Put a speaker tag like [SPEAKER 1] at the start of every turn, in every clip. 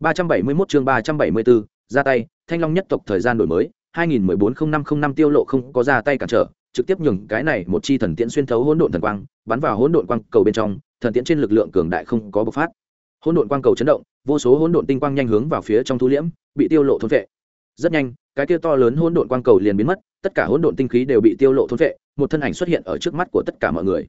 [SPEAKER 1] 371 chương 374, ra tay, Thanh Long nhất tộc thời gian đổi mới, 2014-0505 tiêu lộ không có ra tay cản trở, trực tiếp nhường cái này một chi thần tiễn xuyên thấu hỗn độn thần quang, bắn vào hỗn độn quang cầu bên trong, thần tiễn trên lực lượng cường đại không có bộc phát. Hỗn độn quang cầu chấn động, vô số hỗn độn tinh quang nhanh hướng vào phía trong thu liễm, bị tiêu lộ thôn vệ. Rất nhanh, cái kia to lớn hỗn độn quang cầu liền biến mất, tất cả hỗn độn tinh khí đều bị tiêu lộ thôn vệ, một thân ảnh xuất hiện ở trước mắt của tất cả mọi người.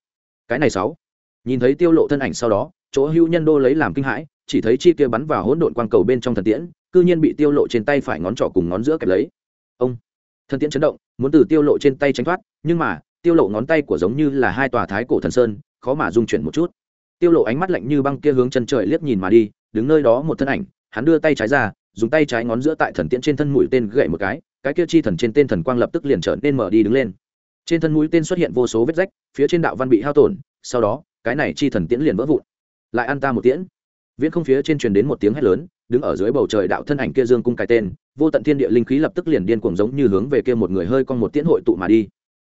[SPEAKER 1] Cái này sáu. Nhìn thấy tiêu lộ thân ảnh sau đó, chỗ hưu nhân đô lấy làm kinh hãi, chỉ thấy chi kia bắn vào hỗn độn quang cầu bên trong thần tiễn, cư nhiên bị tiêu lộ trên tay phải ngón trỏ cùng ngón giữa kẹp lấy. Ông thần tiễn chấn động, muốn từ tiêu lộ trên tay tránh thoát, nhưng mà tiêu lộ ngón tay của giống như là hai tòa thái cổ thần sơn, khó mà dung chuyển một chút. Tiêu lộ ánh mắt lạnh như băng kia hướng chân trời liếc nhìn mà đi, đứng nơi đó một thân ảnh, hắn đưa tay trái ra, dùng tay trái ngón giữa tại thần tiễn trên thân mũi tên gậy một cái, cái kia chi thần trên tên thần quang lập tức liền trở nên mở đi đứng lên. Trên thân mũi tên xuất hiện vô số vết rách, phía trên đạo văn bị hao tổn, sau đó, cái này chi thần tiễn liền vỡ vụn. Lại ăn ta một tiễn. Viễn không phía trên truyền đến một tiếng hét lớn, đứng ở dưới bầu trời đạo thân ảnh kia dương cung cái tên, vô tận thiên địa linh khí lập tức liền điên cuồng giống như hướng về kia một người hơi con một tiễn hội tụ mà đi.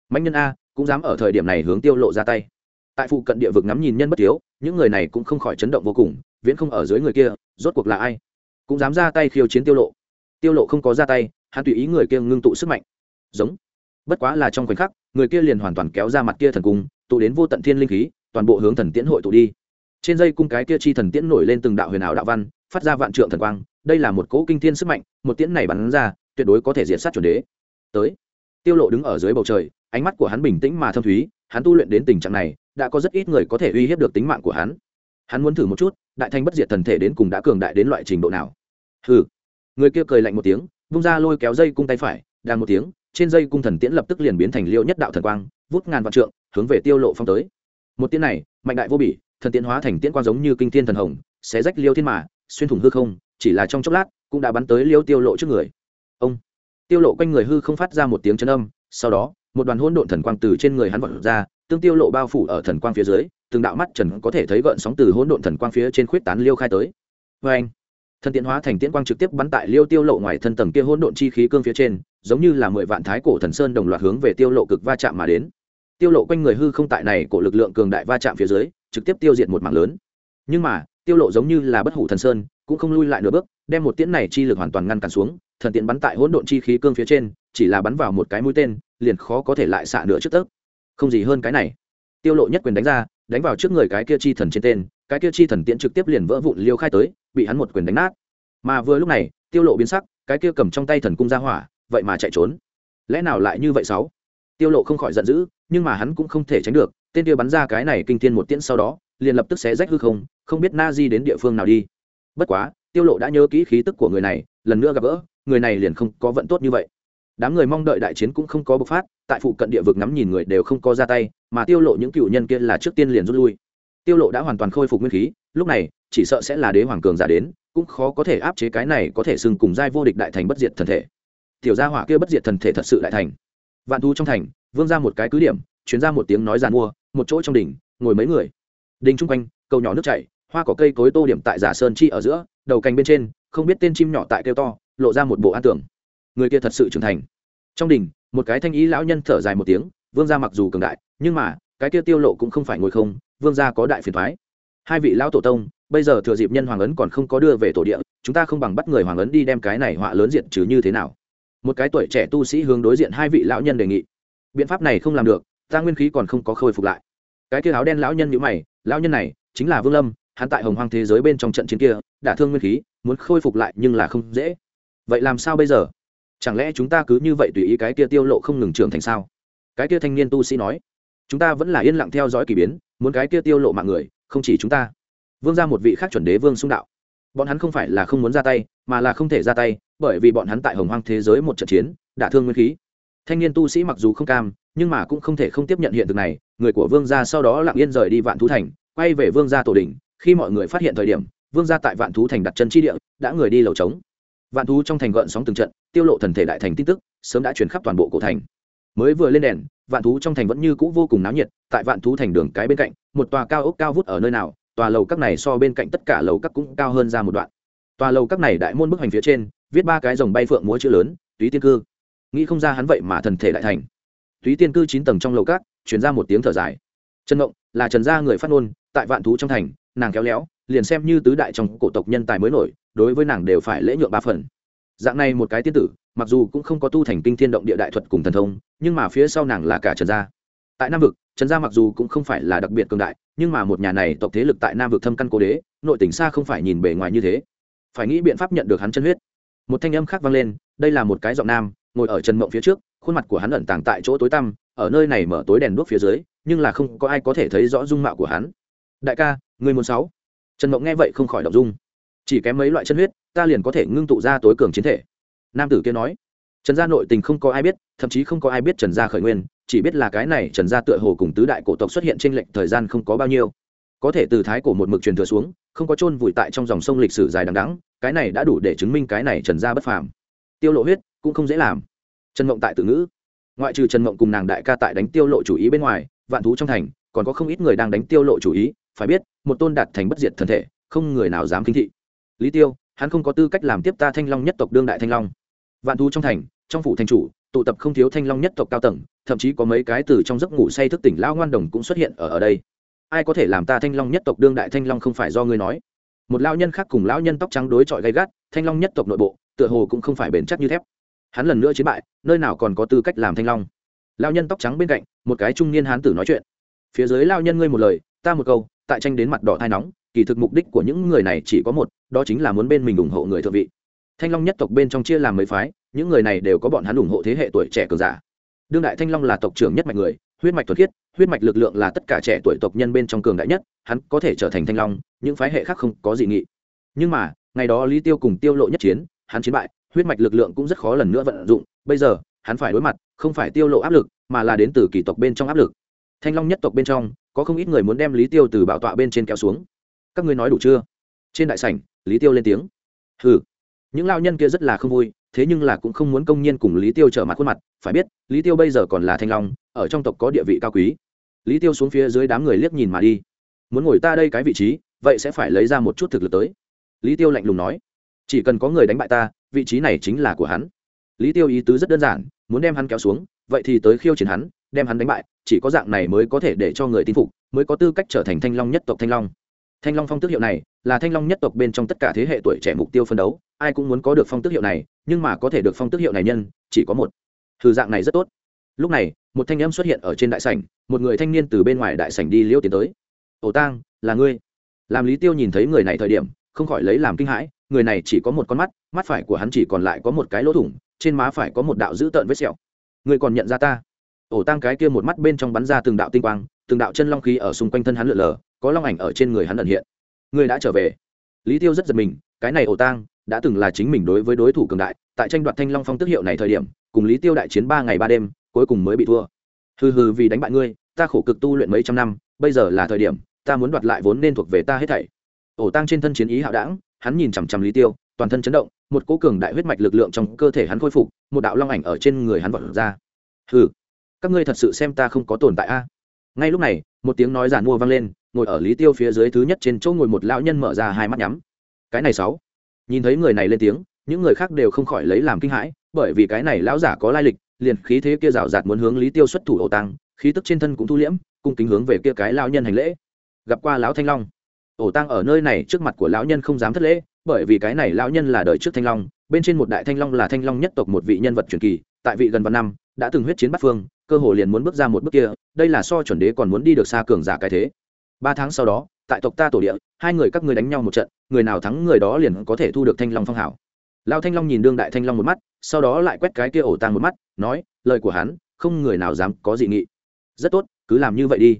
[SPEAKER 1] Mạnh nhân a, cũng dám ở thời điểm này hướng tiêu lộ ra tay. Tại phụ cận địa vực ngắm nhìn nhân bất thiếu, những người này cũng không khỏi chấn động vô cùng, viễn không ở dưới người kia, rốt cuộc là ai? Cũng dám ra tay khiêu chiến tiêu lộ. Tiêu lộ không có ra tay, hắn tùy ý người kia ngưng tụ sức mạnh. Giống. Bất quá là trong khoảnh khắc, người kia liền hoàn toàn kéo ra mặt kia thần cung, tụ đến vô tận thiên linh khí, toàn bộ hướng thần tiễn hội tụ đi trên dây cung cái kia chi thần tiễn nổi lên từng đạo huyền ảo đạo văn, phát ra vạn trượng thần quang, đây là một cỗ kinh thiên sức mạnh, một tiễn này bắn ra, tuyệt đối có thể diệt sát chuẩn đế. Tới. Tiêu lộ đứng ở dưới bầu trời, ánh mắt của hắn bình tĩnh mà thâm thúy, hắn tu luyện đến tình trạng này, đã có rất ít người có thể uy hiếp được tính mạng của hắn. Hắn muốn thử một chút, đại thanh bất diệt thần thể đến cùng đã cường đại đến loại trình độ nào. Hừ. Người kia cười lạnh một tiếng, vung ra lôi kéo dây cung tay phải đang một tiếng, trên dây cung thần tiễn lập tức liền biến thành liêu nhất đạo thần quang, vút ngàn vạn trượng, hướng về tiêu lộ phong tới. Một tiễn này, mạnh đại vô bỉ thần tiễn hóa thành tiễn quang giống như kinh thiên thần hồng, xé rách liêu thiên mà, xuyên thủng hư không, chỉ là trong chốc lát cũng đã bắn tới liêu tiêu lộ trước người. Ông! Tiêu lộ quanh người hư không phát ra một tiếng chấn âm, sau đó, một đoàn hỗn độn thần quang từ trên người hắn vọt ra, tương tiêu lộ bao phủ ở thần quang phía dưới, từng đạo mắt trần có thể thấy gợn sóng từ hỗn độn thần quang phía trên khuyết tán liêu khai tới. Với anh thần tiễn hóa thành tiễn quang trực tiếp bắn tại liêu tiêu lộ ngoài thân tầng kia hỗn độn chi khí cương phía trên, giống như là mười vạn thái cổ thần sơn đồng loạt hướng về tiêu lộ cực va chạm mà đến. Tiêu lộ quanh người hư không tại này cổ lực lượng cường đại va chạm phía dưới trực tiếp tiêu diệt một mảng lớn. Nhưng mà, tiêu lộ giống như là bất hủ thần sơn, cũng không lui lại nửa bước, đem một tiễn này chi lực hoàn toàn ngăn cản xuống, thần tiễn bắn tại hỗn độn chi khí cương phía trên, chỉ là bắn vào một cái mũi tên, liền khó có thể lại xạ nửa trước tấc không gì hơn cái này. Tiêu lộ nhất quyền đánh ra, đánh vào trước người cái kia chi thần trên tên, cái kia chi thần tiễn trực tiếp liền vỡ vụn liêu khai tới, bị hắn một quyền đánh nát. Mà vừa lúc này, tiêu lộ biến sắc, cái kia cầm trong tay thần cung ra hỏa, vậy mà chạy trốn. Lẽ nào lại như vậy sáu? Tiêu lộ không khỏi giận dữ, nhưng mà hắn cũng không thể tránh được tên kia bắn ra cái này kinh thiên một tiễn sau đó, liền lập tức xé rách hư không không biết na di đến địa phương nào đi. Bất quá, tiêu lộ đã nhớ kỹ khí tức của người này, lần nữa gặp gỡ, người này liền không có vận tốt như vậy. Đám người mong đợi đại chiến cũng không có bộc phát, tại phụ cận địa vực ngắm nhìn người đều không có ra tay, mà tiêu lộ những cựu nhân kia là trước tiên liền rút lui. Tiêu lộ đã hoàn toàn khôi phục nguyên khí, lúc này, chỉ sợ sẽ là đế hoàng cường giả đến, cũng khó có thể áp chế cái này có thể xưng cùng giai vô địch đại thành bất diệt thần thể. Tiểu gia hỏa kia bất diệt thần thể thật sự đại thành. Vạn thu trong thành, vương ra một cái cứ điểm chuyến ra một tiếng nói giàn mua, một chỗ trong đỉnh, ngồi mấy người. Đình chung quanh, cầu nhỏ nước chảy, hoa cỏ cây cối tô điểm tại giả sơn chi ở giữa, đầu cành bên trên, không biết tên chim nhỏ tại kêu to, lộ ra một bộ an tưởng. Người kia thật sự trưởng thành. Trong đình một cái thanh ý lão nhân thở dài một tiếng, vương gia mặc dù cường đại, nhưng mà, cái kia tiêu lộ cũng không phải ngồi không, vương gia có đại phiền thoái. Hai vị lão tổ tông, bây giờ thừa dịp nhân hoàng ấn còn không có đưa về tổ địa, chúng ta không bằng bắt người hoàng ấn đi đem cái này họa lớn diện trừ như thế nào. Một cái tuổi trẻ tu sĩ hướng đối diện hai vị lão nhân đề nghị. Biện pháp này không làm được ta nguyên khí còn không có khôi phục lại. Cái kia áo đen lão nhân nhữ mày, lão nhân này chính là vương lâm, hắn tại hồng hoang thế giới bên trong trận chiến kia, đã thương nguyên khí, muốn khôi phục lại nhưng là không dễ. Vậy làm sao bây giờ? Chẳng lẽ chúng ta cứ như vậy tùy ý cái kia tiêu lộ không ngừng trưởng thành sao? Cái kia thanh niên tu sĩ nói, chúng ta vẫn là yên lặng theo dõi kỳ biến, muốn cái kia tiêu lộ mạng người, không chỉ chúng ta. Vương ra một vị khác chuẩn đế vương xung đạo. Bọn hắn không phải là không muốn ra tay, mà là không thể ra tay, bởi vì bọn hắn tại hồng hoang thế giới một trận chiến, đã thương nguyên khí. Thanh niên tu sĩ mặc dù không cam nhưng mà cũng không thể không tiếp nhận hiện thực này, người của vương gia sau đó lặng yên rời đi vạn thú thành, quay về vương gia tổ đình khi mọi người phát hiện thời điểm, vương gia tại vạn thú thành đặt chân chi địa, đã người đi lầu trống. Vạn thú trong thành gợn sóng từng trận, tiêu lộ thần thể đại thành tin tức, sớm đã truyền khắp toàn bộ cổ thành. Mới vừa lên đèn, vạn thú trong thành vẫn như cũ vô cùng náo nhiệt, tại vạn thú thành đường cái bên cạnh, một tòa cao ốc cao vút ở nơi nào, tòa lầu các này so bên cạnh tất cả lầu các cũng cao hơn ra một đoạn. Tòa lầu các này đại môn bức hành phía trên, viết ba cái dòng bay phượng múa chữ lớn, túy tiên cư. Nghĩ không ra hắn vậy mà thần thể đại thành túy tiên cư chín tầng trong lầu cát chuyển ra một tiếng thở dài. Trần ngộng, là trần gia người phát ngôn, tại vạn thú trong thành, nàng kéo léo, liền xem như tứ đại trong cổ tộc nhân tài mới nổi, đối với nàng đều phải lễ nhượng ba phần. Dạng này một cái tiên tử, mặc dù cũng không có tu thành kinh thiên động địa đại thuật cùng thần thông, nhưng mà phía sau nàng là cả trần gia. Tại nam vực, trần gia mặc dù cũng không phải là đặc biệt cường đại, nhưng mà một nhà này tộc thế lực tại nam vực thâm căn cố đế, nội tỉnh xa không phải nhìn bề ngoài như thế. Phải nghĩ biện pháp nhận được hắn chân huyết. Một thanh âm khác vang lên, đây là một cái giọng nam, ngồi ở trần mộng phía trước khuôn mặt của hắn ẩn tàng tại chỗ tối tăm, ở nơi này mở tối đèn đuốc phía dưới, nhưng là không có ai có thể thấy rõ dung mạo của hắn. Đại ca người muốn sáu? Trần mộng nghe vậy không khỏi động dung. Chỉ kém mấy loại chân huyết, ta liền có thể ngưng tụ ra tối cường chiến thể. Nam tử kia nói. Trần gia nội tình không có ai biết, thậm chí không có ai biết trần gia khởi nguyên, chỉ biết là cái này trần gia tựa hồ cùng tứ đại cổ tộc xuất hiện trên lệnh thời gian không có bao nhiêu. Có thể từ thái cổ một mực truyền thừa xuống, không có chôn vùi tại trong dòng sông lịch sử dài đằng đẵng, cái này đã đủ để chứng minh cái này trần gia bất phàm. Tiêu lộ huyết cũng không dễ làm trần mộng tại tự ngữ. Ngoại trừ trần mộng cùng nàng đại ca tại đánh tiêu lộ chủ ý bên ngoài, vạn thú trong thành, còn có không ít người đang đánh tiêu lộ chủ ý, phải biết, một tôn đạt thành bất diệt thần thể, không người nào dám kinh thị. Lý tiêu, hắn không có tư cách làm tiếp ta thanh long nhất tộc đương đại thanh long. Vạn thú trong thành, trong phủ thành chủ, tụ tập không thiếu thanh long nhất tộc cao tầng, thậm chí có mấy cái từ trong giấc ngủ say thức tỉnh lao ngoan đồng cũng xuất hiện ở ở đây. Ai có thể làm ta thanh long nhất tộc đương đại thanh long không phải do ngươi nói. Một lao nhân khác cùng lão nhân tóc trắng đối chọi gay gắt, thanh long nhất tộc nội bộ, tựa hồ cũng không phải bền chắc như thép hắn lần nữa chiến bại, nơi nào còn có tư cách làm thanh long. Lao nhân tóc trắng bên cạnh, một cái trung niên hán tử nói chuyện. Phía dưới lao nhân ngươi một lời, ta một câu, tại tranh đến mặt đỏ thai nóng, kỳ thực mục đích của những người này chỉ có một, đó chính là muốn bên mình ủng hộ người thượng vị. Thanh long nhất tộc bên trong chia làm mấy phái, những người này đều có bọn hắn ủng hộ thế hệ tuổi trẻ cường giả. Đương đại thanh long là tộc trưởng nhất mạch người, huyết mạch thuật khiết, huyết mạch lực lượng là tất cả trẻ tuổi tộc nhân bên trong cường đại nhất, hắn có thể trở thành thanh long, những phái hệ khác không có gì nghị. Nhưng mà, ngày đó lý tiêu cùng tiêu lộ nhất chiến, hắn chiến bại huyết mạch lực lượng cũng rất khó lần nữa vận dụng, bây giờ, hắn phải đối mặt, không phải tiêu lộ áp lực, mà là đến từ kỳ tộc bên trong áp lực. Thanh long nhất tộc bên trong, có không ít người muốn đem lý tiêu từ bảo tọa bên trên kéo xuống. Các ngươi nói đủ chưa? Trên đại sảnh, lý tiêu lên tiếng. Hừ. Những lao nhân kia rất là không vui, thế nhưng là cũng không muốn công nhiên cùng lý tiêu trở mặt khuôn mặt. Phải biết, lý tiêu bây giờ còn là thanh long, ở trong tộc có địa vị cao quý. Lý tiêu xuống phía dưới đám người liếc nhìn mà đi. Muốn ngồi ta đây cái vị trí, vậy sẽ phải lấy ra một chút thực lực tới. Lý tiêu lạnh lùng nói chỉ cần có người đánh bại ta, vị trí này chính là của hắn. Lý tiêu ý tứ rất đơn giản, muốn đem hắn kéo xuống, vậy thì tới khiêu chiến hắn, đem hắn đánh bại, chỉ có dạng này mới có thể để cho người tin phục, mới có tư cách trở thành thanh long nhất tộc thanh long. Thanh long phong tước hiệu này, là thanh long nhất tộc bên trong tất cả thế hệ tuổi trẻ mục tiêu phân đấu, ai cũng muốn có được phong tước hiệu này, nhưng mà có thể được phong tước hiệu này nhân, chỉ có một. Thử dạng này rất tốt. Lúc này, một thanh âm xuất hiện ở trên đại sảnh, một người thanh niên từ bên ngoài đại sảnh đi liêu tiến tới. Ổ tang, là ngươi. Làm lý tiêu nhìn thấy người này thời điểm, không khỏi lấy làm kinh hãi người này chỉ có một con mắt mắt phải của hắn chỉ còn lại có một cái lỗ thủng, trên má phải có một đạo dữ tợn vết sẹo. Người còn nhận ra ta? Ổ tăng cái kia một mắt bên trong bắn ra từng đạo tinh quang, từng đạo chân long khí ở xung quanh thân hắn lượn lờ, có long ảnh ở trên người hắn ẩn hiện. Người đã trở về. Lý tiêu rất giật mình, cái này ổ tang đã từng là chính mình đối với đối thủ cường đại, tại tranh đoạt thanh long phong tước hiệu này thời điểm, cùng lý tiêu đại chiến ba ngày ba đêm, cuối cùng mới bị thua. Hừ hừ, vì đánh bại ngươi, ta khổ cực tu luyện mấy trăm năm, bây giờ là thời điểm, ta muốn đoạt lại vốn nên thuộc về ta hết thảy. Ổ tang trên thân chiến ý hạo đảng hắn nhìn chằm chằm lý tiêu, toàn thân chấn động, một cố cường đại huyết mạch lực lượng trong cơ thể hắn khôi phục, một đạo long ảnh ở trên người hắn vọt ra. Hừ, các ngươi thật sự xem ta không có tồn tại a. Ngay lúc này, một tiếng nói giản mua vang lên, ngồi ở lý tiêu phía dưới thứ nhất trên chỗ ngồi một lão nhân mở ra hai mắt nhắm. Cái này sáu. Nhìn thấy người này lên tiếng, những người khác đều không khỏi lấy làm kinh hãi, bởi vì cái này lão giả có lai lịch, liền khí thế kia rào rạt muốn hướng lý tiêu xuất thủ ổ tăng khí tức trên thân cũng thu liễm, cung kính hướng về kia cái lão nhân hành lễ. Gặp qua lão thanh long ổ tang ở nơi này trước mặt của lão nhân không dám thất lễ, bởi vì cái này lão nhân là đời trước thanh long, bên trên một đại thanh long là thanh long nhất tộc một vị nhân vật truyền kỳ, tại vị gần vạn năm, đã từng huyết chiến bắt phương, cơ hồ liền muốn bước ra một bước kia, đây là so chuẩn đế còn muốn đi được xa cường giả cái thế. Ba tháng sau đó, tại tộc ta tổ địa, hai người các ngươi đánh nhau một trận, người nào thắng người đó liền có thể thu được thanh long phong hảo lao thanh long nhìn đương đại thanh long một mắt, sau đó lại quét cái kia ổ tang một mắt, nói, lời của hắn, không người nào dám có dị nghị. Rất tốt, cứ làm như vậy đi.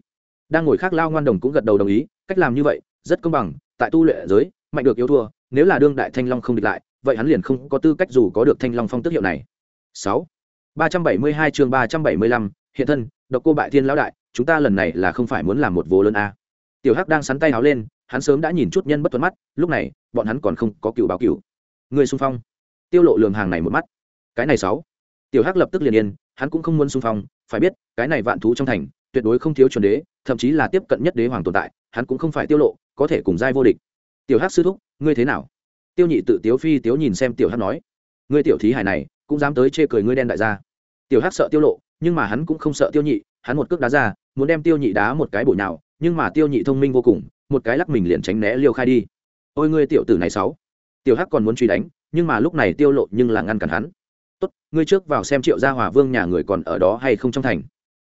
[SPEAKER 1] Đang ngồi khác lao ngoan đồng cũng gật đầu đồng ý, cách làm như vậy rất công bằng, tại tu luyện giới, mạnh được yếu thua, nếu là đương đại thanh long không địch lại, vậy hắn liền không có tư cách dù có được thanh long phong tước hiệu này. Sáu. ba trăm bảy mươi hai chương ba trăm bảy mươi lăm, hiện thân, độc cô bại thiên lão đại, chúng ta lần này là không phải muốn làm một vô lớn a. Tiểu hắc đang sắn tay háo lên, hắn sớm đã nhìn chút nhân bất thuận mắt, lúc này, bọn hắn còn không có cựu báo cựu. Người xung phong. Tiêu lộ lường hàng này một mắt. Cái này sáu. Tiểu hắc lập tức liền yên, hắn cũng không muốn xung phong, phải biết, cái này vạn thú trong thành tuyệt đối không thiếu chuẩn đế, thậm chí là tiếp cận nhất đế hoàng tồn tại, hắn cũng không phải tiêu lộ, có thể cùng giai vô địch. Tiểu hắc sư thúc, ngươi thế nào? Tiêu nhị tự tiếu phi tiếu nhìn xem tiểu hắc nói, ngươi tiểu thí hải này, cũng dám tới chê cười ngươi đen đại gia. Tiểu hắc sợ tiêu lộ, nhưng mà hắn cũng không sợ tiêu nhị, hắn một cước đá ra, muốn đem tiêu nhị đá một cái bổ nhào, nhưng mà tiêu nhị thông minh vô cùng, một cái lắc mình liền tránh né liêu khai đi. Ôi ngươi tiểu tử này sáu tiểu hắc còn muốn truy đánh, nhưng mà lúc này tiêu lộ nhưng là ngăn cản hắn. Tốt, ngươi trước vào xem triệu gia hòa vương nhà người còn ở đó hay không trong thành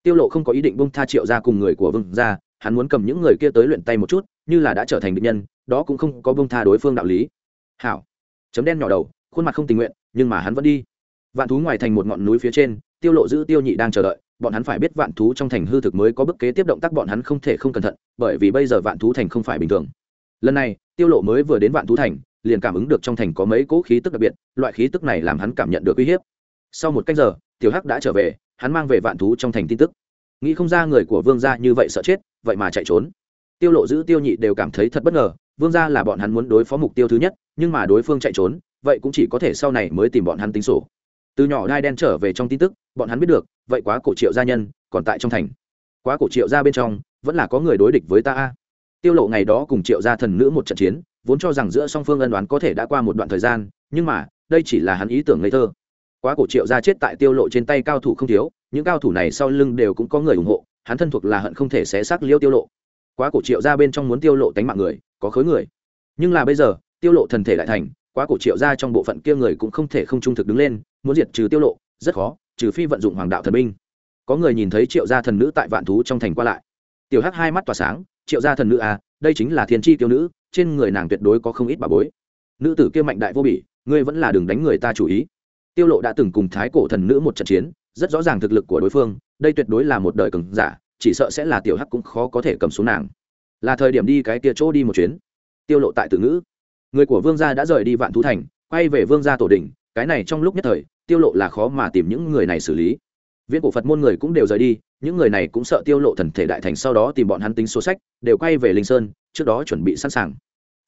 [SPEAKER 1] tiêu lộ không có ý định buông tha triệu gia cùng người của vương gia, hắn muốn cầm những người kia tới luyện tay một chút, như là đã trở thành địch nhân, đó cũng không có buông tha đối phương đạo lý. Hảo. Chấm đen nhỏ đầu, khuôn mặt không tình nguyện, nhưng mà hắn vẫn đi. Vạn thú ngoài thành một ngọn núi phía trên, tiêu lộ giữ tiêu nhị đang chờ đợi, bọn hắn phải biết vạn thú trong thành hư thực mới có bước kế tiếp động tác bọn hắn không thể không cẩn thận, bởi vì bây giờ vạn thú thành không phải bình thường. Lần này, tiêu lộ mới vừa đến vạn thú thành, liền cảm ứng được trong thành có mấy cỗ khí tức đặc biệt, loại khí tức này làm hắn cảm nhận được uy hiếp. Sau một cách giờ, tiểu hắc đã trở về hắn mang về vạn thú trong thành tin tức. Nghĩ không ra người của vương gia như vậy sợ chết, vậy mà chạy trốn. Tiêu lộ giữ tiêu nhị đều cảm thấy thật bất ngờ, vương gia là bọn hắn muốn đối phó mục tiêu thứ nhất, nhưng mà đối phương chạy trốn, vậy cũng chỉ có thể sau này mới tìm bọn hắn tính sổ. Từ nhỏ đai đen trở về trong tin tức, bọn hắn biết được, vậy quá cổ triệu gia nhân còn tại trong thành. Quá cổ triệu gia bên trong, vẫn là có người đối địch với ta tiêu lộ ngày đó cùng triệu gia thần nữ một trận chiến, vốn cho rằng giữa song phương ân đoán có thể đã qua một đoạn thời gian, nhưng mà, đây chỉ là hắn ý tưởng ngây thơ quá cổ triệu gia chết tại tiêu lộ trên tay cao thủ không thiếu, những cao thủ này sau lưng đều cũng có người ủng hộ, hắn thân thuộc là hận không thể xé xác liêu tiêu lộ. Quá cổ triệu gia bên trong muốn tiêu lộ tánh mạng người, có khối người. Nhưng là bây giờ, tiêu lộ thần thể đại thành, quá cổ triệu gia trong bộ phận kia người cũng không thể không trung thực đứng lên, muốn diệt trừ tiêu lộ, rất khó, trừ phi vận dụng hoàng đạo thần binh. Có người nhìn thấy triệu gia thần nữ tại vạn thú trong thành qua lại. Tiểu hắc hai mắt tỏa sáng, triệu gia thần nữ à đây chính là thiên tri tiêu nữ, trên người nàng tuyệt đối có không ít bà bối. Nữ tử kia mạnh đại vô bỉ, ngươi vẫn là đừng đánh người ta chủ ý tiêu lộ đã từng cùng thái cổ thần nữ một trận chiến, rất rõ ràng thực lực của đối phương, đây tuyệt đối là một đời cường giả, chỉ sợ sẽ là tiểu hắc cũng khó có thể cầm xuống nàng. Là thời điểm đi cái kia chỗ đi một chuyến. Tiêu lộ tại tự ngữ. Người của vương gia đã rời đi vạn thú thành, quay về vương gia tổ đình cái này trong lúc nhất thời, tiêu lộ là khó mà tìm những người này xử lý. Viễn cổ phật môn người cũng đều rời đi, những người này cũng sợ tiêu lộ thần thể đại thành sau đó tìm bọn hắn tính số sách, đều quay về linh sơn, trước đó chuẩn bị sẵn sàng.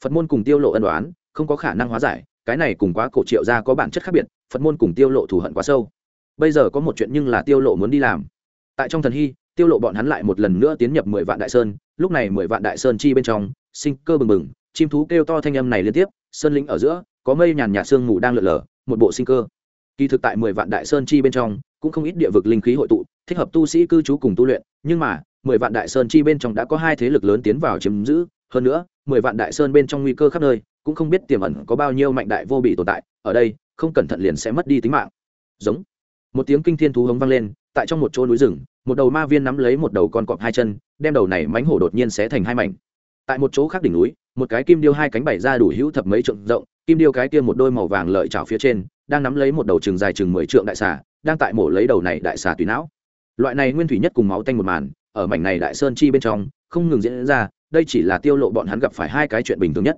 [SPEAKER 1] Phật môn cùng tiêu lộ ân đoán không có khả năng hóa giải cái này cùng quá cổ triệu gia có bản chất khác biệt, phật môn cùng tiêu lộ thù hận quá sâu. Bây giờ có một chuyện nhưng là tiêu lộ muốn đi làm. Tại trong thần hy, tiêu lộ bọn hắn lại một lần nữa tiến nhập mười vạn đại sơn, lúc này mười vạn đại sơn chi bên trong, sinh cơ bừng bừng, chim thú kêu to thanh âm này liên tiếp, sơn lĩnh ở giữa, có mây nhàn nhạt sương mù đang lượn lờ, một bộ sinh cơ. Kỳ thực tại mười vạn đại sơn chi bên trong, cũng không ít địa vực linh khí hội tụ, thích hợp tu sĩ cư trú cùng tu luyện, nhưng mà, mười vạn đại sơn chi bên trong đã có hai thế lực lớn tiến vào chiếm giữ, hơn nữa mười vạn đại sơn bên trong nguy cơ khắp nơi, cũng không biết tiềm ẩn có bao nhiêu mạnh đại vô bị tồn tại, ở đây, không cẩn thận liền sẽ mất đi tính mạng. Giống. Một tiếng kinh thiên thú hống vang lên, tại trong một chỗ núi rừng, một đầu ma viên nắm lấy một đầu con cọp hai chân, đem đầu này mánh hổ đột nhiên xé thành hai mảnh. Tại một chỗ khác đỉnh núi, một cái kim điêu hai cánh bảy ra đủ hữu thập mấy trượng rộng, kim điêu cái kia một đôi màu vàng lợi chảo phía trên, đang nắm lấy một đầu trường dài chừng mười trượng đại xà, đang tại mổ lấy đầu này đại xà tùy não. Loại này nguyên thủy nhất cùng máu tanh một màn, ở mảnh này đại sơn chi bên trong, không ngừng diễn ra đây chỉ là tiêu lộ bọn hắn gặp phải hai cái chuyện bình thường nhất.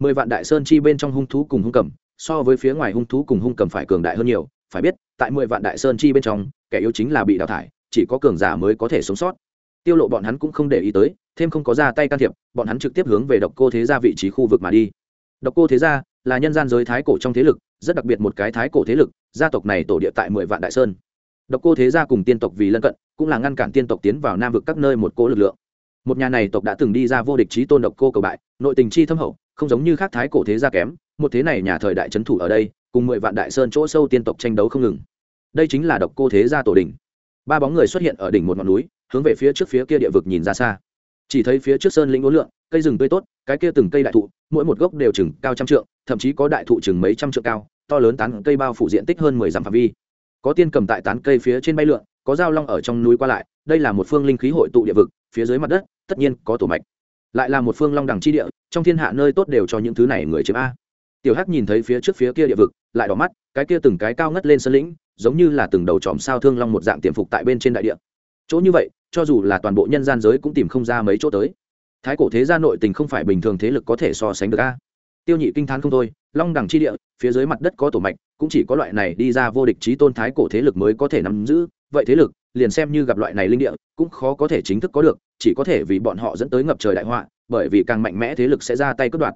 [SPEAKER 1] Mười vạn đại sơn chi bên trong hung thú cùng hung cầm, so với phía ngoài hung thú cùng hung cầm phải cường đại hơn nhiều, phải biết, tại mười vạn đại sơn chi bên trong, kẻ yếu chính là bị đào thải, chỉ có cường giả mới có thể sống sót. Tiêu lộ bọn hắn cũng không để ý tới, thêm không có ra tay can thiệp, bọn hắn trực tiếp hướng về độc cô thế gia vị trí khu vực mà đi. Độc cô thế gia là nhân gian giới thái cổ trong thế lực, rất đặc biệt một cái thái cổ thế lực, gia tộc này tổ địa tại mười vạn đại sơn. Độc cô thế gia cùng tiên tộc vì lân cận, cũng là ngăn cản tiên tộc tiến vào nam vực các nơi một cỗ lực lượng một nhà này tộc đã từng đi ra vô địch trí tôn độc cô cầu bại, nội tình chi thâm hậu, không giống như khác thái cổ thế gia kém, một thế này nhà thời đại trấn thủ ở đây, cùng mười vạn đại sơn chỗ sâu tiên tộc tranh đấu không ngừng. Đây chính là độc cô thế gia tổ đình ba bóng người xuất hiện ở đỉnh một ngọn núi, hướng về phía trước phía kia địa vực nhìn ra xa. Chỉ thấy phía trước sơn lĩnh ố lượng cây rừng tươi tốt, cái kia từng cây đại thụ, mỗi một gốc đều chừng cao trăm trượng, thậm chí có đại thụ chừng mấy trăm trượng cao, to lớn tán cây bao phủ diện tích hơn mười dặm phạm vi. Có tiên cầm tại tán cây phía trên bay lượn, có dao long ở trong núi qua lại, đây là một phương linh khí hội tụ địa vực, phía dưới mặt đất tất nhiên có tổ mạch. Lại là một phương long đẳng chi địa, trong thiên hạ nơi tốt đều cho những thứ này người chiếm a. Tiểu hắc nhìn thấy phía trước phía kia địa vực, lại đỏ mắt, cái kia từng cái cao ngất lên sơn lĩnh, giống như là từng đầu tròm sao thương long một dạng tiềm phục tại bên trên đại địa. Chỗ như vậy, cho dù là toàn bộ nhân gian giới cũng tìm không ra mấy chỗ tới. Thái cổ thế gia nội tình không phải bình thường thế lực có thể so sánh được a. Tiêu nhị kinh t h á n không thôi, long đẳng chi địa, phía dưới mặt đất có tổ mạch, cũng chỉ có loại này đi ra vô địch trí tôn thái cổ thế lực mới có thể nắm giữ. Vậy thế lực, liền xem như gặp loại này linh địa, cũng khó có thể chính thức có được chỉ có thể vì bọn họ dẫn tới ngập trời đại họa, bởi vì càng mạnh mẽ thế lực sẽ ra tay cướp đoạt.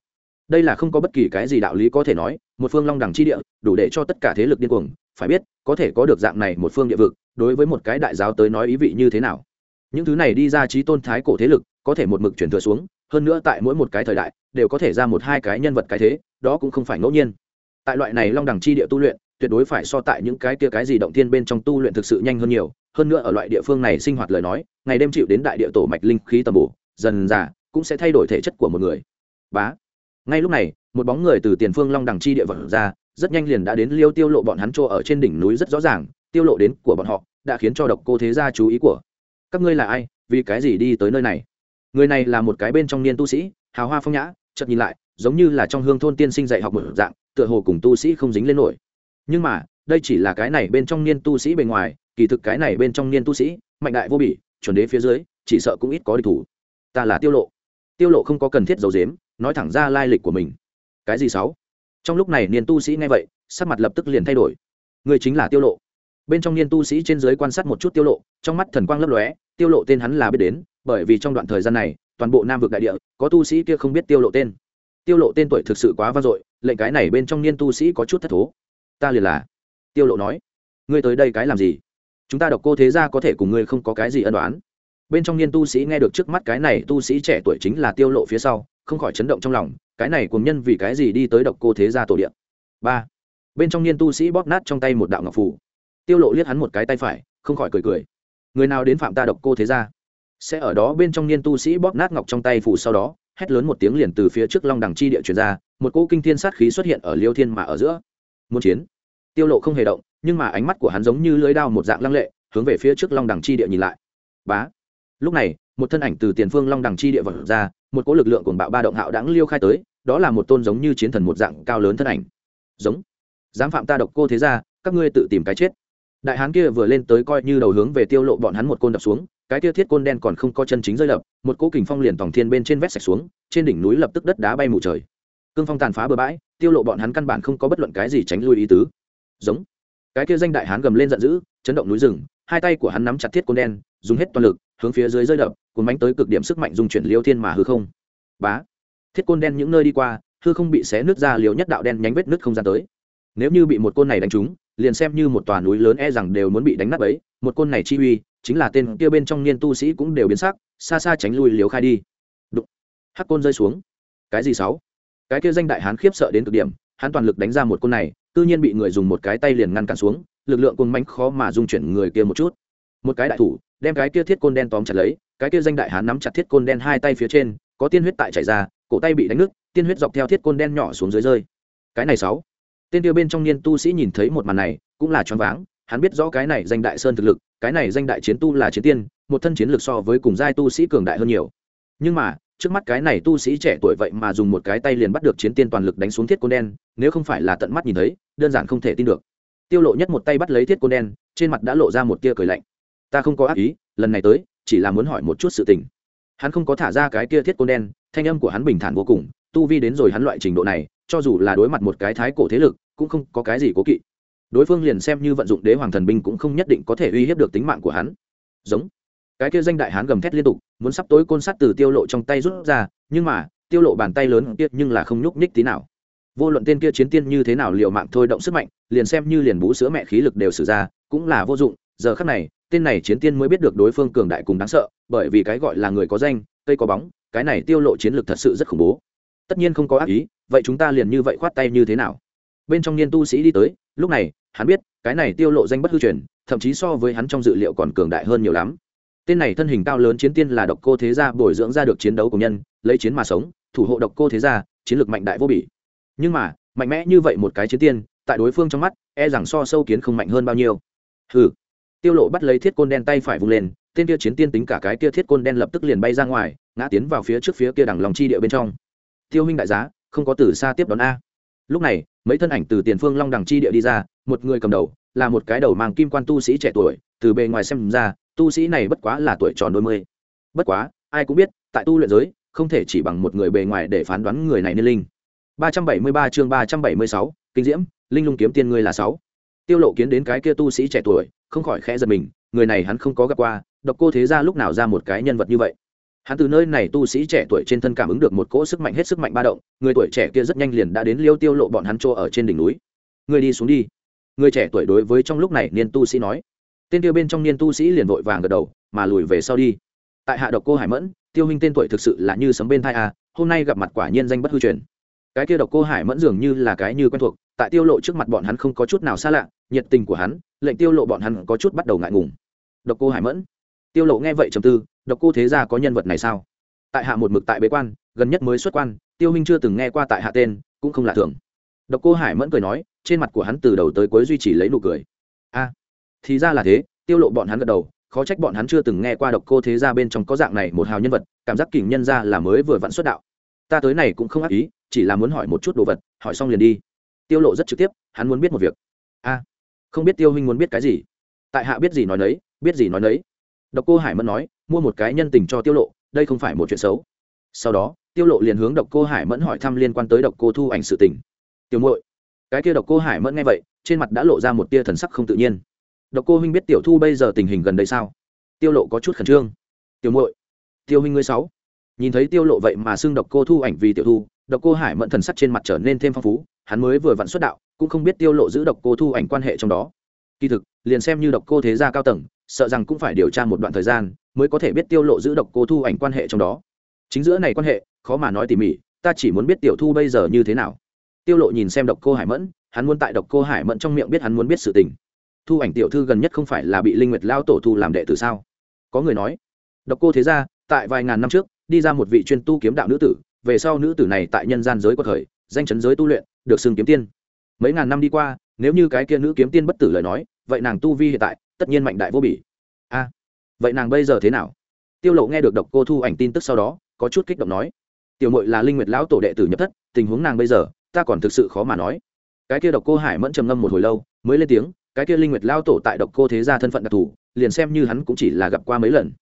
[SPEAKER 1] Đây là không có bất kỳ cái gì đạo lý có thể nói, một phương long đẳng chi địa, đủ để cho tất cả thế lực điên cuồng. Phải biết, có thể có được dạng này một phương địa vực, đối với một cái đại giáo tới nói ý vị như thế nào? Những thứ này đi ra trí tôn thái cổ thế lực, có thể một mực chuyển thừa xuống, hơn nữa tại mỗi một cái thời đại, đều có thể ra một hai cái nhân vật cái thế, đó cũng không phải ngẫu nhiên. Tại loại này long đẳng chi địa tu luyện, tuyệt đối phải so tại những cái kia cái gì động thiên bên trong tu luyện thực sự nhanh hơn nhiều hơn nữa ở loại địa phương này sinh hoạt lời nói, ngày đêm chịu đến đại địa tổ mạch linh khí tầm bổ, dần già, cũng sẽ thay đổi thể chất của một người. Bá. Ngay lúc này, một bóng người từ tiền phương long đằng chi địa vật ra, rất nhanh liền đã đến liêu tiêu lộ bọn hắn trô ở trên đỉnh núi rất rõ ràng, tiêu lộ đến của bọn họ, đã khiến cho độc cô thế gia chú ý của các ngươi là ai, vì cái gì đi tới nơi này? Người này là một cái bên trong niên tu sĩ, hào hoa phong nhã, chợt nhìn lại, giống như là trong hương thôn tiên sinh dạy học một dạng, tựa hồ cùng tu sĩ không dính lên nổi. Nhưng mà, đây chỉ là cái này bên trong niên tu sĩ bề ngoài kỳ thực cái này bên trong niên tu sĩ, mạnh đại vô bỉ, chuẩn đế phía dưới, chỉ sợ cũng ít có địch thủ. Ta là tiêu lộ. Tiêu lộ không có cần thiết giấu giếm, nói thẳng ra lai lịch của mình. Cái gì sáu? Trong lúc này niên tu sĩ nghe vậy, sắc mặt lập tức liền thay đổi. Người chính là tiêu lộ. Bên trong niên tu sĩ trên dưới quan sát một chút tiêu lộ, trong mắt thần quang lấp lóe, tiêu lộ tên hắn là biết đến, bởi vì trong đoạn thời gian này, toàn bộ nam vực đại địa, có tu sĩ kia không biết tiêu lộ tên. Tiêu lộ tên tuổi thực sự quá vang dội, lệnh cái này bên trong niên tu sĩ có chút thất thố. Ta liền là. Tiêu lộ nói. Ngươi tới đây cái làm gì? Chúng ta độc cô thế gia có thể cùng ngươi không có cái gì ân đoán bên trong niên tu sĩ nghe được trước mắt cái này tu sĩ trẻ tuổi chính là tiêu lộ phía sau, không khỏi chấn động trong lòng, cái này cùng nhân vì cái gì đi tới độc cô thế gia tổ điện ba. Bên trong niên tu sĩ bóp nát trong tay một đạo ngọc phủ tiêu lộ liếc hắn một cái tay phải, không khỏi cười cười. Người nào đến phạm ta độc cô thế gia? Sẽ ở đó bên trong niên tu sĩ bóp nát ngọc trong tay phủ sau đó, hét lớn một tiếng liền từ phía trước long đằng chi địa truyền ra, một cỗ kinh thiên sát khí xuất hiện ở liêu thiên mà ở giữa. Muốn chiến tiêu lộ không hề động, nhưng mà ánh mắt của hắn giống như lưới đao một dạng lăng lệ, hướng về phía trước long đằng chi địa nhìn lại. Bá! Lúc này, một thân ảnh từ tiền phương long đằng chi địa vật ra, một cỗ lực lượng cuồng bạo ba động hạo đãng liêu khai tới, đó là một tôn giống như chiến thần một dạng cao lớn thân ảnh. Giống! Dám phạm ta độc cô thế ra các ngươi tự tìm cái chết. Đại hán kia vừa lên tới coi như đầu hướng về tiêu lộ bọn hắn một côn đập xuống, cái kia thiết côn đen còn không có chân chính rơi lập, một cỗ kình phong liền tòng thiên bên trên vét sạch xuống, trên đỉnh núi lập tức đất đá bay mù trời. Cương phong tàn phá bừa bãi, tiêu lộ bọn hắn căn bản không có bất luận cái gì tránh lui ý tứ giống. Cái kia danh đại hán gầm lên giận dữ, chấn động núi rừng, hai tay của hắn nắm chặt thiết côn đen, dùng hết toàn lực, hướng phía dưới rơi đập, cuốn bánh tới cực điểm sức mạnh dùng chuyển liêu thiên mà hư không. Bá. Thiết côn đen những nơi đi qua, hư không bị xé nứt ra liều nhất đạo đen nhánh vết nứt không gian tới. Nếu như bị một côn này đánh trúng, liền xem như một tòa núi lớn e rằng đều muốn bị đánh nát ấy một côn này chi uy, chính là tên kia bên trong niên tu sĩ cũng đều biến sắc, xa xa tránh lui liều khai đi. Đụng. hắc côn rơi xuống. Cái gì sáu? Cái kia danh đại hán khiếp sợ đến cực điểm, hắn toàn lực đánh ra một côn này tư nhiên bị người dùng một cái tay liền ngăn cản xuống, lực lượng côn mánh khó mà dung chuyển người kia một chút. Một cái đại thủ, đem cái kia thiết côn đen tóm chặt lấy, cái kia danh đại hán nắm chặt thiết côn đen hai tay phía trên, có tiên huyết tại chảy ra, cổ tay bị đánh nứt, tiên huyết dọc theo thiết côn đen nhỏ xuống dưới rơi. Cái này sáu. Tên tiêu bên trong niên tu sĩ nhìn thấy một màn này, cũng là choáng váng, hắn biết rõ cái này danh đại sơn thực lực, cái này danh đại chiến tu là chiến tiên, một thân chiến lực so với cùng giai tu sĩ cường đại hơn nhiều. Nhưng mà trước mắt cái này tu sĩ trẻ tuổi vậy mà dùng một cái tay liền bắt được chiến tiên toàn lực đánh xuống thiết côn đen, nếu không phải là tận mắt nhìn thấy, đơn giản không thể tin được. Tiêu lộ nhất một tay bắt lấy thiết côn đen, trên mặt đã lộ ra một tia cười lạnh. Ta không có ác ý, lần này tới, chỉ là muốn hỏi một chút sự tình. Hắn không có thả ra cái kia thiết côn đen, thanh âm của hắn bình thản vô cùng, tu vi đến rồi hắn loại trình độ này, cho dù là đối mặt một cái thái cổ thế lực, cũng không có cái gì cố kỵ. Đối phương liền xem như vận dụng đế hoàng thần binh cũng không nhất định có thể uy hiếp được tính mạng của hắn. Giống cái kia danh đại hán gầm thét liên tục, muốn sắp tối côn sắt từ tiêu lộ trong tay rút ra, nhưng mà, tiêu lộ bàn tay lớn kia nhưng là không nhúc nhích tí nào. Vô luận tên kia chiến tiên như thế nào liệu mạng thôi động sức mạnh, liền xem như liền bú sữa mẹ khí lực đều sử ra, cũng là vô dụng. Giờ khắc này, tên này chiến tiên mới biết được đối phương cường đại cùng đáng sợ, bởi vì cái gọi là người có danh, cây có bóng, cái này tiêu lộ chiến lược thật sự rất khủng bố. Tất nhiên không có ác ý, vậy chúng ta liền như vậy khoát tay như thế nào? Bên trong niên tu sĩ đi tới, lúc này, hắn biết, cái này tiêu lộ danh bất hư truyền, thậm chí so với hắn trong dự liệu còn cường đại hơn nhiều lắm tên này thân hình cao lớn chiến tiên là độc cô thế gia bồi dưỡng ra được chiến đấu của nhân, lấy chiến mà sống, thủ hộ độc cô thế gia, chiến lược mạnh đại vô bỉ. Nhưng mà, mạnh mẽ như vậy một cái chiến tiên, tại đối phương trong mắt e rằng so sâu kiến không mạnh hơn bao nhiêu. Hừ. Tiêu lộ bắt lấy thiết côn đen tay phải vung lên, tên kia chiến tiên tính cả cái kia thiết côn đen lập tức liền bay ra ngoài, ngã tiến vào phía trước phía kia đằng lòng chi địa bên trong. Tiêu huynh đại giá, không có từ xa tiếp đón a. Lúc này, mấy thân ảnh từ tiền phương long đằng chi địa đi ra, một người cầm đầu, là một cái đầu mang kim quan tu sĩ trẻ tuổi, từ bề ngoài xem ra tu sĩ này bất quá là tuổi tròn đôi mươi. Bất quá ai cũng biết tại tu luyện giới không thể chỉ bằng một người bề ngoài để phán đoán người này niên linh. 373 chương 376, kinh diễm linh lung kiếm tiên ngươi là sáu. Tiêu lộ kiến đến cái kia tu sĩ trẻ tuổi không khỏi khẽ giật mình người này hắn không có gặp qua độc cô thế gia lúc nào ra một cái nhân vật như vậy. Hắn từ nơi này tu sĩ trẻ tuổi trên thân cảm ứng được một cỗ sức mạnh hết sức mạnh ba động người tuổi trẻ kia rất nhanh liền đã đến liêu tiêu lộ bọn hắn chỗ ở trên đỉnh núi. Người đi xuống đi. Người trẻ tuổi đối với trong lúc này niên tu sĩ nói tên tiêu bên trong niên tu sĩ liền vội vàng gật đầu, mà lùi về sau đi. Tại hạ độc cô hải mẫn, tiêu minh tên tuổi thực sự là như sấm bên thai a, hôm nay gặp mặt quả nhiên danh bất hư truyền. Cái kia độc cô hải mẫn dường như là cái như quen thuộc, tại tiêu lộ trước mặt bọn hắn không có chút nào xa lạ, nhiệt tình của hắn, lệnh tiêu lộ bọn hắn có chút bắt đầu ngại ngùng. Độc cô hải mẫn, tiêu lộ nghe vậy trầm tư, độc cô thế gia có nhân vật này sao? Tại hạ một mực tại bế quan, gần nhất mới xuất quan, tiêu minh chưa từng nghe qua tại hạ tên, cũng không lạ thường. Độc cô hải mẫn cười nói, trên mặt của hắn từ đầu tới cuối duy trì lấy nụ cười. A thì ra là thế, tiêu lộ bọn hắn gật đầu, khó trách bọn hắn chưa từng nghe qua độc cô thế gia bên trong có dạng này một hào nhân vật, cảm giác kình nhân gia là mới vừa vặn xuất đạo. Ta tới này cũng không ác ý, chỉ là muốn hỏi một chút đồ vật, hỏi xong liền đi. Tiêu lộ rất trực tiếp, hắn muốn biết một việc. A, không biết tiêu huynh muốn biết cái gì? Tại hạ biết gì nói nấy, biết gì nói nấy. Độc cô hải mẫn nói, mua một cái nhân tình cho tiêu lộ, đây không phải một chuyện xấu. Sau đó, tiêu lộ liền hướng độc cô hải mẫn hỏi thăm liên quan tới độc cô thu ảnh sự tình. Tiểu muội, cái kia độc cô hải mẫn nghe vậy, trên mặt đã lộ ra một tia thần sắc không tự nhiên độc cô huynh biết tiểu thu bây giờ tình hình gần đây sao? Tiêu lộ có chút khẩn trương. Tiểu muội, tiêu huynh ngươi sáu. Nhìn thấy tiêu lộ vậy mà xưng độc cô thu ảnh vì tiểu thu, độc cô hải mẫn thần sắc trên mặt trở nên thêm phong phú, hắn mới vừa vặn xuất đạo, cũng không biết tiêu lộ giữ độc cô thu ảnh quan hệ trong đó. Kỳ thực, liền xem như độc cô thế gia cao tầng, sợ rằng cũng phải điều tra một đoạn thời gian mới có thể biết tiêu lộ giữ độc cô thu ảnh quan hệ trong đó. Chính giữa này quan hệ, khó mà nói tỉ mỉ, ta chỉ muốn biết tiểu thu bây giờ như thế nào. Tiêu lộ nhìn xem độc cô hải mẫn, hắn muốn tại độc cô hải mẫn trong miệng biết hắn muốn biết sự tình thu ảnh tiểu thư gần nhất không phải là bị linh nguyệt lao tổ thu làm đệ tử sao? Có người nói, độc cô thế gia, tại vài ngàn năm trước, đi ra một vị chuyên tu kiếm đạo nữ tử, về sau nữ tử này tại nhân gian giới có thời danh chấn giới tu luyện, được xưng kiếm tiên. Mấy ngàn năm đi qua, nếu như cái kia nữ kiếm tiên bất tử lời nói, vậy nàng tu vi hiện tại, tất nhiên mạnh đại vô bỉ. A, vậy nàng bây giờ thế nào? Tiêu lộ nghe được độc cô thu ảnh tin tức sau đó, có chút kích động nói, tiểu muội là linh nguyệt lão tổ đệ tử nhập thất, tình huống nàng bây giờ, ta còn thực sự khó mà nói. Cái kia độc cô hải mẫn trầm ngâm một hồi lâu, mới lên tiếng cái kia linh nguyệt lão tổ tại độc cô thế gia thân phận đặc thù, liền xem như hắn cũng chỉ là gặp qua mấy lần.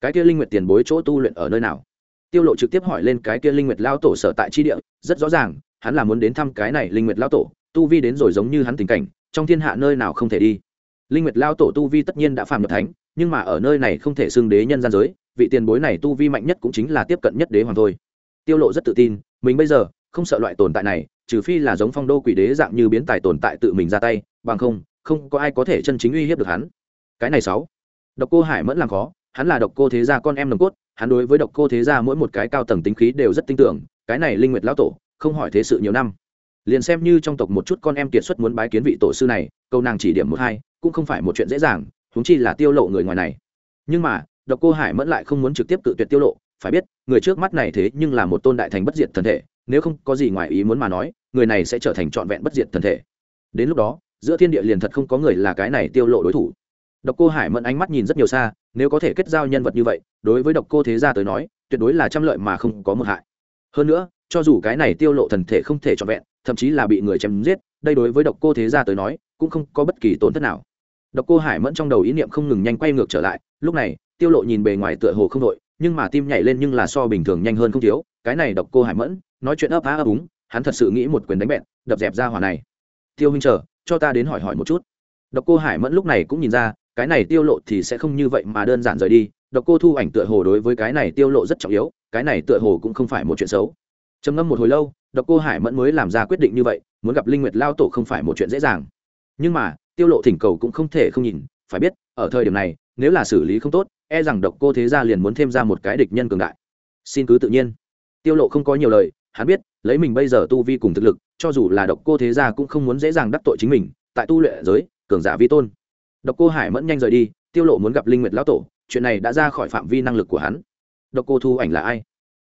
[SPEAKER 1] Cái kia linh nguyệt tiền bối chỗ tu luyện ở nơi nào? Tiêu lộ trực tiếp hỏi lên cái kia linh nguyệt lão tổ sở tại chi địa, rất rõ ràng, hắn là muốn đến thăm cái này linh nguyệt lão tổ, tu vi đến rồi giống như hắn tình cảnh, trong thiên hạ nơi nào không thể đi. Linh nguyệt lão tổ tu vi tất nhiên đã phàm nhập thánh, nhưng mà ở nơi này không thể xưng đế nhân gian giới, vị tiền bối này tu vi mạnh nhất cũng chính là tiếp cận nhất đế hoàng thôi. Tiêu lộ rất tự tin, mình bây giờ không sợ loại tồn tại này, trừ phi là giống phong đô quỷ đế dạng như biến tài tồn tại tự mình ra tay, bằng không không có ai có thể chân chính uy hiếp được hắn. Cái này sáu. Độc cô hải mẫn làm khó, hắn là độc cô thế gia con em nồng cốt, hắn đối với độc cô thế gia mỗi một cái cao tầng tính khí đều rất tin tưởng, cái này linh nguyệt lão tổ, không hỏi thế sự nhiều năm. Liền xem như trong tộc một chút con em kiệt xuất muốn bái kiến vị tổ sư này câu nàng chỉ điểm một hai, cũng không phải một chuyện dễ dàng, huống chi là tiêu lộ người ngoài này. Nhưng mà, độc cô hải mẫn lại không muốn trực tiếp cự tuyệt tiêu lộ, phải biết, người trước mắt này thế nhưng là một tôn đại thành bất diệt thần thể, nếu không có gì ngoài ý muốn mà nói, người này sẽ trở thành trọn vẹn bất diệt thần thể. Đến lúc đó giữa thiên địa liền thật không có người là cái này tiêu lộ đối thủ. Độc cô hải mẫn ánh mắt nhìn rất nhiều xa, nếu có thể kết giao nhân vật như vậy, đối với độc cô thế gia tới nói, tuyệt đối là trăm lợi mà không có một hại. Hơn nữa, cho dù cái này tiêu lộ thần thể không thể trọn vẹn, thậm chí là bị người chém giết, đây đối với độc cô thế gia tới nói, cũng không có bất kỳ tổn thất nào. Độc cô hải mẫn trong đầu ý niệm không ngừng nhanh quay ngược trở lại, lúc này, tiêu lộ nhìn bề ngoài tựa hồ không đội, nhưng mà tim nhảy lên nhưng là so bình thường nhanh hơn không thiếu, cái này độc cô hải mẫn, nói chuyện ấp á ấp úng, hắn thật sự nghĩ một quyền đánh bẹn, đập dẹp ra hỏa này. Tiêu huynh chờ cho ta đến hỏi hỏi một chút. Độc cô hải mẫn lúc này cũng nhìn ra, cái này tiêu lộ thì sẽ không như vậy mà đơn giản rời đi. Độc cô thu ảnh tựa hồ đối với cái này tiêu lộ rất trọng yếu, cái này tựa hồ cũng không phải một chuyện xấu. Trầm ngâm một hồi lâu, độc cô hải mẫn mới làm ra quyết định như vậy, muốn gặp linh nguyệt lao tổ không phải một chuyện dễ dàng. Nhưng mà, tiêu lộ thỉnh cầu cũng không thể không nhìn, phải biết, ở thời điểm này, nếu là xử lý không tốt e rằng độc cô thế gia liền muốn thêm ra một cái địch nhân cường đại. Xin cứ tự nhiên. Tiêu lộ không có nhiều lời hắn biết, lấy mình bây giờ tu vi cùng thực lực, cho dù là độc cô thế gia cũng không muốn dễ dàng đắc tội chính mình, tại tu luyện giới, cường giả vi tôn. Độc cô hải mẫn nhanh rời đi, tiêu lộ muốn gặp linh nguyệt lão tổ, chuyện này đã ra khỏi phạm vi năng lực của hắn. Độc cô thu ảnh là ai?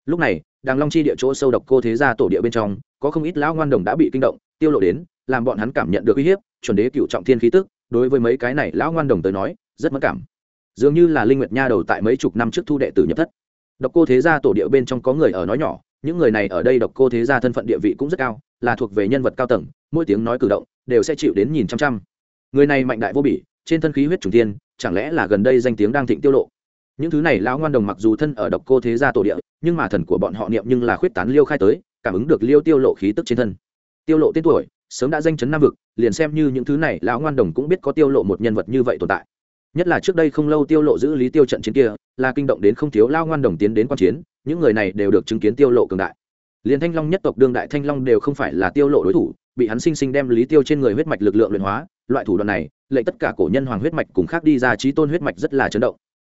[SPEAKER 1] Lúc này, đàng long chi địa chỗ sâu độc cô thế gia tổ địa bên trong, có không ít lão ngoan đồng đã bị kinh động, tiêu lộ đến, làm bọn hắn cảm nhận được uy hiếp, chuẩn đế cựu trọng thiên khí tức, đối với mấy cái này lão ngoan đồng tới nói, rất mất cảm. Dường như là linh nguyệt nha đầu tại mấy chục năm trước thu đệ tử nhập thất. Độc cô thế gia tổ địa bên trong có người ở nói nhỏ những người này ở đây độc cô thế gia thân phận địa vị cũng rất cao, là thuộc về nhân vật cao tầng, mỗi tiếng nói cử động đều sẽ chịu đến nhìn chăm chăm. Người này mạnh đại vô bỉ, trên thân khí huyết trùng tiên chẳng lẽ là gần đây danh tiếng đang thịnh tiêu lộ? Những thứ này lão ngoan đồng mặc dù thân ở độc cô thế gia tổ địa, nhưng mà thần của bọn họ niệm nhưng là khuyết tán liêu khai tới, cảm ứng được liêu tiêu lộ khí tức trên thân. Tiêu lộ tên tuổi, sớm đã danh chấn nam vực, liền xem như những thứ này lão ngoan đồng cũng biết có tiêu lộ một nhân vật như vậy tồn tại. Nhất là trước đây không lâu tiêu lộ giữ lý tiêu trận chiến kia, là kinh động đến không thiếu lao ngoan đồng tiến đến quan chiến những người này đều được chứng kiến tiêu lộ cường đại. Liền thanh long nhất tộc đương đại thanh long đều không phải là tiêu lộ đối thủ, bị hắn sinh sinh đem lý tiêu trên người huyết mạch lực lượng luyện hóa, loại thủ đoạn này lệnh tất cả cổ nhân hoàng huyết mạch cùng khác đi ra trí tôn huyết mạch rất là chấn động.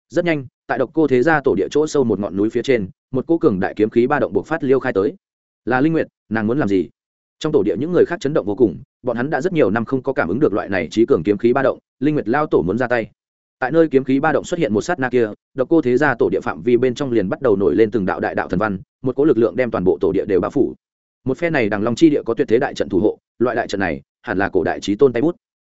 [SPEAKER 1] Rất nhanh, tại độc cô thế gia tổ địa chỗ sâu một ngọn núi phía trên, một cô cường đại kiếm khí ba động buộc phát liêu khai tới. Là linh nguyệt, nàng muốn làm gì? Trong tổ địa những người khác chấn động vô cùng, bọn hắn đã rất nhiều năm không có cảm ứng được loại này trí cường kiếm khí ba động, linh nguyệt lao tổ muốn ra tay tại nơi kiếm khí ba động xuất hiện một sát na kia, độc cô thế gia tổ địa phạm vi bên trong liền bắt đầu nổi lên từng đạo đại đạo thần văn, một cỗ lực lượng đem toàn bộ tổ địa đều bao phủ. Một phe này đằng long chi địa có tuyệt thế đại trận thủ hộ, loại đại trận này hẳn là cổ đại trí tôn tay bút.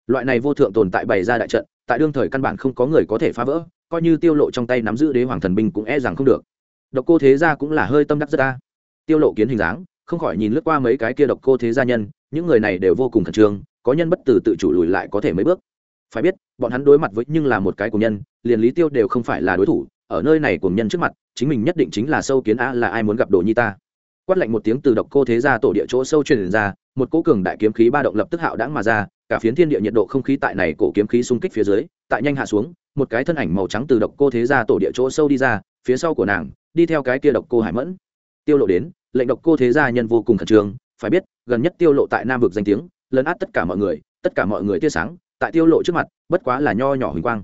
[SPEAKER 1] Loại này vô thượng tồn tại bày ra đại trận, tại đương thời căn bản không có người có thể phá vỡ, coi như tiêu lộ trong tay nắm giữ đế hoàng thần binh cũng e rằng không được. Độc cô thế gia cũng là hơi tâm đắc rất ta tiêu lộ kiến hình dáng, không khỏi nhìn lướt qua mấy cái kia độc cô thế gia nhân, những người này đều vô cùng khẩn trương, có nhân bất tử tự chủ lùi lại có thể mấy bước phải biết, bọn hắn đối mặt với nhưng là một cái cùng nhân, liền lý tiêu đều không phải là đối thủ, ở nơi này cùng nhân trước mặt, chính mình nhất định chính là sâu kiến a là ai muốn gặp đồ nhi ta. Quát lạnh một tiếng từ độc cô thế gia tổ địa chỗ sâu truyền ra, một cỗ cường đại kiếm khí ba động lập tức hạo đãng mà ra, cả phiến thiên địa nhiệt độ không khí tại này cổ kiếm khí xung kích phía dưới, tại nhanh hạ xuống, một cái thân ảnh màu trắng từ độc cô thế gia tổ địa chỗ sâu đi ra, phía sau của nàng, đi theo cái kia độc cô hải mẫn. Tiêu lộ đến, lệnh độc cô thế gia nhân vô cùng khẩn trương, phải biết, gần nhất tiêu lộ tại nam vực danh tiếng, lấn át tất cả mọi người, tất cả mọi người tia sáng tại tiêu lộ trước mặt, bất quá là nho nhỏ huỳnh quang.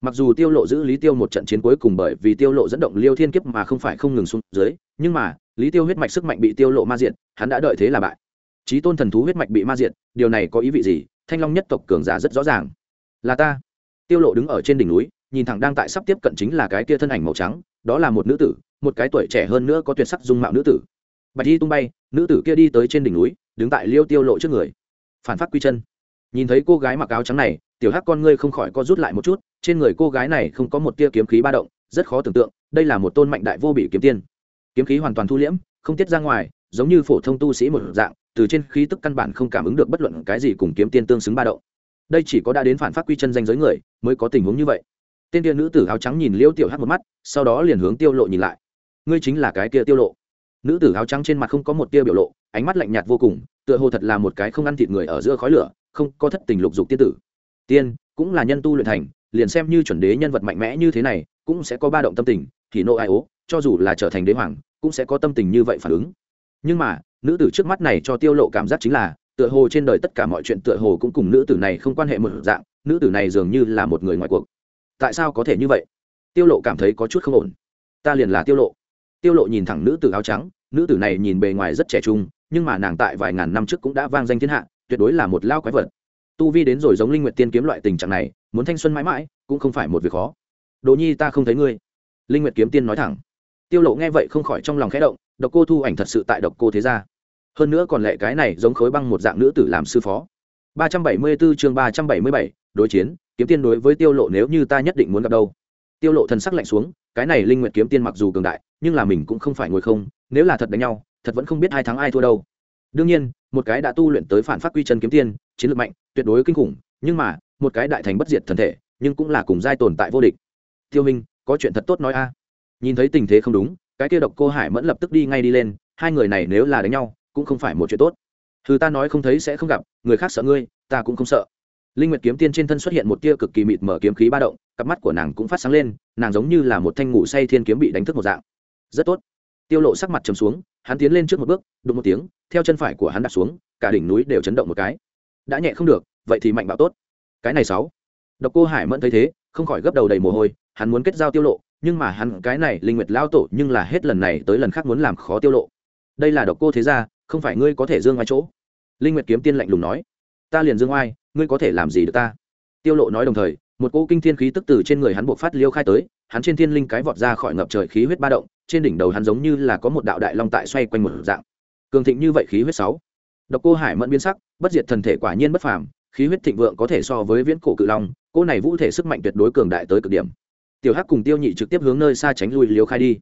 [SPEAKER 1] Mặc dù tiêu lộ giữ lý tiêu một trận chiến cuối cùng bởi vì tiêu lộ dẫn động liêu thiên kiếp mà không phải không ngừng xuống dưới, nhưng mà, lý tiêu huyết mạch sức mạnh bị tiêu lộ ma diện hắn đã đợi thế là bại. Trí tôn thần thú huyết mạch bị ma diện điều này có ý vị gì? Thanh long nhất tộc cường giả rất rõ ràng. Là ta. Tiêu lộ đứng ở trên đỉnh núi, nhìn thẳng đang tại sắp tiếp cận chính là cái kia thân ảnh màu trắng, đó là một nữ tử, một cái tuổi trẻ hơn nữa có tuyệt sắc dung mạo nữ tử. Bạch y tung bay, nữ tử kia đi tới trên đỉnh núi, đứng tại liêu tiêu lộ trước người. Phản phát quy chân nhìn thấy cô gái mặc áo trắng này, tiểu hắc con ngươi không khỏi co rút lại một chút, trên người cô gái này không có một tia kiếm khí ba động, rất khó tưởng tượng, đây là một tôn mạnh đại vô bị kiếm tiên. Kiếm khí hoàn toàn thu liễm, không tiết ra ngoài, giống như phổ thông tu sĩ một dạng, từ trên khí tức căn bản không cảm ứng được bất luận cái gì cùng kiếm tiên tương xứng ba động. Đây chỉ có đã đến phản phát quy chân danh giới người, mới có tình huống như vậy. Tên tiên nữ tử áo trắng nhìn liêu tiểu hắc một mắt, sau đó liền hướng tiêu lộ nhìn lại. Ngươi chính là cái kia tiêu lộ. Nữ tử áo trắng trên mặt không có một tia biểu lộ, ánh mắt lạnh nhạt vô cùng, tựa hồ thật là một cái không ăn thịt người ở giữa khói lửa không có thất tình lục dục tiên tử. Tiên, cũng là nhân tu luyện thành, liền xem như chuẩn đế nhân vật mạnh mẽ như thế này, cũng sẽ có ba động tâm tình, thì nộ ai ố, cho dù là trở thành đế hoàng, cũng sẽ có tâm tình như vậy phản ứng. Nhưng mà, nữ tử trước mắt này cho tiêu lộ cảm giác chính là, tựa hồ trên đời tất cả mọi chuyện tựa hồ cũng cùng nữ tử này không quan hệ một dạng, nữ tử này dường như là một người ngoài cuộc. Tại sao có thể như vậy? Tiêu lộ cảm thấy có chút không ổn. Ta liền là tiêu lộ. Tiêu lộ nhìn thẳng nữ tử áo trắng, nữ tử này nhìn bề ngoài rất trẻ trung, nhưng mà nàng tại vài ngàn năm trước cũng đã vang danh thiên hạ tuyệt đối là một lao quái vật. Tu vi đến rồi giống linh nguyệt tiên kiếm loại tình trạng này muốn thanh xuân mãi mãi cũng không phải một việc khó. Đồ nhi ta không thấy ngươi. Linh nguyệt kiếm tiên nói thẳng. Tiêu lộ nghe vậy không khỏi trong lòng khẽ động độc cô thu ảnh thật sự tại độc cô thế gia. Hơn nữa còn lệ cái này giống khối băng một dạng nữ tử làm sư phó. 374 chương 377, đối chiến kiếm tiên đối với tiêu lộ nếu như ta nhất định muốn gặp đâu. Tiêu lộ thần sắc lạnh xuống cái này linh nguyệt kiếm tiên mặc dù cường đại nhưng là mình cũng không phải ngồi không nếu là thật đánh nhau thật vẫn không biết hai thắng ai thua đâu đương nhiên, một cái đã tu luyện tới phản phát quy chân kiếm tiên, chiến lược mạnh, tuyệt đối kinh khủng, nhưng mà, một cái đại thành bất diệt thần thể, nhưng cũng là cùng giai tồn tại vô địch. Tiêu minh, có chuyện thật tốt nói a. Nhìn thấy tình thế không đúng, cái kia độc cô hải mẫn lập tức đi ngay đi lên, hai người này nếu là đánh nhau, cũng không phải một chuyện tốt. Thứ ta nói không thấy sẽ không gặp, người khác sợ ngươi, ta cũng không sợ. Linh nguyệt kiếm tiên trên thân xuất hiện một tia cực kỳ mịt mở kiếm khí ba động, cặp mắt của nàng cũng phát sáng lên, nàng giống như là một thanh ngủ say thiên kiếm bị đánh thức một dạng. Rất tốt. Tiêu lộ sắc mặt trầm xuống hắn tiến lên trước một bước, đụng một tiếng, theo chân phải của hắn đặt xuống, cả đỉnh núi đều chấn động một cái. Đã nhẹ không được, vậy thì mạnh bạo tốt. Cái này sáu. Độc cô hải mẫn thấy thế, không khỏi gấp đầu đầy mồ hôi, hắn muốn kết giao tiêu lộ, nhưng mà hắn, cái này linh nguyệt lao tổ nhưng là hết lần này tới lần khác muốn làm khó tiêu lộ. Đây là độc cô thế gia, không phải ngươi có thể dương ngoài chỗ. Linh nguyệt kiếm tiên lạnh lùng nói. Ta liền dương oai, ngươi có thể làm gì được ta? Tiêu lộ nói đồng thời, một cỗ kinh thiên khí tức từ trên người hắn buộc phát liêu khai tới, hắn trên thiên linh cái vọt ra khỏi ngập trời khí huyết ba động trên đỉnh đầu hắn giống như là có một đạo đại long tại xoay quanh một dạng. Cường thịnh như vậy khí huyết sáu. Độc cô hải mẫn biến sắc, bất diệt thần thể quả nhiên bất phàm, khí huyết thịnh vượng có thể so với viễn cổ cự long, cô này vũ thể sức mạnh tuyệt đối cường đại tới cực điểm. Tiểu hắc cùng tiêu nhị trực tiếp hướng nơi xa tránh lui liều khai đi.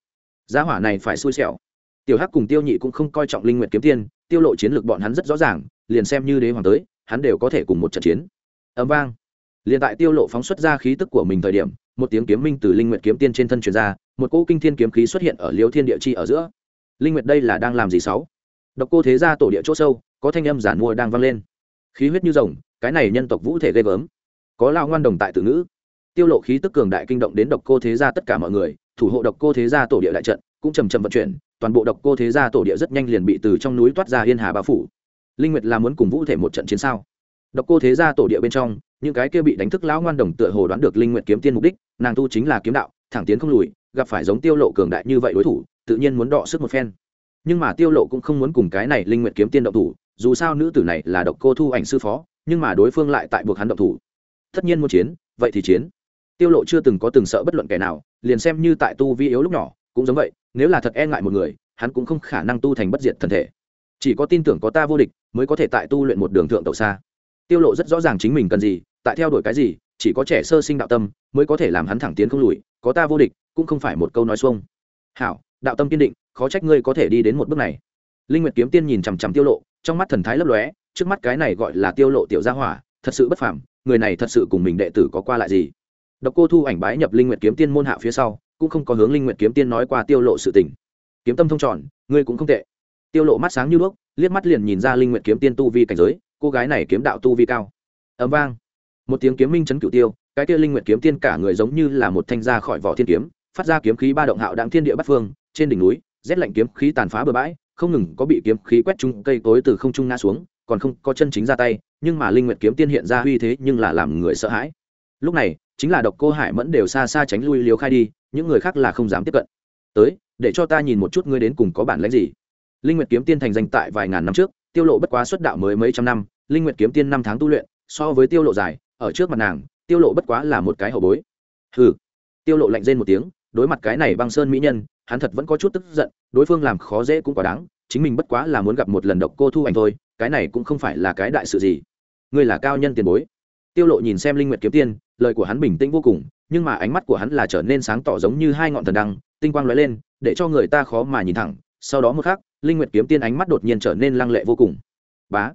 [SPEAKER 1] Giá hỏa này phải xui xẻo. Tiểu hắc cùng tiêu nhị cũng không coi trọng linh nguyện kiếm tiên, tiêu lộ chiến lược bọn hắn rất rõ ràng, liền xem như đế hoàng tới, hắn đều có thể cùng một trận chiến. Ấm vang. Liền tại tiêu lộ phóng xuất ra khí tức của mình thời điểm một tiếng kiếm minh từ linh nguyệt kiếm tiên trên thân truyền ra, một cỗ kinh thiên kiếm khí xuất hiện ở liêu thiên địa chi ở giữa. Linh nguyệt đây là đang làm gì sáu? Độc cô thế gia tổ địa chỗ sâu, có thanh âm giản mua đang vang lên. Khí huyết như rồng, cái này nhân tộc vũ thể ghê gớm. Có lao ngoan đồng tại tự ngữ. Tiêu lộ khí tức cường đại kinh động đến độc cô thế gia tất cả mọi người, thủ hộ độc cô thế gia tổ địa đại trận, cũng chầm chậm vận chuyển, toàn bộ độc cô thế gia tổ địa rất nhanh liền bị từ trong núi toát ra yên hà bao phủ. Linh nguyệt là muốn cùng vũ thể một trận chiến sao? Độc cô thế gia tổ địa bên trong, những cái kia bị đánh thức lão ngoan đồng tựa hồ đoán được linh nguyệt kiếm tiên mục đích, nàng tu chính là kiếm đạo, thẳng tiến không lùi, gặp phải giống tiêu lộ cường đại như vậy đối thủ, tự nhiên muốn đọ sức một phen. Nhưng mà tiêu lộ cũng không muốn cùng cái này linh nguyệt kiếm tiên động thủ, dù sao nữ tử này là độc cô thu ảnh sư phó, nhưng mà đối phương lại tại buộc hắn động thủ. Tất nhiên muốn chiến, vậy thì chiến. Tiêu lộ chưa từng có từng sợ bất luận kẻ nào, liền xem như tại tu vi yếu lúc nhỏ, cũng giống vậy, nếu là thật e ngại một người, hắn cũng không khả năng tu thành bất diệt thần thể. Chỉ có tin tưởng có ta vô địch, mới có thể tại tu luyện một đường thượng tẩu xa tiêu lộ rất rõ ràng chính mình cần gì, tại theo đuổi cái gì, chỉ có trẻ sơ sinh đạo tâm mới có thể làm hắn thẳng tiến không lùi, có ta vô địch, cũng không phải một câu nói xuông. Hảo, đạo tâm kiên định, khó trách ngươi có thể đi đến một bước này. Linh nguyệt kiếm tiên nhìn chằm chằm tiêu lộ, trong mắt thần thái lấp lóe, trước mắt cái này gọi là tiêu lộ tiểu gia hỏa, thật sự bất phàm, người này thật sự cùng mình đệ tử có qua lại gì. Độc cô thu ảnh bái nhập linh nguyệt kiếm tiên môn hạ phía sau, cũng không có hướng linh nguyệt kiếm tiên nói qua tiêu lộ sự tình. Kiếm tâm thông tròn, ngươi cũng không tệ. Tiêu lộ mắt sáng như đuốc, liếc mắt liền nhìn ra linh nguyệt kiếm tiên tu vi cảnh giới cô gái này kiếm đạo tu vi cao. Ầm vang. Một tiếng kiếm minh chấn cửu tiêu, cái kia linh nguyệt kiếm tiên cả người giống như là một thanh ra khỏi vỏ thiên kiếm, phát ra kiếm khí ba động hạo đặng thiên địa bát phương, trên đỉnh núi, rét lạnh kiếm khí tàn phá bờ bãi, không ngừng có bị kiếm khí quét trúng, cây tối từ không trung ngã xuống, còn không có chân chính ra tay, nhưng mà linh nguyệt kiếm tiên hiện ra uy thế nhưng là làm người sợ hãi. Lúc này, chính là độc cô hải mẫn đều xa xa tránh lui liều khai đi, những người khác là không dám tiếp cận. Tới, để cho ta nhìn một chút ngươi đến cùng có bản lãnh gì. Linh nguyệt kiếm tiên thành danh tại vài ngàn năm trước tiêu lộ bất quá xuất đạo mới mấy trăm năm, linh nguyệt kiếm tiên năm tháng tu luyện, so với tiêu lộ dài, ở trước mặt nàng, tiêu lộ bất quá là một cái hậu bối. Hừ. Tiêu lộ lạnh rên một tiếng, đối mặt cái này băng sơn mỹ nhân, hắn thật vẫn có chút tức giận, đối phương làm khó dễ cũng quá đáng, chính mình bất quá là muốn gặp một lần độc cô thu ảnh thôi, cái này cũng không phải là cái đại sự gì. Ngươi là cao nhân tiền bối. Tiêu lộ nhìn xem linh nguyệt kiếm tiên, lời của hắn bình tĩnh vô cùng, nhưng mà ánh mắt của hắn là trở nên sáng tỏ giống như hai ngọn thần đăng, tinh quang lóe lên, để cho người ta khó mà nhìn thẳng, sau đó một khắc linh nguyệt kiếm tiên ánh mắt đột nhiên trở nên lăng lệ vô cùng. Bá!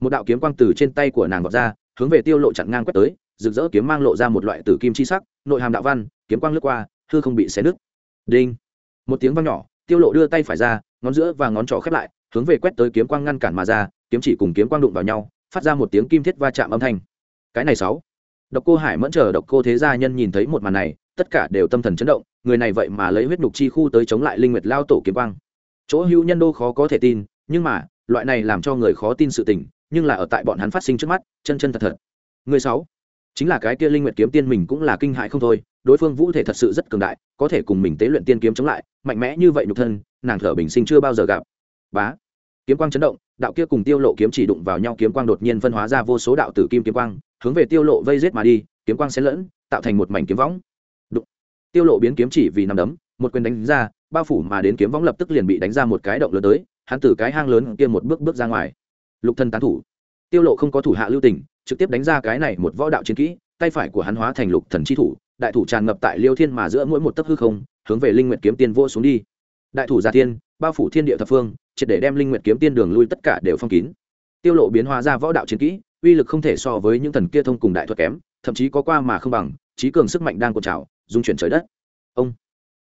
[SPEAKER 1] Một đạo kiếm quang từ trên tay của nàng vọt ra, hướng về tiêu lộ chặn ngang quét tới, rực rỡ kiếm mang lộ ra một loại tử kim chi sắc, nội hàm đạo văn, kiếm quang lướt qua, hư không bị xé nứt. Đinh! Một tiếng vang nhỏ, tiêu lộ đưa tay phải ra, ngón giữa và ngón trỏ khép lại, hướng về quét tới kiếm quang ngăn cản mà ra, kiếm chỉ cùng kiếm quang đụng vào nhau, phát ra một tiếng kim thiết va chạm âm thanh. Cái này sáu. Độc cô hải mẫn chờ độc cô thế gia nhân nhìn thấy một màn này, tất cả đều tâm thần chấn động, người này vậy mà lấy huyết nhục chi khu tới chống lại linh nguyệt lao tổ kiếm quang chỗ hữu nhân đô khó có thể tin, nhưng mà, loại này làm cho người khó tin sự tình, nhưng là ở tại bọn hắn phát sinh trước mắt, chân chân thật thật. Người sáu, chính là cái kia linh nguyệt kiếm tiên mình cũng là kinh hại không thôi, đối phương vũ thể thật sự rất cường đại, có thể cùng mình tế luyện tiên kiếm chống lại, mạnh mẽ như vậy nhục thân, nàng thở bình sinh chưa bao giờ gặp. Bá, kiếm quang chấn động, đạo kia cùng tiêu lộ kiếm chỉ đụng vào nhau, kiếm quang đột nhiên phân hóa ra vô số đạo tử kim kiếm quang, hướng về tiêu lộ vây giết mà đi, kiếm quang xen lẫn, tạo thành một mảnh kiếm võng. Đụng. Tiêu lộ biến kiếm chỉ vì nằm đấm, một quyền đánh ra bao phủ mà đến kiếm võng lập tức liền bị đánh ra một cái động lớn tới, hắn từ cái hang lớn kia một bước bước ra ngoài. Lục thân tán thủ. Tiêu lộ không có thủ hạ lưu tình, trực tiếp đánh ra cái này một võ đạo chiến kỹ, tay phải của hắn hóa thành lục thần chi thủ, đại thủ tràn ngập tại liêu thiên mà giữa mỗi một tấc hư không, hướng về linh nguyệt kiếm tiên vô xuống đi. Đại thủ gia tiên bao phủ thiên địa thập phương, triệt để đem linh nguyệt kiếm tiên đường lui tất cả đều phong kín. Tiêu lộ biến hóa ra võ đạo chiến kỹ, uy lực không thể so với những thần kia thông cùng đại thuật kém, thậm chí có qua mà không bằng trí cường sức mạnh đang cuộn trào dung chuyển trời đất. Ông,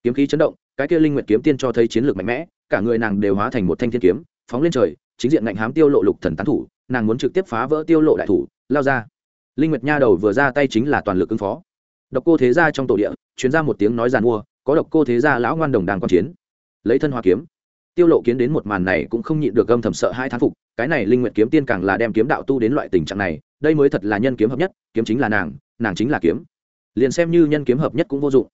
[SPEAKER 1] kiếm khí chấn động cái kia linh nguyệt kiếm tiên cho thấy chiến lược mạnh mẽ, cả người nàng đều hóa thành một thanh thiên kiếm, phóng lên trời, chính diện ngạnh hám tiêu lộ lục thần tán thủ, nàng muốn trực tiếp phá vỡ tiêu lộ đại thủ, lao ra. Linh nguyệt nha đầu vừa ra tay chính là toàn lực ứng phó. Độc cô thế gia trong tổ địa chuyến ra một tiếng nói giàn mua, có độc cô thế gia lão ngoan đồng đang quan chiến. Lấy thân hoa kiếm. Tiêu lộ kiến đến một màn này cũng không nhịn được âm thầm sợ hai thán phục, cái này linh nguyệt kiếm tiên càng là đem kiếm đạo tu đến loại tình trạng này, đây mới thật là nhân kiếm hợp nhất, kiếm chính là nàng nàng chính là kiếm. Liền xem như nhân kiếm hợp nhất cũng vô dụng.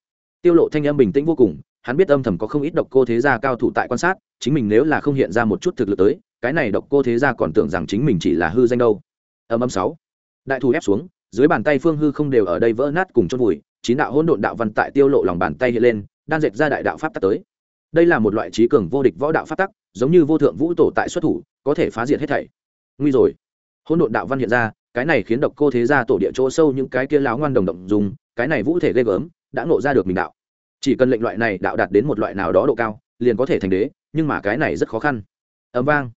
[SPEAKER 1] Tiêu lộ thanh âm bình tĩnh vô cùng hắn biết âm thầm có không ít độc cô thế gia cao thủ tại quan sát, chính mình nếu là không hiện ra một chút thực lực tới, cái này độc cô thế gia còn tưởng rằng chính mình chỉ là hư danh đâu. Âm âm sáu. Đại thủ ép xuống, dưới bàn tay phương hư không đều ở đây vỡ nát cùng chôn vùi, chín đạo hỗn độn đạo văn tại tiêu lộ lòng bàn tay hiện lên đan dệt ra đại đạo pháp tắc tới. Đây là một loại trí cường vô địch võ đạo pháp tắc, giống như vô thượng vũ tổ tại xuất thủ, có thể phá diệt hết thảy. Nguy rồi. Hỗn độn đạo văn hiện ra, cái này khiến độc cô thế gia tổ địa chỗ sâu những cái kia láo ngoan đồng động dùng, cái này vũ thể ghê gớm, đã ngộ ra được mình đạo chỉ cần lệnh loại này đạo đạt đến một loại nào đó độ cao, liền có thể thành đế, nhưng mà cái này rất khó khăn. Ấm vang.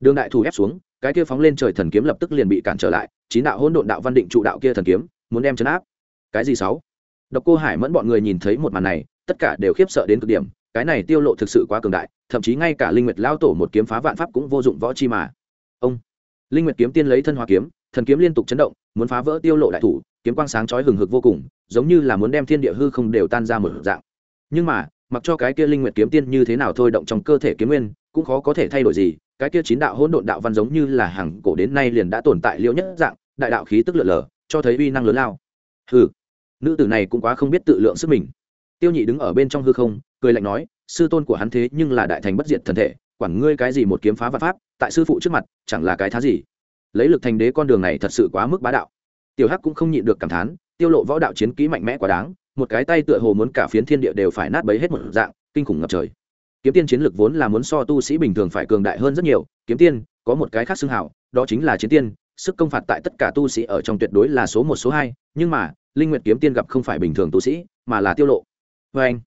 [SPEAKER 1] Đường đại thủ ép xuống, cái kia phóng lên trời thần kiếm lập tức liền bị cản trở lại, chín đạo hỗn độn đạo văn định trụ đạo kia thần kiếm, muốn đem chấn áp. Cái gì sáu? Độc cô hải mẫn bọn người nhìn thấy một màn này, tất cả đều khiếp sợ đến cực điểm, cái này tiêu lộ thực sự quá cường đại, thậm chí ngay cả linh nguyệt lao tổ một kiếm phá vạn pháp cũng vô dụng võ chi mà. Ông. Linh nguyệt kiếm tiên lấy thân hóa kiếm, thần kiếm liên tục chấn động, muốn phá vỡ tiêu lộ đại thủ, kiếm quang sáng chói hừng hực vô cùng, giống như là muốn đem thiên địa hư không đều tan ra một dạng nhưng mà, mặc cho cái kia linh nguyệt kiếm tiên như thế nào thôi động trong cơ thể kiếm nguyên, cũng khó có thể thay đổi gì, cái kia chín đạo hỗn độn đạo văn giống như là hàng cổ đến nay liền đã tồn tại liễu nhất dạng, đại đạo khí tức lượn lờ, cho thấy uy năng lớn lao. Hừ, nữ tử này cũng quá không biết tự lượng sức mình. Tiêu nhị đứng ở bên trong hư không, cười lạnh nói, sư tôn của hắn thế nhưng là đại thành bất diệt thần thể, quản ngươi cái gì một kiếm phá vật pháp, tại sư phụ trước mặt, chẳng là cái thá gì. Lấy lực thành đế con đường này thật sự quá mức bá đạo. Tiểu hắc cũng không nhịn được cảm thán, tiêu lộ võ đạo chiến kỹ mạnh mẽ quá đáng một cái tay tựa hồ muốn cả phiến thiên địa đều phải nát bấy hết một dạng, kinh khủng ngập trời. Kiếm tiên chiến lực vốn là muốn so tu sĩ bình thường phải cường đại hơn rất nhiều, kiếm tiên, có một cái khác xưng hảo, đó chính là chiến tiên, sức công phạt tại tất cả tu sĩ ở trong tuyệt đối là số một, số hai, nhưng mà, linh nguyệt kiếm tiên gặp không phải bình thường tu sĩ, mà là tiêu lộ. Vê anh,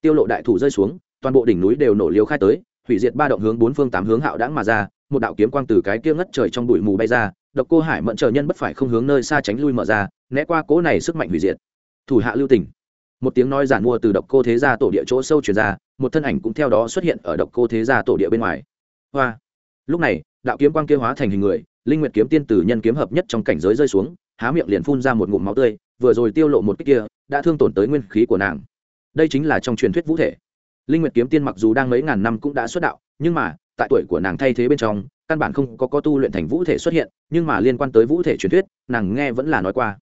[SPEAKER 1] tiêu lộ đại thủ rơi xuống, toàn bộ đỉnh núi đều nổ liều khai tới, hủy diệt ba động hướng bốn phương tám hướng hạo đãng mà ra, một đạo kiếm quang từ cái kia ngất trời trong bụi mù bay ra, độc cô hải mẫn chờ nhân bất phải không hướng nơi xa tránh lui mở ra, né qua cố này sức mạnh hủy diệt thủ hạ lưu tình. Một tiếng nói giản mua từ độc cô thế gia tổ địa chỗ sâu truyền ra, một thân ảnh cũng theo đó xuất hiện ở độc cô thế gia tổ địa bên ngoài. Hoa. Lúc này, đạo kiếm quang kia hóa thành hình người, linh nguyệt kiếm tiên tử nhân kiếm hợp nhất trong cảnh giới rơi xuống, há miệng liền phun ra một ngụm máu tươi, vừa rồi tiêu lộ một cái kia, đã thương tổn tới nguyên khí của nàng. Đây chính là trong truyền thuyết vũ thể. Linh nguyệt kiếm tiên mặc dù đang mấy ngàn năm cũng đã xuất đạo, nhưng mà, tại tuổi của nàng thay thế bên trong, căn bản không có có tu luyện thành vũ thể xuất hiện, nhưng mà liên quan tới vũ thể truyền thuyết, nàng nghe vẫn là nói qua.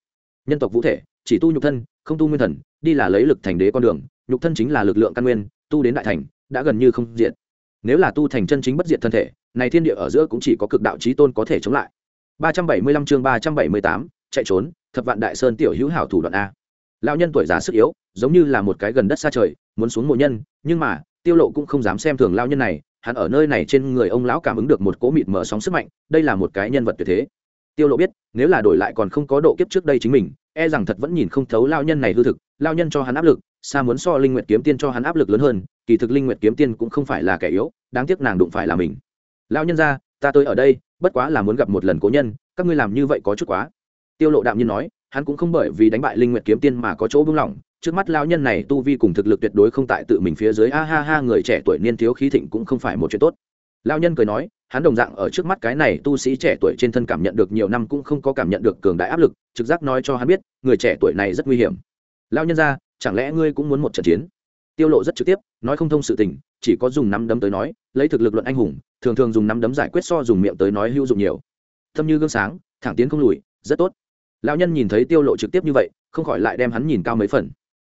[SPEAKER 1] Nhân tộc vũ thể, chỉ tu nhục thân không tu nguyên thần đi là lấy lực thành đế con đường nhục thân chính là lực lượng căn nguyên tu đến đại thành đã gần như không diện nếu là tu thành chân chính bất diệt thân thể này thiên địa ở giữa cũng chỉ có cực đạo trí tôn có thể chống lại. 375 chương 378, chạy trốn thập vạn đại sơn tiểu hữu hảo thủ đoạn a. Lão nhân tuổi già sức yếu giống như là một cái gần đất xa trời muốn xuống mộ nhân nhưng mà tiêu lộ cũng không dám xem thường lão nhân này hắn ở nơi này trên người ông lão cảm ứng được một cỗ mịt mở sóng sức mạnh đây là một cái nhân vật tuyệt thế. Tiêu lộ biết nếu là đổi lại còn không có độ kiếp trước đây chính mình e rằng thật vẫn nhìn không thấu lão nhân này hư thực lão nhân cho hắn áp lực, xa muốn so linh nguyệt kiếm tiên cho hắn áp lực lớn hơn, kỳ thực linh nguyệt kiếm tiên cũng không phải là kẻ yếu, đáng tiếc nàng đụng phải là mình. Lão nhân gia ta tới ở đây, bất quá là muốn gặp một lần cố nhân, các ngươi làm như vậy có chút quá. Tiêu lộ đạm nhiên nói, hắn cũng không bởi vì đánh bại linh nguyệt kiếm tiên mà có chỗ buông lỏng, trước mắt lão nhân này tu vi cùng thực lực tuyệt đối không tại tự mình phía dưới, a ha ha, người trẻ tuổi niên thiếu khí thịnh cũng không phải một chuyện tốt. Lão nhân cười nói hắn đồng dạng ở trước mắt cái này tu sĩ trẻ tuổi trên thân cảm nhận được nhiều năm cũng không có cảm nhận được cường đại áp lực, trực giác nói cho hắn biết, người trẻ tuổi này rất nguy hiểm. Lão nhân ra, chẳng lẽ ngươi cũng muốn một trận chiến? Tiêu lộ rất trực tiếp, nói không thông sự tình, chỉ có dùng nắm đấm tới nói, lấy thực lực luận anh hùng, thường thường dùng nắm đấm giải quyết so dùng miệng tới nói hữu dụng nhiều. Thâm như gương sáng, thẳng tiến không lùi, rất tốt. Lão nhân nhìn thấy tiêu lộ trực tiếp như vậy, không khỏi lại đem hắn nhìn cao mấy phần.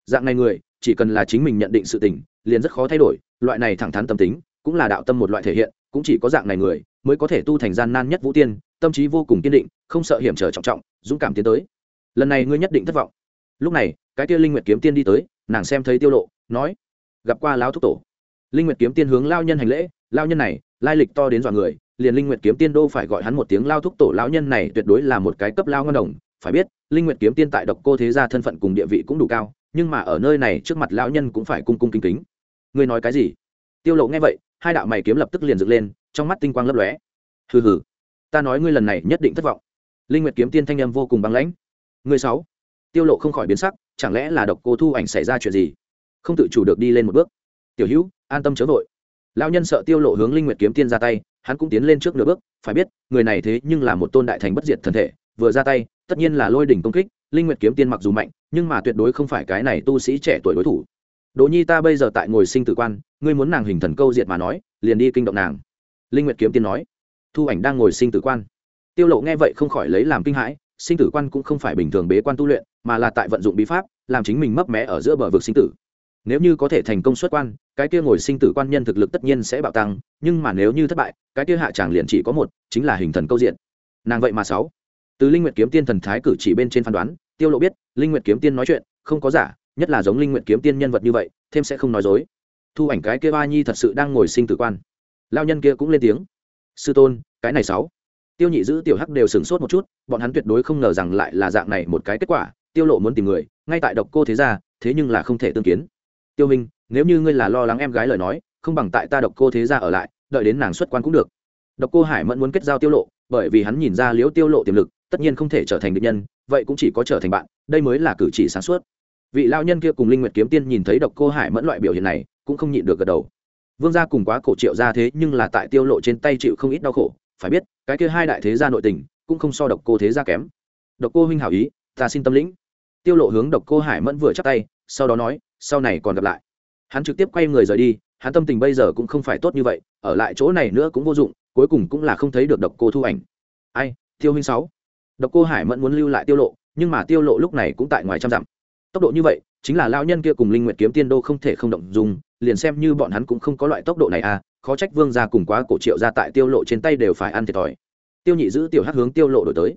[SPEAKER 1] Dạng này người, chỉ cần là chính mình nhận định sự tình, liền rất khó thay đổi, loại này thẳng thắn tâm tính, cũng là đạo tâm một loại thể hiện cũng chỉ có dạng này người mới có thể tu thành gian nan nhất vũ tiên, tâm trí vô cùng kiên định, không sợ hiểm trở trọng trọng, dũng cảm tiến tới. Lần này ngươi nhất định thất vọng. Lúc này, cái kia linh nguyệt kiếm tiên đi tới, nàng xem thấy tiêu lộ, nói, gặp qua lão thúc tổ. Linh nguyệt kiếm tiên hướng lao nhân hành lễ lao nhân này, lai lịch to đến dọa người, liền linh nguyệt kiếm tiên đô phải gọi hắn một tiếng lao thúc tổ, lão nhân này tuyệt đối là một cái cấp lao ngon đồng. Phải biết, linh nguyệt kiếm tiên tại độc cô thế gia thân phận cùng địa vị cũng đủ cao, nhưng mà ở nơi này trước mặt lão nhân cũng phải cung cung kính kính. Ngươi nói cái gì? Tiêu lộ nghe vậy hai đạo mày kiếm lập tức liền dựng lên, trong mắt tinh quang lấp lóe. Hừ hừ, ta nói ngươi lần này nhất định thất vọng. Linh nguyệt kiếm tiên thanh âm vô cùng băng lãnh. Ngươi sáu, tiêu lộ không khỏi biến sắc, chẳng lẽ là độc cô thu ảnh xảy ra chuyện gì? Không tự chủ được đi lên một bước. Tiểu hữu, an tâm chớ vội. Lão nhân sợ tiêu lộ hướng linh nguyệt kiếm tiên ra tay, hắn cũng tiến lên trước nửa bước, phải biết, người này thế nhưng là một tôn đại thành bất diệt thần thể, vừa ra tay, tất nhiên là lôi đỉnh công kích, linh nguyệt kiếm tiên mặc dù mạnh, nhưng mà tuyệt đối không phải cái này tu sĩ trẻ tuổi đối thủ. Đỗ nhi ta bây giờ tại ngồi sinh tử quan ngươi muốn nàng hình thần câu diệt mà nói, liền đi kinh động nàng. Linh nguyệt kiếm tiên nói. Thu ảnh đang ngồi sinh tử quan. Tiêu lộ nghe vậy không khỏi lấy làm kinh hãi, sinh tử quan cũng không phải bình thường bế quan tu luyện, mà là tại vận dụng bí pháp, làm chính mình mấp mé ở giữa bờ vực sinh tử. Nếu như có thể thành công xuất quan, cái kia ngồi sinh tử quan nhân thực lực tất nhiên sẽ bạo tăng, nhưng mà nếu như thất bại, cái kia hạ tràng liền chỉ có một, chính là hình thần câu diện nàng vậy mà sáu. Từ linh nguyệt kiếm tiên thần thái cử chỉ bên trên phán đoán, tiêu lộ biết, linh nguyệt kiếm tiên nói chuyện, không có giả, nhất là giống linh nguyệt kiếm tiên nhân vật như vậy, thêm sẽ không nói dối thu ảnh cái kia ba nhi thật sự đang ngồi sinh tử quan. Lao nhân kia cũng lên tiếng. Sư tôn, cái này sáu. Tiêu nhị giữ tiểu hắc đều sửng sốt một chút, bọn hắn tuyệt đối không ngờ rằng lại là dạng này một cái kết quả, tiêu lộ muốn tìm người, ngay tại độc cô thế gia, thế nhưng là không thể tương kiến. Tiêu minh, nếu như ngươi là lo lắng em gái lời nói, không bằng tại ta độc cô thế gia ở lại, đợi đến nàng xuất quan cũng được. Độc cô hải mẫn muốn kết giao tiêu lộ, bởi vì hắn nhìn ra liễu tiêu lộ tiềm lực, tất nhiên không thể trở thành địch nhân, vậy cũng chỉ có trở thành bạn, đây mới là cử chỉ sáng suốt. Vị lao nhân kia cùng linh nguyệt kiếm tiên nhìn thấy độc cô hải mẫn loại biểu hiện này cũng không nhịn được gật đầu. Vương gia cùng quá cổ triệu gia thế nhưng là tại tiêu lộ trên tay chịu không ít đau khổ, phải biết, cái kia hai đại thế gia nội tình, cũng không so độc cô thế gia kém. Độc cô huynh hảo ý, ta xin tâm lĩnh. Tiêu lộ hướng độc cô hải mẫn vừa chắp tay, sau đó nói, sau này còn gặp lại. Hắn trực tiếp quay người rời đi, hắn tâm tình bây giờ cũng không phải tốt như vậy, ở lại chỗ này nữa cũng vô dụng, cuối cùng cũng là không thấy được độc cô thu ảnh. Ai, tiêu huynh sáu. Độc cô hải mẫn muốn lưu lại tiêu lộ, nhưng mà tiêu lộ lúc này cũng tại ngoài trăm dặm. Tốc độ như vậy, chính là lão nhân kia cùng linh nguyệt kiếm tiên đô không thể không động dùng liền xem như bọn hắn cũng không có loại tốc độ này à khó trách vương gia cùng quá cổ triệu ra tại tiêu lộ trên tay đều phải ăn thiệt thòi. Tiêu nhị giữ tiểu hắc hướng tiêu lộ đổi tới.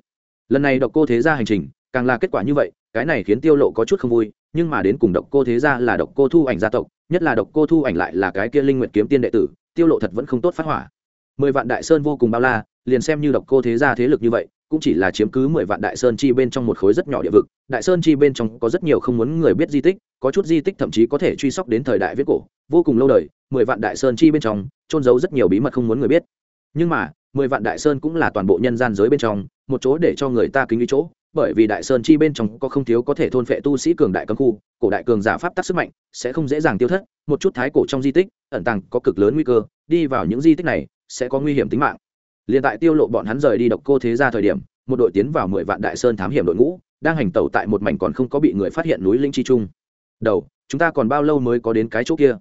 [SPEAKER 1] Lần này độc cô thế gia hành trình, càng là kết quả như vậy, cái này khiến tiêu lộ có chút không vui, nhưng mà đến cùng độc cô thế gia là độc cô thu ảnh gia tộc, nhất là độc cô thu ảnh lại là cái kia linh nguyệt kiếm tiên đệ tử, tiêu lộ thật vẫn không tốt phát hỏa. Mười vạn đại sơn vô cùng bao la, liền xem như độc cô thế gia thế lực như vậy cũng chỉ là chiếm cứ mười vạn đại sơn chi bên trong một khối rất nhỏ địa vực. Đại sơn chi bên trong có rất nhiều không muốn người biết di tích, có chút di tích thậm chí có thể truy sóc đến thời đại viết cổ. Vô cùng lâu đời, mười vạn đại sơn chi bên trong trôn giấu rất nhiều bí mật không muốn người biết. Nhưng mà, mười vạn đại sơn cũng là toàn bộ nhân gian giới bên trong, một chỗ để cho người ta kính ý chỗ, bởi vì đại sơn chi bên trong có không thiếu có thể thôn phệ tu sĩ cường đại cấm khu, cổ đại cường giả pháp tắc sức mạnh sẽ không dễ dàng tiêu thất, một chút thái cổ trong di tích, ẩn tàng có cực lớn nguy cơ, đi vào những di tích này sẽ có nguy hiểm tính mạng liền tại tiêu lộ bọn hắn rời đi độc cô thế ra thời điểm, một đội tiến vào mười vạn đại sơn thám hiểm đội ngũ, đang hành tẩu tại một mảnh còn không có bị người phát hiện núi linh chi trung. Đầu, chúng ta còn bao lâu mới có đến cái chỗ kia?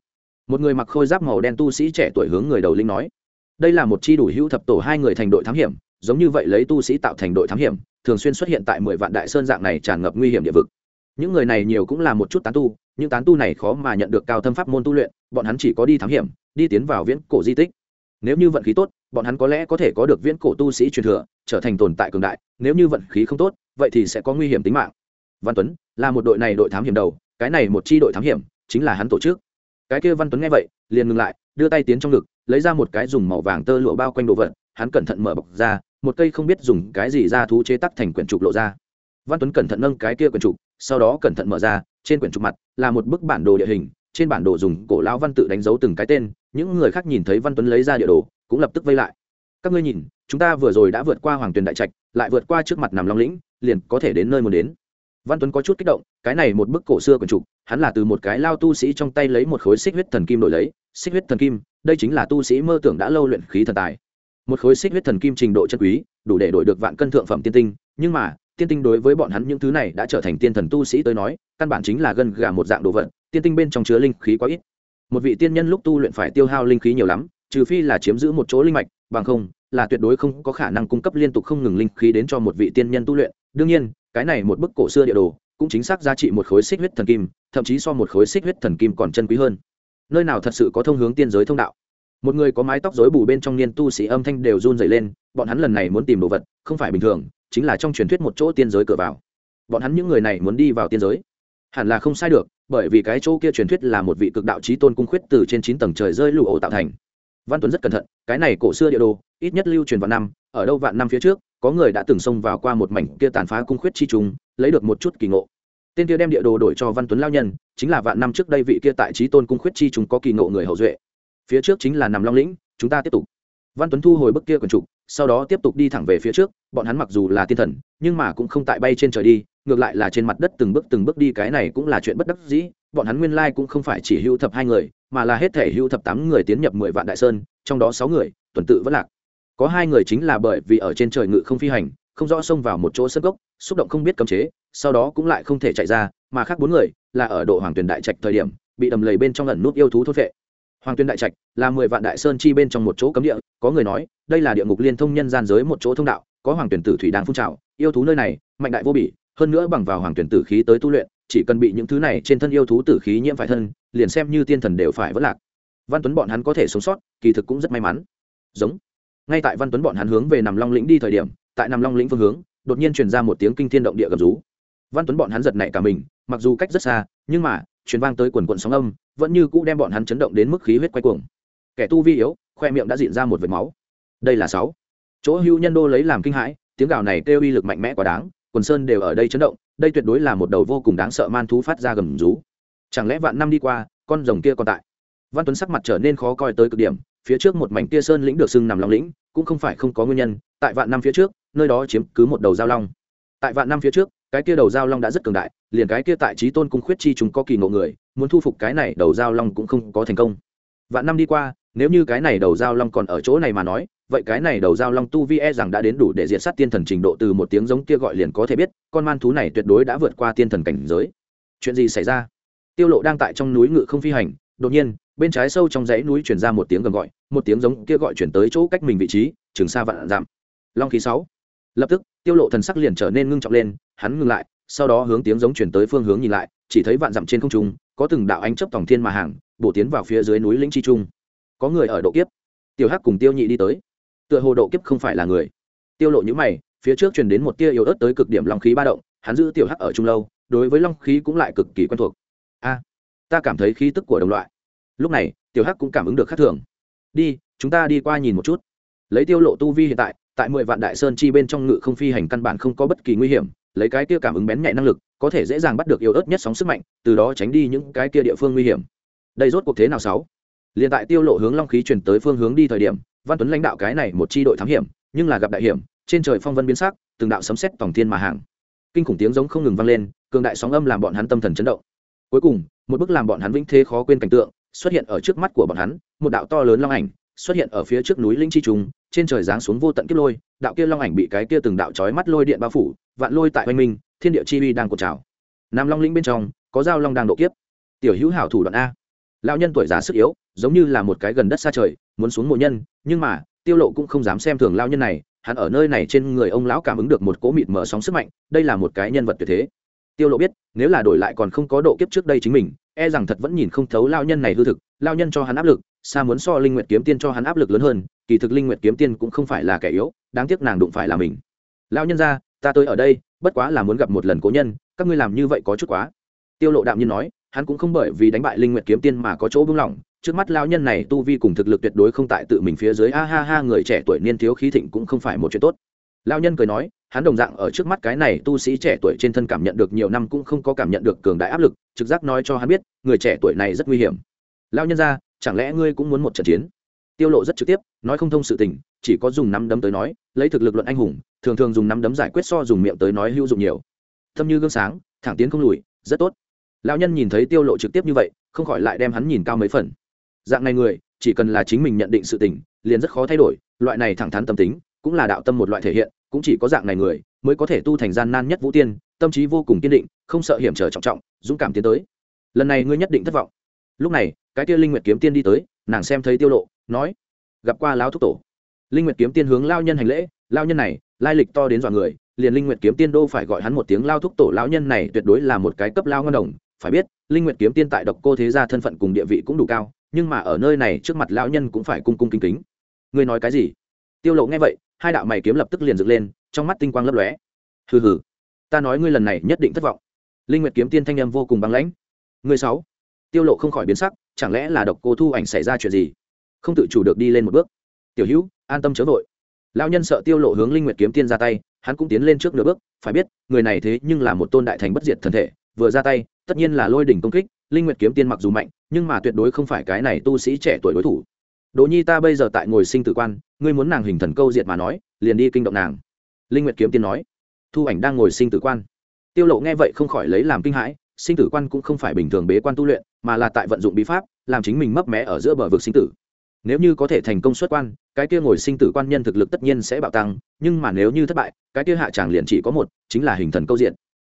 [SPEAKER 1] Một người mặc khôi giáp màu đen tu sĩ trẻ tuổi hướng người đầu linh nói. Đây là một chi đủ hữu thập tổ hai người thành đội thám hiểm, giống như vậy lấy tu sĩ tạo thành đội thám hiểm, thường xuyên xuất hiện tại mười vạn đại sơn dạng này tràn ngập nguy hiểm địa vực. Những người này nhiều cũng là một chút tán tu, những tán tu này khó mà nhận được cao thâm pháp môn tu luyện, bọn hắn chỉ có đi thám hiểm, đi tiến vào viễn cổ di tích nếu như vận khí tốt, bọn hắn có lẽ có thể có được viễn cổ tu sĩ truyền thừa, trở thành tồn tại cường đại, nếu như vận khí không tốt, vậy thì sẽ có nguy hiểm tính mạng. Văn tuấn, là một đội này đội thám hiểm đầu, cái này một chi đội thám hiểm, chính là hắn tổ chức. Cái kia văn tuấn nghe vậy, liền ngừng lại, đưa tay tiến trong ngực, lấy ra một cái dùng màu vàng tơ lụa bao quanh đồ vật, hắn cẩn thận mở bọc ra, một cây không biết dùng cái gì ra thú chế tắc thành quyển trục lộ ra. Văn tuấn cẩn thận nâng cái kia quyển trục, sau đó cẩn thận mở ra, trên quyển trục mặt là một bức bản đồ địa hình, trên bản đồ dùng cổ lão văn tự đánh dấu từng cái tên những người khác nhìn thấy văn tuấn lấy ra địa đồ, cũng lập tức vây lại. Các ngươi nhìn, chúng ta vừa rồi đã vượt qua hoàng tuyền đại trạch, lại vượt qua trước mặt nằm long lĩnh, liền có thể đến nơi muốn đến. Văn tuấn có chút kích động, cái này một bức cổ xưa quần trục, hắn là từ một cái lao tu sĩ trong tay lấy một khối xích huyết thần kim đổi lấy. Xích huyết thần kim, đây chính là tu sĩ mơ tưởng đã lâu luyện khí thần tài. Một khối xích huyết thần kim trình độ chân quý, đủ để đổi được vạn cân thượng phẩm tiên tinh, nhưng mà, tiên tinh đối với bọn hắn những thứ này đã trở thành tiên thần tu sĩ tới nói, căn bản chính là gân gà một dạng đồ vật, tiên tinh bên trong chứa linh khí quá ít một vị tiên nhân lúc tu luyện phải tiêu hao linh khí nhiều lắm, trừ phi là chiếm giữ một chỗ linh mạch, bằng không, là tuyệt đối không có khả năng cung cấp liên tục không ngừng linh khí đến cho một vị tiên nhân tu luyện. Đương nhiên, cái này một bức cổ xưa địa đồ, cũng chính xác giá trị một khối xích huyết thần kim, thậm chí so một khối xích huyết thần kim còn chân quý hơn. Nơi nào thật sự có thông hướng tiên giới thông đạo? Một người có mái tóc rối bù bên trong niên tu sĩ âm thanh đều run dày lên, bọn hắn lần này muốn tìm đồ vật, không phải bình thường, chính là trong truyền thuyết một chỗ tiên giới cửa vào. Bọn hắn những người này muốn đi vào tiên giới. Hẳn là không sai được bởi vì cái chỗ kia truyền thuyết là một vị cực đạo trí tôn cung khuyết từ trên chín tầng trời rơi lụ ổ tạo thành. Văn tuấn rất cẩn thận, cái này cổ xưa địa đồ, ít nhất lưu truyền vạn năm, ở đâu vạn năm phía trước, có người đã từng xông vào qua một mảnh kia tàn phá cung khuyết chi trùng lấy được một chút kỳ ngộ. Tên kia đem địa đồ đổi cho văn tuấn lao nhân, chính là vạn năm trước đây vị kia tại trí tôn cung khuyết chi trùng có kỳ ngộ người hậu duệ. Phía trước chính là nằm long lĩnh, chúng ta tiếp tục. Văn tuấn thu hồi bức kia quần trục, sau đó tiếp tục đi thẳng về phía trước, bọn hắn mặc dù là tiên thần, nhưng mà cũng không tại bay trên trời đi ngược lại là trên mặt đất từng bước từng bước đi, cái này cũng là chuyện bất đắc dĩ. Bọn hắn nguyên lai cũng không phải chỉ hưu thập hai người, mà là hết thể hưu thập tám người tiến nhập mười vạn đại sơn, trong đó sáu người, tuần tự vẫn lạc. Có hai người chính là bởi vì ở trên trời ngự không phi hành, không rõ xông vào một chỗ sân gốc xúc động không biết cấm chế, sau đó cũng lại không thể chạy ra, mà khác bốn người là ở độ hoàng tuyền đại trạch thời điểm, bị đầm lầy bên trong lần nút yêu thú thốt vệ hoàng tuyên đại trạch là mười vạn đại sơn chi bên trong một chỗ cấm địa, có người nói, đây là địa ngục liên thông nhân gian giới một chỗ thông đạo, có hoàng tuyển tử thủy đang phun trào, yêu thú nơi này, mạnh đại vô bỉ hơn nữa bằng vào hoàng tuyển tử khí tới tu luyện, chỉ cần bị những thứ này trên thân yêu thú tử khí nhiễm phải thân, liền xem như tiên thần đều phải vất lạc. Văn tuấn bọn hắn có thể sống sót, kỳ thực cũng rất may mắn. Giống. Ngay tại văn tuấn bọn hắn hướng về nằm long lĩnh đi thời điểm, tại nằm long lĩnh phương hướng, đột nhiên truyền ra một tiếng kinh thiên động địa gầm rú. Văn tuấn bọn hắn giật nảy cả mình, mặc dù cách rất xa, nhưng mà, truyền vang tới quần quần sóng âm, vẫn như cũ đem bọn hắn chấn động đến mức khí huyết quay cuồng. Kẻ tu vi yếu, khoe miệng đã diện ra một vệt máu. Đây là sáu. Chỗ hưu nhân đô lấy làm kinh hãi, tiếng gào này kêu uy lực mạnh mẽ quá đáng quần sơn đều ở đây chấn động, đây tuyệt đối là một đầu vô cùng đáng sợ man thú phát ra gầm rú. Chẳng lẽ vạn năm đi qua, con rồng kia còn tại? Văn tuấn sắc mặt trở nên khó coi tới cực điểm, phía trước một mảnh tia sơn lĩnh được xưng nằm lòng lĩnh, cũng không phải không có nguyên nhân, tại vạn năm phía trước, nơi đó chiếm cứ một đầu giao long. Tại vạn năm phía trước, cái kia đầu giao long đã rất cường đại, liền cái kia tại trí tôn cung khuyết chi chúng có kỳ ngộ người, muốn thu phục cái này đầu giao long cũng không có thành công. Vạn năm đi qua nếu như cái này đầu giao long còn ở chỗ này mà nói, vậy cái này đầu giao long tu vi e rằng đã đến đủ để diệt sát tiên thần trình độ từ một tiếng giống kia gọi liền có thể biết, con man thú này tuyệt đối đã vượt qua tiên thần cảnh giới. Chuyện gì xảy ra? Tiêu lộ đang tại trong núi ngự không phi hành, đột nhiên, bên trái sâu trong dãy núi truyền ra một tiếng gầm gọi, một tiếng giống kia gọi chuyển tới chỗ cách mình vị trí, trường xa vạn giảm long khí sáu. Lập tức, tiêu lộ thần sắc liền trở nên ngưng trọng lên, hắn ngừng lại, sau đó hướng tiếng giống chuyển tới phương hướng nhìn lại, chỉ thấy vạn dặm trên không trung, có từng đạo ánh chớp tổng thiên mà hàng, bổ tiến vào phía dưới núi lĩnh chi trung có người ở độ kiếp. Tiểu hắc cùng tiêu nhị đi tới. Tựa hồ độ kiếp không phải là người. Tiêu lộ như mày, phía trước truyền đến một tia yếu ớt tới cực điểm long khí ba động, hắn giữ tiểu hắc ở trung lâu, đối với long khí cũng lại cực kỳ quen thuộc. A, ta cảm thấy khí tức của đồng loại. Lúc này, tiểu hắc cũng cảm ứng được khác thường. Đi, chúng ta đi qua nhìn một chút. Lấy tiêu lộ tu vi hiện tại tại mười vạn đại sơn chi bên trong ngự không phi hành căn bản không có bất kỳ nguy hiểm, lấy cái kia cảm ứng bén nhạy năng lực, có thể dễ dàng bắt được yếu ớt nhất sóng sức mạnh, từ đó tránh đi những cái kia địa phương nguy hiểm. Đây rốt cuộc thế nào sáu? Liền tại tiêu lộ hướng long khí truyền tới phương hướng đi thời điểm, văn tuấn lãnh đạo cái này một chi đội thám hiểm, nhưng là gặp đại hiểm, trên trời phong vân biến sắc, từng đạo sấm sét tổng thiên mà hàng. Kinh khủng tiếng giống không ngừng vang lên, cường đại sóng âm làm bọn hắn tâm thần chấn động. Cuối cùng, một bức làm bọn hắn vĩnh thế khó quên cảnh tượng, xuất hiện ở trước mắt của bọn hắn, một đạo to lớn long ảnh xuất hiện ở phía trước núi linh chi trùng trên trời giáng xuống vô tận kiếp lôi, đạo kia long ảnh bị cái kia từng đạo chói mắt lôi điện bao phủ, vạn lôi tại oanh minh, thiên địa chi uy đang cột trào. Nam long lĩnh bên trong, có dao long đang độ kiếp. Tiểu hữu hảo thủ đoạn a lão nhân tuổi già sức yếu, giống như là một cái gần đất xa trời, muốn xuống mộ nhân, nhưng mà, tiêu lộ cũng không dám xem thường lão nhân này, hắn ở nơi này trên người ông lão cảm ứng được một cỗ mịt mở sóng sức mạnh, đây là một cái nhân vật tuyệt thế. Tiêu lộ biết, nếu là đổi lại còn không có độ kiếp trước đây chính mình e rằng thật vẫn nhìn không thấu lão nhân này hư thực, Lão nhân cho hắn áp lực, xa muốn so linh nguyệt kiếm tiên cho hắn áp lực lớn hơn, kỳ thực linh nguyệt kiếm tiên cũng không phải là kẻ yếu, đáng tiếc nàng đụng phải là mình. Lão nhân ra, ta tới ở đây, bất quá là muốn gặp một lần cố nhân, các ngươi làm như vậy có chút quá. Tiêu lộ đạm nhiên nói hắn cũng không bởi vì đánh bại linh nguyệt kiếm tiên mà có chỗ buông lỏng. Trước mắt lao nhân này tu vi cùng thực lực tuyệt đối không tại tự mình phía dưới. A ha ha, người trẻ tuổi niên thiếu khí thịnh cũng không phải một chuyện tốt. Lao nhân cười nói, hắn đồng dạng ở trước mắt cái này tu sĩ trẻ tuổi trên thân cảm nhận được nhiều năm cũng không có cảm nhận được cường đại áp lực, trực giác nói cho hắn biết, người trẻ tuổi này rất nguy hiểm. Lao nhân ra, chẳng lẽ ngươi cũng muốn một trận chiến? Tiêu lộ rất trực tiếp, nói không thông sự tình, chỉ có dùng nắm đấm tới nói, lấy thực lực luận anh hùng, thường thường dùng nắm đấm giải quyết so dùng miệng tới nói hữu dụng nhiều. Thâm như gương sáng, thẳng tiến không lùi, rất tốt lão nhân nhìn thấy tiêu lộ trực tiếp như vậy, không khỏi lại đem hắn nhìn cao mấy phần. Dạng này người, chỉ cần là chính mình nhận định sự tình, liền rất khó thay đổi, loại này thẳng thắn tâm tính, cũng là đạo tâm một loại thể hiện, cũng chỉ có dạng này người, mới có thể tu thành gian nan nhất vũ tiên, tâm trí vô cùng kiên định, không sợ hiểm trở trọng trọng, dũng cảm tiến tới. Lần này ngươi nhất định thất vọng. Lúc này, cái kia linh nguyệt kiếm tiên đi tới, nàng xem thấy tiêu lộ, nói, gặp qua lão thúc tổ. Linh nguyệt kiếm tiên hướng lao nhân hành lễ lao nhân này, lai lịch to đến dọa người, liền linh nguyệt kiếm tiên đô phải gọi hắn một tiếng lao thúc tổ, lão nhân này tuyệt đối là một cái cấp lao ngon đồng phải biết, linh nguyệt kiếm tiên tại độc cô thế gia thân phận cùng địa vị cũng đủ cao, nhưng mà ở nơi này trước mặt lão nhân cũng phải cung cung kính kính. Ngươi nói cái gì? Tiêu lộ nghe vậy, hai đạo mày kiếm lập tức liền dựng lên, trong mắt tinh quang lấp lóe. Hừ hừ, ta nói ngươi lần này nhất định thất vọng. Linh nguyệt kiếm tiên thanh âm vô cùng băng lãnh. Ngươi sáu. Tiêu lộ không khỏi biến sắc, chẳng lẽ là độc cô thu ảnh xảy ra chuyện gì? Không tự chủ được đi lên một bước. Tiểu hữu, an tâm chớ vội. Lão nhân sợ tiêu lộ hướng linh nguyệt kiếm tiên ra tay, hắn cũng tiến lên trước nửa bước, phải biết, người này thế nhưng là một tôn đại thành bất diệt thần thể vừa ra tay, tất nhiên là lôi đỉnh công kích, linh nguyệt kiếm tiên mặc dù mạnh, nhưng mà tuyệt đối không phải cái này tu sĩ trẻ tuổi đối thủ. Đỗ nhi ta bây giờ tại ngồi sinh tử quan, ngươi muốn nàng hình thần câu diệt mà nói, liền đi kinh động nàng. Linh nguyệt kiếm tiên nói. Thu ảnh đang ngồi sinh tử quan. Tiêu lộ nghe vậy không khỏi lấy làm kinh hãi, sinh tử quan cũng không phải bình thường bế quan tu luyện, mà là tại vận dụng bí pháp, làm chính mình mấp mé ở giữa bờ vực sinh tử. Nếu như có thể thành công xuất quan, cái kia ngồi sinh tử quan nhân thực lực tất nhiên sẽ bạo tăng, nhưng mà nếu như thất bại, cái kia hạ tràng liền chỉ có một, chính là hình thần câu diện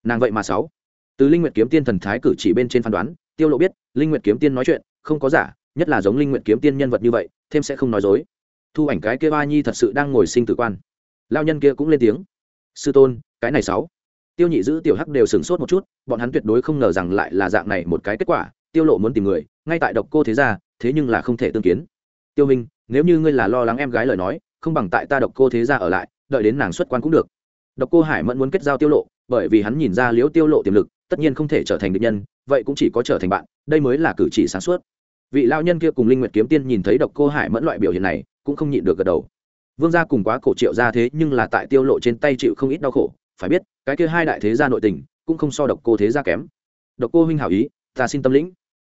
[SPEAKER 1] nàng vậy mà sáu từ linh nguyệt kiếm tiên thần thái cử chỉ bên trên phán đoán, tiêu lộ biết, linh nguyệt kiếm tiên nói chuyện, không có giả, nhất là giống linh nguyệt kiếm tiên nhân vật như vậy, thêm sẽ không nói dối. Thu ảnh cái kia ba nhi thật sự đang ngồi sinh tử quan. Lao nhân kia cũng lên tiếng. Sư tôn, cái này sáu. Tiêu nhị giữ tiểu hắc đều sửng sốt một chút, bọn hắn tuyệt đối không ngờ rằng lại là dạng này một cái kết quả, tiêu lộ muốn tìm người, ngay tại độc cô thế gia, thế nhưng là không thể tương kiến. Tiêu minh, nếu như ngươi là lo lắng em gái lời nói, không bằng tại ta độc cô thế gia ở lại, đợi đến nàng xuất quan cũng được. Độc cô hải mẫn muốn kết giao tiêu lộ, bởi vì hắn nhìn ra liễu tiêu lộ tiềm lực tất nhiên không thể trở thành địch nhân, vậy cũng chỉ có trở thành bạn, đây mới là cử chỉ sáng suốt. Vị lão nhân kia cùng linh nguyệt kiếm tiên nhìn thấy độc cô hải mẫn loại biểu hiện này, cũng không nhịn được gật đầu. Vương gia cùng quá cổ triệu ra thế nhưng là tại tiêu lộ trên tay chịu không ít đau khổ, phải biết, cái kia hai đại thế gia nội tình, cũng không so độc cô thế gia kém. Độc cô huynh hảo ý, ta xin tâm lĩnh.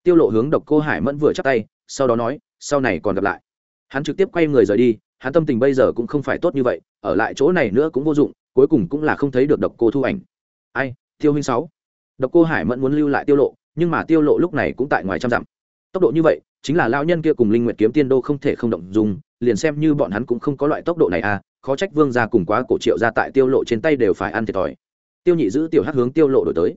[SPEAKER 1] Tiêu lộ hướng độc cô hải mẫn vừa chắp tay, sau đó nói, sau này còn gặp lại. Hắn trực tiếp quay người rời đi, hắn tâm tình bây giờ cũng không phải tốt như vậy, ở lại chỗ này nữa cũng vô dụng, cuối cùng cũng là không thấy được độc cô thu ảnh. Ai, tiêu huynh sáu? Độc cô hải mẫn muốn lưu lại tiêu lộ, nhưng mà tiêu lộ lúc này cũng tại ngoài trăm dặm. Tốc độ như vậy, chính là lão nhân kia cùng linh nguyệt kiếm tiên đô không thể không động dung, liền xem như bọn hắn cũng không có loại tốc độ này à khó trách vương gia cùng quá cổ triệu gia tại tiêu lộ trên tay đều phải ăn thiệt thòi. Tiêu nhị giữ tiểu hắc hướng tiêu lộ đổi tới.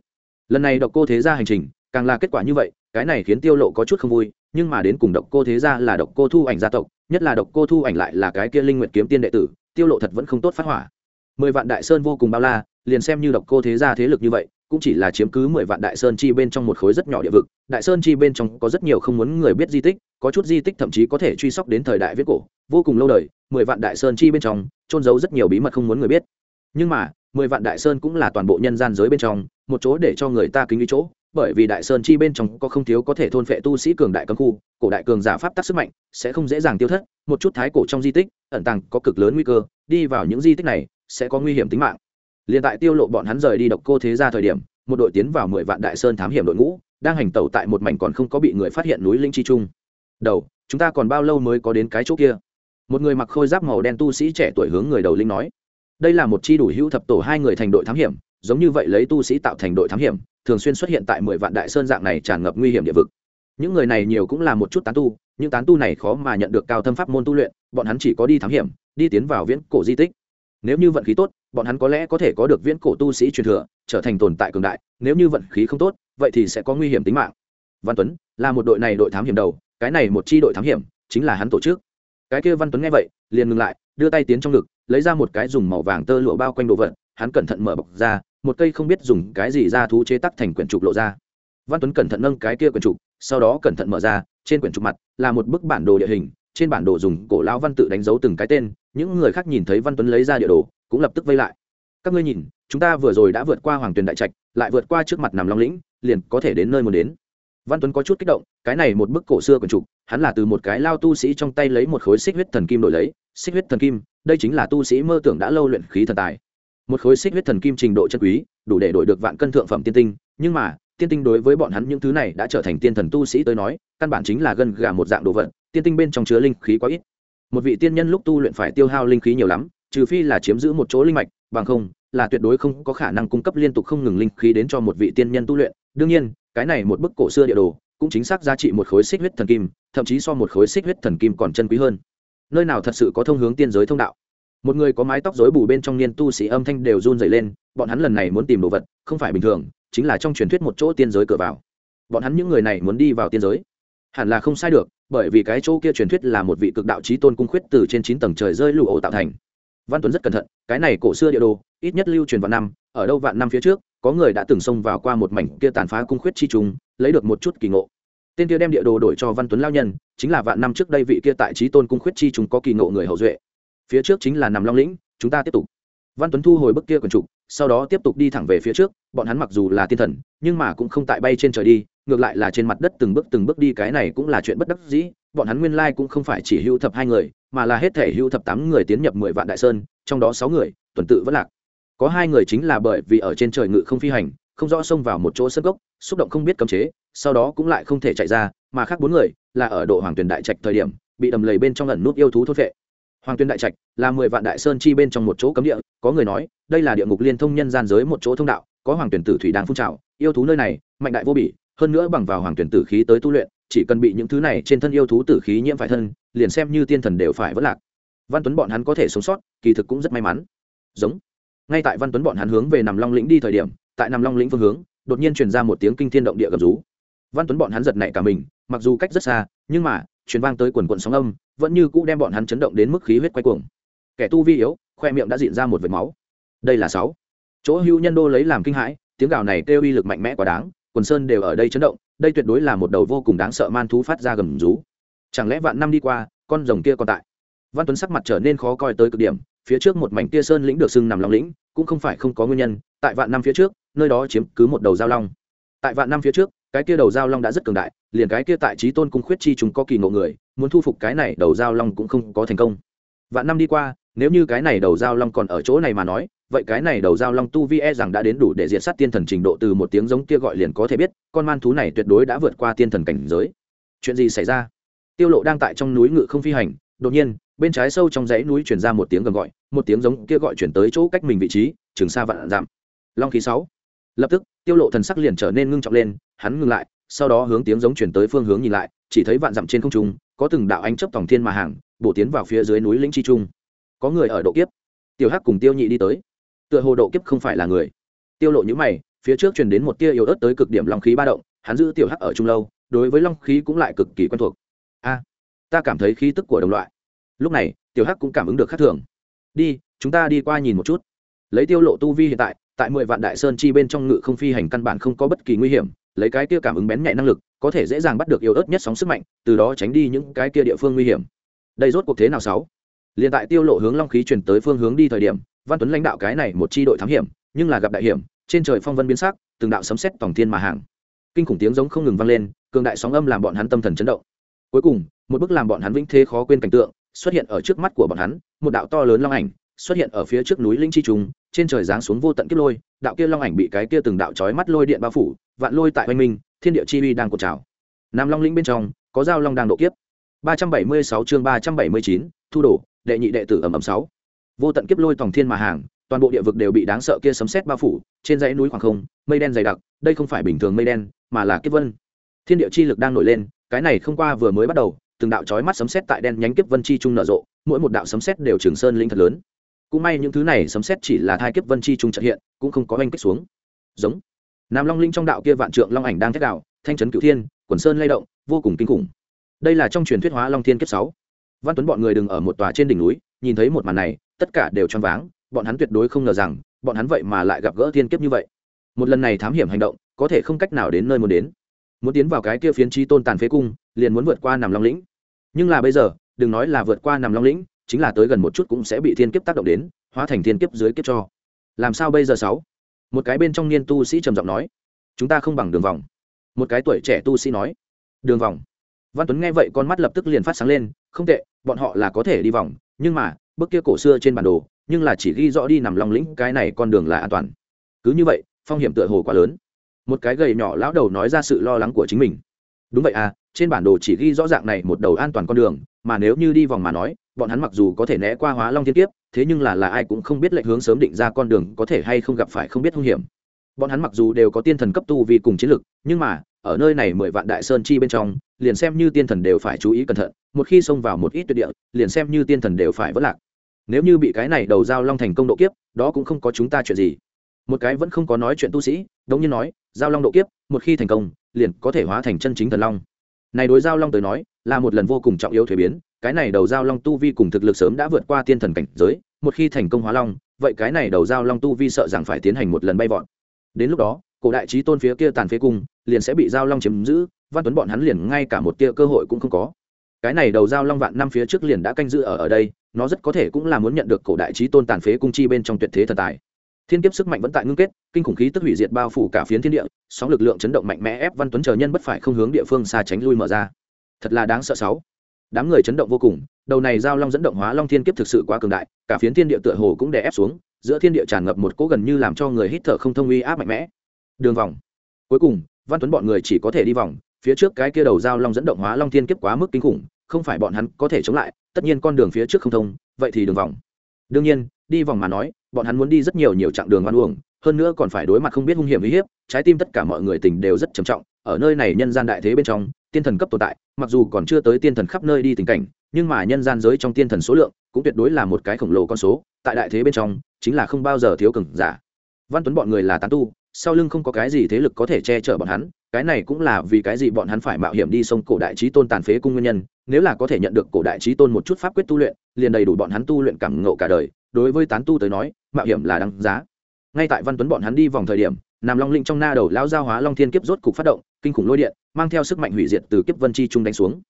[SPEAKER 1] Lần này độc cô thế gia hành trình, càng là kết quả như vậy, cái này khiến tiêu lộ có chút không vui, nhưng mà đến cùng độc cô thế gia là độc cô thu ảnh gia tộc, nhất là độc cô thu ảnh lại là cái kia linh nguyệt kiếm tiên đệ tử, tiêu lộ thật vẫn không tốt phát hỏa. Mười vạn đại sơn vô cùng bao la, liền xem như độc cô thế gia thế lực như vậy cũng chỉ là chiếm cứ mười vạn đại sơn chi bên trong một khối rất nhỏ địa vực. Đại sơn chi bên trong có rất nhiều không muốn người biết di tích, có chút di tích thậm chí có thể truy sóc đến thời đại viết cổ. Vô cùng lâu đời, mười vạn đại sơn chi bên trong trôn giấu rất nhiều bí mật không muốn người biết. Nhưng mà, mười vạn đại sơn cũng là toàn bộ nhân gian giới bên trong, một chỗ để cho người ta kính ý chỗ, bởi vì đại sơn chi bên trong có không thiếu có thể thôn phệ tu sĩ cường đại cấm khu, cổ đại cường giả pháp tắc sức mạnh sẽ không dễ dàng tiêu thất, một chút thái cổ trong di tích, ẩn tàng có cực lớn nguy cơ, đi vào những di tích này sẽ có nguy hiểm tính mạng liền tại tiêu lộ bọn hắn rời đi độc cô thế ra thời điểm, một đội tiến vào mười vạn đại sơn thám hiểm đội ngũ, đang hành tẩu tại một mảnh còn không có bị người phát hiện núi linh chi trung. Đầu, chúng ta còn bao lâu mới có đến cái chỗ kia? Một người mặc khôi giáp màu đen tu sĩ trẻ tuổi hướng người đầu linh nói. Đây là một chi đủ hữu thập tổ hai người thành đội thám hiểm, giống như vậy lấy tu sĩ tạo thành đội thám hiểm, thường xuyên xuất hiện tại mười vạn đại sơn dạng này tràn ngập nguy hiểm địa vực. Những người này nhiều cũng là một chút tán tu, những tán tu này khó mà nhận được cao thâm pháp môn tu luyện, bọn hắn chỉ có đi thám hiểm, đi tiến vào viễn cổ di tích nếu như vận khí tốt, bọn hắn có lẽ có thể có được viễn cổ tu sĩ truyền thừa, trở thành tồn tại cường đại. Nếu như vận khí không tốt, vậy thì sẽ có nguy hiểm tính mạng. Văn tuấn, là một đội này đội thám hiểm đầu, cái này một chi đội thám hiểm, chính là hắn tổ chức. Cái kia văn tuấn nghe vậy, liền ngừng lại, đưa tay tiến trong ngực, lấy ra một cái dùng màu vàng tơ lụa bao quanh đồ vật, hắn cẩn thận mở bọc ra, một cây không biết dùng cái gì ra thú chế tắc thành quyển trục lộ ra. Văn tuấn cẩn thận nâng cái kia quyển trục, sau đó cẩn thận mở ra, trên quyển trục mặt là một bức bản đồ địa hình trên bản đồ dùng cổ lão văn tự đánh dấu từng cái tên, những người khác nhìn thấy văn tuấn lấy ra địa đồ, cũng lập tức vây lại. Các ngươi nhìn, chúng ta vừa rồi đã vượt qua hoàng tuyền đại trạch, lại vượt qua trước mặt nằm long lĩnh, liền có thể đến nơi muốn đến. Văn tuấn có chút kích động, cái này một bức cổ xưa quần trục, hắn là từ một cái lao tu sĩ trong tay lấy một khối xích huyết thần kim đổi lấy, xích huyết thần kim, đây chính là tu sĩ mơ tưởng đã lâu luyện khí thần tài. Một khối xích huyết thần kim trình độ chân quý, đủ để đổi được vạn cân thượng phẩm tiên tinh, nhưng mà, tiên tinh đối với bọn hắn những thứ này đã trở thành tiên thần tu sĩ tới nói, căn bản chính là gân gà một dạng đồ vật tiên tinh bên trong chứa linh khí quá ít. Một vị tiên nhân lúc tu luyện phải tiêu hao linh khí nhiều lắm, trừ phi là chiếm giữ một chỗ linh mạch, bằng không, là tuyệt đối không có khả năng cung cấp liên tục không ngừng linh khí đến cho một vị tiên nhân tu luyện. Đương nhiên, cái này một bức cổ xưa địa đồ, cũng chính xác giá trị một khối xích huyết thần kim, thậm chí so một khối xích huyết thần kim còn chân quý hơn. Nơi nào thật sự có thông hướng tiên giới thông đạo? Một người có mái tóc rối bù bên trong niên tu sĩ âm thanh đều run dày lên, bọn hắn lần này muốn tìm đồ vật, không phải bình thường, chính là trong truyền thuyết một chỗ tiên giới cửa vào. Bọn hắn những người này muốn đi vào tiên giới hẳn là không sai được, bởi vì cái chỗ kia truyền thuyết là một vị cực đạo trí tôn cung khuyết từ trên chín tầng trời rơi lụ ổ tạo thành. Văn tuấn rất cẩn thận, cái này cổ xưa địa đồ, ít nhất lưu truyền vạn năm, ở đâu vạn năm phía trước, có người đã từng xông vào qua một mảnh kia tàn phá cung khuyết chi trùng lấy được một chút kỳ ngộ. Tên kia đem địa đồ đổi cho văn tuấn lao nhân, chính là vạn năm trước đây vị kia tại trí tôn cung khuyết chi trùng có kỳ ngộ người hậu duệ. Phía trước chính là nằm long lĩnh, chúng ta tiếp tục. Văn tuấn thu hồi bức kia quần trục, sau đó tiếp tục đi thẳng về phía trước bọn hắn mặc dù là tiên thần, nhưng mà cũng không tại bay trên trời đi, ngược lại là trên mặt đất từng bước từng bước đi, cái này cũng là chuyện bất đắc dĩ, bọn hắn nguyên lai cũng không phải chỉ hưu thập hai người, mà là hết thể hưu thập tám người tiến nhập mười vạn đại sơn, trong đó sáu người, tuần tự vẫn lạc. Có hai người chính là bởi vì ở trên trời ngự không phi hành, không rõ xông vào một chỗ sân gốc xúc động không biết cấm chế, sau đó cũng lại không thể chạy ra, mà khác bốn người là ở độ hoàng tuyền đại trạch thời điểm, bị đầm lầy bên trong lần nút yêu thú thốt vệ hoàng tuyên đại trạch là mười vạn đại sơn chi bên trong một chỗ cấm địa, có người nói, đây là địa ngục liên thông nhân gian giới một chỗ thông đạo có hoàng tuyển tử thủy đang phun trào, yêu thú nơi này, mạnh đại vô bỉ, hơn nữa bằng vào hoàng tuyển tử khí tới tu luyện, chỉ cần bị những thứ này trên thân yêu thú tử khí nhiễm phải thân, liền xem như tiên thần đều phải vất lạc. Văn tuấn bọn hắn có thể sống sót, kỳ thực cũng rất may mắn. Giống. Ngay tại văn tuấn bọn hắn hướng về nằm long lĩnh đi thời điểm, tại nằm long lĩnh phương hướng, đột nhiên truyền ra một tiếng kinh thiên động địa gầm rú. Văn tuấn bọn hắn giật nảy cả mình, mặc dù cách rất xa, nhưng mà, truyền vang tới quần quần sóng âm, vẫn như cũ đem bọn hắn chấn động đến mức khí huyết quay cuồng. Kẻ tu vi yếu, khoe miệng đã diện ra một vệt máu. Đây là sáu chỗ hưu nhân đô lấy làm kinh hãi, tiếng gào này kêu uy lực mạnh mẽ quá đáng, quần sơn đều ở đây chấn động, đây tuyệt đối là một đầu vô cùng đáng sợ man thú phát ra gầm rú. Chẳng lẽ vạn năm đi qua, con rồng kia còn tại? Văn tuấn sắc mặt trở nên khó coi tới cực điểm, phía trước một mảnh tia sơn lĩnh được sưng nằm lòng lĩnh, cũng không phải không có nguyên nhân, tại vạn năm phía trước, nơi đó chiếm cứ một đầu giao long. Tại vạn năm phía trước, cái kia đầu giao long đã rất cường đại, liền cái kia tại trí tôn cung khuyết chi chúng có kỳ ngộ người, muốn thu phục cái này đầu giao long cũng không có thành công. Vạn năm đi qua, nếu như cái này đầu giao long còn ở chỗ này mà nói vậy cái này đầu giao long tu vi e rằng đã đến đủ để diệt sát tiên thần trình độ từ một tiếng giống kia gọi liền có thể biết, con man thú này tuyệt đối đã vượt qua tiên thần cảnh giới. Chuyện gì xảy ra? Tiêu lộ đang tại trong núi ngự không phi hành, đột nhiên, bên trái sâu trong dãy núi truyền ra một tiếng gầm gọi, một tiếng giống kia gọi chuyển tới chỗ cách mình vị trí, trường xa vạn giảm long khí sáu. Lập tức, tiêu lộ thần sắc liền trở nên ngưng trọng lên, hắn ngừng lại, sau đó hướng tiếng giống chuyển tới phương hướng nhìn lại, chỉ thấy vạn dặm trên không trung, có từng đạo ánh chớp tổng thiên mà hàng, bổ tiến vào phía dưới núi lĩnh chi trung. Có người ở độ kiếp. Tiểu hắc cùng tiêu nhị đi tới tựa hồ độ kiếp không phải là người. Tiêu lộ những mày, phía trước truyền đến một tia yếu ớt tới cực điểm long khí ba động, hắn giữ tiểu hắc ở trung lâu, đối với long khí cũng lại cực kỳ quen thuộc. A, ta cảm thấy khí tức của đồng loại. Lúc này, tiểu hắc cũng cảm ứng được khác thường. Đi, chúng ta đi qua nhìn một chút. Lấy tiêu lộ tu vi hiện tại tại mười vạn đại sơn chi bên trong ngự không phi hành căn bản không có bất kỳ nguy hiểm, lấy cái kia cảm ứng bén nhạy năng lực, có thể dễ dàng bắt được yếu ớt nhất sóng sức mạnh, từ đó tránh đi những cái kia địa phương nguy hiểm. Đây rốt cuộc thế nào sáu? Liền tại tiêu lộ hướng long khí truyền tới phương hướng đi thời điểm văn tuấn lãnh đạo cái này một chi đội thám hiểm nhưng là gặp đại hiểm trên trời phong vân biến sắc từng đạo sấm sét tổng thiên mà hàng. Kinh khủng tiếng giống không ngừng vang lên cường đại sóng âm làm bọn hắn tâm thần chấn động. Cuối cùng một bức làm bọn hắn vĩnh thế khó quên cảnh tượng xuất hiện ở trước mắt của bọn hắn một đạo to lớn long ảnh xuất hiện ở phía trước núi linh chi trùng trên trời giáng xuống vô tận kiếp lôi đạo kia long ảnh bị cái kia từng đạo chói mắt lôi điện bao phủ vạn lôi tại oanh minh thiên địa chi uy đang cột trào. Nam long lĩnh bên trong có dao long đang độ kiếp. 376 chương 379, thu đổ đệ nhị đệ tử ẩm ẩm sáu vô tận kiếp lôi tòng thiên mà hàng, toàn bộ địa vực đều bị đáng sợ kia sấm sét bao phủ, trên dãy núi khoảng không, mây đen dày đặc, đây không phải bình thường mây đen, mà là kiếp vân. Thiên địa chi lực đang nổi lên, cái này không qua vừa mới bắt đầu, từng đạo chói mắt sấm sét tại đen nhánh kiếp vân chi trung nở rộ, mỗi một đạo sấm sét đều trường sơn linh thật lớn. Cũng may những thứ này sấm sét chỉ là thai kiếp vân chi trung trợ hiện, cũng không có oanh kích xuống. Giống. Nam long linh trong đạo kia vạn trượng long ảnh đang thét đạo thanh trấn cửu thiên, quần sơn lay động, vô cùng kinh khủng. Đây là trong truyền thuyết hóa long thiên kiếp sáu. Văn tuấn bọn người đừng ở một tòa trên đỉnh núi, nhìn thấy một màn này tất cả đều choáng váng, bọn hắn tuyệt đối không ngờ rằng, bọn hắn vậy mà lại gặp gỡ thiên kiếp như vậy. Một lần này thám hiểm hành động, có thể không cách nào đến nơi muốn đến. Muốn tiến vào cái kia phiến chi tôn tàn phế cung, liền muốn vượt qua nằm long lĩnh. Nhưng là bây giờ, đừng nói là vượt qua nằm long lĩnh, chính là tới gần một chút cũng sẽ bị thiên kiếp tác động đến, hóa thành thiên kiếp dưới kiếp cho. Làm sao bây giờ sáu? Một cái bên trong niên tu sĩ trầm giọng nói. Chúng ta không bằng đường vòng. Một cái tuổi trẻ tu sĩ nói. Đường vòng. Văn tuấn nghe vậy con mắt lập tức liền phát sáng lên, không tệ, bọn họ là có thể đi vòng, nhưng mà bước kia cổ xưa trên bản đồ, nhưng là chỉ ghi rõ đi nằm lòng lĩnh, cái này con đường là an toàn. Cứ như vậy, phong hiểm tựa hồ quá lớn. Một cái gầy nhỏ lão đầu nói ra sự lo lắng của chính mình. Đúng vậy à trên bản đồ chỉ ghi rõ ràng này một đầu an toàn con đường, mà nếu như đi vòng mà nói, bọn hắn mặc dù có thể né qua hóa long thiên kiếp, thế nhưng là là ai cũng không biết lệnh hướng sớm định ra con đường có thể hay không gặp phải không biết hung hiểm. Bọn hắn mặc dù đều có tiên thần cấp tu vì cùng chiến lực, nhưng mà ở nơi này mười vạn đại sơn chi bên trong, liền xem như tiên thần đều phải chú ý cẩn thận, một khi xông vào một ít tuyệt địa, liền xem như tiên thần đều phải vất lạc. Nếu như bị cái này đầu giao long thành công độ kiếp, đó cũng không có chúng ta chuyện gì. Một cái vẫn không có nói chuyện tu sĩ, đống như nói, giao long độ kiếp, một khi thành công, liền có thể hóa thành chân chính thần long. Này đối giao long tới nói, là một lần vô cùng trọng yếu thuế biến, cái này đầu giao long tu vi cùng thực lực sớm đã vượt qua tiên thần cảnh giới, một khi thành công hóa long, vậy cái này đầu giao long tu vi sợ rằng phải tiến hành một lần bay vọt. Đến lúc đó cổ đại trí tôn phía kia tàn phế cung, liền sẽ bị giao long chiếm giữ, văn tuấn bọn hắn liền ngay cả một tia cơ hội cũng không có. Cái này đầu giao long vạn năm phía trước liền đã canh giữ ở ở đây, nó rất có thể cũng là muốn nhận được cổ đại trí tôn tàn phế cung chi bên trong tuyệt thế thần tài. Thiên kiếp sức mạnh vẫn tại ngưng kết, kinh khủng khí tức hủy diệt bao phủ cả phiến thiên địa, sóng lực lượng chấn động mạnh mẽ ép văn tuấn chờ nhân bất phải không hướng địa phương xa tránh lui mở ra. Thật là đáng sợ sáu. Đám người chấn động vô cùng, đầu này giao long dẫn động hóa long thiên kiếp thực sự quá cường đại, cả phiến thiên địa tựa hồ cũng đè ép xuống, giữa thiên địa tràn ngập một cỗ gần như làm cho người hít thở không thông uy áp mạnh mẽ đường vòng. Cuối cùng, văn tuấn bọn người chỉ có thể đi vòng, phía trước cái kia đầu giao long dẫn động hóa long thiên kiếp quá mức kinh khủng, không phải bọn hắn có thể chống lại, tất nhiên con đường phía trước không thông, vậy thì đường vòng. Đương nhiên, đi vòng mà nói, bọn hắn muốn đi rất nhiều nhiều chặng đường văn uổng, hơn nữa còn phải đối mặt không biết hung hiểm uy hiếp, trái tim tất cả mọi người tình đều rất trầm trọng, ở nơi này nhân gian đại thế bên trong, tiên thần cấp tồn tại, mặc dù còn chưa tới tiên thần khắp nơi đi tình cảnh, nhưng mà nhân gian giới trong tiên thần số lượng cũng tuyệt đối là một cái khổng lồ con số, tại đại thế bên trong, chính là không bao giờ thiếu cường giả. Văn tuấn bọn người là tán tu sau lưng không có cái gì thế lực có thể che chở bọn hắn, cái này cũng là vì cái gì bọn hắn phải mạo hiểm đi sông cổ đại trí tôn tàn phế cung nguyên nhân, nếu là có thể nhận được cổ đại trí tôn một chút pháp quyết tu luyện, liền đầy đủ bọn hắn tu luyện cảm ngộ cả đời, đối với tán tu tới nói, mạo hiểm là đáng giá. Ngay tại văn tuấn bọn hắn đi vòng thời điểm nằm long linh trong na đầu lão giao hóa long thiên kiếp rốt cục phát động, kinh khủng lôi điện, mang theo sức mạnh hủy diệt từ kiếp vân chi trung đánh xuống.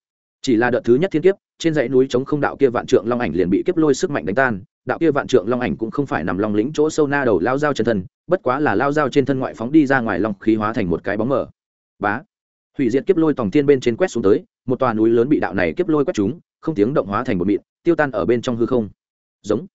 [SPEAKER 1] Chỉ là đợt thứ nhất thiên kiếp, trên dãy núi chống không đạo kia vạn trượng long ảnh liền bị kiếp lôi sức mạnh đánh tan đạo kia vạn trượng long ảnh cũng không phải nằm long lĩnh chỗ sâu na đầu lao dao chân thân, bất quá là lao dao trên thân ngoại phóng đi ra ngoài long khí hóa thành một cái bóng mờ. Bá. Hủy diệt kiếp lôi tòng thiên bên trên quét xuống tới, một tòa núi lớn bị đạo này kiếp lôi quét chúng, không tiếng động hóa thành một mịn, tiêu tan ở bên trong hư không. Giống.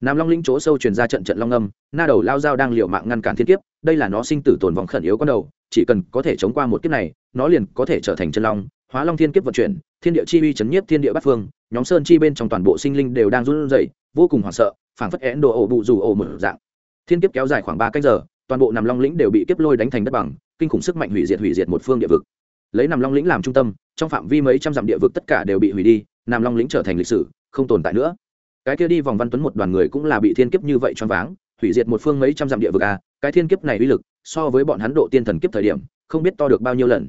[SPEAKER 1] Nam long lĩnh chỗ sâu truyền ra trận trận long âm, na đầu lao dao đang liệu mạng ngăn cản thiên kiếp, đây là nó sinh tử tồn vong khẩn yếu con đầu, chỉ cần có thể chống qua một kiếp này, nó liền có thể trở thành chân long, hóa long thiên kiếp vận chuyển, thiên địa chi uy chấn nhiếp thiên địa bát phương, nhóm sơn chi bên trong toàn bộ sinh linh đều đang run rẩy vô cùng hoảng sợ, phảng phất én đồ ổ bụ dù ổ mở dạng. Thiên kiếp kéo dài khoảng ba cách giờ, toàn bộ nằm long lĩnh đều bị kiếp lôi đánh thành đất bằng, kinh khủng sức mạnh hủy diệt hủy diệt một phương địa vực. Lấy nằm long lĩnh làm trung tâm, trong phạm vi mấy trăm dặm địa vực tất cả đều bị hủy đi, nằm long lĩnh trở thành lịch sử, không tồn tại nữa. Cái kia đi vòng văn tuấn một đoàn người cũng là bị thiên kiếp như vậy choáng váng, hủy diệt một phương mấy trăm dặm địa vực à cái thiên kiếp này uy lực, so với bọn hắn độ tiên thần kiếp thời điểm, không biết to được bao nhiêu lần.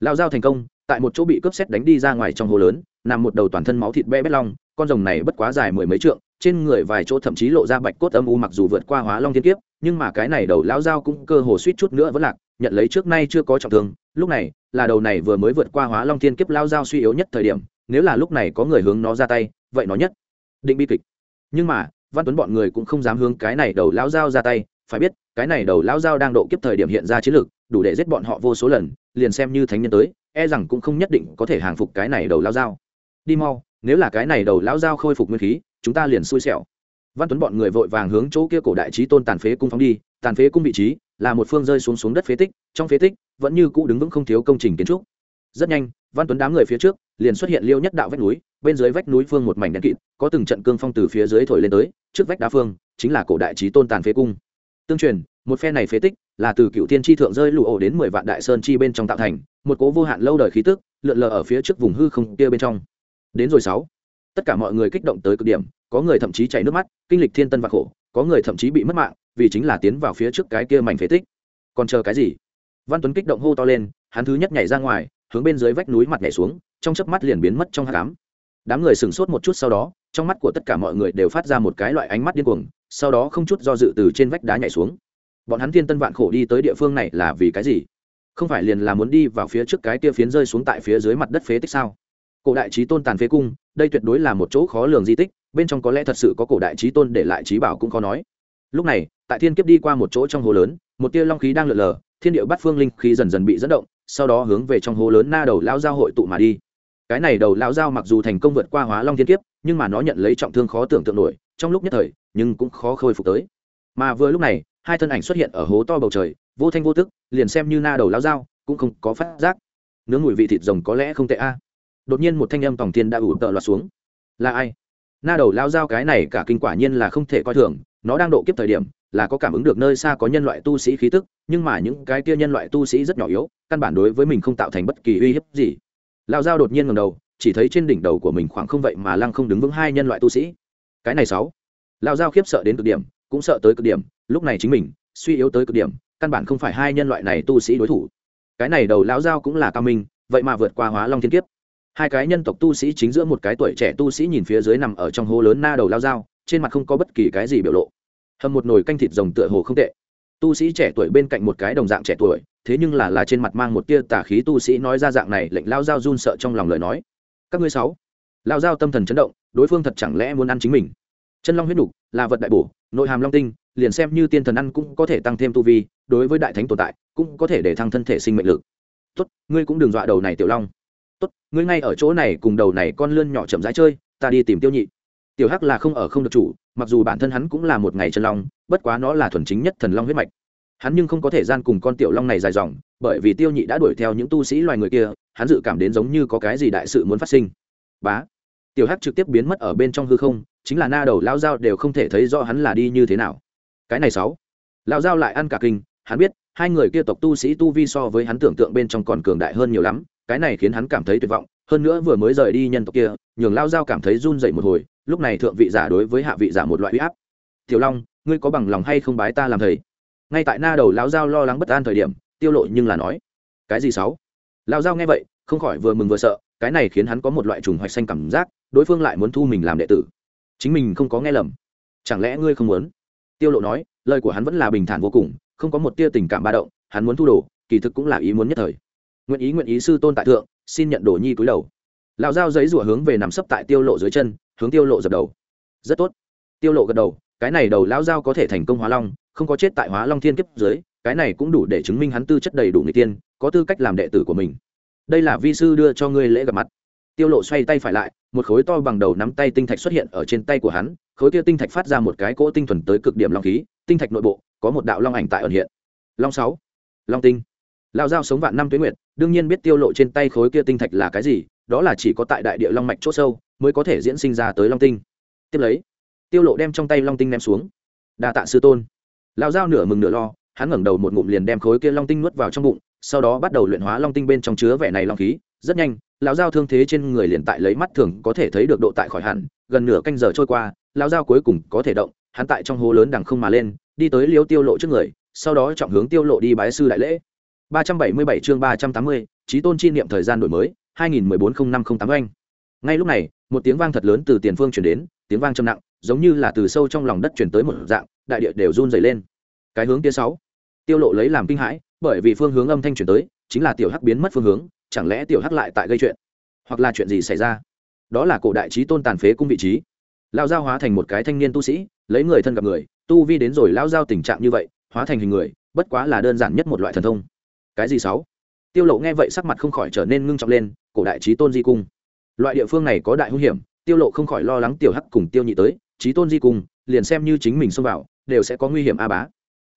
[SPEAKER 1] Lao giao thành công, tại một chỗ bị cướp xét đánh đi ra ngoài trong hồ lớn, nằm một đầu toàn thân máu thịt be bét long, con rồng này bất quá dài mười mấy trượng trên người vài chỗ thậm chí lộ ra bạch cốt âm u mặc dù vượt qua hóa long thiên kiếp, nhưng mà cái này đầu lão dao cũng cơ hồ suýt chút nữa vẫn lạc, nhận lấy trước nay chưa có trọng thương. Lúc này, là đầu này vừa mới vượt qua hóa long thiên kiếp lao dao suy yếu nhất thời điểm, nếu là lúc này có người hướng nó ra tay, vậy nó nhất định bi kịch. Nhưng mà, văn tuấn bọn người cũng không dám hướng cái này đầu lão dao ra tay, phải biết, cái này đầu lão dao đang độ kiếp thời điểm hiện ra chiến lược đủ để giết bọn họ vô số lần, liền xem như thánh nhân tới e rằng cũng không nhất định có thể hàng phục cái này đầu lão dao đi mau, nếu là cái này đầu lão dao khôi phục nguyên khí chúng ta liền xui xẻo. Văn tuấn bọn người vội vàng hướng chỗ kia cổ đại trí tôn tàn phế cung phóng đi, tàn phế cung vị trí là một phương rơi xuống xuống đất phế tích, trong phế tích vẫn như cũ đứng vững không thiếu công trình kiến trúc. Rất nhanh, văn tuấn đám người phía trước liền xuất hiện liêu nhất đạo vách núi, bên dưới vách núi phương một mảnh đen kịt, có từng trận cương phong từ phía dưới thổi lên tới, trước vách đá phương chính là cổ đại trí tôn tàn phế cung. Tương truyền, một phe này phế tích là từ cựu tiên tri thượng rơi lụ ổ đến mười vạn đại sơn chi bên trong tạo thành, một cố vô hạn lâu đời khí tức lượn lờ ở phía trước vùng hư không kia bên trong. Đến rồi sáu tất cả mọi người kích động tới cực điểm, có người thậm chí chảy nước mắt, kinh lịch thiên tân và khổ, có người thậm chí bị mất mạng, vì chính là tiến vào phía trước cái kia mảnh phế tích. Còn chờ cái gì? Văn tuấn kích động hô to lên, hắn thứ nhất nhảy ra ngoài, hướng bên dưới vách núi mặt nhảy xuống, trong chớp mắt liền biến mất trong hát đám đám người sửng sốt một chút sau đó, trong mắt của tất cả mọi người đều phát ra một cái loại ánh mắt điên cuồng, sau đó không chút do dự từ trên vách đá nhảy xuống. Bọn hắn thiên tân vạn khổ đi tới địa phương này là vì cái gì? Không phải liền là muốn đi vào phía trước cái kia phiến rơi xuống tại phía dưới mặt đất phế tích sao? Cổ đại trí tôn tàn phế cung, đây tuyệt đối là một chỗ khó lường di tích, bên trong có lẽ thật sự có cổ đại trí tôn để lại trí bảo cũng khó nói. Lúc này, tại thiên kiếp đi qua một chỗ trong hồ lớn, một tia long khí đang lượn lờ, thiên điệu bắt phương linh khí dần dần bị dẫn động, sau đó hướng về trong hồ lớn na đầu lao giao hội tụ mà đi. Cái này đầu lao giao mặc dù thành công vượt qua hóa long thiên kiếp, nhưng mà nó nhận lấy trọng thương khó tưởng tượng nổi, trong lúc nhất thời, nhưng cũng khó khôi phục tới. Mà vừa lúc này, hai thân ảnh xuất hiện ở hố to bầu trời, vô thanh vô tức, liền xem như na đầu lao dao cũng không có phát giác. Nướng mùi vị thịt rồng có lẽ không tệ a đột nhiên một thanh âm tổng thiên đã ủ tợ loạt xuống. Là ai? Na đầu lao dao cái này cả kinh quả nhiên là không thể coi thường, nó đang độ kiếp thời điểm, là có cảm ứng được nơi xa có nhân loại tu sĩ khí tức, nhưng mà những cái kia nhân loại tu sĩ rất nhỏ yếu, căn bản đối với mình không tạo thành bất kỳ uy hiếp gì. Lao dao đột nhiên ngầm đầu, chỉ thấy trên đỉnh đầu của mình khoảng không vậy mà lăng không đứng vững hai nhân loại tu sĩ. Cái này sáu. Lao dao khiếp sợ đến cực điểm, cũng sợ tới cực điểm, lúc này chính mình, suy yếu tới cực điểm, căn bản không phải hai nhân loại này tu sĩ đối thủ. Cái này đầu lão dao cũng là cao minh, vậy mà vượt qua hóa long thiên kiếp hai cái nhân tộc tu sĩ chính giữa một cái tuổi trẻ tu sĩ nhìn phía dưới nằm ở trong hố lớn na đầu lao dao, trên mặt không có bất kỳ cái gì biểu lộ. Hầm một nồi canh thịt rồng tựa hồ không tệ. Tu sĩ trẻ tuổi bên cạnh một cái đồng dạng trẻ tuổi, thế nhưng là là trên mặt mang một tia tà khí tu sĩ nói ra dạng này, lệnh lao dao run sợ trong lòng lời nói. Các ngươi sáu. Lao dao tâm thần chấn động, đối phương thật chẳng lẽ muốn ăn chính mình? Chân long huyết đục là vật đại bổ, nội hàm long tinh, liền xem như tiên thần ăn cũng có thể tăng thêm tu vi, đối với đại thánh tồn tại, cũng có thể để thăng thân thể sinh mệnh lực. Tốt, ngươi cũng đừng dọa đầu này tiểu long tốt, ngươi ngay ở chỗ này cùng đầu này con lươn nhỏ chậm rãi chơi, ta đi tìm tiêu nhị. Tiểu hắc là không ở không được chủ, mặc dù bản thân hắn cũng là một ngày chân long, bất quá nó là thuần chính nhất thần long huyết mạch. Hắn nhưng không có thể gian cùng con tiểu long này dài dòng, bởi vì tiêu nhị đã đuổi theo những tu sĩ loài người kia, hắn dự cảm đến giống như có cái gì đại sự muốn phát sinh. Bá. Tiểu hắc trực tiếp biến mất ở bên trong hư không, chính là na đầu lao dao đều không thể thấy rõ hắn là đi như thế nào. Cái này sáu. Lao dao lại ăn cả kinh, hắn biết, hai người kia tộc tu sĩ tu vi so với hắn tưởng tượng bên trong còn cường đại hơn nhiều lắm cái này khiến hắn cảm thấy tuyệt vọng, hơn nữa vừa mới rời đi nhân tộc kia, nhường lao dao cảm thấy run dậy một hồi, lúc này thượng vị giả đối với hạ vị giả một loại huy áp. Tiểu long, ngươi có bằng lòng hay không bái ta làm thầy? Ngay tại na đầu lao dao lo lắng bất an thời điểm, tiêu lộ nhưng là nói, cái gì sáu? Lao dao nghe vậy, không khỏi vừa mừng vừa sợ, cái này khiến hắn có một loại trùng hoạch xanh cảm giác, đối phương lại muốn thu mình làm đệ tử. Chính mình không có nghe lầm. Chẳng lẽ ngươi không muốn? Tiêu lộ nói, lời của hắn vẫn là bình thản vô cùng, không có một tia tình cảm ba động, hắn muốn thu đồ, kỳ thực cũng là ý muốn nhất thời nguyện ý nguyện ý sư tôn tại thượng, xin nhận đồ nhi cúi đầu. Lão dao giấy rủa hướng về nằm sấp tại tiêu lộ dưới chân, hướng tiêu lộ dập đầu. Rất tốt. Tiêu lộ gật đầu, cái này đầu lão dao có thể thành công hóa long, không có chết tại hóa long thiên kiếp dưới, cái này cũng đủ để chứng minh hắn tư chất đầy đủ người tiên có tư cách làm đệ tử của mình. Đây là vi sư đưa cho ngươi lễ gặp mặt. Tiêu lộ xoay tay phải lại, một khối to bằng đầu nắm tay tinh thạch xuất hiện ở trên tay của hắn, khối kia tinh thạch phát ra một cái cỗ tinh thuần tới cực điểm long khí, tinh thạch nội bộ, có một đạo long ảnh tại ẩn hiện. Long sáu. Long tinh lao giao sống vạn năm tuyến nguyệt, đương nhiên biết tiêu lộ trên tay khối kia tinh thạch là cái gì, đó là chỉ có tại đại địa long mạch chỗ sâu mới có thể diễn sinh ra tới long tinh. Tiếp lấy, tiêu lộ đem trong tay long tinh ném xuống. Đa tạ sư tôn. Lao giao nửa mừng nửa lo, hắn ngẩng đầu một ngụm liền đem khối kia long tinh nuốt vào trong bụng, sau đó bắt đầu luyện hóa long tinh bên trong chứa vẻ này long khí. Rất nhanh lão giao thương thế trên người liền tại lấy mắt thường có thể thấy được độ tại khỏi hẳn, gần nửa canh giờ trôi qua lão giao cuối cùng có thể động, hắn tại trong hố lớn đằng không mà lên, đi tới liêu tiêu lộ trước người, sau đó trọng hướng tiêu lộ đi bái sư đại lễ. 377 chương 380, trí tôn chi niệm thời gian đổi mới 20140508 anh ngay lúc này một tiếng vang thật lớn từ tiền phương truyền đến tiếng vang trầm nặng giống như là từ sâu trong lòng đất truyền tới một dạng đại địa đều run rẩy lên. Cái hướng kia 6. tiêu lộ lấy làm kinh hãi bởi vì phương hướng âm thanh truyền tới chính là tiểu hắc biến mất phương hướng chẳng lẽ tiểu hắc lại tại gây chuyện? Hoặc là chuyện gì xảy ra? Đó là cổ đại trí tôn tàn phế cung vị trí. Lao giao hóa thành một cái thanh niên tu sĩ lấy người thân gặp người tu vi đến rồi lao giao tình trạng như vậy hóa thành hình người bất quá là đơn giản nhất một loại thần thông cái gì sáu? Tiêu lộ nghe vậy sắc mặt không khỏi trở nên ngưng trọng lên, cổ đại trí tôn di cung. Loại địa phương này có đại hung hiểm, tiêu lộ không khỏi lo lắng tiểu hắc cùng tiêu nhị tới trí tôn di cung, liền xem như chính mình xông vào, đều sẽ có nguy hiểm a bá.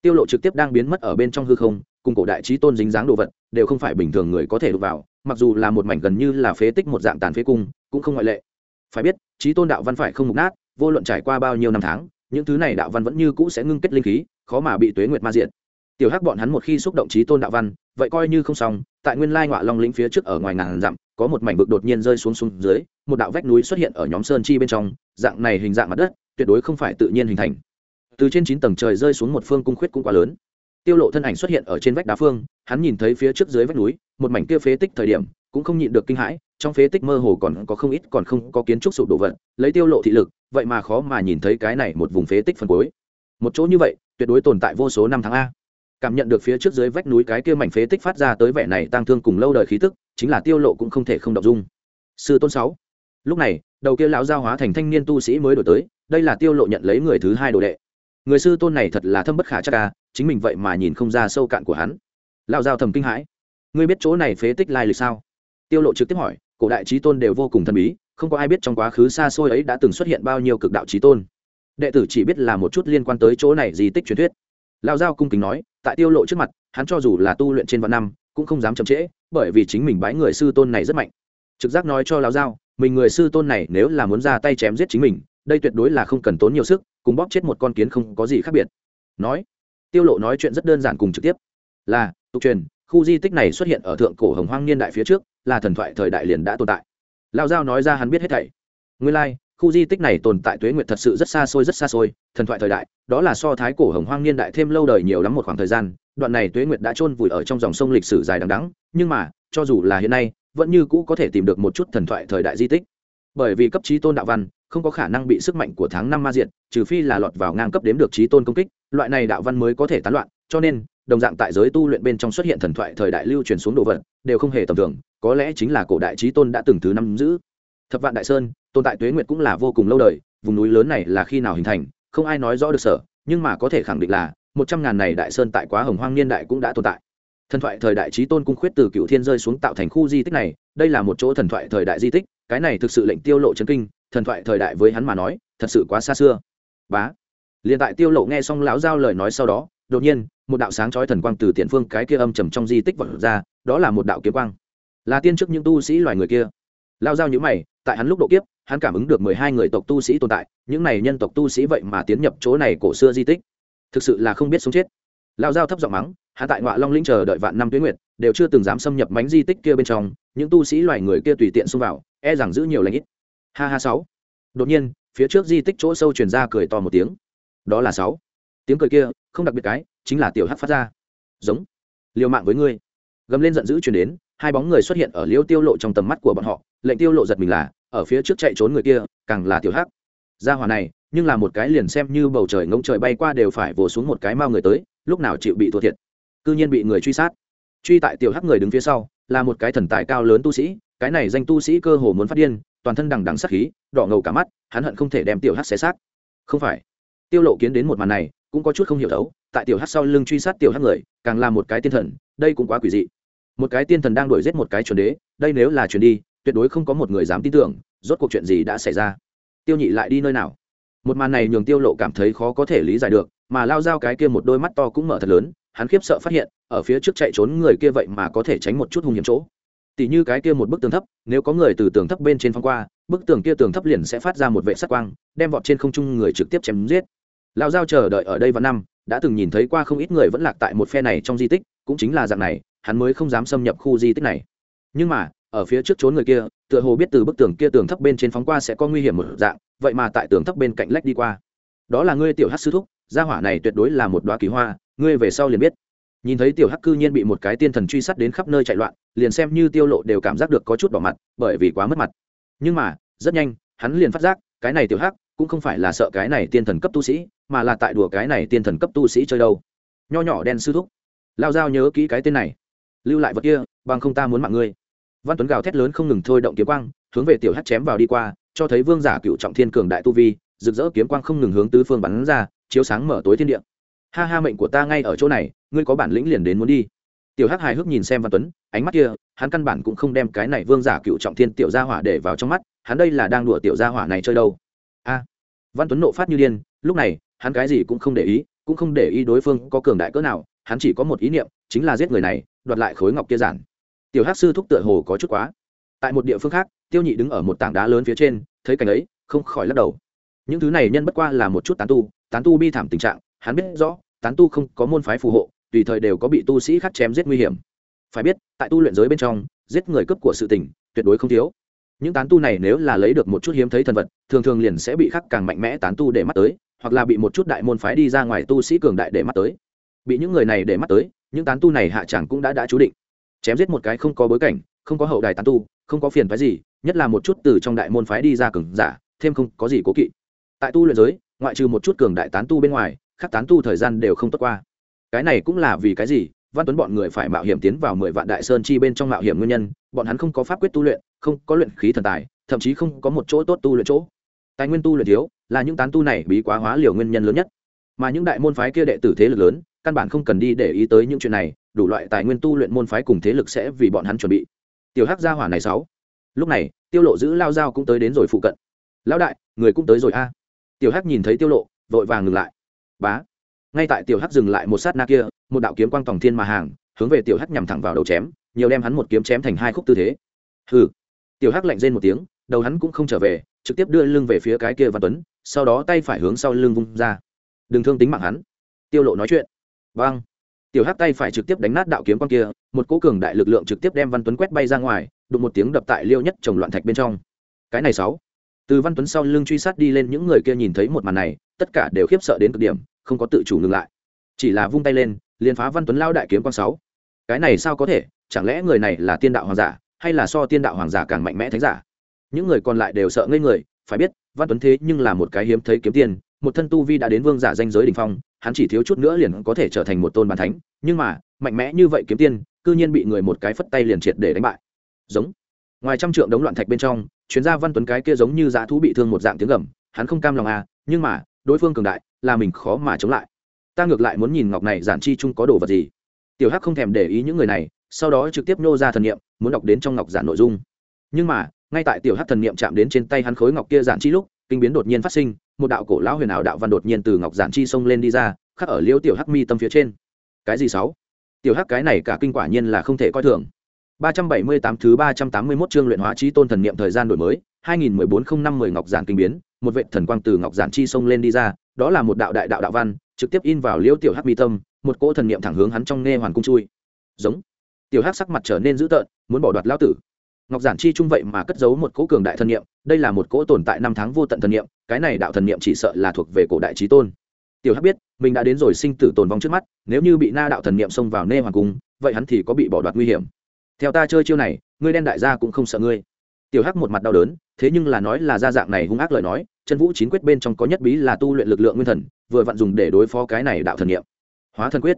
[SPEAKER 1] Tiêu lộ trực tiếp đang biến mất ở bên trong hư không, cùng cổ đại trí tôn dính dáng đồ vật, đều không phải bình thường người có thể đụng vào, mặc dù là một mảnh gần như là phế tích một dạng tàn phế cung, cũng không ngoại lệ. Phải biết trí tôn đạo văn phải không mục nát, vô luận trải qua bao nhiêu năm tháng, những thứ này đạo văn vẫn như cũ sẽ ngưng kết linh khí, khó mà bị tuế nguyệt ma diện tiểu hắc bọn hắn một khi xúc động trí tôn đạo văn, vậy coi như không xong, tại nguyên lai ngọa long lĩnh phía trước ở ngoài ngàn dặm, có một mảnh vực đột nhiên rơi xuống xuống dưới, một đạo vách núi xuất hiện ở nhóm sơn chi bên trong, dạng này hình dạng mặt đất, tuyệt đối không phải tự nhiên hình thành. Từ trên chín tầng trời rơi xuống một phương cung khuyết cũng quá lớn. Tiêu lộ thân ảnh xuất hiện ở trên vách đá phương, hắn nhìn thấy phía trước dưới vách núi, một mảnh kia phế tích thời điểm, cũng không nhịn được kinh hãi, trong phế tích mơ hồ còn có không ít còn không có kiến trúc sụp đổ vật, lấy tiêu lộ thị lực, vậy mà khó mà nhìn thấy cái này một vùng phế tích phần cuối. Một chỗ như vậy, tuyệt đối tồn tại vô số năm tháng a cảm nhận được phía trước dưới vách núi cái kia mảnh phế tích phát ra tới vẻ này tăng thương cùng lâu đời khí tức, chính là tiêu lộ cũng không thể không động dung. Sư tôn sáu. Lúc này, đầu kia lão giao hóa thành thanh niên tu sĩ mới đổi tới, đây là tiêu lộ nhận lấy người thứ hai đồ đệ. Người sư tôn này thật là thâm bất khả chắc ca chính mình vậy mà nhìn không ra sâu cạn của hắn. Lão giao thầm kinh hãi. Ngươi biết chỗ này phế tích lai lịch sao? Tiêu lộ trực tiếp hỏi, cổ đại trí tôn đều vô cùng thần bí, không có ai biết trong quá khứ xa xôi ấy đã từng xuất hiện bao nhiêu cực đạo trí tôn. Đệ tử chỉ biết là một chút liên quan tới chỗ này di tích truyền thuyết lão giao cung kính nói tại tiêu lộ trước mặt hắn cho dù là tu luyện trên vạn năm cũng không dám chậm trễ bởi vì chính mình bái người sư tôn này rất mạnh. Trực giác nói cho lão giao mình người sư tôn này nếu là muốn ra tay chém giết chính mình đây tuyệt đối là không cần tốn nhiều sức cùng bóp chết một con kiến không có gì khác biệt. Nói tiêu lộ nói chuyện rất đơn giản cùng trực tiếp. Là tục truyền khu di tích này xuất hiện ở thượng cổ hồng hoang niên đại phía trước là thần thoại thời đại liền đã tồn tại. Lão giao nói ra hắn biết hết thảy. Nguyên lai like, khu di tích này tồn tại tuế nguyệt thật sự rất xa xôi, rất xa xôi. Thần thoại thời đại, đó là so thái cổ hồng hoang niên đại thêm lâu đời nhiều lắm một khoảng thời gian. Đoạn này tuế nguyệt đã chôn vùi ở trong dòng sông lịch sử dài đằng đẵng, nhưng mà, cho dù là hiện nay, vẫn như cũ có thể tìm được một chút thần thoại thời đại di tích. Bởi vì cấp trí tôn đạo văn, không có khả năng bị sức mạnh của tháng năm ma diện trừ phi là lọt vào ngang cấp đếm được trí tôn công kích, loại này đạo văn mới có thể tán loạn. Cho nên, đồng dạng tại giới tu luyện bên trong xuất hiện thần thoại thời đại lưu truyền xuống đồ vật, đều không hề tầm thường, có lẽ chính là cổ đại trí tôn đã từng thứ năm giữ. Thập vạn đại sơn tồn tại tuế nguyệt cũng là vô cùng lâu đời, vùng núi lớn này là khi nào hình thành, không ai nói rõ được sở, nhưng mà có thể khẳng định là, một trăm ngàn này đại sơn tại quá hồng hoang niên đại cũng đã tồn tại. Thần thoại thời đại trí tôn cung khuyết từ cựu thiên rơi xuống tạo thành khu di tích này, đây là một chỗ thần thoại thời đại di tích, cái này thực sự lệnh tiêu lộ chấn kinh, thần thoại thời đại với hắn mà nói, thật sự quá xa xưa. Bá. Liền tại tiêu lộ nghe xong lão giao lời nói sau đó, đột nhiên, một đạo sáng chói thần quang từ tiền phương cái kia âm trầm trong di tích vọt ra, đó là một đạo kiếm quang. Là tiên trước những tu sĩ loài người kia. Lao giao nhữ mày tại hắn lúc độ kiếp, hắn cảm ứng được mười hai người tộc tu sĩ tồn tại, những này nhân tộc tu sĩ vậy mà tiến nhập chỗ này cổ xưa di tích. Thực sự là không biết sống chết. Lao giao thấp giọng mắng, hắn tại ngọa long lĩnh chờ đợi vạn năm tuyến nguyệt, đều chưa từng dám xâm nhập mánh di tích kia bên trong, những tu sĩ loài người kia tùy tiện xông vào e rằng giữ nhiều lãnh ít. Ha ha sáu. Đột nhiên, phía trước di tích chỗ sâu truyền ra cười to một tiếng. Đó là sáu. Tiếng cười kia, không đặc biệt cái, chính là tiểu hắc phát ra. Giống. Liều mạng với ngươi. Gầm lên giận dữ truyền đến hai bóng người xuất hiện ở liêu tiêu lộ trong tầm mắt của bọn họ, lệnh tiêu lộ giật mình là, ở phía trước chạy trốn người kia, càng là tiểu hắc. Gia hỏa này, nhưng là một cái liền xem như bầu trời ngỗng trời bay qua đều phải vồ xuống một cái mao người tới, lúc nào chịu bị thua thiệt. Cư nhiên bị người truy sát. Truy tại tiểu hắc người đứng phía sau, là một cái thần tài cao lớn tu sĩ, cái này danh tu sĩ cơ hồ muốn phát điên, toàn thân đằng đằng sắc khí, đỏ ngầu cả mắt, hắn hận không thể đem tiểu hắc xé xác. Không phải. Tiêu lộ kiến đến một màn này, cũng có chút không hiểu đấu tại tiểu hắc sau lưng truy sát tiểu hắc người, càng là một cái tiên thần, đây cũng quá quỷ dị một cái tiên thần đang đuổi giết một cái chuẩn đế, đây nếu là chuyển đi, tuyệt đối không có một người dám tin tưởng, rốt cuộc chuyện gì đã xảy ra? Tiêu nhị lại đi nơi nào? Một màn này nhường tiêu lộ cảm thấy khó có thể lý giải được, mà lao dao cái kia một đôi mắt to cũng mở thật lớn, hắn khiếp sợ phát hiện, ở phía trước chạy trốn người kia vậy mà có thể tránh một chút hung hiểm chỗ. Tỷ như cái kia một bức tường thấp, nếu có người từ tường thấp bên trên phong qua, bức tường kia tường thấp liền sẽ phát ra một vệ sắc quang, đem vọt trên không trung người trực tiếp chém giết. Lao dao chờ đợi ở đây vào năm, đã từng nhìn thấy qua không ít người vẫn lạc tại một phe này trong di tích, cũng chính là dạng này hắn mới không dám xâm nhập khu di tích này. Nhưng mà, ở phía trước trốn người kia, tựa hồ biết từ bức tường kia tường thấp bên trên phóng qua sẽ có nguy hiểm một dạng, vậy mà tại tường thấp bên cạnh lách đi qua. Đó là ngươi tiểu hắc sư thúc, gia hỏa này tuyệt đối là một đoá kỳ hoa, ngươi về sau liền biết. Nhìn thấy tiểu hắc cư nhiên bị một cái tiên thần truy sát đến khắp nơi chạy loạn, liền xem như tiêu lộ đều cảm giác được có chút bỏ mặt, bởi vì quá mất mặt. Nhưng mà, rất nhanh, hắn liền phát giác, cái này tiểu hắc, cũng không phải là sợ cái này tiên thần cấp tu sĩ, mà là tại đùa cái này tiên thần cấp tu sĩ chơi đâu. Nho nhỏ đen sư thúc. Lao dao nhớ kỹ cái tên này lưu lại vật kia, bằng không ta muốn mạng ngươi. Văn tuấn gào thét lớn không ngừng thôi động kiếm quang, hướng về tiểu hắc chém vào đi qua, cho thấy vương giả cựu trọng thiên cường đại tu vi, rực rỡ kiếm quang không ngừng hướng tứ phương bắn ra, chiếu sáng mở tối thiên địa. Ha ha mệnh của ta ngay ở chỗ này, ngươi có bản lĩnh liền đến muốn đi. Tiểu hắc hài hước nhìn xem văn tuấn, ánh mắt kia, hắn căn bản cũng không đem cái này vương giả cựu trọng thiên tiểu gia hỏa để vào trong mắt, hắn đây là đang đùa tiểu gia hỏa này chơi đâu. A. Văn tuấn nộ phát như điên, lúc này, hắn cái gì cũng không để ý, cũng không để ý đối phương có cường đại cỡ nào, hắn chỉ có một ý niệm, chính là giết người này đoạt lại khối ngọc kia giản. Tiểu hắc sư thúc tựa hồ có chút quá. Tại một địa phương khác, tiêu nhị đứng ở một tảng đá lớn phía trên, thấy cảnh ấy, không khỏi lắc đầu. Những thứ này nhân bất qua là một chút tán tu tán tu bi thảm tình trạng, hắn biết rõ, tán tu không có môn phái phù hộ, tùy thời đều có bị tu sĩ khác chém giết nguy hiểm. Phải biết, tại tu luyện giới bên trong, giết người cướp của sự tình, tuyệt đối không thiếu. Những tán tu này nếu là lấy được một chút hiếm thấy thần vật, thường thường liền sẽ bị khắc càng mạnh mẽ tán tu để mắt tới, hoặc là bị một chút đại môn phái đi ra ngoài tu sĩ cường đại để mắt tới. Bị những người này để mắt tới những tán tu này hạ chẳng cũng đã đã chú định. Chém giết một cái không có bối cảnh, không có hậu đài tán tu, không có phiền phái gì, nhất là một chút từ trong đại môn phái đi ra cường giả, thêm không có gì cố kỵ. Tại tu luyện giới, ngoại trừ một chút cường đại tán tu bên ngoài các tán tu thời gian đều không tốt qua. Cái này cũng là vì cái gì? Văn tuấn bọn người phải mạo hiểm tiến vào mười vạn đại sơn chi bên trong mạo hiểm nguyên nhân, bọn hắn không có pháp quyết tu luyện, không có luyện khí thần tài, thậm chí không có một chỗ tốt tu luyện chỗ. Tài nguyên tu luyện thiếu, là những tán tu này bí quá hóa liều nguyên nhân lớn nhất. Mà những đại môn phái kia đệ tử thế lực lớn căn bản không cần đi để ý tới những chuyện này, đủ loại tài nguyên tu luyện môn phái cùng thế lực sẽ vì bọn hắn chuẩn bị. Tiểu hắc gia hỏa này sáu. Lúc này, tiêu lộ giữ lao dao cũng tới đến rồi phụ cận. Lão đại, người cũng tới rồi a. Tiểu hắc nhìn thấy tiêu lộ, vội vàng ngừng lại. Bá. Ngay tại tiểu hắc dừng lại một sát na kia, một đạo kiếm quang tòng thiên mà hàng, hướng về tiểu hắc nhằm thẳng vào đầu chém, nhiều đem hắn một kiếm chém thành hai khúc tư thế. Hừ. Tiểu hắc lạnh rên một tiếng, đầu hắn cũng không trở về, trực tiếp đưa lưng về phía cái kia văn tuấn, sau đó tay phải hướng sau lưng vung ra. Đừng thương tính mạng hắn. Tiêu lộ nói chuyện vâng. Tiểu hắc tay phải trực tiếp đánh nát đạo kiếm quang kia, một cỗ cường đại lực lượng trực tiếp đem văn tuấn quét bay ra ngoài, đụng một tiếng đập tại liêu nhất trồng loạn thạch bên trong. Cái này sáu. Từ văn tuấn sau lưng truy sát đi lên, những người kia nhìn thấy một màn này, tất cả đều khiếp sợ đến cực điểm, không có tự chủ ngừng lại. Chỉ là vung tay lên, liền phá văn tuấn lao đại kiếm quang sáu. Cái này sao có thể? Chẳng lẽ người này là tiên đạo hoàng giả, hay là so tiên đạo hoàng giả càng mạnh mẽ thánh giả? Những người còn lại đều sợ ngây người, phải biết, văn tuấn thế nhưng là một cái hiếm thấy kiếm tiền, một thân tu vi đã đến vương giả danh giới đỉnh phong hắn chỉ thiếu chút nữa liền có thể trở thành một tôn bàn thánh, nhưng mà, mạnh mẽ như vậy kiếm tiên, cư nhiên bị người một cái phất tay liền triệt để đánh bại. Giống. Ngoài trăm trượng đống loạn thạch bên trong, chuyên gia văn tuấn cái kia giống như dã thú bị thương một dạng tiếng gầm, hắn không cam lòng à nhưng mà, đối phương cường đại, là mình khó mà chống lại. Ta ngược lại muốn nhìn ngọc này giản chi chung có đồ vật gì. Tiểu hắc không thèm để ý những người này, sau đó trực tiếp nô ra thần niệm, muốn đọc đến trong ngọc giản nội dung. Nhưng mà, ngay tại tiểu hắc thần niệm chạm đến trên tay hắn khối ngọc kia giản chi lúc kinh biến đột nhiên phát sinh, một đạo cổ lão huyền ảo đạo văn đột nhiên từ ngọc giản chi sông lên đi ra, khắc ở liêu tiểu hắc mi tâm phía trên. Cái gì sáu? Tiểu hắc cái này cả kinh quả nhiên là không thể coi thường. 378 thứ 381 chương luyện hóa chí tôn thần niệm thời gian đổi mới 2014-05-10 ngọc giản kinh biến, một vệ thần quang từ ngọc giản chi sông lên đi ra, đó là một đạo đại đạo đạo văn, trực tiếp in vào liêu tiểu hắc mi tâm, một cỗ thần niệm thẳng hướng hắn trong nghe hoàn cung chui. Giống. Tiểu hắc sắc mặt trở nên dữ tợn, muốn bỏ đoạt lão tử. Ngọc giản chi trung vậy mà cất giấu một cỗ cường đại thần niệm đây là một cỗ tồn tại năm tháng vô tận thần niệm, cái này đạo thần niệm chỉ sợ là thuộc về cổ đại trí tôn. Tiểu hắc biết, mình đã đến rồi sinh tử tồn vong trước mắt, nếu như bị na đạo thần niệm xông vào nê hoàng cung, vậy hắn thì có bị bỏ đoạt nguy hiểm. Theo ta chơi chiêu này, ngươi đen đại gia cũng không sợ ngươi. Tiểu hắc một mặt đau đớn, thế nhưng là nói là gia dạng này hung ác lời nói, chân vũ chín quyết bên trong có nhất bí là tu luyện lực lượng nguyên thần, vừa vặn dùng để đối phó cái này đạo thần niệm. Hóa thần quyết.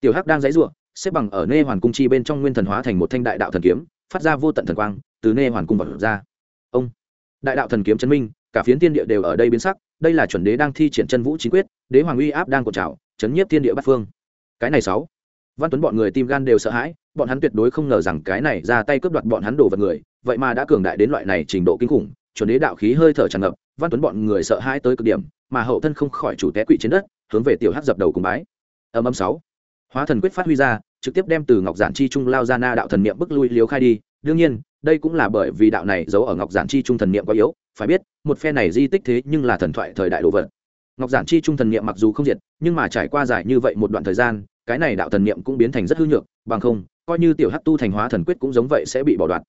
[SPEAKER 1] Tiểu hắc đang dãy ruộng xếp bằng ở nê hoàn cung chi bên trong nguyên thần hóa thành một thanh đại đạo thần kiếm, phát ra vô tận thần quang, từ nê hoàn cung vật ra. Ông đại đạo thần kiếm chân minh, cả phiến tiên địa đều ở đây biến sắc, đây là chuẩn đế đang thi triển chân vũ chính quyết, đế hoàng uy áp đang cột trào, chấn nhiếp tiên địa bát phương. Cái này sáu, văn tuấn bọn người tim gan đều sợ hãi, bọn hắn tuyệt đối không ngờ rằng cái này ra tay cướp đoạt bọn hắn đồ vật người, vậy mà đã cường đại đến loại này trình độ kinh khủng, chuẩn đế đạo khí hơi thở tràn ngập, văn tuấn bọn người sợ hãi tới cực điểm, mà hậu thân không khỏi chủ té quỵ trên đất, hướng về tiểu hắc dập đầu cùng bái. Âm âm sáu, hóa thần quyết phát huy ra, trực tiếp đem từ ngọc giản chi trung lao ra na đạo thần niệm bức lui liếu khai đi, đương nhiên đây cũng là bởi vì đạo này giấu ở ngọc giản chi trung thần niệm quá yếu, phải biết, một phe này di tích thế nhưng là thần thoại thời đại đồ vật. Ngọc giản chi trung thần niệm mặc dù không diệt, nhưng mà trải qua dài như vậy một đoạn thời gian, cái này đạo thần niệm cũng biến thành rất hư nhược, bằng không, coi như tiểu hắc tu thành hóa thần quyết cũng giống vậy sẽ bị bỏ đoạn.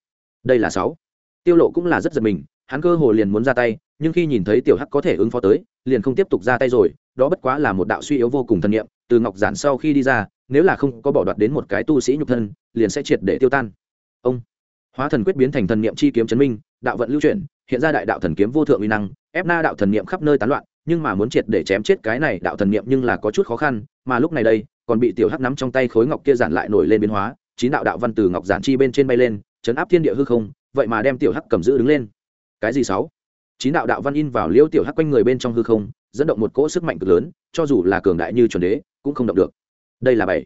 [SPEAKER 1] Đây là sáu. Tiêu lộ cũng là rất giật mình, hắn cơ hồ liền muốn ra tay, nhưng khi nhìn thấy tiểu hắc có thể ứng phó tới, liền không tiếp tục ra tay rồi, đó bất quá là một đạo suy yếu vô cùng thần niệm, từ ngọc giản sau khi đi ra, nếu là không có bỏ đoạt đến một cái tu sĩ nhục thân, liền sẽ triệt để tiêu tan. Ông hóa thần quyết biến thành thần niệm chi kiếm chấn minh, đạo vận lưu chuyển, hiện ra đại đạo thần kiếm vô thượng uy năng, ép na đạo thần niệm khắp nơi tán loạn, nhưng mà muốn triệt để chém chết cái này đạo thần niệm nhưng là có chút khó khăn, mà lúc này đây, còn bị tiểu hắc nắm trong tay khối ngọc kia giản lại nổi lên biến hóa, chín đạo đạo văn từ ngọc giản chi bên trên bay lên, chấn áp thiên địa hư không, vậy mà đem tiểu hắc cầm giữ đứng lên. Cái gì sáu? Chín đạo đạo văn in vào liêu tiểu hắc quanh người bên trong hư không, dẫn động một cỗ sức mạnh cực lớn, cho dù là cường đại như chuẩn đế, cũng không động được. Đây là bảy.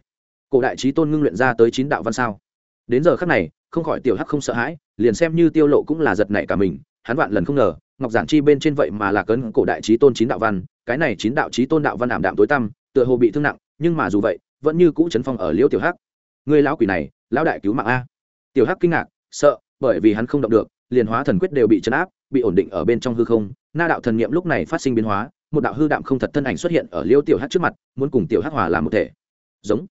[SPEAKER 1] Cổ đại trí tôn ngưng luyện ra tới chín đạo văn sao? Đến giờ khắc này, không khỏi tiểu hắc không sợ hãi, liền xem như tiêu lộ cũng là giật nảy cả mình, hắn vạn lần không ngờ, ngọc giản chi bên trên vậy mà là cấn cổ đại trí tôn chín đạo văn, cái này chín đạo trí tôn đạo văn ảm đạm tối tăm, tựa hồ bị thương nặng, nhưng mà dù vậy, vẫn như cũ chấn phong ở liêu tiểu hắc. Người lão quỷ này, lão đại cứu mạng a. Tiểu hắc kinh ngạc, sợ, bởi vì hắn không động được, liền hóa thần quyết đều bị chấn áp, bị ổn định ở bên trong hư không. Na đạo thần niệm lúc này phát sinh biến hóa, một đạo hư đạm không thật thân ảnh xuất hiện ở liêu tiểu hắc trước mặt, muốn cùng tiểu hắc hòa làm một thể. Giống.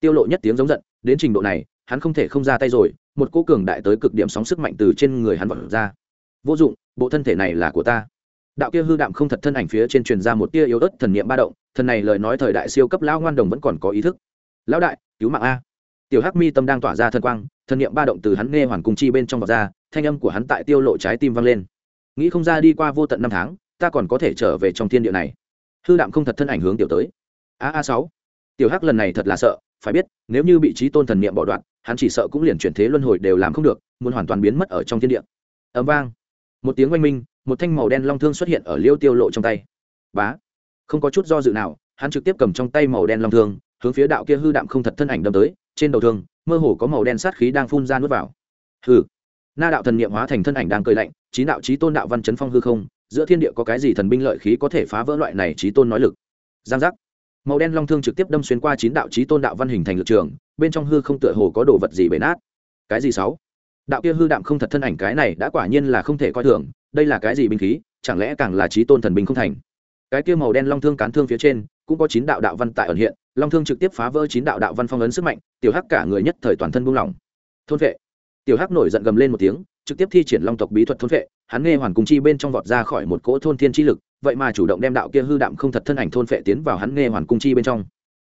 [SPEAKER 1] Tiêu lộ nhất tiếng giống giận, đến trình độ này hắn không thể không ra tay rồi, một cô cường đại tới cực điểm sóng sức mạnh từ trên người hắn vọt ra. Vô dụng, bộ thân thể này là của ta. Đạo kia hư đạm không thật thân ảnh phía trên truyền ra một tia yếu ớt thần niệm ba động, thần này lời nói thời đại siêu cấp lão ngoan đồng vẫn còn có ý thức. Lão đại, cứu mạng a. Tiểu hắc mi tâm đang tỏa ra thân quang, thần niệm ba động từ hắn nghe hoàn cung chi bên trong vọt ra, thanh âm của hắn tại tiêu lộ trái tim vang lên. Nghĩ không ra đi qua vô tận năm tháng, ta còn có thể trở về trong thiên địa này. Hư đạm không thật thân ảnh hướng tiểu tới. A a sáu. Tiểu hắc lần này thật là sợ phải biết, nếu như bị trí tôn thần niệm bỏ đoạn, hắn chỉ sợ cũng liền chuyển thế luân hồi đều làm không được, muốn hoàn toàn biến mất ở trong thiên địa. Ấm vang. Một tiếng oanh minh, một thanh màu đen long thương xuất hiện ở liêu tiêu lộ trong tay. Bá. Không có chút do dự nào, hắn trực tiếp cầm trong tay màu đen long thương, hướng phía đạo kia hư đạm không thật thân ảnh đâm tới, trên đầu thương, mơ hồ có màu đen sát khí đang phun ra nuốt vào. Hư na đạo thần niệm hóa thành thân ảnh đang cười lạnh trí đạo trí tôn đạo văn chấn phong hư không, giữa thiên địa có cái gì thần binh lợi khí có thể phá vỡ loại này trí tôn nói lực? Giang giác màu đen long thương trực tiếp đâm xuyên qua chín đạo trí tôn đạo văn hình thành lực trường, bên trong hư không tựa hồ có đồ vật gì bể nát. Cái gì sáu? Đạo kia hư đạm không thật thân ảnh cái này đã quả nhiên là không thể coi thường, đây là cái gì binh khí, chẳng lẽ càng là trí tôn thần binh không thành? Cái kia màu đen long thương cán thương phía trên, cũng có chín đạo đạo văn tại ẩn hiện, long thương trực tiếp phá vỡ chín đạo đạo văn phong ấn sức mạnh, tiểu hắc cả người nhất thời toàn thân buông lỏng. Thôn vệ. Tiểu hắc nổi giận gầm lên một tiếng, trực tiếp thi triển long tộc bí thuật thôn vệ, hắn nghe hoàn cùng chi bên trong vọt ra khỏi một cỗ thôn thiên chi lực vậy mà chủ động đem đạo kia hư đạm không thật thân ảnh thôn phệ tiến vào hắn nghe hoàn cung chi bên trong.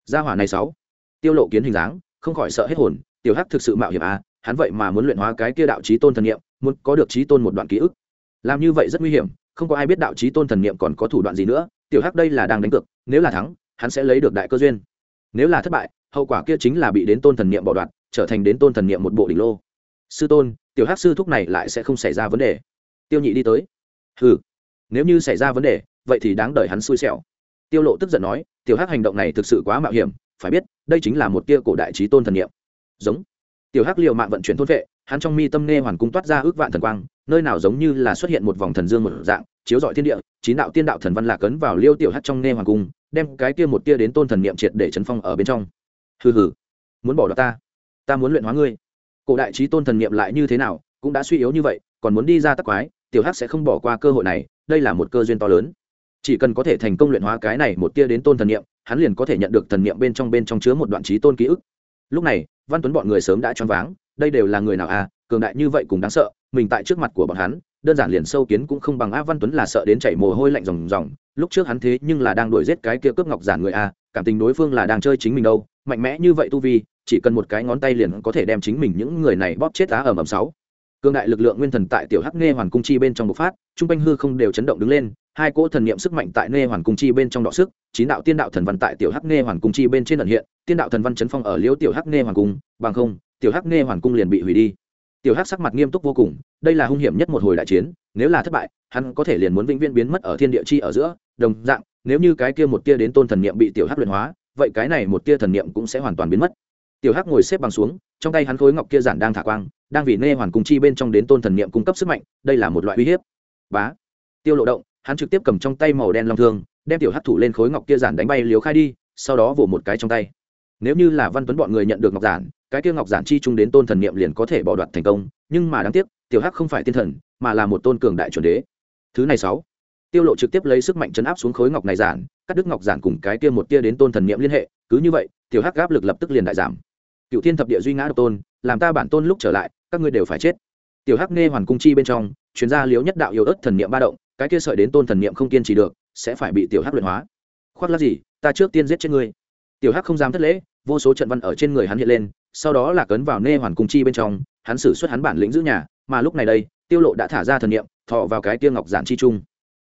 [SPEAKER 1] Gia hỏa này sáu, tiêu lộ kiến hình dáng, không khỏi sợ hết hồn, tiểu hắc thực sự mạo hiểm à hắn vậy mà muốn luyện hóa cái kia đạo chí tôn thần niệm, muốn có được chí tôn một đoạn ký ức. Làm như vậy rất nguy hiểm, không có ai biết đạo chí tôn thần niệm còn có thủ đoạn gì nữa, tiểu hắc đây là đang đánh cược, nếu là thắng, hắn sẽ lấy được đại cơ duyên. Nếu là thất bại, hậu quả kia chính là bị đến tôn thần niệm bỏ đoạn trở thành đến tôn thần niệm một bộ đỉnh lô. Sư tôn, tiểu hắc sư thúc này lại sẽ không xảy ra vấn đề. Tiêu nhị đi tới. Hừ nếu như xảy ra vấn đề, vậy thì đáng đợi hắn xui xẻo. Tiêu lộ tức giận nói, tiểu hắc hành động này thực sự quá mạo hiểm, phải biết, đây chính là một tia cổ đại trí tôn thần niệm. Giống. Tiểu hắc liều mạng vận chuyển thôn vệ, hắn trong mi tâm nghe hoàn cung toát ra ước vạn thần quang, nơi nào giống như là xuất hiện một vòng thần dương một dạng, chiếu rọi thiên địa, chín đạo tiên đạo thần văn lạc cấn vào liêu tiểu hắc trong nghe hoàng cung, đem cái kia một tia đến tôn thần niệm triệt để chấn phong ở bên trong. Hừ hừ. Muốn bỏ đó ta. Ta muốn luyện hóa ngươi. Cổ đại trí tôn thần niệm lại như thế nào, cũng đã suy yếu như vậy, còn muốn đi ra tắc quái, tiểu hắc sẽ không bỏ qua cơ hội này đây là một cơ duyên to lớn. Chỉ cần có thể thành công luyện hóa cái này một tia đến tôn thần niệm, hắn liền có thể nhận được thần niệm bên trong bên trong chứa một đoạn trí tôn ký ức. Lúc này, văn tuấn bọn người sớm đã choáng váng, đây đều là người nào à cường đại như vậy cũng đáng sợ, mình tại trước mặt của bọn hắn, đơn giản liền sâu kiến cũng không bằng a văn tuấn là sợ đến chảy mồ hôi lạnh ròng ròng, lúc trước hắn thế nhưng là đang đuổi giết cái kia cướp ngọc giản người a cảm tình đối phương là đang chơi chính mình đâu, mạnh mẽ như vậy tu vi, chỉ cần một cái ngón tay liền có thể đem chính mình những người này bóp chết á ở mầm sáu cương đại lực lượng nguyên thần tại tiểu hắc nghe hoàn cung chi bên trong bộc phát trung quanh hư không đều chấn động đứng lên, hai cỗ thần niệm sức mạnh tại nghe hoàn cung chi bên trong đọ sức, chín đạo tiên đạo thần văn tại tiểu hắc nghe hoàn cung chi bên trên ẩn hiện, tiên đạo thần văn chấn phong ở liễu tiểu hắc nghe hoàn cung, bằng không, tiểu hắc nghe hoàn cung liền bị hủy đi. Tiểu hắc sắc mặt nghiêm túc vô cùng, đây là hung hiểm nhất một hồi đại chiến, nếu là thất bại, hắn có thể liền muốn vĩnh viễn biến mất ở thiên địa chi ở giữa, đồng dạng, nếu như cái kia một tia đến tôn thần niệm bị tiểu hắc luyện hóa, vậy cái này một tia thần niệm cũng sẽ hoàn toàn biến mất. Tiểu hắc ngồi xếp bằng xuống trong tay hắn khối ngọc kia giản đang thả quang, đang vì nê hoàn cung chi bên trong đến tôn thần niệm cung cấp sức mạnh, đây là một loại uy hiếp. Bá. Tiêu lộ động, hắn trực tiếp cầm trong tay màu đen long thương, đem tiểu hắc thủ lên khối ngọc kia giản đánh bay liếu khai đi, sau đó vỗ một cái trong tay. Nếu như là văn tuấn bọn người nhận được ngọc giản, cái kia ngọc giản chi chung đến tôn thần niệm liền có thể bỏ đoạt thành công, nhưng mà đáng tiếc, tiểu hắc không phải tiên thần, mà là một tôn cường đại chuẩn đế. Thứ này sáu. Tiêu lộ trực tiếp lấy sức mạnh chấn áp xuống khối ngọc này giản, cắt đứt ngọc giản cùng cái kia một tia đến tôn thần niệm liên hệ, cứ như vậy, tiểu hắc áp lực lập tức liền đại giảm cựu thiên thập địa duy ngã độc tôn, làm ta bản tôn lúc trở lại, các ngươi đều phải chết. Tiểu hắc nghe hoàn cung chi bên trong, chuyên gia liếu nhất đạo yếu ớt thần niệm ba động, cái kia sợi đến tôn thần niệm không kiên trì được, sẽ phải bị tiểu hắc luyện hóa. Khoác lắc gì, ta trước tiên giết chết ngươi. Tiểu hắc không dám thất lễ, vô số trận văn ở trên người hắn hiện lên, sau đó là cấn vào nê hoàn cung chi bên trong, hắn xử suất hắn bản lĩnh giữ nhà, mà lúc này đây, tiêu lộ đã thả ra thần niệm, thọ vào cái kia ngọc giản chi trung.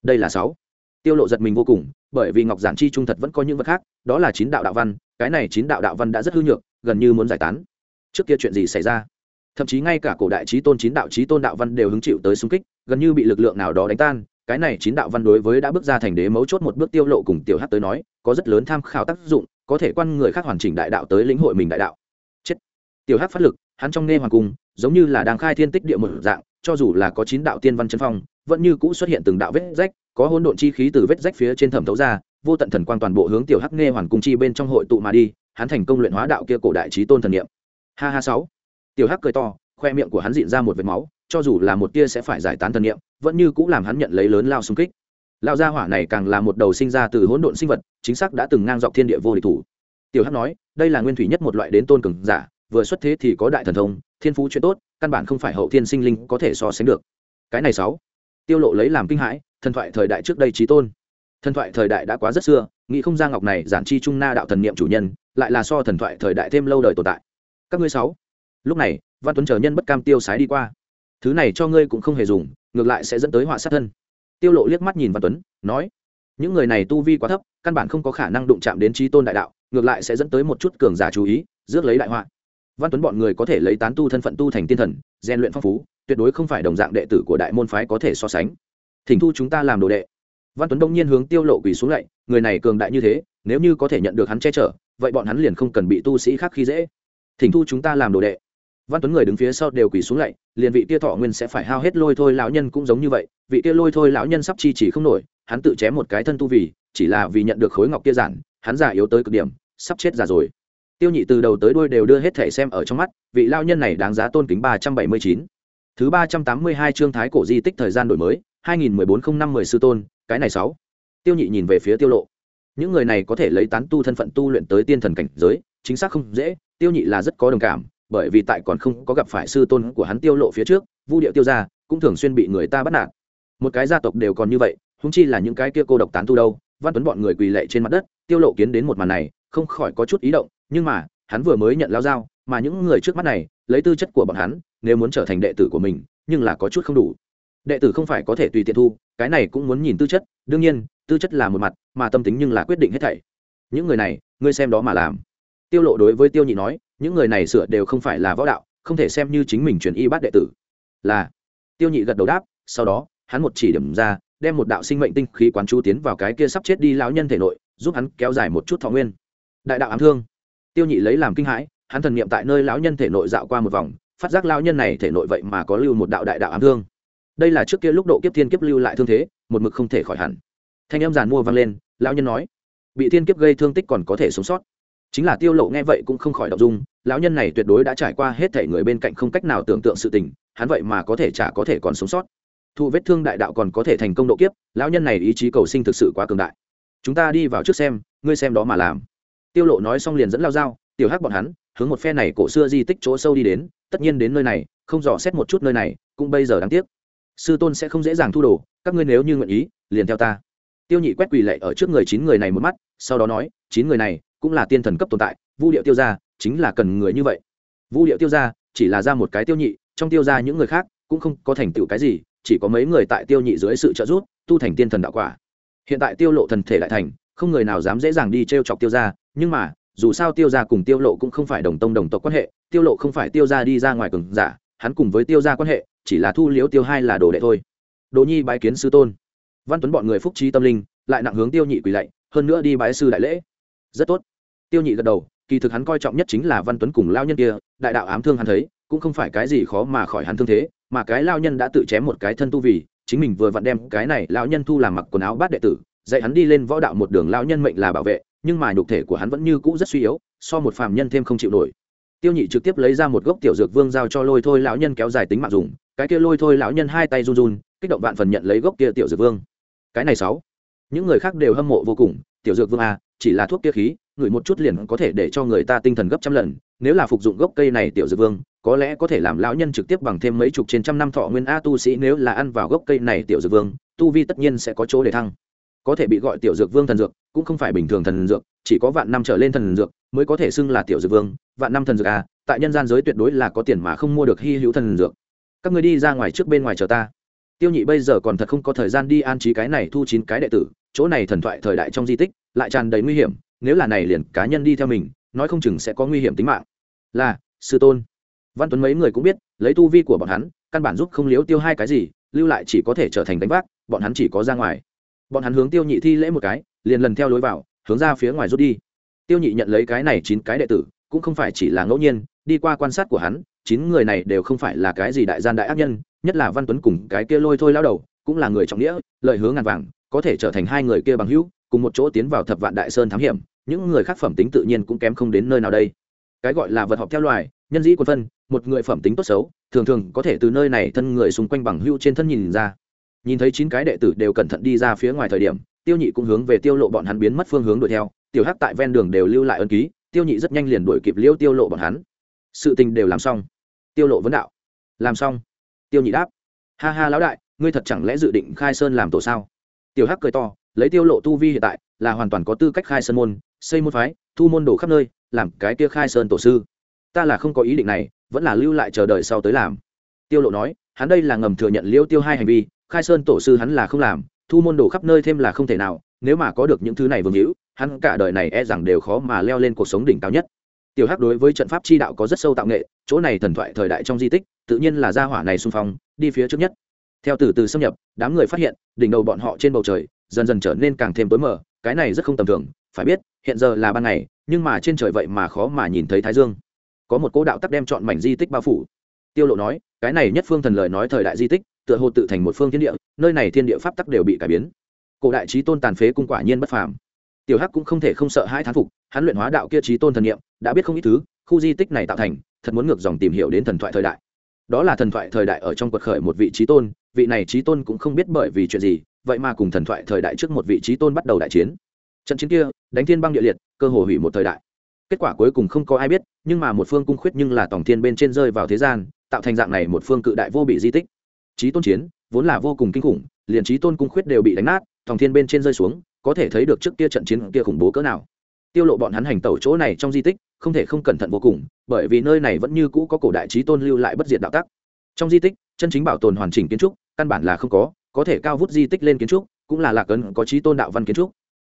[SPEAKER 1] Đây là sáu. Tiêu lộ giật mình vô cùng, bởi vì ngọc giản chi trung thật vẫn có những vật khác, đó là chín đạo đạo văn, cái này chín đạo đạo văn đã rất hư nhược gần như muốn giải tán. Trước kia chuyện gì xảy ra? Thậm chí ngay cả cổ đại trí tôn, chín đạo trí tôn đạo văn đều hứng chịu tới xung kích, gần như bị lực lượng nào đó đánh tan. Cái này chín đạo văn đối với đã bước ra thành đế mấu chốt một bước tiêu lộ cùng tiểu hắc tới nói, có rất lớn tham khảo tác dụng, có thể quan người khác hoàn chỉnh đại đạo tới lĩnh hội mình đại đạo. Chết. Tiểu hắc phát lực, hắn trong nghe hoàng cung, giống như là đang khai thiên tích địa một dạng, cho dù là có chín đạo tiên văn chân phong, vẫn như cũ xuất hiện từng đạo vết rách, có hỗn độn chi khí từ vết rách phía trên thẩm thấu ra, vô tận thần quang toàn bộ hướng tiểu hắc nghe hoàn cung chi bên trong hội tụ mà đi hắn thành công luyện hóa đạo kia cổ đại trí tôn thần niệm. Ha ha sáu. Tiểu hắc cười to, khoe miệng của hắn dịn ra một vệt máu, cho dù là một tia sẽ phải giải tán thần niệm, vẫn như cũng làm hắn nhận lấy lớn lao xung kích. Lao gia hỏa này càng là một đầu sinh ra từ hỗn độn sinh vật, chính xác đã từng ngang dọc thiên địa vô địch thủ. Tiểu hắc nói, đây là nguyên thủy nhất một loại đến tôn cường giả, vừa xuất thế thì có đại thần thông, thiên phú chuyện tốt, căn bản không phải hậu thiên sinh linh có thể so sánh được. Cái này sáu. Tiêu lộ lấy làm kinh hãi, thần thoại thời đại trước đây trí tôn. Thần thoại thời đại đã quá rất xưa nghĩ không ra ngọc này giản chi trung na đạo thần niệm chủ nhân, lại là so thần thoại thời đại thêm lâu đời tồn tại. Các ngươi sáu. Lúc này, văn tuấn chờ nhân bất cam tiêu sái đi qua. Thứ này cho ngươi cũng không hề dùng, ngược lại sẽ dẫn tới họa sát thân. Tiêu lộ liếc mắt nhìn văn tuấn, nói, những người này tu vi quá thấp, căn bản không có khả năng đụng chạm đến trí tôn đại đạo, ngược lại sẽ dẫn tới một chút cường giả chú ý, rước lấy đại họa. Văn tuấn bọn người có thể lấy tán tu thân phận tu thành tiên thần, rèn luyện phong phú, tuyệt đối không phải đồng dạng đệ tử của đại môn phái có thể so sánh. Thỉnh thu chúng ta làm đồ đệ văn tuấn đông nhiên hướng tiêu lộ quỳ xuống lạy, người này cường đại như thế, nếu như có thể nhận được hắn che chở, vậy bọn hắn liền không cần bị tu sĩ khác khi dễ. Thỉnh thu chúng ta làm đồ đệ. Văn tuấn người đứng phía sau đều quỳ xuống lạy, liền vị kia thọ nguyên sẽ phải hao hết lôi thôi lão nhân cũng giống như vậy, vị kia lôi thôi lão nhân sắp chi chỉ không nổi, hắn tự chém một cái thân tu vì, chỉ là vì nhận được khối ngọc kia giản, hắn già yếu tới cực điểm, sắp chết già rồi. Tiêu nhị từ đầu tới đuôi đều đưa hết thể xem ở trong mắt, vị lao nhân này đáng giá tôn kính ba trăm bảy mươi chín. Thứ ba trăm tám mươi hai chương thái cổ di tích thời gian đổi mới, hai nghìn mười bốn không năm mười sư tôn cái này sáu. Tiêu nhị nhìn về phía tiêu lộ. Những người này có thể lấy tán tu thân phận tu luyện tới tiên thần cảnh giới, chính xác không dễ, tiêu nhị là rất có đồng cảm, bởi vì tại còn không có gặp phải sư tôn của hắn tiêu lộ phía trước, vu điệu tiêu gia cũng thường xuyên bị người ta bắt nạt. Một cái gia tộc đều còn như vậy húng chi là những cái kia cô độc tán tu đâu, văn tuấn bọn người quỳ lệ trên mặt đất, tiêu lộ kiến đến một màn này, không khỏi có chút ý động, nhưng mà, hắn vừa mới nhận lao dao, mà những người trước mắt này, lấy tư chất của bọn hắn, nếu muốn trở thành đệ tử của mình, nhưng là có chút không đủ đệ tử không phải có thể tùy tiện thu, cái này cũng muốn nhìn tư chất, đương nhiên, tư chất là một mặt, mà tâm tính nhưng là quyết định hết thảy. Những người này, ngươi xem đó mà làm. Tiêu lộ đối với tiêu nhị nói, những người này sửa đều không phải là võ đạo, không thể xem như chính mình truyền y bát đệ tử. Là, tiêu nhị gật đầu đáp, sau đó, hắn một chỉ điểm ra, đem một đạo sinh mệnh tinh khí quán chú tiến vào cái kia sắp chết đi lão nhân thể nội, giúp hắn kéo dài một chút thọ nguyên. Đại đạo ám thương. Tiêu nhị lấy làm kinh hãi, hắn thần niệm tại nơi lão nhân thể nội dạo qua một vòng, phát giác lão nhân này thể nội vậy mà có lưu một đạo đại đạo ám thương đây là trước kia lúc độ kiếp thiên kiếp lưu lại thương thế, một mực không thể khỏi hẳn. Thanh âm giàn mua vang lên, lão nhân nói, bị thiên kiếp gây thương tích còn có thể sống sót. Chính là tiêu lộ nghe vậy cũng không khỏi động dung, lão nhân này tuyệt đối đã trải qua hết thể người bên cạnh không cách nào tưởng tượng sự tình, hắn vậy mà có thể chả có thể còn sống sót. Thụ vết thương đại đạo còn có thể thành công độ kiếp, lão nhân này ý chí cầu sinh thực sự quá cường đại. Chúng ta đi vào trước xem, ngươi xem đó mà làm. Tiêu lộ nói xong liền dẫn lao dao, tiểu hắc bọn hắn, hướng một phe này cổ xưa di tích chỗ sâu đi đến, tất nhiên đến nơi này, không dò xét một chút nơi này, cũng bây giờ đáng tiếc sư tôn sẽ không dễ dàng thu đồ, các ngươi nếu như nguyện ý, liền theo ta. Tiêu nhị quét quỳ lệ ở trước người chín người này một mắt, sau đó nói, chín người này cũng là tiên thần cấp tồn tại, vu điệu tiêu gia chính là cần người như vậy. Vu điệu tiêu gia chỉ là ra một cái tiêu nhị, trong tiêu gia những người khác cũng không có thành tựu cái gì, chỉ có mấy người tại tiêu nhị dưới sự trợ giúp, tu thành tiên thần đạo quả. Hiện tại tiêu lộ thần thể lại thành, không người nào dám dễ dàng đi treo chọc tiêu gia, nhưng mà, dù sao tiêu gia cùng tiêu lộ cũng không phải đồng tông đồng tộc quan hệ, tiêu lộ không phải tiêu gia đi ra ngoài cường giả, hắn cùng với tiêu gia quan hệ chỉ là thu liễu tiêu hai là đồ đệ thôi. Đồ nhi bái kiến sư tôn. Văn tuấn bọn người phúc trí tâm linh, lại nặng hướng tiêu nhị quỳ lạy, hơn nữa đi bái sư đại lễ. Rất tốt. Tiêu nhị gật đầu, kỳ thực hắn coi trọng nhất chính là văn tuấn cùng lao nhân kia, đại đạo ám thương hắn thấy, cũng không phải cái gì khó mà khỏi hắn thương thế, mà cái lao nhân đã tự chém một cái thân tu vì, chính mình vừa vặn đem cái này lao nhân thu làm mặc quần áo bát đệ tử, dạy hắn đi lên võ đạo một đường lao nhân mệnh là bảo vệ, nhưng mà nhục thể của hắn vẫn như cũ rất suy yếu, so một phàm nhân thêm không chịu nổi tiêu nhị trực tiếp lấy ra một gốc tiểu dược vương giao cho lôi thôi lão nhân kéo dài tính mạng dùng cái kia lôi thôi lão nhân hai tay run run kích động vạn phần nhận lấy gốc kia tiểu dược vương. Cái này sáu. Những người khác đều hâm mộ vô cùng tiểu dược vương a à, chỉ là thuốc kia khí ngửi một chút liền có thể để cho người ta tinh thần gấp trăm lần nếu là phục dụng gốc cây này tiểu dược vương có lẽ có thể làm lão nhân trực tiếp bằng thêm mấy chục trên trăm năm thọ nguyên a tu sĩ nếu là ăn vào gốc cây này tiểu dược vương tu vi tất nhiên sẽ có chỗ để thăng. Có thể bị gọi tiểu dược vương thần dược cũng không phải bình thường thần dược chỉ có vạn năm trở lên thần dược mới có thể xưng là tiểu dược vương vạn năm thần dược à, tại nhân gian giới tuyệt đối là có tiền mà không mua được hy hữu thần dược. Các người đi ra ngoài trước bên ngoài chờ ta. Tiêu nhị bây giờ còn thật không có thời gian đi an trí cái này thu chín cái đệ tử chỗ này thần thoại thời đại trong di tích lại tràn đầy nguy hiểm nếu là này liền cá nhân đi theo mình nói không chừng sẽ có nguy hiểm tính mạng. Là sư tôn. Văn tuấn mấy người cũng biết lấy tu vi của bọn hắn căn bản giúp không liếu tiêu hai cái gì lưu lại chỉ có thể trở thành đánh vác bọn hắn chỉ có ra ngoài. Bọn hắn hướng tiêu nhị thi lễ một cái liền lần theo lối vào hướng ra phía ngoài rút đi tiêu nhị nhận lấy cái này chín cái đệ tử, cũng không phải chỉ là ngẫu nhiên, đi qua quan sát của hắn, chín người này đều không phải là cái gì đại gian đại ác nhân, nhất là văn tuấn cùng cái kia lôi thôi lao đầu, cũng là người trọng nghĩa, lợi hướng ngàn vàng, có thể trở thành hai người kia bằng hữu, cùng một chỗ tiến vào thập vạn đại sơn thám hiểm, những người khác phẩm tính tự nhiên cũng kém không đến nơi nào đây. Cái gọi là vật họp theo loài, nhân dĩ quân phân, một người phẩm tính tốt xấu, thường thường có thể từ nơi này thân người xung quanh bằng hữu trên thân nhìn ra. Nhìn thấy chín cái đệ tử đều cẩn thận đi ra phía ngoài thời điểm, tiêu nhị cũng hướng về tiêu lộ bọn hắn biến mất phương hướng đuổi theo tiểu hắc tại ven đường đều lưu lại ân ký, tiêu nhị rất nhanh liền đuổi kịp liêu tiêu lộ bọn hắn. Sự tình đều làm xong. Tiêu lộ vấn đạo. Làm xong. Tiêu nhị đáp. Ha ha lão đại, ngươi thật chẳng lẽ dự định khai sơn làm tổ sao? Tiểu hắc cười to, lấy tiêu lộ tu vi hiện tại, là hoàn toàn có tư cách khai sơn môn, xây môn phái, thu môn đồ khắp nơi, làm cái kia khai sơn tổ sư. Ta là không có ý định này, vẫn là lưu lại chờ đợi sau tới làm. Tiêu lộ nói, hắn đây là ngầm thừa nhận liêu tiêu hai hành vi, khai sơn tổ sư hắn là không làm, thu môn đồ khắp nơi thêm là không thể nào, nếu mà có được những thứ này vương hữu hắn cả đời này e rằng đều khó mà leo lên cuộc sống đỉnh cao nhất. Tiểu hắc đối với trận pháp chi đạo có rất sâu tạo nghệ, chỗ này thần thoại thời đại trong di tích, tự nhiên là gia hỏa này xung phong, đi phía trước nhất. Theo từ từ xâm nhập, đám người phát hiện, đỉnh đầu bọn họ trên bầu trời, dần dần trở nên càng thêm tối mờ, cái này rất không tầm thường, phải biết, hiện giờ là ban ngày, nhưng mà trên trời vậy mà khó mà nhìn thấy thái dương. Có một cố đạo tắc đem chọn mảnh di tích bao phủ. Tiêu lộ nói, cái này nhất phương thần lời nói thời đại di tích, tựa hồ tự thành một phương thiên địa, nơi này thiên địa pháp tắc đều bị cải biến. Cổ đại trí tôn tàn phế cung quả nhiên bất phàm tiểu hắc cũng không thể không sợ hai thán phục, hắn luyện hóa đạo kia trí tôn thần niệm, đã biết không ít thứ, khu di tích này tạo thành, thật muốn ngược dòng tìm hiểu đến thần thoại thời đại. Đó là thần thoại thời đại ở trong quật khởi một vị trí tôn, vị này trí tôn cũng không biết bởi vì chuyện gì, vậy mà cùng thần thoại thời đại trước một vị trí tôn bắt đầu đại chiến. Trận chiến kia, đánh thiên băng địa liệt, cơ hồ hủy một thời đại. Kết quả cuối cùng không có ai biết, nhưng mà một phương cung khuyết nhưng là tổng thiên bên trên rơi vào thế gian, tạo thành dạng này một phương cự đại vô bị di tích. Trí tôn chiến, vốn là vô cùng kinh khủng, liền trí tôn cung khuyết đều bị đánh nát tổng thiên bên trên rơi xuống có thể thấy được trước kia trận chiến kia khủng bố cỡ nào. Tiêu lộ bọn hắn hành tẩu chỗ này trong di tích, không thể không cẩn thận vô cùng, bởi vì nơi này vẫn như cũ có cổ đại trí tôn lưu lại bất diệt đạo tắc. Trong di tích, chân chính bảo tồn hoàn chỉnh kiến trúc, căn bản là không có có thể cao vút di tích lên kiến trúc, cũng là lạc ấn, có trí tôn đạo văn kiến trúc.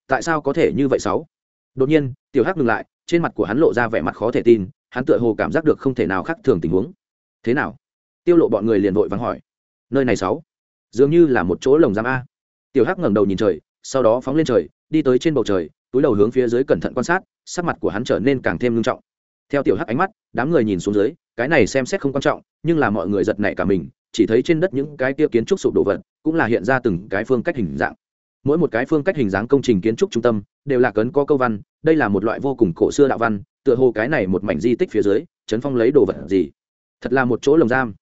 [SPEAKER 1] Tại sao có thể như vậy sáu? Đột nhiên, tiểu hắc ngừng lại, trên mặt của hắn lộ ra vẻ mặt khó thể tin, hắn tựa hồ cảm giác được không thể nào khác thường tình huống. Thế nào? Tiêu lộ bọn người liền vội vắng hỏi. Nơi này sáu? Dường như là một chỗ lồng giam a. Tiểu hắc ngẩng đầu nhìn trời sau đó phóng lên trời, đi tới trên bầu trời, túi đầu hướng phía dưới cẩn thận quan sát, sắc mặt của hắn trở nên càng thêm nghiêm trọng. Theo tiểu hắc ánh mắt, đám người nhìn xuống dưới, cái này xem xét không quan trọng, nhưng là mọi người giật nảy cả mình, chỉ thấy trên đất những cái kia kiến trúc sụp đổ vật, cũng là hiện ra từng cái phương cách hình dạng. Mỗi một cái phương cách hình dáng công trình kiến trúc trung tâm, đều là cấn có câu văn, đây là một loại vô cùng cổ xưa đạo văn, tựa hồ cái này một mảnh di tích phía dưới, chấn phong lấy đồ vật gì. Thật là một chỗ lồng giam.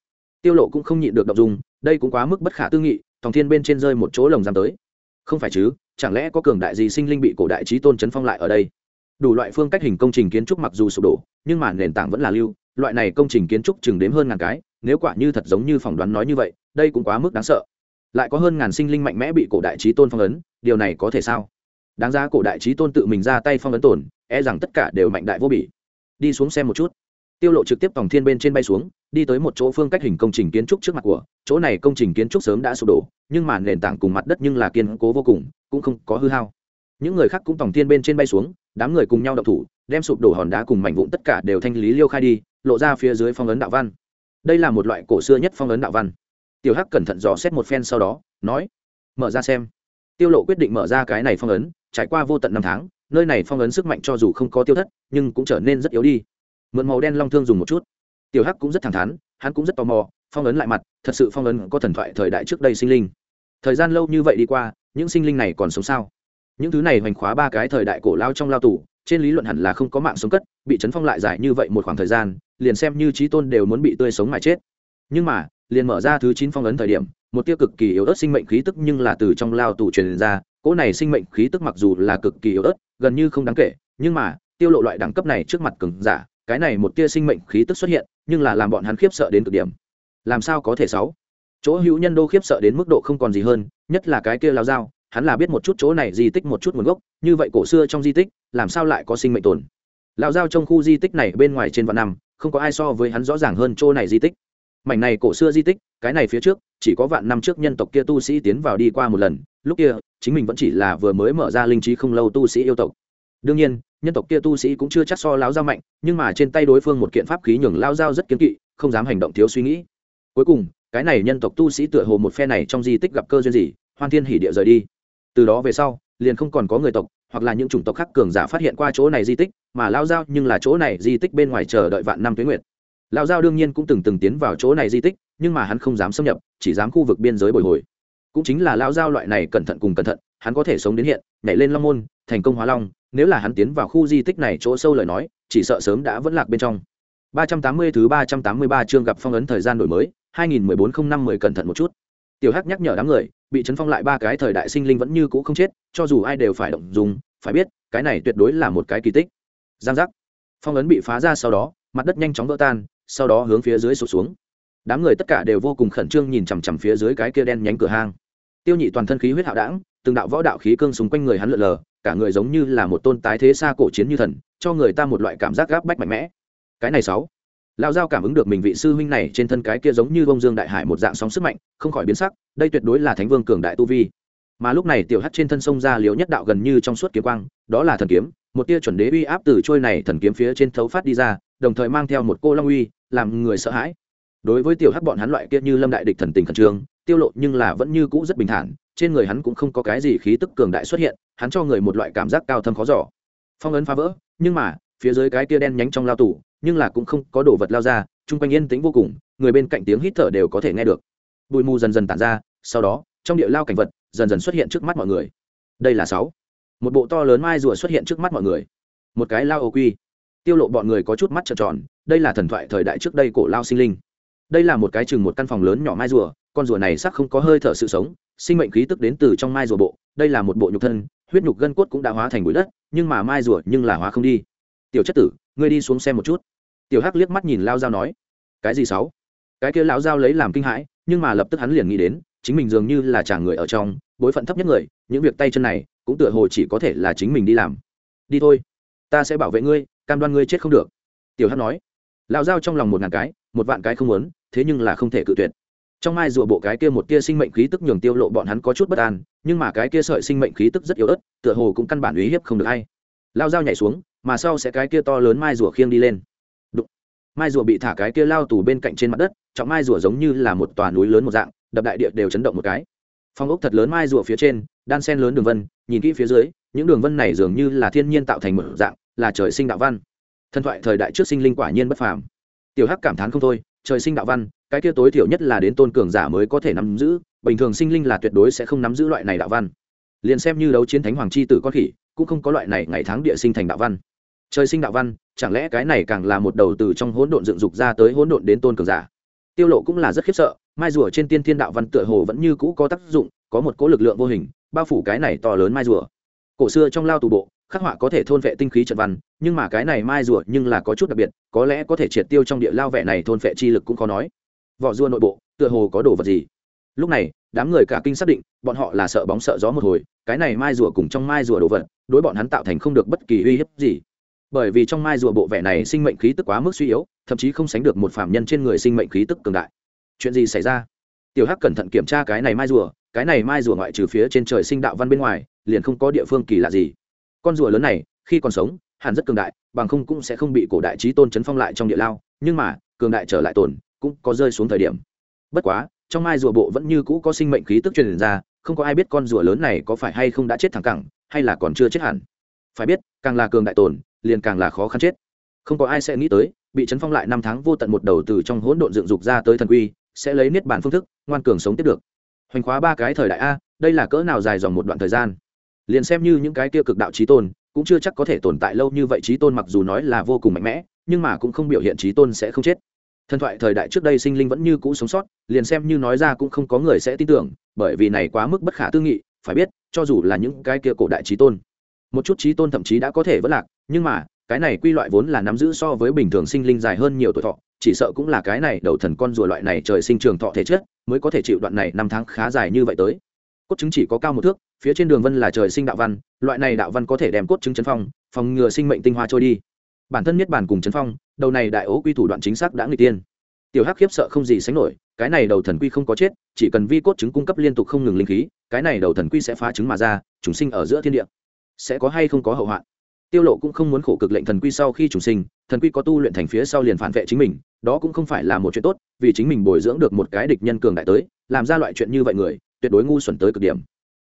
[SPEAKER 1] Tiêu lộ cũng không nhịn được đọc dùng đây cũng quá mức bất khả tư nghị thòng thiên bên trên rơi một chỗ lồng giam tới không phải chứ, chẳng lẽ có cường đại gì sinh linh bị cổ đại trí tôn chấn phong lại ở đây? Đủ loại phương cách hình công trình kiến trúc mặc dù sụp đổ, nhưng mà nền tảng vẫn là lưu, loại này công trình kiến trúc chừng đếm hơn ngàn cái, nếu quả như thật giống như phỏng đoán nói như vậy, đây cũng quá mức đáng sợ. Lại có hơn ngàn sinh linh mạnh mẽ bị cổ đại trí tôn phong ấn, điều này có thể sao? Đáng ra cổ đại trí tôn tự mình ra tay phong ấn tổn e rằng tất cả đều mạnh đại vô bỉ. Đi xuống xem một chút. Tiêu lộ trực tiếp tòng thiên bên trên bay xuống đi tới một chỗ phương cách hình công trình kiến trúc trước mặt của, chỗ này công trình kiến trúc sớm đã sụp đổ, nhưng mà nền tảng cùng mặt đất nhưng là kiên cố vô cùng, cũng không có hư hao. Những người khác cũng tòng thiên bên trên bay xuống, đám người cùng nhau động thủ, đem sụp đổ hòn đá cùng mảnh vụn tất cả đều thanh lý liêu khai đi, lộ ra phía dưới phong ấn đạo văn. Đây là một loại cổ xưa nhất phong ấn đạo văn. Tiểu hắc cẩn thận dò xét một phen sau đó, nói, mở ra xem. Tiêu lộ quyết định mở ra cái này phong ấn, trải qua vô tận năm tháng, nơi này phong ấn sức mạnh cho dù không có tiêu thất, nhưng cũng trở nên rất yếu đi. Mượn màu đen long thương dùng một chút tiểu hắc cũng rất thẳng thắn, hắn cũng rất tò mò, phong ấn lại mặt, thật sự phong ấn có thần thoại thời đại trước đây sinh linh. Thời gian lâu như vậy đi qua, những sinh linh này còn sống sao? Những thứ này hoành khóa ba cái thời đại cổ lao trong lao tù, trên lý luận hẳn là không có mạng sống cất, bị chấn phong lại dài như vậy một khoảng thời gian, liền xem như trí tôn đều muốn bị tươi sống mà chết. Nhưng mà, liền mở ra thứ chín phong ấn thời điểm, một tiêu cực kỳ yếu ớt sinh mệnh khí tức nhưng là từ trong lao tù truyền ra, cỗ này sinh mệnh khí tức mặc dù là cực kỳ yếu ớt, gần như không đáng kể, nhưng mà, tiêu lộ loại đẳng cấp này trước mặt cường giả cái này một tia sinh mệnh khí tức xuất hiện, nhưng là làm bọn hắn khiếp sợ đến cực điểm. Làm sao có thể sáu? Chỗ hữu nhân đô khiếp sợ đến mức độ không còn gì hơn, nhất là cái kia lao dao, hắn là biết một chút chỗ này di tích một chút nguồn gốc, như vậy cổ xưa trong di tích, làm sao lại có sinh mệnh tồn? Lao dao trong khu di tích này bên ngoài trên vạn năm, không có ai so với hắn rõ ràng hơn chỗ này di tích. Mảnh này cổ xưa di tích, cái này phía trước, chỉ có vạn năm trước nhân tộc kia tu sĩ tiến vào đi qua một lần, lúc kia, chính mình vẫn chỉ là vừa mới mở ra linh trí không lâu tu sĩ yêu tộc. Đương nhiên nhân tộc kia tu sĩ cũng chưa chắc so lão giao mạnh, nhưng mà trên tay đối phương một kiện pháp khí nhường lao giao rất kiến kỵ, không dám hành động thiếu suy nghĩ. Cuối cùng, cái này nhân tộc tu sĩ tựa hồ một phe này trong di tích gặp cơ duyên gì, hoan thiên hỉ địa rời đi. Từ đó về sau, liền không còn có người tộc, hoặc là những chủng tộc khác cường giả phát hiện qua chỗ này di tích, mà lao giao nhưng là chỗ này di tích bên ngoài chờ đợi vạn năm tuyến nguyệt. Lao giao đương nhiên cũng từng từng tiến vào chỗ này di tích, nhưng mà hắn không dám xâm nhập, chỉ dám khu vực biên giới bồi hồi. Cũng chính là lao giao loại này cẩn thận cùng cẩn thận, hắn có thể sống đến hiện, nhảy lên long môn, thành công hóa long nếu là hắn tiến vào khu di tích này chỗ sâu lời nói, chỉ sợ sớm đã vẫn lạc bên trong. 380 thứ 383 chương gặp phong ấn thời gian đổi mới 2014 05 10 cẩn thận một chút. Tiểu hắc nhắc nhở đám người, bị chấn phong lại ba cái thời đại sinh linh vẫn như cũ không chết, cho dù ai đều phải động dùng, phải biết, cái này tuyệt đối là một cái kỳ tích. Giang giác. Phong ấn bị phá ra sau đó, mặt đất nhanh chóng vỡ tan, sau đó hướng phía dưới sụt xuống. Đám người tất cả đều vô cùng khẩn trương nhìn chằm chằm phía dưới cái kia đen nhánh cửa hang. Tiêu nhị toàn thân khí huyết hạo đảng từng đạo võ đạo khí cương xung quanh người hắn lượn lờ cả người giống như là một tôn tái thế xa cổ chiến như thần, cho người ta một loại cảm giác gáp bách mạnh mẽ. Cái này sáu. Lao giao cảm ứng được mình vị sư huynh này trên thân cái kia giống như bông dương đại hải một dạng sóng sức mạnh, không khỏi biến sắc, đây tuyệt đối là thánh vương cường đại tu vi. Mà lúc này tiểu hắt trên thân sông ra liều nhất đạo gần như trong suốt kiếm quang, đó là thần kiếm, một tia chuẩn đế uy áp từ trôi này thần kiếm phía trên thấu phát đi ra, đồng thời mang theo một cô long uy, làm người sợ hãi. Đối với tiểu hắc bọn hắn loại kia như lâm đại địch thần tình khẩn trương, tiêu lộ nhưng là vẫn như cũ rất bình thản trên người hắn cũng không có cái gì khí tức cường đại xuất hiện, hắn cho người một loại cảm giác cao thâm khó giỏ phong ấn phá vỡ, nhưng mà, phía dưới cái kia đen nhánh trong lao tủ nhưng là cũng không có đồ vật lao ra, chung quanh yên tĩnh vô cùng, người bên cạnh tiếng hít thở đều có thể nghe được. Bụi mù dần dần tản ra, sau đó, trong địa lao cảnh vật, dần dần xuất hiện trước mắt mọi người. Đây là sáu. Một bộ to lớn mai rùa xuất hiện trước mắt mọi người. Một cái lao ô quy. Tiêu lộ bọn người có chút mắt trợn tròn, đây là thần thoại thời đại trước đây cổ lao sinh linh. Đây là một cái chừng một căn phòng lớn nhỏ mai rùa, con rùa này sắc không có hơi thở sự sống sinh mệnh khí tức đến từ trong mai rùa bộ, đây là một bộ nhục thân, huyết nhục gân cốt cũng đã hóa thành bụi đất, nhưng mà mai rùa nhưng là hóa không đi. Tiểu chất tử, ngươi đi xuống xem một chút. Tiểu hắc liếc mắt nhìn lao dao nói, cái gì sáu? Cái kia lão dao lấy làm kinh hãi, nhưng mà lập tức hắn liền nghĩ đến, chính mình dường như là chả người ở trong, bối phận thấp nhất người, những việc tay chân này, cũng tựa hồ chỉ có thể là chính mình đi làm. Đi thôi, ta sẽ bảo vệ ngươi, cam đoan ngươi chết không được. Tiểu hắc nói lão dao trong lòng một ngàn cái, một vạn cái không muốn, thế nhưng là không thể cự tuyệt trong mai rùa bộ cái kia một tia sinh mệnh khí tức nhường tiêu lộ bọn hắn có chút bất an, nhưng mà cái kia sợi sinh mệnh khí tức rất yếu ớt, tựa hồ cũng căn bản uy hiếp không được hay lao dao nhảy xuống, mà sau sẽ cái kia to lớn mai rùa khiêng đi lên. Đụng. mai rùa bị thả cái kia lao tù bên cạnh trên mặt đất, trọng mai rùa giống như là một tòa núi lớn một dạng, đập đại địa đều chấn động một cái. Phong ốc thật lớn mai rùa phía trên, đan sen lớn đường vân, nhìn kỹ phía dưới, những đường vân này dường như là thiên nhiên tạo thành một dạng, là trời sinh đạo văn. Thần thoại thời đại trước sinh linh quả nhiên bất phàm. Tiểu hắc cảm thán không thôi, trời sinh đạo văn cái kia tối thiểu nhất là đến tôn cường giả mới có thể nắm giữ, bình thường sinh linh là tuyệt đối sẽ không nắm giữ loại này đạo văn. Liền xem như đấu chiến thánh hoàng chi tử con khỉ, cũng không có loại này ngày tháng địa sinh thành đạo văn. Trời sinh đạo văn, chẳng lẽ cái này càng là một đầu từ trong hỗn độn dựng dục ra tới hỗn độn đến tôn cường giả? Tiêu lộ cũng là rất khiếp sợ, mai rùa trên tiên thiên đạo văn tựa hồ vẫn như cũ có tác dụng, có một cỗ lực lượng vô hình, bao phủ cái này to lớn mai rùa. Cổ xưa trong lao tù bộ, khắc họa có thể thôn vệ tinh khí trận văn, nhưng mà cái này mai rùa nhưng là có chút đặc biệt, có lẽ có thể triệt tiêu trong địa lao vệ này thôn vệ chi lực cũng có nói vỏ rùa nội bộ, tựa hồ có đồ vật gì. Lúc này, đám người cả kinh xác định, bọn họ là sợ bóng sợ gió một hồi, cái này mai rùa cùng trong mai rùa đồ vật, đối bọn hắn tạo thành không được bất kỳ uy hiếp gì. Bởi vì trong mai rùa bộ vẻ này sinh mệnh khí tức quá mức suy yếu, thậm chí không sánh được một phạm nhân trên người sinh mệnh khí tức cường đại. Chuyện gì xảy ra? Tiểu hắc cẩn thận kiểm tra cái này mai rùa, cái này mai rùa ngoại trừ phía trên trời sinh đạo văn bên ngoài, liền không có địa phương kỳ lạ gì. Con rùa lớn này, khi còn sống, hẳn rất cường đại, bằng không cũng sẽ không bị cổ đại trí tôn chấn phong lại trong địa lao, nhưng mà, cường đại trở lại tồn cũng có rơi xuống thời điểm. Bất quá, trong mai rùa bộ vẫn như cũ có sinh mệnh khí tức truyền ra, không có ai biết con rùa lớn này có phải hay không đã chết thẳng cẳng, hay là còn chưa chết hẳn. Phải biết, càng là cường đại tồn, liền càng là khó khăn chết. Không có ai sẽ nghĩ tới, bị chấn phong lại năm tháng vô tận một đầu từ trong hỗn độn dựng dục ra tới thần quy, sẽ lấy niết bản phương thức, ngoan cường sống tiếp được. Hoành khóa ba cái thời đại a, đây là cỡ nào dài dòng một đoạn thời gian? Liền xem như những cái kia cực đạo trí tôn, cũng chưa chắc có thể tồn tại lâu như vậy. Trí tôn mặc dù nói là vô cùng mạnh mẽ, nhưng mà cũng không biểu hiện trí tôn sẽ không chết thần thoại thời đại trước đây sinh linh vẫn như cũ sống sót, liền xem như nói ra cũng không có người sẽ tin tưởng, bởi vì này quá mức bất khả tư nghị, phải biết, cho dù là những cái kia cổ đại trí tôn, một chút trí tôn thậm chí đã có thể vất lạc, nhưng mà, cái này quy loại vốn là nắm giữ so với bình thường sinh linh dài hơn nhiều tuổi thọ, chỉ sợ cũng là cái này đầu thần con rùa loại này trời sinh trường thọ thể chất, mới có thể chịu đoạn này năm tháng khá dài như vậy tới. Cốt chứng chỉ có cao một thước, phía trên đường vân là trời sinh đạo văn, loại này đạo văn có thể đem cốt chứng chấn phong, phòng ngừa sinh mệnh tinh hoa trôi đi. Bản thân niết bàn cùng chấn phong đầu này đại ố quy thủ đoạn chính xác đã người tiên. Tiểu hắc khiếp sợ không gì sánh nổi, cái này đầu thần quy không có chết, chỉ cần vi cốt chứng cung cấp liên tục không ngừng linh khí, cái này đầu thần quy sẽ phá chứng mà ra, chúng sinh ở giữa thiên địa. Sẽ có hay không có hậu hoạn? Tiêu lộ cũng không muốn khổ cực lệnh thần quy sau khi trùng sinh, thần quy có tu luyện thành phía sau liền phản vệ chính mình, đó cũng không phải là một chuyện tốt, vì chính mình bồi dưỡng được một cái địch nhân cường đại tới, làm ra loại chuyện như vậy người, tuyệt đối ngu xuẩn tới cực điểm.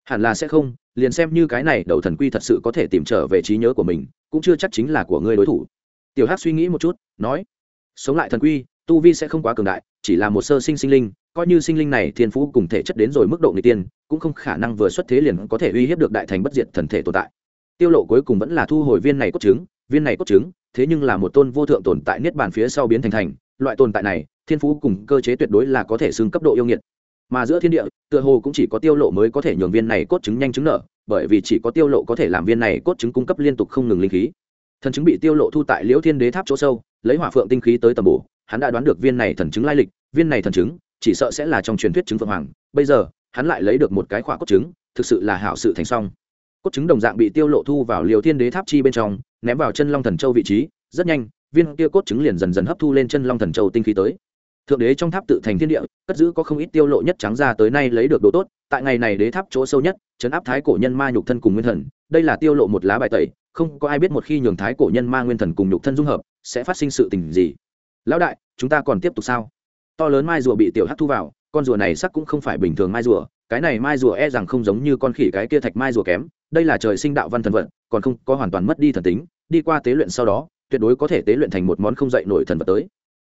[SPEAKER 1] Hẳn là sẽ không, liền xem như cái này đầu thần quy thật sự có thể tìm trở về trí nhớ của mình, cũng chưa chắc chính là của ngươi đối thủ tiểu hát suy nghĩ một chút, nói, sống lại thần quy, tu vi sẽ không quá cường đại, chỉ là một sơ sinh sinh linh, coi như sinh linh này thiên phú cùng thể chất đến rồi mức độ người tiên, cũng không khả năng vừa xuất thế liền có thể uy hiếp được đại thành bất diệt thần thể tồn tại. Tiêu lộ cuối cùng vẫn là thu hồi viên này cốt trứng, viên này cốt trứng, thế nhưng là một tôn vô thượng tồn tại niết bàn phía sau biến thành thành, loại tồn tại này, thiên phú cùng cơ chế tuyệt đối là có thể xưng cấp độ yêu nghiệt. Mà giữa thiên địa, tựa hồ cũng chỉ có tiêu lộ mới có thể nhường viên này cốt trứng nhanh chứng nở, bởi vì chỉ có tiêu lộ có thể làm viên này cốt trứng cung cấp liên tục không ngừng linh khí thần chứng bị tiêu lộ thu tại liễu thiên đế tháp chỗ sâu, lấy hỏa phượng tinh khí tới tầm bổ, hắn đã đoán được viên này thần chứng lai lịch, viên này thần chứng, chỉ sợ sẽ là trong truyền thuyết chứng phượng hoàng. Bây giờ, hắn lại lấy được một cái khỏa cốt trứng thực sự là hảo sự thành song. Cốt trứng đồng dạng bị tiêu lộ thu vào liều thiên đế tháp chi bên trong, ném vào chân long thần châu vị trí, rất nhanh, viên kia cốt trứng liền dần dần hấp thu lên chân long thần châu tinh khí tới. Thượng đế trong tháp tự thành thiên địa, cất giữ có không ít tiêu lộ nhất trắng ra tới nay lấy được đồ tốt, tại ngày này đế tháp chỗ sâu nhất chấn áp thái cổ nhân ma nhục thân cùng nguyên thần, đây là tiêu lộ một lá bài tẩy không có ai biết một khi nhường thái cổ nhân ma nguyên thần cùng nhục thân dung hợp, sẽ phát sinh sự tình gì. Lão đại, chúng ta còn tiếp tục sao? To lớn mai rùa bị tiểu hắc thu vào, con rùa này sắc cũng không phải bình thường mai rùa, cái này mai rùa e rằng không giống như con khỉ cái kia thạch mai rùa kém, đây là trời sinh đạo văn thần vận còn không có hoàn toàn mất đi thần tính, đi qua tế luyện sau đó, tuyệt đối có thể tế luyện thành một món không dậy nổi thần vật tới.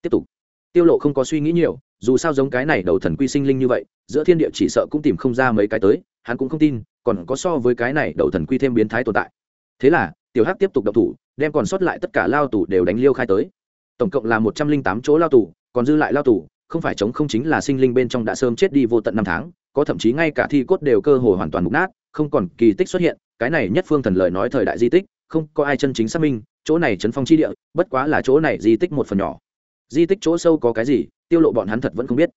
[SPEAKER 1] Tiếp tục. Tiêu lộ không có suy nghĩ nhiều, dù sao giống cái này đầu thần quy sinh linh như vậy, giữa thiên địa chỉ sợ cũng tìm không ra mấy cái tới, hắn cũng không tin, còn có so với cái này đầu thần quy thêm biến thái tồn tại thế là, tiểu hắc tiếp tục đậu thủ, đem còn sót lại tất cả lao tù đều đánh liêu khai tới. Tổng cộng là một trăm linh tám chỗ lao tù, còn dư lại lao tù, không phải chống không chính là sinh linh bên trong đã sớm chết đi vô tận năm tháng, có thậm chí ngay cả thi cốt đều cơ hồ hoàn toàn mục nát, không còn kỳ tích xuất hiện, cái này nhất phương thần lời nói thời đại di tích, không có ai chân chính xác minh, chỗ này chấn phong chi địa, bất quá là chỗ này di tích một phần nhỏ. Di tích chỗ sâu có cái gì, tiêu lộ bọn hắn thật vẫn không biết.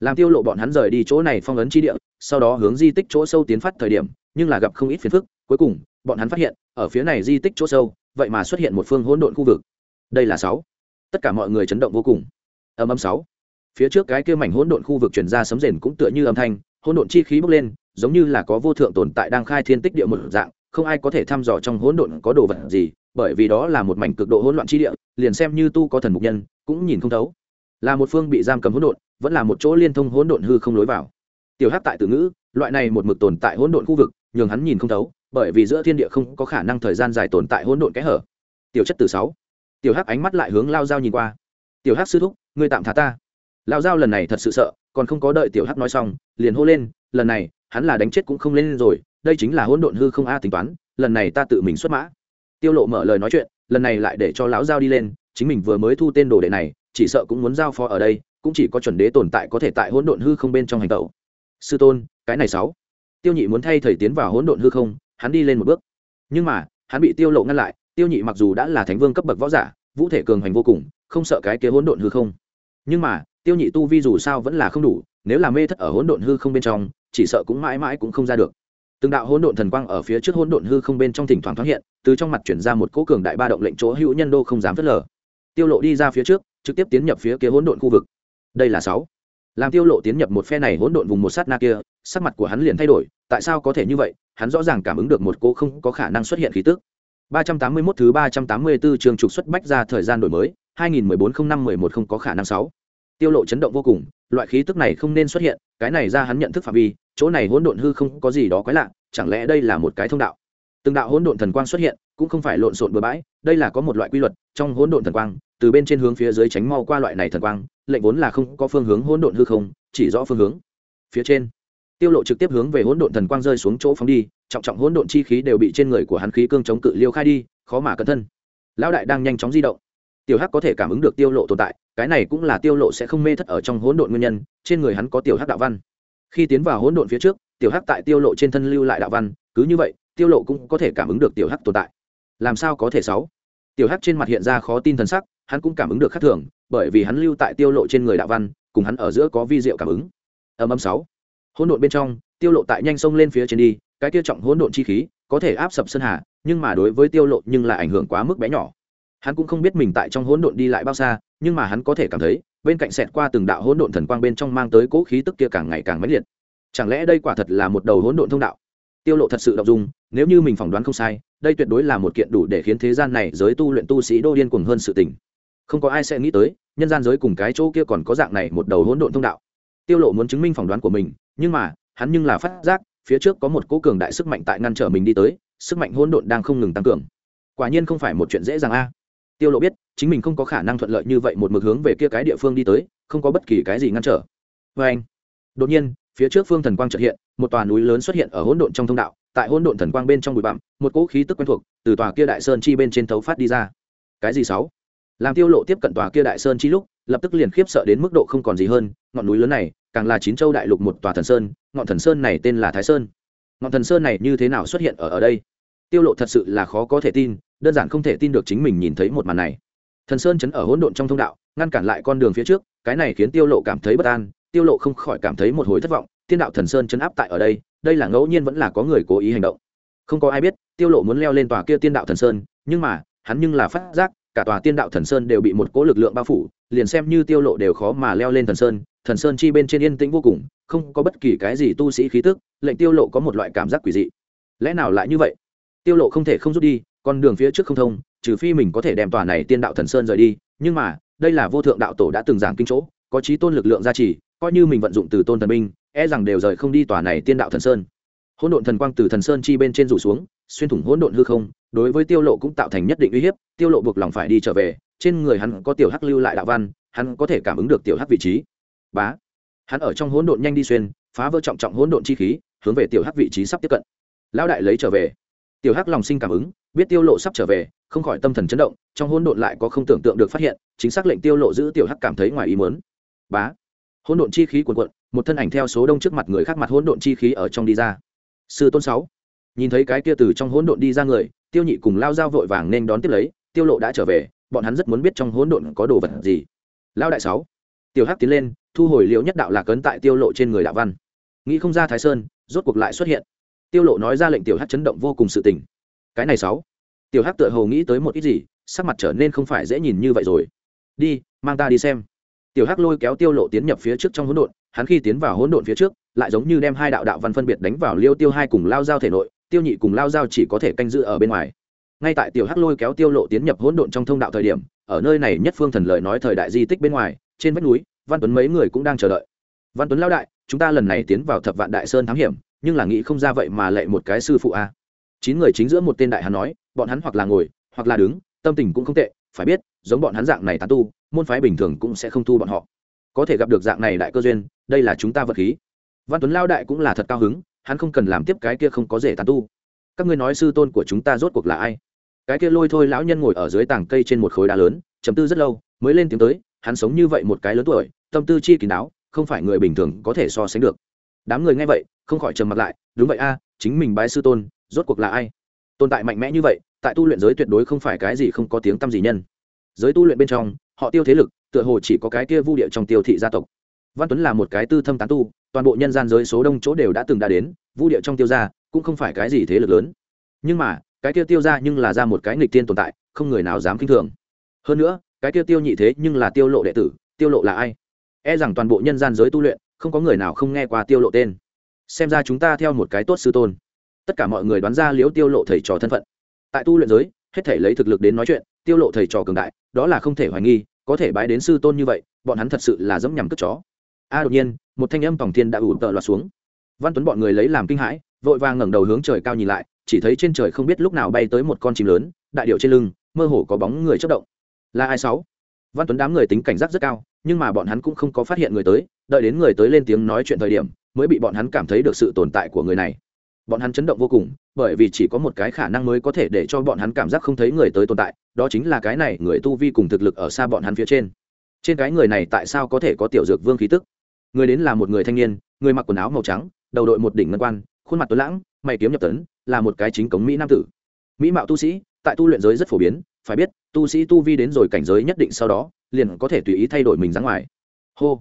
[SPEAKER 1] Làm tiêu lộ bọn hắn rời đi chỗ này phong ấn chi địa, sau đó hướng di tích chỗ sâu tiến phát thời điểm, nhưng là gặp không ít phiền phức cuối cùng, bọn hắn phát hiện, ở phía này di tích chỗ sâu, vậy mà xuất hiện một phương hỗn độn khu vực. Đây là sáu. Tất cả mọi người chấn động vô cùng. Âm âm sáu. Phía trước cái kia mảnh hỗn độn khu vực truyền ra sấm rền cũng tựa như âm thanh, hỗn độn chi khí bốc lên, giống như là có vô thượng tồn tại đang khai thiên tích địa một dạng, không ai có thể thăm dò trong hỗn độn có đồ vật gì, bởi vì đó là một mảnh cực độ hỗn loạn chi địa, liền xem như tu có thần mục nhân, cũng nhìn không thấu. Là một phương bị giam cầm hỗn độn, vẫn là một chỗ liên thông hỗn độn hư không lối vào. Tiểu hắc tại từ ngữ, loại này một mực tồn tại hỗn độn khu vực, nhường hắn nhìn không thấu bởi vì giữa thiên địa không có khả năng thời gian dài tồn tại hỗn độn kẽ hở. Tiểu chất từ sáu. Tiểu hắc ánh mắt lại hướng lao dao nhìn qua. Tiểu hắc sư thúc, ngươi tạm thả ta. Lao dao lần này thật sự sợ, còn không có đợi tiểu hắc nói xong, liền hô lên, lần này, hắn là đánh chết cũng không lên rồi, đây chính là hỗn độn hư không a tính toán, lần này ta tự mình xuất mã. Tiêu lộ mở lời nói chuyện, lần này lại để cho lão giao đi lên, chính mình vừa mới thu tên đồ đệ này, chỉ sợ cũng muốn giao phó ở đây, cũng chỉ có chuẩn đế tồn tại có thể tại hỗn độn hư không bên trong hành tẩu. Sư tôn, cái này sáu. Tiêu nhị muốn thay thầy tiến vào hỗn độn hư không hắn đi lên một bước. Nhưng mà, hắn bị tiêu lộ ngăn lại, tiêu nhị mặc dù đã là thánh vương cấp bậc võ giả, vũ thể cường hành vô cùng, không sợ cái kia hỗn độn hư không. Nhưng mà, tiêu nhị tu vi dù sao vẫn là không đủ, nếu là mê thất ở hỗn độn hư không bên trong, chỉ sợ cũng mãi mãi cũng không ra được. Từng đạo hỗn độn thần quang ở phía trước hỗn độn hư không bên trong thỉnh thoảng thoáng hiện, từ trong mặt chuyển ra một cỗ cường đại ba động lệnh chỗ hữu nhân đô không dám phớt lờ. Tiêu lộ đi ra phía trước, trực tiếp tiến nhập phía kia hỗn độn khu vực. Đây là sáu. Làm tiêu lộ tiến nhập một phe này hỗn độn vùng một sát na kia, sắc mặt của hắn liền thay đổi, tại sao có thể như vậy? Hắn rõ ràng cảm ứng được một cô không có khả năng xuất hiện khí tức 381 thứ 384 trường trục xuất bách ra thời gian đổi mới 2014-05-11 không có khả năng 6. Tiêu lộ chấn động vô cùng, loại khí tức này không nên xuất hiện, cái này ra hắn nhận thức phạm vi, chỗ này hỗn độn hư không có gì đó quái lạ, chẳng lẽ đây là một cái thông đạo? Từng đạo hỗn độn thần quang xuất hiện, cũng không phải lộn xộn bừa bãi, đây là có một loại quy luật, trong hỗn độn thần quang, từ bên trên hướng phía dưới tránh mau qua loại này thần quang, lệnh vốn là không có phương hướng hỗn độn hư không, chỉ rõ phương hướng. Phía trên, Tiêu Lộ trực tiếp hướng về hỗn độn thần quang rơi xuống chỗ phóng đi, trọng trọng hỗn độn chi khí đều bị trên người của hắn khí cương chống cự liêu khai đi, khó mà cẩn thân. Lão đại đang nhanh chóng di động. Tiểu Hắc có thể cảm ứng được Tiêu Lộ tồn tại, cái này cũng là Tiêu Lộ sẽ không mê thất ở trong hỗn độn nguyên nhân, trên người hắn có Tiểu Hắc đạo văn. Khi tiến vào hỗn độn phía trước, Tiểu Hắc tại Tiêu Lộ trên thân lưu lại đạo văn, cứ như vậy, Tiêu Lộ cũng có thể cảm ứng được Tiểu Hắc tồn tại. Làm sao có thể sáu? Tiểu Hắc trên mặt hiện ra khó tin thần sắc, hắn cũng cảm ứng được khác thường, bởi vì hắn lưu tại Tiêu Lộ trên người đạo văn, cùng hắn ở giữa có vi diệu cảm ứng. âm âm sáu. Hỗn độn bên trong, Tiêu Lộ tại nhanh sông lên phía trên đi, cái kia trọng hỗn độn chi khí có thể áp sập sơn hà nhưng mà đối với tiêu lộ nhưng lại ảnh hưởng quá mức bé nhỏ. Hắn cũng không biết mình tại trong hỗn độn đi lại bao xa nhưng mà hắn có thể cảm thấy bên cạnh xẹt qua từng đạo hỗn độn thần quang bên trong mang tới cỗ khí tức kia càng ngày càng mãnh liệt. Chẳng lẽ đây quả thật là một đầu hỗn độn thông đạo? Tiêu lộ thật sự động dung nếu như mình phỏng đoán không sai đây tuyệt đối là một kiện đủ để khiến thế gian này giới tu luyện tu sĩ đô điên cuồng hơn sự tình. Không có ai sẽ nghĩ tới nhân gian giới cùng cái chỗ kia còn có dạng này một đầu hỗn độn thông đạo. Tiêu lộ muốn chứng minh phỏng đoán của mình nhưng mà, hắn nhưng là phát giác, phía trước có một cỗ cường đại sức mạnh tại ngăn trở mình đi tới, sức mạnh hỗn độn đang không ngừng tăng cường. Quả nhiên không phải một chuyện dễ dàng a. Tiêu lộ biết, chính mình không có khả năng thuận lợi như vậy một mực hướng về kia cái địa phương đi tới, không có bất kỳ cái gì ngăn trở. Với anh, đột nhiên, phía trước phương thần quang chợt hiện, một tòa núi lớn xuất hiện ở hỗn độn trong thông đạo, tại hỗn độn thần quang bên trong bụi bặm, một cỗ khí tức quen thuộc từ tòa kia đại sơn chi bên trên thấu phát đi ra. Cái gì sáu? Làm tiêu lộ tiếp cận tòa kia đại sơn chi lúc, lập tức liền khiếp sợ đến mức độ không còn gì hơn, ngọn núi lớn này càng là chín châu đại lục một tòa thần sơn, ngọn thần sơn này tên là thái sơn. Ngọn thần sơn này như thế nào xuất hiện ở ở đây? Tiêu lộ thật sự là khó có thể tin, đơn giản không thể tin được chính mình nhìn thấy một màn này. Thần sơn chấn ở hỗn độn trong thông đạo, ngăn cản lại con đường phía trước, cái này khiến tiêu lộ cảm thấy bất an, tiêu lộ không khỏi cảm thấy một hồi thất vọng tiên đạo thần sơn chấn áp tại ở đây đây là ngẫu nhiên vẫn là có người cố ý hành động. Không có ai biết, tiêu lộ muốn leo lên tòa kia tiên đạo thần sơn, nhưng mà, hắn nhưng là phát giác, cả tòa tiên đạo thần sơn đều bị một cỗ lực lượng bao phủ, liền xem như tiêu lộ đều khó mà leo lên thần sơn thần sơn chi bên trên yên tĩnh vô cùng, không có bất kỳ cái gì tu sĩ khí tức, lệnh tiêu lộ có một loại cảm giác quỷ dị. Lẽ nào lại như vậy? Tiêu lộ không thể không rút đi, con đường phía trước không thông, trừ phi mình có thể đem tòa này tiên đạo thần sơn rời đi, nhưng mà, đây là vô thượng đạo tổ đã từng giảng kinh chỗ, có trí tôn lực lượng gia trì, coi như mình vận dụng từ tôn thần binh e rằng đều rời không đi tòa này tiên đạo thần sơn. Hỗn độn thần quang từ thần sơn chi bên trên rủ xuống, xuyên thủng hỗn độn hư không, đối với tiêu lộ cũng tạo thành nhất định uy hiếp, tiêu lộ buộc lòng phải đi trở về, trên người hắn có tiểu hắc lưu lại đạo văn, hắn có thể cảm ứng được tiểu hắc vị trí bá. Hắn ở trong hỗn độn nhanh đi xuyên, phá vỡ trọng trọng hỗn độn chi khí, hướng về tiểu hắc vị trí sắp tiếp cận. Lão đại lấy trở về. Tiểu hắc lòng sinh cảm ứng, biết tiêu lộ sắp trở về, không khỏi tâm thần chấn động, trong hỗn độn lại có không tưởng tượng được phát hiện, chính xác lệnh tiêu lộ giữ tiểu hắc cảm thấy ngoài ý muốn. Bá. Hỗn độn chi khí cuồn cuộn, một thân ảnh theo số đông trước mặt người khác mặt hỗn độn chi khí ở trong đi ra. Sư tôn sáu. Nhìn thấy cái kia từ trong hỗn độn đi ra người, tiêu nhị cùng lao dao vội vàng nên đón tiếp lấy, tiêu lộ đã trở về, bọn hắn rất muốn biết trong hỗn độn có đồ vật gì. Lao đại sáu. Tiểu hắc tiến lên thu hồi liễu nhất đạo lạc cấn tại tiêu lộ trên người đạo văn. Nghĩ không ra thái sơn, rốt cuộc lại xuất hiện. Tiêu lộ nói ra lệnh tiểu hắc chấn động vô cùng sự tình. Cái này sáu. Tiểu hắc tựa hồ nghĩ tới một ít gì, sắc mặt trở nên không phải dễ nhìn như vậy rồi. Đi, mang ta đi xem. Tiểu hắc lôi kéo tiêu lộ tiến nhập phía trước trong hỗn độn, hắn khi tiến vào hỗn độn phía trước, lại giống như đem hai đạo đạo văn phân biệt đánh vào liêu tiêu hai cùng lao giao thể nội, tiêu nhị cùng lao giao chỉ có thể canh giữ ở bên ngoài. Ngay tại tiểu hắc lôi kéo tiêu lộ tiến nhập hỗn độn trong thông đạo thời điểm, ở nơi này nhất phương thần lợi nói thời đại di tích bên ngoài, trên vách núi văn tuấn mấy người cũng đang chờ đợi. Văn tuấn lao đại, chúng ta lần này tiến vào thập vạn đại sơn thám hiểm, nhưng là nghĩ không ra vậy mà lệ một cái sư phụ a. Chín người chính giữa một tên đại hắn nói, bọn hắn hoặc là ngồi, hoặc là đứng, tâm tình cũng không tệ, phải biết, giống bọn hắn dạng này tán tu, môn phái bình thường cũng sẽ không thu bọn họ. Có thể gặp được dạng này đại cơ duyên, đây là chúng ta vật khí. Văn tuấn lao đại cũng là thật cao hứng, hắn không cần làm tiếp cái kia không có rể tán tu. Các ngươi nói sư tôn của chúng ta rốt cuộc là ai? Cái kia lôi thôi lão nhân ngồi ở dưới tảng cây trên một khối đá lớn chấm tư rất lâu, mới lên tiếng tới hắn sống như vậy một cái lớn tuổi, tâm tư chi kín đáo, không phải người bình thường có thể so sánh được. Đám người nghe vậy, không khỏi trầm mặt lại, đúng vậy a, chính mình bái sư tôn, rốt cuộc là ai? Tồn tại mạnh mẽ như vậy, tại tu luyện giới tuyệt đối không phải cái gì không có tiếng tăm gì nhân. Giới tu luyện bên trong, họ tiêu thế lực, tựa hồ chỉ có cái kia vu địa trong tiêu thị gia tộc. Văn tuấn là một cái tư thâm tán tu, toàn bộ nhân gian giới số đông chỗ đều đã từng đã đến, vu địa trong tiêu gia cũng không phải cái gì thế lực lớn. Nhưng mà, cái kia tiêu gia nhưng là ra một cái nghịch tiên tồn tại, không người nào dám kinh thường. Hơn nữa cái tiêu tiêu nhị thế nhưng là tiêu lộ đệ tử, tiêu lộ là ai? E rằng toàn bộ nhân gian giới tu luyện, không có người nào không nghe qua tiêu lộ tên. Xem ra chúng ta theo một cái tốt sư tôn. Tất cả mọi người đoán ra liễu tiêu lộ thầy trò thân phận. Tại tu luyện giới, hết thể lấy thực lực đến nói chuyện, tiêu lộ thầy trò cường đại, đó là không thể hoài nghi, có thể bái đến sư tôn như vậy, bọn hắn thật sự là dẫm nhằm cất chó. A, đột nhiên, một thanh âm tổng thiên đã ủ tợ loạt xuống. Văn tuấn bọn người lấy làm kinh hãi, vội vàng ngẩng đầu hướng trời cao nhìn lại, chỉ thấy trên trời không biết lúc nào bay tới một con chim lớn, đại điệu trên lưng, mơ hồ có bóng người chớp động là ai sáu? Văn tuấn đám người tính cảnh giác rất cao, nhưng mà bọn hắn cũng không có phát hiện người tới, đợi đến người tới lên tiếng nói chuyện thời điểm, mới bị bọn hắn cảm thấy được sự tồn tại của người này. Bọn hắn chấn động vô cùng, bởi vì chỉ có một cái khả năng mới có thể để cho bọn hắn cảm giác không thấy người tới tồn tại, đó chính là cái này người tu vi cùng thực lực ở xa bọn hắn phía trên. Trên cái người này tại sao có thể có tiểu dược vương khí tức? Người đến là một người thanh niên, người mặc quần áo màu trắng, đầu đội một đỉnh ngân quan, khuôn mặt tuấn lãng, mày kiếm nhập tấn, là một cái chính cống mỹ nam tử. Mỹ mạo tu sĩ, tại tu luyện giới rất phổ biến phải biết, tu sĩ tu vi đến rồi cảnh giới nhất định sau đó, liền có thể tùy ý thay đổi mình ra ngoài. Hô.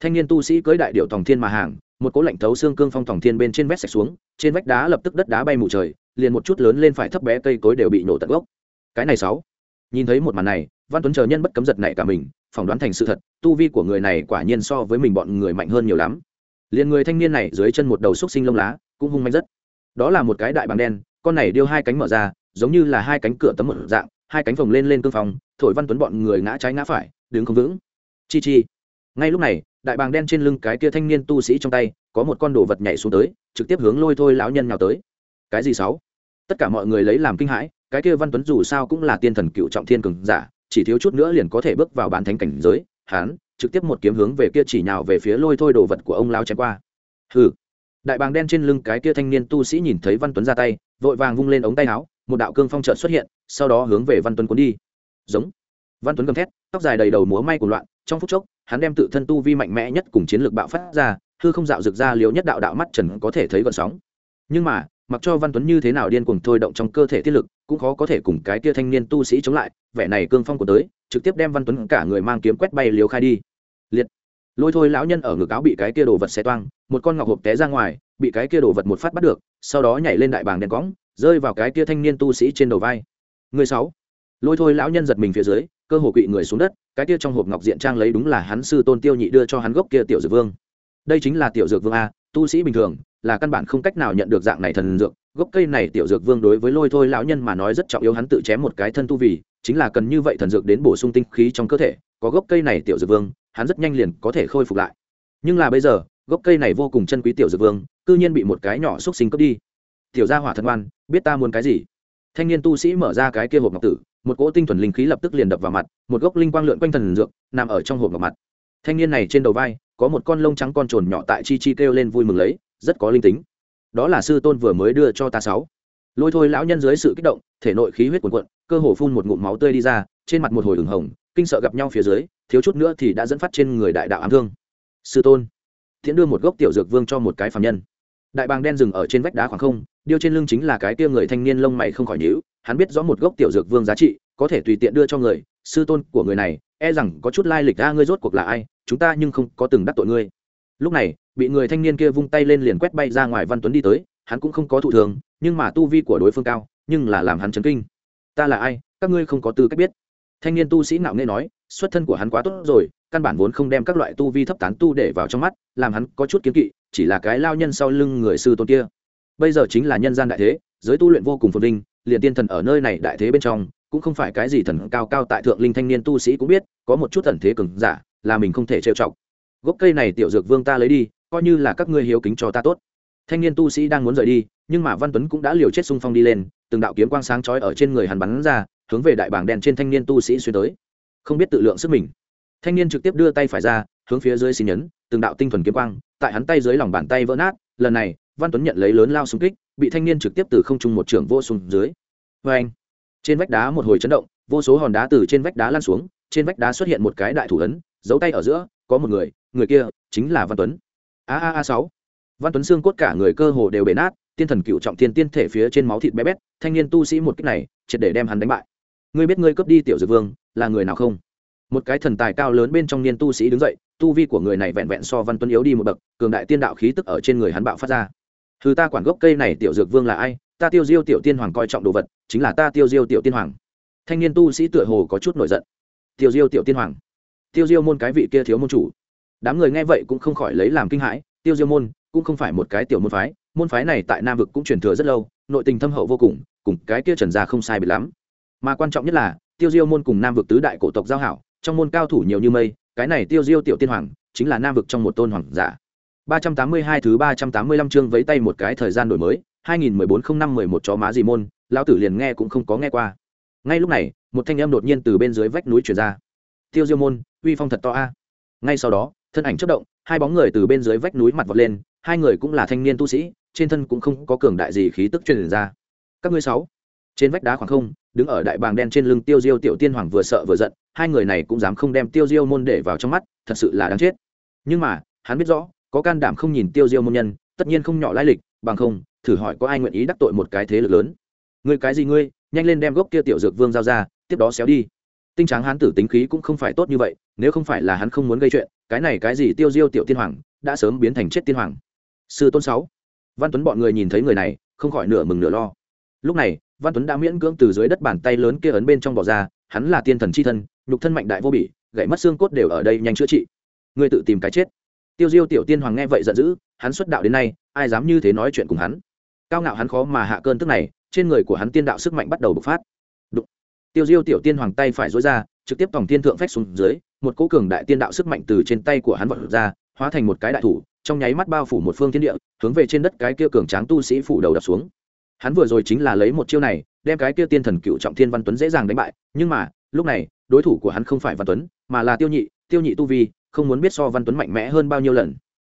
[SPEAKER 1] Thanh niên tu sĩ cưới đại điệu tòng thiên mà hàng, một cố lạnh thấu xương cương phong tòng thiên bên trên vách sạch xuống, trên vách đá lập tức đất đá bay mù trời, liền một chút lớn lên phải thấp bé cây cối đều bị nổ tận gốc. Cái này sáu. Nhìn thấy một màn này, văn tuấn chờ nhân bất cấm giật này cả mình, phỏng đoán thành sự thật, tu vi của người này quả nhiên so với mình bọn người mạnh hơn nhiều lắm. Liền người thanh niên này dưới chân một đầu xúc sinh lông lá, cũng hung manh rất. Đó là một cái đại bằng đen, con này điêu hai cánh mở ra, giống như là hai cánh cửa tấm một dạng hai cánh phồng lên lên cương phòng thổi văn tuấn bọn người ngã trái ngã phải, đứng không vững. Chi chi. Ngay lúc này, đại bàng đen trên lưng cái kia thanh niên tu sĩ trong tay, có một con đồ vật nhảy xuống tới, trực tiếp hướng lôi thôi lão nhân nhào tới. Cái gì sáu? Tất cả mọi người lấy làm kinh hãi, cái kia văn tuấn dù sao cũng là tiên thần cựu trọng thiên cường giả, chỉ thiếu chút nữa liền có thể bước vào bán thánh cảnh giới. Hắn trực tiếp một kiếm hướng về kia chỉ nhào về phía lôi thôi đồ vật của ông lao chém qua. Hừ. Đại bàng đen trên lưng cái kia thanh niên tu sĩ nhìn thấy văn tuấn ra tay, vội vàng vung lên ống tay áo một đạo cương phong trợn xuất hiện, sau đó hướng về văn tuấn cuốn đi. Giống. Văn tuấn gầm thét, tóc dài đầy đầu múa may của loạn, trong phút chốc, hắn đem tự thân tu vi mạnh mẽ nhất cùng chiến lược bạo phát ra, hư không dạo rực ra liều nhất đạo đạo mắt trần có thể thấy gợn sóng. Nhưng mà, mặc cho văn tuấn như thế nào điên cuồng thôi động trong cơ thể tiết lực, cũng khó có thể cùng cái kia thanh niên tu sĩ chống lại, vẻ này cương phong của tới, trực tiếp đem văn tuấn cả người mang kiếm quét bay liều khai đi. Liệt. Lôi thôi lão nhân ở ngực áo bị cái kia đồ vật xé toang, một con ngọc hộp té ra ngoài, bị cái kia đồ vật một phát bắt được, sau đó nhảy lên đại bàng đen cõng rơi vào cái kia thanh niên tu sĩ trên đầu vai. Người sáu. Lôi thôi lão nhân giật mình phía dưới, cơ hồ quỵ người xuống đất, cái kia trong hộp ngọc diện trang lấy đúng là hắn sư tôn tiêu nhị đưa cho hắn gốc kia tiểu dược vương. Đây chính là tiểu dược vương a, tu sĩ bình thường, là căn bản không cách nào nhận được dạng này thần dược. Gốc cây này tiểu dược vương đối với lôi thôi lão nhân mà nói rất trọng yếu, hắn tự chém một cái thân tu vì, chính là cần như vậy thần dược đến bổ sung tinh khí trong cơ thể. Có gốc cây này tiểu dược vương, hắn rất nhanh liền có thể khôi phục lại. Nhưng là bây giờ, gốc cây này vô cùng chân quý tiểu dược vương, cư nhiên bị một cái nhỏ xúc sinh cướp đi. Tiểu gia hỏa thần oan biết ta muốn cái gì? Thanh niên tu sĩ mở ra cái kia hộp ngọc tử, một cỗ tinh thuần linh khí lập tức liền đập vào mặt, một gốc linh quang lượn quanh thần dược, nằm ở trong hộp ngọc mặt. Thanh niên này trên đầu vai, có một con lông trắng con trồn nhỏ tại chi chi kêu lên vui mừng lấy, rất có linh tính. Đó là sư tôn vừa mới đưa cho ta sáu. Lôi thôi lão nhân dưới sự kích động, thể nội khí huyết cuồn cuộn, cơ hồ phun một ngụm máu tươi đi ra, trên mặt một hồi ửng hồng, kinh sợ gặp nhau phía dưới, thiếu chút nữa thì đã dẫn phát trên người đại đạo ám thương. Sư tôn thiện đưa một gốc tiểu dược vương cho một cái phạm nhân đại bàng đen rừng ở trên vách đá khoảng không, điêu trên lưng chính là cái kia người thanh niên lông mày không khỏi nhíu, hắn biết rõ một gốc tiểu dược vương giá trị, có thể tùy tiện đưa cho người, sư tôn của người này e rằng có chút lai lịch ra ngươi rốt cuộc là ai, chúng ta nhưng không có từng đắc tội ngươi. Lúc này, bị người thanh niên kia vung tay lên liền quét bay ra ngoài văn tuấn đi tới, hắn cũng không có thụ thường, nhưng mà tu vi của đối phương cao, nhưng là làm hắn chấn kinh. Ta là ai, các ngươi không có tư cách biết. Thanh niên tu sĩ ngạo nghễ nói, xuất thân của hắn quá tốt rồi căn bản vốn không đem các loại tu vi thấp tán tu để vào trong mắt, làm hắn có chút kiến kỵ, chỉ là cái lao nhân sau lưng người sư tôn kia. Bây giờ chính là nhân gian đại thế, giới tu luyện vô cùng phồn vinh, liền tiên thần ở nơi này đại thế bên trong, cũng không phải cái gì thần cao cao tại thượng linh thanh niên tu sĩ cũng biết, có một chút thần thế cường giả, là mình không thể trêu chọc. Gốc cây này tiểu dược vương ta lấy đi, coi như là các ngươi hiếu kính cho ta tốt. Thanh niên tu sĩ đang muốn rời đi, nhưng mà văn tuấn cũng đã liều chết xung phong đi lên, từng đạo kiếm quang sáng chói ở trên người hắn bắn ra, hướng về đại bảng đen trên thanh niên tu sĩ xuyên tới. Không biết tự lượng sức mình thanh niên trực tiếp đưa tay phải ra, hướng phía dưới xin nhấn, từng đạo tinh thuần kiếm quang, tại hắn tay dưới lòng bàn tay vỡ nát. Lần này, văn tuấn nhận lấy lớn lao xung kích, bị thanh niên trực tiếp từ không trung một trường vô xuống dưới. Vê anh, trên vách đá một hồi chấn động, vô số hòn đá từ trên vách đá lan xuống, trên vách đá xuất hiện một cái đại thủ ấn, giấu tay ở giữa, có một người người kia chính là văn tuấn. A a a sáu. Văn tuấn xương cốt cả người cơ hồ đều bể nát, tiên thần cựu trọng thiên tiên thể phía trên máu thịt bé bét, thanh niên tu sĩ một cách này, triệt để đem hắn đánh bại. Ngươi biết ngươi cướp đi tiểu dược vương, là người nào không? Một cái thần tài cao lớn bên trong niên tu sĩ đứng dậy, tu vi của người này vẹn vẹn so văn tuấn yếu đi một bậc, cường đại tiên đạo khí tức ở trên người hắn bạo phát ra. Thứ ta quản gốc cây này tiểu dược vương là ai? Ta tiêu diêu tiểu tiên hoàng coi trọng đồ vật, chính là ta tiêu diêu tiểu tiên hoàng. Thanh niên tu sĩ tựa hồ có chút nổi giận. Tiêu diêu tiểu tiên hoàng. Tiêu diêu môn cái vị kia thiếu môn chủ. Đám người nghe vậy cũng không khỏi lấy làm kinh hãi, tiêu diêu môn cũng không phải một cái tiểu môn phái môn phái này tại nam vực cũng truyền thừa rất lâu, nội tình thâm hậu vô cùng cùng cái kia trần gia không sai biệt lắm. Mà quan trọng nhất là, tiêu diêu môn cùng nam vực tứ đại cổ tộc giao hảo trong môn cao thủ nhiều như mây, cái này tiêu diêu tiểu tiên hoàng chính là nam vực trong một tôn hoàng giả. 382 thứ 385 chương vấy tay một cái thời gian đổi mới 2014-05-11 chó má gì môn, lão tử liền nghe cũng không có nghe qua. Ngay lúc này, một thanh âm đột nhiên từ bên dưới vách núi truyền ra. Tiêu diêu môn, uy phong thật to a. Ngay sau đó, thân ảnh chất động, hai bóng người từ bên dưới vách núi mặt vọt lên, hai người cũng là thanh niên tu sĩ, trên thân cũng không có cường đại gì khí tức truyền ra. Các ngươi sáu, trên vách đá khoảng không, đứng ở đại bàng đen trên lưng tiêu diêu tiểu tiên hoàng vừa sợ vừa giận hai người này cũng dám không đem tiêu diêu môn để vào trong mắt, thật sự là đáng chết. Nhưng mà, hắn biết rõ, có can đảm không nhìn tiêu diêu môn nhân, tất nhiên không nhỏ lai lịch, bằng không, thử hỏi có ai nguyện ý đắc tội một cái thế lực lớn. Ngươi cái gì ngươi, nhanh lên đem gốc kia tiểu dược vương giao ra, tiếp đó xéo đi. Tinh tráng hán tử tính khí cũng không phải tốt như vậy, nếu không phải là hắn không muốn gây chuyện, cái này cái gì tiêu diêu tiểu tiên hoàng, đã sớm biến thành chết tiên hoàng. Sư tôn sáu. Văn tuấn bọn người nhìn thấy người này, không khỏi nửa mừng nửa lo. Lúc này, văn tuấn đã miễn cưỡng từ dưới đất bàn tay lớn kia ấn bên trong bỏ ra, hắn là tiên thần chi thân nhục thân mạnh đại vô bỉ, gãy mất xương cốt đều ở đây nhanh chữa trị. Ngươi tự tìm cái chết. Tiêu diêu tiểu tiên hoàng nghe vậy giận dữ, hắn xuất đạo đến nay, ai dám như thế nói chuyện cùng hắn. Cao ngạo hắn khó mà hạ cơn tức này, trên người của hắn tiên đạo sức mạnh bắt đầu bộc phát. Đụng. tiêu diêu tiểu tiên hoàng tay phải dối ra, trực tiếp tòng tiên thượng phách xuống dưới, một cỗ cường đại tiên đạo sức mạnh từ trên tay của hắn vật ra, hóa thành một cái đại thủ, trong nháy mắt bao phủ một phương thiên địa, hướng về trên đất cái kia cường tráng tu sĩ phủ đầu đập xuống. Hắn vừa rồi chính là lấy một chiêu này, đem cái kia tiên thần cựu trọng thiên văn tuấn dễ dàng đánh bại, nhưng mà, lúc này đối thủ của hắn không phải văn tuấn, mà là tiêu nhị tiêu nhị tu vi, không muốn biết so văn tuấn mạnh mẽ hơn bao nhiêu lần.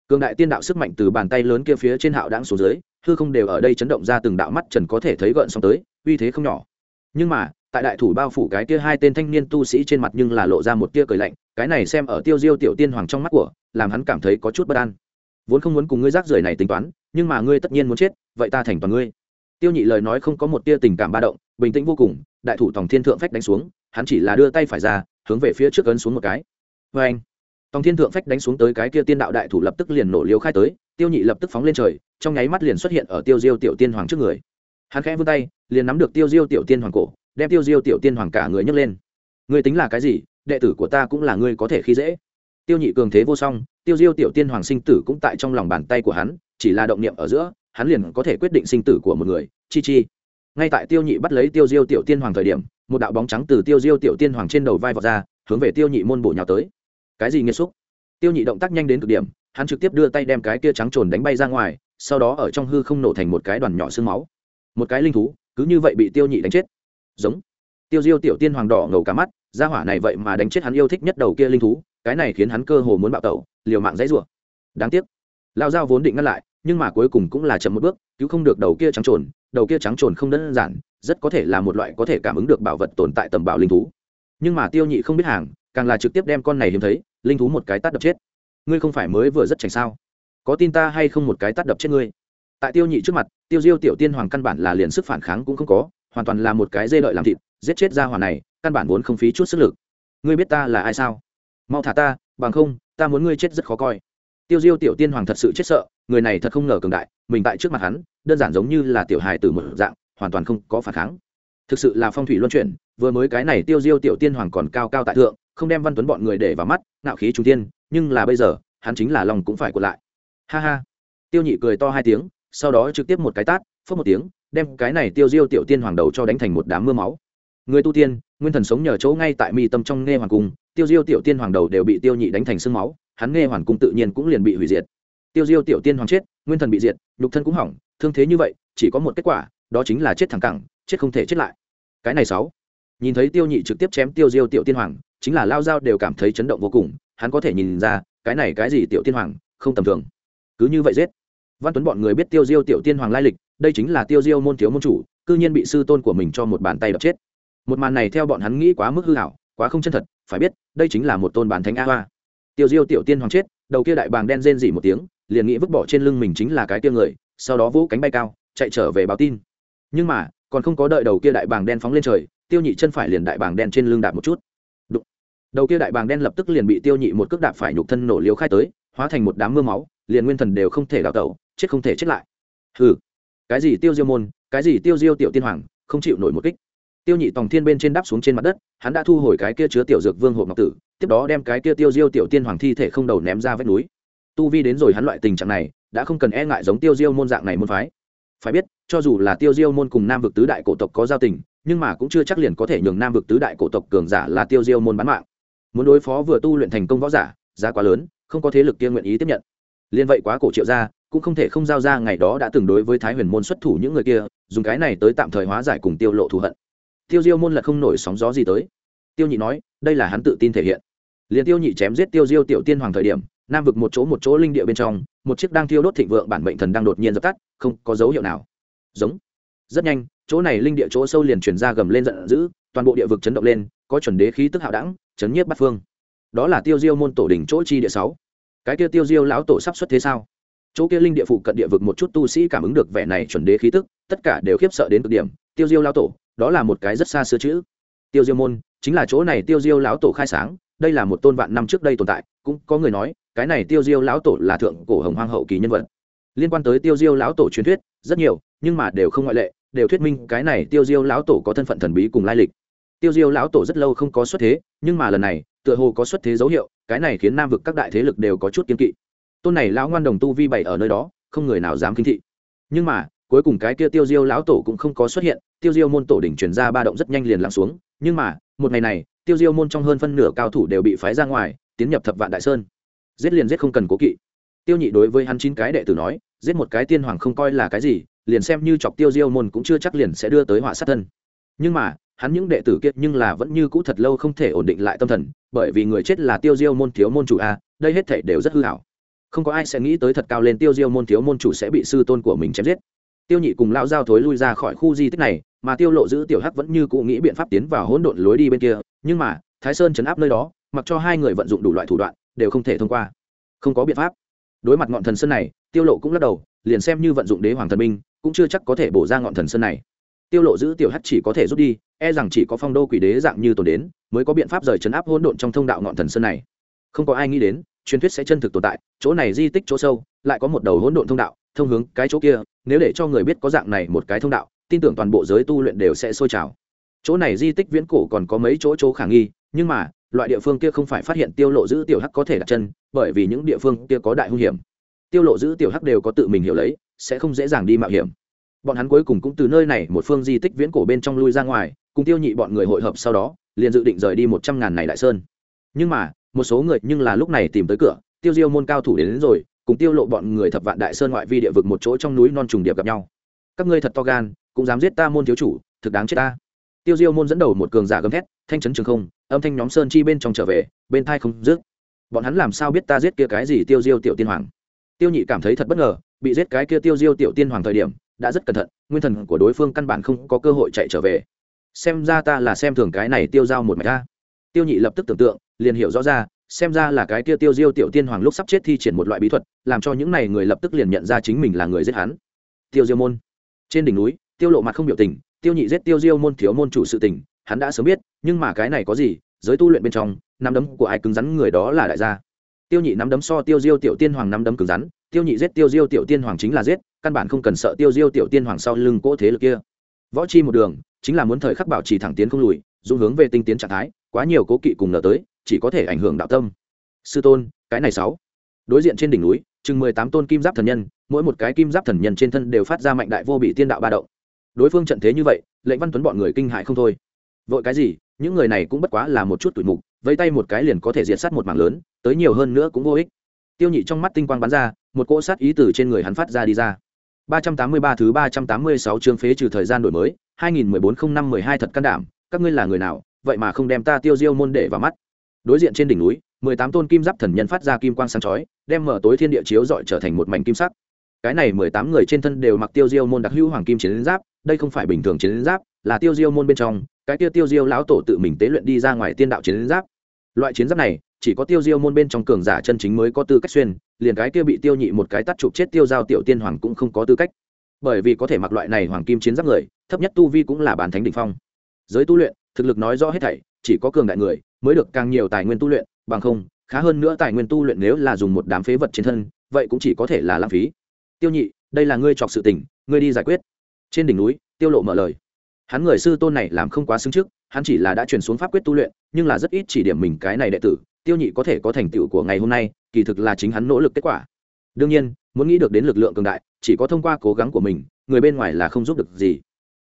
[SPEAKER 1] Cường đại tiên đạo sức mạnh từ bàn tay lớn kia phía trên hạo đáng xuống dưới, hư không đều ở đây chấn động ra từng đạo mắt trần có thể thấy gợn sóng tới, uy thế không nhỏ. Nhưng mà, tại đại thủ bao phủ cái kia hai tên thanh niên tu sĩ trên mặt nhưng là lộ ra một tia cười lạnh, cái này xem ở tiêu diêu tiểu tiên hoàng trong mắt của, làm hắn cảm thấy có chút bất an. Vốn không muốn cùng ngươi rác rưởi này tính toán, nhưng mà ngươi tất nhiên muốn chết, vậy ta thành toàn ngươi. Tiêu nhị lời nói không có một tia tình cảm ba động, bình tĩnh vô cùng đại thủ tòng thiên thượng phách đánh xuống, hắn chỉ là đưa tay phải ra, hướng về phía trước ấn xuống một cái. Vê anh, tòng thiên thượng phách đánh xuống tới cái kia tiên đạo đại thủ lập tức liền nổ liều khai tới, tiêu nhị lập tức phóng lên trời, trong nháy mắt liền xuất hiện ở tiêu diêu tiểu tiên hoàng trước người. Hắn khẽ vươn tay, liền nắm được tiêu diêu tiểu tiên hoàng cổ, đem tiêu diêu tiểu tiên hoàng cả người nhấc lên. Ngươi tính là cái gì? Đệ tử của ta cũng là ngươi có thể khi dễ. Tiêu nhị cường thế vô song, tiêu diêu tiểu tiên hoàng sinh tử cũng tại trong lòng bàn tay của hắn, chỉ là động niệm ở giữa, hắn liền có thể quyết định sinh tử của một người. Chi chi ngay tại tiêu nhị bắt lấy tiêu diêu tiểu tiên hoàng thời điểm, một đạo bóng trắng từ tiêu diêu tiểu tiên hoàng trên đầu vai vọt ra, hướng về tiêu nhị môn bổ nhào tới. Cái gì nghiêm xúc? Tiêu nhị động tác nhanh đến cực điểm, hắn trực tiếp đưa tay đem cái kia trắng trồn đánh bay ra ngoài, sau đó ở trong hư không nổ thành một cái đoàn nhỏ xương máu. Một cái linh thú, cứ như vậy bị tiêu nhị đánh chết. Giống. Tiêu diêu tiểu tiên hoàng đỏ ngầu cả mắt ra hỏa này vậy mà đánh chết hắn yêu thích nhất đầu kia linh thú, cái này khiến hắn cơ hồ muốn bạo tẩu, liều mạng dãy rủa. Đáng tiếc. Lao dao vốn định ngăn lại, nhưng mà cuối cùng cũng là chậm một bước, cứu không được đầu kia trắng trồn đầu kia trắng trồn không đơn giản, rất có thể là một loại có thể cảm ứng được bảo vật tồn tại tầm bảo linh thú. Nhưng mà tiêu nhị không biết hàng, càng là trực tiếp đem con này hiếm thấy, linh thú một cái tát đập chết. Ngươi không phải mới vừa rất chảnh sao? Có tin ta hay không một cái tát đập chết ngươi? Tại tiêu nhị trước mặt, tiêu diêu tiểu tiên hoàng căn bản là liền sức phản kháng cũng không có, hoàn toàn là một cái dê đợi làm thịt, giết chết ra hỏa này, căn bản vốn không phí chút sức lực. Ngươi biết ta là ai sao? Mau thả ta, bằng không, ta muốn ngươi chết rất khó coi tiêu diêu tiểu tiên hoàng thật sự chết sợ, người này thật không ngờ cường đại, mình tại trước mặt hắn, đơn giản giống như là tiểu hài từ một dạng, hoàn toàn không có phản kháng. Thực sự là phong thủy luân chuyển, vừa mới cái này tiêu diêu tiểu tiên hoàng còn cao cao tại thượng, không đem văn tuấn bọn người để vào mắt, ngạo khí trung tiên, nhưng là bây giờ, hắn chính là lòng cũng phải của lại. Ha ha. Tiêu nhị cười to hai tiếng, sau đó trực tiếp một cái tát phớt một tiếng, đem cái này tiêu diêu tiểu tiên hoàng đầu cho đánh thành một đám mưa máu. Người tu tiên, nguyên thần sống nhờ chỗ ngay tại mi tâm trong nghe hoàng cung, tiêu diêu tiểu tiên hoàng đầu đều bị tiêu nhị đánh thành sương máu hắn nghe hoàn cung tự nhiên cũng liền bị hủy diệt. Tiêu diêu tiểu tiên hoàng chết, nguyên thần bị diệt, nhục thân cũng hỏng, thương thế như vậy, chỉ có một kết quả, đó chính là chết thẳng cẳng, chết không thể chết lại. Cái này sáu. Nhìn thấy tiêu nhị trực tiếp chém tiêu diêu tiểu tiên hoàng, chính là lao dao đều cảm thấy chấn động vô cùng, hắn có thể nhìn ra, cái này cái gì tiểu tiên hoàng, không tầm thường. Cứ như vậy giết. Văn tuấn bọn người biết tiêu diêu tiểu tiên hoàng lai lịch, đây chính là tiêu diêu môn thiếu môn chủ, cư nhiên bị sư tôn của mình cho một bàn tay đập chết. Một màn này theo bọn hắn nghĩ quá mức hư hảo quá không chân thật, phải biết, đây chính là một tôn bản thánh a hoa tiêu diêu tiểu tiên hoàng chết, đầu kia đại bàng đen rên dỉ một tiếng, liền nghĩ vứt bỏ trên lưng mình chính là cái kia người, sau đó vỗ cánh bay cao, chạy trở về báo tin. Nhưng mà, còn không có đợi đầu kia đại bàng đen phóng lên trời, tiêu nhị chân phải liền đại bàng đen trên lưng đạp một chút. Đụng. đầu kia đại bàng đen lập tức liền bị tiêu nhị một cước đạp phải nhục thân nổ liếu khai tới, hóa thành một đám mưa máu, liền nguyên thần đều không thể đào tẩu, chết không thể chết lại. Hừ. Cái gì tiêu diêu môn, cái gì tiêu diêu tiểu tiên hoàng, không chịu nổi một kích tiêu nhị tòng thiên bên trên đáp xuống trên mặt đất, hắn đã thu hồi cái kia chứa tiểu dược vương hộp ngọc tử, tiếp đó đem cái kia tiêu diêu tiểu tiên hoàng thi thể không đầu ném ra vách núi. Tu vi đến rồi hắn loại tình trạng này, đã không cần e ngại giống tiêu diêu môn dạng này môn phái. Phải biết, cho dù là tiêu diêu môn cùng nam vực tứ đại cổ tộc có giao tình, nhưng mà cũng chưa chắc liền có thể nhường nam vực tứ đại cổ tộc cường giả là tiêu diêu môn bán mạng. Muốn đối phó vừa tu luyện thành công võ giả, giá quá lớn, không có thế lực kia nguyện ý tiếp nhận. Liên vậy quá cổ triệu ra cũng không thể không giao ra ngày đó đã từng đối với thái huyền môn xuất thủ những người kia, dùng cái này tới tạm thời hóa giải cùng tiêu lộ thù hận tiêu diêu môn là không nổi sóng gió gì tới. Tiêu nhị nói, đây là hắn tự tin thể hiện. Liền tiêu nhị chém giết tiêu diêu tiểu tiên hoàng thời điểm, nam vực một chỗ một chỗ linh địa bên trong, một chiếc đang thiêu đốt thịnh vượng bản mệnh thần đang đột nhiên dập tắt, không có dấu hiệu nào. Giống. Rất nhanh, chỗ này linh địa chỗ sâu liền chuyển ra gầm lên giận dữ, toàn bộ địa vực chấn động lên, có chuẩn đế khí tức hạo đẳng, chấn nhiếp bắt phương. Đó là tiêu diêu môn tổ đỉnh chỗ chi địa sáu. Cái kia tiêu diêu lão tổ sắp xuất thế sao? Chỗ kia linh địa phụ cận địa vực một chút tu sĩ cảm ứng được vẻ này chuẩn đế khí tức, tất cả đều khiếp sợ đến cực điểm. Tiêu diêu lão tổ đó là một cái rất xa xưa chữ. Tiêu diêu môn, chính là chỗ này tiêu diêu lão tổ khai sáng, đây là một tôn vạn năm trước đây tồn tại, cũng có người nói, cái này tiêu diêu lão tổ là thượng cổ hồng hoang hậu kỳ nhân vật. Liên quan tới tiêu diêu lão tổ truyền thuyết, rất nhiều, nhưng mà đều không ngoại lệ, đều thuyết minh cái này tiêu diêu lão tổ có thân phận thần bí cùng lai lịch. Tiêu diêu lão tổ rất lâu không có xuất thế, nhưng mà lần này, tựa hồ có xuất thế dấu hiệu, cái này khiến nam vực các đại thế lực đều có chút kiên kỵ. Tôn này lão ngoan đồng tu vi bảy ở nơi đó, không người nào dám kinh thị. Nhưng mà cuối cùng cái kia tiêu diêu lão tổ cũng không có xuất hiện, tiêu diêu môn tổ đỉnh chuyển ra ba động rất nhanh liền lặng xuống, nhưng mà, một ngày này, tiêu diêu môn trong hơn phân nửa cao thủ đều bị phái ra ngoài, tiến nhập thập vạn đại sơn. Giết liền giết không cần cố kỵ. Tiêu nhị đối với hắn chín cái đệ tử nói, giết một cái tiên hoàng không coi là cái gì, liền xem như chọc tiêu diêu môn cũng chưa chắc liền sẽ đưa tới họa sát thân. Nhưng mà, hắn những đệ tử kiệt nhưng là vẫn như cũ thật lâu không thể ổn định lại tâm thần, bởi vì người chết là tiêu diêu môn thiếu môn chủ a, đây hết thể đều rất hư hảo không có ai sẽ nghĩ tới thật cao lên tiêu diêu môn thiếu môn chủ sẽ bị sư tôn của mình chém giết tiêu nhị cùng lão giao thối lui ra khỏi khu di tích này, mà tiêu lộ giữ tiểu hắc vẫn như cũ nghĩ biện pháp tiến vào hỗn độn lối đi bên kia, nhưng mà, thái sơn chấn áp nơi đó, mặc cho hai người vận dụng đủ loại thủ đoạn, đều không thể thông qua. Không có biện pháp. Đối mặt ngọn thần sơn này, tiêu lộ cũng lắc đầu, liền xem như vận dụng đế hoàng thần binh, cũng chưa chắc có thể bổ ra ngọn thần sơn này. Tiêu lộ giữ tiểu hắc chỉ có thể rút đi e rằng chỉ có phong đô quỷ đế dạng như tồn đến, mới có biện pháp rời chấn áp hỗn độn trong thông đạo ngọn thần sơn này. Không có ai nghĩ đến, truyền thuyết sẽ chân thực tồn tại, chỗ này di tích chỗ sâu, lại có một đầu hỗn độn thông đạo thông hướng cái chỗ kia nếu để cho người biết có dạng này một cái thông đạo tin tưởng toàn bộ giới tu luyện đều sẽ sôi trào. Chỗ này di tích viễn cổ còn có mấy chỗ chỗ khả nghi nhưng mà loại địa phương kia không phải phát hiện tiêu lộ giữ tiểu hắc có thể đặt chân bởi vì những địa phương kia có đại hung hiểm. Tiêu lộ giữ tiểu hắc đều có tự mình hiểu lấy sẽ không dễ dàng đi mạo hiểm. Bọn hắn cuối cùng cũng từ nơi này một phương di tích viễn cổ bên trong lui ra ngoài cùng tiêu nhị bọn người hội hợp sau đó liền dự định rời đi một trăm ngàn này đại sơn. Nhưng mà một số người nhưng là lúc này tìm tới cửa tiêu diêu môn cao thủ đến, đến rồi cùng tiêu lộ bọn người thập vạn đại sơn ngoại vi địa vực một chỗ trong núi non trùng điệp gặp nhau. Các ngươi thật to gan, cũng dám giết ta môn thiếu chủ, thực đáng chết ta. Tiêu diêu môn dẫn đầu một cường giả gầm thét, thanh chấn trường không, âm thanh nhóm sơn chi bên trong trở về, bên thai không dứt. Bọn hắn làm sao biết ta giết kia cái gì tiêu diêu tiểu tiên hoàng? Tiêu nhị cảm thấy thật bất ngờ, bị giết cái kia tiêu diêu tiểu tiên hoàng thời điểm, đã rất cẩn thận, nguyên thần của đối phương căn bản không có cơ hội chạy trở về. Xem ra ta là xem thường cái này tiêu giao một mạch ta tiêu nhị lập tức tưởng tượng, liền hiểu rõ ra xem ra là cái kia tiêu diêu tiểu tiên hoàng lúc sắp chết thi triển một loại bí thuật, làm cho những này người lập tức liền nhận ra chính mình là người giết hắn. Tiêu diêu môn. Trên đỉnh núi, tiêu lộ mặt không biểu tình, tiêu nhị giết tiêu diêu môn thiếu môn chủ sự tình, hắn đã sớm biết, nhưng mà cái này có gì, giới tu luyện bên trong, nắm đấm của ai cứng rắn người đó là đại gia. Tiêu nhị nắm đấm so tiêu diêu tiểu tiên hoàng nắm đấm cứng rắn, tiêu nhị giết tiêu diêu tiểu tiên hoàng chính là giết, căn bản không cần sợ tiêu diêu tiểu tiên hoàng sau lưng cỗ thế lực kia. Võ chi một đường, chính là muốn thời khắc bảo trì thẳng tiến không lùi dù hướng về tinh tiến trạng thái quá nhiều cố kỵ cùng nở tới, chỉ có thể ảnh hưởng đạo tâm. Sư tôn, cái này sáu. Đối diện trên đỉnh núi, chừng mười tám tôn kim giáp thần nhân, mỗi một cái kim giáp thần nhân trên thân đều phát ra mạnh đại vô bị tiên đạo ba động. Đối phương trận thế như vậy, lệnh văn tuấn bọn người kinh hại không thôi. Vội cái gì, những người này cũng bất quá là một chút tuổi mục vây tay một cái liền có thể diệt sát một mảng lớn, tới nhiều hơn nữa cũng vô ích. Tiêu nhị trong mắt tinh quang bắn ra, một cỗ sát ý từ trên người hắn phát ra đi ra. 383 thứ 386 chương phế trừ thời gian đổi mới 2014-05-12 thật can đảm, các ngươi là người nào vậy mà không đem ta tiêu diêu môn để vào mắt. Đối diện trên đỉnh núi 18 tôn kim giáp thần nhân phát ra kim quang sáng chói, đem mở tối thiên địa chiếu dọi trở thành một mảnh kim sắc. Cái này 18 người trên thân đều mặc tiêu diêu môn đặc hữu hoàng kim chiến giáp, đây không phải bình thường chiến giáp, là tiêu diêu môn bên trong, cái kia tiêu diêu lão tổ tự mình tế luyện đi ra ngoài tiên đạo chiến giáp. Loại chiến giáp này, chỉ có tiêu diêu môn bên trong cường giả chân chính mới có tư cách xuyên, liền cái kia bị tiêu nhị một cái tắt chụp chết tiêu giao tiểu tiên hoàng cũng không có tư cách. Bởi vì có thể mặc loại này hoàng kim chiến giáp người, thấp nhất tu vi cũng là bản thánh đ ỉ n h phong. Giới tu luyện thực lực nói rõ hết thảy, chỉ có cường đại người mới được càng nhiều tài nguyên tu luyện, bằng không, khá hơn nữa tài nguyên tu luyện nếu là dùng một đám phế vật trên thân, vậy cũng chỉ có thể là lãng phí. Tiêu nhị, đây là ngươi chọc sự tình, ngươi đi giải quyết. Trên đỉnh núi, tiêu lộ mở lời. Hắn người sư tôn này làm không quá xứng trước, hắn chỉ là đã truyền xuống pháp quyết tu luyện, nhưng là rất ít chỉ điểm mình cái này đệ tử, tiêu nhị có thể có thành tựu của ngày hôm nay, kỳ thực là chính hắn nỗ lực kết quả. Đương nhiên, muốn nghĩ được đến lực lượng cường đại, chỉ có thông qua cố gắng của mình, người bên ngoài là không giúp được gì.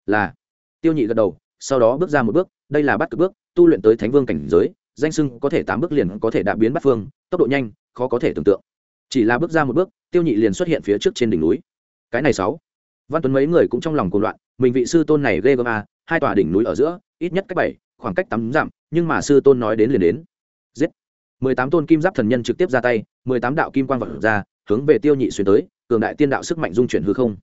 [SPEAKER 1] Là, tiêu nhị gật đầu, sau đó bước ra một bước đây là bắt cực bước, tu luyện tới thánh vương cảnh giới, danh sưng có thể tám bước liền có thể đạp biến bắt phương, tốc độ nhanh, khó có thể tưởng tượng. Chỉ là bước ra một bước, tiêu nhị liền xuất hiện phía trước trên đỉnh núi. Cái này sáu. Văn tuấn mấy người cũng trong lòng cuồng loạn, mình vị sư tôn này ghê gớm a hai tòa đỉnh núi ở giữa, ít nhất cách bảy, khoảng cách tám dặm, nhưng mà sư tôn nói đến liền đến. Giết. Mười tám tôn kim giáp thần nhân trực tiếp ra tay, mười tám đạo kim quang vật ra, hướng về tiêu nhị xuyên tới, cường đại tiên đạo sức mạnh dung chuyển hư không.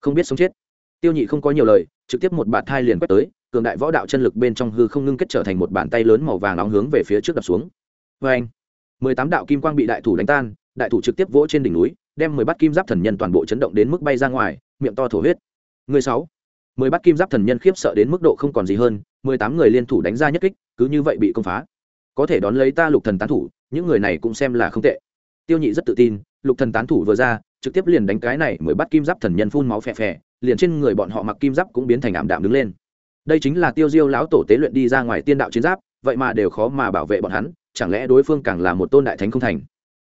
[SPEAKER 1] Không biết sống chết. Tiêu nhị không có nhiều lời, trực tiếp một bạt thai liền quét tới cường đại võ đạo chân lực bên trong hư không ngưng kết trở thành một bàn tay lớn màu vàng nóng hướng về phía trước đập xuống. Vê anh, mười tám đạo kim quang bị đại thủ đánh tan, đại thủ trực tiếp vỗ trên đỉnh núi, đem mười bát kim giáp thần nhân toàn bộ chấn động đến mức bay ra ngoài, miệng to thổ huyết. Người sáu, mười bát kim giáp thần nhân khiếp sợ đến mức độ không còn gì hơn, mười tám người liên thủ đánh ra nhất kích, cứ như vậy bị công phá. Có thể đón lấy ta lục thần tán thủ, những người này cũng xem là không tệ. Tiêu nhị rất tự tin, lục thần tán thủ vừa ra, trực tiếp liền đánh cái này mới bắt kim giáp thần nhân phun máu phè phè, liền trên người bọn họ mặc kim giáp cũng biến thành ảm đạm đứng lên đây chính là tiêu diêu lão tổ tế luyện đi ra ngoài tiên đạo chiến giáp, vậy mà đều khó mà bảo vệ bọn hắn, chẳng lẽ đối phương càng là một tôn đại thánh không thành?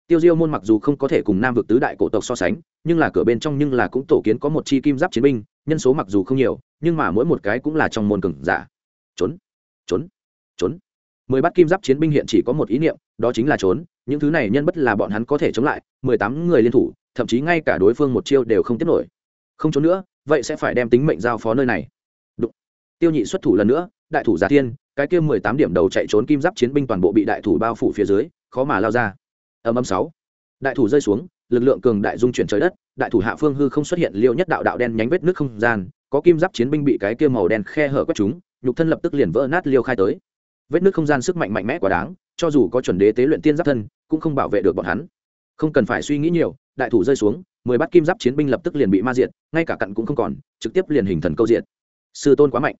[SPEAKER 1] Tiêu diêu môn mặc dù không có thể cùng nam vực tứ đại cổ tộc so sánh, nhưng là cửa bên trong nhưng là cũng tổ kiến có một chi kim giáp chiến binh, nhân số mặc dù không nhiều, nhưng mà mỗi một cái cũng là trong môn cường giả. Trốn trốn trốn. Mười bát kim giáp chiến binh hiện chỉ có một ý niệm, đó chính là trốn, những thứ này nhân bất là bọn hắn có thể chống lại, mười tám người liên thủ, thậm chí ngay cả đối phương một chiêu đều không tiếp nổi. Không trốn nữa, vậy sẽ phải đem tính mệnh giao phó nơi này tiêu nhị xuất thủ lần nữa, đại thủ giả thiên, cái kia mười tám điểm đầu chạy trốn kim giáp chiến binh toàn bộ bị đại thủ bao phủ phía dưới, khó mà lao ra. Âm âm sáu. Đại thủ rơi xuống, lực lượng cường đại dung chuyển trời đất, đại thủ hạ phương hư không xuất hiện liệu nhất đạo đạo đen nhánh vết nước không gian, có kim giáp chiến binh bị cái kia màu đen khe hở quét chúng, nhục thân lập tức liền vỡ nát liêu khai tới. Vết nước không gian sức mạnh mạnh mẽ quá đáng, cho dù có chuẩn đế tế luyện tiên giáp thân, cũng không bảo vệ được bọn hắn. Không cần phải suy nghĩ nhiều, đại thủ rơi xuống, mười bát kim giáp chiến binh lập tức liền bị ma diệt, ngay cả cặn cũng không còn, trực tiếp liền hình thần câu diệt. Sư tôn quá mạnh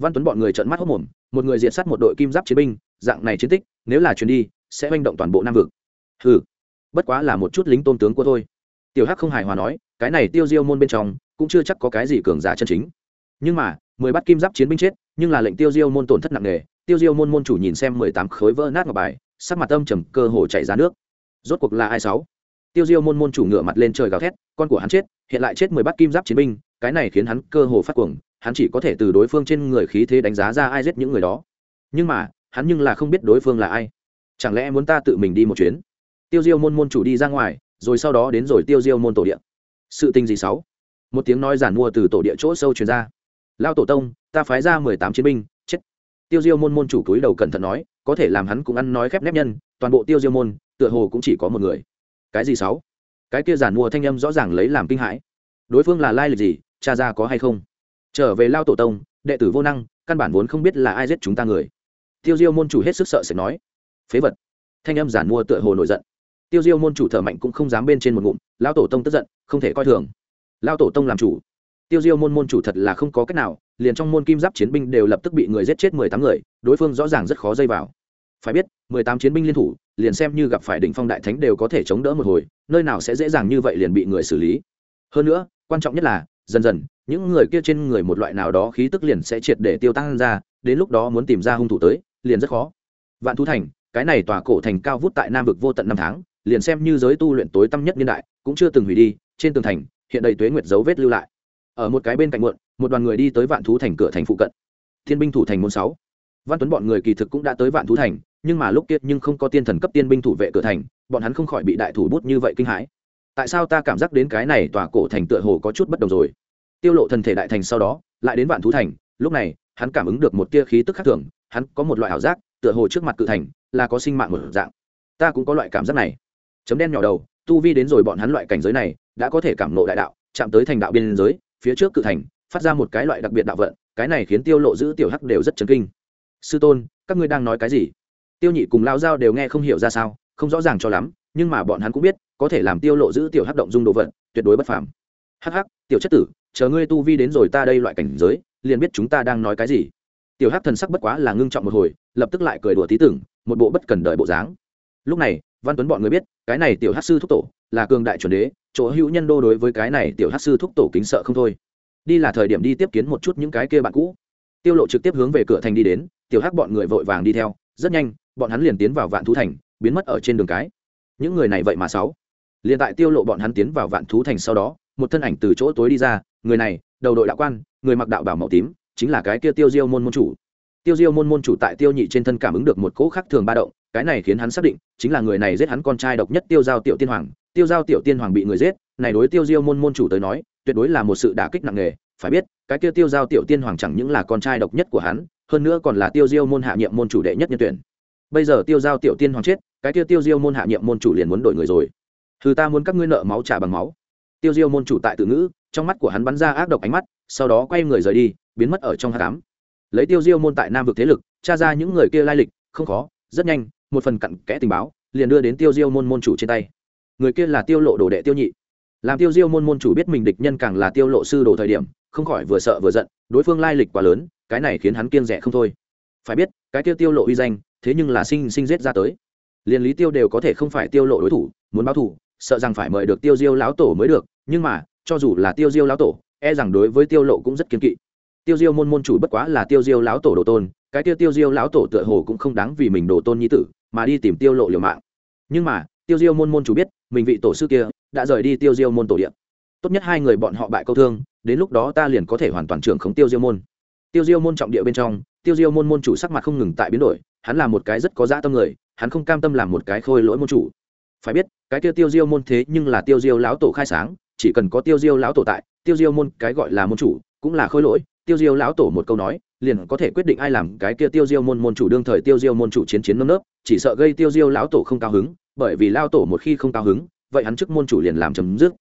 [SPEAKER 1] văn tuấn bọn người trợn mắt hốt mồm, một người diệt sát một đội kim giáp chiến binh, dạng này chiến tích, nếu là chuyến đi, sẽ manh động toàn bộ nam vực. Hừ, bất quá là một chút lính tôn tướng của thôi. tiểu hắc không hài hòa nói, cái này tiêu diêu môn bên trong, cũng chưa chắc có cái gì cường giả chân chính. Nhưng mà, mười bát kim giáp chiến binh chết, nhưng là lệnh tiêu diêu môn tổn thất nặng nề. Tiêu diêu môn môn chủ nhìn xem mười tám khối vỡ nát ngọc bài, sắc mặt âm trầm, cơ hồ chảy ra nước. Rốt cuộc là ai sáu? Tiêu diêu môn môn chủ ngựa mặt lên trời gào thét, con của hắn chết, hiện lại chết mười bát kim giáp chiến binh, cái này khiến hắn cơ hồ phát cuồng hắn chỉ có thể từ đối phương trên người khí thế đánh giá ra ai giết những người đó. Nhưng mà, hắn nhưng là không biết đối phương là ai. Chẳng lẽ muốn ta tự mình đi một chuyến? Tiêu diêu môn môn chủ đi ra ngoài, rồi sau đó đến rồi tiêu diêu môn tổ địa. Sự tình gì sáu? Một tiếng nói giản mua từ tổ địa chỗ sâu truyền ra. Lao tổ tông, ta phái ra mười tám chiến binh, chết. Tiêu diêu môn môn chủ cúi đầu cẩn thận nói, có thể làm hắn cũng ăn nói khép nép nhân, toàn bộ tiêu diêu môn, tựa hồ cũng chỉ có một người. Cái gì sáu? Cái kia giản mua thanh âm rõ ràng lấy làm kinh hãi. Đối phương là lai lịch gì? Cha ra có hay không? Trở về lao tổ tông, đệ tử vô năng, căn bản vốn không biết là ai giết chúng ta người. Tiêu diêu môn chủ hết sức sợ sẽ nói, phế vật. Thanh âm giản mua tựa hồ nổi giận. Tiêu diêu môn chủ thở mạnh cũng không dám bên trên một ngụm, lao tổ tông tức giận, không thể coi thường. Lao tổ tông làm chủ. Tiêu diêu môn môn chủ thật là không có cách nào, liền trong môn kim giáp chiến binh đều lập tức bị người giết chết mười tám người, đối phương rõ ràng rất khó dây vào. Phải biết, mười tám chiến binh liên thủ, liền xem như gặp phải đỉnh phong đại thánh đều có thể chống đỡ một hồi, nơi nào sẽ dễ dàng như vậy liền bị người xử lý. Hơn nữa, quan trọng nhất là, dần dần những người kia trên người một loại nào đó khí tức liền sẽ triệt để tiêu tăng ra, đến lúc đó muốn tìm ra hung thủ tới, liền rất khó. Vạn thú thành, cái này tòa cổ thành cao vút tại nam vực vô tận năm tháng, liền xem như giới tu luyện tối tăm nhất niên đại, cũng chưa từng hủy đi, trên tường thành, hiện đầy tuế nguyệt dấu vết lưu lại. Ở một cái bên cạnh muộn, một đoàn người đi tới vạn thú thành cửa thành phụ cận. Thiên binh thủ thành môn sáu. Văn tuấn bọn người kỳ thực cũng đã tới vạn thú thành, nhưng mà lúc kia nhưng không có tiên thần cấp tiên binh thủ vệ cửa thành, bọn hắn không khỏi bị đại thủ bút như vậy kinh hãi. Tại sao ta cảm giác đến cái này tòa cổ thành tựa hồ có chút bất đồng rồi? Tiêu lộ thần thể đại thành sau đó, lại đến vạn thú thành, lúc này, hắn cảm ứng được một tia khí tức khác thường, hắn có một loại ảo giác, tựa hồ trước mặt cự thành, là có sinh mạng một dạng. Ta cũng có loại cảm giác này. Chấm đen nhỏ đầu, tu vi đến rồi bọn hắn loại cảnh giới này, đã có thể cảm nộ đại đạo, chạm tới thành đạo biên giới, phía trước cự thành, phát ra một cái loại đặc biệt đạo vận, cái này khiến tiêu lộ giữ tiểu hắc đều rất chấn kinh. Sư tôn, các ngươi đang nói cái gì? Tiêu nhị cùng lao giao đều nghe không hiểu ra sao, không rõ ràng cho lắm, nhưng mà bọn hắn cũng biết, có thể làm tiêu lộ giữ tiểu hắc động dung đồ vận tuyệt đối bất phàm. Hắc hắc, tiểu chất tử chờ ngươi tu vi đến rồi ta đây loại cảnh giới, liền biết chúng ta đang nói cái gì. Tiểu hắc thần sắc bất quá là ngưng trọng một hồi, lập tức lại cười đùa tí tưởng, một bộ bất cần đợi bộ dáng. Lúc này, văn tuấn bọn người biết, cái này tiểu hắc sư thúc tổ là cường đại chuẩn đế, chỗ hữu nhân đô đối với cái này tiểu hắc sư thúc tổ kính sợ không thôi. Đi là thời điểm đi tiếp kiến một chút những cái kia bạn cũ. Tiêu lộ trực tiếp hướng về cửa thành đi đến, tiểu hắc bọn người vội vàng đi theo, rất nhanh, bọn hắn liền tiến vào vạn thú thành, biến mất ở trên đường cái. Những người này vậy mà sáu. Liền tại tiêu lộ bọn hắn tiến vào vạn thú thành sau đó một thân ảnh từ chỗ tối đi ra, người này, đầu đội đạo quan, người mặc đạo bảo màu tím, chính là cái kia tiêu diêu môn môn chủ. Tiêu diêu môn môn chủ tại tiêu nhị trên thân cảm ứng được một cỗ khác thường ba động, cái này khiến hắn xác định, chính là người này giết hắn con trai độc nhất tiêu giao tiểu tiên hoàng. Tiêu giao tiểu tiên hoàng bị người giết, này đối tiêu diêu môn môn chủ tới nói, tuyệt đối là một sự đả kích nặng nề. Phải biết, cái kia tiêu giao tiểu tiên hoàng chẳng những là con trai độc nhất của hắn, hơn nữa còn là tiêu diêu môn hạ nhiệm môn chủ đệ nhất nhân tuyển. Bây giờ tiêu giao tiểu tiên hoàng chết, cái kia tiêu diêu môn hạ nhiệm môn chủ liền muốn đổi người rồi. Thứ ta muốn các ngươi nợ máu trả bằng máu tiêu diêu môn chủ tại tự ngữ, trong mắt của hắn bắn ra ác độc ánh mắt, sau đó quay người rời đi, biến mất ở trong hạ cám lấy tiêu diêu môn tại nam vực thế lực, tra ra những người kia lai lịch, không khó, rất nhanh, một phần cặn kẽ tình báo, liền đưa đến tiêu diêu môn môn chủ trên tay. Người kia là tiêu lộ đồ đệ tiêu nhị. Làm tiêu diêu môn môn chủ biết mình địch nhân càng là tiêu lộ sư đồ thời điểm, không khỏi vừa sợ vừa giận, đối phương lai lịch quá lớn, cái này khiến hắn kiêng rẻ không thôi. Phải biết, cái tiêu tiêu lộ uy danh, thế nhưng là sinh sinh giết ra tới. Liền lý tiêu đều có thể không phải tiêu lộ đối thủ, muốn báo thủ sợ rằng phải mời được tiêu diêu lão tổ mới được nhưng mà cho dù là tiêu diêu lão tổ e rằng đối với tiêu lộ cũng rất kiên kỵ tiêu diêu môn môn chủ bất quá là tiêu diêu lão tổ đồ tôn cái tiêu tiêu diêu lão tổ tựa hồ cũng không đáng vì mình đồ tôn nhi tử mà đi tìm tiêu lộ liều mạng nhưng mà tiêu diêu môn môn chủ biết mình vị tổ sư kia đã rời đi tiêu diêu môn tổ điện tốt nhất hai người bọn họ bại câu thương đến lúc đó ta liền có thể hoàn toàn trưởng khống tiêu diêu môn tiêu diêu môn trọng địa bên trong tiêu diêu môn môn chủ sắc mặt không ngừng tại biến đổi hắn là một cái rất có dã tâm người hắn không cam tâm làm một cái khôi lỗi môn chủ phải biết, cái tiêu tiêu diêu môn thế nhưng là tiêu diêu lão tổ khai sáng, chỉ cần có tiêu diêu lão tổ tại, tiêu diêu môn cái gọi là môn chủ cũng là khôi lỗi. Tiêu diêu lão tổ một câu nói, liền có thể quyết định ai làm cái kia tiêu diêu môn môn chủ đương thời tiêu diêu môn chủ chiến chiến nâm nớp, chỉ sợ gây tiêu diêu lão tổ không cao hứng, bởi vì lao tổ một khi không cao hứng, vậy hắn chức môn chủ liền làm chấm dứt.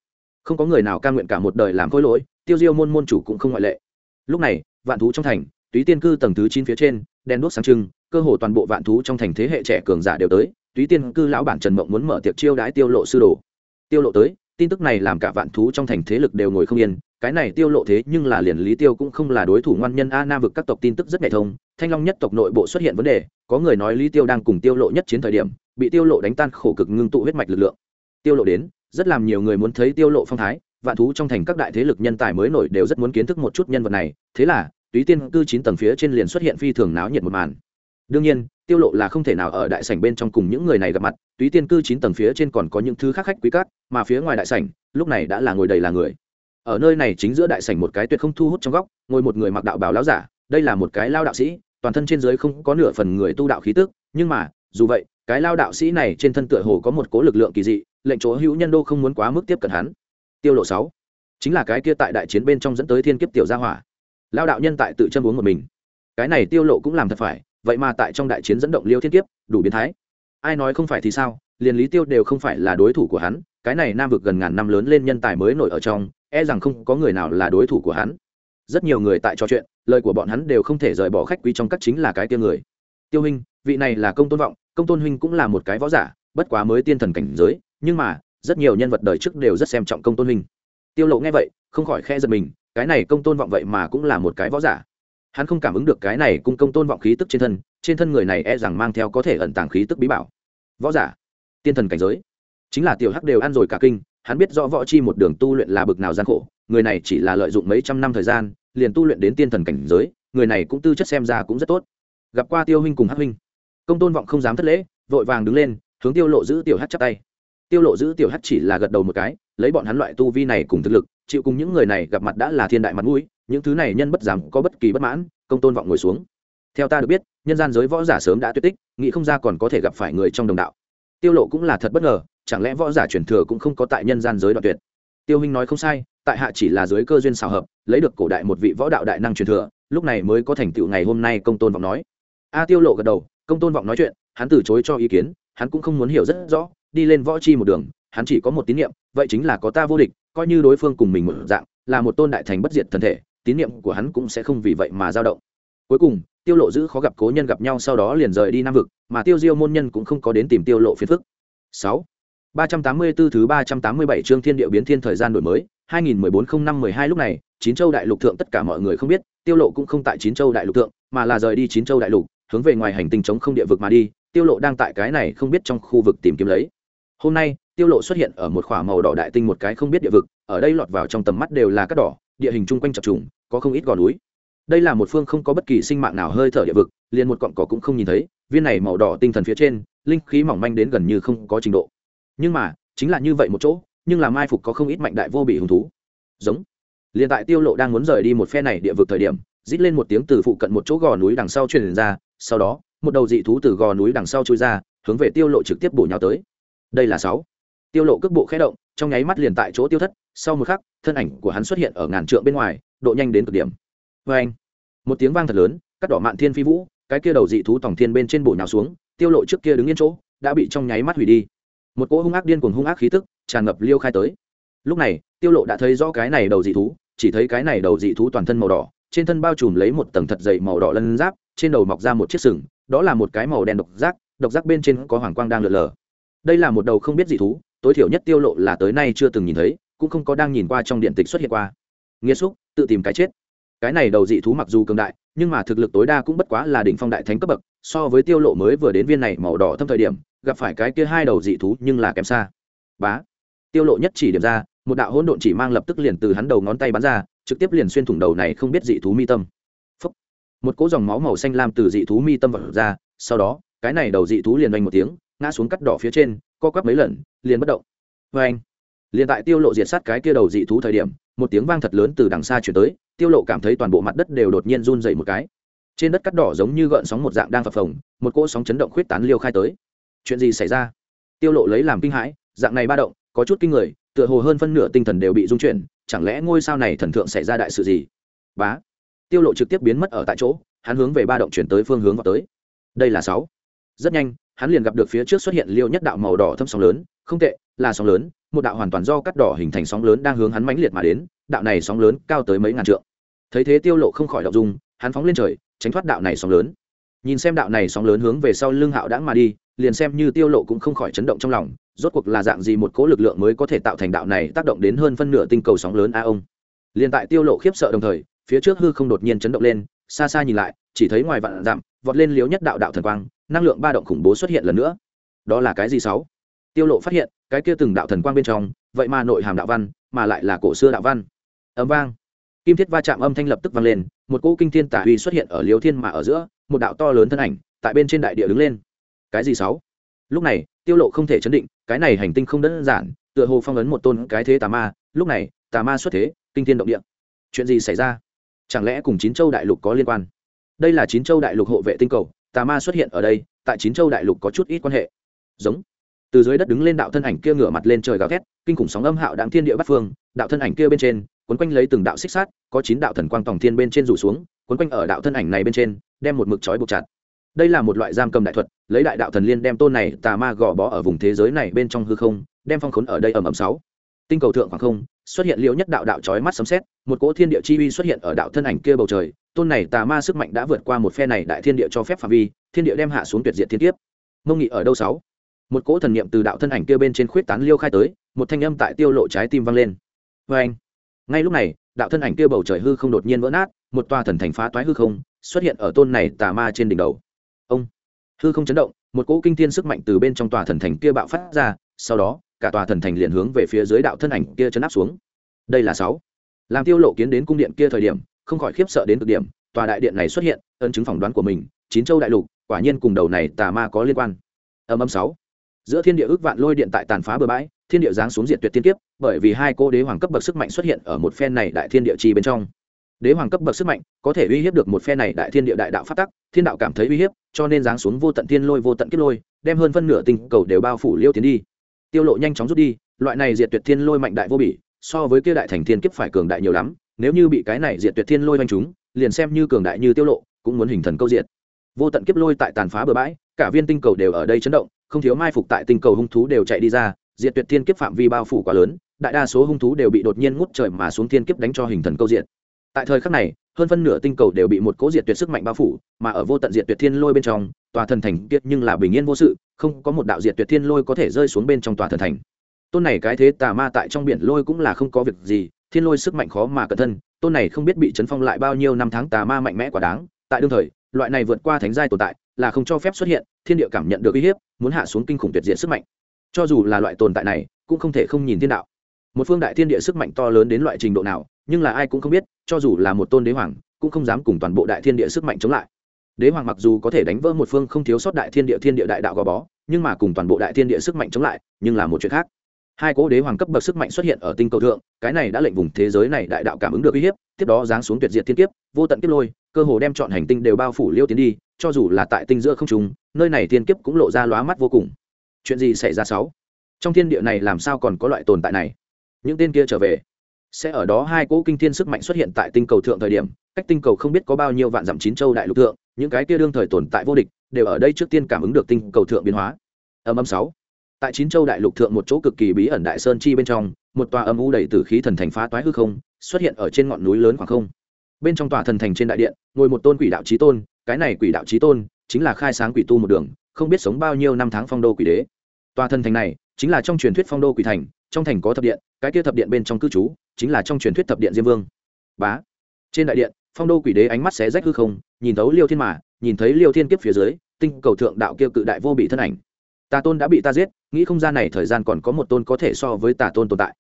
[SPEAKER 1] Không có người nào ca nguyện cả một đời làm khôi lỗi, tiêu diêu môn môn chủ cũng không ngoại lệ. Lúc này, vạn thú trong thành, túy tiên cư tầng thứ chín phía trên đen đuốc sáng trưng, cơ hồ toàn bộ vạn thú trong thành thế hệ trẻ cường giả đều tới túy tiên cư lão bản trần mộng muốn mở tiệc chiêu đãi tiêu lộ sư đồ. Tiêu lộ tới, tin tức này làm cả vạn thú trong thành thế lực đều ngồi không yên, cái này tiêu lộ thế nhưng là liền lý tiêu cũng không là đối thủ ngoan nhân a nam vực các tộc tin tức rất nhạy thông, thanh long nhất tộc nội bộ xuất hiện vấn đề, có người nói lý tiêu đang cùng tiêu lộ nhất chiến thời điểm, bị tiêu lộ đánh tan khổ cực ngưng tụ huyết mạch lực lượng. Tiêu lộ đến, rất làm nhiều người muốn thấy tiêu lộ phong thái, vạn thú trong thành các đại thế lực nhân tài mới nổi đều rất muốn kiến thức một chút nhân vật này, thế là, túy tiên cư chín tầng phía trên liền xuất hiện phi thường náo nhiệt một màn đương nhiên, tiêu lộ là không thể nào ở đại sảnh bên trong cùng những người này gặp mặt, túy tiên cư chín tầng phía trên còn có những thứ khác khách quý cát mà phía ngoài đại sảnh, lúc này đã là ngồi đầy là người. Ở nơi này chính giữa đại sảnh một cái tuyệt không thu hút trong góc, ngồi một người mặc đạo bào lão giả, đây là một cái lao đạo sĩ, toàn thân trên dưới không có nửa phần người tu đạo khí tức, nhưng mà, dù vậy, cái lao đạo sĩ này trên thân tựa hồ có một cố lực lượng kỳ dị, lệnh chỗ hữu nhân đô không muốn quá mức tiếp cận hắn. Tiêu lộ sáu, chính là cái kia tại đại chiến bên trong dẫn tới thiên kiếp tiểu gia hỏa. Lao đạo nhân tại tự chân uống một mình. Cái này tiêu lộ cũng làm thật phải vậy mà tại trong đại chiến dẫn động liêu thiên kiếp, đủ biến thái. Ai nói không phải thì sao? Liền lý tiêu đều không phải là đối thủ của hắn, cái này nam vực gần ngàn năm lớn lên nhân tài mới nổi ở trong e rằng không có người nào là đối thủ của hắn. Rất nhiều người tại trò chuyện, lời của bọn hắn đều không thể rời bỏ khách quý trong các chính là cái tiêu người. Tiêu huynh vị này là công tôn vọng, công tôn huynh cũng là một cái võ giả, bất quá mới tiên thần cảnh giới, nhưng mà, rất nhiều nhân vật đời trước đều rất xem trọng công tôn huynh. Tiêu lộ nghe vậy, không khỏi khe giật mình, cái này công tôn vọng vậy mà cũng là một cái võ giả hắn không cảm ứng được cái này cung công tôn vọng khí tức trên thân trên thân người này e rằng mang theo có thể ẩn tàng khí tức bí bảo. Võ giả, tiên thần cảnh giới. Chính là tiểu hắc đều ăn rồi cả kinh, hắn biết rõ võ chi một đường tu luyện là bực nào gian khổ, người này chỉ là lợi dụng mấy trăm năm thời gian, liền tu luyện đến tiên thần cảnh giới, người này cũng tư chất xem ra cũng rất tốt. Gặp qua tiêu huynh cùng hắc huynh. Công tôn vọng không dám thất lễ, vội vàng đứng lên, hướng tiêu lộ giữ tiểu hắc chắp tay tiêu lộ giữ tiểu hắc chỉ là gật đầu một cái, lấy bọn hắn loại tu vi này cùng thực lực, chịu cùng những người này gặp mặt đã là thiên đại mặt mũi, những thứ này nhân bất dám có bất kỳ bất mãn, công tôn vọng ngồi xuống. Theo ta được biết, nhân gian giới võ giả sớm đã tuyệt tích, nghĩ không ra còn có thể gặp phải người trong đồng đạo. Tiêu lộ cũng là thật bất ngờ, chẳng lẽ võ giả truyền thừa cũng không có tại nhân gian giới đoạn tuyệt? Tiêu huynh nói không sai, tại hạ chỉ là dưới cơ duyên xào hợp, lấy được cổ đại một vị võ đạo đại năng truyền thừa, lúc này mới có thành tựu ngày hôm nay, công tôn vọng nói. A tiêu lộ gật đầu, công tôn vọng nói chuyện, hắn từ chối cho ý kiến, hắn cũng không muốn hiểu rất rõ đi lên võ chi một đường, hắn chỉ có một tín niệm, vậy chính là có ta vô địch, coi như đối phương cùng mình một dạng, là một tôn đại thành bất diệt thân thể, tín niệm của hắn cũng sẽ không vì vậy mà dao động cuối cùng, tiêu lộ giữ khó gặp cố nhân gặp nhau sau đó liền rời đi nam vực, mà tiêu diêu môn nhân cũng không có đến tìm tiêu lộ phiền phức 6. 384 thứ 387 chương thiên địa biến thiên thời gian đổi mới 2014 05 12 lúc này, chín châu đại lục thượng tất cả mọi người không biết, tiêu lộ cũng không tại chín châu đại lục thượng, mà là rời đi chín châu đại lục, hướng về ngoài hành tinh chống không địa vực mà đi, tiêu lộ đang tại cái này không biết trong khu vực tìm kiếm lấy hôm nay, tiêu lộ xuất hiện ở một khỏa màu đỏ đại tinh một cái không biết địa vực, ở đây lọt vào trong tầm mắt đều là các đỏ, địa hình chung quanh chập trùng, có không ít gò núi. Đây là một phương không có bất kỳ sinh mạng nào hơi thở địa vực, liền một cọng cỏ cũng không nhìn thấy, viên này màu đỏ tinh thần phía trên, linh khí mỏng manh đến gần như không có trình độ. Nhưng mà, chính là như vậy một chỗ, nhưng làm mai phục có không ít mạnh đại vô bị hứng thú. Giống. Liền tại tiêu lộ đang muốn rời đi một phe này địa vực thời điểm, rít lên một tiếng từ phụ cận một chỗ gò núi đằng sau truyền ra, sau đó, một đầu dị thú từ gò núi đằng sau chui ra, hướng về tiêu lộ trực tiếp bổ nhào tới đây là sáu. Tiêu lộ cước bộ khẽ động, trong nháy mắt liền tại chỗ tiêu thất, sau một khắc, thân ảnh của hắn xuất hiện ở ngàn trượng bên ngoài, độ nhanh đến cực điểm. Với anh, một tiếng vang thật lớn, cắt đỏ mạn thiên phi vũ, cái kia đầu dị thú tổng thiên bên trên bổ nhào xuống, tiêu lộ trước kia đứng yên chỗ, đã bị trong nháy mắt hủy đi. Một cỗ hung ác điên cuồng hung ác khí tức tràn ngập liêu khai tới. Lúc này, tiêu lộ đã thấy rõ cái này đầu dị thú, chỉ thấy cái này đầu dị thú toàn thân màu đỏ, trên thân bao trùm lấy một tầng thật dày màu đỏ lân giáp, trên đầu mọc ra một chiếc sừng, đó là một cái màu đen độc giác độc giác bên trên có hoàng quang đang lượn lờ đây là một đầu không biết dị thú, tối thiểu nhất tiêu lộ là tới nay chưa từng nhìn thấy, cũng không có đang nhìn qua trong điện tịch xuất hiện qua. Nghĩa xúc, tự tìm cái chết. Cái này đầu dị thú mặc dù cường đại, nhưng mà thực lực tối đa cũng bất quá là đỉnh phong đại thánh cấp bậc, so với tiêu lộ mới vừa đến viên này màu đỏ thâm thời điểm, gặp phải cái kia hai đầu dị thú nhưng là kém xa. Bá. Tiêu lộ nhất chỉ điểm ra, một đạo hỗn độn chỉ mang lập tức liền từ hắn đầu ngón tay bắn ra, trực tiếp liền xuyên thủng đầu này không biết dị thú mi tâm. Phúc. một cỗ dòng máu màu xanh lam từ dị thú mi tâm vọt ra, sau đó, cái này đầu dị thú liền vang một tiếng ngã xuống cắt đỏ phía trên, co quắp mấy lần, liền bất động. Vê anh, liền tại tiêu lộ diệt sát cái kia đầu dị thú thời điểm, một tiếng vang thật lớn từ đằng xa chuyển tới, tiêu lộ cảm thấy toàn bộ mặt đất đều đột nhiên run dậy một cái. Trên đất cắt đỏ giống như gợn sóng một dạng đang phập phồng, một cỗ sóng chấn động khuyết tán liêu khai tới. Chuyện gì xảy ra? Tiêu lộ lấy làm kinh hãi, dạng này ba động, có chút kinh người, tựa hồ hơn phân nửa tinh thần đều bị rung chuyển, chẳng lẽ ngôi sao này thần thượng xảy ra đại sự gì? Bá, tiêu lộ trực tiếp biến mất ở tại chỗ, hắn hướng về ba động chuyển tới phương hướng vào tới. Đây là sáu. Rất nhanh hắn liền gặp được phía trước xuất hiện liêu nhất đạo màu đỏ thâm sóng lớn, không tệ, là sóng lớn, một đạo hoàn toàn do cắt đỏ hình thành sóng lớn đang hướng hắn mãnh liệt mà đến, đạo này sóng lớn cao tới mấy ngàn trượng. Thấy thế tiêu lộ không khỏi động dung, hắn phóng lên trời, tránh thoát đạo này sóng lớn. Nhìn xem đạo này sóng lớn hướng về sau lưng hạo đãng mà đi, liền xem như tiêu lộ cũng không khỏi chấn động trong lòng, rốt cuộc là dạng gì một cỗ lực lượng mới có thể tạo thành đạo này tác động đến hơn phân nửa tinh cầu sóng lớn a ông. Liền tại tiêu lộ khiếp sợ đồng thời, phía trước hư không đột nhiên chấn động lên, xa xa nhìn lại, chỉ thấy ngoài vạn dặm, vọt lên liếu nhất đạo đạo thần quang năng lượng ba động khủng bố xuất hiện lần nữa. Đó là cái gì sáu? Tiêu lộ phát hiện, cái kia từng đạo thần quang bên trong, vậy mà nội hàm đạo văn, mà lại là cổ xưa đạo văn. Ấm vang. Kim thiết va chạm âm thanh lập tức vang lên, một cỗ kinh thiên tả uy xuất hiện ở liêu thiên mà ở giữa, một đạo to lớn thân ảnh, tại bên trên đại địa đứng lên. Cái gì sáu? Lúc này, tiêu lộ không thể chấn định, cái này hành tinh không đơn giản, tựa hồ phong ấn một tôn cái thế tà ma. Lúc này, tà ma xuất thế, kinh thiên động địa. Chuyện gì xảy ra? Chẳng lẽ cùng chín châu đại lục có liên quan? Đây là chín châu đại lục hộ vệ tinh cầu tà ma xuất hiện ở đây, tại chín châu đại lục có chút ít quan hệ. Giống. Từ dưới đất đứng lên đạo thân ảnh kia ngửa mặt lên trời gào thét, kinh khủng sóng âm hạo đáng thiên địa bắc phương, đạo thân ảnh kia bên trên, quấn quanh lấy từng đạo xích sát có chín đạo thần quang tòng thiên bên trên rủ xuống, quấn quanh ở đạo thân ảnh này bên trên, đem một mực trói buộc chặt. Đây là một loại giam cầm đại thuật, lấy đại đạo thần liên đem tôn này tà ma gò bó ở vùng thế giới này bên trong hư không, đem phong khốn ở đây ầm ầm sáu. Tinh cầu thượng khoảng không xuất hiện liễu nhất đạo đạo chói mắt sấm xét một cỗ thiên địa chi uy xuất hiện ở đạo thân ảnh kia bầu trời, tôn này tà ma sức mạnh đã vượt qua một phe này đại thiên địa cho phép phạm vi, thiên địa đem hạ xuống tuyệt diện thiên kiếp. Mông nghị ở đâu sáu? Một cỗ thần niệm từ đạo thân ảnh kia bên trên khuyết tán liêu khai tới, một thanh âm tại tiêu lộ trái tim vang lên. Vê anh ngay lúc này, đạo thân ảnh kia bầu trời hư không đột nhiên vỡ nát, một tòa thần thành phá toái hư không xuất hiện ở tôn này tà ma trên đỉnh đầu. Ông! Hư không chấn động, một cỗ kinh thiên sức mạnh từ bên trong tòa thần thành kia bạo phát ra, sau đó cả tòa thần thành liền hướng về phía dưới đạo thân ảnh kia chấn áp xuống. Đây là sáu. Làm tiêu lộ kiến đến cung điện kia thời điểm, không khỏi khiếp sợ đến cực điểm, tòa đại điện này xuất hiện ân chứng phỏng đoán của mình, chín châu đại lục, quả nhiên cùng đầu này tà ma có liên quan. Âm âm sáu. Giữa thiên địa ước vạn lôi điện tại tàn phá bờ bãi, thiên địa giáng xuống diệt tuyệt tiên kiếp, bởi vì hai cô đế hoàng cấp bậc sức mạnh xuất hiện ở một phen này đại thiên địa chi bên trong. Đế hoàng cấp bậc sức mạnh có thể uy hiếp được một phe này đại thiên địa đại đạo phát tắc, thiên đạo cảm thấy uy hiếp, cho nên giáng xuống vô tận thiên lôi, vô tận kiếp lôi, đem hơn phân nửa tình cầu đều bao phủ liêu tiến đi tiêu lộ nhanh chóng rút đi, loại này diệt tuyệt thiên lôi mạnh đại vô bỉ, so với kia đại thành thiên kiếp phải cường đại nhiều lắm, nếu như bị cái này diệt tuyệt thiên lôi vanh chúng, liền xem như cường đại như tiêu lộ, cũng muốn hình thần câu diệt. Vô tận kiếp lôi tại tàn phá bờ bãi, cả viên tinh cầu đều ở đây chấn động, không thiếu mai phục tại tinh cầu hung thú đều chạy đi ra, diệt tuyệt thiên kiếp phạm vi bao phủ quá lớn, đại đa số hung thú đều bị đột nhiên ngút trời mà xuống thiên kiếp đánh cho hình thần câu diệt. Tại thời khắc này, hơn phân nửa tinh cầu đều bị một cố diệt tuyệt sức mạnh bao phủ, mà ở vô tận diệt tuyệt thiên lôi bên trong, tòa thần thành kiếp nhưng là bình yên vô sự không có một đạo diệt tuyệt thiên lôi có thể rơi xuống bên trong tòa thần thành. Tôn này cái thế tà ma tại trong biển lôi cũng là không có việc gì, thiên lôi sức mạnh khó mà cẩn thân, tôn này không biết bị chấn phong lại bao nhiêu năm tháng tà ma mạnh mẽ quá đáng. Tại đương thời, loại này vượt qua thánh giai tồn tại là không cho phép xuất hiện, thiên địa cảm nhận được uy hiếp, muốn hạ xuống kinh khủng tuyệt diện sức mạnh. Cho dù là loại tồn tại này, cũng không thể không nhìn thiên đạo. Một phương đại thiên địa sức mạnh to lớn đến loại trình độ nào, nhưng là ai cũng không biết, cho dù là một tôn đế hoàng, cũng không dám cùng toàn bộ đại thiên địa sức mạnh chống lại đế hoàng mặc dù có thể đánh vỡ một phương không thiếu sót đại thiên địa thiên địa đại đạo gò bó, nhưng mà cùng toàn bộ đại thiên địa sức mạnh chống lại, nhưng là một chuyện khác. Hai cỗ đế hoàng cấp bậc sức mạnh xuất hiện ở tinh cầu thượng, cái này đã lệnh vùng thế giới này đại đạo cảm ứng được uy hiếp, tiếp đó giáng xuống tuyệt diệt thiên kiếp, vô tận kiếp lôi, cơ hồ đem chọn hành tinh đều bao phủ liêu tiến đi, cho dù là tại tinh giữa không trùng nơi này thiên kiếp cũng lộ ra lóa mắt vô cùng. Chuyện gì xảy ra sáu? Trong thiên địa này làm sao còn có loại tồn tại này? Những tên kia trở về. Sẽ ở đó hai cỗ kinh thiên sức mạnh xuất hiện tại tinh cầu thượng thời điểm, cách tinh cầu không biết có bao nhiêu vạn dặm chín châu đại lục thượng những cái kia đương thời tồn tại vô địch, đều ở đây trước tiên cảm ứng được tinh cầu thượng biến hóa. Âm âm sáu. Tại chín châu đại lục thượng một chỗ cực kỳ bí ẩn đại sơn chi bên trong, một tòa âm u đầy tử khí thần thành phá toái hư không, xuất hiện ở trên ngọn núi lớn khoảng không. Bên trong tòa thần thành trên đại điện, ngồi một tôn quỷ đạo trí tôn, cái này quỷ đạo trí tôn chính là khai sáng quỷ tu một đường, không biết sống bao nhiêu năm tháng phong đô quỷ đế. Tòa thần thành này chính là trong truyền thuyết phong đô quỷ thành, trong thành có thập điện, cái kia thập điện bên trong cư trú chính là trong truyền thuyết thập điện diêm vương. Bá. Trên đại điện phong đô quỷ đế ánh mắt xé rách hư không, nhìn thấu liêu thiên mà, nhìn thấy liêu thiên kiếp phía dưới, tinh cầu thượng đạo kia cự đại vô bị thân ảnh. Tà tôn đã bị ta giết, nghĩ không gian này thời gian còn có một tôn có thể so với tà tôn tồn tại.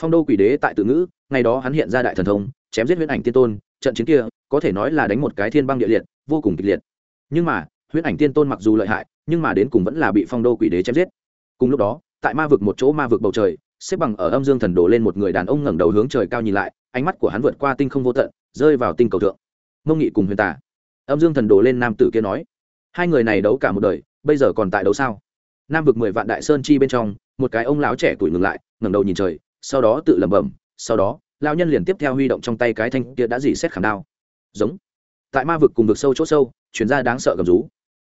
[SPEAKER 1] Phong đô quỷ đế tại tự ngữ, ngày đó hắn hiện ra đại thần thông, chém giết huyễn ảnh tiên tôn, trận chiến kia, có thể nói là đánh một cái thiên băng địa liệt, vô cùng kịch liệt. Nhưng mà, huyễn ảnh tiên tôn mặc dù lợi hại, nhưng mà đến cùng vẫn là bị phong đô quỷ đế chém giết. Cùng lúc đó, tại ma vực một chỗ ma vực bầu trời xếp bằng ở âm dương thần đồ lên một người đàn ông ngẩng đầu hướng trời cao nhìn lại, ánh mắt của hắn vượt qua tinh không vô tận, rơi vào tinh cầu thượng. Mông nghị cùng huyền tả âm dương thần đồ lên nam tử kia nói, hai người này đấu cả một đời, bây giờ còn tại đấu sao? Nam vực mười vạn đại sơn chi bên trong, một cái ông lão trẻ tuổi ngừng lại, ngẩng đầu nhìn trời, sau đó tự lẩm bẩm, sau đó lao nhân liền tiếp theo huy động trong tay cái thanh kia đã dỉ xét khảm đao. Giống. Tại ma vực cùng vực sâu chỗ sâu chuyển ra đáng sợ gầm rú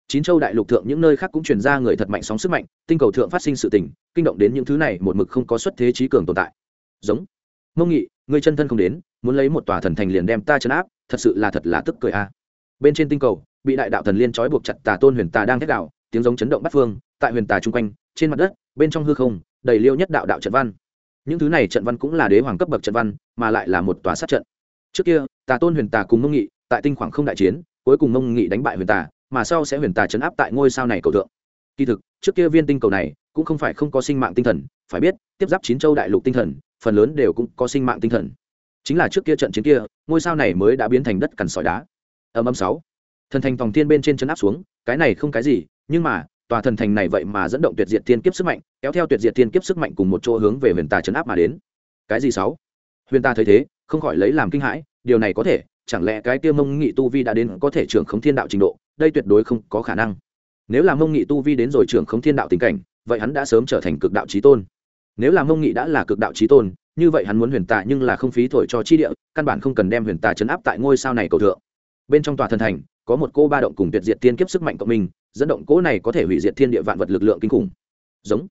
[SPEAKER 1] chín châu đại lục thượng những nơi khác cũng truyền ra người thật mạnh sóng sức mạnh, tinh cầu thượng phát sinh sự tình, kinh động đến những thứ này, một mực không có xuất thế trí cường tồn tại. Giống. Mông nghị, người chân thân không đến, muốn lấy một tòa thần thành liền đem ta chấn áp, thật sự là thật là tức cười a. Bên trên tinh cầu, bị đại đạo thần liên trói buộc chặt tà tôn huyền tà đang thét đạo tiếng giống chấn động bắt phương, tại huyền tà chung quanh, trên mặt đất, bên trong hư không, đầy liêu nhất đạo đạo trận văn. Những thứ này trận văn cũng là đế hoàng cấp bậc trận văn, mà lại là một tòa sát trận. Trước kia, tà tôn huyền tà cùng mông nghị, tại tinh khoảng không đại chiến, cuối cùng mông nghị đánh bại huyền tà mà sau sẽ huyền tà chấn áp tại ngôi sao này cầu tượng. kỳ thực, trước kia viên tinh cầu này cũng không phải không có sinh mạng tinh thần, phải biết, tiếp giáp chín châu đại lục tinh thần, phần lớn đều cũng có sinh mạng tinh thần. Chính là trước kia trận chiến kia, ngôi sao này mới đã biến thành đất cằn sỏi đá. Âm âm sáu. Thần thành vòng thiên bên trên chân áp xuống, cái này không cái gì, nhưng mà, tòa thần thành này vậy mà dẫn động tuyệt diệt thiên kiếp sức mạnh, kéo theo tuyệt diệt thiên kiếp sức mạnh cùng một chỗ hướng về huyền tà chấn áp mà đến. Cái gì sáu? Huyền ta thấy thế, không khỏi lấy làm kinh hãi, điều này có thể chẳng lẽ cái kia mông nghị tu vi đã đến có thể trưởng khống thiên đạo trình độ, đây tuyệt đối không có khả năng. Nếu là mông nghị tu vi đến rồi trưởng khống thiên đạo tình cảnh, vậy hắn đã sớm trở thành cực đạo trí tôn. Nếu là mông nghị đã là cực đạo trí tôn, như vậy hắn muốn huyền tà nhưng là không phí thổi cho chi địa, căn bản không cần đem huyền tà chấn áp tại ngôi sao này cầu thượng. Bên trong tòa thần thành, có một cô ba động cùng tuyệt diệt tiên kiếp sức mạnh cộng minh, dẫn động cỗ này có thể hủy diệt thiên địa vạn vật lực lượng kinh khủng. Giống.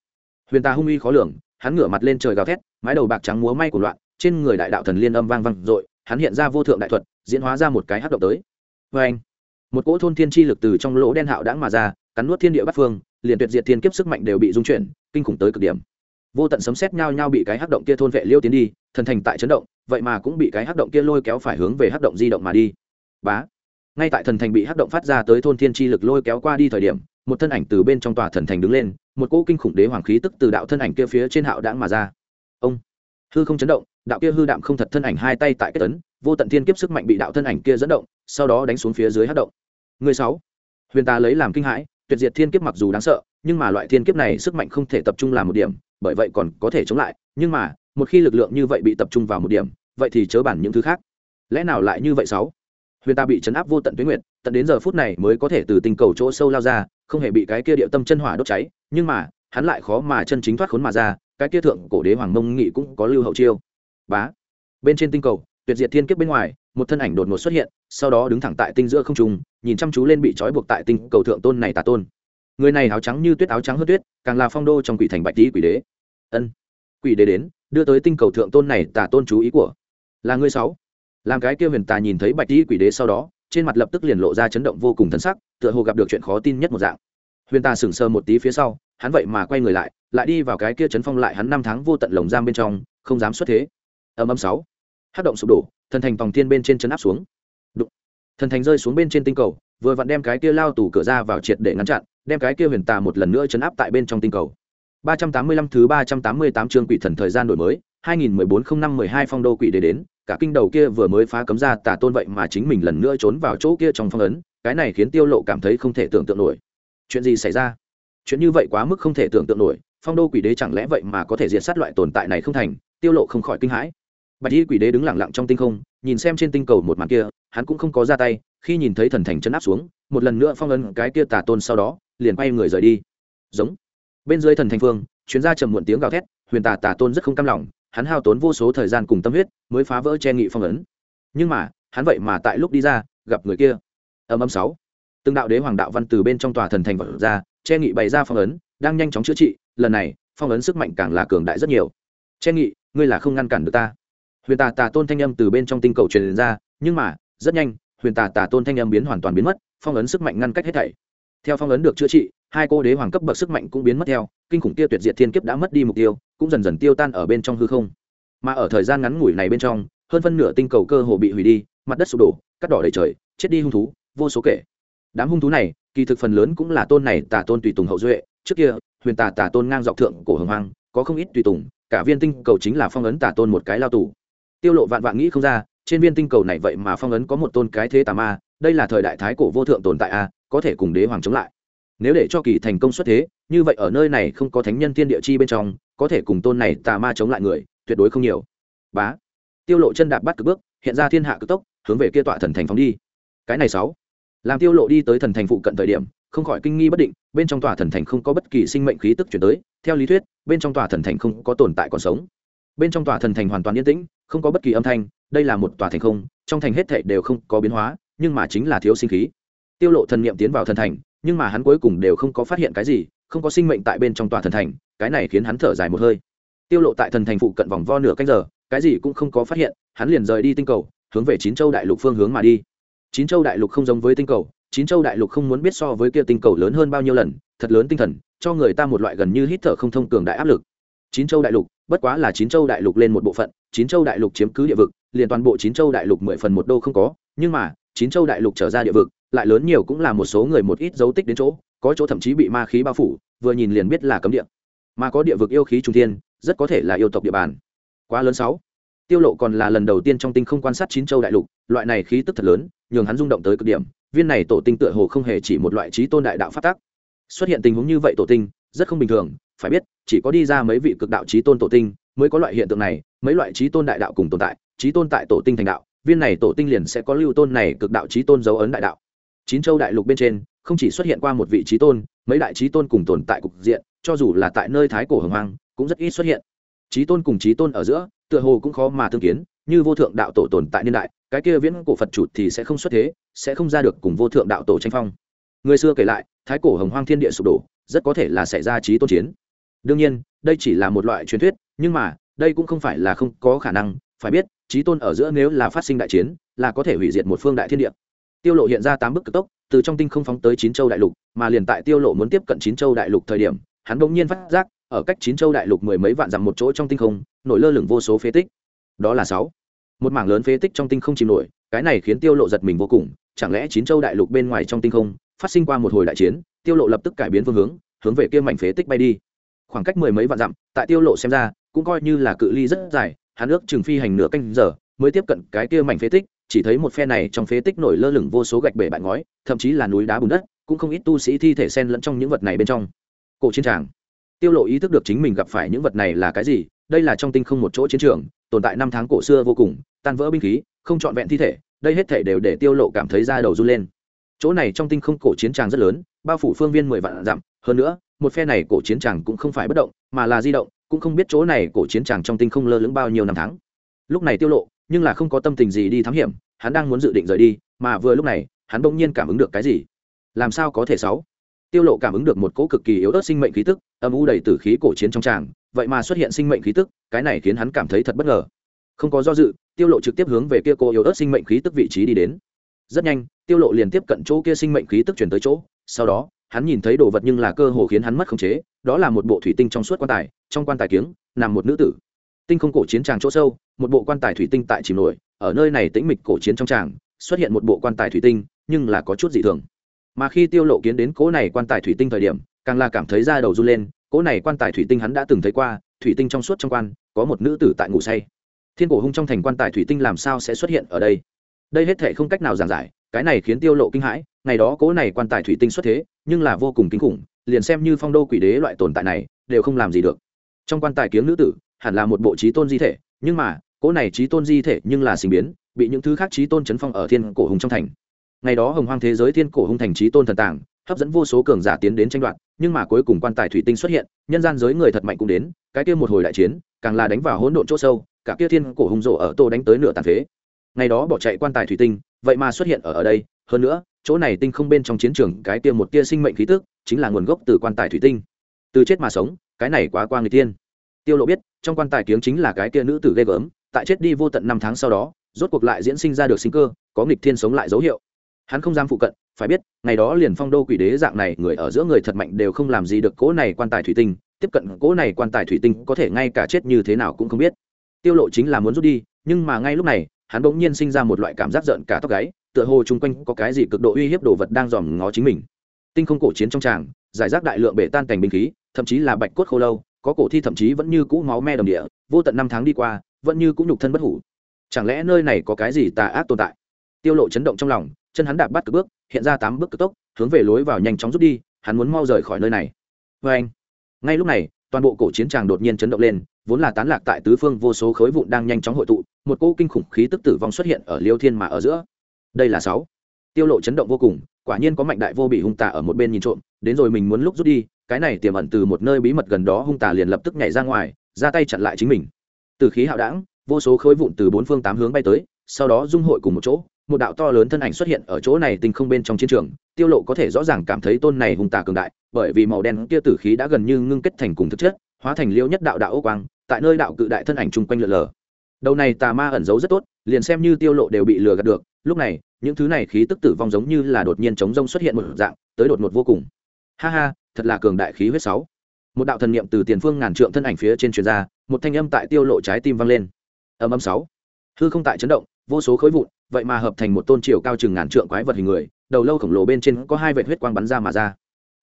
[SPEAKER 1] Huyền tà hung uy khó lường, hắn ngửa mặt lên trời gào thét, mái đầu bạc trắng múa may của loạn, trên người đại đạo thần liên âm vang vang dội hắn hiện ra vô thượng đại thuật, diễn hóa ra một cái hát động tới. Vê anh, một cỗ thôn thiên chi lực từ trong lỗ đen hạo đãng mà ra, cắn nuốt thiên địa bắc phương, liền tuyệt diệt thiên kiếp sức mạnh đều bị dung chuyển, kinh khủng tới cực điểm. Vô tận sấm sét nhau nhau bị cái hắc động kia thôn vệ liêu tiến đi, thần thành tại chấn động, vậy mà cũng bị cái hắc động kia lôi kéo phải hướng về hắc động di động mà đi. Bá, ngay tại thần thành bị hắc động phát ra tới thôn thiên chi lực lôi kéo qua đi thời điểm, một thân ảnh từ bên trong tòa thần thành đứng lên, một cỗ kinh khủng đế hoàng khí tức từ đạo thân ảnh kia phía trên hạo đãng mà ra. Ông, hư không chấn động đạo kia hư đạm không thật thân ảnh hai tay tại kết tấn vô tận thiên kiếp sức mạnh bị đạo thân ảnh kia dẫn động, sau đó đánh xuống phía dưới hát động. Người sáu, huyền ta lấy làm kinh hãi, tuyệt diệt thiên kiếp mặc dù đáng sợ, nhưng mà loại thiên kiếp này sức mạnh không thể tập trung làm một điểm, bởi vậy còn có thể chống lại, nhưng mà, một khi lực lượng như vậy bị tập trung vào một điểm, vậy thì chớ bản những thứ khác. Lẽ nào lại như vậy sáu? Huyền ta bị chấn áp vô tận tuyến nguyện tận đến giờ phút này mới có thể từ tình cầu chỗ sâu lao ra, không hề bị cái kia địa tâm chân hỏa đốt cháy, nhưng mà, hắn lại khó mà chân chính thoát khốn mà ra, cái kia thượng cổ đế hoàng mông nghị cũng có lưu hậu chiêu bá. Bên trên tinh cầu, tuyệt diệt thiên kiếp bên ngoài, một thân ảnh đột ngột xuất hiện, sau đó đứng thẳng tại tinh giữa không trung, nhìn chăm chú lên bị trói buộc tại tinh cầu thượng tôn này tà tôn. Người này áo trắng như tuyết, áo trắng hơn tuyết, càng là phong đô trong quỷ thành bạch tý quỷ đế. Ân, quỷ đế đến, đưa tới tinh cầu thượng tôn này tà tôn chú ý của. Là ngươi sáu. Làm cái kia huyền tà nhìn thấy bạch tý quỷ đế sau đó, trên mặt lập tức liền lộ ra chấn động vô cùng thân sắc, tựa hồ gặp được chuyện khó tin nhất một dạng. Huyền tà sững sờ một tí phía sau, hắn vậy mà quay người lại lại đi vào cái kia chấn phong lại hắn năm tháng vô tận lồng giam bên trong, không dám xuất thế âm âm sáu. Hát động sụp đổ, thần thành vòng thiên bên trên chấn áp xuống. Đụng. thần thành rơi xuống bên trên tinh cầu, vừa vặn đem cái kia lao tủ cửa ra vào triệt để ngăn chặn, đem cái kia huyền tà một lần nữa chấn áp tại bên trong tinh cầu. 385 thứ 388 chương quỷ thần thời gian đổi mới 2014-05-12 phong đô quỷ đế đến, cả kinh đầu kia vừa mới phá cấm ra tà tôn vậy mà chính mình lần nữa trốn vào chỗ kia trong phong ấn, cái này khiến tiêu lộ cảm thấy không thể tưởng tượng nổi. Chuyện gì xảy ra? Chuyện như vậy quá mức không thể tưởng tượng nổi, phong đô quỷ đế chẳng lẽ vậy mà có thể diệt sát loại tồn tại này không thành, tiêu lộ không khỏi kinh hãi bạch y quỷ đế đứng lặng lặng trong tinh không, nhìn xem trên tinh cầu một màn kia, hắn cũng không có ra tay, khi nhìn thấy thần thành chân áp xuống, một lần nữa phong ấn cái kia tà tôn sau đó, liền quay người rời đi. Giống. Bên dưới thần thành phương chuyến ra trầm muộn tiếng gào thét, huyền tà tà tôn rất không cam lòng, hắn hao tốn vô số thời gian cùng tâm huyết, mới phá vỡ che nghị phong ấn. Nhưng mà, hắn vậy mà tại lúc đi ra, gặp người kia. Âm âm sáu. Từng đạo đế hoàng đạo văn từ bên trong tòa thần thành vật ra, che nghị bày ra phong ấn, đang nhanh chóng chữa trị, lần này, phong ấn sức mạnh càng là cường đại rất nhiều. Che nghị, ngươi là không ngăn cản được ta huyền tà tà tôn thanh âm từ bên trong tinh cầu truyền ra, nhưng mà, rất nhanh, huyền tà tà tôn thanh âm biến hoàn toàn biến mất, phong ấn sức mạnh ngăn cách hết thảy. Theo phong ấn được chữa trị, hai cô đế hoàng cấp bậc sức mạnh cũng biến mất theo, kinh khủng kia tuyệt diệt thiên kiếp đã mất đi mục tiêu, cũng dần dần tiêu tan ở bên trong hư không. Mà ở thời gian ngắn ngủi này bên trong, hơn phân nửa tinh cầu cơ hồ bị hủy đi, mặt đất sụp đổ, cắt đỏ đầy trời, chết đi hung thú, vô số kể. Đám hung thú này, kỳ thực phần lớn cũng là tôn này tà tôn tùy tùng hậu duệ, trước kia, huyền tà tà tôn ngang dọc thượng cổ hồng hoang, có không ít tùy tùng, cả viên tinh cầu chính là phong ấn tà tôn một cái lao tù tiêu lộ vạn vạn nghĩ không ra, trên viên tinh cầu này vậy mà phong ấn có một tôn cái thế tà ma, đây là thời đại thái cổ vô thượng tồn tại a, có thể cùng đế hoàng chống lại. Nếu để cho kỳ thành công xuất thế, như vậy ở nơi này không có thánh nhân thiên địa chi bên trong, có thể cùng tôn này tà ma chống lại người, tuyệt đối không nhiều. Bá. Tiêu lộ chân đạp bắt cực bước, hiện ra thiên hạ cực tốc, hướng về kia tọa thần thành phóng đi. Cái này sáu. Làm tiêu lộ đi tới thần thành phụ cận thời điểm, không khỏi kinh nghi bất định, bên trong tòa thần thành không có bất kỳ sinh mệnh khí tức chuyển tới, theo lý thuyết, bên trong tòa thần thành không có tồn tại còn sống bên trong tòa thần thành hoàn toàn yên tĩnh, không có bất kỳ âm thanh, đây là một tòa thành không, trong thành hết thảy đều không có biến hóa, nhưng mà chính là thiếu sinh khí. Tiêu lộ thần niệm tiến vào thần thành, nhưng mà hắn cuối cùng đều không có phát hiện cái gì, không có sinh mệnh tại bên trong tòa thần thành, cái này khiến hắn thở dài một hơi. Tiêu lộ tại thần thành phụ cận vòng vo nửa canh giờ, cái gì cũng không có phát hiện, hắn liền rời đi tinh cầu, hướng về chín châu đại lục phương hướng mà đi. Chín châu đại lục không giống với tinh cầu, chín châu đại lục không muốn biết so với kia tinh cầu lớn hơn bao nhiêu lần, thật lớn tinh thần, cho người ta một loại gần như hít thở không thông cường đại áp lực. Chín châu đại lục bất quá là chín châu đại lục lên một bộ phận, chín châu đại lục chiếm cứ địa vực, liền toàn bộ chín châu đại lục mười phần một đô không có, nhưng mà, chín châu đại lục trở ra địa vực, lại lớn nhiều cũng là một số người một ít dấu tích đến chỗ, có chỗ thậm chí bị ma khí bao phủ, vừa nhìn liền biết là cấm địa. Mà có địa vực yêu khí trung thiên, rất có thể là yêu tộc địa bàn. Quá lớn sáu. Tiêu lộ còn là lần đầu tiên trong tinh không quan sát chín châu đại lục, loại này khí tức thật lớn, nhường hắn rung động tới cực điểm, viên này tổ tinh tựa hồ không hề chỉ một loại trí tôn đại đạo phát tác xuất hiện tình huống như vậy tổ tinh, rất không bình thường phải biết, chỉ có đi ra mấy vị cực đạo trí tôn tổ tinh mới có loại hiện tượng này, mấy loại trí tôn đại đạo cùng tồn tại, trí tôn tại tổ tinh thành đạo, viên này tổ tinh liền sẽ có lưu tôn này cực đạo trí tôn dấu ấn đại đạo. Chín châu đại lục bên trên, không chỉ xuất hiện qua một vị trí tôn, mấy đại trí tôn cùng tồn tại cục diện, cho dù là tại nơi thái cổ hồng hoang, cũng rất ít xuất hiện. Trí tôn cùng trí tôn ở giữa, tựa hồ cũng khó mà thương kiến, như vô thượng đạo tổ tồn tại niên đại, cái kia viễn cổ phật chủ thì sẽ không xuất thế, sẽ không ra được cùng vô thượng đạo tổ tranh phong. Người xưa kể lại, thái cổ hồng hoang thiên địa sụp đổ, rất có thể là xảy ra trí tôn chiến đương nhiên, đây chỉ là một loại truyền thuyết, nhưng mà, đây cũng không phải là không có khả năng. Phải biết, trí tôn ở giữa nếu là phát sinh đại chiến, là có thể hủy diệt một phương đại thiên địa. Tiêu lộ hiện ra tám bức cực tốc, từ trong tinh không phóng tới chín châu đại lục, mà liền tại tiêu lộ muốn tiếp cận chín châu đại lục thời điểm, hắn bỗng nhiên phát giác, ở cách chín châu đại lục mười mấy vạn dặm một chỗ trong tinh không, nổi lơ lửng vô số phế tích. Đó là sáu. Một mảng lớn phế tích trong tinh không chìm nổi, cái này khiến tiêu lộ giật mình vô cùng, chẳng lẽ chín châu đại lục bên ngoài trong tinh không, phát sinh qua một hồi đại chiến, tiêu lộ lập tức cải biến phương hướng hướng về kia mảnh phế tích bay đi khoảng cách mười mấy vạn dặm, tại tiêu lộ xem ra, cũng coi như là cự ly rất dài, hắn ước chừng phi hành nửa canh giờ mới tiếp cận cái kia mảnh phế tích, chỉ thấy một phe này trong phế tích nổi lơ lửng vô số gạch bể bại ngói, thậm chí là núi đá bùn đất, cũng không ít tu sĩ thi thể xen lẫn trong những vật này bên trong. Cổ chiến tràng. Tiêu lộ ý thức được chính mình gặp phải những vật này là cái gì, đây là trong tinh không một chỗ chiến trường, tồn tại năm tháng cổ xưa vô cùng, tan vỡ binh khí, không trọn vẹn thi thể, đây hết thể đều để tiêu lộ cảm thấy da đầu run lên. Chỗ này trong tinh không cổ chiến tràng rất lớn, bao phủ phương viên mười vạn dặm hơn nữa, một phe này cổ chiến tràng cũng không phải bất động, mà là di động, cũng không biết chỗ này cổ chiến tràng trong tinh không lơ lửng bao nhiêu năm tháng. Lúc này tiêu lộ, nhưng là không có tâm tình gì đi thám hiểm, hắn đang muốn dự định rời đi, mà vừa lúc này, hắn bỗng nhiên cảm ứng được cái gì? Làm sao có thể sáu? Tiêu lộ cảm ứng được một cỗ cực kỳ yếu ớt sinh mệnh khí tức, âm u đầy tử khí cổ chiến trong tràng, vậy mà xuất hiện sinh mệnh khí tức, cái này khiến hắn cảm thấy thật bất ngờ. Không có do dự, tiêu lộ trực tiếp hướng về kia cô yếu ớt sinh mệnh khí tức vị trí đi đến. Rất nhanh, tiêu lộ liền tiếp cận chỗ kia sinh mệnh khí tức chuyển tới chỗ, sau đó hắn nhìn thấy đồ vật nhưng là cơ hồ khiến hắn mất khống chế, đó là một bộ thủy tinh trong suốt quan tài, trong quan tài kiếng, nằm một nữ tử. Tinh không cổ chiến tràng chỗ sâu, một bộ quan tài thủy tinh tại chìm nổi, ở nơi này tĩnh mịch cổ chiến trong tràng, xuất hiện một bộ quan tài thủy tinh, nhưng là có chút dị thường. Mà khi tiêu lộ kiến đến cỗ này quan tài thủy tinh thời điểm, càng là cảm thấy da đầu run lên, cỗ này quan tài thủy tinh hắn đã từng thấy qua, thủy tinh trong suốt trong quan, có một nữ tử tại ngủ say. Thiên cổ hung trong thành quan tài thủy tinh làm sao sẽ xuất hiện ở đây? Đây hết thể không cách nào giảng giải, cái này khiến tiêu lộ kinh hãi, ngày đó cỗ này quan tài thủy tinh xuất thế nhưng là vô cùng kinh khủng, liền xem như phong đô quỷ đế loại tồn tại này, đều không làm gì được. Trong quan tài kiếm nữ tử, hẳn là một bộ trí tôn di thể, nhưng mà, cỗ này trí tôn di thể nhưng là sinh biến, bị những thứ khác trí tôn chấn phong ở thiên cổ hùng trong thành. Ngày đó hồng hoang thế giới thiên cổ hung thành trí tôn thần tàng, hấp dẫn vô số cường giả tiến đến tranh đoạt, nhưng mà cuối cùng quan tài thủy tinh xuất hiện, nhân gian giới người thật mạnh cũng đến, cái kia một hồi đại chiến, càng là đánh vào hỗn độn chỗ sâu, cả kia thiên cổ hung rộ ở tô đánh tới nửa tàn phế. Ngày đó bỏ chạy quan tài thủy tinh, vậy mà xuất hiện ở ở đây, hơn nữa chỗ này tinh không bên trong chiến trường cái kia một tia sinh mệnh khí tức, chính là nguồn gốc từ quan tài thủy tinh. Từ chết mà sống, cái này quá qua người tiên. Tiêu lộ biết, trong quan tài kiếng chính là cái kia nữ tử ghê gớm, tại chết đi vô tận năm tháng sau đó, rốt cuộc lại diễn sinh ra được sinh cơ, có nghịch thiên sống lại dấu hiệu. Hắn không dám phụ cận, phải biết, ngày đó liền phong đô quỷ đế dạng này, người ở giữa người thật mạnh đều không làm gì được cố này quan tài thủy tinh, tiếp cận cố này quan tài thủy tinh có thể ngay cả chết như thế nào cũng không biết. Tiêu lộ chính là muốn rút đi, nhưng mà ngay lúc này, hắn bỗng nhiên sinh ra một loại cảm giác giận cả tóc gáy tựa hồ chung quanh có cái gì cực độ uy hiếp đồ vật đang dòm ngó chính mình. Tinh không cổ chiến trong tràng, giải rác đại lượng bể tan cảnh binh khí, thậm chí là bạch cốt khô lâu, có cổ thi thậm chí vẫn như cũ máu me đồng địa, vô tận năm tháng đi qua, vẫn như cũ nhục thân bất hủ. Chẳng lẽ nơi này có cái gì tà ác tồn tại? Tiêu lộ chấn động trong lòng, chân hắn đạp bắt cực bước, hiện ra tám bước cực tốc, hướng về lối vào nhanh chóng rút đi, hắn muốn mau rời khỏi nơi này. Vê anh, ngay lúc này, toàn bộ cổ chiến tràng đột nhiên chấn động lên, vốn là tán lạc tại tứ phương vô số khối vụn đang nhanh chóng hội tụ, một cỗ kinh khủng khí tức tử vong xuất hiện ở liêu thiên mà ở giữa đây là sáu. Tiêu lộ chấn động vô cùng, quả nhiên có mạnh đại vô bị hung tà ở một bên nhìn trộm, đến rồi mình muốn lúc rút đi, cái này tiềm ẩn từ một nơi bí mật gần đó hung tà liền lập tức nhảy ra ngoài, ra tay chặn lại chính mình. Từ khí hạo đảng vô số khối vụn từ bốn phương tám hướng bay tới, sau đó dung hội cùng một chỗ, một đạo to lớn thân ảnh xuất hiện ở chỗ này tinh không bên trong chiến trường, tiêu lộ có thể rõ ràng cảm thấy tôn này hung tà cường đại, bởi vì màu đen kia tử khí đã gần như ngưng kết thành cùng thực chất, hóa thành liêu nhất đạo đạo ô quang, tại nơi đạo cự đại thân ảnh chung quanh lượn lờ. Đầu này tà ma ẩn giấu rất tốt, liền xem như tiêu lộ đều bị lừa gạt được lúc này, những thứ này khí tức tử vong giống như là đột nhiên chống rông xuất hiện một dạng, tới đột ngột vô cùng. Ha ha, thật là cường đại khí huyết sáu. Một đạo thần niệm từ tiền phương ngàn trượng thân ảnh phía trên truyền ra, một thanh âm tại tiêu lộ trái tim vang lên. Âm âm sáu. Hư không tại chấn động, vô số khối vụn, vậy mà hợp thành một tôn triều cao chừng ngàn trượng quái vật hình người, đầu lâu khổng lồ bên trên có hai vệt huyết quang bắn ra mà ra.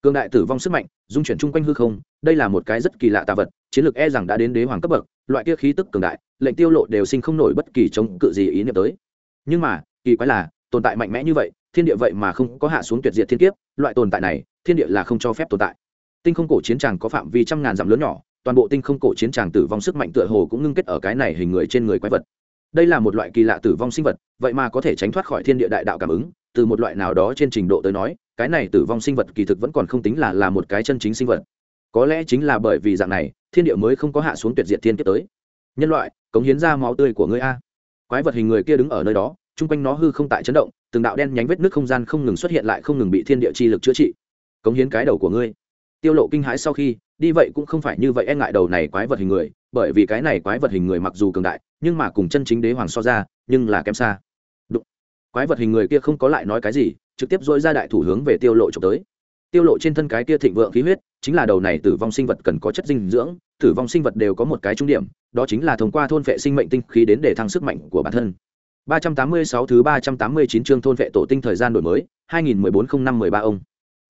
[SPEAKER 1] Cường đại tử vong sức mạnh, dung chuyển chung quanh hư không, đây là một cái rất kỳ lạ tà vật, chiến lược e rằng đã đến đế hoàng cấp bậc, loại kia khí tức cường đại, lệnh tiêu lộ đều sinh không nổi bất kỳ chống cự gì ý niệm tới. Nhưng mà kỳ quái là, tồn tại mạnh mẽ như vậy, thiên địa vậy mà không có hạ xuống tuyệt diệt thiên kiếp, loại tồn tại này, thiên địa là không cho phép tồn tại. Tinh không cổ chiến tràng có phạm vi trăm ngàn dặm lớn nhỏ, toàn bộ tinh không cổ chiến tràng tử vong sức mạnh tựa hồ cũng ngưng kết ở cái này hình người trên người quái vật. Đây là một loại kỳ lạ tử vong sinh vật, vậy mà có thể tránh thoát khỏi thiên địa đại đạo cảm ứng, từ một loại nào đó trên trình độ tới nói, cái này tử vong sinh vật kỳ thực vẫn còn không tính là là một cái chân chính sinh vật. Có lẽ chính là bởi vì dạng này, thiên địa mới không có hạ xuống tuyệt diệt thiên kiếp tới. Nhân loại, cống hiến ra máu tươi của ngươi a. Quái vật hình người kia đứng ở nơi đó chung quanh nó hư không tại chấn động, từng đạo đen nhánh vết nước không gian không ngừng xuất hiện lại không ngừng bị thiên địa chi lực chữa trị. Cống hiến cái đầu của ngươi. Tiêu lộ kinh hãi sau khi, đi vậy cũng không phải như vậy e ngại đầu này quái vật hình người, bởi vì cái này quái vật hình người mặc dù cường đại, nhưng mà cùng chân chính đế hoàng so ra, nhưng là kém xa. Đụng. quái vật hình người kia không có lại nói cái gì, trực tiếp dỗi ra đại thủ hướng về tiêu lộ trộm tới. Tiêu lộ trên thân cái kia thịnh vượng khí huyết, chính là đầu này tử vong sinh vật cần có chất dinh dưỡng, tử vong sinh vật đều có một cái trung điểm, đó chính là thông qua thôn vệ sinh mệnh tinh khí đến để thăng sức mạnh của bản thân. 386 thứ 389 chương thôn vệ tổ tinh thời gian đổi mới 2014-05-13 ông.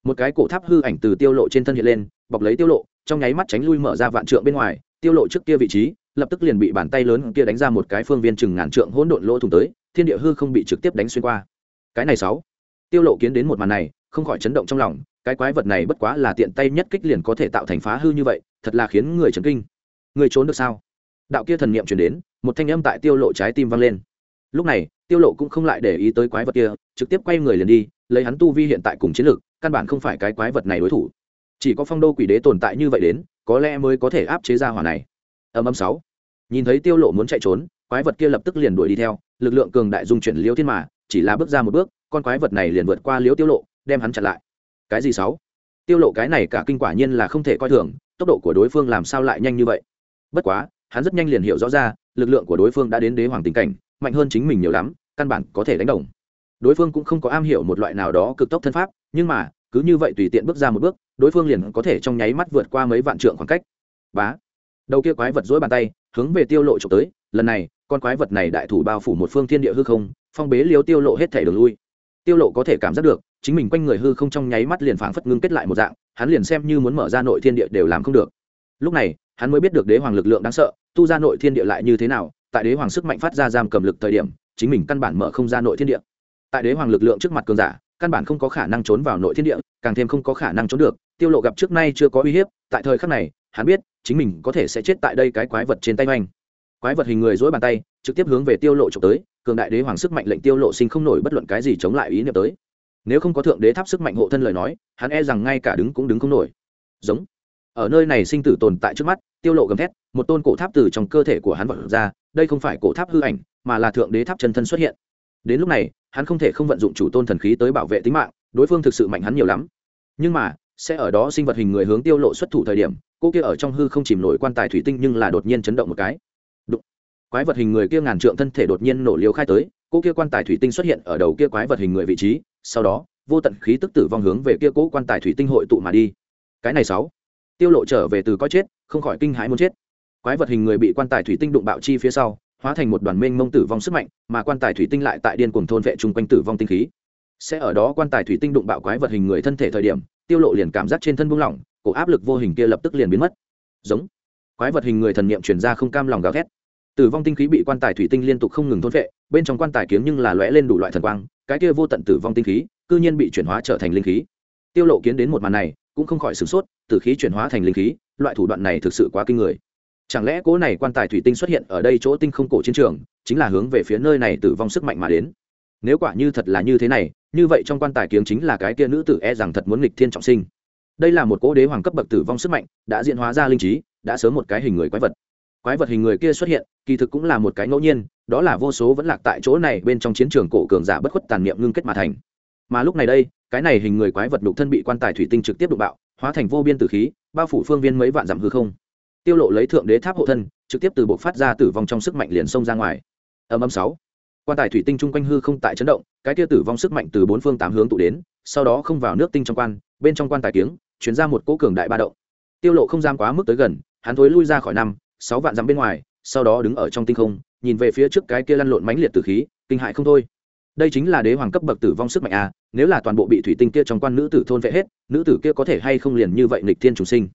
[SPEAKER 1] Một cái cổ tháp hư ảnh từ tiêu lộ trên thân hiện lên, bọc lấy tiêu lộ, trong nháy mắt tránh lui mở ra vạn trượng bên ngoài, tiêu lộ trước kia vị trí, lập tức liền bị bàn tay lớn kia đánh ra một cái phương viên chừng ngàn trượng hỗn độn lỗ thủng tới, thiên địa hư không bị trực tiếp đánh xuyên qua. Cái này sáu. Tiêu lộ kiến đến một màn này, không khỏi chấn động trong lòng, cái quái vật này bất quá là tiện tay nhất kích liền có thể tạo thành phá hư như vậy, thật là khiến người chấn kinh. Người trốn được sao? Đạo kia thần niệm truyền đến, một thanh âm tại tiêu lộ trái tim vang lên lúc này, tiêu lộ cũng không lại để ý tới quái vật kia, trực tiếp quay người liền đi, lấy hắn tu vi hiện tại cùng chiến lược, căn bản không phải cái quái vật này đối thủ. Chỉ có phong đô quỷ đế tồn tại như vậy đến, có lẽ mới có thể áp chế ra hỏa này. Âm âm sáu. Nhìn thấy tiêu lộ muốn chạy trốn, quái vật kia lập tức liền đuổi đi theo, lực lượng cường đại dung chuyển liễu thiên mà, chỉ là bước ra một bước, con quái vật này liền vượt qua liễu tiêu lộ, đem hắn chặn lại. Cái gì sáu? Tiêu lộ cái này cả kinh quả nhiên là không thể coi thường, tốc độ của đối phương làm sao lại nhanh như vậy? Bất quá, hắn rất nhanh liền hiểu rõ ra, lực lượng của đối phương đã đến đế hoàng tình cảnh mạnh hơn chính mình nhiều lắm, căn bản có thể đánh đồng. Đối phương cũng không có am hiểu một loại nào đó cực tốc thân pháp, nhưng mà, cứ như vậy tùy tiện bước ra một bước, đối phương liền có thể trong nháy mắt vượt qua mấy vạn trượng khoảng cách. Bá. Đầu kia quái vật dối bàn tay, hướng về tiêu lộ trộm tới, lần này, con quái vật này đại thủ bao phủ một phương thiên địa hư không, phong bế liếu tiêu lộ hết thể đường lui. Tiêu lộ có thể cảm giác được, chính mình quanh người hư không trong nháy mắt liền phảng phất ngưng kết lại một dạng, hắn liền xem như muốn mở ra nội thiên địa đều làm không được. Lúc này, hắn mới biết được đế hoàng lực lượng đáng sợ, tu ra nội thiên địa lại như thế nào tại đế hoàng sức mạnh phát ra giam cầm lực thời điểm, chính mình căn bản mở không ra nội thiên địa. Tại đế hoàng lực lượng trước mặt cường giả, căn bản không có khả năng trốn vào nội thiên địa, càng thêm không có khả năng trốn được. Tiêu lộ gặp trước nay chưa có uy hiếp, tại thời khắc này, hắn biết chính mình có thể sẽ chết tại đây cái quái vật trên tay hoành quái vật hình người dối bàn tay, trực tiếp hướng về tiêu lộ trộm tới, cường đại đế hoàng sức mạnh lệnh tiêu lộ sinh không nổi bất luận cái gì chống lại ý niệm tới. Nếu không có thượng đế tháp sức mạnh hộ thân lời nói, hắn e rằng ngay cả đứng cũng đứng không nổi. Giống ở nơi này sinh tử tồn tại trước mắt, tiêu lộ gầm thét, một tôn cổ tháp từ trong cơ thể của hắn vọt ra, đây không phải cổ tháp hư ảnh, mà là thượng đế tháp chân thân xuất hiện. Đến lúc này, hắn không thể không vận dụng chủ tôn thần khí tới bảo vệ tính mạng, đối phương thực sự mạnh hắn nhiều lắm. Nhưng mà, sẽ ở đó sinh vật hình người hướng tiêu lộ xuất thủ thời điểm, cô kia ở trong hư không chìm nổi quan tài thủy tinh nhưng là đột nhiên chấn động một cái. Đụng. quái vật hình người kia ngàn trượng thân thể đột nhiên nổ liều khai tới, cô kia quan tài thủy tinh xuất hiện ở đầu kia quái vật hình người vị trí, sau đó, vô tận khí tức tử vong hướng về kia cố quan tài thủy tinh hội tụ mà đi. Cái này sáu tiêu lộ trở về từ coi chết, không khỏi kinh hãi muốn chết. Quái vật hình người bị quan tài thủy tinh đụng bạo chi phía sau, hóa thành một đoàn mênh mông tử vong sức mạnh, mà quan tài thủy tinh lại tại điên cuồng thôn vệ chung quanh tử vong tinh khí. Sẽ ở đó quan tài thủy tinh đụng bạo quái vật hình người thân thể thời điểm, tiêu lộ liền cảm giác trên thân buông lỏng, cổ áp lực vô hình kia lập tức liền biến mất. Giống. Quái vật hình người thần niệm truyền ra không cam lòng gào thét. Tử vong tinh khí bị quan tài thủy tinh liên tục không ngừng thôn vệ, bên trong quan tài kiếm nhưng là lóe lên đủ loại thần quang, cái kia vô tận tử vong tinh khí, cư nhiên bị chuyển hóa trở thành linh khí. Tiêu lộ kiến đến một màn này, cũng không khỏi sửng sốt từ khí chuyển hóa thành linh khí, loại thủ đoạn này thực sự quá kinh người. Chẳng lẽ cỗ này quan tài thủy tinh xuất hiện ở đây chỗ tinh không cổ chiến trường, chính là hướng về phía nơi này tử vong sức mạnh mà đến? Nếu quả như thật là như thế này, như vậy trong quan tài kiếng chính là cái kia nữ tử e rằng thật muốn nghịch thiên trọng sinh. Đây là một cố đế hoàng cấp bậc tử vong sức mạnh, đã diễn hóa ra linh trí, đã sớm một cái hình người quái vật. Quái vật hình người kia xuất hiện, kỳ thực cũng là một cái ngẫu nhiên, đó là vô số vẫn lạc tại chỗ này bên trong chiến trường cổ cường giả bất khuất tàn niệm ngưng kết mà thành. Mà lúc này đây, cái này hình người quái vật đục thân bị quan tài thủy tinh trực tiếp đụng bạo hóa thành vô biên tử khí, bao phủ phương viên mấy vạn dặm hư không. Tiêu lộ lấy thượng đế tháp hộ thân, trực tiếp từ bộ phát ra tử vong trong sức mạnh liền xông ra ngoài. Âm âm sáu. Quan tài thủy tinh chung quanh hư không tại chấn động, cái kia tử vong sức mạnh từ bốn phương tám hướng tụ đến, sau đó không vào nước tinh trong quan, bên trong quan tài kiếng, chuyển ra một cỗ cường đại ba động. Tiêu lộ không giam quá mức tới gần, hắn thối lui ra khỏi năm, sáu vạn dặm bên ngoài, sau đó đứng ở trong tinh không, nhìn về phía trước cái kia lăn lộn mãnh liệt tử khí, kinh hại không thôi đây chính là đế hoàng cấp bậc tử vong sức mạnh a, nếu là toàn bộ bị thủy tinh kia trong quan nữ tử thôn vệ hết, nữ tử kia có thể hay không liền như vậy nịch thiên chủ sinh.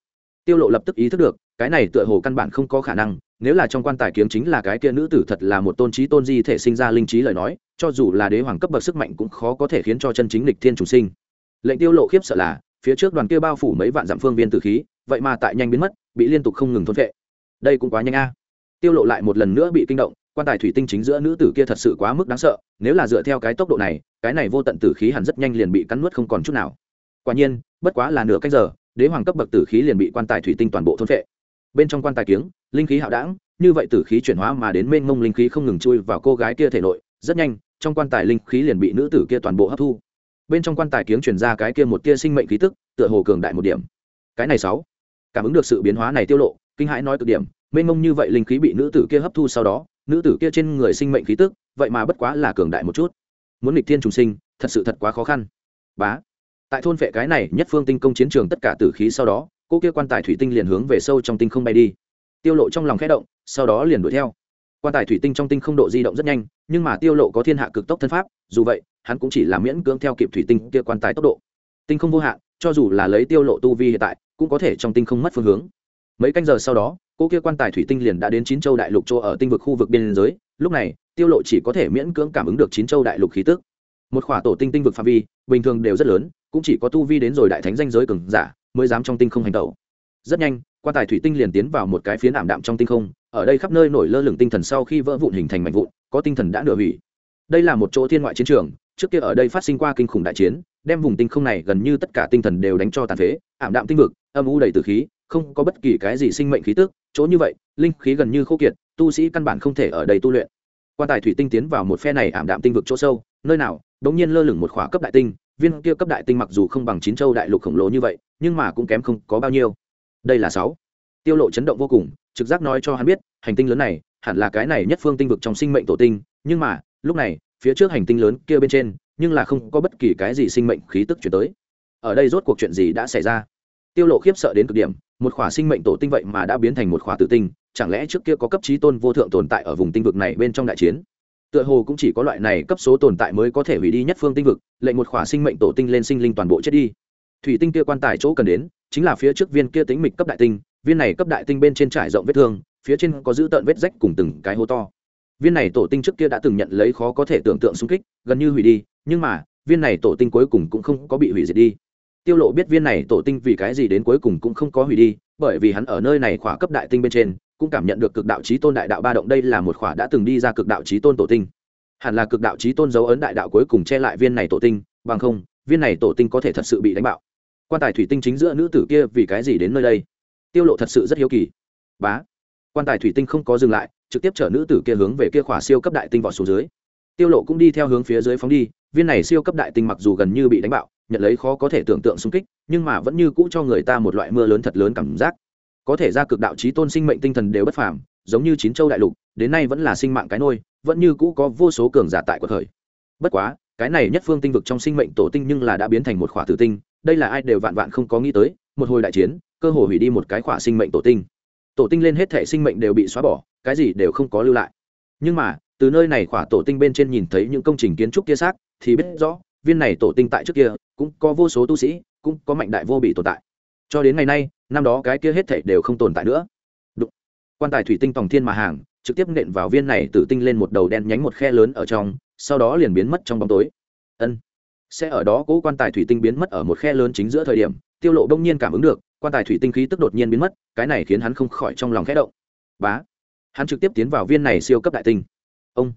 [SPEAKER 1] Tiêu lộ lập tức ý thức được, cái này tựa hồ căn bản không có khả năng, nếu là trong quan tài kiếm chính là cái kia nữ tử thật là một tôn trí tôn di thể sinh ra linh trí lời nói, cho dù là đế hoàng cấp bậc sức mạnh cũng khó có thể khiến cho chân chính lịch thiên chủ sinh. Lệnh tiêu lộ khiếp sợ là, phía trước đoàn kia bao phủ mấy vạn dặm phương viên tử khí, vậy mà tại nhanh biến mất, bị liên tục không ngừng thôn vệ. Đây cũng quá nhanh a. Tiêu lộ lại một lần nữa bị kinh động quan tài thủy tinh chính giữa nữ tử kia thật sự quá mức đáng sợ, nếu là dựa theo cái tốc độ này, cái này vô tận tử khí hẳn rất nhanh liền bị cắn nuốt không còn chút nào. Quả nhiên, bất quá là nửa cách giờ, đế hoàng cấp bậc tử khí liền bị quan tài thủy tinh toàn bộ thôn phệ. Bên trong quan tài kiếng, linh khí hạo đảng như vậy tử khí chuyển hóa mà đến mênh mông linh khí không ngừng chui vào cô gái kia thể nội, rất nhanh, trong quan tài linh khí liền bị nữ tử kia toàn bộ hấp thu. Bên trong quan tài kiếng chuyển ra cái kia một tia sinh mệnh khí tức, tựa hồ cường đại một điểm. Cái này sáu, cảm ứng được sự biến hóa này tiêu lộ, kinh hãi nói cực điểm, mênh mông như vậy linh khí bị nữ tử kia hấp thu sau đó nữ tử kia trên người sinh mệnh khí tức, vậy mà bất quá là cường đại một chút. Muốn nghịch thiên trùng sinh, thật sự thật quá khó khăn. Bá. Tại thôn vệ cái này nhất phương tinh công chiến trường tất cả tử khí sau đó, cô kia quan tài thủy tinh liền hướng về sâu trong tinh không bay đi. Tiêu lộ trong lòng khẽ động, sau đó liền đuổi theo. Quan tài thủy tinh trong tinh không độ di động rất nhanh, nhưng mà tiêu lộ có thiên hạ cực tốc thân pháp, dù vậy, hắn cũng chỉ là miễn cưỡng theo kịp thủy tinh kia quan tài tốc độ. Tinh không vô hạn, cho dù là lấy tiêu lộ tu vi hiện tại, cũng có thể trong tinh không mất phương hướng mấy canh giờ sau đó, cô kia quan tài thủy tinh liền đã đến chín châu đại lục chỗ ở tinh vực khu vực biên giới. Lúc này, tiêu lộ chỉ có thể miễn cưỡng cảm ứng được chín châu đại lục khí tức. Một khỏa tổ tinh tinh vực phạm vi, bình thường đều rất lớn, cũng chỉ có tu vi đến rồi đại thánh danh giới cường giả mới dám trong tinh không hành tẩu. Rất nhanh, quan tài thủy tinh liền tiến vào một cái phiến ảm đạm trong tinh không, ở đây khắp nơi nổi lơ lửng tinh thần sau khi vỡ vụn hình thành mảnh vụn, có tinh thần đã nửa hủy. Đây là một chỗ thiên ngoại chiến trường, trước kia ở đây phát sinh qua kinh khủng đại chiến, đem vùng tinh không này gần như tất cả tinh thần đều đánh cho tàn phế, ảm đạm tinh vực, âm u đầy từ khí không có bất kỳ cái gì sinh mệnh khí tức, chỗ như vậy, linh khí gần như khô kiệt, tu sĩ căn bản không thể ở đây tu luyện. Quan tài thủy tinh tiến vào một phe này ảm đạm tinh vực chỗ sâu, nơi nào đ ỗ n g nhiên lơ lửng một khỏa cấp đại tinh, viên kia cấp đại tinh mặc dù không bằng chín châu đại lục khổng lồ như vậy, nhưng mà cũng kém không có bao nhiêu. Đây là sáu. Tiêu lộ chấn động vô cùng, trực giác nói cho hắn biết, hành tinh lớn này, hẳn là cái này nhất phương tinh vực trong sinh mệnh tổ tinh, nhưng mà, lúc này, phía trước hành tinh lớn kia bên trên, nhưng là không có bất kỳ cái gì sinh mệnh khí tức chuyển tới. Ở đây rốt cuộc chuyện gì đã xảy ra? Tiêu lộ khiếp sợ đến cực điểm, một khỏa sinh mệnh tổ tinh vậy mà đã biến thành một khỏa tự tinh, chẳng lẽ trước kia có cấp trí tôn vô thượng tồn tại ở vùng tinh vực này bên trong đại chiến? Tựa hồ cũng chỉ có loại này cấp số tồn tại mới có thể hủy đi nhất phương tinh vực, lệnh một khỏa sinh mệnh tổ tinh lên sinh linh toàn bộ chết đi. Thủy tinh kia quan tài chỗ cần đến, chính là phía trước viên kia tính mịch cấp đại tinh, viên này cấp đại tinh bên trên trải rộng vết thương, phía trên có giữ tợn vết rách cùng từng cái hố to. Viên này tổ tinh trước kia đã từng nhận lấy khó có thể tưởng tượng xung kích, gần như hủy đi, nhưng mà, viên này tổ tinh cuối cùng cũng không có bị hủy diệt đi tiêu lộ biết viên này tổ tinh vì cái gì đến cuối cùng cũng không có hủy đi, bởi vì hắn ở nơi này khỏa cấp đại tinh bên trên, cũng cảm nhận được cực đạo trí tôn đại đạo ba động đây là một khỏa đã từng đi ra cực đạo trí tôn tổ tinh. Hẳn là cực đạo trí tôn dấu ấn đại đạo cuối cùng che lại viên này tổ tinh, bằng không, viên này tổ tinh có thể thật sự bị đánh bạo. Quan tài thủy tinh chính giữa nữ tử kia vì cái gì đến nơi đây? Tiêu lộ thật sự rất hiếu kỳ. Bá! Quan tài thủy tinh không có dừng lại, trực tiếp chở nữ tử kia hướng về kia khỏa siêu cấp đại tinh vọt xuống dưới. Tiêu lộ cũng đi theo hướng phía dưới phóng đi, viên này siêu cấp đại tinh mặc dù gần như bị đánh bạo nhận lấy khó có thể tưởng tượng xung kích, nhưng mà vẫn như cũ cho người ta một loại mưa lớn thật lớn cảm giác. Có thể ra cực đạo trí tôn sinh mệnh tinh thần đều bất phàm, giống như chín châu đại lục, đến nay vẫn là sinh mạng cái nôi, vẫn như cũ có vô số cường giả tại của thời bất quá, cái này nhất phương tinh vực trong sinh mệnh tổ tinh nhưng là đã biến thành một khỏa tử tinh, đây là ai đều vạn vạn không có nghĩ tới, một hồi đại chiến, cơ hồ hủy đi một cái khỏa sinh mệnh tổ tinh. Tổ tinh lên hết thể sinh mệnh đều bị xóa bỏ, cái gì đều không có lưu lại. Nhưng mà, từ nơi này khỏa tổ tinh bên trên nhìn thấy những công trình kiến trúc kia xác, thì biết rõ viên này tổ tinh tại trước kia, cũng có vô số tu sĩ, cũng có mạnh đại vô bị tồn tại. Cho đến ngày nay, năm đó cái kia hết thảy đều không tồn tại nữa. Đụng. quan tài thủy tinh tòng thiên mà hàng, trực tiếp nện vào viên này tử tinh lên một đầu đen nhánh một khe lớn ở trong, sau đó liền biến mất trong bóng tối. Ân. Sẽ ở đó cố quan tài thủy tinh biến mất ở một khe lớn chính giữa thời điểm, tiêu lộ đông nhiên cảm ứng được, quan tài thủy tinh khí tức đột nhiên biến mất, cái này khiến hắn không khỏi trong lòng khẽ động. Bá. Hắn trực tiếp tiến vào viên này siêu cấp đại tinh. Ông.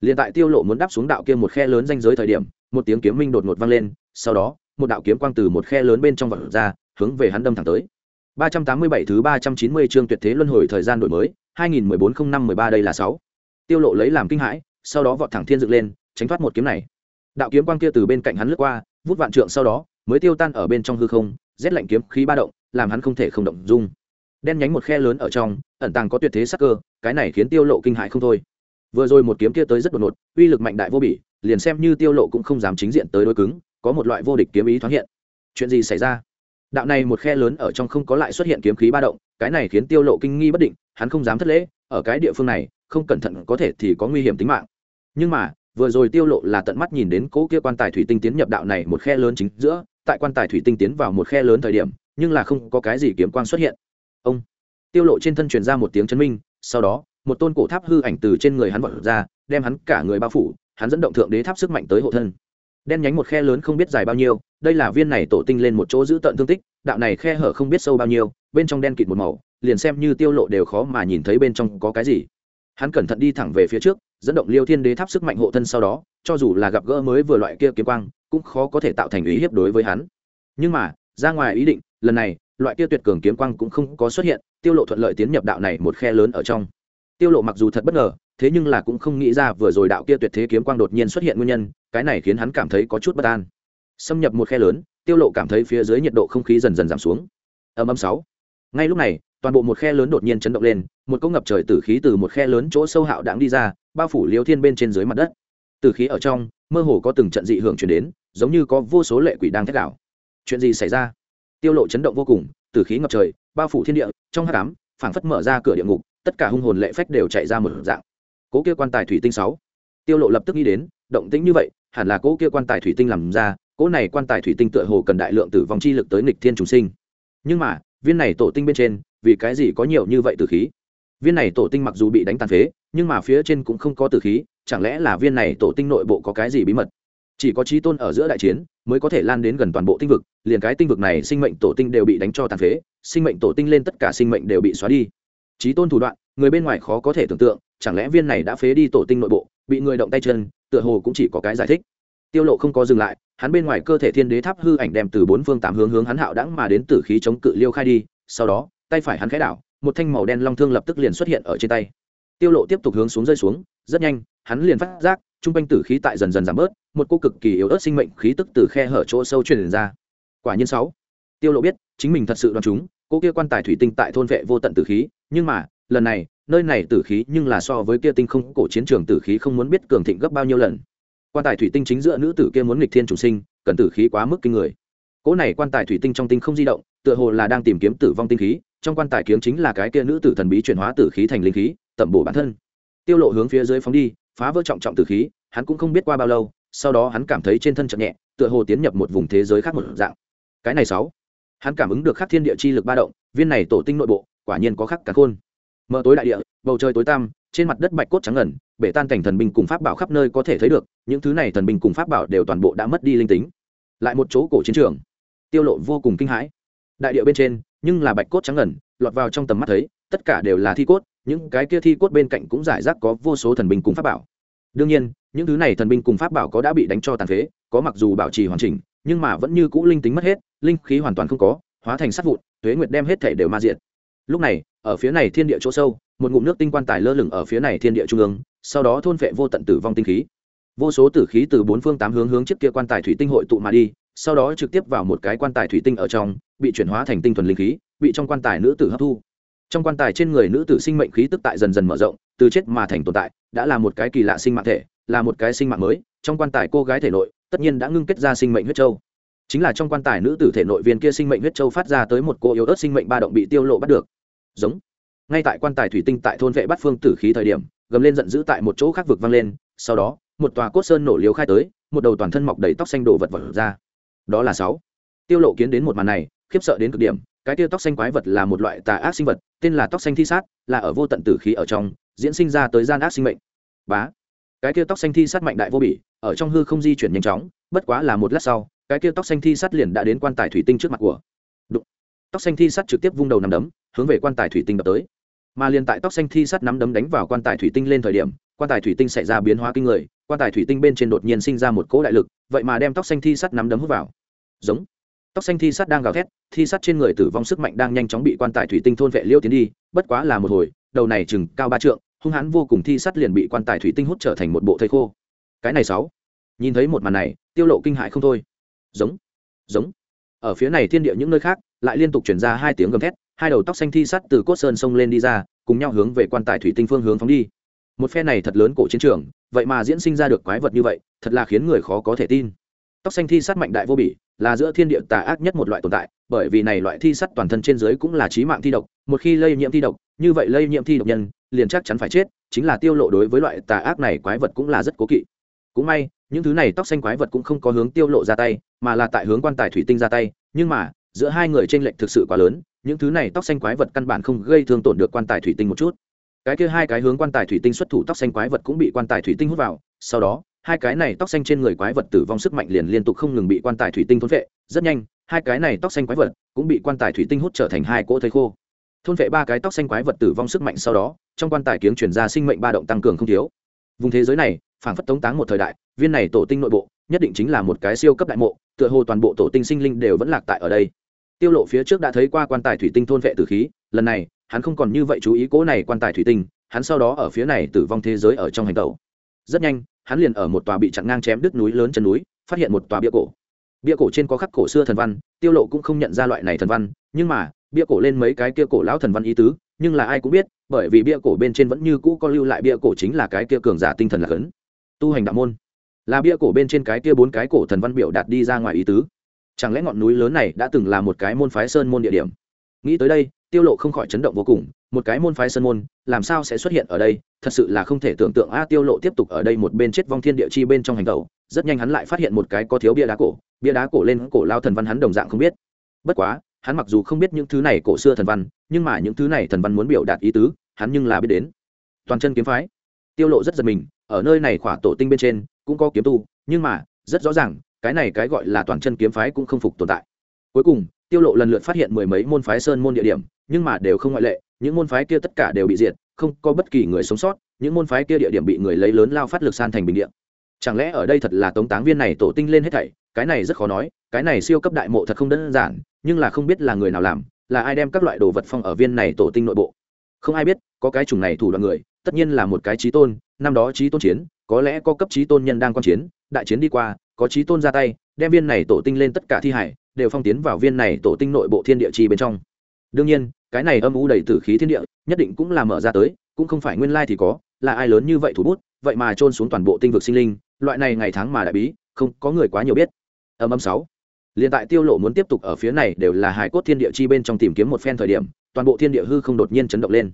[SPEAKER 1] Liền tại tiêu lộ muốn đáp xuống đạo kia một khe lớn danh giới thời điểm một tiếng kiếm minh đột ngột vang lên, sau đó, một đạo kiếm quang từ một khe lớn bên trong vọt ra, hướng về hắn đâm thẳng tới. 387 thứ 390 chương tuyệt thế luân hồi thời gian đổi mới 2014-05-13 đây là 6. tiêu lộ lấy làm kinh hãi, sau đó vọt thẳng thiên dựng lên, tránh thoát một kiếm này. Đạo kiếm quang kia từ bên cạnh hắn lướt qua, vút vạn trượng sau đó, mới tiêu tan ở bên trong hư không, rét lạnh kiếm khí ba động, làm hắn không thể không động dung. Đen nhánh một khe lớn ở trong, ẩn tàng có tuyệt thế sắc cơ, cái này khiến tiêu lộ kinh hãi không thôi vừa rồi một kiếm kia tới rất đột ngột, uy lực mạnh đại vô bỉ, liền xem như tiêu lộ cũng không dám chính diện tới đối cứng, có một loại vô địch kiếm ý thoáng hiện. Chuyện gì xảy ra? Đạo này một khe lớn ở trong không có lại xuất hiện kiếm khí ba động, cái này khiến tiêu lộ kinh nghi bất định, hắn không dám thất lễ, ở cái địa phương này, không cẩn thận có thể thì có nguy hiểm tính mạng. Nhưng mà, vừa rồi tiêu lộ là tận mắt nhìn đến cố kia quan tài thủy tinh tiến nhập đạo này một khe lớn chính giữa, tại quan tài thủy tinh tiến vào một khe lớn thời điểm, nhưng là không có cái gì kiếm quang xuất hiện. Ông, tiêu lộ trên thân truyền ra một tiếng chấn minh, sau đó một tôn cổ tháp hư ảnh từ trên người hắn vọt ra, đem hắn cả người bao phủ, hắn dẫn động thượng đế tháp sức mạnh tới hộ thân. Đen nhánh một khe lớn không biết dài bao nhiêu, đây là viên này tổ tinh lên một chỗ giữ tận thương tích, đạo này khe hở không biết sâu bao nhiêu, bên trong đen kịt một màu, liền xem như tiêu lộ đều khó mà nhìn thấy bên trong có cái gì. Hắn cẩn thận đi thẳng về phía trước, dẫn động liêu thiên đế tháp sức mạnh hộ thân sau đó, cho dù là gặp gỡ mới vừa loại kia kiếm quang, cũng khó có thể tạo thành ý hiếp đối với hắn. Nhưng mà, ra ngoài ý định, lần này, loại kia tuyệt cường kiếm quang cũng không có xuất hiện, tiêu lộ thuận lợi tiến nhập đạo này một khe lớn ở trong tiêu lộ mặc dù thật bất ngờ, thế nhưng là cũng không nghĩ ra vừa rồi đạo kia tuyệt thế kiếm quang đột nhiên xuất hiện nguyên nhân, cái này khiến hắn cảm thấy có chút bất an. Xâm nhập một khe lớn, tiêu lộ cảm thấy phía dưới nhiệt độ không khí dần dần giảm xuống. Âm âm sáu. Ngay lúc này, toàn bộ một khe lớn đột nhiên chấn động lên, một cỗ ngập trời tử khí từ một khe lớn chỗ sâu hạo đãng đi ra, bao phủ liêu thiên bên trên dưới mặt đất. Tử khí ở trong, mơ hồ có từng trận dị hưởng chuyển đến, giống như có vô số lệ quỷ đang thét đảo chuyện gì xảy ra? Tiêu lộ chấn động vô cùng, tử khí ngập trời, bao phủ thiên địa, trong hắc ám, phảng phất mở ra cửa địa ngục tất cả hung hồn lệ phách đều chạy ra một dạng. Cố kia quan tài thủy tinh sáu. Tiêu lộ lập tức nghĩ đến, động tĩnh như vậy, hẳn là cố kia quan tài thủy tinh làm ra, cố này quan tài thủy tinh tựa hồ cần đại lượng tử vong chi lực tới nghịch thiên trùng sinh. Nhưng mà, viên này tổ tinh bên trên, vì cái gì có nhiều như vậy tử khí? Viên này tổ tinh mặc dù bị đánh tàn phế, nhưng mà phía trên cũng không có tử khí, chẳng lẽ là viên này tổ tinh nội bộ có cái gì bí mật? Chỉ có trí tôn ở giữa đại chiến, mới có thể lan đến gần toàn bộ tinh vực, liền cái tinh vực này sinh mệnh tổ tinh đều bị đánh cho tàn phế, sinh mệnh tổ tinh lên tất cả sinh mệnh đều bị xóa đi trí tôn thủ đoạn, người bên ngoài khó có thể tưởng tượng, chẳng lẽ viên này đã phế đi tổ tinh nội bộ, bị người động tay chân, tựa hồ cũng chỉ có cái giải thích. Tiêu lộ không có dừng lại, hắn bên ngoài cơ thể thiên đế tháp hư ảnh đem từ bốn phương tám hướng hướng hắn hạo đãng mà đến tử khí chống cự liêu khai đi, sau đó, tay phải hắn khẽ đảo, một thanh màu đen long thương lập tức liền xuất hiện ở trên tay. Tiêu lộ tiếp tục hướng xuống rơi xuống, rất nhanh, hắn liền phát giác, trung quanh tử khí tại dần dần giảm bớt, một cô cực kỳ yếu ớt sinh mệnh khí tức từ khe hở chỗ sâu truyền ra. Quả nhiên sáu. Tiêu lộ biết, chính mình thật sự đoán chúng, cô kia quan tài thủy tinh tại thôn vệ vô tận tử khí nhưng mà, lần này, nơi này tử khí nhưng là so với kia tinh không cổ chiến trường tử khí không muốn biết cường thịnh gấp bao nhiêu lần. Quan tài thủy tinh chính giữa nữ tử kia muốn nghịch thiên chủ sinh, cần tử khí quá mức kinh người. Cỗ này quan tài thủy tinh trong tinh không di động, tựa hồ là đang tìm kiếm tử vong tinh khí, trong quan tài kiếm chính là cái kia nữ tử thần bí chuyển hóa tử khí thành linh khí, tẩm bổ bản thân. Tiêu lộ hướng phía dưới phóng đi, phá vỡ trọng trọng tử khí, hắn cũng không biết qua bao lâu, sau đó hắn cảm thấy trên thân chậm nhẹ, tựa hồ tiến nhập một vùng thế giới khác một dạng. Cái này sáu, hắn cảm ứng được khắc thiên địa chi lực ba động, viên này tổ tinh nội bộ quả nhiên có khắc cả khôn. Mở tối đại địa, bầu trời tối tăm, trên mặt đất bạch cốt trắng ngần, bể tan cảnh thần binh cùng pháp bảo khắp nơi có thể thấy được, những thứ này thần binh cùng pháp bảo đều toàn bộ đã mất đi linh tính. Lại một chỗ cổ chiến trường. Tiêu lộ vô cùng kinh hãi. Đại địa bên trên, nhưng là bạch cốt trắng ngần, lọt vào trong tầm mắt thấy, tất cả đều là thi cốt, những cái kia thi cốt bên cạnh cũng giải rác có vô số thần binh cùng pháp bảo. Đương nhiên, những thứ này thần binh cùng pháp bảo có đã bị đánh cho tàn phế, có mặc dù bảo trì hoàn chỉnh, nhưng mà vẫn như cũ linh tính mất hết, linh khí hoàn toàn không có, hóa thành sắt vụn, tuế nguyệt đem hết thể đều ma diện lúc này, ở phía này thiên địa chỗ sâu, một ngụm nước tinh quan tài lơ lửng ở phía này thiên địa trung ương, sau đó thôn vệ vô tận tử vong tinh khí. Vô số tử khí từ bốn phương tám hướng hướng trước kia quan tài thủy tinh hội tụ mà đi, sau đó trực tiếp vào một cái quan tài thủy tinh ở trong, bị chuyển hóa thành tinh thuần linh khí, bị trong quan tài nữ tử hấp thu. Trong quan tài trên người nữ tử sinh mệnh khí tức tại dần dần mở rộng, từ chết mà thành tồn tại, đã là một cái kỳ lạ sinh mạng thể, là một cái sinh mạng mới. Trong quan tài cô gái thể nội, tất nhiên đã ngưng kết ra sinh mệnh huyết châu. Chính là trong quan tài nữ tử thể nội viên kia sinh mệnh huyết châu phát ra tới một cô yếu ớt sinh mệnh ba động bị tiêu lộ bắt được giống. Ngay tại quan tài thủy tinh tại thôn vệ bắt phương tử khí thời điểm, gầm lên giận dữ tại một chỗ khác vực vang lên, sau đó, một tòa cốt sơn nổ liều khai tới, một đầu toàn thân mọc đầy tóc xanh đổ vật vật ra. Đó là sáu. Tiêu lộ kiến đến một màn này, khiếp sợ đến cực điểm, cái tiêu tóc xanh quái vật là một loại tà ác sinh vật, tên là tóc xanh thi sát, là ở vô tận tử khí ở trong, diễn sinh ra tới gian ác sinh mệnh. Bá. Cái tiêu tóc xanh thi sát mạnh đại vô bỉ, ở trong hư không di chuyển nhanh chóng, bất quá là một lát sau, cái tiêu tóc xanh thi sát liền đã đến quan tài thủy tinh trước mặt của tóc xanh thi sắt trực tiếp vung đầu nằm đấm, hướng về quan tài thủy tinh đập tới. Mà liền tại tóc xanh thi sắt nắm đấm đánh vào quan tài thủy tinh lên thời điểm, quan tài thủy tinh xảy ra biến hóa kinh người, quan tài thủy tinh bên trên đột nhiên sinh ra một cỗ đại lực, vậy mà đem tóc xanh thi sắt nắm đấm hút vào. Giống. Tóc xanh thi sắt đang gào thét, thi sắt trên người tử vong sức mạnh đang nhanh chóng bị quan tài thủy tinh thôn vệ liêu tiến đi, bất quá là một hồi, đầu này chừng cao ba trượng, hung hãn vô cùng thi sắt liền bị quan tài thủy tinh hút trở thành một bộ thây khô. Cái này sáu. Nhìn thấy một màn này, tiêu lộ kinh hại không thôi. Giống. Giống. Ở phía này thiên địa những nơi khác lại liên tục chuyển ra hai tiếng gầm thét, hai đầu tóc xanh thi sắt từ cốt sơn sông lên đi ra, cùng nhau hướng về quan tài thủy tinh phương hướng phóng đi. Một phe này thật lớn cổ chiến trường, vậy mà diễn sinh ra được quái vật như vậy, thật là khiến người khó có thể tin. Tóc xanh thi sắt mạnh đại vô bỉ, là giữa thiên địa tà ác nhất một loại tồn tại, bởi vì này loại thi sắt toàn thân trên dưới cũng là trí mạng thi độc, một khi lây nhiễm thi độc, như vậy lây nhiễm thi độc nhân, liền chắc chắn phải chết, chính là tiêu lộ đối với loại tà ác này quái vật cũng là rất cố kỵ. Cũng may, những thứ này tóc xanh quái vật cũng không có hướng tiêu lộ ra tay, mà là tại hướng quan tài thủy tinh ra tay, nhưng mà giữa hai người trên lệnh thực sự quá lớn, những thứ này tóc xanh quái vật căn bản không gây thương tổn được quan tài thủy tinh một chút. Cái kia hai cái hướng quan tài thủy tinh xuất thủ, tóc xanh quái vật cũng bị quan tài thủy tinh hút vào, sau đó, hai cái này tóc xanh trên người quái vật tử vong sức mạnh liền liên tục không ngừng bị quan tài thủy tinh thôn vệ, rất nhanh, hai cái này tóc xanh quái vật cũng bị quan tài thủy tinh hút trở thành hai cỗ thây khô. Thôn vệ ba cái tóc xanh quái vật tử vong sức mạnh sau đó, trong quan tài kiếng chuyển ra sinh mệnh ba động tăng cường không thiếu. Vùng thế giới này phản phất tống táng một thời đại, viên này tổ tinh nội bộ, nhất định chính là một cái siêu cấp đại mộ, tựa hồ toàn bộ tổ tinh sinh linh đều vẫn lạc tại ở đây tiêu lộ phía trước đã thấy qua quan tài thủy tinh thôn vệ tử khí, lần này, hắn không còn như vậy chú ý cố này quan tài thủy tinh, hắn sau đó ở phía này tử vong thế giới ở trong hành tẩu. Rất nhanh, hắn liền ở một tòa bị chặn ngang chém đứt núi lớn chân núi, phát hiện một tòa bia cổ. Bia cổ trên có khắc cổ xưa thần văn, tiêu lộ cũng không nhận ra loại này thần văn, nhưng mà, bia cổ lên mấy cái kia cổ lão thần văn ý tứ, nhưng là ai cũng biết, bởi vì bia cổ bên trên vẫn như cũ có lưu lại bia cổ chính là cái kia cường giả tinh thần là cấn tu hành đạo môn. Là bia cổ bên trên cái kia bốn cái cổ thần văn biểu đạt đi ra ngoài ý tứ chẳng lẽ ngọn núi lớn này đã từng là một cái môn phái sơn môn địa điểm? Nghĩ tới đây, tiêu lộ không khỏi chấn động vô cùng, một cái môn phái sơn môn, làm sao sẽ xuất hiện ở đây? Thật sự là không thể tưởng tượng. A, tiêu lộ tiếp tục ở đây một bên chết vong thiên địa chi bên trong hành tẩu, rất nhanh hắn lại phát hiện một cái có thiếu bia đá cổ, bia đá cổ lên cổ lao thần văn hắn đồng dạng không biết. Bất quá, hắn mặc dù không biết những thứ này cổ xưa thần văn, nhưng mà những thứ này thần văn muốn biểu đạt ý tứ, hắn nhưng là biết đến. Toàn chân kiếm phái. Tiêu lộ rất giật mình, ở nơi này khỏa tổ tinh bên trên cũng có kiếm tu, nhưng mà, rất rõ ràng cái này cái gọi là toàn chân kiếm phái cũng không phục tồn tại. Cuối cùng, tiêu lộ lần lượt phát hiện mười mấy môn phái sơn môn địa điểm, nhưng mà đều không ngoại lệ, những môn phái kia tất cả đều bị diệt, không có bất kỳ người sống sót, những môn phái kia địa điểm bị người lấy lớn lao phát lực san thành bình địa. Chẳng lẽ ở đây thật là tống táng viên này tổ tinh lên hết thảy? Cái này rất khó nói, cái này siêu cấp đại mộ thật không đơn giản, nhưng là không biết là người nào làm, là ai đem các loại đồ vật phong ở viên này tổ tinh nội bộ. Không ai biết, có cái chủng này thủ đoạn người, tất nhiên là một cái trí tôn, năm đó trí tôn chiến, có lẽ có cấp trí tôn nhân đang quan chiến, đại chiến đi qua có trí tôn ra tay, đem viên này tổ tinh lên tất cả thi hải, đều phong tiến vào viên này tổ tinh nội bộ thiên địa chi bên trong. Đương nhiên, cái này âm u đầy tử khí thiên địa, nhất định cũng là mở ra tới, cũng không phải nguyên lai thì có, là ai lớn như vậy thủ bút, vậy mà trôn xuống toàn bộ tinh vực sinh linh, loại này ngày tháng mà đại bí, không có người quá nhiều biết. Âm âm sáu. Liền tại tiêu lộ muốn tiếp tục ở phía này đều là hải cốt thiên địa chi bên trong tìm kiếm một phen thời điểm, toàn bộ thiên địa hư không đột nhiên chấn động lên.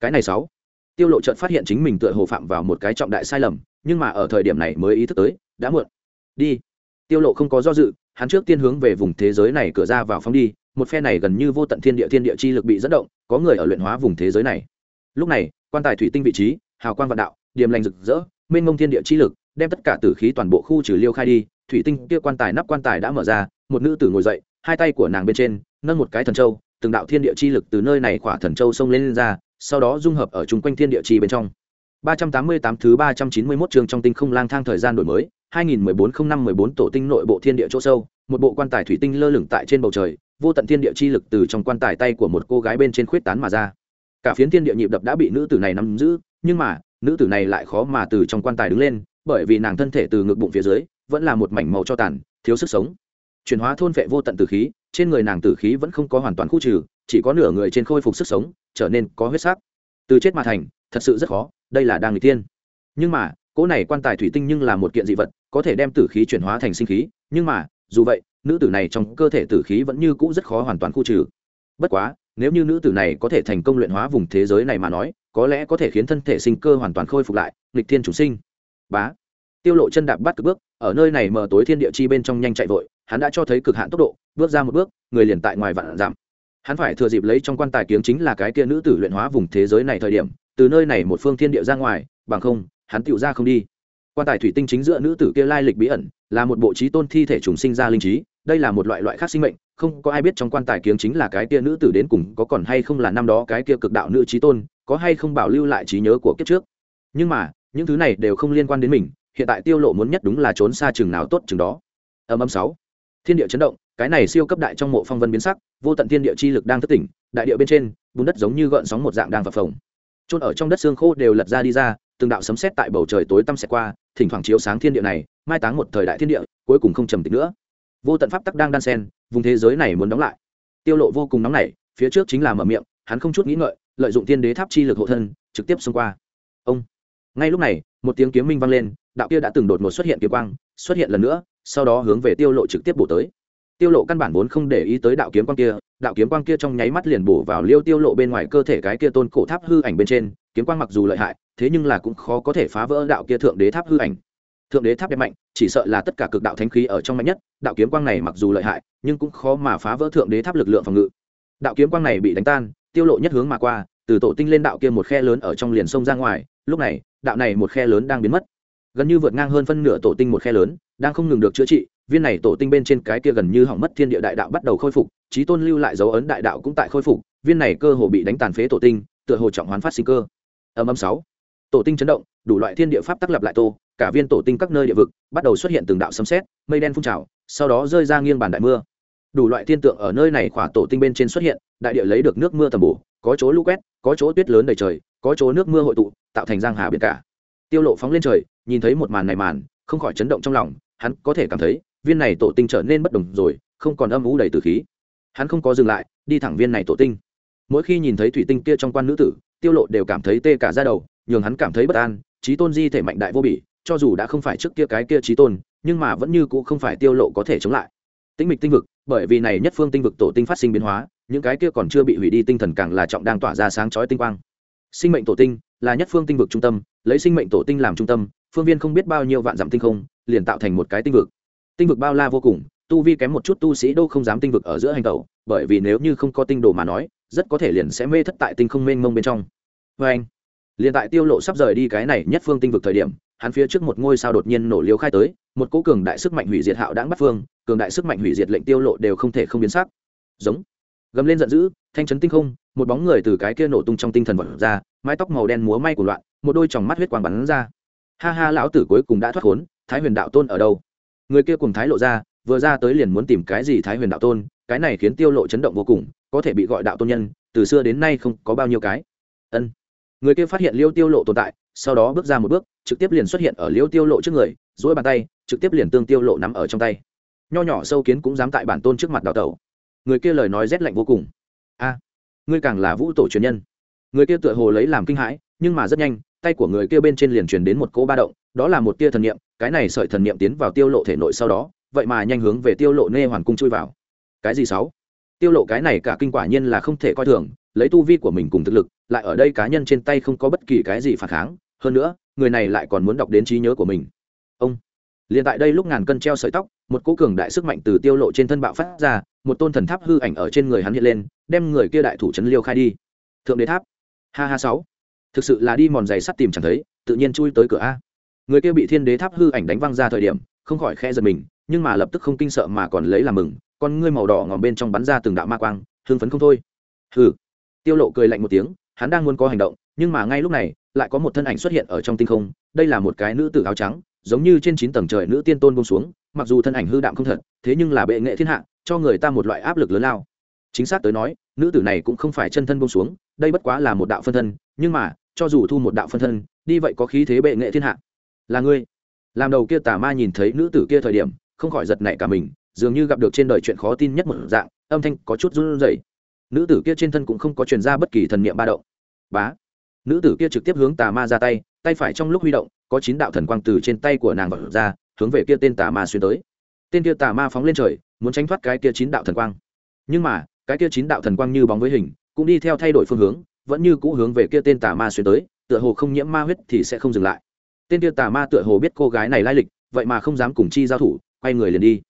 [SPEAKER 1] Cái này sáu. Tiêu lộ chợt phát hiện chính mình tựa hồ phạm vào một cái trọng đại sai lầm, nhưng mà ở thời điểm này mới ý thức tới, đã muộn đi. Tiêu lộ không có do dự hắn trước tiên hướng về vùng thế giới này cửa ra vào phóng đi một phe này gần như vô tận thiên địa thiên địa chi lực bị dẫn động có người ở luyện hóa vùng thế giới này. Lúc này quan tài thủy tinh vị trí hào quang vạn đạo điềm lành rực rỡ mênh mông thiên địa chi lực đem tất cả tử khí toàn bộ khu trừ liêu khai đi thủy tinh kia quan tài nắp quan tài đã mở ra một nữ tử ngồi dậy hai tay của nàng bên trên nâng một cái thần châu từng đạo thiên địa chi lực từ nơi này khỏa thần châu xông lên, lên ra sau đó dung hợp ở chung quanh thiên địa chi bên trong. 388 thứ 391 chương trong tinh không lang thang thời gian đổi mới 2014-05-14 tổ tinh nội bộ thiên địa chỗ sâu, một bộ quan tài thủy tinh lơ lửng tại trên bầu trời, vô tận thiên địa chi lực từ trong quan tài tay của một cô gái bên trên khuyết tán mà ra. Cả phiến thiên địa nhịp đập đã bị nữ tử này nắm giữ, nhưng mà, nữ tử này lại khó mà từ trong quan tài đứng lên, bởi vì nàng thân thể từ ngực bụng phía dưới, vẫn là một mảnh màu cho tàn, thiếu sức sống. Chuyển hóa thôn vệ vô tận tử khí, trên người nàng tử khí vẫn không có hoàn toàn khu trừ, chỉ có nửa người trên khôi phục sức sống, trở nên có huyết sắc. Từ chết mà thành, thật sự rất khó, đây là đang người tiên nhưng mà cỗ này quan tài thủy tinh nhưng là một kiện dị vật, có thể đem tử khí chuyển hóa thành sinh khí, nhưng mà, dù vậy, nữ tử này trong cơ thể tử khí vẫn như cũ rất khó hoàn toàn khu trừ. Bất quá, nếu như nữ tử này có thể thành công luyện hóa vùng thế giới này mà nói, có lẽ có thể khiến thân thể sinh cơ hoàn toàn khôi phục lại, nghịch thiên chủ sinh. Bá. Tiêu lộ chân đạp bắt cực bước, ở nơi này mờ tối thiên địa chi bên trong nhanh chạy vội, hắn đã cho thấy cực hạn tốc độ, bước ra một bước, người liền tại ngoài vạn giảm. Hắn phải thừa dịp lấy trong quan tài kiếm chính là cái kia nữ tử luyện hóa vùng thế giới này thời điểm, từ nơi này một phương thiên địa ra ngoài, bằng không hắn tựu ra không đi. Quan tài thủy tinh chính giữa nữ tử kia lai lịch bí ẩn, là một bộ trí tôn thi thể trùng sinh ra linh trí, đây là một loại loại khác sinh mệnh, không có ai biết trong quan tài kiếng chính là cái kia nữ tử đến cùng có còn hay không là năm đó cái kia cực đạo nữ trí tôn, có hay không bảo lưu lại trí nhớ của kiếp trước. Nhưng mà, những thứ này đều không liên quan đến mình, hiện tại tiêu lộ muốn nhất đúng là trốn xa chừng nào tốt chừng đó. Âm âm sáu. Thiên địa chấn động, cái này siêu cấp đại trong mộ phong vân biến sắc, vô tận thiên địa chi lực đang thức tỉnh, đại địa bên trên, bùn đất giống như gợn sóng một dạng đang phập phồng. Trôn ở trong đất xương khô đều lật ra đi ra từng đạo sấm sét tại bầu trời tối tăm xẹt qua, thỉnh thoảng chiếu sáng thiên địa này, mai táng một thời đại thiên địa, cuối cùng không trầm tĩnh nữa. Vô tận pháp tắc đang đan sen vùng thế giới này muốn đóng lại. Tiêu lộ vô cùng nóng nảy, phía trước chính là mở miệng, hắn không chút nghĩ ngợi, lợi dụng tiên đế tháp chi lực hộ thân, trực tiếp xông qua. Ông! Ngay lúc này, một tiếng kiếm minh vang lên, đạo kia đã từng đột ngột xuất hiện kiếm quang, xuất hiện lần nữa, sau đó hướng về tiêu lộ trực tiếp bổ tới tiêu lộ căn bản vốn không để ý tới đạo kiếm quang kia, đạo kiếm quang kia trong nháy mắt liền bổ vào liêu tiêu lộ bên ngoài cơ thể cái kia tôn cổ tháp hư ảnh bên trên, kiếm quang mặc dù lợi hại, thế nhưng là cũng khó có thể phá vỡ đạo kia thượng đế tháp hư ảnh. Thượng đế tháp đẹp mạnh, chỉ sợ là tất cả cực đạo thánh khí ở trong mạnh nhất, đạo kiếm quang này mặc dù lợi hại, nhưng cũng khó mà phá vỡ thượng đế tháp lực lượng phòng ngự. Đạo kiếm quang này bị đánh tan, tiêu lộ nhất hướng mà qua, từ tổ tinh lên đạo kia một khe lớn ở trong liền sông ra ngoài, lúc này, đạo này một khe lớn đang biến mất gần như vượt ngang hơn phân nửa tổ tinh một khe lớn, đang không ngừng được chữa trị, viên này tổ tinh bên trên cái kia gần như hỏng mất thiên địa đại đạo bắt đầu khôi phục trí tôn lưu lại dấu ấn đại đạo cũng tại khôi phục, viên này cơ hồ bị đánh tàn phế tổ tinh, tựa hồ trọng hoán phát sinh cơ. Âm âm sáu. Tổ tinh chấn động, đủ loại thiên địa pháp tác lập lại tô, cả viên tổ tinh các nơi địa vực bắt đầu xuất hiện từng đạo sấm sét, mây đen phun trào, sau đó rơi ra nghiêng bàn đại mưa. Đủ loại thiên tượng ở nơi này khỏa tổ tinh bên trên xuất hiện, đại địa lấy được nước mưa tầm bổ, có chỗ lũ quét, có chỗ tuyết lớn đầy trời, có chỗ nước mưa hội tụ, tạo thành giang hà biển cả. Tiêu lộ phóng lên trời nhìn thấy một màn này màn, không khỏi chấn động trong lòng, hắn có thể cảm thấy, viên này tổ tinh trở nên bất đồng rồi, không còn âm ú đầy từ khí. Hắn không có dừng lại, đi thẳng viên này tổ tinh. Mỗi khi nhìn thấy thủy tinh kia trong quan nữ tử, tiêu lộ đều cảm thấy tê cả da đầu, nhường hắn cảm thấy bất an, trí tôn di thể mạnh đại vô bỉ, cho dù đã không phải trước kia cái kia trí tôn, nhưng mà vẫn như cũ không phải tiêu lộ có thể chống lại. Tĩnh mịch tinh vực, bởi vì này nhất phương tinh vực tổ tinh phát sinh biến hóa, những cái kia còn chưa bị hủy đi tinh thần càng là trọng đang tỏa ra sáng chói tinh quang. Sinh mệnh tổ tinh là nhất phương tinh vực trung tâm lấy sinh mệnh tổ tinh làm trung tâm, phương viên không biết bao nhiêu vạn dặm tinh không, liền tạo thành một cái tinh vực. Tinh vực bao la vô cùng, tu vi kém một chút tu sĩ đô không dám tinh vực ở giữa hành tẩu, bởi vì nếu như không có tinh đồ mà nói, rất có thể liền sẽ mê thất tại tinh không mênh mông bên trong. Vê anh, liền tại tiêu lộ sắp rời đi cái này nhất phương tinh vực thời điểm, hắn phía trước một ngôi sao đột nhiên nổ liêu khai tới, một cỗ cường đại sức mạnh hủy diệt hạo đãng bắt phương, cường đại sức mạnh hủy diệt lệnh tiêu lộ đều không thể không biến sắc. Giống, gầm lên giận dữ, thanh chấn tinh không, một bóng người từ cái kia nổ tung trong tinh thần vật ra mái tóc màu đen múa may của loạn, một đôi tròng mắt huyết quang bắn ra. Ha ha, lão tử cuối cùng đã thoát khốn, thái huyền đạo tôn ở đâu? Người kia cùng thái lộ ra, vừa ra tới liền muốn tìm cái gì thái huyền đạo tôn, cái này khiến tiêu lộ chấn động vô cùng, có thể bị gọi đạo tôn nhân, từ xưa đến nay không có bao nhiêu cái. Ân. Người kia phát hiện liêu tiêu lộ tồn tại, sau đó bước ra một bước, trực tiếp liền xuất hiện ở liêu tiêu lộ trước người, duỗi bàn tay, trực tiếp liền tương tiêu lộ nắm ở trong tay. Nho nhỏ sâu kiến cũng dám tại bản tôn trước mặt đào tẩu. Người kia lời nói rét lạnh vô cùng. A, ngươi càng là vũ tổ truyền nhân người kia tựa hồ lấy làm kinh hãi, nhưng mà rất nhanh, tay của người kia bên trên liền truyền đến một cỗ ba động, đó là một tia thần niệm, cái này sợi thần niệm tiến vào tiêu lộ thể nội sau đó, vậy mà nhanh hướng về tiêu lộ nê hoàn cung chui vào. Cái gì sáu? Tiêu lộ cái này cả kinh quả nhiên là không thể coi thường, lấy tu vi của mình cùng thực lực, lại ở đây cá nhân trên tay không có bất kỳ cái gì phản kháng, hơn nữa, người này lại còn muốn đọc đến trí nhớ của mình. Ông! Liền tại đây lúc ngàn cân treo sợi tóc, một cỗ cường đại sức mạnh từ tiêu lộ trên thân bạo phát ra, một tôn thần tháp hư ảnh ở trên người hắn hiện lên, đem người kia đại thủ trấn liêu khai đi. Thượng đế tháp! Ha ha sáu. Thực sự là đi mòn giày sắt tìm chẳng thấy, tự nhiên chui tới cửa a. Người kia bị thiên đế tháp hư ảnh đánh văng ra thời điểm, không khỏi khe giật mình, nhưng mà lập tức không kinh sợ mà còn lấy làm mừng, con ngươi màu đỏ ngòm bên trong bắn ra từng đạo ma quang, hưng phấn không thôi. Hừ. Tiêu lộ cười lạnh một tiếng, hắn đang muốn có hành động, nhưng mà ngay lúc này, lại có một thân ảnh xuất hiện ở trong tinh không, đây là một cái nữ tử áo trắng, giống như trên chín tầng trời nữ tiên tôn buông xuống, mặc dù thân ảnh hư đạm không thật, thế nhưng là bệ nghệ thiên hạ, cho người ta một loại áp lực lớn lao. Chính xác tới nói nữ tử này cũng không phải chân thân buông xuống, đây bất quá là một đạo phân thân, nhưng mà, cho dù thu một đạo phân thân, đi vậy có khí thế bệ nghệ thiên hạ. Là ngươi. Làm đầu kia tà ma nhìn thấy nữ tử kia thời điểm, không khỏi giật nảy cả mình, dường như gặp được trên đời chuyện khó tin nhất một dạng, âm thanh có chút run rẩy. Nữ tử kia trên thân cũng không có truyền ra bất kỳ thần niệm ba động. Bá. Nữ tử kia trực tiếp hướng tà ma ra tay tay phải trong lúc huy động, có chín đạo thần quang từ trên tay của nàng vật ra, hướng về kia tên tà ma xuyên tới. Tên kia tà ma phóng lên trời, muốn tránh thoát cái kia chín đạo thần quang. Nhưng mà cái kia chín đạo thần quang như bóng với hình, cũng đi theo thay đổi phương hướng, vẫn như cũ hướng về kia tên tà ma xuyên tới, tựa hồ không nhiễm ma huyết thì sẽ không dừng lại. Tên kia tà ma tựa hồ biết cô gái này lai lịch, vậy mà không dám cùng chi giao thủ, quay người liền đi.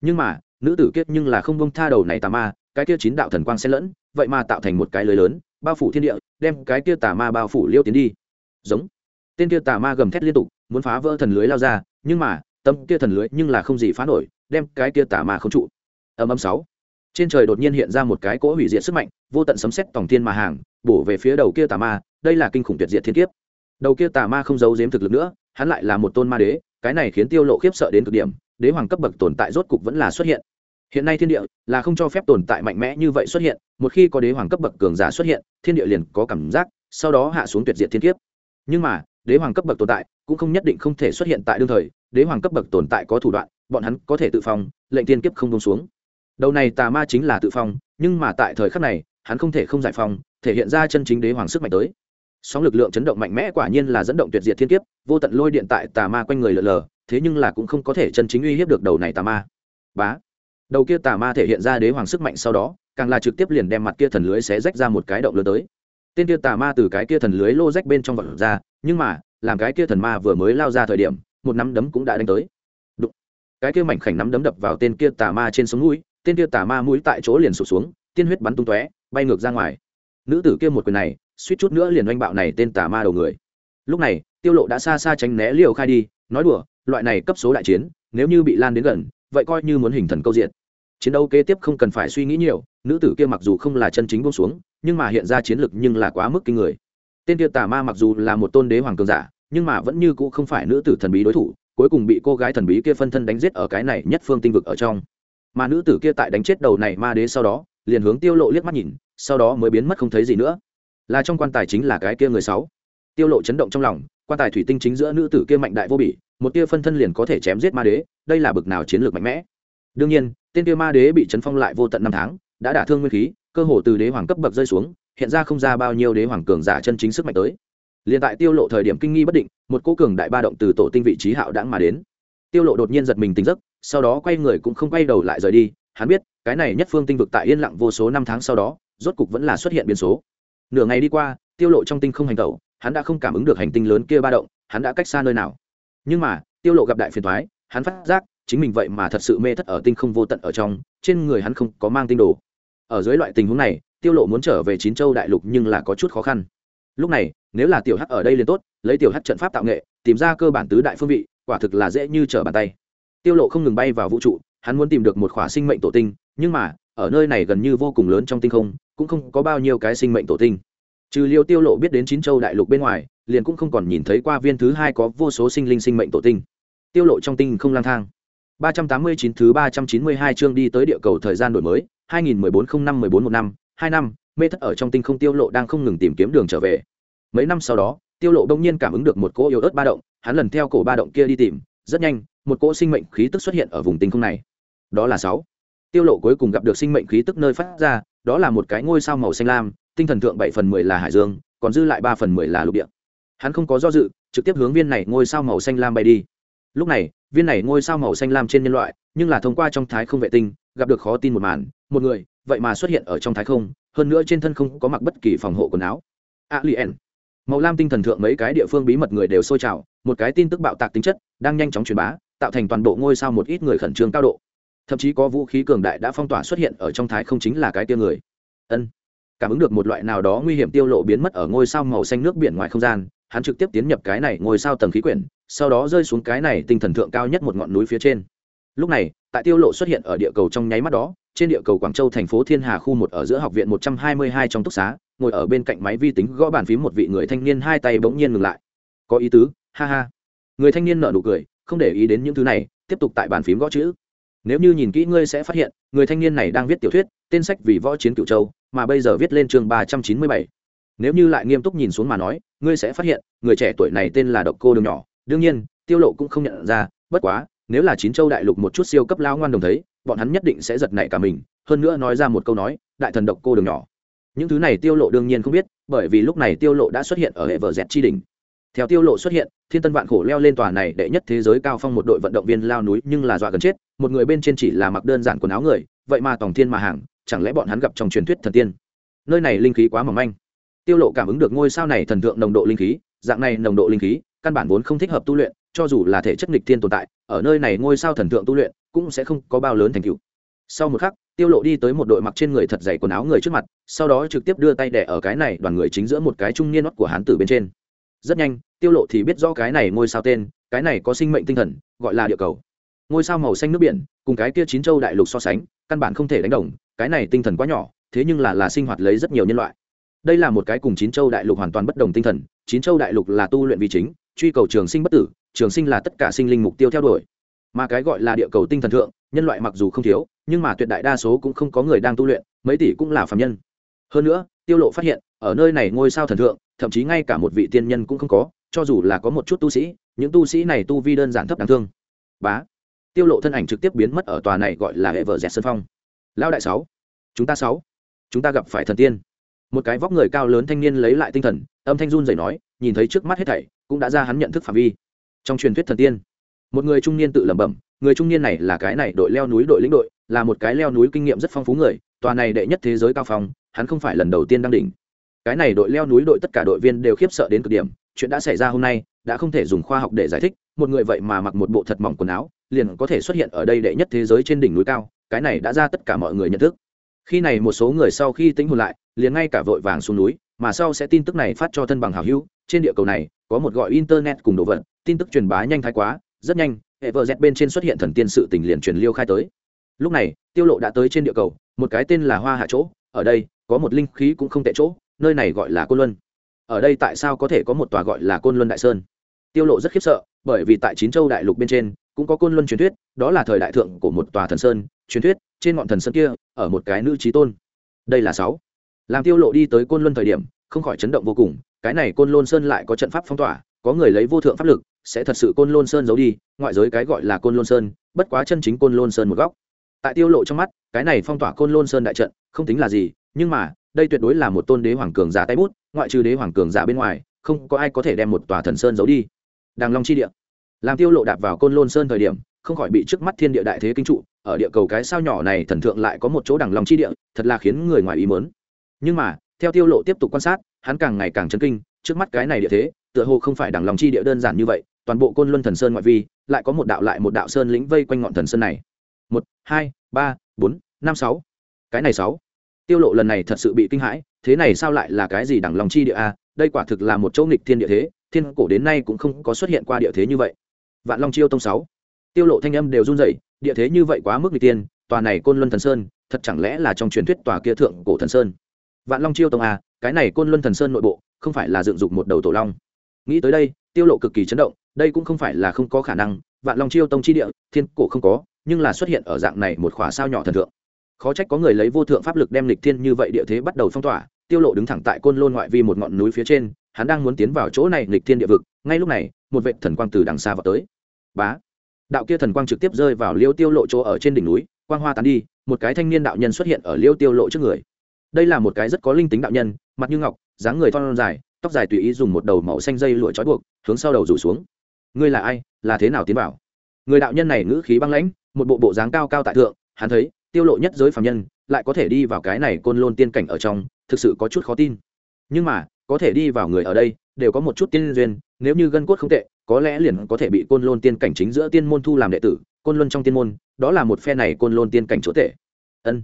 [SPEAKER 1] Nhưng mà, nữ tử kiết nhưng là không bông tha đầu này tà ma, cái kia chín đạo thần quang xen lẫn, vậy mà tạo thành một cái lưới lớn, bao phủ thiên địa, đem cái kia tà ma bao phủ liêu tiến đi. Giống. Tên kia tà ma gầm thét liên tục, muốn phá vỡ thần lưới lao ra, nhưng mà, tâm kia thần lưới nhưng là không gì phá nổi, đem cái kia tà ma không trụ. Âm âm sáu trên trời đột nhiên hiện ra một cái cỗ hủy diệt sức mạnh, vô tận sấm xét tòng thiên mà hàng, bổ về phía đầu kia tà ma, đây là kinh khủng tuyệt diệt thiên kiếp. Đầu kia tà ma không giấu giếm thực lực nữa, hắn lại là một tôn ma đế, cái này khiến tiêu lộ khiếp sợ đến cực điểm, đế hoàng cấp bậc tồn tại rốt cục vẫn là xuất hiện. Hiện nay thiên địa là không cho phép tồn tại mạnh mẽ như vậy xuất hiện, một khi có đế hoàng cấp bậc cường giả xuất hiện, thiên địa liền có cảm giác, sau đó hạ xuống tuyệt diệt thiên kiếp. Nhưng mà, đế hoàng cấp bậc tồn tại cũng không nhất định không thể xuất hiện tại đương thời, đế hoàng cấp bậc tồn tại có thủ đoạn, bọn hắn có thể tự phòng lệnh tiên kiếp không đông xuống đầu này tà ma chính là tự phong, nhưng mà tại thời khắc này, hắn không thể không giải phong, thể hiện ra chân chính đế hoàng sức mạnh tới. Sóng lực lượng chấn động mạnh mẽ quả nhiên là dẫn động tuyệt diệt thiên kiếp, vô tận lôi điện tại tà ma quanh người lờ lờ, thế nhưng là cũng không có thể chân chính uy hiếp được đầu này tà ma. Bá! Đầu kia tà ma thể hiện ra đế hoàng sức mạnh sau đó, càng là trực tiếp liền đem mặt kia thần lưới xé rách ra một cái động lớn tới. Tên kia tà ma từ cái kia thần lưới lô rách bên trong vật ra, nhưng mà, làm cái kia thần ma vừa mới lao ra thời điểm, một nắm đấm cũng đã đánh tới. Đụng. cái kia mảnh khảnh nắm đấm đập vào tên kia tà ma trên sống mũi tên kia tà ma mũi tại chỗ liền sụp xuống, tiên huyết bắn tung tóe, bay ngược ra ngoài. Nữ tử kia một quyền này, suýt chút nữa liền oanh bạo này tên tà ma đầu người. Lúc này, tiêu lộ đã xa xa tránh né liều khai đi, nói đùa, loại này cấp số đại chiến, nếu như bị lan đến gần, vậy coi như muốn hình thần câu diện. Chiến đấu kế tiếp không cần phải suy nghĩ nhiều, nữ tử kia mặc dù không là chân chính buông xuống, nhưng mà hiện ra chiến lực nhưng là quá mức kinh người. Tên kia tà ma mặc dù là một tôn đế hoàng cường giả, nhưng mà vẫn như cũ không phải nữ tử thần bí đối thủ, cuối cùng bị cô gái thần bí kia phân thân đánh giết ở cái này nhất phương tinh vực ở trong mà nữ tử kia tại đánh chết đầu này ma đế sau đó, liền hướng tiêu lộ liếc mắt nhìn, sau đó mới biến mất không thấy gì nữa. Là trong quan tài chính là cái kia người sáu. Tiêu lộ chấn động trong lòng, quan tài thủy tinh chính giữa nữ tử kia mạnh đại vô bỉ, một tia phân thân liền có thể chém giết ma đế, đây là bực nào chiến lược mạnh mẽ. Đương nhiên, tên kia ma đế bị chấn phong lại vô tận năm tháng, đã đả thương nguyên khí, cơ hồ từ đế hoàng cấp bậc rơi xuống, hiện ra không ra bao nhiêu đế hoàng cường giả chân chính sức mạnh tới. Liền tại tiêu lộ thời điểm kinh nghi bất định, một cỗ cường đại ba động từ tổ tinh vị trí hạo đãng mà đến. Tiêu lộ đột nhiên giật mình tỉnh giấc sau đó quay người cũng không quay đầu lại rời đi. Hắn biết, cái này nhất phương tinh vực tại yên lặng vô số năm tháng sau đó, rốt cục vẫn là xuất hiện biến số. Nửa ngày đi qua, tiêu lộ trong tinh không hành tẩu, hắn đã không cảm ứng được hành tinh lớn kia ba động, hắn đã cách xa nơi nào. Nhưng mà, tiêu lộ gặp đại phiền thoái hắn phát giác, chính mình vậy mà thật sự mê thất ở tinh không vô tận ở trong, trên người hắn không có mang tinh đồ. Ở dưới loại tình huống này, tiêu lộ muốn trở về chín châu đại lục nhưng là có chút khó khăn. Lúc này, nếu là tiểu hắc ở đây liền tốt, lấy tiểu hắc trận pháp tạo nghệ, tìm ra cơ bản tứ đại phương vị, quả thực là dễ như trở bàn tay tiêu lộ không ngừng bay vào vũ trụ, hắn muốn tìm được một khỏa sinh mệnh tổ tinh, nhưng mà, ở nơi này gần như vô cùng lớn trong tinh không, cũng không có bao nhiêu cái sinh mệnh tổ tinh. Trừ liêu tiêu lộ biết đến chín châu đại lục bên ngoài, liền cũng không còn nhìn thấy qua viên thứ hai có vô số sinh linh sinh mệnh tổ tinh. Tiêu lộ trong tinh không lang thang. 389 thứ 392 chương đi tới địa cầu thời gian đổi mới 2014 05 14 một năm 2 năm, mê thất ở trong tinh không tiêu lộ đang không ngừng tìm kiếm đường trở về. Mấy năm sau đó, tiêu lộ đông nhiên cảm ứng được một cỗ yếu ớt ba động, hắn lần theo cổ ba động kia đi tìm, rất nhanh một cỗ sinh mệnh khí tức xuất hiện ở vùng tinh không này. Đó là sáu. Tiêu lộ cuối cùng gặp được sinh mệnh khí tức nơi phát ra, đó là một cái ngôi sao màu xanh lam, tinh thần thượng bảy phần mười là hải dương, còn dư lại ba phần mười là lục địa. Hắn không có do dự, trực tiếp hướng viên này ngôi sao màu xanh lam bay đi. Lúc này, viên này ngôi sao màu xanh lam trên nhân loại, nhưng là thông qua trong thái không vệ tinh, gặp được khó tin một màn, một người, vậy mà xuất hiện ở trong thái không, hơn nữa trên thân không có mặc bất kỳ phòng hộ quần áo. Alien. Màu lam tinh thần thượng mấy cái địa phương bí mật người đều sôi trào, một cái tin tức bạo tạc tính chất, đang nhanh chóng truyền bá tạo thành toàn bộ ngôi sao một ít người khẩn trương cao độ. Thậm chí có vũ khí cường đại đã phong tỏa xuất hiện ở trong thái không chính là cái tia người. Ân, cảm ứng được một loại nào đó nguy hiểm tiêu lộ biến mất ở ngôi sao màu xanh nước biển ngoài không gian, hắn trực tiếp tiến nhập cái này ngôi sao tầng khí quyển, sau đó rơi xuống cái này tinh thần thượng cao nhất một ngọn núi phía trên. Lúc này, tại tiêu lộ xuất hiện ở địa cầu trong nháy mắt đó, trên địa cầu quảng châu thành phố thiên hà khu một ở giữa học viện 122 trong túc xá, ngồi ở bên cạnh máy vi tính gõ bàn phím một vị người thanh niên hai tay bỗng nhiên ngừng lại. Có ý tứ, ha ha. Người thanh niên nở nụ cười không để ý đến những thứ này, tiếp tục tại bàn phím gõ chữ. Nếu như nhìn kỹ ngươi sẽ phát hiện, người thanh niên này đang viết tiểu thuyết, tên sách vì võ chiến cựu châu, mà bây giờ viết lên chương 397. nếu như lại nghiêm túc nhìn xuống mà nói, ngươi sẽ phát hiện, người trẻ tuổi này tên là độc cô đường nhỏ. Đương nhiên, tiêu lộ cũng không nhận ra, bất quá, nếu là chín châu đại lục một chút siêu cấp lao ngoan đồng thấy, bọn hắn nhất định sẽ giật nảy cả mình, hơn nữa nói ra một câu nói, đại thần độc cô đường nhỏ. Những thứ này tiêu lộ đương nhiên không biết, bởi vì lúc này tiêu lộ đã xuất hiện ở hệ vở dẹt chi đỉnh. Theo tiêu lộ xuất hiện thiên tân vạn khổ leo lên tòa này đệ nhất thế giới cao phong một đội vận động viên lao núi nhưng là dọa gần chết, một người bên trên chỉ là mặc đơn giản quần áo người, vậy mà tổng thiên mà hàng, chẳng lẽ bọn hắn gặp trong truyền thuyết thần tiên? Nơi này linh khí quá mỏng manh. Tiêu lộ cảm ứng được ngôi sao này thần thượng nồng độ linh khí, dạng này nồng độ linh khí, căn bản vốn không thích hợp tu luyện, cho dù là thể chất nghịch thiên tồn tại, ở nơi này ngôi sao thần thượng tu luyện, cũng sẽ không có bao lớn thành tựu. Sau một khắc, tiêu lộ đi tới một đội mặc trên người thật dày quần áo người trước mặt, sau đó trực tiếp đưa tay đẻ ở cái này đoàn người chính giữa một cái trung niên nót của hán tử bên trên rất nhanh, tiêu lộ thì biết rõ cái này ngôi sao tên, cái này có sinh mệnh tinh thần, gọi là địa cầu. Ngôi sao màu xanh nước biển, cùng cái kia chín châu đại lục so sánh, căn bản không thể đánh đồng, cái này tinh thần quá nhỏ, thế nhưng là là sinh hoạt lấy rất nhiều nhân loại. Đây là một cái cùng chín châu đại lục hoàn toàn bất đồng tinh thần, chín châu đại lục là tu luyện vi chính, truy cầu trường sinh bất tử, trường sinh là tất cả sinh linh mục tiêu theo đuổi. Mà cái gọi là địa cầu tinh thần thượng, nhân loại mặc dù không thiếu, nhưng mà tuyệt đại đa số cũng không có người đang tu luyện, mấy tỷ cũng là phạm nhân. Hơn nữa, tiêu lộ phát hiện, ở nơi này ngôi sao thần thượng thậm chí ngay cả một vị tiên nhân cũng không có, cho dù là có một chút tu sĩ, những tu sĩ này tu vi đơn giản thấp đáng thương. Bá. Tiêu lộ thân ảnh trực tiếp biến mất ở tòa này gọi là hệ vợ dẹt sơn phong. Lao đại sáu. Chúng ta sáu. Chúng ta gặp phải thần tiên. Một cái vóc người cao lớn thanh niên lấy lại tinh thần, âm thanh run rẩy nói, nhìn thấy trước mắt hết thảy, cũng đã ra hắn nhận thức phạm vi. Trong truyền thuyết thần tiên, một người trung niên tự lẩm bẩm, người trung niên này là cái này đội leo núi đội lĩnh đội, là một cái leo núi kinh nghiệm rất phong phú người, tòa này đệ nhất thế giới cao phong, hắn không phải lần đầu tiên đăng đỉnh cái này đội leo núi đội tất cả đội viên đều khiếp sợ đến cực điểm, chuyện đã xảy ra hôm nay, đã không thể dùng khoa học để giải thích, một người vậy mà mặc một bộ thật mỏng quần áo, liền có thể xuất hiện ở đây đệ nhất thế giới trên đỉnh núi cao, cái này đã ra tất cả mọi người nhận thức. Khi này một số người sau khi tính hồn lại, liền ngay cả vội vàng xuống núi, mà sau sẽ tin tức này phát cho thân bằng hào hữu, trên địa cầu này, có một gọi internet cùng đồ vật, tin tức truyền bá nhanh thái quá, rất nhanh hệ vợ dẹt bên trên xuất hiện thần tiên sự tình liền truyền liêu khai tới. Lúc này, tiêu lộ đã tới trên địa cầu, một cái tên là hoa hạ chỗ, ở đây, có một linh khí cũng không tệ chỗ nơi này gọi là côn luân. Ở đây tại sao có thể có một tòa gọi là côn luân đại sơn? Tiêu lộ rất khiếp sợ, bởi vì tại chín châu đại lục bên trên, cũng có côn luân truyền thuyết, đó là thời đại thượng của một tòa thần sơn, truyền thuyết, trên ngọn thần sơn kia, ở một cái nữ trí tôn. Đây là sáu. Làm tiêu lộ đi tới côn luân thời điểm, không khỏi chấn động vô cùng, cái này côn luân sơn lại có trận pháp phong tỏa, có người lấy vô thượng pháp lực, sẽ thật sự côn luân sơn giấu đi, ngoại giới cái gọi là côn luân sơn, bất quá chân chính côn luân sơn một góc. Tại tiêu lộ trong mắt, cái này phong tỏa côn luân sơn đại trận, không tính là gì, nhưng mà đây tuyệt đối là một tôn đế hoàng cường giả tay bút, ngoại trừ đế hoàng cường giả bên ngoài, không có ai có thể đem một tòa thần sơn giấu đi. Đàng long chi địa. Làm tiêu lộ đạp vào côn lôn sơn thời điểm, không khỏi bị trước mắt thiên địa đại thế kinh trụ, ở địa cầu cái sao nhỏ này thần thượng lại có một chỗ đằng long chi địa, thật là khiến người ngoài ý muốn. Nhưng mà, theo tiêu lộ tiếp tục quan sát, hắn càng ngày càng chấn kinh, trước mắt cái này địa thế, tựa hồ không phải đằng long chi địa đơn giản như vậy, toàn bộ côn luân thần sơn ngoại vi, lại có một đạo lại một đạo sơn lĩnh vây quanh ngọn thần sơn này. Một, hai, ba, bốn, năm, sáu. Cái này sáu tiêu lộ lần này thật sự bị kinh hãi, thế này sao lại là cái gì đẳng long chi địa a? Đây quả thực là một chỗ nghịch thiên địa thế, thiên cổ đến nay cũng không có xuất hiện qua địa thế như vậy. Vạn long chiêu tông sáu. Tiêu lộ thanh âm đều run rẩy, địa thế như vậy quá mức nghịch tiên tòa này côn luân thần sơn, thật chẳng lẽ là trong truyền thuyết tòa kia thượng cổ thần sơn? Vạn long chiêu tông a cái này côn luân thần sơn nội bộ, không phải là dựng dục một đầu tổ long. Nghĩ tới đây, tiêu lộ cực kỳ chấn động, đây cũng không phải là không có khả năng, vạn long chiêu tông chi địa, thiên cổ không có, nhưng là xuất hiện ở dạng này một khỏa sao nhỏ thần thượng khó trách có người lấy vô thượng pháp lực đem lịch thiên như vậy địa thế bắt đầu phong tỏa, tiêu lộ đứng thẳng tại côn lôn ngoại vi một ngọn núi phía trên, hắn đang muốn tiến vào chỗ này lịch thiên địa vực, ngay lúc này, một vệ thần quang từ đằng xa vào tới. Bá! Đạo kia thần quang trực tiếp rơi vào liêu tiêu lộ chỗ ở trên đỉnh núi, quang hoa tán đi, một cái thanh niên đạo nhân xuất hiện ở liêu tiêu lộ trước người. Đây là một cái rất có linh tính đạo nhân, mặt như ngọc, dáng người thon dài, tóc dài tùy ý dùng một đầu màu xanh dây lụa trói buộc, hướng sau đầu rủ xuống. Ngươi là ai? Là thế nào tiến vào? Người đạo nhân này ngữ khí băng lãnh, một bộ bộ dáng cao cao tại thượng, hắn thấy tiêu lộ nhất giới phàm nhân, lại có thể đi vào cái này côn lôn tiên cảnh ở trong, thực sự có chút khó tin. Nhưng mà, có thể đi vào người ở đây, đều có một chút tiên duyên, nếu như gân cốt không tệ, có lẽ liền có thể bị côn lôn tiên cảnh chính giữa tiên môn thu làm đệ tử, côn luân trong tiên môn, đó là một phe này côn lôn tiên cảnh chỗ tệ. Ân.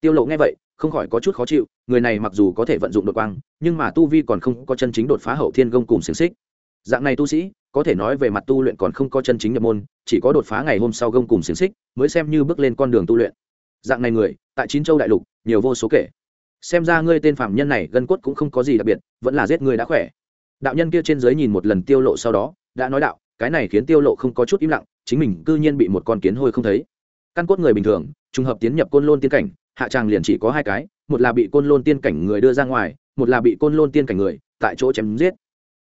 [SPEAKER 1] Tiêu lộ nghe vậy, không khỏi có chút khó chịu, người này mặc dù có thể vận dụng đột quang, nhưng mà tu vi còn không có chân chính đột phá hậu thiên công cùng xiềng xích. Dạng này tu sĩ, có thể nói về mặt tu luyện còn không có chân chính nhập môn, chỉ có đột phá ngày hôm sau gông cùng xiềng xích, mới xem như bước lên con đường tu luyện dạng này người, tại chín châu đại lục, nhiều vô số kể. Xem ra ngươi tên phạm nhân này gân cốt cũng không có gì đặc biệt, vẫn là giết ngươi đã khỏe. Đạo nhân kia trên dưới nhìn một lần tiêu lộ sau đó, đã nói đạo, cái này khiến tiêu lộ không có chút im lặng, chính mình cư nhiên bị một con kiến hôi không thấy. Căn cốt người bình thường, trùng hợp tiến nhập côn lôn tiên cảnh, hạ tràng liền chỉ có hai cái, một là bị côn lôn tiên cảnh người đưa ra ngoài, một là bị côn lôn tiên cảnh người, tại chỗ chém giết.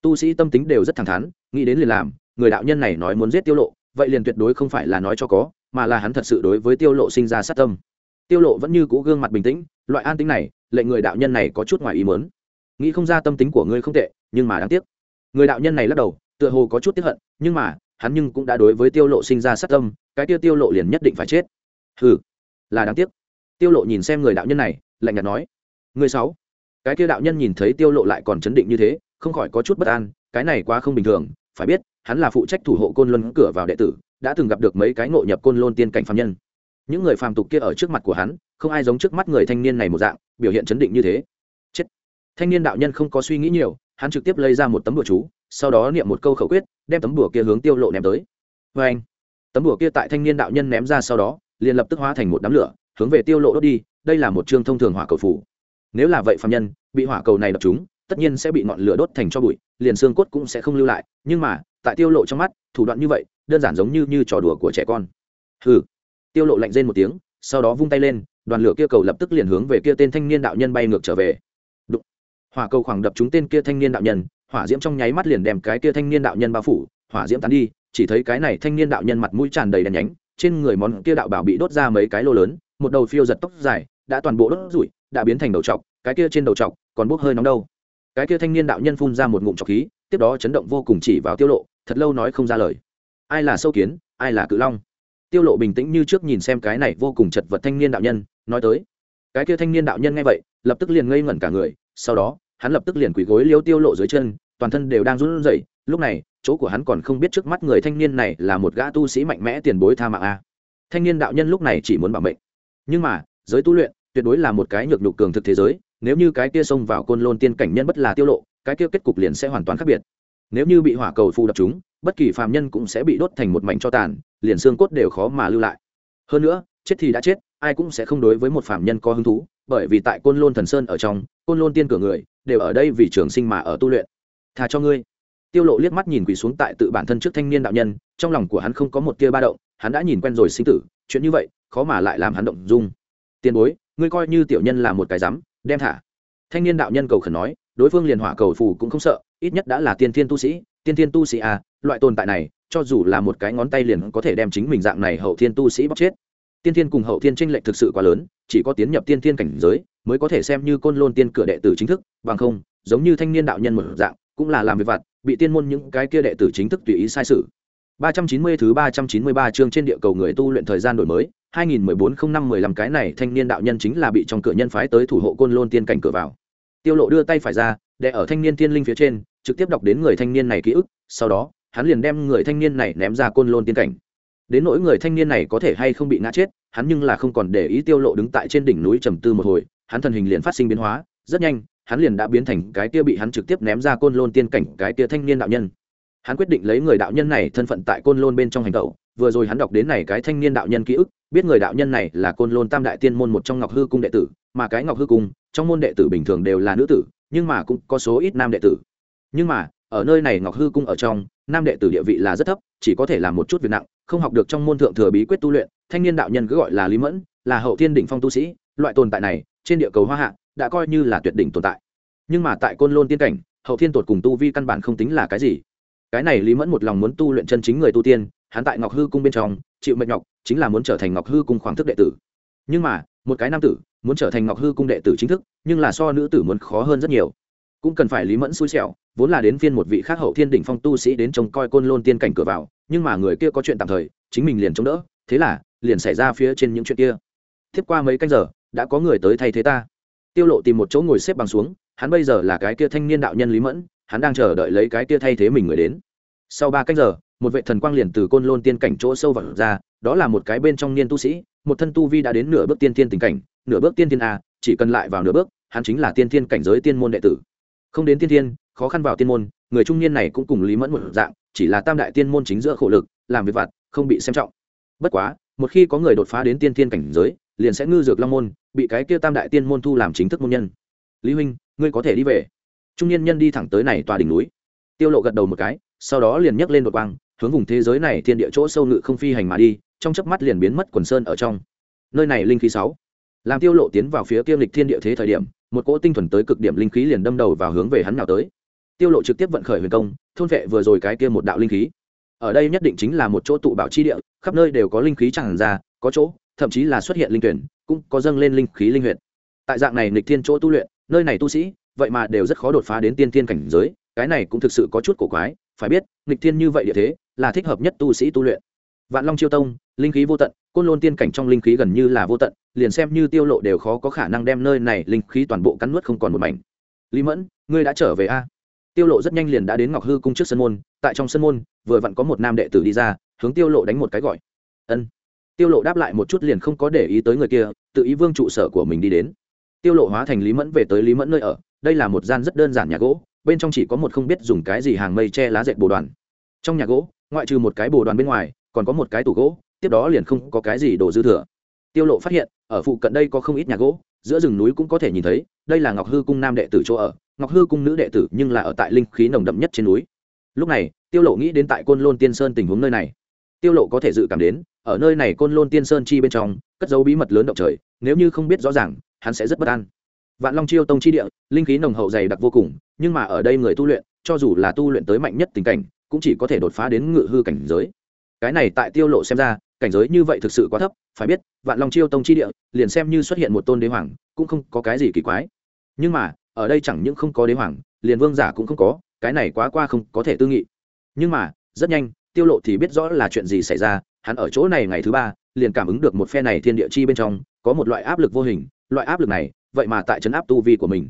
[SPEAKER 1] Tu sĩ tâm tính đều rất thẳng thắn, nghĩ đến liền làm, người đạo nhân này nói muốn giết tiêu lộ, vậy liền tuyệt đối không phải là nói cho có, mà là hắn thật sự đối với tiêu lộ sinh ra sát tâm tiêu lộ vẫn như cũ gương mặt bình tĩnh, loại an tĩnh này, lệnh người đạo nhân này có chút ngoài ý muốn. Nghĩ không ra tâm tính của ngươi không tệ, nhưng mà đáng tiếc. Người đạo nhân này lắc đầu, tựa hồ có chút tiếc hận, nhưng mà, hắn nhưng cũng đã đối với tiêu lộ sinh ra sát tâm, cái tiêu tiêu lộ liền nhất định phải chết. Hừ, là đáng tiếc. Tiêu lộ nhìn xem người đạo nhân này, lạnh nhạt nói, người sáu. Cái kia đạo nhân nhìn thấy tiêu lộ lại còn chấn định như thế, không khỏi có chút bất an, cái này quá không bình thường, phải biết, hắn là phụ trách thủ hộ côn luân cửa vào đệ tử, đã từng gặp được mấy cái ngộ nhập côn lôn tiên cảnh phàm nhân những người phàm tục kia ở trước mặt của hắn, không ai giống trước mắt người thanh niên này một dạng, biểu hiện chấn định như thế. Chết. Thanh niên đạo nhân không có suy nghĩ nhiều, hắn trực tiếp lấy ra một tấm bùa chú, sau đó niệm một câu khẩu quyết, đem tấm bùa kia hướng tiêu lộ ném tới. Vê anh, tấm bùa kia tại thanh niên đạo nhân ném ra sau đó, liền lập tức hóa thành một đám lửa, hướng về tiêu lộ đốt đi, đây là một chương thông thường hỏa cầu phủ. Nếu là vậy phạm nhân, bị hỏa cầu này đập chúng tất nhiên sẽ bị ngọn lửa đốt thành cho bụi, liền xương cốt cũng sẽ không lưu lại, nhưng mà, tại tiêu lộ trong mắt, thủ đoạn như vậy, đơn giản giống như như trò đùa của trẻ con. Hừ tiêu lộ lạnh rên một tiếng, sau đó vung tay lên, đoàn lửa kia cầu lập tức liền hướng về kia tên thanh niên đạo nhân bay ngược trở về. Đụng. hỏa cầu khoảng đập chúng tên kia thanh niên đạo nhân, hỏa diễm trong nháy mắt liền đem cái kia thanh niên đạo nhân bao phủ, hỏa diễm tán đi, chỉ thấy cái này thanh niên đạo nhân mặt mũi tràn đầy đen nhánh, trên người món kia đạo bảo bị đốt ra mấy cái lô lớn, một đầu phiêu giật tóc dài, đã toàn bộ đốt rủi đã biến thành đầu trọc, cái kia trên đầu trọc còn bốc hơi nóng đâu. Cái kia thanh niên đạo nhân phun ra một ngụm trọc khí, tiếp đó chấn động vô cùng chỉ vào tiêu lộ, thật lâu nói không ra lời. Ai là sâu kiến, ai là cự long? Tiêu lộ bình tĩnh như trước nhìn xem cái này vô cùng chật vật thanh niên đạo nhân, nói tới. Cái kia thanh niên đạo nhân nghe vậy, lập tức liền ngây ngẩn cả người, sau đó, hắn lập tức liền quỳ gối liếu tiêu lộ dưới chân, toàn thân đều đang run rẩy. Lúc này, chỗ của hắn còn không biết trước mắt người thanh niên này là một gã tu sĩ mạnh mẽ tiền bối tha mạng a. Thanh niên đạo nhân lúc này chỉ muốn bảo mệnh. Nhưng mà, giới tu luyện tuyệt đối là một cái nhược nhục cường thực thế giới, nếu như cái kia xông vào côn lôn tiên cảnh nhân bất là tiêu lộ, cái kia kết cục liền sẽ hoàn toàn khác biệt. Nếu như bị hỏa cầu phù đập chúng bất kỳ phàm nhân cũng sẽ bị đốt thành một mảnh cho tàn, liền xương cốt đều khó mà lưu lại. Hơn nữa, chết thì đã chết, ai cũng sẽ không đối với một phàm nhân có hứng thú, bởi vì tại côn lôn thần sơn ở trong, côn lôn tiên cửa người đều ở đây vì trường sinh mà ở tu luyện. Thà cho ngươi. Tiêu lộ liếc mắt nhìn quỳ xuống tại tự bản thân trước thanh niên đạo nhân, trong lòng của hắn không có một tia ba động, hắn đã nhìn quen rồi sinh tử, chuyện như vậy, khó mà lại làm hắn động dung. Tiền bối, ngươi coi như tiểu nhân là một cái rắm đem thả. Thanh niên đạo nhân cầu khẩn nói, đối phương liền hỏa cầu phù cũng không sợ, ít nhất đã là tiên thiên tu sĩ, tiên thiên tu sĩ à loại tồn tại này, cho dù là một cái ngón tay liền có thể đem chính mình dạng này hậu thiên tu sĩ bóc chết. Tiên thiên cùng hậu thiên tranh lệch thực sự quá lớn, chỉ có tiến nhập tiên thiên cảnh giới, mới có thể xem như côn lôn tiên cửa đệ tử chính thức, bằng không, giống như thanh niên đạo nhân một dạng, cũng là làm việc vặt, bị tiên môn những cái kia đệ tử chính thức tùy ý sai sự. 390 thứ 393 chương trên địa cầu người tu luyện thời gian đổi mới 2014-05-15 cái này thanh niên đạo nhân chính là bị trong cửa nhân phái tới thủ hộ côn lôn tiên cảnh cửa vào. Tiêu lộ đưa tay phải ra để ở thanh niên tiên linh phía trên, trực tiếp đọc đến người thanh niên này ký ức, sau đó hắn liền đem người thanh niên này ném ra côn lôn tiên cảnh. Đến nỗi người thanh niên này có thể hay không bị ngã chết, hắn nhưng là không còn để ý tiêu lộ đứng tại trên đỉnh núi trầm tư một hồi, hắn thần hình liền phát sinh biến hóa, rất nhanh, hắn liền đã biến thành cái kia bị hắn trực tiếp ném ra côn lôn tiên cảnh cái kia thanh niên đạo nhân. Hắn quyết định lấy người đạo nhân này thân phận tại côn lôn bên trong hành tẩu vừa rồi hắn đọc đến này cái thanh niên đạo nhân ký ức, biết người đạo nhân này là côn lôn tam đại tiên môn một trong ngọc hư cung đệ tử, mà cái ngọc hư cung, trong môn đệ tử bình thường đều là nữ tử, nhưng mà cũng có số ít nam đệ tử. Nhưng mà ở nơi này ngọc hư cung ở trong, nam đệ tử địa vị là rất thấp, chỉ có thể làm một chút việc nặng, không học được trong môn thượng thừa bí quyết tu luyện, thanh niên đạo nhân cứ gọi là lý mẫn, là hậu thiên đỉnh phong tu sĩ, loại tồn tại này, trên địa cầu hoa hạ, đã coi như là tuyệt đỉnh tồn tại. Nhưng mà tại côn lôn tiên cảnh, hậu thiên tột cùng tu vi căn bản không tính là cái gì. Cái này lý mẫn một lòng muốn tu luyện chân chính người tu tiên, hắn tại ngọc hư cung bên trong, chịu mệt nhọc, chính là muốn trở thành ngọc hư cung khoảng thức đệ tử. Nhưng mà, một cái nam tử, muốn trở thành ngọc hư cung đệ tử chính thức, nhưng là so nữ tử muốn khó hơn rất nhiều. Cũng cần phải lý mẫn xui xẻo vốn là đến phiên một vị khác hậu thiên đỉnh phong tu sĩ đến trông coi côn lôn tiên cảnh cửa vào, nhưng mà người kia có chuyện tạm thời, chính mình liền chống đỡ, thế là, liền xảy ra phía trên những chuyện kia. Tiếp qua mấy canh giờ, đã có người tới thay thế ta. Tiêu lộ tìm một chỗ ngồi xếp bằng xuống, hắn bây giờ là cái kia thanh niên đạo nhân lý mẫn, hắn đang chờ đợi lấy cái kia thay thế mình người đến. Sau ba canh giờ, một vệ thần quang liền từ côn lôn tiên cảnh chỗ sâu vào ra, đó là một cái bên trong niên tu sĩ, một thân tu vi đã đến nửa bước tiên tiên tình cảnh, nửa bước tiên tiên a, chỉ cần lại vào nửa bước, hắn chính là tiên tiên cảnh giới tiên môn đệ tử không đến tiên thiên, khó khăn vào tiên môn người trung niên này cũng cùng lý mẫn một dạng chỉ là tam đại tiên môn chính giữa khổ lực làm việc vặt không bị xem trọng. Bất quá một khi có người đột phá đến tiên thiên cảnh giới liền sẽ ngư dược long môn bị cái kia tam đại tiên môn thu làm chính thức môn nhân. Lý huynh ngươi có thể đi về. Trung niên nhân đi thẳng tới này tòa đỉnh núi. Tiêu lộ gật đầu một cái sau đó liền nhấc lên đột quang hướng vùng thế giới này thiên địa chỗ sâu ngự không phi hành mà đi trong chớp mắt liền biến mất quần sơn ở trong. Nơi này linh khí sáu. Làm tiêu lộ tiến vào phía kiêm lịch thiên địa thế thời điểm một cỗ tinh thuần tới cực điểm linh khí liền đâm đầu vào hướng về hắn nào tới. Tiêu lộ trực tiếp vận khởi huyền công, thôn vệ vừa rồi cái kia một đạo linh khí. Ở đây nhất định chính là một chỗ tụ bảo chi địa, khắp nơi đều có linh khí tràn ra, có chỗ, thậm chí là xuất hiện linh tuyển, cũng có dâng lên linh khí linh huyện tại dạng này nghịch thiên chỗ tu luyện, nơi này tu sĩ, vậy mà đều rất khó đột phá đến tiên tiên cảnh giới, cái này cũng thực sự có chút cổ quái, phải biết, nghịch thiên như vậy địa thế, là thích hợp nhất tu sĩ tu luyện. Vạn long chiêu tông, linh khí vô tận côn lôn tiên cảnh trong linh khí gần như là vô tận, liền xem như tiêu lộ đều khó có khả năng đem nơi này linh khí toàn bộ cắn nuốt không còn một mảnh. Lý mẫn, ngươi đã trở về a? Tiêu lộ rất nhanh liền đã đến ngọc hư cung trước sân môn, tại trong sân môn, vừa vặn có một nam đệ tử đi ra, hướng tiêu lộ đánh một cái gọi. Ân. Tiêu lộ đáp lại một chút liền không có để ý tới người kia, tự ý vương trụ sở của mình đi đến. Tiêu lộ hóa thành lý mẫn về tới lý mẫn nơi ở, đây là một gian rất đơn giản nhà gỗ, bên trong chỉ có một không biết dùng cái gì hàng mây che lá dệt bồ đoàn. Trong nhà gỗ, ngoại trừ một cái bồ đoàn bên ngoài, còn có một cái tủ gỗ tiếp đó liền không có cái gì đồ dư thừa. Tiêu lộ phát hiện, ở phụ cận đây có không ít nhà gỗ, giữa rừng núi cũng có thể nhìn thấy, đây là ngọc hư cung nam đệ tử chỗ ở, ngọc hư cung nữ đệ tử nhưng là ở tại linh khí nồng đậm nhất trên núi. Lúc này, tiêu lộ nghĩ đến tại côn lôn tiên sơn tình huống nơi này. Tiêu lộ có thể dự cảm đến, ở nơi này côn lôn tiên sơn chi bên trong, cất giấu bí mật lớn động trời, nếu như không biết rõ ràng, hắn sẽ rất bất an. Vạn long chiêu tông chi địa, linh khí nồng hậu dày đặc vô cùng, nhưng mà ở đây người tu luyện, cho dù là tu luyện tới mạnh nhất tình cảnh, cũng chỉ có thể đột phá đến ngự hư cảnh giới. Cái này tại tiêu lộ xem ra cảnh giới như vậy thực sự quá thấp, phải biết, vạn long chiêu tông chi địa, liền xem như xuất hiện một tôn đế hoàng, cũng không có cái gì kỳ quái. Nhưng mà, ở đây chẳng những không có đế hoàng, liền vương giả cũng không có, cái này quá qua không có thể tư nghị. Nhưng mà, rất nhanh, tiêu lộ thì biết rõ là chuyện gì xảy ra, hắn ở chỗ này ngày thứ ba, liền cảm ứng được một phe này thiên địa chi bên trong, có một loại áp lực vô hình, loại áp lực này, vậy mà tại chấn áp tu vi của mình.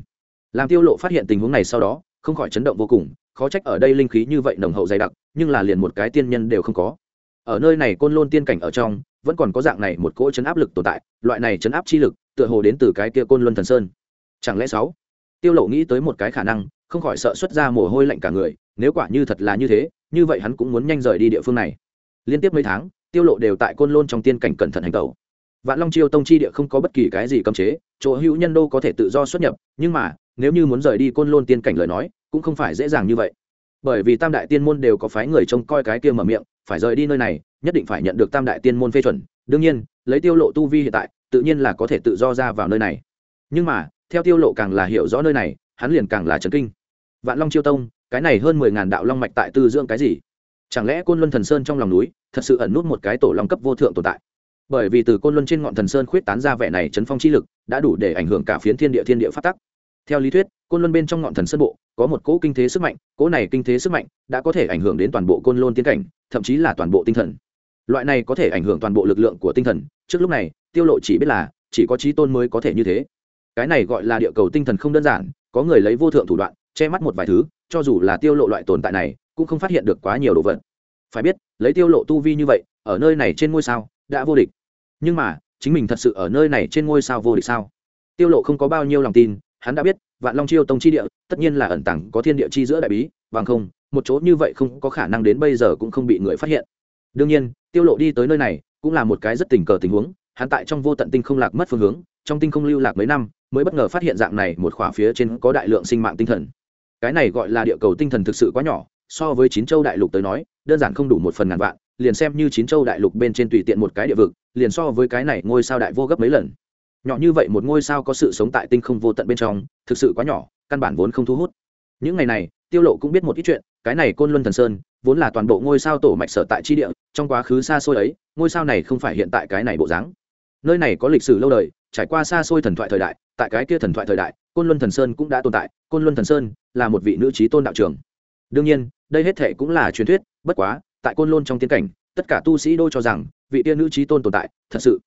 [SPEAKER 1] Làm tiêu lộ phát hiện tình huống này sau đó, không khỏi chấn động vô cùng, khó trách ở đây linh khí như vậy nồng hậu dày đặc, nhưng là liền một cái tiên nhân đều không có ở nơi này côn lôn tiên cảnh ở trong, vẫn còn có dạng này một cỗ chấn áp lực tồn tại, loại này chấn áp chi lực, tựa hồ đến từ cái kia côn luân thần sơn. Chẳng lẽ sáu? Tiêu lộ nghĩ tới một cái khả năng, không khỏi sợ xuất ra mồ hôi lạnh cả người, nếu quả như thật là như thế, như vậy hắn cũng muốn nhanh rời đi địa phương này. Liên tiếp mấy tháng, tiêu lộ đều tại côn lôn trong tiên cảnh cẩn thận hành tẩu. Vạn long chiêu tông chi địa không có bất kỳ cái gì cấm chế, chỗ hữu nhân đô có thể tự do xuất nhập, nhưng mà, nếu như muốn rời đi côn lôn tiên cảnh lời nói, cũng không phải dễ dàng như vậy. Bởi vì tam đại tiên môn đều có phái người trông coi cái kia mở miệng phải rời đi nơi này, nhất định phải nhận được tam đại tiên môn phê chuẩn. Đương nhiên, lấy tiêu lộ tu vi hiện tại, tự nhiên là có thể tự do ra vào nơi này. Nhưng mà, theo tiêu lộ càng là hiểu rõ nơi này, hắn liền càng là chấn kinh. Vạn long chiêu tông, cái này hơn mười ngàn đạo long mạch tại tư dưỡng cái gì? Chẳng lẽ côn luân thần sơn trong lòng núi, thật sự ẩn nút một cái tổ long cấp vô thượng tồn tại? Bởi vì từ côn luân trên ngọn thần sơn khuyết tán ra vẻ này chấn phong chi lực, đã đủ để ảnh hưởng cả phiến thiên địa thiên địa phát tắc theo lý thuyết, côn luân bên trong ngọn thần sân bộ, có một cỗ kinh thế sức mạnh, cỗ này kinh thế sức mạnh đã có thể ảnh hưởng đến toàn bộ côn lôn tiến cảnh, thậm chí là toàn bộ tinh thần. Loại này có thể ảnh hưởng toàn bộ lực lượng của tinh thần, trước lúc này, tiêu lộ chỉ biết là, chỉ có trí tôn mới có thể như thế. Cái này gọi là địa cầu tinh thần không đơn giản, có người lấy vô thượng thủ đoạn, che mắt một vài thứ, cho dù là tiêu lộ loại tồn tại này, cũng không phát hiện được quá nhiều đồ vật. Phải biết, lấy tiêu lộ tu vi như vậy, ở nơi này trên ngôi sao, đã vô địch. Nhưng mà, chính mình thật sự ở nơi này trên ngôi sao vô địch sao? Tiêu lộ không có bao nhiêu lòng tin hắn đã biết, vạn long chiêu tông chi địa, tất nhiên là ẩn tàng có thiên địa chi giữa đại bí, bằng không, một chỗ như vậy không có khả năng đến bây giờ cũng không bị người phát hiện. Đương nhiên, tiêu lộ đi tới nơi này, cũng là một cái rất tình cờ tình huống, hắn tại trong vô tận tinh không lạc mất phương hướng, trong tinh không lưu lạc mấy năm, mới bất ngờ phát hiện dạng này một khỏa phía trên có đại lượng sinh mạng tinh thần. Cái này gọi là địa cầu tinh thần thực sự quá nhỏ, so với chín châu đại lục tới nói, đơn giản không đủ một phần ngàn vạn, liền xem như chín châu đại lục bên trên tùy tiện một cái địa vực, liền so với cái này ngôi sao đại vô gấp mấy lần nhỏ như vậy một ngôi sao có sự sống tại tinh không vô tận bên trong, thực sự quá nhỏ, căn bản vốn không thu hút. Những ngày này, tiêu lộ cũng biết một ít chuyện, cái này côn luân thần sơn, vốn là toàn bộ ngôi sao tổ mạch sở tại chi địa, trong quá khứ xa xôi ấy, ngôi sao này không phải hiện tại cái này bộ dáng. Nơi này có lịch sử lâu đời, trải qua xa xôi thần thoại thời đại, tại cái kia thần thoại thời đại, côn luân thần sơn cũng đã tồn tại, côn luân thần sơn là một vị nữ trí tôn đạo trưởng đương nhiên, đây hết thề cũng là truyền thuyết, bất quá, tại côn lôn trong tiến cảnh, tất cả tu sĩ đôi cho rằng, vị tiên nữ trí tôn tồn tại, thật sự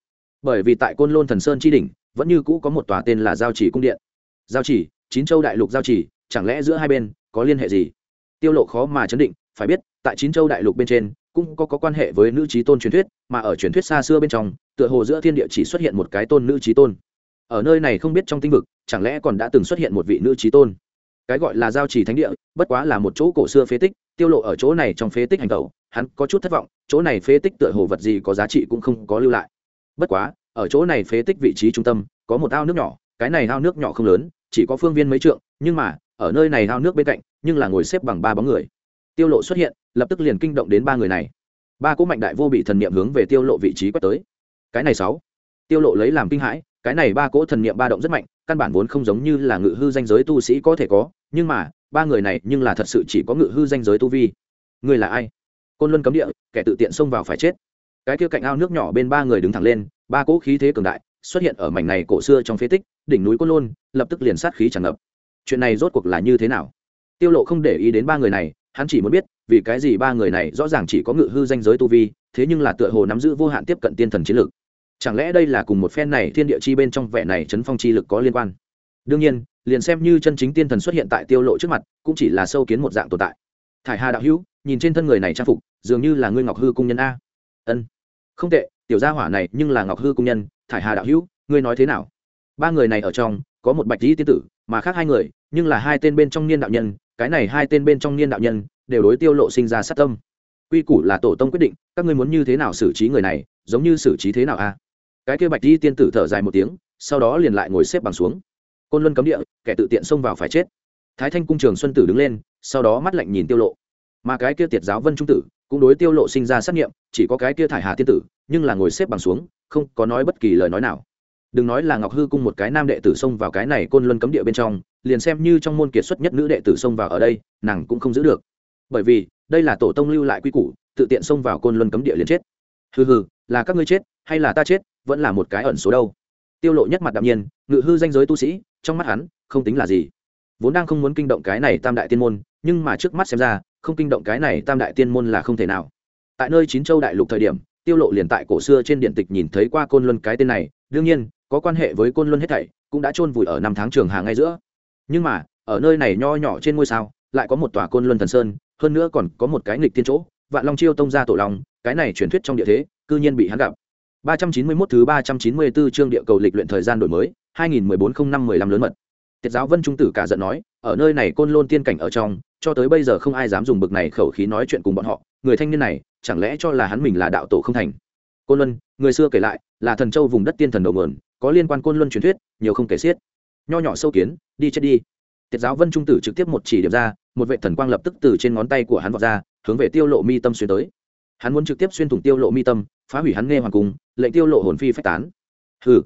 [SPEAKER 1] bởi vì tại côn lôn thần sơn chi đỉnh vẫn như cũ có một tòa tên là giao chỉ cung điện. Giao chỉ chín châu đại lục giao chỉ chẳng lẽ giữa hai bên có liên hệ gì? Tiêu lộ khó mà chấn định phải biết tại chín châu đại lục bên trên cũng có, có quan hệ với nữ trí tôn truyền thuyết mà ở truyền thuyết xa xưa bên trong tựa hồ giữa thiên địa chỉ xuất hiện một cái tôn nữ trí tôn. Ở nơi này không biết trong tinh vực chẳng lẽ còn đã từng xuất hiện một vị nữ trí tôn? Cái gọi là giao trì thánh địa bất quá là một chỗ cổ xưa phế tích tiêu lộ ở chỗ này trong phế tích hành tẩu hắn có chút thất vọng chỗ này phế tích tựa hồ vật gì có giá trị cũng không có lưu lại bất quá, ở chỗ này phế tích vị trí trung tâm, có một ao nước nhỏ, cái này ao nước nhỏ không lớn, chỉ có phương viên mấy trượng, nhưng mà, ở nơi này ao nước bên cạnh, nhưng là ngồi xếp bằng ba bóng người. Tiêu lộ xuất hiện, lập tức liền kinh động đến ba người này. Ba cỗ mạnh đại vô bị thần niệm hướng về tiêu lộ vị trí quét tới. Cái này sáu. Tiêu lộ lấy làm kinh hãi, cái này ba cỗ thần niệm ba động rất mạnh, căn bản vốn không giống như là ngự hư danh giới tu sĩ có thể có, nhưng mà, ba người này nhưng là thật sự chỉ có ngự hư danh giới tu vi. Người là ai? Côn luân cấm địa, kẻ tự tiện xông vào phải chết cái kia cạnh ao nước nhỏ bên ba người đứng thẳng lên, ba cỗ khí thế cường đại xuất hiện ở mảnh này cổ xưa trong phế tích, đỉnh núi côn lôn, lập tức liền sát khí tràn ngập. Chuyện này rốt cuộc là như thế nào? Tiêu lộ không để ý đến ba người này, hắn chỉ muốn biết, vì cái gì ba người này rõ ràng chỉ có ngự hư danh giới tu vi, thế nhưng là tựa hồ nắm giữ vô hạn tiếp cận tiên thần chiến lực. chẳng lẽ đây là cùng một phen này thiên địa chi bên trong vẻ này chấn phong chi lực có liên quan? Đương nhiên, liền xem như chân chính tiên thần xuất hiện tại tiêu lộ trước mặt, cũng chỉ là sâu kiến một dạng tồn tại. Thải hà đạo hữu, nhìn trên thân người này trang phục, dường như là ngươi ngọc hư cung nhân a. Ân không tệ, tiểu gia hỏa này nhưng là ngọc hư cung nhân, thải hà đạo hữu, ngươi nói thế nào? Ba người này ở trong, có một bạch dĩ tiên tử, mà khác hai người, nhưng là hai tên bên trong niên đạo nhân, cái này hai tên bên trong niên đạo nhân, đều đối tiêu lộ sinh ra sát tâm. Quy củ là tổ tông quyết định, các ngươi muốn như thế nào xử trí người này, giống như xử trí thế nào a cái kia bạch dĩ tiên tử thở dài một tiếng, sau đó liền lại ngồi xếp bằng xuống. Côn luân cấm địa, kẻ tự tiện xông vào phải chết. Thái thanh cung trường xuân tử đứng lên, sau đó mắt lạnh nhìn tiêu lộ. Mà cái kia tiệt giáo vân trung tử cũng đối tiêu lộ sinh ra sát nghiệm, chỉ có cái kia thải hà tiên tử, nhưng là ngồi xếp bằng xuống, không có nói bất kỳ lời nói nào. Đừng nói là ngọc hư cung một cái nam đệ tử xông vào cái này côn luân cấm địa bên trong, liền xem như trong môn kiệt xuất nhất nữ đệ tử xông vào ở đây, nàng cũng không giữ được. Bởi vì, đây là tổ tông lưu lại quy củ, tự tiện xông vào côn luân cấm địa liền chết. Hừ hừ, là các ngươi chết, hay là ta chết, vẫn là một cái ẩn số đâu. Tiêu lộ nhất mặt đạm nhiên, ngự hư danh giới tu sĩ, trong mắt hắn, không tính là gì. Vốn đang không muốn kinh động cái này tam đại tiên môn, nhưng mà trước mắt xem ra không kinh động cái này tam đại tiên môn là không thể nào. Tại nơi chín châu đại lục thời điểm, tiêu lộ liền tại cổ xưa trên điện tịch nhìn thấy qua côn luân cái tên này, đương nhiên, có quan hệ với côn luân hết thảy, cũng đã chôn vùi ở năm tháng trường hà ngay giữa. Nhưng mà, ở nơi này nho nhỏ trên ngôi sao, lại có một tòa côn luân thần sơn, hơn nữa còn có một cái nghịch tiên chỗ, vạn long chiêu tông ra tổ long, cái này truyền thuyết trong địa thế, cư nhiên bị hắn gặp. 391 thứ 394 chương địa cầu lịch luyện thời gian đổi mới 2014-05-15 lớn mật tiết giáo vân trung tử cả giận nói, ở nơi này côn lôn tiên cảnh ở trong, cho tới bây giờ không ai dám dùng bực này khẩu khí nói chuyện cùng bọn họ. Người thanh niên này, chẳng lẽ cho là hắn mình là đạo tổ không thành? Côn luân, người xưa kể lại, là thần châu vùng đất tiên thần đầu nguồn, có liên quan côn luân truyền thuyết, nhiều không kể xiết. Nho nhỏ sâu kiến, đi chết đi. Tiết giáo vân trung tử trực tiếp một chỉ điểm ra, một vệ thần quang lập tức từ trên ngón tay của hắn vọt ra, hướng về tiêu lộ mi tâm xuyên tới. Hắn muốn trực tiếp xuyên thủng tiêu lộ mi tâm, phá hủy hắn nghe hoàng cung, lệnh tiêu lộ hồn phi phách tán. Hừ.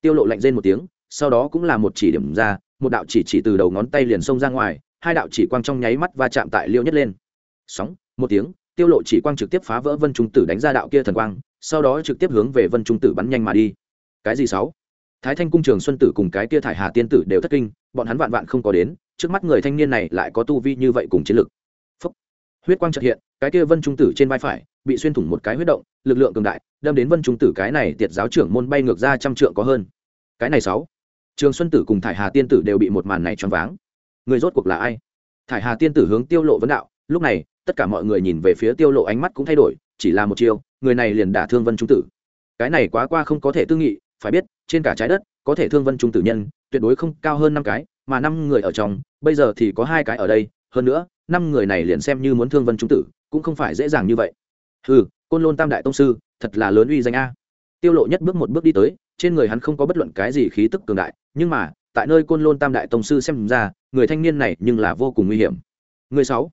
[SPEAKER 1] Tiêu lộ lạnh rên một tiếng, sau đó cũng là một chỉ điểm ra một đạo chỉ chỉ từ đầu ngón tay liền xông ra ngoài, hai đạo chỉ quang trong nháy mắt và chạm tại liêu nhất lên. Sóng, một tiếng, tiêu lộ chỉ quang trực tiếp phá vỡ vân trung tử đánh ra đạo kia thần quang, sau đó trực tiếp hướng về vân trung tử bắn nhanh mà đi. Cái gì sáu? Thái thanh cung trường xuân tử cùng cái kia thải hà tiên tử đều thất kinh, bọn hắn vạn vạn không có đến, trước mắt người thanh niên này lại có tu vi như vậy cùng chiến lực. Phúc. huyết quang chợt hiện, cái kia vân trung tử trên vai phải bị xuyên thủng một cái huyết động, lực lượng cường đại, đâm đến vân trung tử cái này tiệt giáo trưởng môn bay ngược ra trăm trượng có hơn. Cái này sáu? Trường xuân tử cùng thải hà tiên tử đều bị một màn này choáng váng. Người rốt cuộc là ai? Thải hà tiên tử hướng tiêu lộ vấn đạo, lúc này, tất cả mọi người nhìn về phía tiêu lộ ánh mắt cũng thay đổi, chỉ là một chiêu, người này liền đả thương vân trung tử. Cái này quá qua không có thể tư nghị, phải biết, trên cả trái đất, có thể thương vân trung tử nhân, tuyệt đối không cao hơn năm cái, mà năm người ở trong, bây giờ thì có hai cái ở đây, hơn nữa, năm người này liền xem như muốn thương vân trung tử, cũng không phải dễ dàng như vậy. Ừ côn lôn tam đại tông sư, thật là lớn uy danh a tiêu lộ nhất bước một bước đi tới, trên người hắn không có bất luận cái gì khí tức cường đại, nhưng mà, tại nơi côn lôn tam đại tông sư xem ra, người thanh niên này nhưng là vô cùng nguy hiểm. Người sáu.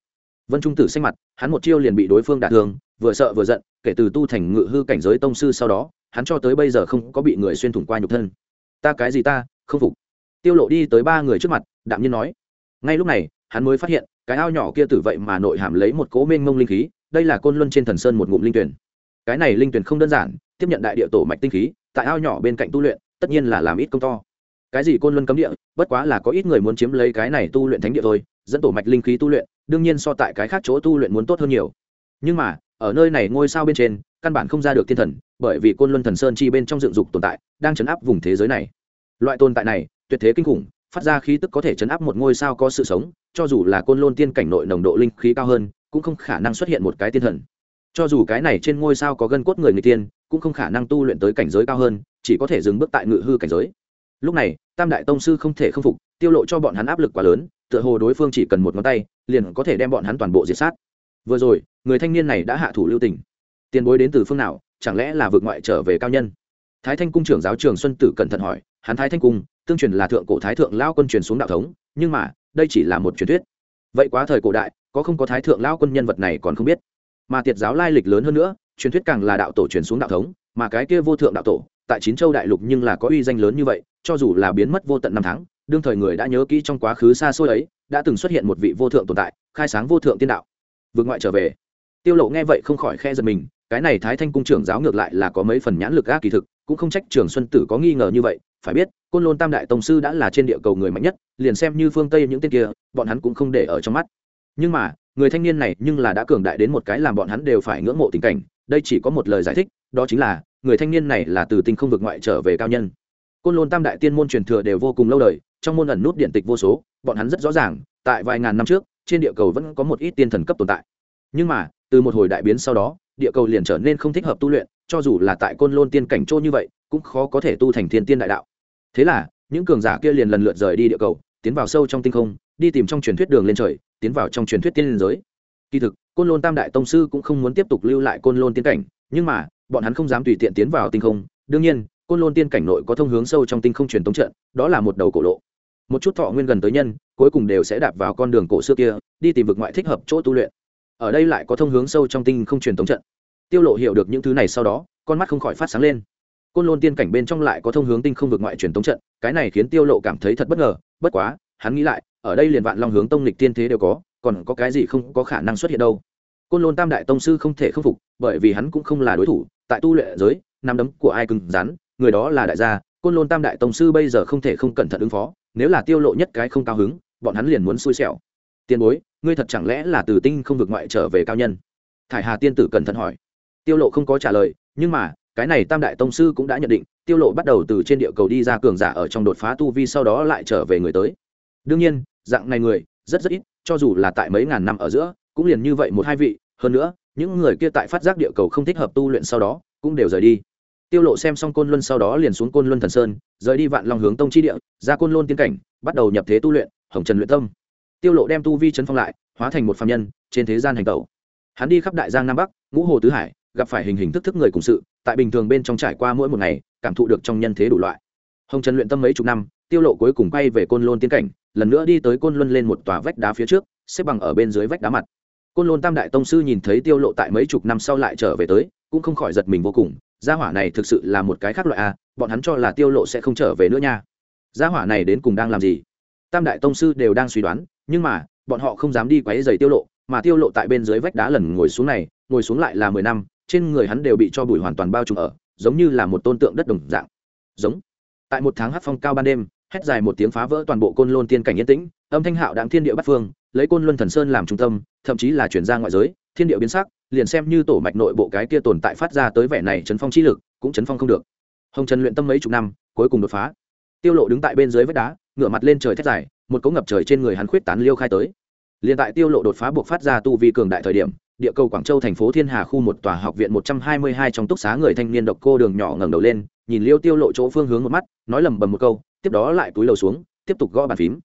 [SPEAKER 1] Vân trung tử xanh mặt, hắn một chiêu liền bị đối phương đả thương, vừa sợ vừa giận, kể từ tu thành ngự hư cảnh giới tông sư sau đó, hắn cho tới bây giờ không có bị người xuyên thủng qua nhục thân. Ta cái gì ta, không phục. Tiêu lộ đi tới ba người trước mặt, đạm nhiên nói. Ngay lúc này, hắn mới phát hiện, cái ao nhỏ kia tử vậy mà nội hàm lấy một cố mênh mông linh khí, đây là côn luân trên thần sơn một ngụm linh tuyển. Cái này linh tuyển không đơn giản tiếp nhận đại địa tổ mạch tinh khí, tại ao nhỏ bên cạnh tu luyện, tất nhiên là làm ít công to. Cái gì côn luân cấm địa, bất quá là có ít người muốn chiếm lấy cái này tu luyện thánh địa thôi, dẫn tổ mạch linh khí tu luyện, đương nhiên so tại cái khác chỗ tu luyện muốn tốt hơn nhiều. Nhưng mà, ở nơi này ngôi sao bên trên, căn bản không ra được thiên thần, bởi vì côn luân thần sơn chi bên trong dựng dục tồn tại, đang chấn áp vùng thế giới này. Loại tồn tại này, tuyệt thế kinh khủng, phát ra khí tức có thể chấn áp một ngôi sao có sự sống, cho dù là côn lôn tiên cảnh nội nồng độ linh khí cao hơn, cũng không khả năng xuất hiện một cái tiên thần. Cho dù cái này trên ngôi sao có gân cốt người người tiên cũng không khả năng tu luyện tới cảnh giới cao hơn, chỉ có thể dừng bước tại ngự hư cảnh giới. Lúc này, tam đại tông sư không thể k phục, tiêu lộ cho bọn hắn áp lực quá lớn, tựa hồ đối phương chỉ cần một ngón tay, liền có thể đem bọn hắn toàn bộ diệt sát. Vừa rồi, người thanh niên này đã hạ thủ lưu tình. Tiền bối đến từ phương nào, chẳng lẽ là vượt ngoại trở về cao nhân? Thái thanh cung trưởng giáo trường xuân tử cẩn thận hỏi, hắn thái thanh cung, tương truyền là thượng cổ thái thượng lao quân truyền xuống đạo thống, nhưng mà, đây chỉ là một truyền thuyết. Vậy quá thời cổ đại, có không có thái thượng lao quân nhân vật này còn không biết. Mà tiệt giáo lai lịch lớn hơn nữa truyền thuyết càng là đạo tổ truyền xuống đạo thống, mà cái kia vô thượng đạo tổ, tại chín châu đại lục nhưng là có uy danh lớn như vậy, cho dù là biến mất vô tận năm tháng, đương thời người đã nhớ kỹ trong quá khứ xa xôi ấy, đã từng xuất hiện một vị vô thượng tồn tại, khai sáng vô thượng tiên đạo. Vượt ngoại trở về, tiêu lộ nghe vậy không khỏi khe giật mình, cái này thái thanh cung trưởng giáo ngược lại là có mấy phần nhãn lực ác kỳ thực, cũng không trách trường xuân tử có nghi ngờ như vậy, phải biết, côn lôn tam đại tông sư đã là trên địa cầu người mạnh nhất, liền xem như phương tây những tên kia, bọn hắn cũng không để ở trong mắt. Nhưng mà, người thanh niên này nhưng là đã cường đại đến một cái làm bọn hắn đều phải ngưỡng mộ tình cảnh đây chỉ có một lời giải thích, đó chính là, người thanh niên này là từ tinh không vực ngoại trở về cao nhân. Côn lôn tam đại tiên môn truyền thừa đều vô cùng lâu đời, trong môn ẩn nút điện tịch vô số, bọn hắn rất rõ ràng, tại vài ngàn năm trước, trên địa cầu vẫn có một ít tiên thần cấp tồn tại. Nhưng mà, từ một hồi đại biến sau đó, địa cầu liền trở nên không thích hợp tu luyện, cho dù là tại côn lôn tiên cảnh chỗ như vậy, cũng khó có thể tu thành thiên tiên đại đạo. Thế là, những cường giả kia liền lần lượt rời đi địa cầu, tiến vào sâu trong tinh không, đi tìm trong truyền thuyết đường lên trời, tiến vào trong truyền thuyết tiên liên giới. Kỳ thực côn lôn tam đại tông sư cũng không muốn tiếp tục lưu lại côn lôn tiên cảnh, nhưng mà, bọn hắn không dám tùy tiện tiến vào tinh không. Đương nhiên, côn lôn tiên cảnh nội có thông hướng sâu trong tinh không truyền tống trận, đó là một đầu cổ lộ. Một chút thọ nguyên gần tới nhân, cuối cùng đều sẽ đạp vào con đường cổ xưa kia, đi tìm vực ngoại thích hợp chỗ tu luyện. Ở đây lại có thông hướng sâu trong tinh không truyền tống trận. Tiêu lộ hiểu được những thứ này sau đó, con mắt không khỏi phát sáng lên. Côn lôn tiên cảnh bên trong lại có thông hướng tinh không vực ngoại truyền tống trận, cái này khiến tiêu lộ cảm thấy thật bất ngờ, bất quá, hắn nghĩ lại, ở đây liền vạn long hướng tông lịch tiên thế đều có còn có cái gì không có khả năng xuất hiện đâu. Côn lôn tam đại tông sư không thể khâm phục, bởi vì hắn cũng không là đối thủ, tại tu lệ giới, nắm đấm của ai cứng rắn, người đó là đại gia, côn lôn tam đại tông sư bây giờ không thể không cẩn thận ứng phó, nếu là tiêu lộ nhất cái không cao hứng, bọn hắn liền muốn xui xẻo. Tiền bối, ngươi thật chẳng lẽ là từ tinh không vực ngoại trở về cao nhân? Thải hà tiên tử cẩn thận hỏi. Tiêu lộ không có trả lời, nhưng mà, cái này tam đại tông sư cũng đã nhận định, tiêu lộ bắt đầu từ trên địa cầu đi ra cường giả ở trong đột phá tu vi sau đó lại trở về người tới. Đương nhiên, dạng này người, rất rất ít cho dù là tại mấy ngàn năm ở giữa, cũng liền như vậy một hai vị, hơn nữa, những người kia tại phát giác địa cầu không thích hợp tu luyện sau đó, cũng đều rời đi. Tiêu lộ xem xong côn luân sau đó liền xuống côn luân thần sơn, rời đi vạn long hướng tông chi địa, ra côn luân tiên cảnh, bắt đầu nhập thế tu luyện, hồng trần luyện tâm. Tiêu lộ đem tu vi chấn phong lại, hóa thành một phàm nhân, trên thế gian hành tẩu. Hắn đi khắp đại giang nam bắc, ngũ hồ tứ hải, gặp phải hình hình thức thức người cùng sự, tại bình thường bên trong trải qua mỗi một ngày, cảm thụ được trong nhân thế đủ loại. Hồng trần luyện tâm mấy chục năm, tiêu lộ cuối cùng quay về côn lôn tiên cảnh lần nữa đi tới côn luân lên một tòa vách đá phía trước, xếp bằng ở bên dưới vách đá mặt. Côn lôn tam đại tông sư nhìn thấy tiêu lộ tại mấy chục năm sau lại trở về tới, cũng không khỏi giật mình vô cùng, gia hỏa này thực sự là một cái khác loại a, bọn hắn cho là tiêu lộ sẽ không trở về nữa nha. Gia hỏa này đến cùng đang làm gì? Tam đại tông sư đều đang suy đoán, nhưng mà, bọn họ không dám đi quấy giày tiêu lộ, mà tiêu lộ tại bên dưới vách đá lần ngồi xuống này, ngồi xuống lại là mười năm, trên người hắn đều bị cho bụi hoàn toàn bao trùm ở, giống như là một tôn tượng đất đồng dạng. Giống. Tại một tháng hát phong cao ban đêm hét dài một tiếng phá vỡ toàn bộ côn lôn tiên cảnh yên tĩnh, âm thanh hạo đáng thiên địa bắt phương, lấy côn luân thần sơn làm trung tâm, thậm chí là chuyển ra ngoại giới, thiên địa biến sắc, liền xem như tổ mạch nội bộ cái kia tồn tại phát ra tới vẻ này chấn phong chi lực, cũng chấn phong không được. Hồng trần luyện tâm mấy chục năm, cuối cùng đột phá. Tiêu lộ đứng tại bên dưới vách đá, ngửa mặt lên trời thét dài, một cỗ ngập trời trên người hắn khuyết tán liêu khai tới. Liền tại tiêu lộ đột phá buộc phát ra tu vi cường đại thời điểm, địa cầu quảng châu thành phố thiên hà khu một tòa học viện 122 trong túc xá người thanh niên độc cô đường nhỏ ngẩng đầu lên, nhìn liêu tiêu lộ chỗ phương hướng một mắt, nói lầm bầm một câu tiếp đó lại túi lầu xuống, tiếp tục gõ bàn phím.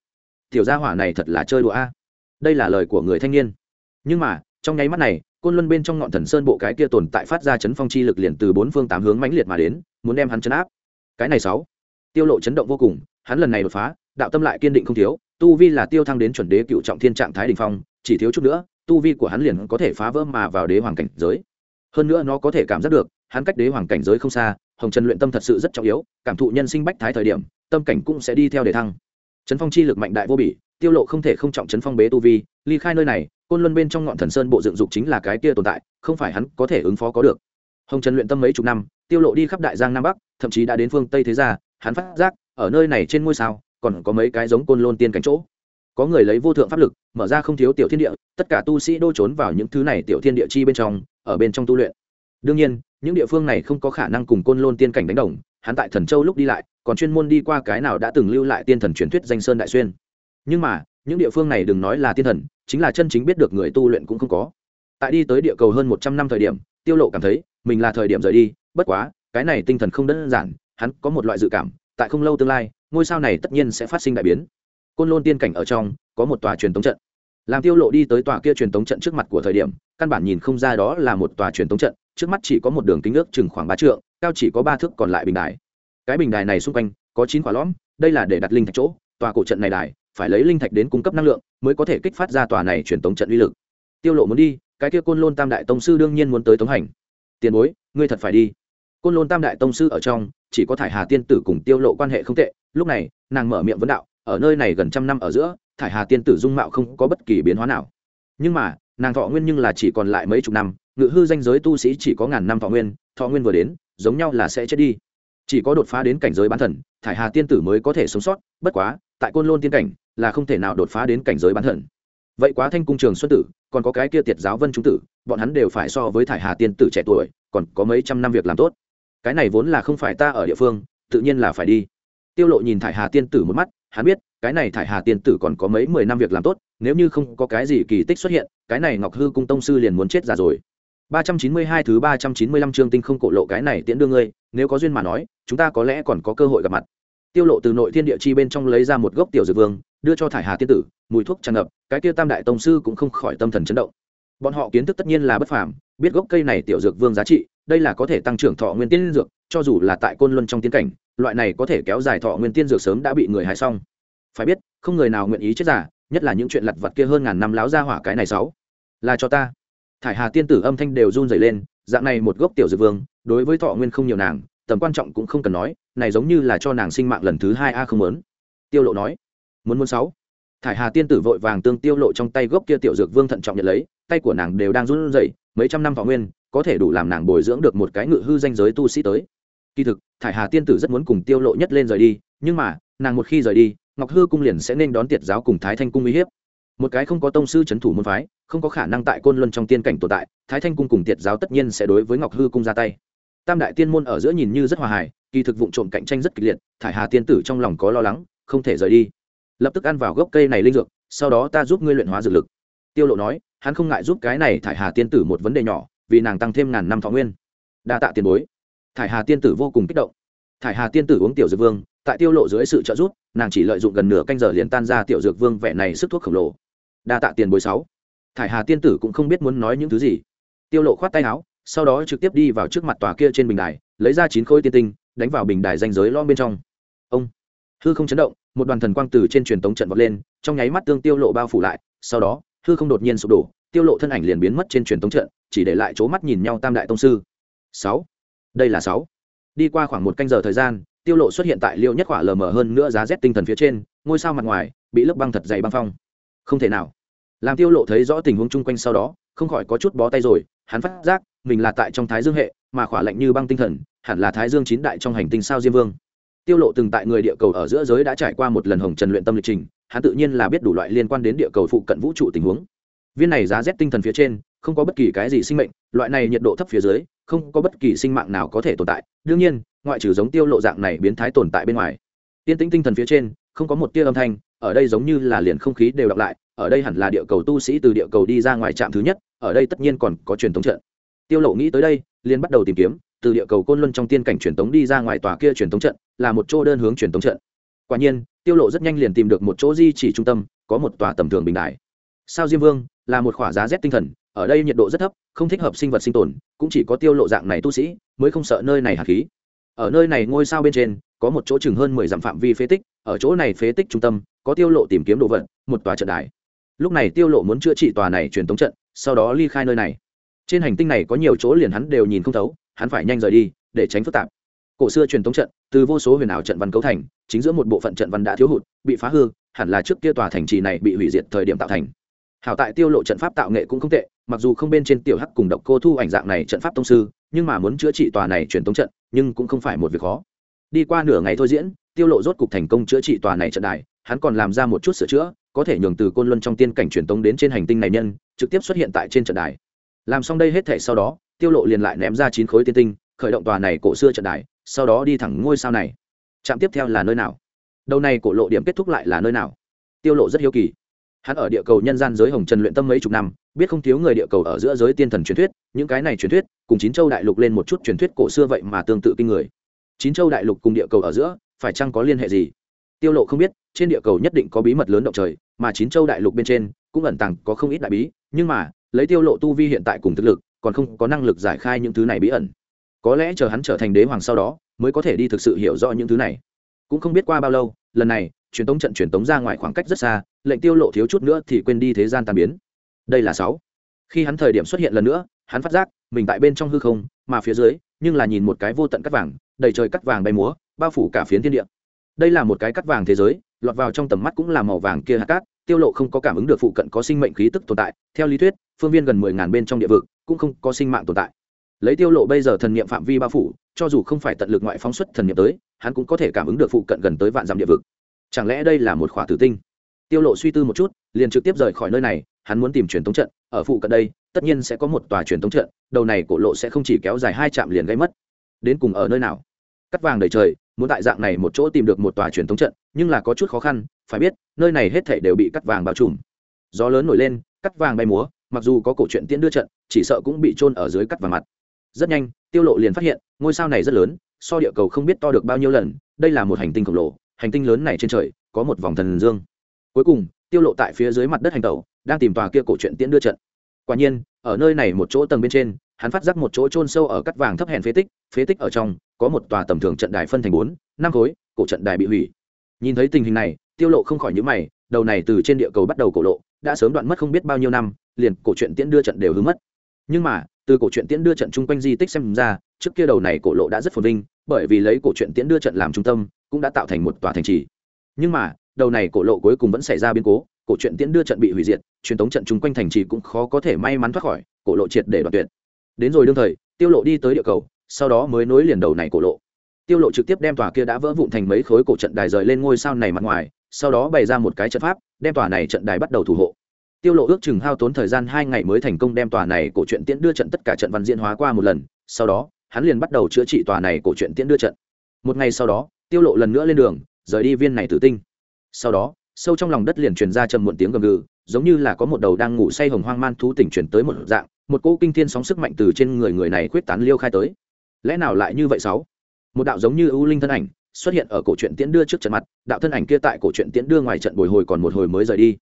[SPEAKER 1] Tiểu gia hỏa này thật là chơi đùa a. Đây là lời của người thanh niên. Nhưng mà, trong nháy mắt này, côn luân bên trong ngọn thần sơn bộ cái kia tồn tại phát ra chấn phong chi lực liền từ bốn phương tám hướng mãnh liệt mà đến, muốn đem hắn chấn áp. Cái này sáu. Tiêu lộ chấn động vô cùng, hắn lần này đột phá, đạo tâm lại kiên định không thiếu, tu vi là tiêu thăng đến chuẩn đế cựu trọng thiên trạng thái đỉnh phong, chỉ thiếu chút nữa, tu vi của hắn liền có thể phá vỡ mà vào đế hoàng cảnh giới. Hơn nữa nó có thể cảm giác được, hắn cách đế hoàng cảnh giới không xa, hồng trần luyện tâm thật sự rất trọng yếu, cảm thụ nhân sinh bách thái thời điểm tâm cảnh cũng sẽ đi theo đề thăng. Trấn phong chi lực mạnh đại vô bỉ, tiêu lộ không thể không trọng trấn phong bế tu vi, ly khai nơi này, côn luân bên trong ngọn thần sơn bộ dựng dục chính là cái kia tồn tại, không phải hắn có thể ứng phó có được. Hồng trần luyện tâm mấy chục năm, tiêu lộ đi khắp đại giang nam bắc, thậm chí đã đến phương tây thế gia, hắn phát giác, ở nơi này trên ngôi sao, còn có mấy cái giống côn lôn tiên cảnh chỗ. Có người lấy vô thượng pháp lực, mở ra không thiếu tiểu thiên địa, tất cả tu sĩ đô trốn vào những thứ này tiểu thiên địa chi bên trong, ở bên trong tu luyện. Đương nhiên, những địa phương này không có khả năng cùng côn lôn tiên cảnh đánh đồng, hắn tại thần châu lúc đi lại còn chuyên môn đi qua cái nào đã từng lưu lại tiên thần truyền thuyết danh sơn đại xuyên. Nhưng mà, những địa phương này đừng nói là tiên thần, chính là chân chính biết được người tu luyện cũng không có. Tại đi tới địa cầu hơn một trăm năm thời điểm, tiêu lộ cảm thấy, mình là thời điểm rời đi, bất quá, cái này tinh thần không đơn giản, hắn có một loại dự cảm, tại không lâu tương lai, ngôi sao này tất nhiên sẽ phát sinh đại biến. Côn lôn tiên cảnh ở trong, có một tòa truyền tống trận. Làm tiêu lộ đi tới tòa kia truyền tống trận trước mặt của thời điểm, căn bản nhìn không ra đó là một tòa truyền tống trận, trước mắt chỉ có một đường kính ước chừng khoảng ba trượng, cao chỉ có ba thước còn lại bình đài cái bình đài này xung quanh có chín quả lõm, đây là để đặt linh thạch chỗ, tòa cổ trận này đài phải lấy linh thạch đến cung cấp năng lượng mới có thể kích phát ra tòa này truyền tống trận uy lực. Tiêu lộ muốn đi, cái kia côn lôn tam đại tông sư đương nhiên muốn tới tống hành. Tiền bối, ngươi thật phải đi. Côn lôn tam đại tông sư ở trong, chỉ có thải hà tiên tử cùng tiêu lộ quan hệ không tệ, lúc này, nàng mở miệng vấn đạo, ở nơi này gần trăm năm ở giữa, thải hà tiên tử dung mạo không có bất kỳ biến hóa nào. Nhưng mà, nàng thọ nguyên nhưng là chỉ còn lại mấy chục năm, ngự hư danh giới tu sĩ chỉ có ngàn năm thọ nguyên thọ nguyên vừa đến, giống nhau là sẽ chết đi chỉ có đột phá đến cảnh giới bán thần, thải hà tiên tử mới có thể sống sót, bất quá, tại côn lôn tiên cảnh, là không thể nào đột phá đến cảnh giới bán thần. Vậy quá thanh cung trường xuân tử, còn có cái kia tiệt giáo vân trung tử, bọn hắn đều phải so với thải hà tiên tử trẻ tuổi, còn có mấy trăm năm việc làm tốt. Cái này vốn là không phải ta ở địa phương, tự nhiên là phải đi. Tiêu lộ nhìn thải hà tiên tử một mắt, hắn biết, cái này thải hà tiên tử còn có mấy mười năm việc làm tốt, nếu như không có cái gì kỳ tích xuất hiện, cái này ngọc hư cung tông sư liền muốn chết ra rồi. 392 thứ 395 chương tinh không cổ lộ cái này tiễn đưa ngươi, nếu có duyên mà nói, chúng ta có lẽ còn có cơ hội gặp mặt. Tiêu Lộ từ nội thiên địa chi bên trong lấy ra một gốc tiểu dược vương, đưa cho thải hà tiên tử, mùi thuốc tràn ngập, cái kia tam đại tông sư cũng không khỏi tâm thần chấn động. Bọn họ kiến thức tất nhiên là bất phàm biết gốc cây này tiểu dược vương giá trị đây là có thể tăng trưởng thọ nguyên tiên dược cho dù là tại côn luân trong tiến cảnh loại này có thể kéo dài thọ nguyên tiên dược sớm đã bị người hái xong. Phải biết không người nào nguyện ý chết giả nhất là những chuyện lặt vặt kia hơn ngàn năm láo ra hỏa cái này sáu là cho ta thải hà tiên tử âm thanh đều run rẩy lên, dạng này một gốc tiểu dược vương, đối với thọ nguyên không nhiều nàng, tầm quan trọng cũng không cần nói, này giống như là cho nàng sinh mạng lần thứ hai a không muốn. Tiêu lộ nói, muốn muốn sáu. Thải hà tiên tử vội vàng tương tiêu lộ trong tay gốc kia tiểu dược vương thận trọng nhận lấy, tay của nàng đều đang run rẩy, mấy trăm năm thọ nguyên, có thể đủ làm nàng bồi dưỡng được một cái ngự hư danh giới tu sĩ tới. Kỳ thực, thải hà tiên tử rất muốn cùng tiêu lộ nhất lên rời đi, nhưng mà, nàng một khi rời đi, ngọc hư cung liền sẽ nên đón tiệt giáo cùng thái thanh cung uy hiếp một cái không có tông sư c thủ môn phái, không có khả năng tại côn luân trong tiên cảnh tồn tại, thái thanh cung cùng tiệt giáo tất nhiên sẽ đối với ngọc hư cung ra tay. Tam đại tiên môn ở giữa nhìn như rất hòa hài, kỳ thực vụ trộm cạnh tranh rất kịch liệt, thải hà tiên tử trong lòng có lo lắng, không thể rời đi. Lập tức ăn vào gốc cây này linh dược, sau đó ta giúp ngươi luyện hóa dược lực. Tiêu lộ nói, hắn không ngại giúp cái này thải hà tiên tử một vấn đề nhỏ, vì nàng tăng thêm ngàn năm thọ nguyên. Đa tạ tiền bối. Thải hà tiên tử vô cùng kích động. Thải hà tiên tử uống tiểu dược vương, tại tiêu lộ dưới sự trợ giúp, nàng chỉ lợi dụng gần nửa canh giờ liền tan ra tiểu dược vương, vẻ này sức thuốc khổng lồ đa tạ tiền bối sáu. Thải hà tiên tử cũng không biết muốn nói những thứ gì. Tiêu lộ khoát tay áo, sau đó trực tiếp đi vào trước mặt tòa kia trên bình đài, lấy ra chín khối tiên tinh, đánh vào bình đài danh giới lon bên trong. Ông! Hư không chấn động, một đoàn thần quang từ trên truyền tống trận vọt lên, trong nháy mắt tương tiêu lộ bao phủ lại, sau đó, hư không đột nhiên sụp đổ, tiêu lộ thân ảnh liền biến mất trên truyền tống trận, chỉ để lại chỗ mắt nhìn nhau tam đại tông sư. Sáu! Đây là sáu. Đi qua khoảng một canh giờ thời gian, tiêu lộ xuất hiện tại liêu nhất quả lờ mờ hơn nữa giá rét tinh thần phía trên, ngôi sao mặt ngoài, bị lớp băng thật dày băng phong. Không thể nào làm tiêu lộ thấy rõ tình huống chung quanh sau đó, không khỏi có chút bó tay rồi, hắn phát giác, mình là tại trong thái dương hệ, mà khỏa lạnh như băng tinh thần, hẳn là thái dương chín đại trong hành tinh sao diêm vương. Tiêu lộ từng tại người địa cầu ở giữa giới đã trải qua một lần hồng trần luyện tâm lịch trình, hắn tự nhiên là biết đủ loại liên quan đến địa cầu phụ cận vũ trụ tình huống. Viên này giá rét tinh thần phía trên, không có bất kỳ cái gì sinh mệnh, loại này nhiệt độ thấp phía dưới, không có bất kỳ sinh mạng nào có thể tồn tại. Đương nhiên, ngoại trừ giống tiêu lộ dạng này biến thái tồn tại bên ngoài, tiên tĩnh tinh thần phía trên, không có một tia âm thanh ở đây giống như là liền không khí đều đọc lại, ở đây hẳn là địa cầu tu sĩ từ địa cầu đi ra ngoài trạm thứ nhất, ở đây tất nhiên còn có truyền thống trận. Tiêu lộ nghĩ tới đây, liền bắt đầu tìm kiếm, từ địa cầu côn luân trong tiên cảnh truyền thống đi ra ngoài tòa kia truyền thống trận, là một chỗ đơn hướng truyền thống trận. Quả nhiên, tiêu lộ rất nhanh liền tìm được một chỗ di chỉ trung tâm, có một tòa tầm thường bình đại sao diêm vương, là một khỏa giá rét tinh thần, ở đây nhiệt độ rất thấp, không thích hợp sinh vật sinh tồn, cũng chỉ có tiêu lộ dạng này tu sĩ, mới không sợ nơi này hạt khí. Ở nơi này ngôi sao bên trên, có một chỗ chừng hơn mười dặm phạm vi phế tích, ở chỗ này phế tích trung tâm có tiêu lộ tìm kiếm đồ vật, một tòa trận đài. Lúc này tiêu lộ muốn chữa trị tòa này truyền tống trận, sau đó ly khai nơi này. Trên hành tinh này có nhiều chỗ liền hắn đều nhìn không thấu, hắn phải nhanh rời đi, để tránh phức tạp. Cổ xưa truyền tống trận, từ vô số huyền ảo trận văn cấu thành, chính giữa một bộ phận trận văn đã thiếu hụt, bị phá hư, hẳn là trước kia tòa thành trì này bị hủy diệt thời điểm tạo thành. Hảo tại tiêu lộ trận pháp tạo nghệ cũng không tệ, mặc dù không bên trên tiểu hắc cùng độc cô thu ảnh dạng này trận pháp tông sư, nhưng mà muốn chữa trị tòa này truyền tống trận, nhưng cũng không phải một việc khó. Đi qua nửa ngày thôi diễn, tiêu lộ rốt cục thành công chữa trị tòa này trận đài hắn còn làm ra một chút sửa chữa, có thể nhường từ côn luân trong tiên cảnh truyền tống đến trên hành tinh này nhân, trực tiếp xuất hiện tại trên trận đài. Làm xong đây hết thể sau đó, tiêu lộ liền lại ném ra chín khối tiên tinh, khởi động tòa này cổ xưa trận đài, sau đó đi thẳng ngôi sao này. Trạm tiếp theo là nơi nào? Đầu này cổ lộ điểm kết thúc lại là nơi nào? Tiêu lộ rất hiếu kỳ. Hắn ở địa cầu nhân gian giới hồng trần luyện tâm mấy chục năm, biết không thiếu người địa cầu ở giữa giới tiên thần truyền thuyết, những cái này truyền thuyết, cùng chín châu đại lục lên một chút truyền thuyết cổ xưa vậy mà tương tự kinh người. Chín châu đại lục cùng địa cầu ở giữa, phải chăng có liên hệ gì? Tiêu lộ không biết, trên địa cầu nhất định có bí mật lớn động trời, mà chín châu đại lục bên trên cũng ẩn tàng có không ít đại bí, nhưng mà, lấy tiêu lộ tu vi hiện tại cùng thực lực, còn không có năng lực giải khai những thứ này bí ẩn. Có lẽ chờ hắn trở thành đế hoàng sau đó, mới có thể đi thực sự hiểu rõ những thứ này. Cũng không biết qua bao lâu, lần này, truyền tống trận truyền tống ra ngoài khoảng cách rất xa, lệnh tiêu lộ thiếu chút nữa thì quên đi thế gian tan biến. Đây là sáu. Khi hắn thời điểm xuất hiện lần nữa, hắn phát giác, mình tại bên trong hư không, mà phía dưới, nhưng là nhìn một cái vô tận cắt vàng, đầy trời cắt vàng bay múa, bao phủ cả phiến thiên địa đây là một cái cắt vàng thế giới, lọt vào trong tầm mắt cũng là màu vàng kia hạt cát, tiêu lộ không có cảm ứng được phụ cận có sinh mệnh khí tức tồn tại. Theo lý thuyết, phương viên gần mười ngàn bên trong địa vực cũng không có sinh mạng tồn tại. Lấy tiêu lộ bây giờ thần niệm phạm vi bao phủ, cho dù không phải tận lực ngoại phóng xuất thần niệm tới, hắn cũng có thể cảm ứng được phụ cận gần tới vạn dặm địa vực. Chẳng lẽ đây là một khỏa tử tinh? Tiêu lộ suy tư một chút, liền trực tiếp rời khỏi nơi này, hắn muốn tìm truyền thống trận, ở phụ cận đây, tất nhiên sẽ có một tòa truyền thống trận, đầu này cổ lộ sẽ không chỉ kéo dài hai trạm liền gây mất. Đến cùng ở nơi nào? Cắt vàng đầy trời muốn tại dạng này một chỗ tìm được một tòa truyền thống trận, nhưng là có chút khó khăn, phải biết, nơi này hết thảy đều bị cắt vàng bao trùm. Gió lớn nổi lên, cắt vàng bay múa, mặc dù có cổ truyện tiễn đưa trận, chỉ sợ cũng bị trôn ở dưới cắt vàng mặt. Rất nhanh, tiêu lộ liền phát hiện, ngôi sao này rất lớn, so địa cầu không biết to được bao nhiêu lần, đây là một hành tinh khổng lồ, hành tinh lớn này trên trời, có một vòng thần dương. Cuối cùng, tiêu lộ tại phía dưới mặt đất hành tàu đang tìm tòa kia cổ truyện tiễn đưa trận. Quả nhiên, ở nơi này một chỗ tầng bên trên, hắn phát giác một chỗ trôn sâu ở cắt vàng thấp hèn phế tích phế tích ở trong có một tòa tầm thường trận đài phân thành bốn, năm khối, cổ trận đài bị hủy. Nhìn thấy tình hình này, tiêu lộ không khỏi nhíu mày, đầu này từ trên địa cầu bắt đầu cổ lộ, đã sớm đoạn mất không biết bao nhiêu năm, liền cổ truyện tiễn đưa trận đều hư mất. Nhưng mà, từ cổ truyện tiễn đưa trận chung quanh di tích xem ra, trước kia đầu này cổ lộ đã rất phồn vinh, bởi vì lấy cổ truyện tiễn đưa trận làm trung tâm, cũng đã tạo thành một tòa thành trì. Nhưng mà, đầu này cổ lộ cuối cùng vẫn xảy ra biến cố, cổ truyện tiễn đưa trận bị hủy diệt, truyền thống trận chung quanh thành trì cũng khó có thể may mắn thoát khỏi, cổ lộ triệt để đoạn tuyệt. Đến rồi đương thời, tiêu lộ đi tới địa cầu sau đó mới nối liền đầu này cổ lộ. Tiêu lộ trực tiếp đem tòa kia đã vỡ vụn thành mấy khối cổ trận đài rời lên ngôi sao này mặt ngoài, sau đó bày ra một cái trận pháp, đem tòa này trận đài bắt đầu thủ hộ. Tiêu lộ ước chừng hao tốn thời gian hai ngày mới thành công đem tòa này cổ truyện tiễn đưa trận tất cả trận văn diễn hóa qua một lần, sau đó, hắn liền bắt đầu chữa trị tòa này cổ truyện tiễn đưa trận. Một ngày sau đó, tiêu lộ lần nữa lên đường, rời đi viên này tử tinh. Sau đó, sâu trong lòng đất liền truyền ra trầm muộn tiếng gầm gừ, giống như là có một đầu đang ngủ say hồng hoang man thú tỉnh truyền tới một dạng, một cỗ kinh thiên sóng sức mạnh từ trên người người này quyết tán liêu khai tới lẽ nào lại như vậy sáu? Một đạo giống như ưu linh thân ảnh xuất hiện ở cổ truyện tiễn đưa trước trận mặt, đạo thân ảnh kia tại cổ truyện tiễn đưa ngoài trận bồi hồi còn một hồi mới rời đi.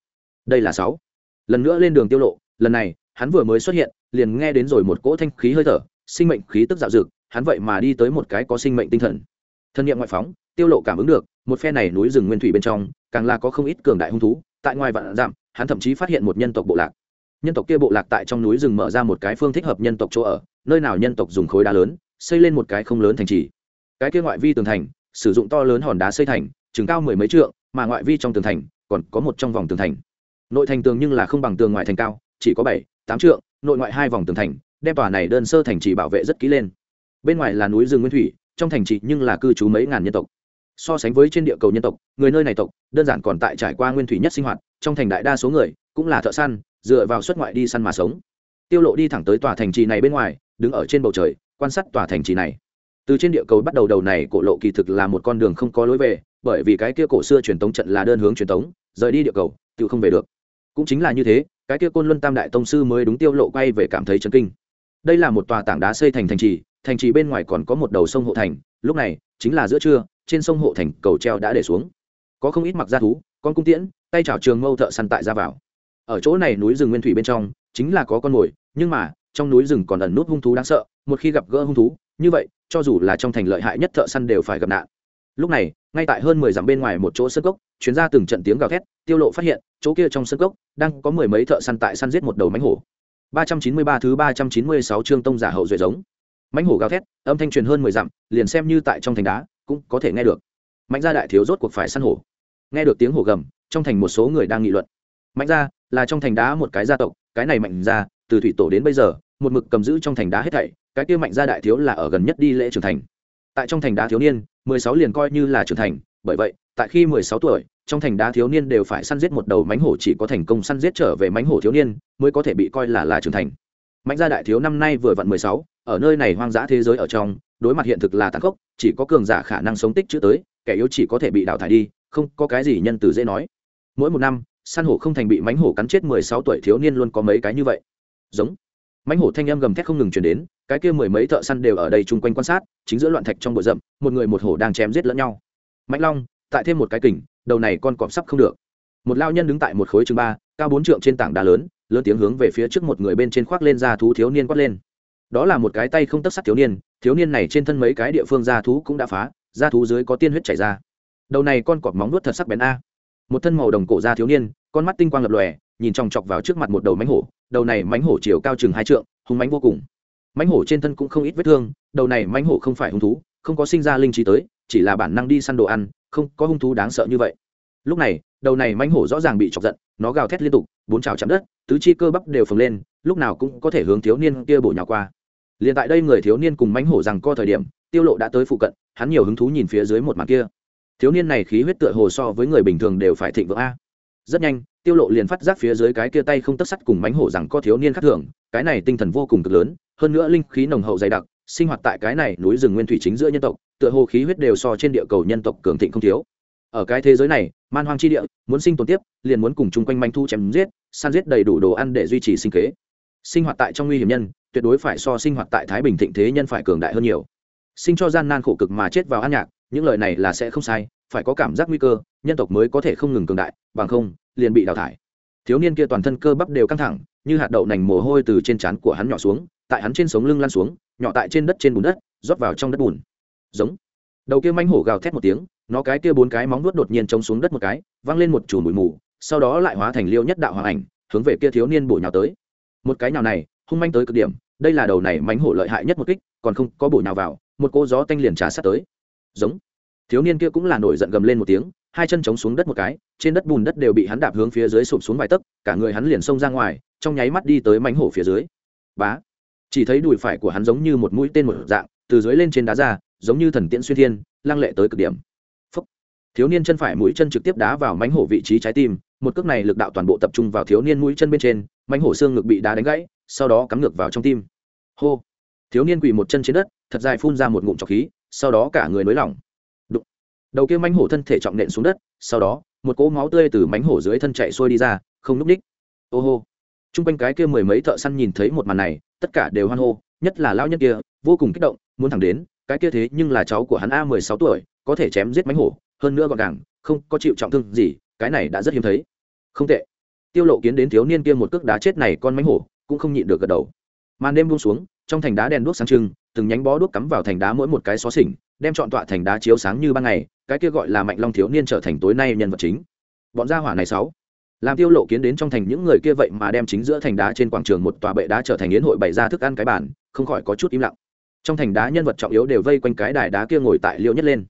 [SPEAKER 1] Đây là sáu. Lần nữa lên đường tiêu lộ, lần này, hắn vừa mới xuất hiện, liền nghe đến rồi một cỗ thanh khí hơi thở, sinh mệnh khí tức dạo dực, hắn vậy mà đi tới một cái có sinh mệnh tinh thần. Thân nhiệm ngoại phóng, tiêu lộ cảm ứng được, một phe này núi rừng nguyên thủy bên trong, càng là có không ít cường đại hung thú, tại ngoài vạn dặm, hắn thậm chí phát hiện một nhân tộc bộ lạc. Nhân tộc kia bộ lạc tại trong núi rừng mở ra một cái phương thích hợp nhân tộc chỗ ở, nơi nào nhân tộc dùng khối đá lớn xây lên một cái không lớn thành trì. Cái kia ngoại vi tường thành, sử dụng to lớn hòn đá xây thành, chừng cao mười mấy trượng, mà ngoại vi trong tường thành, còn có một trong vòng tường thành. Nội thành tường nhưng là không bằng tường ngoại thành cao, chỉ có bảy, tám trượng, nội ngoại hai vòng tường thành, đem tòa này đơn sơ thành trì bảo vệ rất kỹ lên. Bên ngoài là núi rừng nguyên thủy, trong thành trì nhưng là cư trú mấy ngàn nhân tộc. So sánh với trên địa cầu nhân tộc, người nơi này tộc, đơn giản còn tại trải qua nguyên thủy nhất sinh hoạt, trong thành đại đa số người cũng là thợ săn, dựa vào xuất ngoại đi săn mà sống. Tiêu lộ đi thẳng tới tòa thành trì này bên ngoài, đứng ở trên bầu trời quan sát tòa thành trì này. Từ trên địa cầu bắt đầu đầu này cổ lộ kỳ thực là một con đường không có lối về, bởi vì cái kia cổ xưa truyền tống trận là đơn hướng truyền tống, rời đi địa cầu, tự không về được. Cũng chính là như thế, cái kia côn luân tam đại tông sư mới đúng tiêu lộ quay về cảm thấy chấn kinh. Đây là một tòa tảng đá xây thành thành trì thành trì bên ngoài còn có một đầu sông hộ thành, lúc này, chính là giữa trưa, trên sông hộ thành cầu treo đã để xuống. Có không ít mặc gia thú, con cung tiễn, tay chảo trường mâu thợ săn tại ra vào. Ở chỗ này núi rừng nguyên thủy bên trong, chính là có con mồi, nhưng mà trong núi rừng còn ẩn nút hung thú đáng sợ, một khi gặp gỡ hung thú, như vậy, cho dù là trong thành lợi hại nhất thợ săn đều phải gặp nạn. Lúc này, ngay tại hơn mười dặm bên ngoài một chỗ sân cốc, chuyến ra từng trận tiếng gào thét, tiêu lộ phát hiện, chỗ kia trong sân cốc, đang có mười mấy thợ săn tại săn giết một đầu mánh hổ. 393 thứ 396 chương tông giả hậu duệ giống. Mánh hổ gào thét, âm thanh truyền hơn mười dặm, liền xem như tại trong thành đá, cũng có thể nghe được. Mạnh gia đại thiếu rốt cuộc phải săn hổ. Nghe được tiếng hổ gầm, trong thành một số người đang nghị luận. Mạnh gia, là trong thành đá một cái gia tộc, cái này mạnh gia, từ thủy tổ đến bây giờ một mực cầm giữ trong thành đá hết thảy, cái kia mạnh gia đại thiếu là ở gần nhất đi lễ trưởng thành. Tại trong thành đá thiếu niên, mười sáu liền coi như là trưởng thành, bởi vậy, tại khi mười sáu tuổi, trong thành đá thiếu niên đều phải săn giết một đầu mánh hổ chỉ có thành công săn giết trở về mánh hổ thiếu niên, mới có thể bị coi là là trưởng thành. Mạnh gia đại thiếu năm nay vừa vặn mười sáu, ở nơi này hoang dã thế giới ở trong, đối mặt hiện thực là tàn khốc, chỉ có cường giả khả năng sống tích chữ tới, kẻ yếu chỉ có thể bị đào thải đi, không có cái gì nhân từ dễ nói. Mỗi một năm, săn hổ không thành bị mánh hổ cắn chết mười sáu tuổi thiếu niên luôn có mấy cái như vậy. Giống mánh hổ thanh âm gầm thét không ngừng chuyển đến, cái kia mười mấy thợ săn đều ở đây chung quanh quan sát, chính giữa loạn thạch trong bụi rậm, một người một hổ đang chém giết lẫn nhau. Mạnh long, tại thêm một cái kình, đầu này con cọp sắp không được. Một lao nhân đứng tại một khối chừng ba, cao bốn trượng trên tảng đá lớn lớn tiếng hướng về phía trước một người bên trên khoác lên ra thú thiếu niên quát lên. Đó là một cái tay không tất sắt thiếu niên thiếu niên này trên thân mấy cái địa phương da thú cũng đã phá, da thú dưới có tiên huyết chảy ra. Đầu này con cọp móng nuốt thật sắc bén a. Một thân màu đồng cổ da thiếu niên, con mắt tinh quang lập lòe, nhìn chòng chọc vào trước mặt một đầu mánh hổ đầu này mánh hổ chiều cao chừng hai trượng hùng mánh vô cùng. Mánh hổ trên thân cũng không ít vết thương, đầu này mánh hổ không phải hung thú, không có sinh ra linh trí tới, chỉ là bản năng đi săn đồ ăn, không có hung thú đáng sợ như vậy. Lúc này, đầu này mánh hổ rõ ràng bị chọc giận, nó gào thét liên tục, bốn trào chạm đất, tứ chi cơ bắp đều phồng lên, lúc nào cũng có thể hướng thiếu niên kia bổ nhào qua. Liền tại đây người thiếu niên cùng mánh hổ rằng co thời điểm, tiêu lộ đã tới phụ cận, hắn nhiều hứng thú nhìn phía dưới một mặt kia. Thiếu niên này khí huyết tựa hồ so với người bình thường đều phải thịnh vượng a rất nhanh, tiêu lộ liền phát giác phía dưới cái kia tay không tất sắt cùng mánh hổ rằng có thiếu niên khác thường, cái này tinh thần vô cùng cực lớn, hơn nữa linh khí nồng hậu dày đặc, sinh hoạt tại cái này núi rừng nguyên thủy chính giữa nhân tộc, tựa hồ khí huyết đều so trên địa cầu nhân tộc cường thịnh không thiếu. Ở cái thế giới này, man hoang chi địa, muốn sinh tồn tiếp, liền muốn cùng chung quanh manh thu chém giết, săn giết đầy đủ đồ ăn để duy trì sinh kế. Sinh hoạt tại trong nguy hiểm nhân, tuyệt đối phải so sinh hoạt tại thái bình thịnh thế nhân phải cường đại hơn nhiều. Sinh cho gian nan khổ cực mà chết vào ăn nhạc, những lời này là sẽ không sai phải có cảm giác nguy cơ, nhân tộc mới có thể không ngừng cường đại, bằng không, liền bị đào thải. Thiếu niên kia toàn thân cơ bắp đều căng thẳng, như hạt đậu nành mồ hôi từ trên trán của hắn nhỏ xuống, tại hắn trên sống lưng lan xuống, nhỏ tại trên đất trên bùn đất, rót vào trong đất bùn. Giống. Đầu kia manh hổ gào thét một tiếng, nó cái kia bốn cái móng nuốt đột nhiên trông xuống đất một cái văng lên một chùm bụi mù, sau đó lại hóa thành liêu nhất đạo hoàng ảnh, hướng về kia thiếu niên bổ nhào tới. Một cái nào này, hung manh tới cực điểm, đây là đầu này mánh hổ lợi hại nhất một kích, còn không có bổ nhào vào, một cô gió tanh liền trà sát tới. Giống thiếu niên kia cũng là nổi giận gầm lên một tiếng, hai chân chống xuống đất một cái, trên đất bùn đất đều bị hắn đạp hướng phía dưới sụp xuống vài tấc, cả người hắn liền xông ra ngoài, trong nháy mắt đi tới mánh hổ phía dưới. Bá! Chỉ thấy đùi phải của hắn giống như một mũi tên một dạng, từ dưới lên trên đá ra, giống như thần tiễn xuyên thiên, lăng lệ tới cực điểm. Phúc. thiếu niên chân phải mũi chân trực tiếp đá vào mánh hổ vị trí trái tim, một cước này lực đạo toàn bộ tập trung vào thiếu niên mũi chân bên trên, mánh hổ xương ngực bị đá đánh gãy, sau đó cắm ngược vào trong tim. Hô! Thiếu niên quỳ một chân trên đất, thật dài phun ra một ngụm trọc khí, sau đó cả người nới lỏng đầu kia mánh hổ thân thể trọng nện xuống đất, sau đó, một cỗ máu tươi từ mánh hổ dưới thân chạy xuôi đi ra, không núp ních ô hô. T r u n g quanh cái kia mười mấy thợ săn nhìn thấy một màn này, tất cả đều hoan hô, nhất là lao nhân kia, vô cùng kích động, muốn thẳng đến, cái kia thế nhưng là cháu của hắn a mười sáu tuổi, có thể chém giết mánh hổ, hơn nữa gọn gàng, không có chịu trọng thương gì, cái này đã rất hiếm thấy. Không tệ. Tiêu lộ kiến đến thiếu niên kia một cước đá chết này con mánh hổ, cũng không nhịn được gật đầu. Màn đêm buông xuống, trong thành đá đèn đuốc sáng trưng, từng nhánh bó đuốc cắm vào thành đá mỗi một cái xó xỉnh, đem chọn tọa thành đá chiếu sáng như ban ngày cái kia gọi là mạnh long thiếu niên trở thành tối nay nhân vật chính. Bọn gia hỏa này sáu. Làm tiêu lộ kiến đến trong thành những người kia vậy mà đem chính giữa thành đá trên quảng trường một tòa bệ đá trở thành yến hội bày ra thức ăn cái bàn, không khỏi có chút im lặng. Trong thành đá nhân vật trọng yếu đều vây quanh cái đài đá kia ngồi tại liêu nhất lên.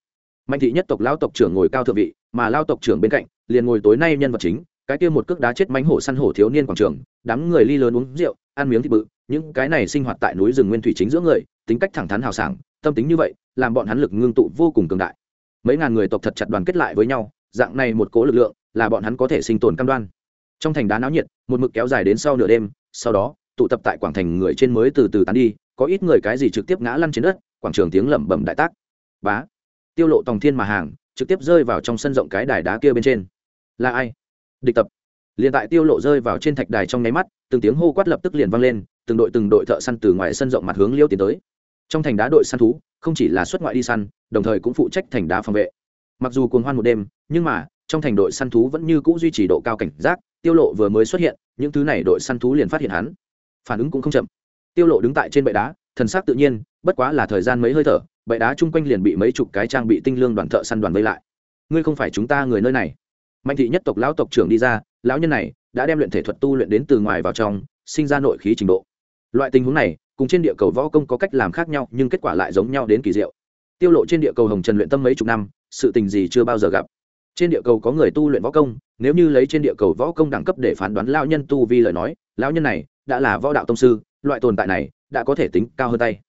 [SPEAKER 1] Mạnh thị nhất tộc lão tộc trưởng ngồi cao thượng vị, mà lao tộc trưởng bên cạnh, liền ngồi tối nay nhân vật chính, cái kia một cước đá chết mánh hổ săn hổ thiếu niên quảng trường, đám người ly lớn uống rượu, ăn miếng thịt bự, những cái này sinh hoạt tại núi rừng nguyên thủy chính giữa người, tính cách thẳng thắn hào sảng, tâm tính như vậy, làm bọn hắn lực ngưng tụ vô cùng cường đại mấy ngàn người tộc thật chặt đoàn kết lại với nhau, dạng này một cố lực lượng là bọn hắn có thể sinh tồn cam đoan. Trong thành đá náo nhiệt, một mực kéo dài đến sau nửa đêm, sau đó, tụ tập tại quảng thành người trên mới từ từ tán đi, có ít người cái gì trực tiếp ngã lăn trên đất, quảng trường tiếng lẩm bẩm đại tác. Bá, tiêu lộ tòng thiên mà hàng, trực tiếp rơi vào trong sân rộng cái đài đá kia bên trên. Là ai? Địch tập. Liền tại tiêu lộ rơi vào trên thạch đài trong nháy mắt, từng tiếng hô quát lập tức liền vang lên, từng đội từng đội thợ săn từ ngoài sân rộng mặt hướng liêu tiến tới trong thành đá đội săn thú, không chỉ là xuất ngoại đi săn, đồng thời cũng phụ trách thành đá phòng vệ. Mặc dù cuồng hoan một đêm, nhưng mà, trong thành đội săn thú vẫn như cũ duy trì độ cao cảnh giác, tiêu lộ vừa mới xuất hiện, những thứ này đội săn thú liền phát hiện hắn. Phản ứng cũng không chậm. Tiêu lộ đứng tại trên bệ đá, thần sắc tự nhiên, bất quá là thời gian mấy hơi thở, bệ đá chung quanh liền bị mấy chục cái trang bị tinh lương đoàn thợ săn đoàn vây lại. Ngươi không phải chúng ta người nơi này. Mạnh thị nhất tộc lão tộc trưởng đi ra, lão nhân này đã đem luyện thể thuật tu luyện đến từ ngoài vào trong, sinh ra nội khí trình độ. Loại tình huống này cùng trên địa cầu võ công có cách làm khác nhau, nhưng kết quả lại giống nhau đến kỳ diệu. Tiêu lộ trên địa cầu hồng trần luyện tâm mấy chục năm, sự tình gì chưa bao giờ gặp. Trên địa cầu có người tu luyện võ công, nếu như lấy trên địa cầu võ công đẳng cấp để phán đoán lão nhân tu vi lời nói, lão nhân này đã là võ đạo tông sư, loại tồn tại này đã có thể tính cao hơn tay.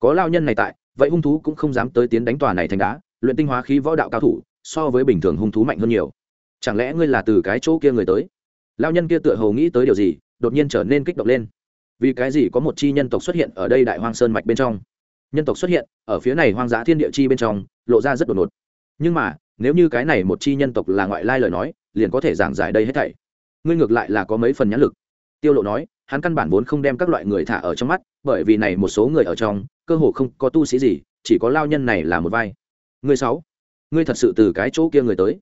[SPEAKER 1] Có lão nhân này tại, vậy hung thú cũng không dám tới tiến đánh tòa này thành đá, luyện tinh hóa khí võ đạo cao thủ, so với bình thường hung thú mạnh hơn nhiều. Chẳng lẽ ngươi là từ cái chỗ kia người tới? Lão nhân kia tựa hồ nghĩ tới điều gì, đột nhiên trở nên kích động lên vì cái gì có một chi nhân tộc xuất hiện ở đây đại hoang sơn mạch bên trong? Nhân tộc xuất hiện ở phía này hoang dã thiên địa chi bên trong, lộ ra rất đột ngột. Nhưng mà, nếu như cái này một chi nhân tộc là ngoại lai lời nói, liền có thể giảng giải đây hết thảy. Ngươi ngược lại là có mấy phần nhãn lực. Tiêu lộ nói, hắn căn bản vốn không đem các loại người thả ở trong mắt, bởi vì này một số người ở trong, cơ hồ không có tu sĩ gì, chỉ có lao nhân này là một vai. Ngươi sáu, ngươi thật sự từ cái chỗ kia người tới.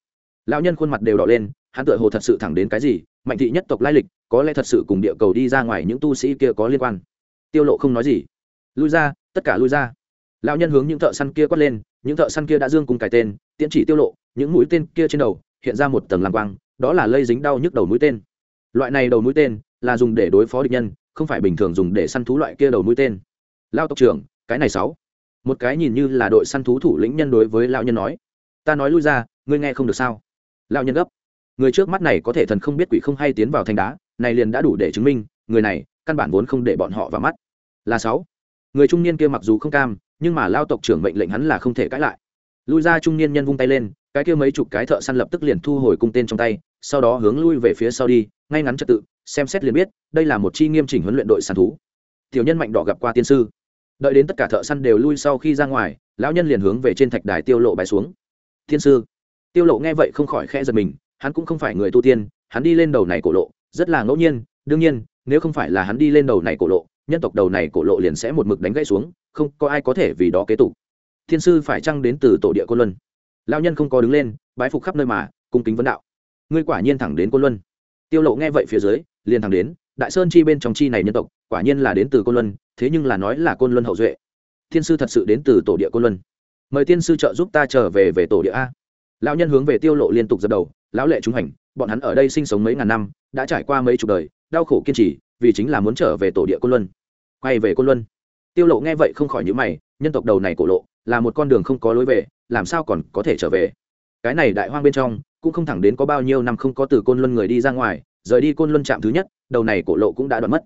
[SPEAKER 1] Lao nhân khuôn mặt đều đỏ lên, hắn tựa hồ thật sự thẳng đến cái gì mạnh thị nhất tộc lai lịch, có lẽ thật sự cùng địa cầu đi ra ngoài những tu sĩ kia có liên quan. Tiêu lộ không nói gì. Lui ra, tất cả lui ra. Lão nhân hướng những thợ săn kia quát lên, những thợ săn kia đã dương cùng cài tên, tiễn chỉ tiêu lộ, những mũi tên kia trên đầu, hiện ra một tầng lam quang, đó là lây dính đau nhức đầu mũi tên. Loại này đầu mũi tên là dùng để đối phó địch nhân, không phải bình thường dùng để săn thú loại kia đầu mũi tên. Lao tộc trưởng, cái này sáu. Một cái nhìn như là đội săn thú thủ lĩnh nhân đối với lão nhân nói, ta nói lui ra, ngươi nghe không được sao? Lão nhân gấp người trước mắt này có thể thần không biết quỷ không hay tiến vào thành đá, này liền đã đủ để chứng minh, người này, căn bản vốn không để bọn họ vào mắt. Là sáu. Người trung niên kia mặc dù không cam, nhưng mà lao tộc trưởng mệnh lệnh hắn là không thể cãi lại. Lui ra trung niên nhân vung tay lên, cái kia mấy chục cái thợ săn lập tức liền thu hồi cung tên trong tay, sau đó hướng lui về phía sau đi, ngay ngắn trật tự, xem xét liền biết, đây là một chi nghiêm chỉnh huấn luyện đội săn thú. Tiểu nhân mạnh đỏ gặp qua tiên sư. Đợi đến tất cả thợ săn đều lui sau khi ra ngoài, lão nhân liền hướng về trên thạch đài tiêu lộ bài xuống. Thiên sư. Tiêu lộ nghe vậy không khỏi khẽ giật mình hắn cũng không phải người tu tiên, hắn đi lên đầu này cổ lộ, rất là ngẫu nhiên, đương nhiên, nếu không phải là hắn đi lên đầu này cổ lộ, nhân tộc đầu này cổ lộ liền sẽ một mực đánh gãy xuống, không có ai có thể vì đó kế tục. Thiên sư phải chăng đến từ tổ địa cô luân? Lao nhân không có đứng lên, bái phục khắp nơi mà, cung kính vấn đạo. Ngươi quả nhiên thẳng đến côn luân. Tiêu lộ nghe vậy phía dưới, liền thẳng đến, đại sơn chi bên trong chi này nhân tộc, quả nhiên là đến từ côn luân, thế nhưng là nói là côn luân hậu duệ. Thiên sư thật sự đến từ tổ địa côn luân. Mời tiên sư trợ giúp ta trở về về tổ địa a lão nhân hướng về tiêu lộ liên tục dập đầu, lão lệ trung hành, bọn hắn ở đây sinh sống mấy ngàn năm, đã trải qua mấy chục đời, đau khổ kiên trì, vì chính là muốn trở về tổ địa côn luân. Quay về côn luân? Tiêu lộ nghe vậy không khỏi những mày, nhân tộc đầu này cổ lộ, là một con đường không có lối về, làm sao còn có thể trở về? Cái này đại hoang bên trong, cũng không thẳng đến có bao nhiêu năm không có từ côn luân người đi ra ngoài, rời đi côn luân trạm thứ nhất, đầu này cổ lộ cũng đã đoạn mất.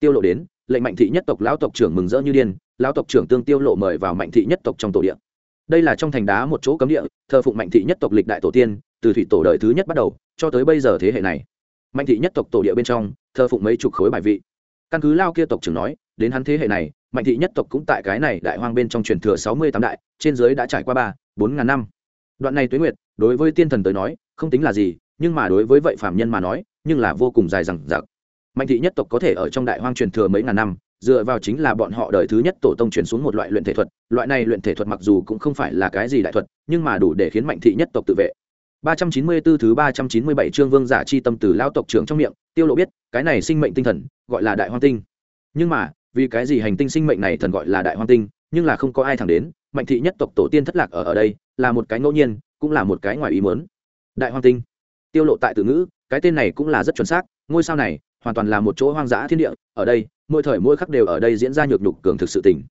[SPEAKER 1] Tiêu lộ đến, lệnh mạnh thị nhất tộc lão tộc trưởng mừng rỡ như điên, lão tộc trưởng tương tiêu lộ mời vào mạnh thị nhất tộc trong tổ địa đây là trong thành đá một chỗ cấm địa, thờ phụng mạnh thị nhất tộc lịch đại tổ tiên, từ thủy tổ đời thứ nhất bắt đầu, cho tới bây giờ thế hệ này. Mạnh thị nhất tộc tổ địa bên trong, thờ phụng mấy chục khối bài vị. Căn cứ lao kia tộc trưởng nói, đến hắn thế hệ này, mạnh thị nhất tộc cũng tại cái này đại hoang bên trong truyền thừa sáu mươi tám đại, trên dưới đã trải qua ba, bốn ngàn năm. Đoạn này tuế nguyệt, đối với tiên thần tới nói, không tính là gì, nhưng mà đối với vậy phạm nhân mà nói, nhưng là vô cùng dài dằng dặc. Mạnh thị nhất tộc có thể ở trong đại hoang truyền thừa mấy ngàn năm dựa vào chính là bọn họ đời thứ nhất tổ tông truyền xuống một loại luyện thể thuật. Loại này luyện thể thuật mặc dù cũng không phải là cái gì đại thuật, nhưng mà đủ để khiến mạnh thị nhất tộc tự vệ. 394 thứ 397 chương vương giả chi tâm từ lao tộc trưởng trong miệng, tiêu lộ biết, cái này sinh mệnh tinh thần, gọi là đại hoang tinh. Nhưng mà, vì cái gì hành tinh sinh mệnh này thần gọi là đại hoang tinh, nhưng là không có ai thẳng đến, mạnh thị nhất tộc tổ tiên thất lạc ở ở đây, là một cái ngẫu nhiên, cũng là một cái ngoài ý muốn. Đại hoang tinh. Tiêu lộ tại từ ngữ, cái tên này cũng là rất chuẩn xác, ngôi sao này, hoàn toàn là một chỗ hoang dã thiên địa, ở đây mỗi thời mỗi khắc đều ở đây diễn ra nhược nhục cường thực sự tình.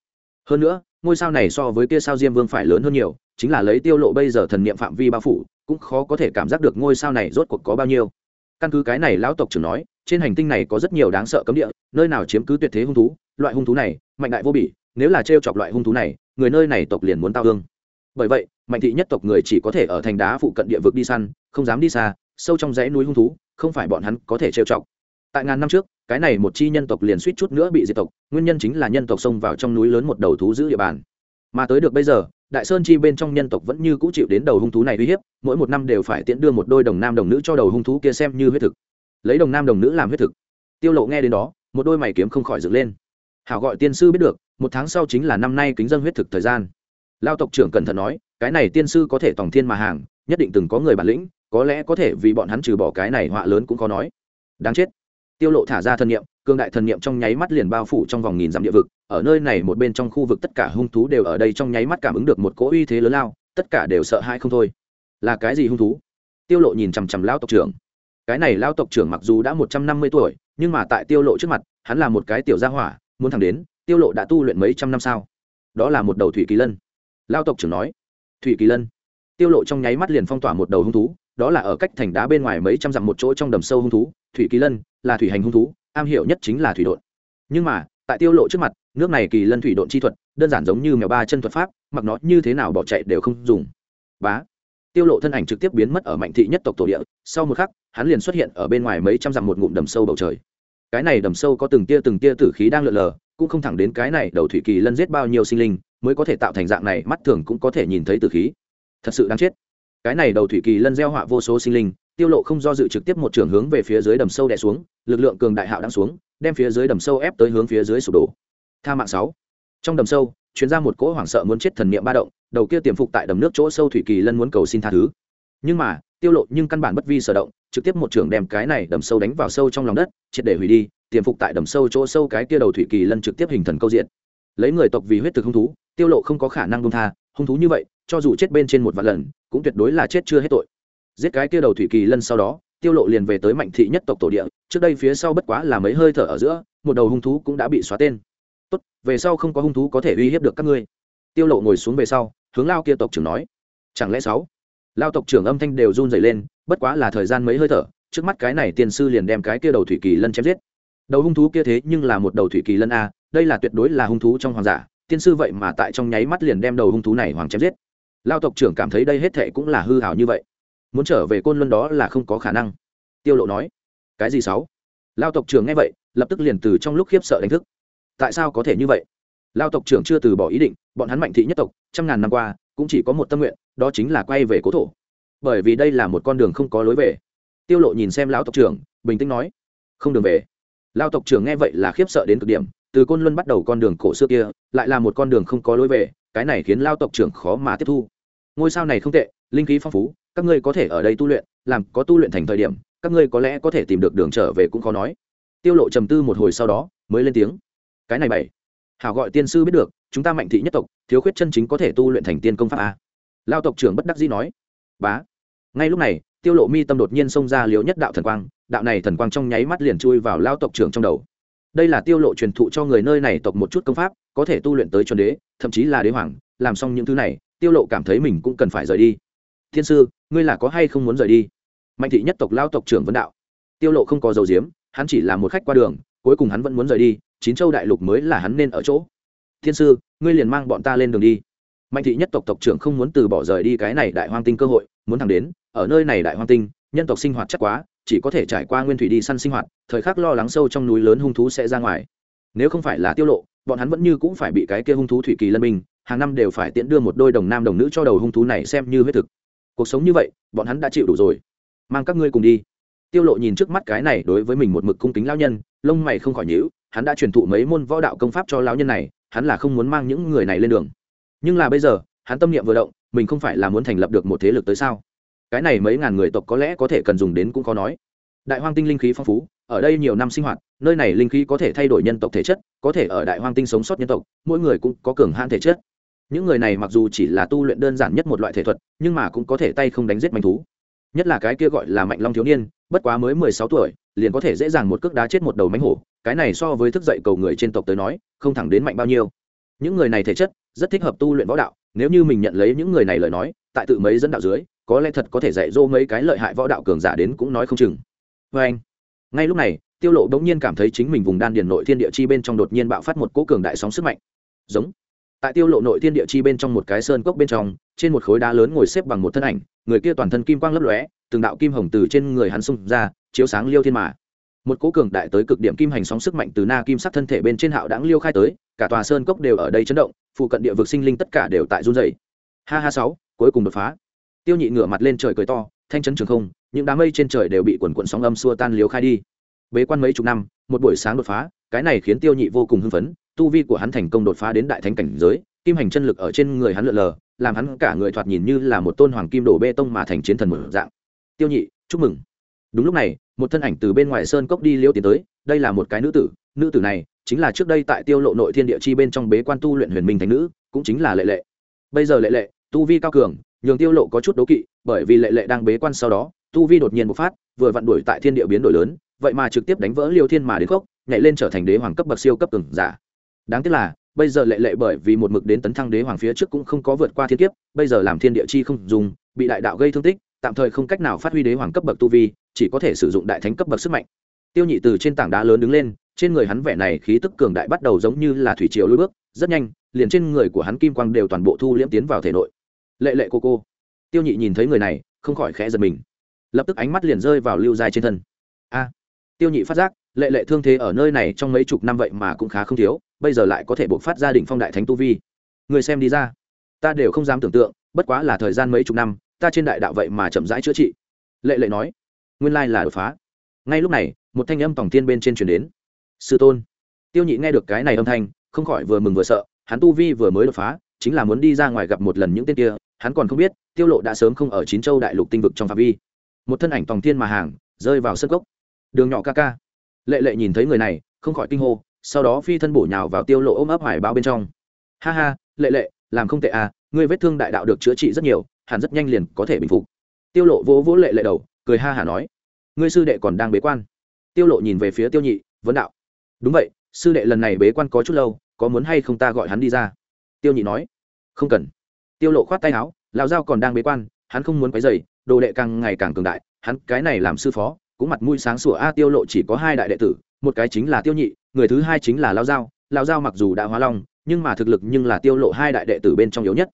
[SPEAKER 1] Hơn nữa, ngôi sao này so với kia sao diêm vương phải lớn hơn nhiều, chính là lấy tiêu lộ bây giờ thần niệm phạm vi bao phủ, cũng khó có thể cảm giác được ngôi sao này rốt cuộc có bao nhiêu. Căn cứ cái này lão tộc trưởng nói, trên hành tinh này có rất nhiều đáng sợ cấm địa, nơi nào chiếm cứ tuyệt thế hung thú, loại hung thú này, mạnh đại vô bỉ, nếu là trêu chọc loại hung thú này, người nơi này tộc liền muốn tao hương bởi vậy, mạnh thị nhất tộc người chỉ có thể ở thành đá phụ cận địa vực đi săn, không dám đi xa, sâu trong dãy núi hung thú, không phải bọn hắn có thể trêu chọc tại ngàn năm trước, cái này một chi nhân tộc liền suýt chút nữa bị diệt tộc, nguyên nhân chính là nhân tộc xông vào trong núi lớn một đầu thú giữ địa bàn. Mà tới được bây giờ, đại sơn chi bên trong nhân tộc vẫn như cũ chịu đến đầu hung thú này uy hiếp, mỗi một năm đều phải tiễn đưa một đôi đồng nam đồng nữ cho đầu hung thú kia xem như huyết thực. Lấy đồng nam đồng nữ làm huyết thực. Tiêu lộ nghe đến đó, một đôi mày kiếm không khỏi dựng lên. Hảo gọi tiên sư biết được, một tháng sau chính là năm nay kính dân huyết thực thời gian. Lao tộc trưởng cẩn thận nói, cái này tiên sư có thể tòng thiên mà hàng, nhất định từng có người bản lĩnh, có lẽ có thể vì bọn hắn trừ bỏ cái này họa lớn cũng có nói. Đáng chết tiêu lộ thả ra thần niệm cương đại thần niệm trong nháy mắt liền bao phủ trong vòng nghìn dặm địa vực, ở nơi này một bên trong khu vực tất cả hung thú đều ở đây trong nháy mắt cảm ứng được một cỗ uy thế lớn lao, tất cả đều sợ hãi không thôi. Là cái gì hung thú? Tiêu lộ nhìn chằm chằm lão tộc trưởng. Cái này lão tộc trưởng mặc dù đã 150 tuổi, nhưng mà tại tiêu lộ trước mặt, hắn là một cái tiểu gia hỏa, muốn thẳng đến, tiêu lộ đã tu luyện mấy trăm năm sao? Đó là một đầu thủy kỳ lân. Lão tộc trưởng nói. Thủy kỳ lân. Tiêu lộ trong nháy mắt liền phong tỏa một đầu hung thú đó là ở cách thành đá bên ngoài mấy trăm dặm một chỗ trong đầm sâu hung thú, thủy kỳ lân là thủy hành hung thú, am hiểu nhất chính là thủy độn. Nhưng mà, tại tiêu lộ trước mặt, nước này kỳ lân thủy độn chi thuật, đơn giản giống như mèo ba chân thuật pháp, mặc nó như thế nào bỏ chạy đều không dùng. Bá. Tiêu lộ thân ảnh trực tiếp biến mất ở mạnh thị nhất tộc tổ địa, sau một khắc, hắn liền xuất hiện ở bên ngoài mấy trăm dặm một ngụm đầm sâu bầu trời. Cái này đầm sâu có từng tia từng tia tử khí đang lượn lờ, cũng không thẳng đến cái này đầu thủy kỳ lân giết bao nhiêu sinh linh, mới có thể tạo thành dạng này, mắt thường cũng có thể nhìn thấy tử khí. Thật sự đáng chết cái này đầu thủy kỳ lân gieo họa vô số sinh linh, tiêu lộ không do dự trực tiếp một trường hướng về phía dưới đầm sâu đè xuống, lực lượng cường đại hạo đang xuống, đem phía dưới đầm sâu ép tới hướng phía dưới sụp đổ. Tha mạng sáu. Trong đầm sâu chuyến ra một cỗ hoảng sợ muốn chết thần niệm ba động, đầu kia tiềm phục tại đầm nước chỗ sâu thủy kỳ lân muốn cầu xin tha thứ. Nhưng mà, tiêu lộ nhưng căn bản bất vi sở động, trực tiếp một trường đem cái này đầm sâu đánh vào sâu trong lòng đất, triệt để hủy đi, tiềm phục tại đầm sâu chỗ sâu cái kia đầu thủy kỳ lân trực tiếp hình thần câu diện. Lấy người tộc vì huyết thực hung thú, tiêu lộ không có khả năng buông tha, hung thú như vậy cho dù chết bên trên một vạn lần, cũng tuyệt đối là chết chưa hết tội. Giết cái kia đầu thủy kỳ lân sau đó, tiêu lộ liền về tới mạnh thị nhất tộc tổ địa, trước đây phía sau bất quá là mấy hơi thở ở giữa, một đầu hung thú cũng đã bị xóa tên. Tốt, về sau không có hung thú có thể uy hiếp được các ngươi. Tiêu lộ ngồi xuống về sau, hướng lao kia tộc trưởng nói. Chẳng lẽ sáu? Lao tộc trưởng âm thanh đều run rẩy lên, bất quá là thời gian mấy hơi thở, trước mắt cái này tiền sư liền đem cái kia đầu thủy kỳ lân chém giết. Đầu hung thú kia thế nhưng là một đầu thủy kỳ lân a, đây là tuyệt đối là hung thú trong hoàng giả, tiên sư vậy mà tại trong nháy mắt liền đem đầu hung thú này hoàng chém giết lao tộc trưởng cảm thấy đây hết thệ cũng là hư hảo như vậy. Muốn trở về côn luân đó là không có khả năng. Tiêu lộ nói. Cái gì sáu? Lao tộc trưởng nghe vậy, lập tức liền từ trong lúc khiếp sợ đánh thức. Tại sao có thể như vậy? Lao tộc trưởng chưa từ bỏ ý định, bọn hắn mạnh thị nhất tộc, trăm ngàn năm qua, cũng chỉ có một tâm nguyện, đó chính là quay về cố thổ. Bởi vì đây là một con đường không có lối về. Tiêu lộ nhìn xem lão tộc trưởng, bình tĩnh nói. Không đường về. Lao tộc trưởng nghe vậy là khiếp sợ đến cực điểm, từ côn luân bắt đầu con đường cổ xưa kia, lại là một con đường không có lối về cái này khiến lao tộc trưởng khó mà tiếp thu. Ngôi sao này không tệ, linh khí phong phú, các ngươi có thể ở đây tu luyện, làm có tu luyện thành thời điểm, các ngươi có lẽ có thể tìm được đường trở về cũng khó nói. Tiêu lộ trầm tư một hồi sau đó, mới lên tiếng. Cái này bảy. Hảo gọi tiên sư biết được, chúng ta mạnh thị nhất tộc, thiếu khuyết chân chính có thể tu luyện thành tiên công pháp a. Lao tộc trưởng bất đắc dĩ nói. Bá. Ngay lúc này, tiêu lộ mi tâm đột nhiên xông ra liếu nhất đạo thần quang, đạo này thần quang trong nháy mắt liền chui vào lao tộc trưởng trong đầu đây là tiêu lộ truyền thụ cho người nơi này tộc một chút công pháp, có thể tu luyện tới chuẩn đế, thậm chí là đế hoàng, làm xong những thứ này, tiêu lộ cảm thấy mình cũng cần phải rời đi. Thiên sư, ngươi là có hay không muốn rời đi? Mạnh thị nhất tộc lao tộc trưởng vấn đạo. Tiêu lộ không có dầu diếm hắn chỉ là một khách qua đường, cuối cùng hắn vẫn muốn rời đi, chín châu đại lục mới là hắn nên ở chỗ. Thiên sư, ngươi liền mang bọn ta lên đường đi. Mạnh thị nhất tộc tộc trưởng không muốn từ bỏ rời đi cái này đại hoang tinh cơ hội, muốn thẳng đến, ở nơi này đại hoang tinh, nhân tộc sinh hoạt chắc quá chỉ có thể trải qua nguyên thủy đi săn sinh hoạt, thời khắc lo lắng sâu trong núi lớn hung thú sẽ ra ngoài. Nếu không phải là tiêu lộ, bọn hắn vẫn như cũng phải bị cái kia hung thú thủy kỳ lân minh hàng năm đều phải tiễn đưa một đôi đồng nam đồng nữ cho đầu hung thú này xem như huyết thực. Cuộc sống như vậy, bọn hắn đã chịu đủ rồi. Mang các ngươi cùng đi. Tiêu lộ nhìn trước mắt cái này đối với mình một mực cung kính lão nhân, lông mày không khỏi nhíu, hắn đã truyền thụ mấy môn võ đạo công pháp cho lão nhân này, hắn là không muốn mang những người này lên đường. Nhưng là bây giờ, hắn tâm niệm vừa động, mình không phải là muốn thành lập được một thế lực tới sao? Cái này mấy ngàn người tộc có lẽ có thể cần dùng đến cũng có nói. Đại hoang tinh linh khí phong phú, ở đây nhiều năm sinh hoạt, nơi này linh khí có thể thay đổi nhân tộc thể chất, có thể ở đại hoang tinh sống sót nhân tộc, mỗi người cũng có cường hãn thể chất. Những người này mặc dù chỉ là tu luyện đơn giản nhất một loại thể thuật, nhưng mà cũng có thể tay không đánh giết manh thú. Nhất là cái kia gọi là mạnh long thiếu niên, bất quá mới mười sáu tuổi, liền có thể dễ dàng một cước đá chết một đầu mánh hổ, cái này so với thức dậy cầu người trên tộc tới nói, không thẳng đến mạnh bao nhiêu. Những người này thể chất, rất thích hợp tu luyện võ đạo, nếu như mình nhận lấy những người này lời nói, tại tự mấy dẫn đạo dưới có lẽ thật có thể dạy dỗ mấy cái lợi hại võ đạo cường giả đến cũng nói không chừng. Vê anh, ngay lúc này, tiêu lộ đống nhiên cảm thấy chính mình vùng đan điền nội thiên địa chi bên trong đột nhiên bạo phát một cỗ cường đại sóng sức mạnh. Giống. Tại tiêu lộ nội thiên địa chi bên trong một cái sơn cốc bên trong, trên một khối đá lớn ngồi xếp bằng một thân ảnh, người kia toàn thân kim quang lấp lóe, từng đạo kim hồng từ trên người hắn xung ra, chiếu sáng liêu thiên mà. Một cỗ cường đại tới cực điểm kim hành sóng sức mạnh từ na kim sắc thân thể bên trên hạo đãng liêu khai tới, cả tòa sơn cốc đều ở đây chấn động, phụ cận địa vực sinh linh tất cả đều tại run rẩy. Ha ha sáu, cuối cùng đột phá tiêu nhị ngửa mặt lên trời cười to, thanh chấn trường không, những đám mây trên trời đều bị quần quận sóng âm xua tan liếu khai đi. Bế quan mấy chục năm, một buổi sáng đột phá, cái này khiến tiêu nhị vô cùng hưng phấn, tu vi của hắn thành công đột phá đến đại thánh cảnh giới, kim hành chân lực ở trên người hắn lượn lờ, làm hắn cả người thoạt nhìn như là một tôn hoàng kim đổ bê tông mà thành chiến thần một dạng. Tiêu nhị, chúc mừng. Đúng lúc này, một thân ảnh từ bên ngoài sơn cốc đi liêu tiến tới, đây là một cái nữ tử nữ tử này chính là trước đây tại tiêu lộ nội thiên địa chi bên trong bế quan tu luyện huyền minh thành nữ, cũng chính là lệ lệ. Bây giờ lệ lệ tu vi cao cường, nhường tiêu lộ có chút đố kỵ, bởi vì lệ lệ đang bế quan sau đó, tu vi đột nhiên bộc phát, vừa vặn đuổi tại thiên địa biến đổi lớn, vậy mà trực tiếp đánh vỡ liêu thiên mà đến khốc, nhảy lên trở thành đế hoàng cấp bậc siêu cấp cường giả. Đáng tiếc là, bây giờ lệ lệ bởi vì một mực đến tấn thăng đế hoàng phía trước cũng không có vượt qua thiên kiếp, bây giờ làm thiên địa chi không dùng, bị đại đạo gây thương tích, tạm thời không cách nào phát huy đế hoàng cấp bậc tu vi, chỉ có thể sử dụng đại thánh cấp bậc sức mạnh. Tiêu nhị từ trên tảng đá lớn đứng lên, trên người hắn vẻ này khí tức cường đại bắt đầu giống như là thủy triều lôi bước, rất nhanh, liền trên người của hắn kim quang đều toàn bộ thu liễm tiến vào thể nội lệ lệ cô cô. Tiêu nhị nhìn thấy người này, không khỏi khẽ giật mình. Lập tức ánh mắt liền rơi vào lưu dài trên thân. A. Tiêu nhị phát giác, lệ lệ thương thế ở nơi này trong mấy chục năm vậy mà cũng khá không thiếu, bây giờ lại có thể buộc phát gia đình phong đại thánh tu vi. Người xem đi ra. Ta đều không dám tưởng tượng, bất quá là thời gian mấy chục năm, ta trên đại đạo vậy mà chậm rãi chữa trị. Lệ lệ nói, nguyên lai là đột phá. Ngay lúc này, một thanh âm tổng tiên bên trên truyền đến. Sư tôn. Tiêu nhị nghe được cái này âm thanh, không khỏi vừa mừng vừa sợ, hắn tu vi vừa mới đột phá, chính là muốn đi ra ngoài gặp một lần những tên kia hắn còn không biết, tiêu lộ đã sớm không ở chín châu đại lục tinh vực trong phạm vi. Một thân ảnh tòng thiên mà hàng, rơi vào sân cốc. Đường nhỏ ca ca. Lệ lệ nhìn thấy người này, không khỏi kinh hô, sau đó phi thân bổ nhào vào tiêu lộ ôm ấp hải bao bên trong. Ha ha, lệ lệ, làm không tệ à ngươi vết thương đại đạo được chữa trị rất nhiều, hẳn rất nhanh liền có thể bình phục. Tiêu lộ vỗ vỗ lệ lệ đầu, cười ha hả nói. Ngươi sư đệ còn đang bế quan. Tiêu lộ nhìn về phía tiêu nhị, vấn đạo. Đúng vậy, sư đệ lần này bế quan có chút lâu, có muốn hay không ta gọi hắn đi ra? Tiêu nhị nói. Không cần tiêu lộ khoát tay áo, lão giao còn đang bế quan, hắn không muốn quấy rầy, đồ đệ càng ngày càng cường đại, hắn cái này làm sư phó, cũng mặt mũi sáng sủa, a, tiêu lộ chỉ có hai đại đệ tử, một cái chính là tiêu nhị, người thứ hai chính là lão giao lão giao mặc dù đã hóa long, nhưng mà thực lực nhưng là tiêu lộ hai đại đệ tử bên trong yếu nhất.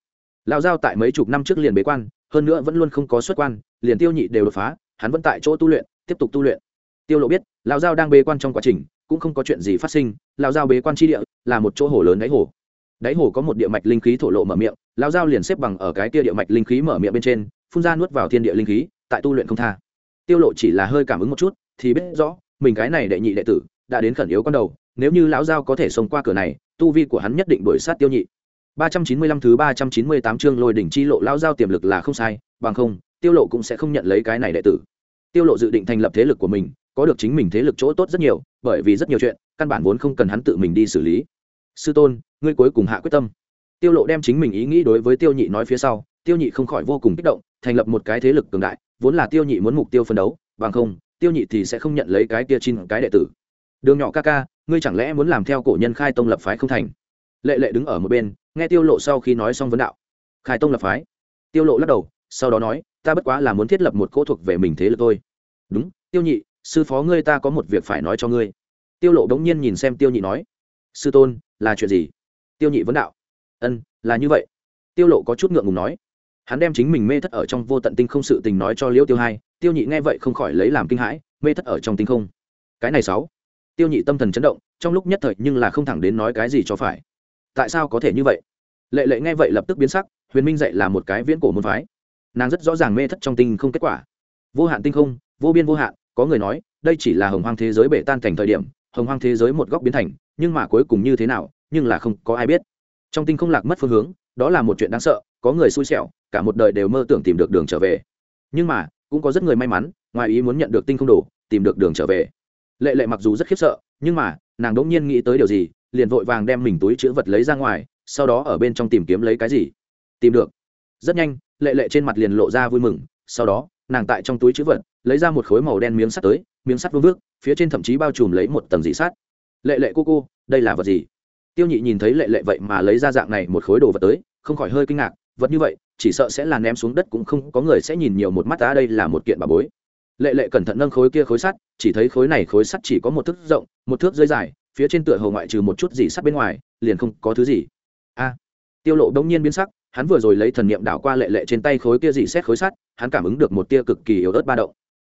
[SPEAKER 1] Lão giao tại mấy chục năm trước liền bế quan, hơn nữa vẫn luôn không có xuất quan, liền tiêu nhị đều đột phá, hắn vẫn tại chỗ tu luyện, tiếp tục tu luyện. Tiêu lộ biết, lão giao đang bế quan trong quá trình, cũng không có chuyện gì phát sinh, lão giao bế quan chi địa, là một chỗ hồ lớn đáy hồ. Đáy hồ có một địa mạch linh khí thổ lộ mở miệng lão giao liền xếp bằng ở cái kia địa mạch linh khí mở miệng bên trên, phun ra nuốt vào thiên địa linh khí, tại tu luyện không tha. Tiêu lộ chỉ là hơi cảm ứng một chút, thì biết rõ, mình cái này đệ nhị đệ tử, đã đến khẩn yếu con đầu, nếu như lão giao có thể xông qua cửa này, tu vi của hắn nhất định đuổi sát tiêu nhị. 395 thứ 398 chương lôi đỉnh chi lộ, lão giao tiềm lực là không sai, bằng không, tiêu lộ cũng sẽ không nhận lấy cái này đệ tử. Tiêu lộ dự định thành lập thế lực của mình, có được chính mình thế lực chỗ tốt rất nhiều, bởi vì rất nhiều chuyện, căn bản vốn không cần hắn tự mình đi xử lý. Sư tôn, ngươi cuối cùng hạ quyết tâm tiêu lộ đem chính mình ý nghĩ đối với tiêu nhị nói phía sau, tiêu nhị không khỏi vô cùng kích động, thành lập một cái thế lực cường đại, vốn là tiêu nhị muốn mục tiêu phân đấu, bằng không, tiêu nhị thì sẽ không nhận lấy cái kia chín cái đệ tử. Đường nhỏ ca ca, ngươi chẳng lẽ muốn làm theo cổ nhân khai tông lập phái không thành? Lệ lệ đứng ở một bên, nghe tiêu lộ sau khi nói xong vấn đạo. Khai tông lập phái. Tiêu lộ lắc đầu, sau đó nói, ta bất quá là muốn thiết lập một cỗ thuộc về mình thế lực thôi. Đúng, tiêu nhị, sư phó ngươi ta có một việc phải nói cho ngươi. Tiêu lộ đống nhiên nhìn xem tiêu nhị nói, sư tôn, là chuyện gì? Tiêu nhị vấn đạo ân, là như vậy. Tiêu lộ có chút ngượng ngùng nói. Hắn đem chính mình mê thất ở trong vô tận tinh không sự tình nói cho liễu tiêu hai, tiêu nhị nghe vậy không khỏi lấy làm kinh hãi, mê thất ở trong tinh không. Cái này sáu. Tiêu nhị tâm thần chấn động, trong lúc nhất thời nhưng là không thẳng đến nói cái gì cho phải. Tại sao có thể như vậy? Lệ lệ nghe vậy lập tức biến sắc, huyền minh dạy là một cái viễn cổ môn phái. Nàng rất rõ ràng mê thất trong tinh không kết quả. Vô hạn tinh không, vô biên vô hạn, có người nói, đây chỉ là hồng hoang thế giới bể tan thành thời điểm, hồng hoang thế giới một góc biến thành, nhưng mà cuối cùng như thế nào, nhưng là không có ai biết trong tinh không lạc mất phương hướng, đó là một chuyện đáng sợ, có người xui xẻo, cả một đời đều mơ tưởng tìm được đường trở về. Nhưng mà, cũng có rất người may mắn, ngoài ý muốn nhận được tinh không đủ tìm được đường trở về. Lệ lệ mặc dù rất khiếp sợ, nhưng mà, nàng đ ỗ n g nhiên nghĩ tới điều gì, liền vội vàng đem mình túi chữ vật lấy ra ngoài, sau đó ở bên trong tìm kiếm lấy cái gì. Tìm được. Rất nhanh, lệ lệ trên mặt liền lộ ra vui mừng, sau đó, nàng tại trong túi chữ vật, lấy ra một khối màu đen miếng sắt tới, miếng sắt vương vước phía trên thậm chí bao trùm lấy một tầng dị sắt. Lệ lệ cô cô, đây là vật gì? Tiêu nhị nhìn thấy lệ lệ vậy mà lấy ra dạng này một khối đồ vật tới, không khỏi hơi kinh ngạc, vật như vậy, chỉ sợ sẽ là ném xuống đất cũng không có người sẽ nhìn nhiều một mắt ta đây là một kiện bà bối. Lệ lệ cẩn thận nâng khối kia khối sắt, chỉ thấy khối này khối sắt chỉ có một thước rộng, một thước dưới dài, phía trên tựa hầu ngoại trừ một chút gì sắt bên ngoài, liền không có thứ gì. A! Tiêu lộ đông nhiên biến sắc, hắn vừa rồi lấy thần niệm đảo qua lệ lệ trên tay khối kia dị xét khối sắt, hắn cảm ứng được một tia cực kỳ yếu ớt ba động.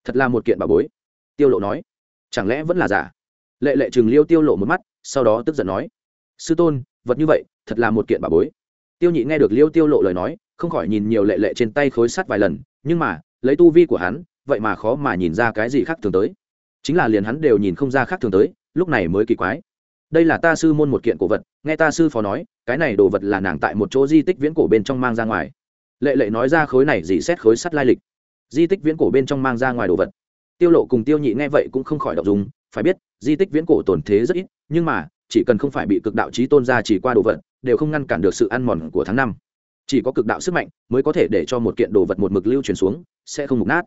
[SPEAKER 1] Thật là một kiện bà bối. Tiêu lộ nói. Chẳng lẽ vẫn là giả? Lệ lệ chừng liêu tiêu lộ một mắt, sau đó tức giận nói sư tôn, vật như vậy, thật là một kiện bà bối. Tiêu nhị nghe được liêu tiêu lộ lời nói, không khỏi nhìn nhiều lệ lệ trên tay khối sắt vài lần, nhưng mà, lấy tu vi của hắn, vậy mà khó mà nhìn ra cái gì khác thường tới. Chính là liền hắn đều nhìn không ra khác thường tới, lúc này mới kỳ quái. Đây là ta sư môn một kiện cổ vật, nghe ta sư phó nói, cái này đồ vật là nàng tại một chỗ di tích viễn cổ bên trong mang ra ngoài. Lệ lệ nói ra khối này dì xét khối sắt lai lịch. Di tích viễn cổ bên trong mang ra ngoài đồ vật. Tiêu lộ cùng tiêu nhị nghe vậy cũng không khỏi đọc dùng phải biết, di tích viễn cổ tổn thế rất ít, nhưng mà chỉ cần không phải bị cực đạo trí tôn ra chỉ qua đồ vật, đều không ngăn cản được sự ăn mòn của tháng năm. Chỉ có cực đạo sức mạnh mới có thể để cho một kiện đồ vật một mực lưu truyền xuống, sẽ không mục nát.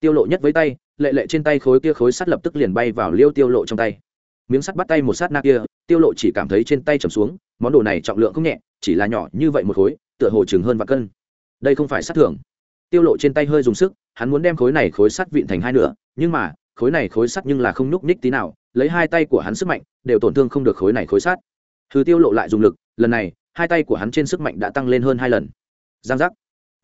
[SPEAKER 1] Tiêu lộ nhất với tay, lệ lệ trên tay khối kia khối sắt lập tức liền bay vào liêu tiêu lộ trong tay. Miếng sắt bắt tay một sát na kia, tiêu lộ chỉ cảm thấy trên tay trầm xuống, món đồ này trọng lượng không nhẹ, chỉ là nhỏ như vậy một khối, tựa hồ chừng hơn vạn cân. Đây không phải sắt thường tiêu lộ trên tay hơi dùng sức, hắn muốn đem khối này khối sắt vịn thành hai nửa, nhưng mà khối này khối sắt nhưng là không nhúc nhích tí nào, lấy hai tay của hắn sức mạnh, đều tổn thương không được khối này khối sắt. Thứ tiêu lộ lại dùng lực, lần này, hai tay của hắn trên sức mạnh đã tăng lên hơn hai lần. Giang giác.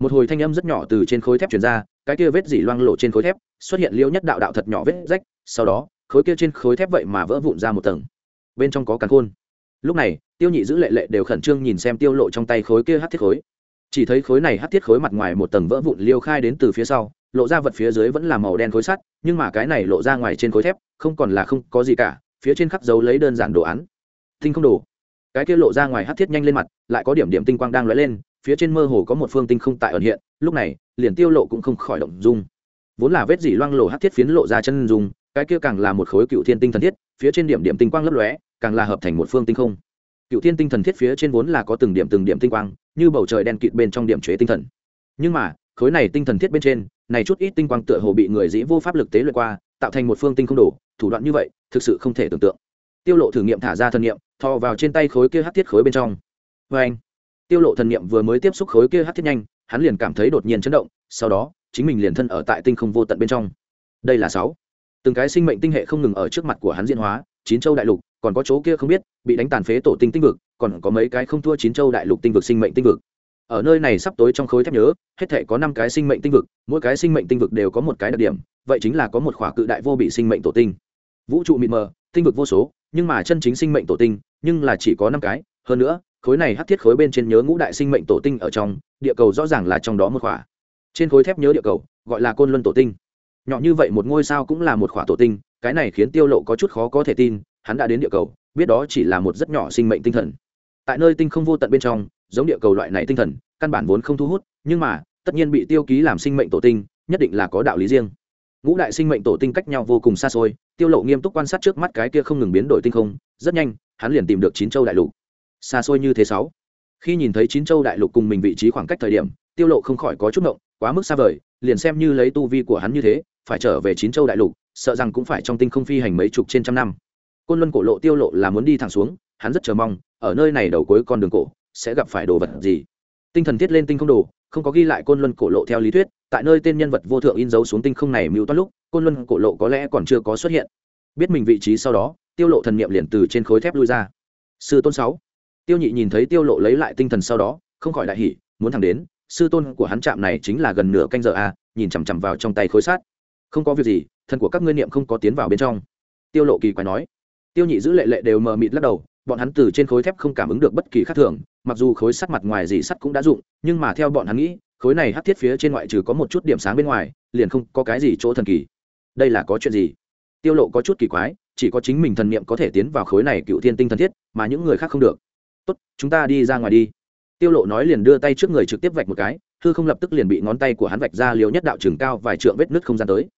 [SPEAKER 1] Một hồi thanh âm rất nhỏ từ trên khối thép truyền ra, cái kia vết dỉ loang lộ trên khối thép, xuất hiện liêu nhất đạo đạo thật nhỏ vết rách, sau đó, khối kia trên khối thép vậy mà vỡ vụn ra một tầng. Bên trong có càn khôn. Lúc này, tiêu nhị giữ lệ lệ đều khẩn trương nhìn xem tiêu lộ trong tay khối kia hát thiết khối. Chỉ thấy khối này hát thiết khối mặt ngoài một tầng vỡ vụn liêu khai đến từ phía sau lộ ra vật phía dưới vẫn là màu đen khối sắt, nhưng mà cái này lộ ra ngoài trên khối thép, không còn là không có gì cả, phía trên khắc dấu lấy đơn giản đồ án. Tinh không đồ. Cái kia lộ ra ngoài hát thiết nhanh lên mặt, lại có điểm điểm tinh quang đang lóe lên, phía trên mơ hồ có một phương tinh không tại ẩn hiện, lúc này, liền tiêu lộ cũng không khỏi động dung. Vốn là vết dỉ loang lổ hát thiết phiến lộ ra chân dung, cái kia càng là một khối cựu thiên tinh thần thiết, phía trên điểm điểm tinh quang lấp lóe, càng là hợp thành một phương tinh không. Cựu thiên tinh thần thiết phía trên vốn là có từng điểm từng điểm tinh quang, như bầu trời đen kịt bên trong điểm chế tinh thần. Nhưng mà, khối này tinh thần thiết bên trên này chút ít tinh quang tựa hồ bị người dĩ vô pháp lực tế luyện qua tạo thành một phương tinh không đủ thủ đoạn như vậy thực sự không thể tưởng tượng. Tiêu lộ thử nghiệm thả ra thần niệm, thò vào trên tay khối kia hắc thiết khối bên trong. Với anh tiêu lộ thần niệm vừa mới tiếp xúc khối kia hắc thiết nhanh hắn liền cảm thấy đột nhiên chấn động sau đó chính mình liền thân ở tại tinh không vô tận bên trong. Đây là sáu. Từng cái sinh mệnh tinh hệ không ngừng ở trước mặt của hắn diễn hóa chín châu đại lục còn có chỗ kia không biết bị đánh tàn phế tổ tinh tinh vực còn có mấy cái không thua chín châu đại lục tinh vực sinh mệnh tinh vực ở nơi này sắp tối trong khối thép nhớ, hết thể có năm cái sinh mệnh tinh vực, mỗi cái sinh mệnh tinh vực đều có một cái đặc điểm, vậy chính là có một khỏa cự đại vô bị sinh mệnh tổ tinh. Vũ trụ mịt mờ, tinh vực vô số, nhưng mà chân chính sinh mệnh tổ tinh, nhưng là chỉ có năm cái, hơn nữa, khối này hắc thiết khối bên trên nhớ ngũ đại sinh mệnh tổ tinh ở trong, địa cầu rõ ràng là trong đó một khỏa. Trên khối thép nhớ địa cầu, gọi là côn luân tổ tinh. Nhỏ như vậy một ngôi sao cũng là một khỏa tổ tinh, cái này khiến tiêu lộ có chút khó có thể tin, hắn đã đến địa cầu, biết đó chỉ là một rất nhỏ sinh mệnh tinh thần tại nơi tinh không vô tận bên trong, giống địa cầu loại này tinh thần, căn bản vốn không thu hút, nhưng mà, tất nhiên bị tiêu ký làm sinh mệnh tổ tinh, nhất định là có đạo lý riêng. Ngũ đại sinh mệnh tổ tinh cách nhau vô cùng xa xôi, tiêu lộ nghiêm túc quan sát trước mắt cái kia không ngừng biến đổi tinh không, rất nhanh, hắn liền tìm được chín châu đại lục. Xa xôi như thế sáu. Khi nhìn thấy chín châu đại lục cùng mình vị trí khoảng cách thời điểm, tiêu lộ không khỏi có chút ngộng, quá mức xa vời, liền xem như lấy tu vi của hắn như thế, phải trở về chín châu đại lục, sợ rằng cũng phải trong tinh không phi hành mấy chục trên trăm năm. Côn luân cổ lộ tiêu lộ là muốn đi thẳng xuống hắn rất chờ mong, ở nơi này đầu cuối con đường cổ, sẽ gặp phải đồ vật gì. Tinh thần thiết lên tinh không đồ, không có ghi lại côn luân cổ lộ theo lý thuyết, tại nơi tên nhân vật vô thượng in dấu xuống tinh không này mưu toát lúc, côn luân cổ lộ có lẽ còn chưa có xuất hiện. Biết mình vị trí sau đó, tiêu lộ thần niệm liền từ trên khối thép lui ra. Sư tôn sáu. Tiêu nhị nhìn thấy tiêu lộ lấy lại tinh thần sau đó, không khỏi đại hỉ, muốn thẳng đến, sư tôn của hắn chạm này chính là gần nửa canh giờ a nhìn chằm chằm vào trong tay khối sát không có việc gì, thần của các ngươi niệm không có tiến vào bên trong. Tiêu lộ kỳ quái nói. Tiêu nhị giữ lệ lệ đều mờ mịt lắc đầu bọn hắn từ trên khối thép không cảm ứng được bất kỳ khác thường, mặc dù khối sắt mặt ngoài gì sắt cũng đã dụng, nhưng mà theo bọn hắn nghĩ, khối này hắt thiết phía trên ngoại trừ có một chút điểm sáng bên ngoài, liền không có cái gì chỗ thần kỳ. Đây là có chuyện gì? Tiêu lộ có chút kỳ quái, chỉ có chính mình thần niệm có thể tiến vào khối này cựu thiên tinh thần thiết, mà những người khác không được. Tốt, chúng ta đi ra ngoài đi. Tiêu lộ nói liền đưa tay trước người trực tiếp vạch một cái, hư không lập tức liền bị ngón tay của hắn vạch ra liều nhất đạo trường cao vài trượng vết nứt không gian tới.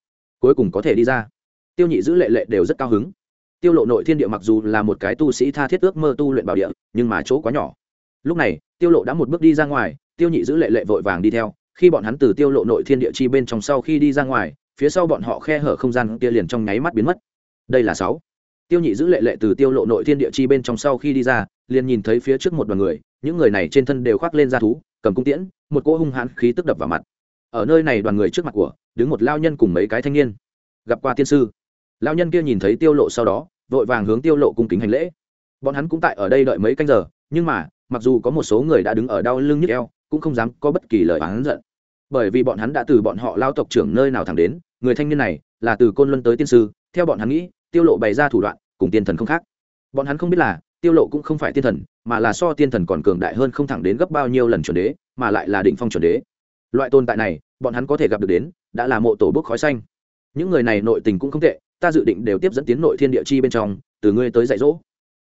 [SPEAKER 1] Cuối cùng có thể đi ra. Tiêu nhị giữ lệ lệ đều rất cao hứng tiêu lộ nội thiên địa mặc dù là một cái tu sĩ tha thiết ước mơ tu luyện bảo địa, nhưng mà chỗ quá nhỏ. Lúc này, tiêu lộ đã một bước đi ra ngoài, tiêu nhị giữ lệ lệ vội vàng đi theo. Khi bọn hắn từ tiêu lộ nội thiên địa chi bên trong sau khi đi ra ngoài, phía sau bọn họ khe hở không gian kia liền trong nháy mắt biến mất. Đây là sáu. Tiêu nhị giữ lệ lệ từ tiêu lộ nội thiên địa chi bên trong sau khi đi ra, liền nhìn thấy phía trước một đoàn người, những người này trên thân đều khoác lên da thú, cầm cung tiễn, một cỗ hung hãn khí tức đập vào mặt. Ở nơi này đoàn người trước mặt của, đứng một lao nhân cùng mấy cái thanh niên. Gặp qua tiên sư. Lao nhân kia nhìn thấy tiêu lộ sau đó vội vàng hướng tiêu lộ cung kính hành lễ. Bọn hắn cũng tại ở đây đợi mấy canh giờ, nhưng mà, mặc dù có một số người đã đứng ở đau lưng nhức eo, cũng không dám có bất kỳ lời oán giận. Bởi vì bọn hắn đã từ bọn họ lao tộc trưởng nơi nào thẳng đến, người thanh niên này là từ côn luân tới tiên sư, theo bọn hắn nghĩ, tiêu lộ bày ra thủ đoạn, cùng tiên thần không khác. Bọn hắn không biết là, tiêu lộ cũng không phải tiên thần, mà là so tiên thần còn cường đại hơn không thẳng đến gấp bao nhiêu lần chuẩn đế, mà lại là đỉnh phong chuẩn đế. Loại tồn tại này, bọn hắn có thể gặp được đến, đã là mộ tổ bốc khói xanh. Những người này nội tình cũng không tệ ta dự định đều tiếp dẫn tiến nội thiên địa chi bên trong, từ ngươi tới dạy dỗ.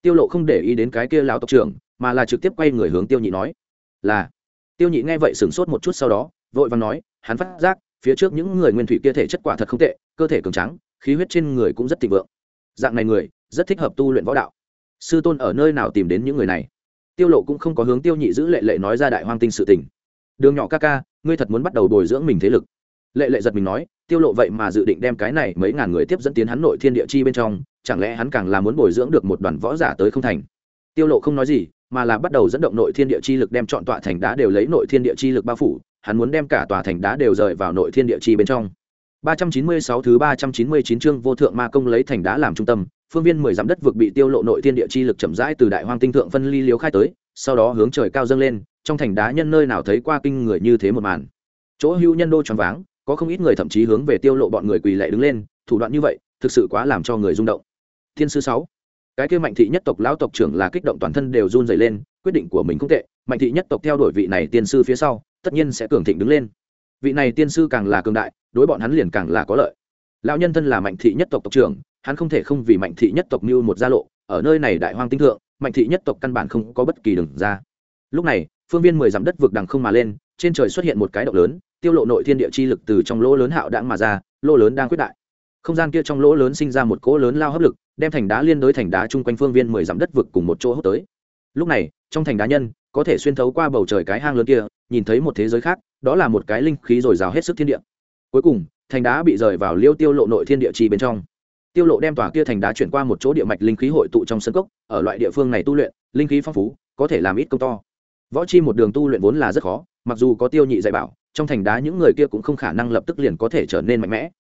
[SPEAKER 1] Tiêu lộ không để ý đến cái kia lão tộc trưởng, mà là trực tiếp quay người hướng tiêu nhị nói, là. Tiêu nhị nghe vậy sửng sốt một chút sau đó, vội vàng nói, hắn phát giác, phía trước những người nguyên thủy kia thể chất quả thật không tệ, cơ thể cường trắng khí huyết trên người cũng rất thịnh vượng. Dạng này người, rất thích hợp tu luyện võ đạo. Sư tôn ở nơi nào tìm đến những người này? Tiêu lộ cũng không có hướng tiêu nhị giữ lệ lệ nói ra đại hoang tinh sự tình. Đường nhỏ ca ca, ngươi thật muốn bắt đầu bồi dưỡng mình thế lực. Lệ lệ giật mình nói tiêu lộ vậy mà dự định đem cái này mấy ngàn người tiếp dẫn tiến hắn nội thiên địa chi bên trong, chẳng lẽ hắn càng là muốn bồi dưỡng được một đoàn võ giả tới không thành? Tiêu lộ không nói gì, mà là bắt đầu dẫn động nội thiên địa chi lực đem chọn tọa thành đá đều lấy nội thiên địa chi lực bao phủ, hắn muốn đem cả tòa thành đá đều rời vào nội thiên địa chi bên trong. 396 thứ 399 chương vô thượng ma công lấy thành đá làm trung tâm, phương viên mười dặm đất vực bị tiêu lộ nội thiên địa chi lực chậm rãi từ đại hoang tinh thượng phân ly liếu khai tới, sau đó hướng trời cao dâng lên, trong thành đá nhân nơi nào thấy qua kinh người như thế một màn. Chỗ hưu nhân đô tròn váng có không ít người thậm chí hướng về tiêu lộ bọn người quỳ lạy đứng lên, thủ đoạn như vậy, thực sự quá làm cho người rung động. Thiên sư sáu, cái kia mạnh thị nhất tộc lão tộc trưởng là kích động toàn thân đều run rẩy lên, quyết định của mình không tệ, mạnh thị nhất tộc theo đuổi vị này tiên sư phía sau, tất nhiên sẽ cường thịnh đứng lên. Vị này tiên sư càng là cường đại, đối bọn hắn liền càng là có lợi. Lão nhân thân là mạnh thị nhất tộc tộc trưởng, hắn không thể không vì mạnh thị nhất tộc mưu một gia lộ, ở nơi này đại hoang tinh thượng, mạnh thị nhất tộc căn bản không có bất kỳ đường ra. Lúc này, phương viên mười dặm đất vực đằng không mà lên, trên trời xuất hiện một cái động lớn tiêu lộ nội thiên địa chi lực từ trong lỗ lớn hạo đãng mà ra, lỗ lớn đang quyết đại. Không gian kia trong lỗ lớn sinh ra một cỗ lớn lao hấp lực, đem thành đá liên đối thành đá chung quanh phương viên mười dặm đất vực cùng một chỗ hút tới. Lúc này, trong thành đá nhân, có thể xuyên thấu qua bầu trời cái hang lớn kia, nhìn thấy một thế giới khác, đó là một cái linh khí dồi dào hết sức thiên địa. Cuối cùng, thành đá bị rời vào liêu tiêu lộ nội thiên địa chi bên trong. Tiêu lộ đem tòa kia thành đá chuyển qua một chỗ địa mạch linh khí hội tụ trong sân cốc, ở loại địa phương này tu luyện, linh khí phong phú, có thể làm ít công to. Võ chi một đường tu luyện vốn là rất khó, mặc dù có tiêu nhị dạy bảo trong thành đá những người kia cũng không khả năng lập tức liền có thể trở nên mạnh mẽ.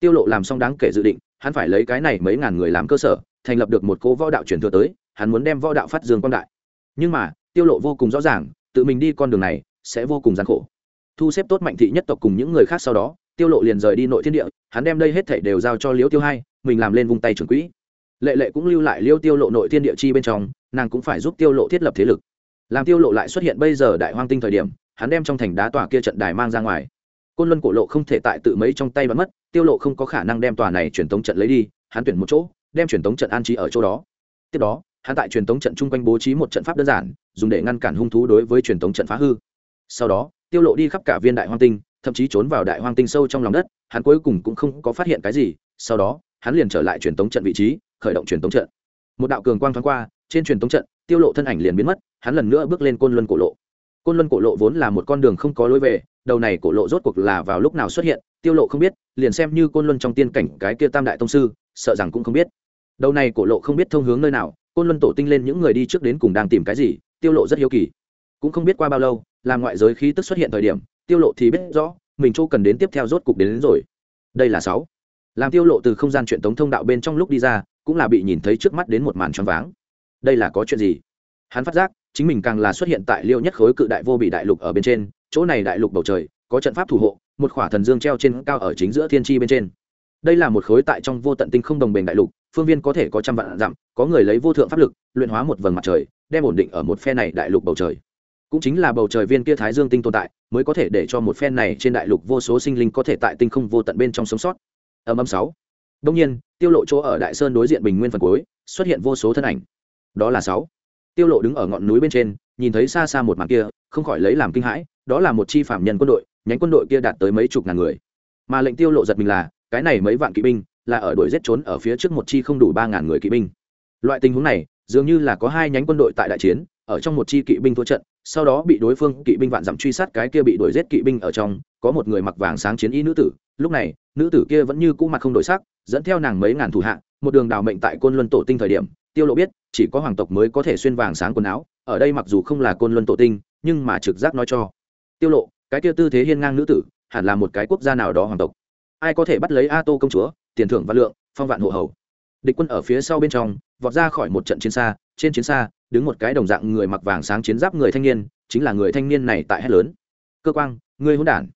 [SPEAKER 1] Tiêu lộ làm xong đáng kể dự định, hắn phải lấy cái này mấy ngàn người làm cơ sở, thành lập được một cố võ đạo truyền thừa tới, hắn muốn đem võ đạo phát dương quang đại. Nhưng mà, tiêu lộ vô cùng rõ ràng, tự mình đi con đường này, sẽ vô cùng gian khổ. Thu xếp tốt mạnh thị nhất tộc cùng những người khác sau đó, tiêu lộ liền rời đi nội thiên địa, hắn đem đây hết thảy đều giao cho liễu tiêu hai, mình làm lên vung tay trưởng quỹ. Lệ lệ cũng lưu lại liêu tiêu lộ nội thiên địa chi bên trong, nàng cũng phải giúp tiêu lộ thiết lập thế lực. Làm tiêu lộ lại xuất hiện bây giờ đại hoang tinh thời điểm hắn đem trong thành đá tòa kia trận đài mang ra ngoài. Côn luân cổ lộ không thể tại tự mấy trong tay bắn mất, tiêu lộ không có khả năng đem tòa này truyền tống trận lấy đi, hắn tuyển một chỗ, đem truyền tống trận an trí ở chỗ đó. Tiếp đó, hắn tại truyền tống trận chung quanh bố trí một trận pháp đơn giản, dùng để ngăn cản hung thú đối với truyền tống trận phá hư. Sau đó, tiêu lộ đi khắp cả viên đại hoang tinh, thậm chí trốn vào đại hoang tinh sâu trong lòng đất, hắn cuối cùng cũng không có phát hiện cái gì, sau đó, hắn liền trở lại truyền tống trận vị trí, khởi động truyền tống trận. Một đạo cường quang thoáng qua, trên truyền tống trận, tiêu lộ thân ảnh liền biến mất, hắn lần nữa bước lên côn luân cổ lộ côn luân cổ lộ vốn là một con đường không có lối về đầu này cổ lộ rốt cuộc là vào lúc nào xuất hiện tiêu lộ không biết liền xem như côn luân trong tiên cảnh cái kia tam đại tông sư sợ rằng cũng không biết. Đầu này cổ lộ không biết thông hướng nơi nào côn luân tổ tinh lên những người đi trước đến cùng đang tìm cái gì tiêu lộ rất hiếu kỳ. Cũng không biết qua bao lâu làm ngoại giới khí tức xuất hiện thời điểm tiêu lộ thì biết rõ mình chỗ cần đến tiếp theo rốt cục đến, đến rồi. Đây là sáu. Làm tiêu lộ từ không gian chuyện tống thông đạo bên trong lúc đi ra cũng là bị nhìn thấy trước mắt đến một màn choáng váng. Đây là có chuyện gì? Hắn phát giác chính mình càng là xuất hiện tại liêu nhất khối cự đại vô bị đại lục ở bên trên, chỗ này đại lục bầu trời, có trận pháp thủ hộ, một khỏa thần dương treo trên cao ở chính giữa thiên tri bên trên. Đây là một khối tại trong vô tận tinh không đồng bền đại lục, phương viên có thể có trăm vạn dặm, có người lấy vô thượng pháp lực, luyện hóa một vầng mặt trời, đem ổn định ở một phe này đại lục bầu trời. Cũng chính là bầu trời viên kia thái dương tinh tồn tại, mới có thể để cho một phe này trên đại lục vô số sinh linh có thể tại tinh không vô tận bên trong sống sót. Âm âm sáu. Đông nhiên, tiêu lộ chỗ ở đại sơn đối diện bình nguyên phần cuối, xuất hiện vô số thân ảnh. Đó là sáu tiêu lộ đứng ở ngọn núi bên trên, nhìn thấy xa xa một màn kia, không khỏi lấy làm kinh hãi, đó là một chi phạm nhân quân đội, nhánh quân đội kia đạt tới mấy chục ngàn người. Mà lệnh tiêu lộ giật mình là, cái này mấy vạn kỵ binh, là ở đuổi giết trốn ở phía trước một chi không đủ ba ngàn người kỵ binh. Loại tình huống này, dường như là có hai nhánh quân đội tại đại chiến, ở trong một chi kỵ binh thua trận, sau đó bị đối phương kỵ binh vạn dặm truy sát cái kia bị đuổi giết kỵ binh ở trong, có một người mặc vàng sáng chiến y nữ tử. Lúc này, nữ tử kia vẫn như cũ mặt không đổi sắc, dẫn theo nàng mấy ngàn thủ hạ, một đường đào mệnh tại côn luân tổ tinh thời điểm tiêu lộ biết, chỉ có hoàng tộc mới có thể xuyên vàng sáng quần áo, ở đây mặc dù không là côn luân tổ tinh, nhưng mà trực giác nói cho. Tiêu lộ, cái kia tư thế hiên ngang nữ tử, hẳn là một cái quốc gia nào đó hoàng tộc. Ai có thể bắt lấy a tô công chúa, tiền thưởng văn lượng, phong vạn hộ hầu. Địch quân ở phía sau bên trong, vọt ra khỏi một trận chiến xa, trên chiến xa, đứng một cái đồng dạng người mặc vàng sáng chiến giáp người thanh niên, chính là người thanh niên này tại hét lớn. Cơ quang người hỗn đản.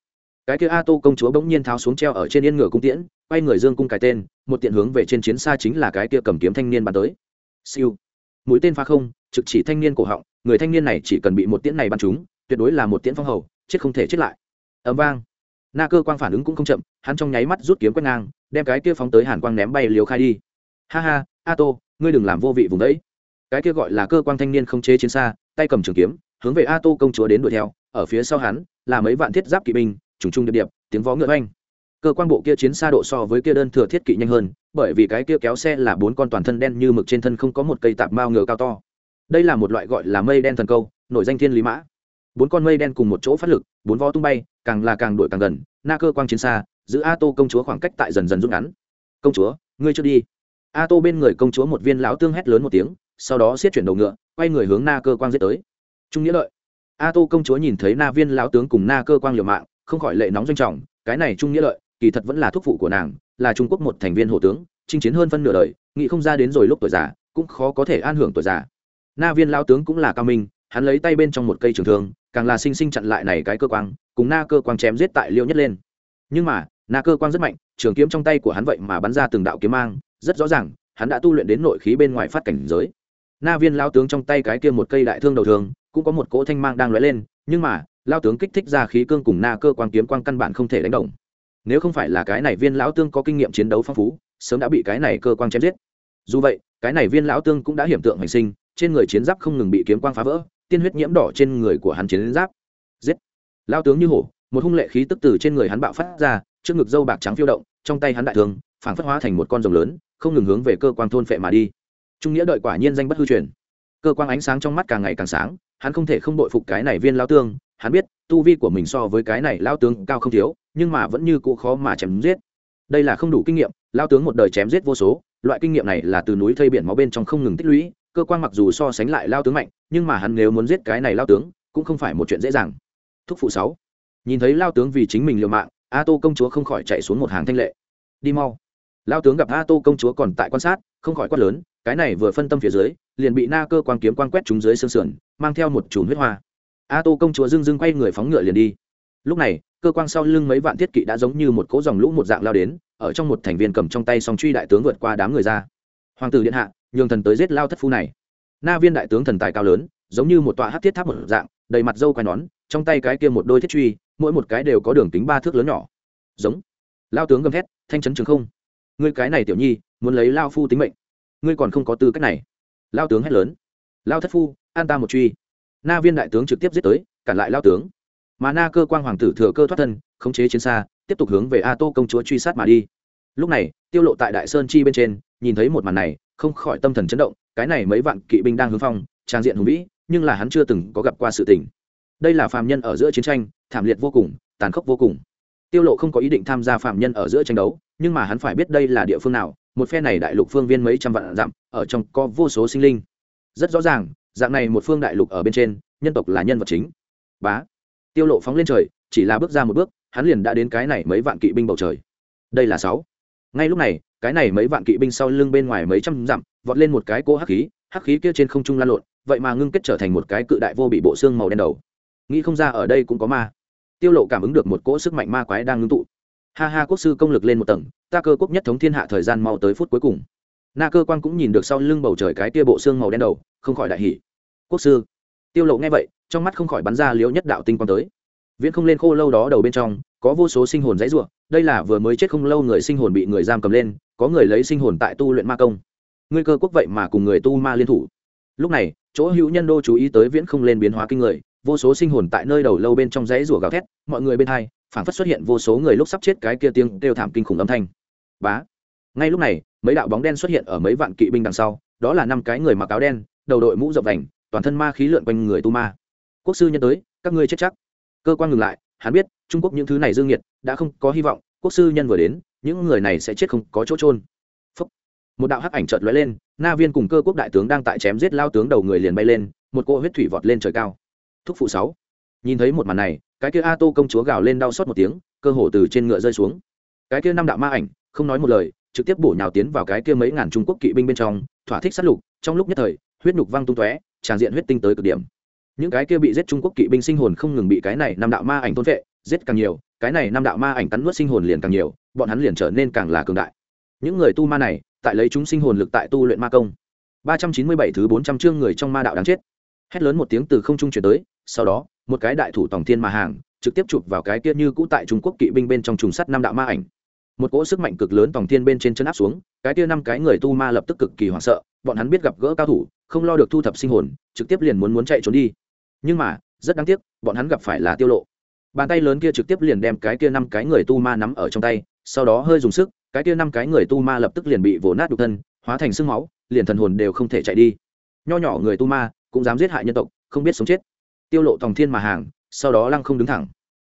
[SPEAKER 1] Cái kia a tô công chúa bỗng nhiên tháo xuống treo ở trên yên ngựa cung tiễn, quay người dương cung cái tên, một tiện hướng về trên chiến xa chính là cái kia cầm kiếm thanh niên bắn tới siêu. Mũi tên pha không, trực chỉ thanh niên cổ họng, người thanh niên này chỉ cần bị một tiễn này bắn trúng, tuyệt đối là một tiễn phong hầu, chết không thể chết lại. Ấm vang. Na cơ quang phản ứng cũng không chậm, hắn trong nháy mắt rút kiếm quét ngang, đem cái kia phóng tới hàn quang ném bay liều khai đi. Ha ha, a tô, ngươi đừng làm vô vị vùng đấy. Cái kia gọi là cơ quang thanh niên không chế chiến xa, tay cầm trường kiếm, hướng về a tô công chúa đến đuổi theo. Ở phía sau hắn, là mấy vạn thiết giáp kỵ binh, trùng trung điệp điệp, tiếng vó ngựa oanh cơ quan bộ kia chiến xa độ so với kia đơn thừa thiết kỵ nhanh hơn, bởi vì cái kia kéo xe là bốn con toàn thân đen như mực trên thân không có một cây tạp mao ngựa cao to. Đây là một loại gọi là mây đen thần câu, nổi danh thiên lý mã. Bốn con mây đen cùng một chỗ phát lực, bốn vó tung bay, càng là càng đuổi càng gần, na cơ quang chiến xa, giữ a tô công chúa khoảng cách tại dần dần rút ngắn. Công chúa, ngươi chưa đi. A tô bên người công chúa một viên lão tương hét lớn một tiếng, sau đó xiết chuyển đầu ngựa, quay người hướng na cơ quang giết tới. Trung nghĩa lợi. A tô công chúa nhìn thấy na viên lão tướng cùng na cơ quang liều mạng, không khỏi lệ nóng doanh trọng, cái này trung nghĩa lợi kỳ thật vẫn là thúc phụ của nàng, là trung quốc một thành viên hộ tướng, chinh chiến hơn phân nửa đời nghị không ra đến rồi lúc tuổi già, cũng khó có thể an hưởng tuổi già. Na viên lao tướng cũng là cao minh, hắn lấy tay bên trong một cây trường thương, càng là sinh sinh chặn lại này cái cơ quang, cùng na cơ quang chém giết tại liêu nhất lên. Nhưng mà, na cơ quang rất mạnh, trường kiếm trong tay của hắn vậy mà bắn ra từng đạo kiếm mang, rất rõ ràng, hắn đã tu luyện đến nội khí bên ngoài phát cảnh giới. Na viên lao tướng trong tay cái kia một cây đại thương đầu thường cũng có một cỗ thanh mang đang lóe lên, nhưng mà lao tướng kích thích ra khí cương cùng na cơ quang kiếm quang căn bản không thể đánh động nếu không phải là cái này viên lão tương có kinh nghiệm chiến đấu phong phú, sớm đã bị cái này cơ quang chém giết. Dù vậy, cái này viên lão tương cũng đã hiểm tượng hành sinh, trên người chiến giáp không ngừng bị kiếm quang phá vỡ, tiên huyết nhiễm đỏ trên người của hắn chiến giáp. Giết! Lão tướng như hổ, một hung lệ khí tức từ trên người hắn bạo phát ra, trước ngực dâu bạc trắng phiêu động, trong tay hắn đại thương, phảng phất hóa thành một con rồng lớn, không ngừng hướng về cơ quang thôn phệ mà đi. Trung nghĩa đợi quả nhiên danh bất hư truyền. Cơ quang ánh sáng trong mắt càng ngày càng sáng, hắn không thể không đội phục cái này viên lão tương hắn biết, tu vi của mình so với cái này lao tướng cao không thiếu, nhưng mà vẫn như cũ khó mà chém giết. Đây là không đủ kinh nghiệm lao tướng một đời chém giết vô số, loại kinh nghiệm này là từ núi thây biển máu bên trong không ngừng tích lũy, cơ quan mặc dù so sánh lại lao tướng mạnh, nhưng mà hắn nếu muốn giết cái này lao tướng, cũng không phải một chuyện dễ dàng. Thúc phụ sáu. Nhìn thấy lao tướng vì chính mình liều mạng, a tô công chúa không khỏi chạy xuống một hàng thanh lệ. Đi mau. Lao tướng gặp a tô công chúa còn tại quan sát, không khỏi quát lớn, cái này vừa phân tâm phía dưới, liền bị na cơ quan kiếm quan quét trúng dưới xương sườn, mang theo một chùm huyết hoa a tô công chúa dưng dưng quay người phóng ngựa liền đi. Lúc này, cơ quan sau lưng mấy vạn thiết kỵ đã giống như một cỗ dòng lũ một dạng lao đến, ở trong một thành viên cầm trong tay song truy đại tướng vượt qua đám người ra. Hoàng tử điện hạ, nhường thần tới giết lao thất phu này. Na viên đại tướng thần tài cao lớn, giống như một tọa hát thiết tháp một dạng, đầy mặt dâu quai nón, trong tay cái kia một đôi thiết truy, mỗi một cái đều có đường kính ba thước lớn nhỏ. Giống. Lao tướng gầm thét, thanh chấn trường không. Ngươi cái này tiểu nhi, muốn lấy lao phu tính mệnh. Ngươi còn không có tư cách này. Lao tướng hét lớn. Lao thất phu, an ta một truy na viên đại tướng trực tiếp giết tới, cản lại lao tướng. Mà na cơ quang hoàng tử thừa cơ thoát thân, khống chế chiến xa, tiếp tục hướng về a tô công chúa truy sát mà đi. Lúc này, tiêu lộ tại đại sơn chi bên trên, nhìn thấy một màn này, không khỏi tâm thần chấn động, cái này mấy vạn kỵ binh đang hướng phong, trang diện hùng vĩ, nhưng là hắn chưa từng có gặp qua sự tình. Đây là phàm nhân ở giữa chiến tranh, thảm liệt vô cùng, tàn khốc vô cùng. Tiêu lộ không có ý định tham gia phàm nhân ở giữa tranh đấu, nhưng mà hắn phải biết đây là địa phương nào, một phe này đại lục phương viên mấy trăm vạn dặm, ở trong có vô số sinh linh. Rất rõ ràng dạng này một phương đại lục ở bên trên, nhân tộc là nhân vật chính. Bá. Tiêu lộ phóng lên trời, chỉ là bước ra một bước, hắn liền đã đến cái này mấy vạn kỵ binh bầu trời. Đây là sáu. Ngay lúc này, cái này mấy vạn kỵ binh sau lưng bên ngoài mấy trăm dặm, vọt lên một cái cỗ hắc khí hắc khí kia trên không trung lan lộn, vậy mà ngưng kết trở thành một cái cự đại vô bị bộ xương màu đen đầu. Nghĩ không ra ở đây cũng có ma. Tiêu lộ cảm ứng được một cỗ sức mạnh ma quái đang ngưng tụ. Ha ha, quốc sư công lực lên một tầng, ta cơ quốc nhất thống thiên hạ thời gian mau tới phút cuối cùng. Na cơ quan cũng nhìn được sau lưng bầu trời cái tia bộ xương màu đen đầu không khỏi đại hỉ. Quốc sư, tiêu lộ nghe vậy, trong mắt không khỏi bắn ra liếu nhất đạo tinh quang tới. Viễn không lên khô lâu đó đầu bên trong, có vô số sinh hồn dãy rủa, đây là vừa mới chết không lâu người sinh hồn bị người giam cầm lên, có người lấy sinh hồn tại tu luyện ma công. Ngươi cơ quốc vậy mà cùng người tu ma liên thủ. Lúc này, chỗ hữu nhân đô chú ý tới viễn không lên biến hóa kinh người, vô số sinh hồn tại nơi đầu lâu bên trong dãy rủa gào thét, mọi người bên hai, phảng phất xuất hiện vô số người lúc sắp chết cái kia tiếng kêu thảm kinh khủng âm thanh. Bá! Ngay lúc này, mấy đạo bóng đen xuất hiện ở mấy vạn kỵ binh đằng sau, đó là năm cái người mặc áo đen đầu đội mũ rộng vành, toàn thân ma khí lượn quanh người tu ma. Quốc sư nhân tới, các ngươi chết chắc. Cơ quan ngừng lại, hắn biết, trung quốc những thứ này dương nhiệt đã không có hy vọng, quốc sư nhân vừa đến, những người này sẽ chết không có chỗ trôn một đạo hắc ảnh chợt lóe lên, na viên cùng cơ quốc đại tướng đang tại chém giết lao tướng đầu người liền bay lên, một cỗ huyết thủy vọt lên trời cao. Thúc phụ sáu. Nhìn thấy một màn này, cái kia a tô công chúa gào lên đau xót một tiếng, cơ hồ từ trên ngựa rơi xuống. Cái kia năm đạo ma ảnh, không nói một lời, trực tiếp bổ nhào tiến vào cái kia mấy ngàn trung quốc kỵ binh bên trong, thỏa thích sát lục, trong lúc nhất thời huyết nhục văng tung tóe, tràn diện huyết tinh tới cực điểm. Những cái kia bị giết trung quốc kỵ binh sinh hồn không ngừng bị cái này năm đạo ma ảnh thôn vệ giết càng nhiều, cái này năm đạo ma ảnh cắn nuốt sinh hồn liền càng nhiều, bọn hắn liền trở nên càng là cường đại. Những người tu ma này, tại lấy chúng sinh hồn lực tại tu luyện ma công. Ba trăm chín mươi bảy thứ bốn trăm chương người trong ma đạo đáng chết. Hét lớn một tiếng từ không trung chuyển tới, sau đó, một cái đại thủ tổng thiên ma hàng, trực tiếp chụp vào cái kia như cũ tại trung quốc kỵ binh bên trong trùng sắt năm đạo ma ảnh. Một cỗ sức mạnh cực lớn tổng thiên bên trên chân áp xuống, cái kia năm cái người tu ma lập tức cực kỳ hoảng sợ, bọn hắn biết gặp gỡ cao thủ không lo được thu thập sinh hồn, trực tiếp liền muốn muốn chạy trốn đi. Nhưng mà, rất đáng tiếc, bọn hắn gặp phải là tiêu lộ. Bàn tay lớn kia trực tiếp liền đem cái kia năm cái người tu ma nắm ở trong tay, sau đó hơi dùng sức, cái kia năm cái người tu ma lập tức liền bị vồ nát đục thân, hóa thành sương máu, liền thần hồn đều không thể chạy đi. Nho nhỏ người tu ma cũng dám giết hại nhân tộc, không biết sống chết. Tiêu lộ tòng thiên mà hàng, sau đó lăng không đứng thẳng.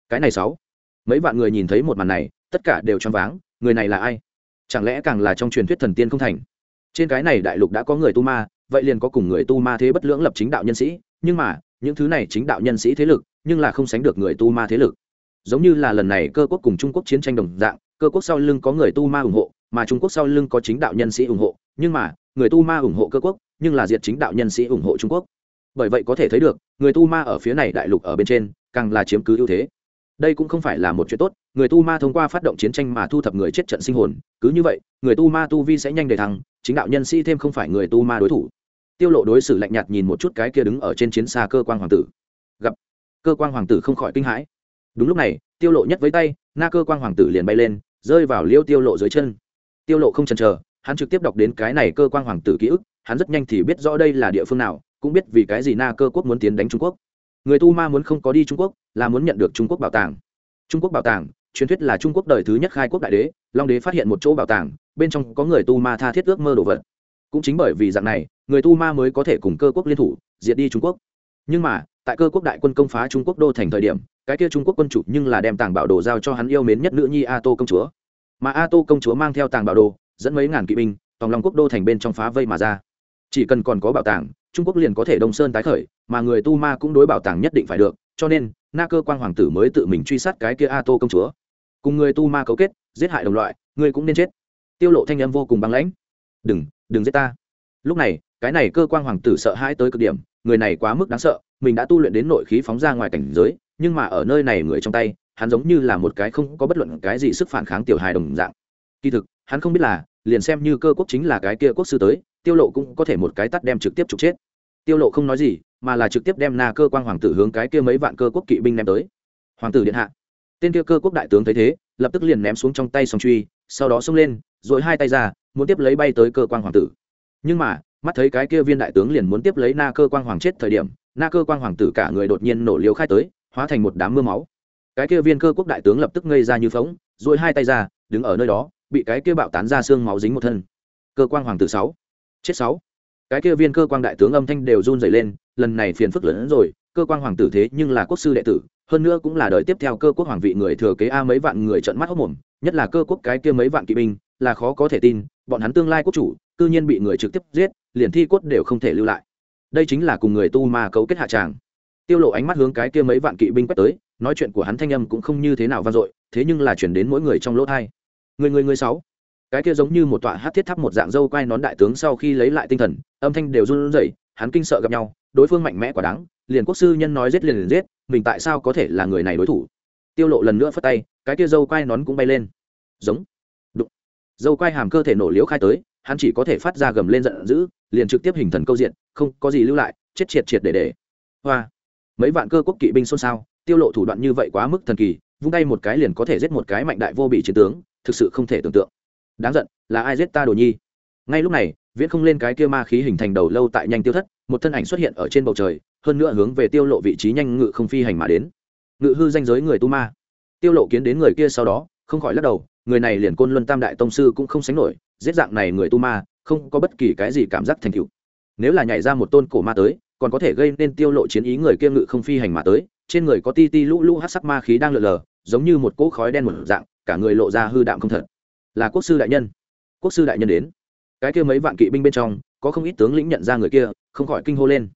[SPEAKER 1] Cái này sáu. Mấy vạn người nhìn thấy một màn này, tất cả đều choáng váng, người này là ai? Chẳng lẽ càng là trong truyền thuyết thần tiên không thành? Trên cái này đại lục đã có người tu ma vậy liền có cùng người tu ma thế bất lưỡng lập chính đạo nhân sĩ, nhưng mà, những thứ này chính đạo nhân sĩ thế lực, nhưng là không sánh được người tu ma thế lực. Giống như là lần này cơ quốc cùng trung quốc chiến tranh đồng dạng, cơ quốc sau lưng có người tu ma ủng hộ, mà trung quốc sau lưng có chính đạo nhân sĩ ủng hộ, nhưng mà, người tu ma ủng hộ cơ quốc, nhưng là diệt chính đạo nhân sĩ ủng hộ trung quốc. Bởi vậy có thể thấy được, người tu ma ở phía này đại lục ở bên trên, càng là chiếm cứ ưu thế. Đây cũng không phải là một chuyện tốt, người tu ma thông qua phát động chiến tranh mà thu thập người chết trận sinh hồn, cứ như vậy, người tu ma tu vi sẽ nhanh đề thăng, chính đạo nhân sĩ thêm không phải người tu ma đối thủ tiêu lộ đối xử lạnh nhạt nhìn một chút cái kia đứng ở trên chiến xa cơ quan hoàng tử. Gặp, cơ quan hoàng tử không khỏi kinh hãi. Đúng lúc này, tiêu lộ nhất với tay, na cơ quan hoàng tử liền bay lên, rơi vào liêu tiêu lộ dưới chân. Tiêu lộ không chần chờ, hắn trực tiếp đọc đến cái này cơ quan hoàng tử ký ức, hắn rất nhanh thì biết rõ đây là địa phương nào, cũng biết vì cái gì na cơ quốc muốn tiến đánh trung quốc. Người tu ma muốn không có đi trung quốc, là muốn nhận được trung quốc bảo tàng. Trung quốc bảo tàng, truyền thuyết là trung quốc đời thứ nhất khai quốc đại đế, long đế phát hiện một chỗ bảo tàng, bên trong có người tu ma tha thiết ước mơ đồ vật cũng chính bởi vì dạng này, người tu ma mới có thể cùng cơ quốc liên thủ, diệt đi trung quốc. Nhưng mà, tại cơ quốc đại quân công phá trung quốc đô thành thời điểm, cái kia trung quốc quân chủ nhưng là đem tàng bảo đồ giao cho hắn yêu mến nhất nữ nhi a tô công chúa. Mà a tô công chúa mang theo tàng bảo đồ, dẫn mấy ngàn kỵ binh, tòng lòng quốc đô thành bên trong phá vây mà ra. Chỉ cần còn có bảo tàng, trung quốc liền có thể đông sơn tái khởi, mà người tu ma cũng đối bảo tàng nhất định phải được, cho nên, na cơ quan hoàng tử mới tự mình truy sát cái kia a tô công chúa. Cùng người tu ma cấu kết, giết hại đồng loại, người cũng nên chết. Tiêu lộ thanh âm vô cùng băng lãnh. Đừng đừng giết ta. Lúc này, cái này cơ quan hoàng tử sợ hãi tới cực điểm, người này quá mức đáng sợ, mình đã tu luyện đến nội khí phóng ra ngoài cảnh giới, nhưng mà ở nơi này người trong tay, hắn giống như là một cái không có bất luận cái gì sức phản kháng tiểu hài đồng dạng. Kỳ thực, hắn không biết là, liền xem như cơ quốc chính là cái kia quốc sư tới, tiêu lộ cũng có thể một cái tắt đem trực tiếp trục chết. Tiêu lộ không nói gì, mà là trực tiếp đem na cơ quan hoàng tử hướng cái kia mấy vạn cơ quốc kỵ binh ném tới. Hoàng tử điện hạ. Tên kia cơ quốc đại tướng thấy thế, lập tức liền ném xuống trong tay song truy, sau đó xông lên rồi hai tay ra muốn tiếp lấy bay tới cơ quan hoàng tử. Nhưng mà, mắt thấy cái kia viên đại tướng liền muốn tiếp lấy na cơ quan hoàng chết thời điểm, na cơ quan hoàng tử cả người đột nhiên nổ liều khai tới, hóa thành một đám mưa máu. Cái kia viên cơ quốc đại tướng lập tức ngây ra như phóng dội hai tay ra, đứng ở nơi đó, bị cái kia bạo tán ra xương máu dính một thân. Cơ quan hoàng tử sáu. Chết sáu. Cái kia viên cơ quan đại tướng âm thanh đều run dày lên, lần này phiền phức lớn hơn rồi, cơ quan hoàng tử thế nhưng là quốc sư đệ tử, hơn nữa cũng là đời tiếp theo cơ quốc hoàng vị người thừa kế a mấy vạn người trận mắt hốc mồm nhất là cơ quốc cái kia mấy vạn kỵ binh, là khó có thể tin, bọn hắn tương lai quốc chủ, cư nhiên bị người trực tiếp giết, liền thi cốt đều không thể lưu lại. Đây chính là cùng người tu mà cấu kết hạ tràng. Tiêu lộ ánh mắt hướng cái kia mấy vạn kỵ binh quét tới, nói chuyện của hắn thanh âm cũng không như thế nào vang dội, thế nhưng là chuyển đến mỗi người trong lỗ thai người người người sáu. Cái kia giống như một tọa hát thiết tháp một dạng dâu quai nón đại tướng sau khi lấy lại tinh thần, âm thanh đều run rẩy, hắn kinh sợ gặp nhau, đối phương mạnh mẽ quả đáng, liền quốc sư nhân nói giết liền liền giết, mình tại sao có thể là người này đối thủ? Tiêu lộ lần nữa phất tay cái kia dâu quai nón cũng bay lên. Giống. Đụng. Dâu quai hàm cơ thể nổ liễu khai tới, hắn chỉ có thể phát ra gầm lên giận dữ, liền trực tiếp hình thần câu diện, không có gì lưu lại, chết triệt triệt để để. Hoa. Mấy vạn cơ quốc kỵ binh xôn xao, tiêu lộ thủ đoạn như vậy quá mức thần kỳ, vung tay một cái liền có thể giết một cái mạnh đại vô bị chiến tướng, thực sự không thể tưởng tượng. Đáng giận, là ai giết ta đồ nhi? Ngay lúc này, viễn không lên cái kia ma khí hình thành đầu lâu tại nhanh tiêu thất, một thân ảnh xuất hiện ở trên bầu trời, hơn nữa hướng về tiêu lộ vị trí nhanh ngự không phi hành mà đến. Ngự hư danh giới người tu ma tiêu lộ kiến đến người kia sau đó, không khỏi lắc đầu, người này liền côn luân tam đại tông sư cũng không sánh nổi, giết dạng này người tu ma, không có bất kỳ cái gì cảm giác thành tựu. Nếu là nhảy ra một tôn cổ ma tới, còn có thể gây nên tiêu lộ chiến ý người kia ngự không phi hành mà tới, trên người có ti ti lũ lũ hắc sắc ma khí đang lượn lờ, giống như một cỗ khói đen một dạng, cả người lộ ra hư đạm không thật. Là quốc sư đại nhân. Quốc sư đại nhân đến. Cái kia mấy vạn kỵ binh bên trong, có không ít tướng lĩnh nhận ra người kia, không khỏi kinh hô lên.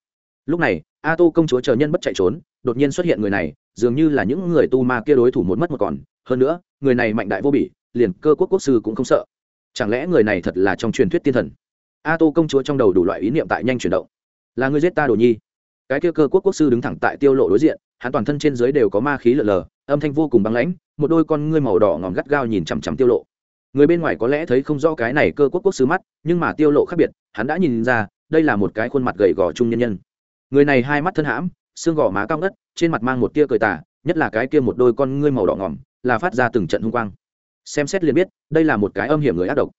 [SPEAKER 1] Lúc này, a tô công chúa chờ nhân bất chạy trốn đột nhiên xuất hiện người này, dường như là những người tu ma kia đối thủ một mất một còn. Hơn nữa, người này mạnh đại vô bỉ, liền cơ quốc quốc sư cũng không sợ. Chẳng lẽ người này thật là trong truyền thuyết tiên thần? A tô công chúa trong đầu đủ loại ý niệm tại nhanh chuyển động. Là người giết ta đồ nhi. Cái kia cơ quốc quốc sư đứng thẳng tại tiêu lộ đối diện, hắn toàn thân trên dưới đều có ma khí lờ lờ, âm thanh vô cùng băng lãnh, một đôi con ngươi màu đỏ ngòm gắt gao nhìn chằm chằm tiêu lộ. Người bên ngoài có lẽ thấy không rõ cái này cơ quốc quốc sư mắt, nhưng mà tiêu lộ khác biệt, hắn đã nhìn ra, đây là một cái khuôn mặt gầy gò trung nhân nhân. Người này hai mắt thân hãm xương gò má cao ngất, trên mặt mang một tia cười tà, nhất là cái kia một đôi con ngươi màu đỏ ngỏm, là phát ra từng trận hung quang. Xem xét liền biết, đây là một cái âm hiểm người ác độc.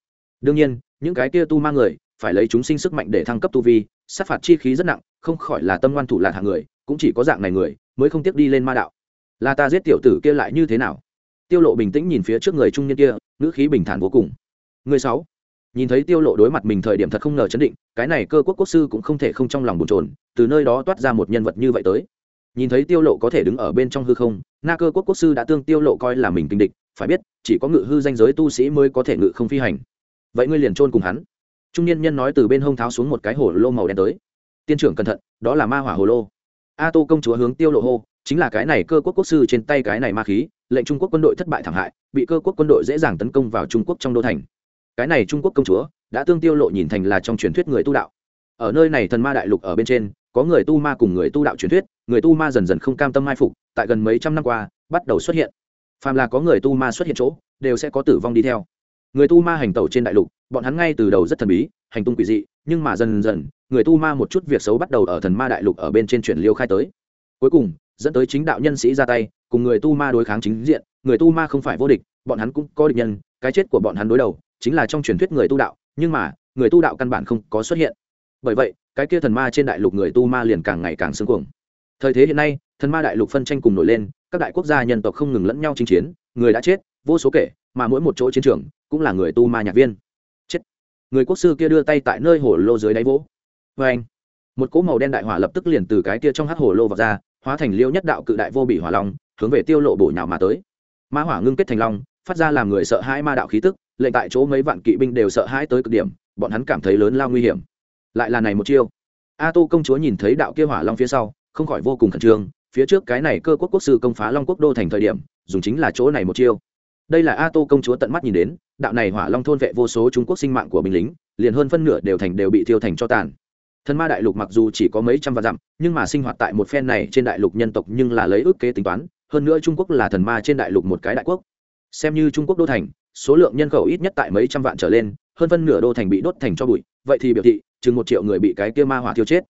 [SPEAKER 1] Đương nhiên, những cái kia tu ma người, phải lấy chúng sinh sức mạnh để thăng cấp tu vi, sát phạt chi khí rất nặng, không khỏi là tâm ngoan thủ lạc hạng người, cũng chỉ có dạng này người, mới không tiếc đi lên ma đạo. Là ta giết tiểu tử kia lại như thế nào? Tiêu lộ bình tĩnh nhìn phía trước người trung niên kia, ngữ khí bình thản vô cùng. Người sáu nhìn thấy tiêu lộ đối mặt mình thời điểm thật không ngờ chấn định, cái này cơ quốc quốc sư cũng không thể không trong lòng bồn chồn, từ nơi đó toát ra một nhân vật như vậy tới. Nhìn thấy tiêu lộ có thể đứng ở bên trong hư không, na cơ quốc quốc sư đã tương tiêu lộ coi là mình kinh địch, phải biết, chỉ có ngự hư danh giới tu sĩ mới có thể ngự không phi hành. Vậy ngươi liền trôn cùng hắn. Trung niên nhân nói từ bên hông tháo xuống một cái hồ lô màu đen tới. Tiên trưởng cẩn thận, đó là ma hỏa hồ lô. A tô công chúa hướng tiêu lộ hô, chính là cái này cơ quốc quốc sư trên tay cái này ma khí, lệnh trung quốc quân đội thất bại thảm hại, bị cơ quốc quân đội dễ dàng tấn công vào trung quốc trong đô thành cái này trung quốc công chúa đã tương tiêu lộ nhìn thành là trong truyền thuyết người tu đạo ở nơi này thần ma đại lục ở bên trên có người tu ma cùng người tu đạo truyền thuyết người tu ma dần dần không cam tâm mai phục tại gần mấy trăm năm qua bắt đầu xuất hiện phàm là có người tu ma xuất hiện chỗ đều sẽ có tử vong đi theo người tu ma hành tẩu trên đại lục bọn hắn ngay từ đầu rất thần bí hành tung quỷ dị nhưng mà dần dần người tu ma một chút việc xấu bắt đầu ở thần ma đại lục ở bên trên chuyển liêu khai tới cuối cùng dẫn tới chính đạo nhân sĩ ra tay cùng người tu ma đối kháng chính diện người tu ma không phải vô địch bọn hắn cũng có địch nhân cái chết của bọn hắn đối đầu chính là trong truyền thuyết người tu đạo, nhưng mà, người tu đạo căn bản không có xuất hiện. Bởi vậy, cái kia thần ma trên đại lục người tu ma liền càng ngày càng xương cuồng. Thời thế hiện nay, thần ma đại lục phân tranh cùng nổi lên, các đại quốc gia nhân tộc không ngừng lẫn nhau chinh chiến, người đã chết, vô số kể, mà mỗi một chỗ chiến trường cũng là người tu ma nhạc viên. Chết. Người quốc sư kia đưa tay tại nơi hồ lô dưới đáy vỗ. Vê anh, một cỗ màu đen đại hỏa lập tức liền từ cái kia trong hát hồ lô vào ra, hóa thành liêu nhất đạo cự đại vô bị hỏa long, hướng về tiêu lộ bổ nhào mà tới. Ma hỏa ngưng kết thành long, phát ra làm người sợ hãi ma đạo khí tức lệnh tại chỗ mấy vạn kỵ binh đều sợ hãi tới cực điểm, bọn hắn cảm thấy lớn lao nguy hiểm. Lại là này một chiêu. A tô công chúa nhìn thấy đạo kia hỏa long phía sau, không khỏi vô cùng khẩn trương, phía trước cái này cơ quốc quốc sư công phá long quốc đô thành thời điểm, dùng chính là chỗ này một chiêu. Đây là a tô công chúa tận mắt nhìn đến, đạo này hỏa long thôn vệ vô số trung quốc sinh mạng của binh lính, liền hơn phân nửa đều thành đều bị thiêu thành cho tàn. Thần ma đại lục mặc dù chỉ có mấy trăm vạn dặm, nhưng mà sinh hoạt tại một phen này trên đại lục nhân tộc nhưng là lấy ước kế tính toán, hơn nữa trung quốc là thần ma trên đại lục một cái đại quốc. Xem như trung quốc đô thành số lượng nhân khẩu ít nhất tại mấy trăm vạn trở lên, hơn phân nửa đô thành bị đốt thành cho bụi. Vậy thì biểu thị, chừng một triệu người bị cái kia ma hỏa thiêu chết.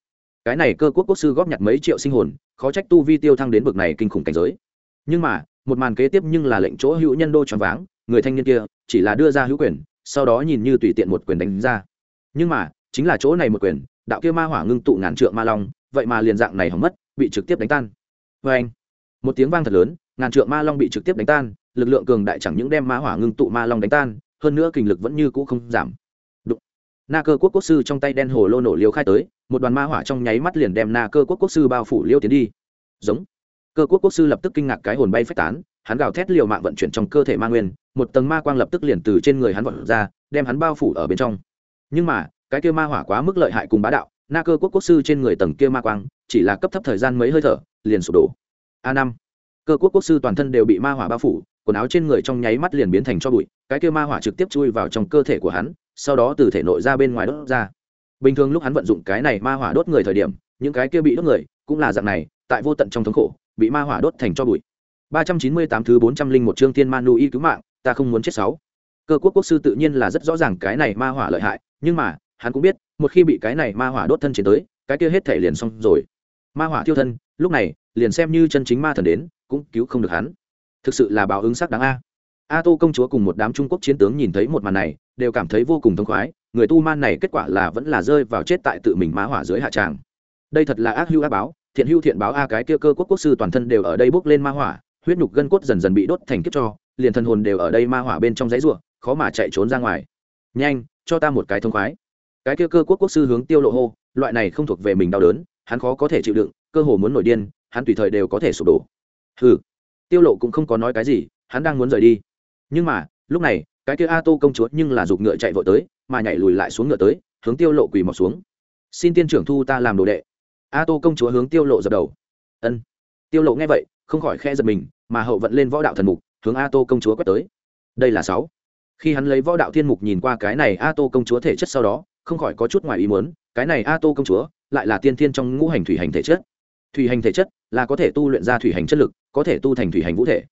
[SPEAKER 1] Cái này cơ quốc quốc sư góp nhặt mấy triệu sinh hồn, khó trách tu vi tiêu thăng đến bực này kinh khủng cảnh giới. Nhưng mà, một màn kế tiếp nhưng là lệnh chỗ hữu nhân đô tròn váng, người thanh niên kia chỉ là đưa ra hữu quyền, sau đó nhìn như tùy tiện một quyền đánh ra. Nhưng mà, chính là chỗ này một quyền, đạo kia ma hỏa ngưng tụ ngàn trượng ma long, vậy mà liền dạng này hỏng mất, bị trực tiếp đánh tan. Vê anh một tiếng vang thật lớn, ngàn trượng ma long bị trực tiếp đánh tan lực lượng cường đại chẳng những đem ma hỏa ngưng tụ ma long đánh tan, hơn nữa kinh lực vẫn như cũ không giảm. Đụng. na cơ quốc quốc sư trong tay đen hồ lô nổ liều khai tới, một đoàn ma hỏa trong nháy mắt liền đem na cơ quốc quốc sư bao phủ liêu tiến đi. Giống. Cơ quốc quốc sư lập tức kinh ngạc cái hồn bay phách tán, hắn gào thét liều mạng vận chuyển trong cơ thể ma nguyên, một tầng ma quang lập tức liền từ trên người hắn vọt ra, đem hắn bao phủ ở bên trong. Nhưng mà, cái kia ma hỏa quá mức lợi hại cùng bá đạo, na cơ quốc quốc sư trên người tầng kia ma quang, chỉ là cấp thấp thời gian mấy hơi thở, liền sụp đổ. A năm. Cơ quốc quốc sư toàn thân đều bị ma hỏa bao phủ quần áo trên người trong nháy mắt liền biến thành cho bụi, cái kia ma hỏa trực tiếp chui vào trong cơ thể của hắn, sau đó từ thể nội ra bên ngoài đốt ra. Bình thường lúc hắn vận dụng cái này ma hỏa đốt người thời điểm, những cái kia bị đốt người, cũng là dạng này, tại vô tận trong thống khổ, bị ma hỏa đốt thành cho bụi. ba trăm chín mươi tám thứ bốn trăm linh một chương thiên man nu y cứu mạng, ta không muốn chết sáu. Cơ quốc quốc sư tự nhiên là rất rõ ràng cái này ma hỏa lợi hại, nhưng mà, hắn cũng biết, một khi bị cái này ma hỏa đốt thân chiến tới, cái kia hết thể liền xong rồi. Ma hỏa thiêu thân, lúc này, liền xem như chân chính ma thần đến, cũng cứu không được hắn thực sự là báo ứng sắc đáng a. A tô công chúa cùng một đám trung quốc chiến tướng nhìn thấy một màn này, đều cảm thấy vô cùng thông khoái, người tu man này kết quả là vẫn là rơi vào chết tại tự mình ma hỏa dưới hạ tràng. Đây thật là ác hưu ác báo, thiện hưu thiện báo a, cái kia cơ quốc quốc sư toàn thân đều ở đây bốc lên ma hỏa, huyết nhục gân cốt dần dần bị đốt thành kiếp cho, liền thân hồn đều ở đây ma hỏa bên trong giấy ruộng khó mà chạy trốn ra ngoài. Nhanh, cho ta một cái thông khoái. Cái kia cơ quốc quốc sư hướng tiêu lộ hô, loại này không thuộc về mình đau đớn, hắn khó có thể chịu đựng, cơ hồ muốn nổi điên, hắn tùy thời đều có thể sụp đổ. Hừ tiêu lộ cũng không có nói cái gì, hắn đang muốn rời đi. Nhưng mà, lúc này, cái kia a tô công chúa nhưng là giục ngựa chạy vội tới, mà nhảy lùi lại xuống ngựa tới, hướng tiêu lộ quỳ mọc xuống. Xin tiên trưởng thu ta làm đồ đệ. A tô công chúa hướng tiêu lộ dập đầu. Ân. Tiêu lộ nghe vậy, không khỏi khe giật mình, mà hậu vận lên võ đạo thần mục, hướng a tô công chúa quét tới. Đây là sáu. Khi hắn lấy võ đạo thiên mục nhìn qua cái này a tô công chúa thể chất sau đó, không khỏi có chút ngoài ý muốn, cái này a tô công chúa lại là tiên thiên trong ngũ hành thủy hành thể chất. Thủy hành thể chất là có thể tu luyện ra thủy hành chất lực có thể tu thành thủy hành vũ thể.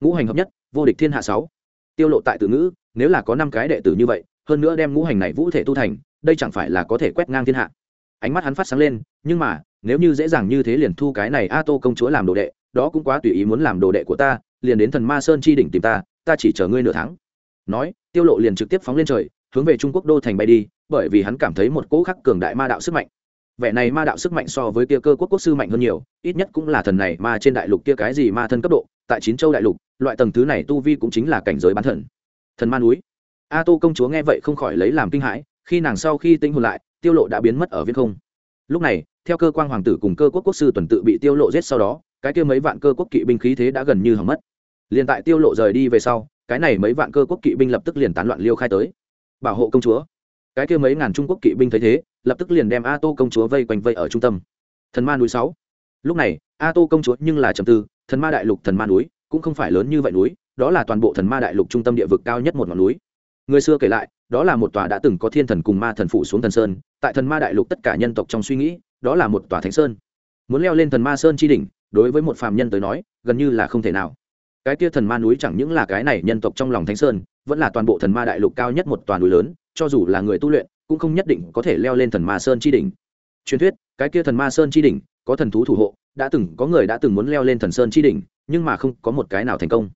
[SPEAKER 1] Ngũ hành hợp nhất, vô địch thiên hạ sáu. Tiêu lộ tại từ ngữ, nếu là có năm cái đệ tử như vậy, hơn nữa đem ngũ hành này vũ thể tu thành, đây chẳng phải là có thể quét ngang thiên hạ. Ánh mắt hắn phát sáng lên, nhưng mà, nếu như dễ dàng như thế liền thu cái này a tô công chúa làm đồ đệ, đó cũng quá tùy ý muốn làm đồ đệ của ta, liền đến thần ma sơn chi đỉnh tìm ta ta chỉ chờ ngươi nửa tháng. Nói, tiêu lộ liền trực tiếp phóng lên trời, hướng về trung quốc đô thành bay đi, bởi vì hắn cảm thấy một cỗ khắc cường đại ma đạo sức mạnh vẻ này ma đạo sức mạnh so với kia cơ quốc quốc sư mạnh hơn nhiều, ít nhất cũng là thần này ma trên đại lục kia cái gì ma thân cấp độ, tại chín châu đại lục, loại tầng thứ này tu vi cũng chính là cảnh giới bán thần. Thần ma núi. A tô công chúa nghe vậy không khỏi lấy làm kinh hãi, khi nàng sau khi tinh hồn lại, tiêu lộ đã biến mất ở viễn không. Lúc này, theo cơ quan hoàng tử cùng cơ quốc quốc sư tuần tự bị tiêu lộ giết sau đó, cái kia mấy vạn cơ quốc kỵ binh khí thế đã gần như hỏng mất. Liền tại tiêu lộ rời đi về sau, cái này mấy vạn cơ quốc kỵ binh lập tức liền tán loạn liêu khai tới. Bảo hộ công chúa. Cái kia mấy ngàn trung quốc kỵ binh thấy thế lập tức liền đem a tô công chúa vây quanh vây ở trung tâm. Thần ma núi sáu. Lúc này a tô công chúa nhưng là trầm tư, thần ma đại lục, thần ma núi, cũng không phải lớn như vậy núi, đó là toàn bộ thần ma đại lục trung tâm địa vực cao nhất một ngọn núi. Người xưa kể lại, đó là một tòa đã từng có thiên thần cùng ma thần phủ xuống thần sơn, tại thần ma đại lục tất cả nhân tộc trong suy nghĩ, đó là một tòa thánh sơn. Muốn leo lên thần ma sơn chi đỉnh, đối với một phàm nhân tới nói, gần như là không thể nào. Cái kia thần ma núi chẳng những là cái này nhân tộc trong lòng thánh sơn, vẫn là toàn bộ thần ma đại lục cao nhất một toàn núi lớn, cho dù là người tu luyện cũng không nhất định có thể leo lên thần ma sơn chi đỉnh. Truyền thuyết, cái kia thần ma sơn chi đỉnh, có thần thú thủ hộ, đã từng, có người đã từng muốn leo lên thần sơn chi đỉnh, nhưng mà không có một cái nào thành công.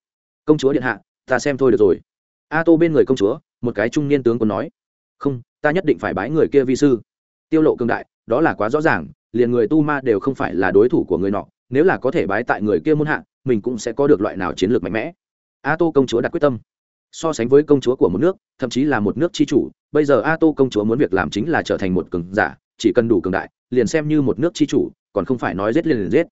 [SPEAKER 1] Công chúa điện hạ, ta xem thôi được rồi. A tô bên người công chúa, một cái trung niên tướng còn nói. Không, ta nhất định phải bái người kia vi sư. Tiêu lộ cường đại, đó là quá rõ ràng, liền người tu ma đều không phải là đối thủ của người nọ, nếu là có thể bái tại người kia muôn hạ, mình cũng sẽ có được loại nào chiến lược mạnh mẽ. A tô công chúa đặt quyết tâm. So sánh với công chúa của một nước, thậm chí là một nước chi chủ bây giờ a tô công chúa muốn việc làm chính là trở thành một cường giả, chỉ cần đủ cường đại, liền xem như một nước chi chủ, còn không phải nói giết liền liền giết.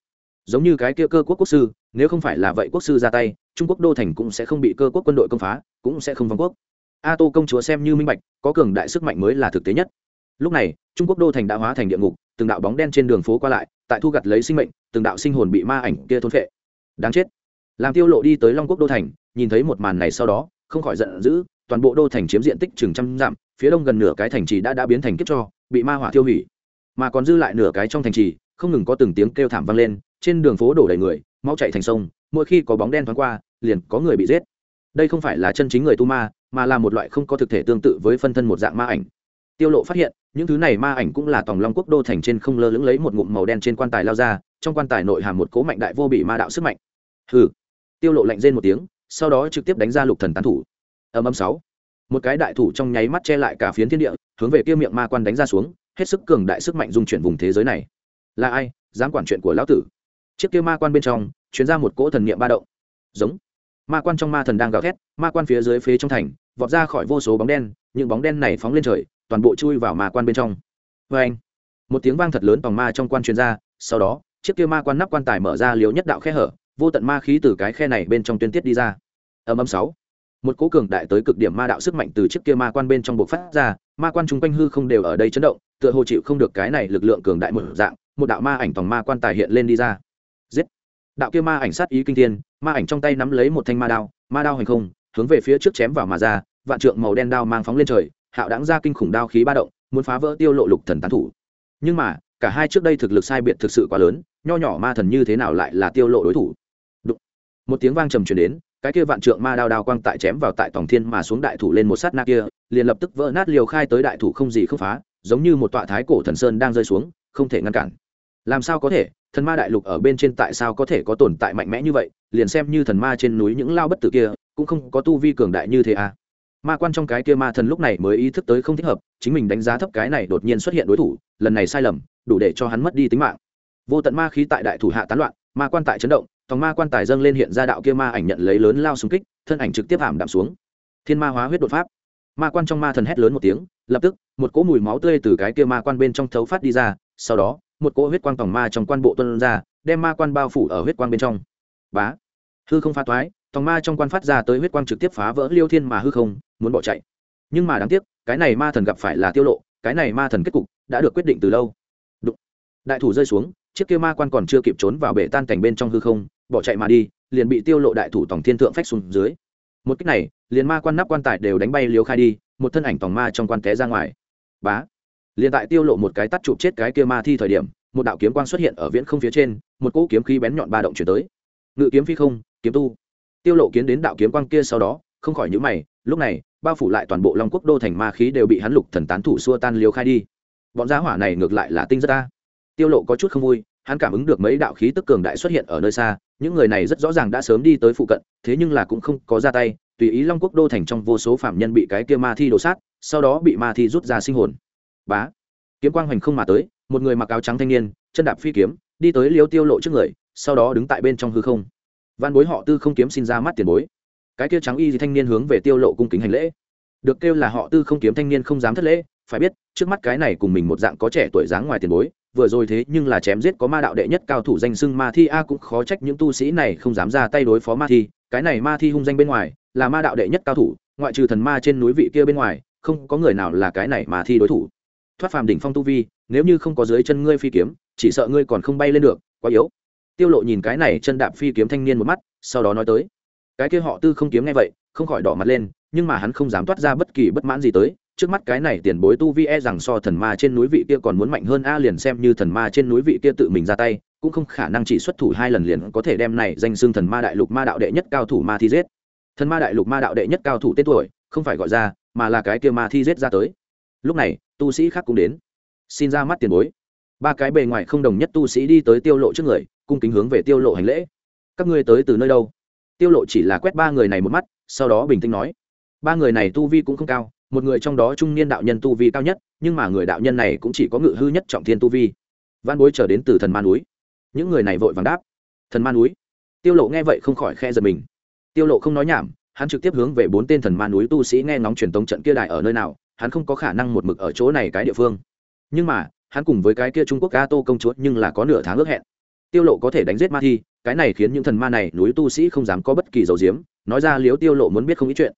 [SPEAKER 1] Giống như cái kia cơ quốc quốc sư, nếu không phải là vậy quốc sư ra tay, trung quốc đô thành cũng sẽ không bị cơ quốc quân đội công phá, cũng sẽ không vong quốc. A tô công chúa xem như minh bạch, có cường đại sức mạnh mới là thực tế nhất. Lúc này, trung quốc đô thành đã hóa thành địa ngục, từng đạo bóng đen trên đường phố qua lại, tại thu gặt lấy sinh mệnh, từng đạo sinh hồn bị ma ảnh kia thôn phệ. Đáng chết. Làm tiêu lộ đi tới long quốc đô thành, nhìn thấy một màn này sau đó, không khỏi giận dữ, toàn bộ đô thành chiếm diện tích chừng trăm dặm phía đông gần nửa cái thành trì đã đã biến thành kiếp cho, bị ma hỏa tiêu hủy. Mà còn dư lại nửa cái trong thành trì, không ngừng có từng tiếng kêu thảm vang lên, trên đường phố đổ đầy người, mau chạy thành sông, mỗi khi có bóng đen thoáng qua, liền có người bị giết. Đây không phải là chân chính người tu ma, mà là một loại không có thực thể tương tự với phân thân một dạng ma ảnh. Tiêu lộ phát hiện, những thứ này ma ảnh cũng là tòng long quốc đô thành trên không lơ lửng lấy một ngụm màu đen trên quan tài lao ra, trong quan tài nội hàm một cố mạnh đại vô bị ma đạo sức mạnh. Hừ. Tiêu lộ lạnh rên một tiếng, sau đó trực tiếp đánh ra lục thần tán thủ. Âm âm sáu một cái đại thủ trong nháy mắt che lại cả phiến thiên địa, hướng về kia miệng ma quan đánh ra xuống, hết sức cường đại sức mạnh dung chuyển vùng thế giới này. Là ai? Dám quản chuyện của lão tử. Chiếc kia ma quan bên trong chuyển ra một cỗ thần niệm ba động. Giống. Ma quan trong ma thần đang gào thét, ma quan phía dưới phế trong thành, vọt ra khỏi vô số bóng đen, những bóng đen này phóng lên trời, toàn bộ chui vào ma quan bên trong. Vê anh một tiếng vang thật lớn tòng ma trong quan truyền ra, sau đó, chiếc kia ma quan nắp quan tài mở ra liều nhất đạo khe hở, vô tận ma khí từ cái khe này bên trong tuyên tiết đi ra. Âm âm sáu một cố cường đại tới cực điểm ma đạo sức mạnh từ chiếc kia ma quan bên trong bộc phát ra, ma quan chung quanh hư không đều ở đây chấn động, tựa hồ chịu không được cái này lực lượng cường đại một dạng, một đạo ma ảnh tòng ma quan tài hiện lên đi ra. Giết! Đạo kia ma ảnh sát ý kinh thiên, ma ảnh trong tay nắm lấy một thanh ma đao ma đao hành không, hướng về phía trước chém vào mà ra, vạn trượng màu đen đao mang phóng lên trời, hạo đáng ra kinh khủng đao khí ba động, muốn phá vỡ tiêu lộ lục thần tán thủ. Nhưng mà, cả hai trước đây thực lực sai biệt thực sự quá lớn, nho nhỏ ma thần như thế nào lại là tiêu lộ đối thủ? Đụng. một tiếng vang trầm truyền đến cái kia vạn trượng ma đao đao quang tại chém vào tại tổng thiên mà xuống đại thủ lên một sát na kia, liền lập tức vỡ nát liều khai tới đại thủ không gì không phá, giống như một tọa thái cổ thần sơn đang rơi xuống, không thể ngăn cản. Làm sao có thể? Thần ma đại lục ở bên trên tại sao có thể có tồn tại mạnh mẽ như vậy? Liền xem như thần ma trên núi những lao bất tử kia, cũng không có tu vi cường đại như thế à? Ma quan trong cái kia ma thần lúc này mới ý thức tới không thích hợp, chính mình đánh giá thấp cái này đột nhiên xuất hiện đối thủ, lần này sai lầm, đủ để cho hắn mất đi tính mạng. Vô tận ma khí tại đại thủ hạ tán loạn, ma quan tại chấn động tòng ma quan tài dâng lên hiện ra đạo kia ma ảnh nhận lấy lớn lao xung kích, thân ảnh trực tiếp ảm đạm xuống. Thiên ma hóa huyết đột pháp. Ma quan trong ma thần hét lớn một tiếng, lập tức, một cỗ mùi máu tươi từ cái kia ma quan bên trong thấu phát đi ra, sau đó, một cỗ huyết quang tòng ma trong quan bộ tuân ra, đem ma quan bao phủ ở huyết quang bên trong. Bá. Hư không phá toái tòng ma trong quan phát ra tới huyết quang trực tiếp phá vỡ liêu thiên mà hư không, muốn bỏ chạy. Nhưng mà đáng tiếc, cái này ma thần gặp phải là tiêu lộ, cái này ma thần kết cục đã được quyết định từ lâu. Đụng. đại thủ rơi xuống chiếc kia ma quan còn chưa kịp trốn vào bể tan cảnh bên trong hư không, bỏ chạy mà đi, liền bị tiêu lộ đại thủ tổng thiên thượng phách xuống dưới. Một cách này, liền ma quan nắp quan tài đều đánh bay liếu khai đi, một thân ảnh tòng ma trong quan té ra ngoài. Bá! Liền tại tiêu lộ một cái tắt chụp chết cái kia ma thi thời điểm, một đạo kiếm quang xuất hiện ở viễn không phía trên, một cỗ kiếm khí bén nhọn ba động chuyển tới. Ngự kiếm phi không, kiếm tu. Tiêu lộ kiến đến đạo kiếm quang kia sau đó, không khỏi những mày, lúc này, bao phủ lại toàn bộ long quốc đô thành ma khí đều bị hắn lục thần tán thủ xua tan liếu khai đi. Bọn gia hỏa này ngược lại là tinh rất ta tiêu lộ có chút không vui, hắn cảm ứng được mấy đạo khí tức cường đại xuất hiện ở nơi xa, những người này rất rõ ràng đã sớm đi tới phụ cận, thế nhưng là cũng không có ra tay, tùy ý long quốc đô thành trong vô số phạm nhân bị cái kia ma thi đổ sát, sau đó bị ma thi rút ra sinh hồn. Bá! Kiếm quang hoành không mà tới, một người mặc áo trắng thanh niên, chân đạp phi kiếm, đi tới liêu tiêu lộ trước người, sau đó đứng tại bên trong hư không. Văn bối họ tư không kiếm xin ra mắt tiền bối. Cái kia trắng y thì thanh niên hướng về tiêu lộ cung kính hành lễ. Được kêu là họ tư không kiếm thanh niên không dám thất lễ, phải biết, trước mắt cái này cùng mình một dạng có trẻ tuổi dáng ngoài tiền bối vừa rồi thế nhưng là chém giết có ma đạo đệ nhất cao thủ danh xưng ma thi. A cũng khó trách những tu sĩ này không dám ra tay đối phó ma thi. Cái này ma thi hung danh bên ngoài, là ma đạo đệ nhất cao thủ, ngoại trừ thần ma trên núi vị kia bên ngoài, không có người nào là cái này mà thi đối thủ. Thoát phàm đỉnh phong tu vi, nếu như không có dưới chân ngươi phi kiếm, chỉ sợ ngươi còn không bay lên được, quá yếu. Tiêu lộ nhìn cái này chân đạp phi kiếm thanh niên một mắt, sau đó nói tới. Cái kia họ tư không kiếm nghe vậy, không khỏi đỏ mặt lên, nhưng mà hắn không dám toát ra bất kỳ bất mãn gì tới trước mắt cái này tiền bối tu vi e rằng so thần ma trên núi vị kia còn muốn mạnh hơn a liền xem như thần ma trên núi vị kia tự mình ra tay, cũng không khả năng chỉ xuất thủ hai lần liền có thể đem này danh xưng thần ma đại lục ma đạo đệ nhất cao thủ ma thi giết. Thần ma đại lục ma đạo đệ nhất cao thủ tên tuổi, không phải gọi ra, mà là cái kia ma thi giết ra tới. Lúc này, tu sĩ khác cũng đến. Xin ra mắt tiền bối. Ba cái bề ngoài không đồng nhất tu sĩ đi tới tiêu lộ trước người, cung kính hướng về tiêu lộ hành lễ. Các ngươi tới từ nơi đâu? Tiêu lộ chỉ là quét ba người này một mắt, sau đó bình tĩnh nói. Ba người này tu vi cũng không cao một người trong đó trung niên đạo nhân tu vi cao nhất, nhưng mà người đạo nhân này cũng chỉ có ngự hư nhất trọng thiên tu vi. Văn bối trở đến từ thần ma núi. Những người này vội vàng đáp. Thần ma núi? Tiêu lộ nghe vậy không khỏi khe giật mình. Tiêu lộ không nói nhảm, hắn trực tiếp hướng về bốn tên thần ma núi tu sĩ nghe ngóng truyền tống trận kia đại ở nơi nào, hắn không có khả năng một mực ở chỗ này cái địa phương. Nhưng mà, hắn cùng với cái kia trung quốc ca tô công chúa nhưng là có nửa tháng ước hẹn. Tiêu lộ có thể đánh giết ma thi, cái này khiến những thần ma này núi tu sĩ không dám có bất kỳ dầu diếm. Nói ra liếu tiêu lộ muốn biết không ít chuyện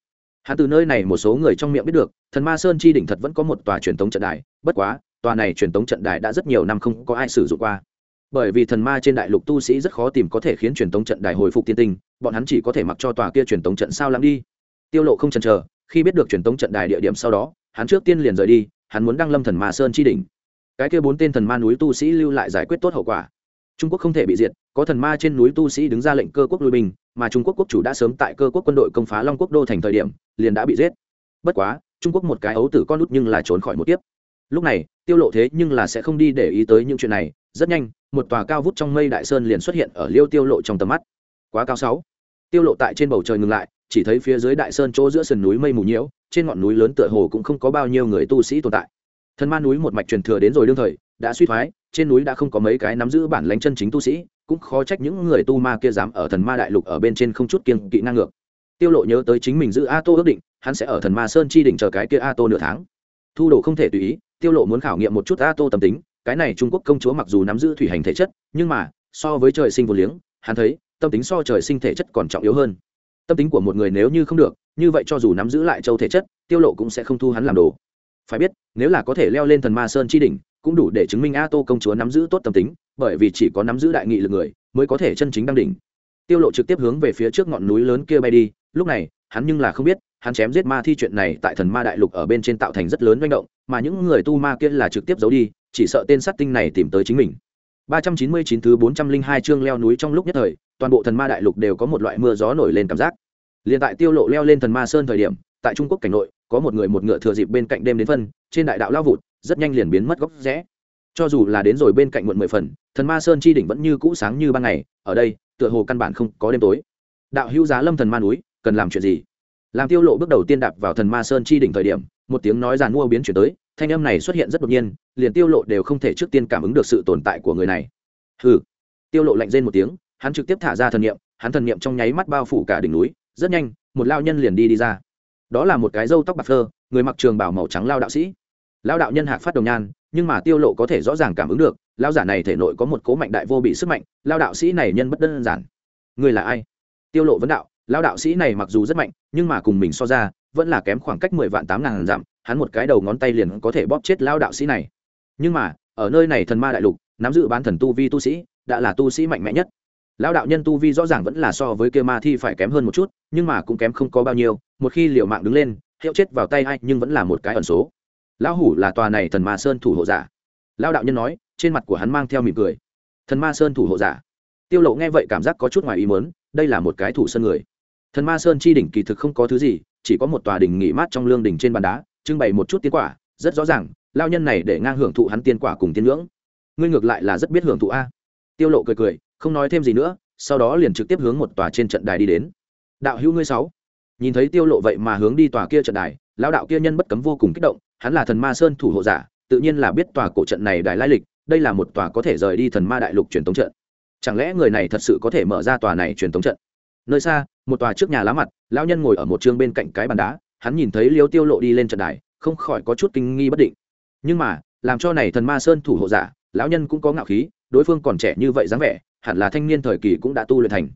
[SPEAKER 1] hắn từ nơi này một số người trong miệng biết được, thần ma sơn chi đỉnh thật vẫn có một tòa truyền thống trận đài, bất quá, tòa này truyền thống trận đài đã rất nhiều năm không có ai sử dụng qua. Bởi vì thần ma trên đại lục tu sĩ rất khó tìm có thể khiến truyền thống trận đài hồi phục tiên tinh, bọn hắn chỉ có thể mặc cho tòa kia truyền thống trận sao lắng đi. Tiêu lộ không chần chờ, khi biết được truyền thống trận đài địa điểm sau đó, hắn trước tiên liền rời đi, hắn muốn đăng lâm thần ma sơn chi đỉnh. Cái kia bốn tên thần ma núi tu sĩ lưu lại giải quyết tốt hậu quả. Trung quốc không thể bị diệt, có thần ma trên núi tu sĩ đứng ra lệnh cơ quốc lui binh mà trung quốc quốc chủ đã sớm tại cơ quốc quân đội công phá long quốc đô thành thời điểm, liền đã bị giết. Bất quá, trung quốc một cái ấu tử con nút nhưng là trốn khỏi một tiếp lúc này, tiêu lộ thế nhưng là sẽ không đi để ý tới những chuyện này. Rất nhanh, một tòa cao vút trong mây đại sơn liền xuất hiện ở liêu tiêu lộ trong tầm mắt. Quá cao sáu. Tiêu lộ tại trên bầu trời ngừng lại, chỉ thấy phía dưới đại sơn chỗ giữa sườn núi mây mù nhiễu, trên ngọn núi lớn tựa hồ cũng không có bao nhiêu người tu sĩ tồn tại. Thần ma núi một mạch truyền thừa đến rồi đương thời, đã suy thoái trên núi đã không có mấy cái nắm giữ bản lãnh chân chính tu sĩ, cũng khó trách những người tu ma kia dám ở thần ma đại lục ở bên trên không chút kiên kỵ ngang ngược. Tiêu lộ nhớ tới chính mình giữ a tô ước định, hắn sẽ ở thần ma sơn chi đỉnh chờ cái kia a tô nửa tháng. Thu đồ không thể tùy ý, tiêu lộ muốn khảo nghiệm một chút a tô tâm tính, cái này trung quốc công chúa mặc dù nắm giữ thủy hành thể chất, nhưng mà, so với trời sinh vô liếng, hắn thấy, tâm tính so trời sinh thể chất còn trọng yếu hơn. Tâm tính của một người nếu như không được, như vậy cho dù nắm giữ lại châu thể chất, tiêu lộ cũng sẽ không thu hắn làm đồ. Phải biết, nếu là có thể leo lên thần ma sơn chi đỉnh cũng đủ để chứng minh a tô công chúa nắm giữ tốt tâm tính, bởi vì chỉ có nắm giữ đại nghị lực người mới có thể chân chính đăng đỉnh. Tiêu lộ trực tiếp hướng về phía trước ngọn núi lớn kia bay đi, lúc này, hắn nhưng là không biết, hắn chém giết ma thi chuyện này tại thần ma đại lục ở bên trên tạo thành rất lớn manh động, mà những người tu ma kia là trực tiếp giấu đi, chỉ sợ tên sát tinh này tìm tới chính mình. 399 thứ 402 chương leo núi trong lúc nhất thời, toàn bộ thần ma đại lục đều có một loại mưa gió nổi lên cảm giác. Liền tại tiêu lộ leo lên thần ma sơn thời điểm, tại trung quốc cảnh nội, có một người một ngựa thừa dịp bên cạnh đêm đến phân, trên đại đạo lao vụt rất nhanh liền biến mất góc rẽ. Cho dù là đến rồi bên cạnh muộn mười phần, thần ma sơn chi đỉnh vẫn như cũ sáng như ban ngày, ở đây, tựa hồ căn bản không có đêm tối. Đạo hữu giá lâm thần ma núi, cần làm chuyện gì? Làm tiêu lộ bước đầu tiên đạp vào thần ma sơn chi đỉnh thời điểm, một tiếng nói giàn mua biến chuyển tới, thanh âm này xuất hiện rất đột nhiên, liền tiêu lộ đều không thể trước tiên cảm ứng được sự tồn tại của người này. Hừ. Tiêu lộ lạnh rên một tiếng, hắn trực tiếp thả ra thần niệm, hắn thần niệm trong nháy mắt bao phủ cả đỉnh núi, rất nhanh, một lao nhân liền đi đi ra. Đó là một cái râu tóc bạc phơ, người mặc trường bảo màu trắng lao đạo sĩ lao đạo nhân hạc phát đồng nhan, nhưng mà tiêu lộ có thể rõ ràng cảm ứng được lao giả này thể nội có một cố mạnh đại vô bị sức mạnh lao đạo sĩ này nhân bất đơn giản. Người là ai? Tiêu lộ vấn đạo lao đạo sĩ này mặc dù rất mạnh, nhưng mà cùng mình so ra, vẫn là kém khoảng cách mười vạn tám ngàn dặm, hắn một cái đầu ngón tay liền có thể bóp chết lao đạo sĩ này. Nhưng mà, ở nơi này thần ma đại lục, nắm giữ bán thần tu vi tu sĩ, đã là tu sĩ mạnh mẽ nhất. Lao đạo nhân tu vi rõ ràng vẫn là so với kia ma thi phải kém hơn một chút, nhưng mà cũng kém không có bao nhiêu, một khi liều mạng đứng lên, hiệu chết vào tay ai, nhưng vẫn là một cái ẩn số lão hủ là tòa này thần ma sơn thủ hộ giả. Lao đạo nhân nói, trên mặt của hắn mang theo mỉm cười. Thần ma sơn thủ hộ giả. Tiêu lộ nghe vậy cảm giác có chút ngoài ý muốn, đây là một cái thủ sơn người. Thần ma sơn chi đỉnh kỳ thực không có thứ gì, chỉ có một tòa đỉnh nghỉ mát trong lương đỉnh trên bàn đá, trưng bày một chút tiên quả, rất rõ ràng lao nhân này để ngang hưởng thụ hắn tiên quả cùng tiên ngưỡng. Ngươi ngược lại là rất biết hưởng thụ a. Tiêu lộ cười cười, không nói thêm gì nữa, sau đó liền trực tiếp hướng một tòa trên trận đài đi đến. Đạo hữu ngươi sáu. Nhìn thấy tiêu lộ vậy mà hướng đi tòa kia trận đài, lão đạo kia nhân bất cấm vô cùng kích động hắn là thần ma sơn thủ hộ giả, tự nhiên là biết tòa cổ trận này đài lai lịch, đây là một tòa có thể rời đi thần ma đại lục truyền thống trận. Chẳng lẽ người này thật sự có thể mở ra tòa này truyền thống trận? Nơi xa, một tòa trước nhà lá mặt, lão nhân ngồi ở một chương bên cạnh cái bàn đá, hắn nhìn thấy liêu tiêu lộ đi lên trận đài, không khỏi có chút kinh nghi bất định. Nhưng mà, làm cho này thần ma sơn thủ hộ giả, lão nhân cũng có ngạo khí, đối phương còn trẻ như vậy dáng vẻ, hẳn là thanh niên thời kỳ cũng đã tu luyện thành.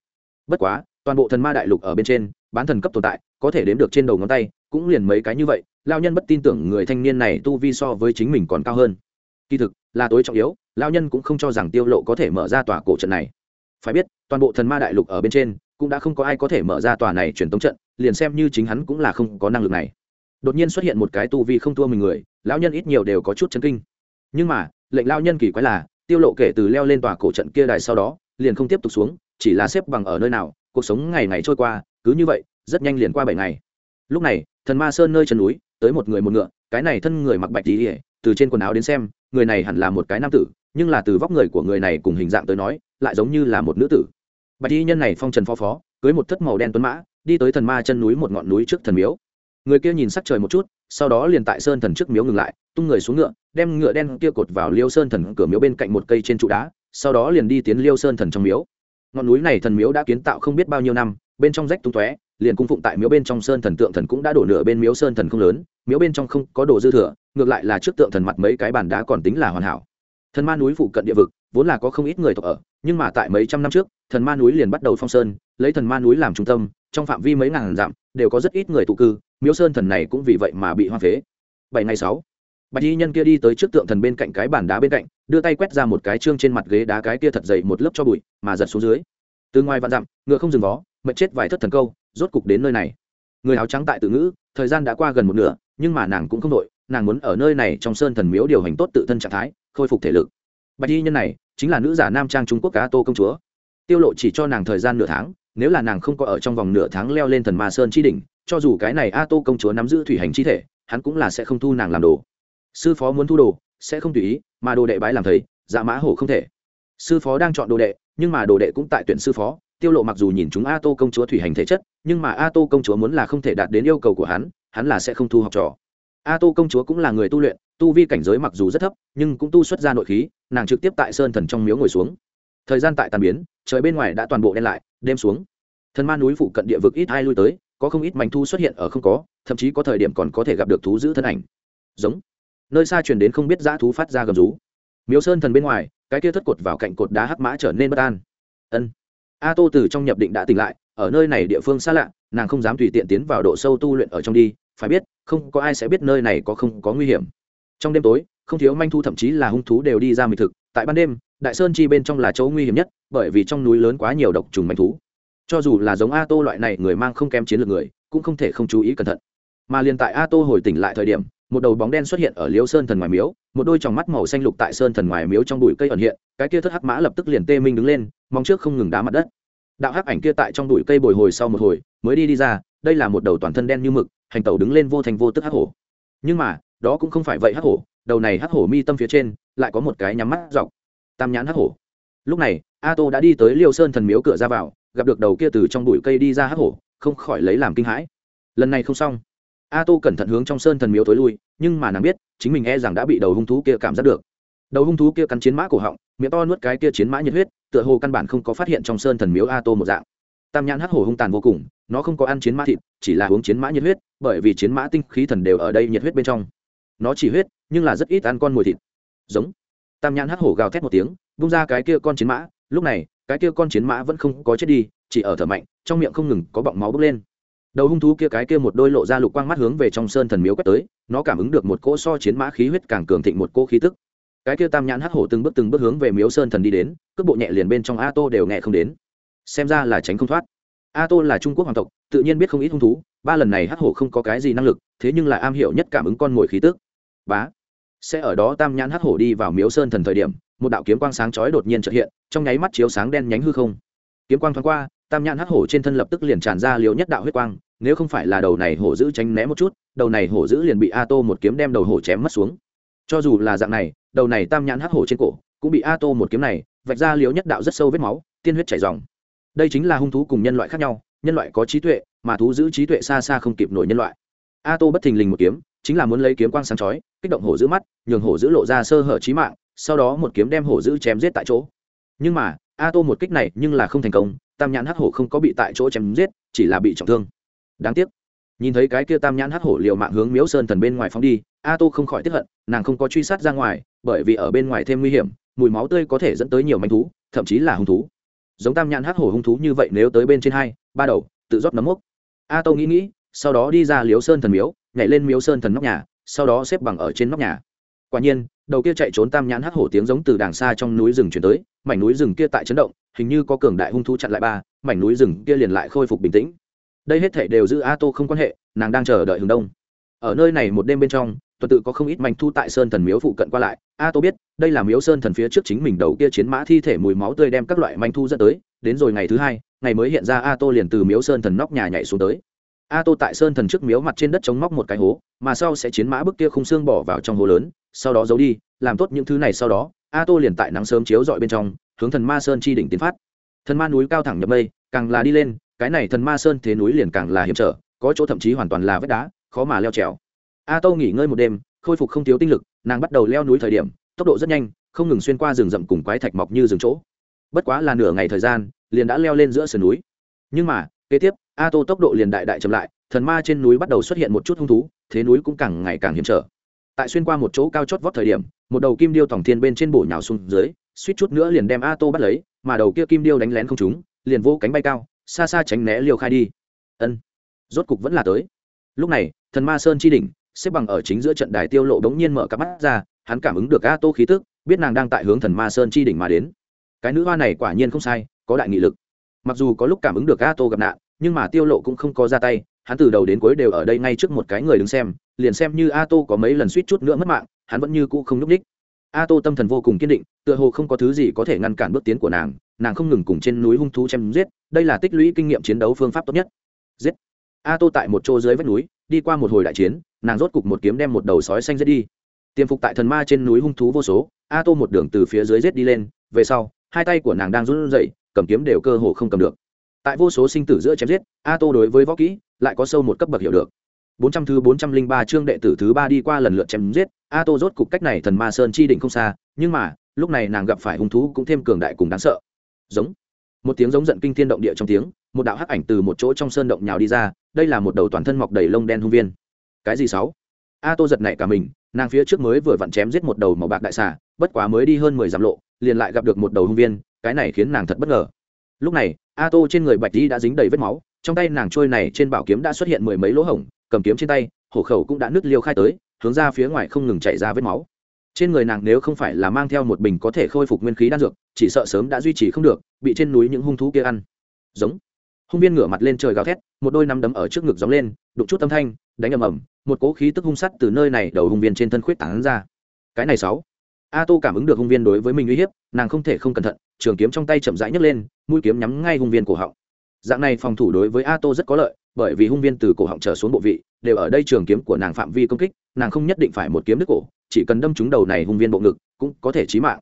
[SPEAKER 1] Bất quá, toàn bộ thần ma đại lục ở bên trên, bán thần cấp tồn tại, có thể đếm được trên đầu ngón tay, cũng liền mấy cái như vậy lao nhân bất tin tưởng người thanh niên này tu vi so với chính mình còn cao hơn. Kỳ thực, là tối trọng yếu, lao nhân cũng không cho rằng tiêu lộ có thể mở ra tòa cổ trận này. Phải biết, toàn bộ thần ma đại lục ở bên trên, cũng đã không có ai có thể mở ra tòa này truyền tống trận, liền xem như chính hắn cũng là không có năng lực này. Đột nhiên xuất hiện một cái tu vi không thua mình người lão nhân ít nhiều đều có chút chấn kinh. Nhưng mà, lệnh lao nhân kỳ quái là, tiêu lộ kể từ leo lên tòa cổ trận kia đài sau đó, liền không tiếp tục xuống, chỉ là xếp bằng ở nơi nào, cuộc sống ngày ngày trôi qua, cứ như vậy, rất nhanh liền qua bảy ngày. Lúc này, thần ma sơn nơi chân núi tới một người một ngựa, cái này thân người mặc bạch tỉ ỉa từ trên quần áo đến xem, người này hẳn là một cái nam tử, nhưng là từ vóc người của người này cùng hình dạng tới nói, lại giống như là một nữ tử. Bạch y nhân này phong trần phó phó, cưới một thất màu đen tuấn mã, đi tới thần ma chân núi một ngọn núi trước thần miếu. Người kia nhìn sắc trời một chút, sau đó liền tại sơn thần trước miếu ngừng lại, tung người xuống ngựa, đem ngựa đen kia cột vào liêu sơn thần cửa miếu bên cạnh một cây trên trụ đá, sau đó liền đi tiến liêu sơn thần trong miếu. Ngọn núi này thần miếu đã kiến tạo không biết bao nhiêu năm, bên trong rách tung tóe liền cung phụng tại miếu bên trong sơn thần tượng thần cũng đã đổ nửa bên miếu sơn thần không lớn, miếu bên trong không có đồ dư thừa, ngược lại là trước tượng thần mặt mấy cái bàn đá còn tính là hoàn hảo. Thần ma núi phụ cận địa vực, vốn là có không ít người tộc ở, nhưng mà tại mấy trăm năm trước, thần ma núi liền bắt đầu phong sơn, lấy thần ma núi làm trung tâm, trong phạm vi mấy ngàn dặm, đều có rất ít người tụ cư, miếu sơn thần này cũng vì vậy mà bị hoang phế. Bảy ngày sáu, bạch y nhân kia đi tới trước tượng thần bên cạnh cái bàn đá bên cạnh, đưa tay quét ra một cái trương trên mặt ghế đá cái kia thật dày một lớp cho bụi, mà giật xuống dưới. Từ ngoài vạn dặm, ngựa không dừng vó mệt chết vài thất thần câu, rốt cục đến nơi này. Người áo trắng tại tự ngữ, thời gian đã qua gần một nửa, nhưng mà nàng cũng không đội, nàng muốn ở nơi này trong sơn thần miếu điều hành tốt tự thân trạng thái, khôi phục thể lực. Bạch y nhân này, chính là nữ giả nam trang trung quốc cá tô công chúa. Tiêu lộ chỉ cho nàng thời gian nửa tháng, nếu là nàng không có ở trong vòng nửa tháng leo lên thần ma sơn chi đỉnh, cho dù cái này a tô công chúa nắm giữ thủy hành chi thể, hắn cũng là sẽ không thu nàng làm đồ. Sư phó muốn thu đồ, sẽ không tùy ý, mà đồ đệ bái làm thầy dạ mã hổ không thể. Sư phó đang chọn đồ đệ, nhưng mà đồ đệ cũng tại tuyển sư phó tiêu lộ mặc dù nhìn chúng a tô công chúa thủy hành thể chất, nhưng mà a tô công chúa muốn là không thể đạt đến yêu cầu của hắn hắn là sẽ không thu học trò. A tô công chúa cũng là người tu luyện, tu vi cảnh giới mặc dù rất thấp, nhưng cũng tu xuất ra nội khí, nàng trực tiếp tại sơn thần trong miếu ngồi xuống. Thời gian tại tàn biến, trời bên ngoài đã toàn bộ đen lại, đêm xuống. Thần ma núi phụ cận địa vực ít ai lui tới, có không ít mảnh thu xuất hiện ở không có, thậm chí có thời điểm còn có thể gặp được thú giữ thân ảnh. Giống. Nơi xa truyền đến không biết dã thú phát ra gầm rú. Miếu sơn thần bên ngoài, cái kia thất cột vào cạnh cột đá hắc mã trở nên bất an. Ân a tô từ trong nhập định đã tỉnh lại, ở nơi này địa phương xa lạ, nàng không dám tùy tiện tiến vào độ sâu tu luyện ở trong đi, phải biết, không có ai sẽ biết nơi này có không có nguy hiểm. Trong đêm tối, không thiếu manh thu thậm chí là hung thú đều đi ra mị thực, tại ban đêm, đại sơn chi bên trong là chỗ nguy hiểm nhất, bởi vì trong núi lớn quá nhiều độc trùng manh thú. Cho dù là giống a tô loại này người mang không kém chiến lược người, cũng không thể không chú ý cẩn thận. Mà liền tại a tô hồi tỉnh lại thời điểm một đầu bóng đen xuất hiện ở liếu sơn thần ngoài miếu, một đôi tròng mắt màu xanh lục tại sơn thần ngoài miếu trong bụi cây ẩn hiện, cái kia thất hắc mã lập tức liền tê minh đứng lên, mong trước không ngừng đá mặt đất. Đạo hắc ảnh kia tại trong bụi cây bồi hồi sau một hồi, mới đi đi ra, đây là một đầu toàn thân đen như mực, hành tẩu đứng lên vô thành vô tức hắc hổ. Nhưng mà, đó cũng không phải vậy hắc hổ, đầu này hắc hổ mi tâm phía trên, lại có một cái nhắm mắt dọc. Tam nhãn hắc hổ. Lúc này, a tô đã đi tới liêu sơn thần miếu cửa ra vào, gặp được đầu kia từ trong bụi cây đi ra hắc hổ, không khỏi lấy làm kinh hãi. Lần này không xong a tô cẩn thận hướng trong sơn thần miếu tối lui, nhưng mà nàng biết, chính mình e rằng đã bị đầu hung thú kia cảm giác được. Đầu hung thú kia cắn chiến mã cổ họng, miệng to nuốt cái kia chiến mã nhiệt huyết, tựa hồ căn bản không có phát hiện trong sơn thần miếu a tô một dạng. Tam nhãn hắc hổ hung tàn vô cùng, nó không có ăn chiến mã thịt, chỉ là uống chiến mã nhiệt huyết, bởi vì chiến mã tinh khí thần đều ở đây nhiệt huyết bên trong. Nó chỉ huyết, nhưng là rất ít ăn con mồi thịt. Giống. Tam nhãn hắc hổ gào thét một tiếng, bung ra cái kia con chiến mã. Lúc này, cái kia con chiến mã vẫn không có chết đi, chỉ ở thở mạnh, trong miệng không ngừng có bọng máu bốc lên đầu hung thú kia cái kia một đôi lộ ra lục quang mắt hướng về trong sơn thần miếu quét tới, nó cảm ứng được một cỗ so chiến mã khí huyết càng cường thịnh một cỗ khí tức. Cái kia tam nhãn hắc hổ từng bước từng bước hướng về miếu sơn thần đi đến, cước bộ nhẹ liền bên trong a tô đều nghe không đến. Xem ra là tránh không thoát. A tô là trung quốc hoàng tộc, tự nhiên biết không ít hung thú, ba lần này hắc hổ không có cái gì năng lực, thế nhưng lại am hiểu nhất cảm ứng con mồi khí tức. Bá. Sẽ ở đó tam nhãn hắc hổ đi vào miếu sơn thần thời điểm, một đạo kiếm quang sáng chói đột nhiên trợ hiện, trong nháy mắt chiếu sáng đen nhánh hư không. Kiếm quang thoáng qua tam nhãn hắc hổ trên thân lập tức liền tràn ra liều nhất đạo huyết quang, nếu không phải là đầu này hổ giữ tránh né một chút, đầu này hổ giữ liền bị a tô một kiếm đem đầu hổ chém mất xuống. Cho dù là dạng này, đầu này tam nhãn hắc hổ trên cổ cũng bị a tô một kiếm này vạch ra liều nhất đạo rất sâu vết máu, tiên huyết chảy dòng đây chính là hung thú cùng nhân loại khác nhau, nhân loại có trí tuệ, mà thú giữ trí tuệ xa xa không kịp nổi nhân loại. A tô bất thình lình một kiếm, chính là muốn lấy kiếm quang sáng chói, kích động hổ giữ mắt, nhường hổ giữ lộ ra sơ hở trí mạng, sau đó một kiếm đem hổ giữ chém giết tại chỗ. Nhưng mà a tô một kích này nhưng là không thành công, tam nhãn hắc hổ không có bị tại chỗ chém giết, chỉ là bị trọng thương. Đáng tiếc. Nhìn thấy cái kia tam nhãn hắc hổ liều mạng hướng miếu sơn thần bên ngoài phóng đi a tô không khỏi tiếp hận, nàng không có truy sát ra ngoài, bởi vì ở bên ngoài thêm nguy hiểm, mùi máu tươi có thể dẫn tới nhiều manh thú, thậm chí là hung thú. Giống tam nhãn hắc hổ hung thú như vậy nếu tới bên trên hai, ba đầu, tự rót nấm mốc. A tô nghĩ nghĩ, sau đó đi ra liếu sơn thần miếu, nhảy lên miếu sơn thần nóc nhà, sau đó xếp bằng ở trên nóc nhà quả nhiên, đầu kia chạy trốn tam nhãn hắc hổ tiếng giống từ đàng xa trong núi rừng chuyển tới, mảnh núi rừng kia tại chấn động, hình như có cường đại hung thú chặn lại ba, mảnh núi rừng kia liền lại khôi phục bình tĩnh. Đây hết thể đều giữ a tô không quan hệ, nàng đang chờ đợi hướng đông. Ở nơi này một đêm bên trong, tuần tự có không ít mảnh thu tại sơn thần miếu phụ cận qua lại. A tô biết, đây là miếu sơn thần phía trước chính mình đầu kia chiến mã thi thể mùi máu tươi đem các loại mảnh thu dẫn tới, đến rồi ngày thứ hai, ngày mới hiện ra a tô liền từ miếu sơn thần nóc nhà nhảy xuống tới a tô tại sơn thần trước miếu mặt trên đất chống móc một cái hố, mà sau sẽ chiến mã bức kia khung xương bỏ vào trong hố lớn, sau đó giấu đi, làm tốt những thứ này sau đó, a tô liền tại nắng sớm chiếu dọi bên trong, hướng thần ma sơn chi đỉnh tiến phát. Thần ma núi cao thẳng nhập mây, càng là đi lên, cái này thần ma sơn thế núi liền càng là hiểm trở, có chỗ thậm chí hoàn toàn là vách đá, khó mà leo trèo. A tô nghỉ ngơi một đêm, khôi phục không thiếu tinh lực, nàng bắt đầu leo núi thời điểm, tốc độ rất nhanh, không ngừng xuyên qua rừng rậm cùng quái thạch mọc như rừng chỗ. Bất quá là nửa ngày thời gian, liền đã leo lên giữa sườn núi. Nhưng mà, kế tiếp a tô tốc độ liền đại đại chậm lại, thần ma trên núi bắt đầu xuất hiện một chút hung thú, thế núi cũng càng ngày càng hiểm trở. Tại xuyên qua một chỗ cao chót vót thời điểm, một đầu kim điêu tổng thiên bên trên bổ nhào xuống dưới, suýt chút nữa liền đem a tô bắt lấy, mà đầu kia kim điêu đánh lén không trúng, liền vô cánh bay cao, xa xa tránh né liều khai đi. Ân, rốt cục vẫn là tới. Lúc này, thần ma sơn chi đỉnh, xếp bằng ở chính giữa trận đài tiêu lộ đống nhiên mở cặp mắt ra, hắn cảm ứng được a tô khí tức, biết nàng đang tại hướng thần ma sơn chi đỉnh mà đến. Cái nữ hoa này quả nhiên không sai, có đại nghị lực. Mặc dù có lúc cảm ứng được a tô gặp nạn nhưng mà tiêu lộ cũng không có ra tay, hắn từ đầu đến cuối đều ở đây ngay trước một cái người đứng xem, liền xem như a tô có mấy lần suýt chút nữa mất mạng, hắn vẫn như cũ không núp ních a tô tâm thần vô cùng kiên định, tựa hồ không có thứ gì có thể ngăn cản bước tiến của nàng nàng không ngừng cùng trên núi hung thú chém giết, đây là tích lũy kinh nghiệm chiến đấu phương pháp tốt nhất. Giết! A tô tại một chỗ dưới vách núi, đi qua một hồi đại chiến, nàng rốt cục một kiếm đem một đầu sói xanh giết đi. Tiềm phục tại thần ma trên núi hung thú vô số, a tô một đường từ phía dưới giết đi lên, về sau, hai tay của nàng đang run rẩy, cầm kiếm đều cơ hồ không cầm được tại vô số sinh tử giữa chém giết a tô đối với võ kỹ lại có sâu một cấp bậc hiểu được 400 thứ 403 chương đệ tử thứ ba đi qua lần lượt chém giết, A Tô rốt cục cách này thần ma sơn chi đỉnh không xa, nhưng mà, lúc này nàng gặp phải hung thú cũng thêm cường đại cùng đáng sợ. Giống. Một tiếng giống giận kinh thiên động địa trong tiếng, một đạo hắc ảnh từ một chỗ trong sơn động nhào đi ra, đây là một đầu toàn thân mọc đầy lông đen hung viên. Cái gì sáu? A Tô giật nảy cả mình, nàng phía trước mới vừa vặn chém giết một đầu màu bạc đại xà, bất quá mới đi hơn 10 dặm lộ, liền lại gặp được một đầu hung viên, cái này khiến nàng thật bất ngờ. Lúc này, A Tô trên người bạch y đã dính đầy vết máu, trong tay nàng trôi này trên bảo kiếm đã xuất hiện mười mấy lỗ hổng, cầm kiếm trên tay hổ khẩu cũng đã nứt liêu khai tới hướng ra phía ngoài không ngừng chạy ra vết máu. Trên người nàng nếu không phải là mang theo một bình có thể khôi phục nguyên khí đan dược chỉ sợ sớm đã duy trì không được bị trên núi những hung thú kia ăn. Giống. Hung viên ngửa mặt lên trời gào thét một đôi nắm đấm ở trước ngực gióng lên đụng chút âm thanh đánh ầm ầm một cỗ khí tức hung sắt từ nơi này đầu hung viên trên thân khuyết tảng ra. Cái này sáu a tô cảm ứng được hung viên đối với mình uy hiếp, nàng không thể không cẩn thận, trường kiếm trong tay chậm rãi nhấc lên, mũi kiếm nhắm ngay hung viên cổ họng. Dạng này phòng thủ đối với a tô rất có lợi, bởi vì hung viên từ cổ họng trở xuống bộ vị, đều ở đây trường kiếm của nàng phạm vi công kích, nàng không nhất định phải một kiếm đứt cổ, chỉ cần đâm trúng đầu này hung viên bộ ngực, cũng có thể chí mạng.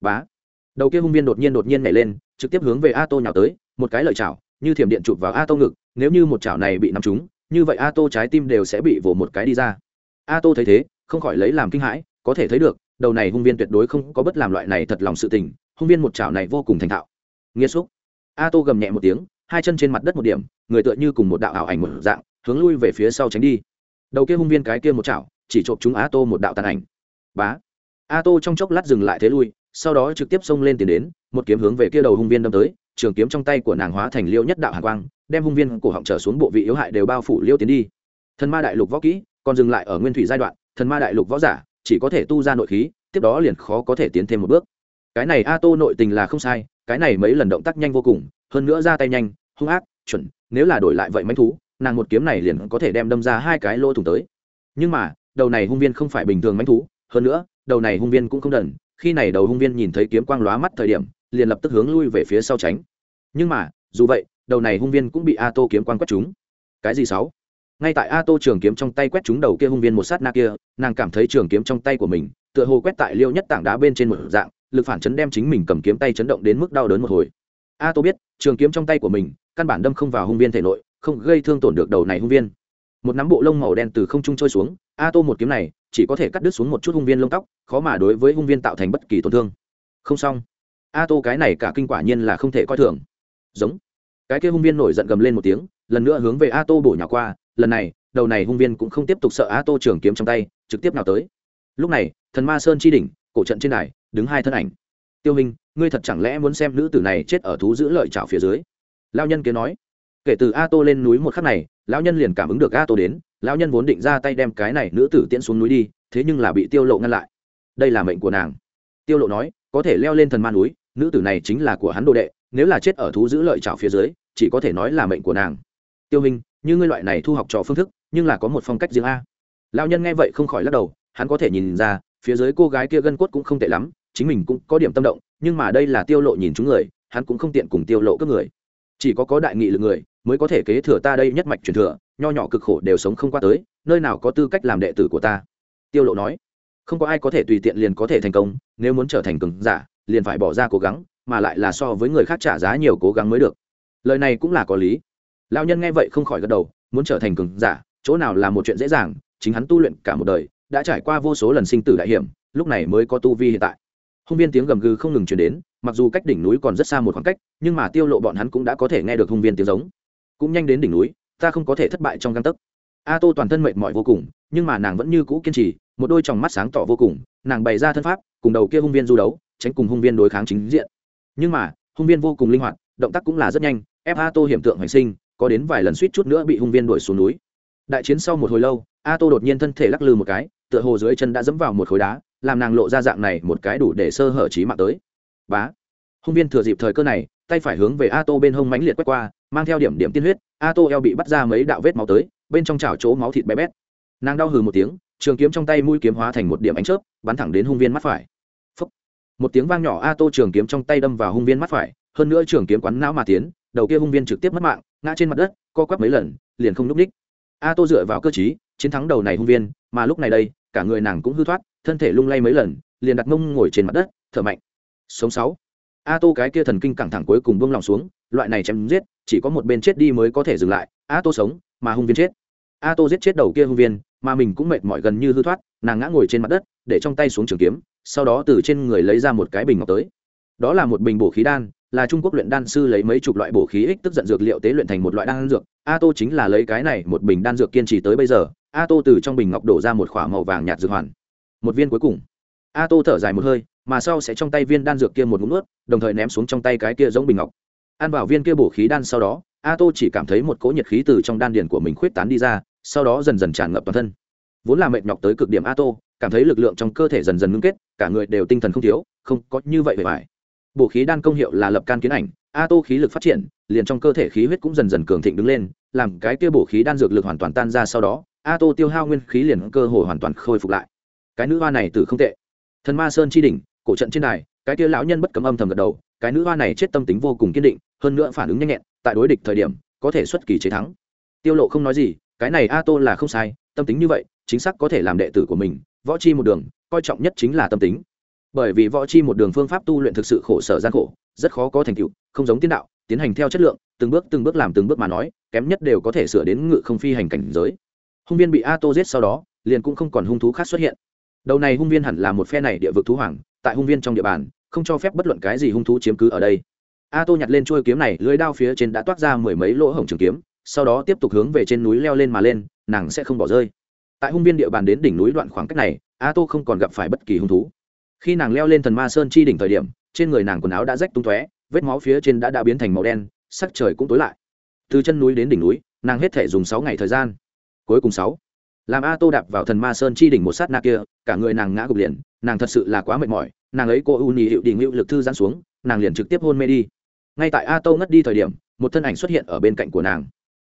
[SPEAKER 1] Bá. Đầu kia hung viên đột nhiên đột nhiên nhảy lên, trực tiếp hướng về a tô nhào tới, một cái lợi chảo, như thiểm điện chụp vào a tô ngực, nếu như một chảo này bị nắm trúng, như vậy a tô trái tim đều sẽ bị vồ một cái đi ra. A tô thấy thế, không khỏi lấy làm kinh hãi, có thể thấy được đầu này hung viên tuyệt đối không có bất làm loại này thật lòng sự tình, hung viên một chảo này vô cùng thành thạo. Nghĩa xúc. A tô gầm nhẹ một tiếng, hai chân trên mặt đất một điểm, người tựa như cùng một đạo ảo ảnh một dạng, hướng lui về phía sau tránh đi. Đầu kia hung viên cái kia một chảo, chỉ chộp chúng a tô một đạo tàn ảnh. Bá. A tô trong chốc lát dừng lại thế lui, sau đó trực tiếp xông lên tiến đến, một kiếm hướng về kia đầu hung viên đâm tới, trường kiếm trong tay của nàng hóa thành liêu nhất đạo hàn quang, đem hung viên cổ họng trở xuống bộ vị yếu hại đều bao phủ liêu tiến đi. Thần ma đại lục võ kỹ, còn dừng lại ở nguyên thủy giai đoạn, thần ma đại lục võ giả chỉ có thể tu ra nội khí, tiếp đó liền khó có thể tiến thêm một bước. Cái này a tô nội tình là không sai, cái này mấy lần động tác nhanh vô cùng, hơn nữa ra tay nhanh, hung ác, chuẩn, nếu là đổi lại vậy manh thú, nàng một kiếm này liền có thể đem đâm ra hai cái lỗ thủng tới. Nhưng mà, đầu này hung viên không phải bình thường manh thú, hơn nữa, đầu này hung viên cũng không đần, khi này đầu hung viên nhìn thấy kiếm quang lóa mắt thời điểm, liền lập tức hướng lui về phía sau tránh. Nhưng mà, dù vậy, đầu này hung viên cũng bị a tô kiếm quang quét trúng. Cái gì sáu? Ngay tại a tô trường kiếm trong tay quét trúng đầu kia hung viên một sát na kia, nàng cảm thấy trường kiếm trong tay của mình, tựa hồ quét tại liêu nhất tảng đá bên trên một dạng, lực phản chấn đem chính mình cầm kiếm tay chấn động đến mức đau đớn một hồi. A tô biết, trường kiếm trong tay của mình, căn bản đâm không vào hung viên thể nội, không gây thương tổn được đầu này hung viên. Một nắm bộ lông màu đen từ không trung trôi xuống, a tô một kiếm này, chỉ có thể cắt đứt xuống một chút hung viên lông tóc, khó mà đối với hung viên tạo thành bất kỳ tổn thương. Không xong. A tô cái này cả kinh quả nhiên là không thể coi thường. Giống. Cái kia hung viên nổi giận gầm lên một tiếng, lần nữa hướng về a tô bổ nhỏ qua lần này, đầu này hung viên cũng không tiếp tục sợ á tô trường kiếm trong tay, trực tiếp nào tới. Lúc này, thần ma sơn chi đỉnh, cổ trận trên đài, đứng hai thân ảnh. Tiêu hình ngươi thật chẳng lẽ muốn xem nữ tử này chết ở thú giữ lợi trào phía dưới? Lao nhân kia nói. Kể từ a tô lên núi một khắc này, lão nhân liền cảm ứng được a tô đến, lão nhân vốn định ra tay đem cái này nữ tử tiễn xuống núi đi, thế nhưng là bị tiêu lộ ngăn lại. Đây là mệnh của nàng. Tiêu lộ nói, có thể leo lên thần ma núi, nữ tử này chính là của hắn đồ đệ, nếu là chết ở thú giữ lợi trào phía dưới, chỉ có thể nói là mệnh của nàng. Tiêu hình như ngươi loại này thu học trò phương thức, nhưng là có một phong cách riêng a. Lão nhân nghe vậy không khỏi lắc đầu, hắn có thể nhìn ra, phía dưới cô gái kia gân cốt cũng không tệ lắm, chính mình cũng có điểm tâm động, nhưng mà đây là tiêu lộ nhìn chúng người, hắn cũng không tiện cùng tiêu lộ cướp người. Chỉ có có đại nghị lực người, mới có thể kế thừa ta đây nhất mạch truyền thừa, nho nhỏ cực khổ đều sống không qua tới, nơi nào có tư cách làm đệ tử của ta? Tiêu lộ nói, không có ai có thể tùy tiện liền có thể thành công, nếu muốn trở thành cường giả, liền phải bỏ ra cố gắng, mà lại là so với người khác trả giá nhiều cố gắng mới được. Lời này cũng là có lý lão nhân nghe vậy không khỏi gật đầu, muốn trở thành cường giả, chỗ nào là một chuyện dễ dàng, chính hắn tu luyện cả một đời, đã trải qua vô số lần sinh tử đại hiểm, lúc này mới có tu vi hiện tại. Hung viên tiếng gầm gừ không ngừng chuyển đến, mặc dù cách đỉnh núi còn rất xa một khoảng cách, nhưng mà tiêu lộ bọn hắn cũng đã có thể nghe được hung viên tiếng giống. Cũng nhanh đến đỉnh núi, ta không có thể thất bại trong găng tấc. A tô toàn thân mệt mỏi vô cùng, nhưng mà nàng vẫn như cũ kiên trì, một đôi tròng mắt sáng tỏ vô cùng, nàng bày ra thân pháp, cùng đầu kia hung viên du đấu, tránh cùng hung viên đối kháng chính diện. Nhưng mà, hung viên vô cùng linh hoạt, động tác cũng là rất nhanh, ép a tô hiểm tượng hành sinh có đến vài lần suýt chút nữa bị hung viên đuổi xuống núi. Đại chiến sau một hồi lâu a tô đột nhiên thân thể lắc lư một cái, tựa hồ dưới chân đã dẫm vào một khối đá, làm nàng lộ ra dạng này một cái đủ để sơ hở trí mạng tới. Bá! Hung viên thừa dịp thời cơ này, tay phải hướng về a tô bên hông mãnh liệt quét qua, mang theo điểm điểm tiên huyết a tô eo bị bắt ra mấy đạo vết máu tới, bên trong chảo chỗ máu thịt bé bét. Nàng đau hừ một tiếng, trường kiếm trong tay mũi kiếm hóa thành một điểm ánh chớp, bắn thẳng đến hung viên mắt phải. Phúc. một tiếng vang nhỏ a tô trường kiếm trong tay đâm vào hung viên mắt phải, hơn nữa trường kiếm quắn não mà tiến, đầu kia hung viên trực tiếp mất mạng ngã trên mặt đất, co quắp mấy lần, liền không n ú c ních. A tô dựa vào cơ chí chiến thắng đầu này hung viên, mà lúc này đây, cả người nàng cũng hư thoát, thân thể lung lay mấy lần, liền đặt mông ngồi trên mặt đất, thở mạnh. Sống sáu. A tô cái kia thần kinh căng thẳng cuối cùng buông lòng xuống, loại này chém giết, chỉ có một bên chết đi mới có thể dừng lại, a tô sống, mà hung viên chết. A tô giết chết đầu kia hung viên, mà mình cũng mệt mỏi gần như hư thoát, nàng ngã ngồi trên mặt đất, để trong tay xuống trường kiếm, sau đó từ trên người lấy ra một cái bình ngọc tới. Đó là một bình bổ khí đan là trung quốc luyện đan sư lấy mấy chục loại bổ khí ích tức giận dược liệu tế luyện thành một loại đan dược. A tô chính là lấy cái này một bình đan dược kiên trì tới bây giờ. A tô từ trong bình ngọc đổ ra một k h ỏ a màu vàng nhạt dược hoàn. Một viên cuối cùng. A tô thở dài một hơi, mà sau sẽ trong tay viên đan dược kia một ngụm ướt đồng thời ném xuống trong tay cái kia giống bình ngọc. Ăn vào viên kia bổ khí đan sau đó a tô chỉ cảm thấy một cỗ nhiệt khí từ trong đan điền của mình khuyết tán đi ra, sau đó dần dần tràn ngập toàn thân. Vốn là mệt nhọc tới cực điểm a tô cảm thấy lực lượng trong cơ thể dần dần ngưng kết, cả người đều tinh thần không thiếu, không có như vậy về phải bổ khí đan công hiệu là lập can kiến ảnh, a tô khí lực phát triển, liền trong cơ thể khí huyết cũng dần dần cường thịnh đứng lên, làm cái kia bổ khí đan dược lực hoàn toàn tan ra sau đó, a tô tiêu hao nguyên khí liền cơ hồ hoàn toàn khôi phục lại. Cái nữ hoa này từ không tệ. Thần ma sơn chi đỉnh, cổ trận trên đài, cái kia lão nhân bất cấm âm thầm gật đầu, cái nữ hoa này chết tâm tính vô cùng kiên định, hơn nữa phản ứng nhanh nhẹn, tại đối địch thời điểm, có thể xuất kỳ chế thắng. Tiêu lộ không nói gì, cái này a tô là không sai, tâm tính như vậy, chính xác có thể làm đệ tử của mình, võ chi một đường, coi trọng nhất chính là tâm tính bởi vì võ chi một đường phương pháp tu luyện thực sự khổ sở gian khổ, rất khó có thành tựu, không giống tiến đạo, tiến hành theo chất lượng, từng bước từng bước làm từng bước mà nói, kém nhất đều có thể sửa đến ngự không phi hành cảnh giới. Hung viên bị a tô giết sau đó, liền cũng không còn hung thú khác xuất hiện. Đầu này hung viên hẳn là một phe này địa vực thú hoàng, tại hung viên trong địa bàn, không cho phép bất luận cái gì hung thú chiếm cứ ở đây. A tô nhặt lên chuôi kiếm này, lưới đao phía trên đã toát ra mười mấy lỗ hổng trường kiếm, sau đó tiếp tục hướng về trên núi leo lên mà lên, nàng sẽ không bỏ rơi. Tại hung viên địa bàn đến đỉnh núi đoạn khoảng cách này, a tô không còn gặp phải bất kỳ hung thú khi nàng leo lên thần ma sơn chi đỉnh thời điểm, trên người nàng quần áo đã rách tung tóe, vết máu phía trên đã đã biến thành màu đen, sắc trời cũng tối lại. Từ chân núi đến đỉnh núi, nàng hết thể dùng sáu ngày thời gian. Cuối cùng sáu. Làm a tô đạp vào thần ma sơn chi đỉnh một sát na kia, cả người nàng ngã gục liền, nàng thật sự là quá mệt mỏi, nàng ấy cô u nhì hiệu đình hữu lực thư giãn xuống, nàng liền trực tiếp hôn mê đi. Ngay tại a tô ngất đi thời điểm, một thân ảnh xuất hiện ở bên cạnh của nàng.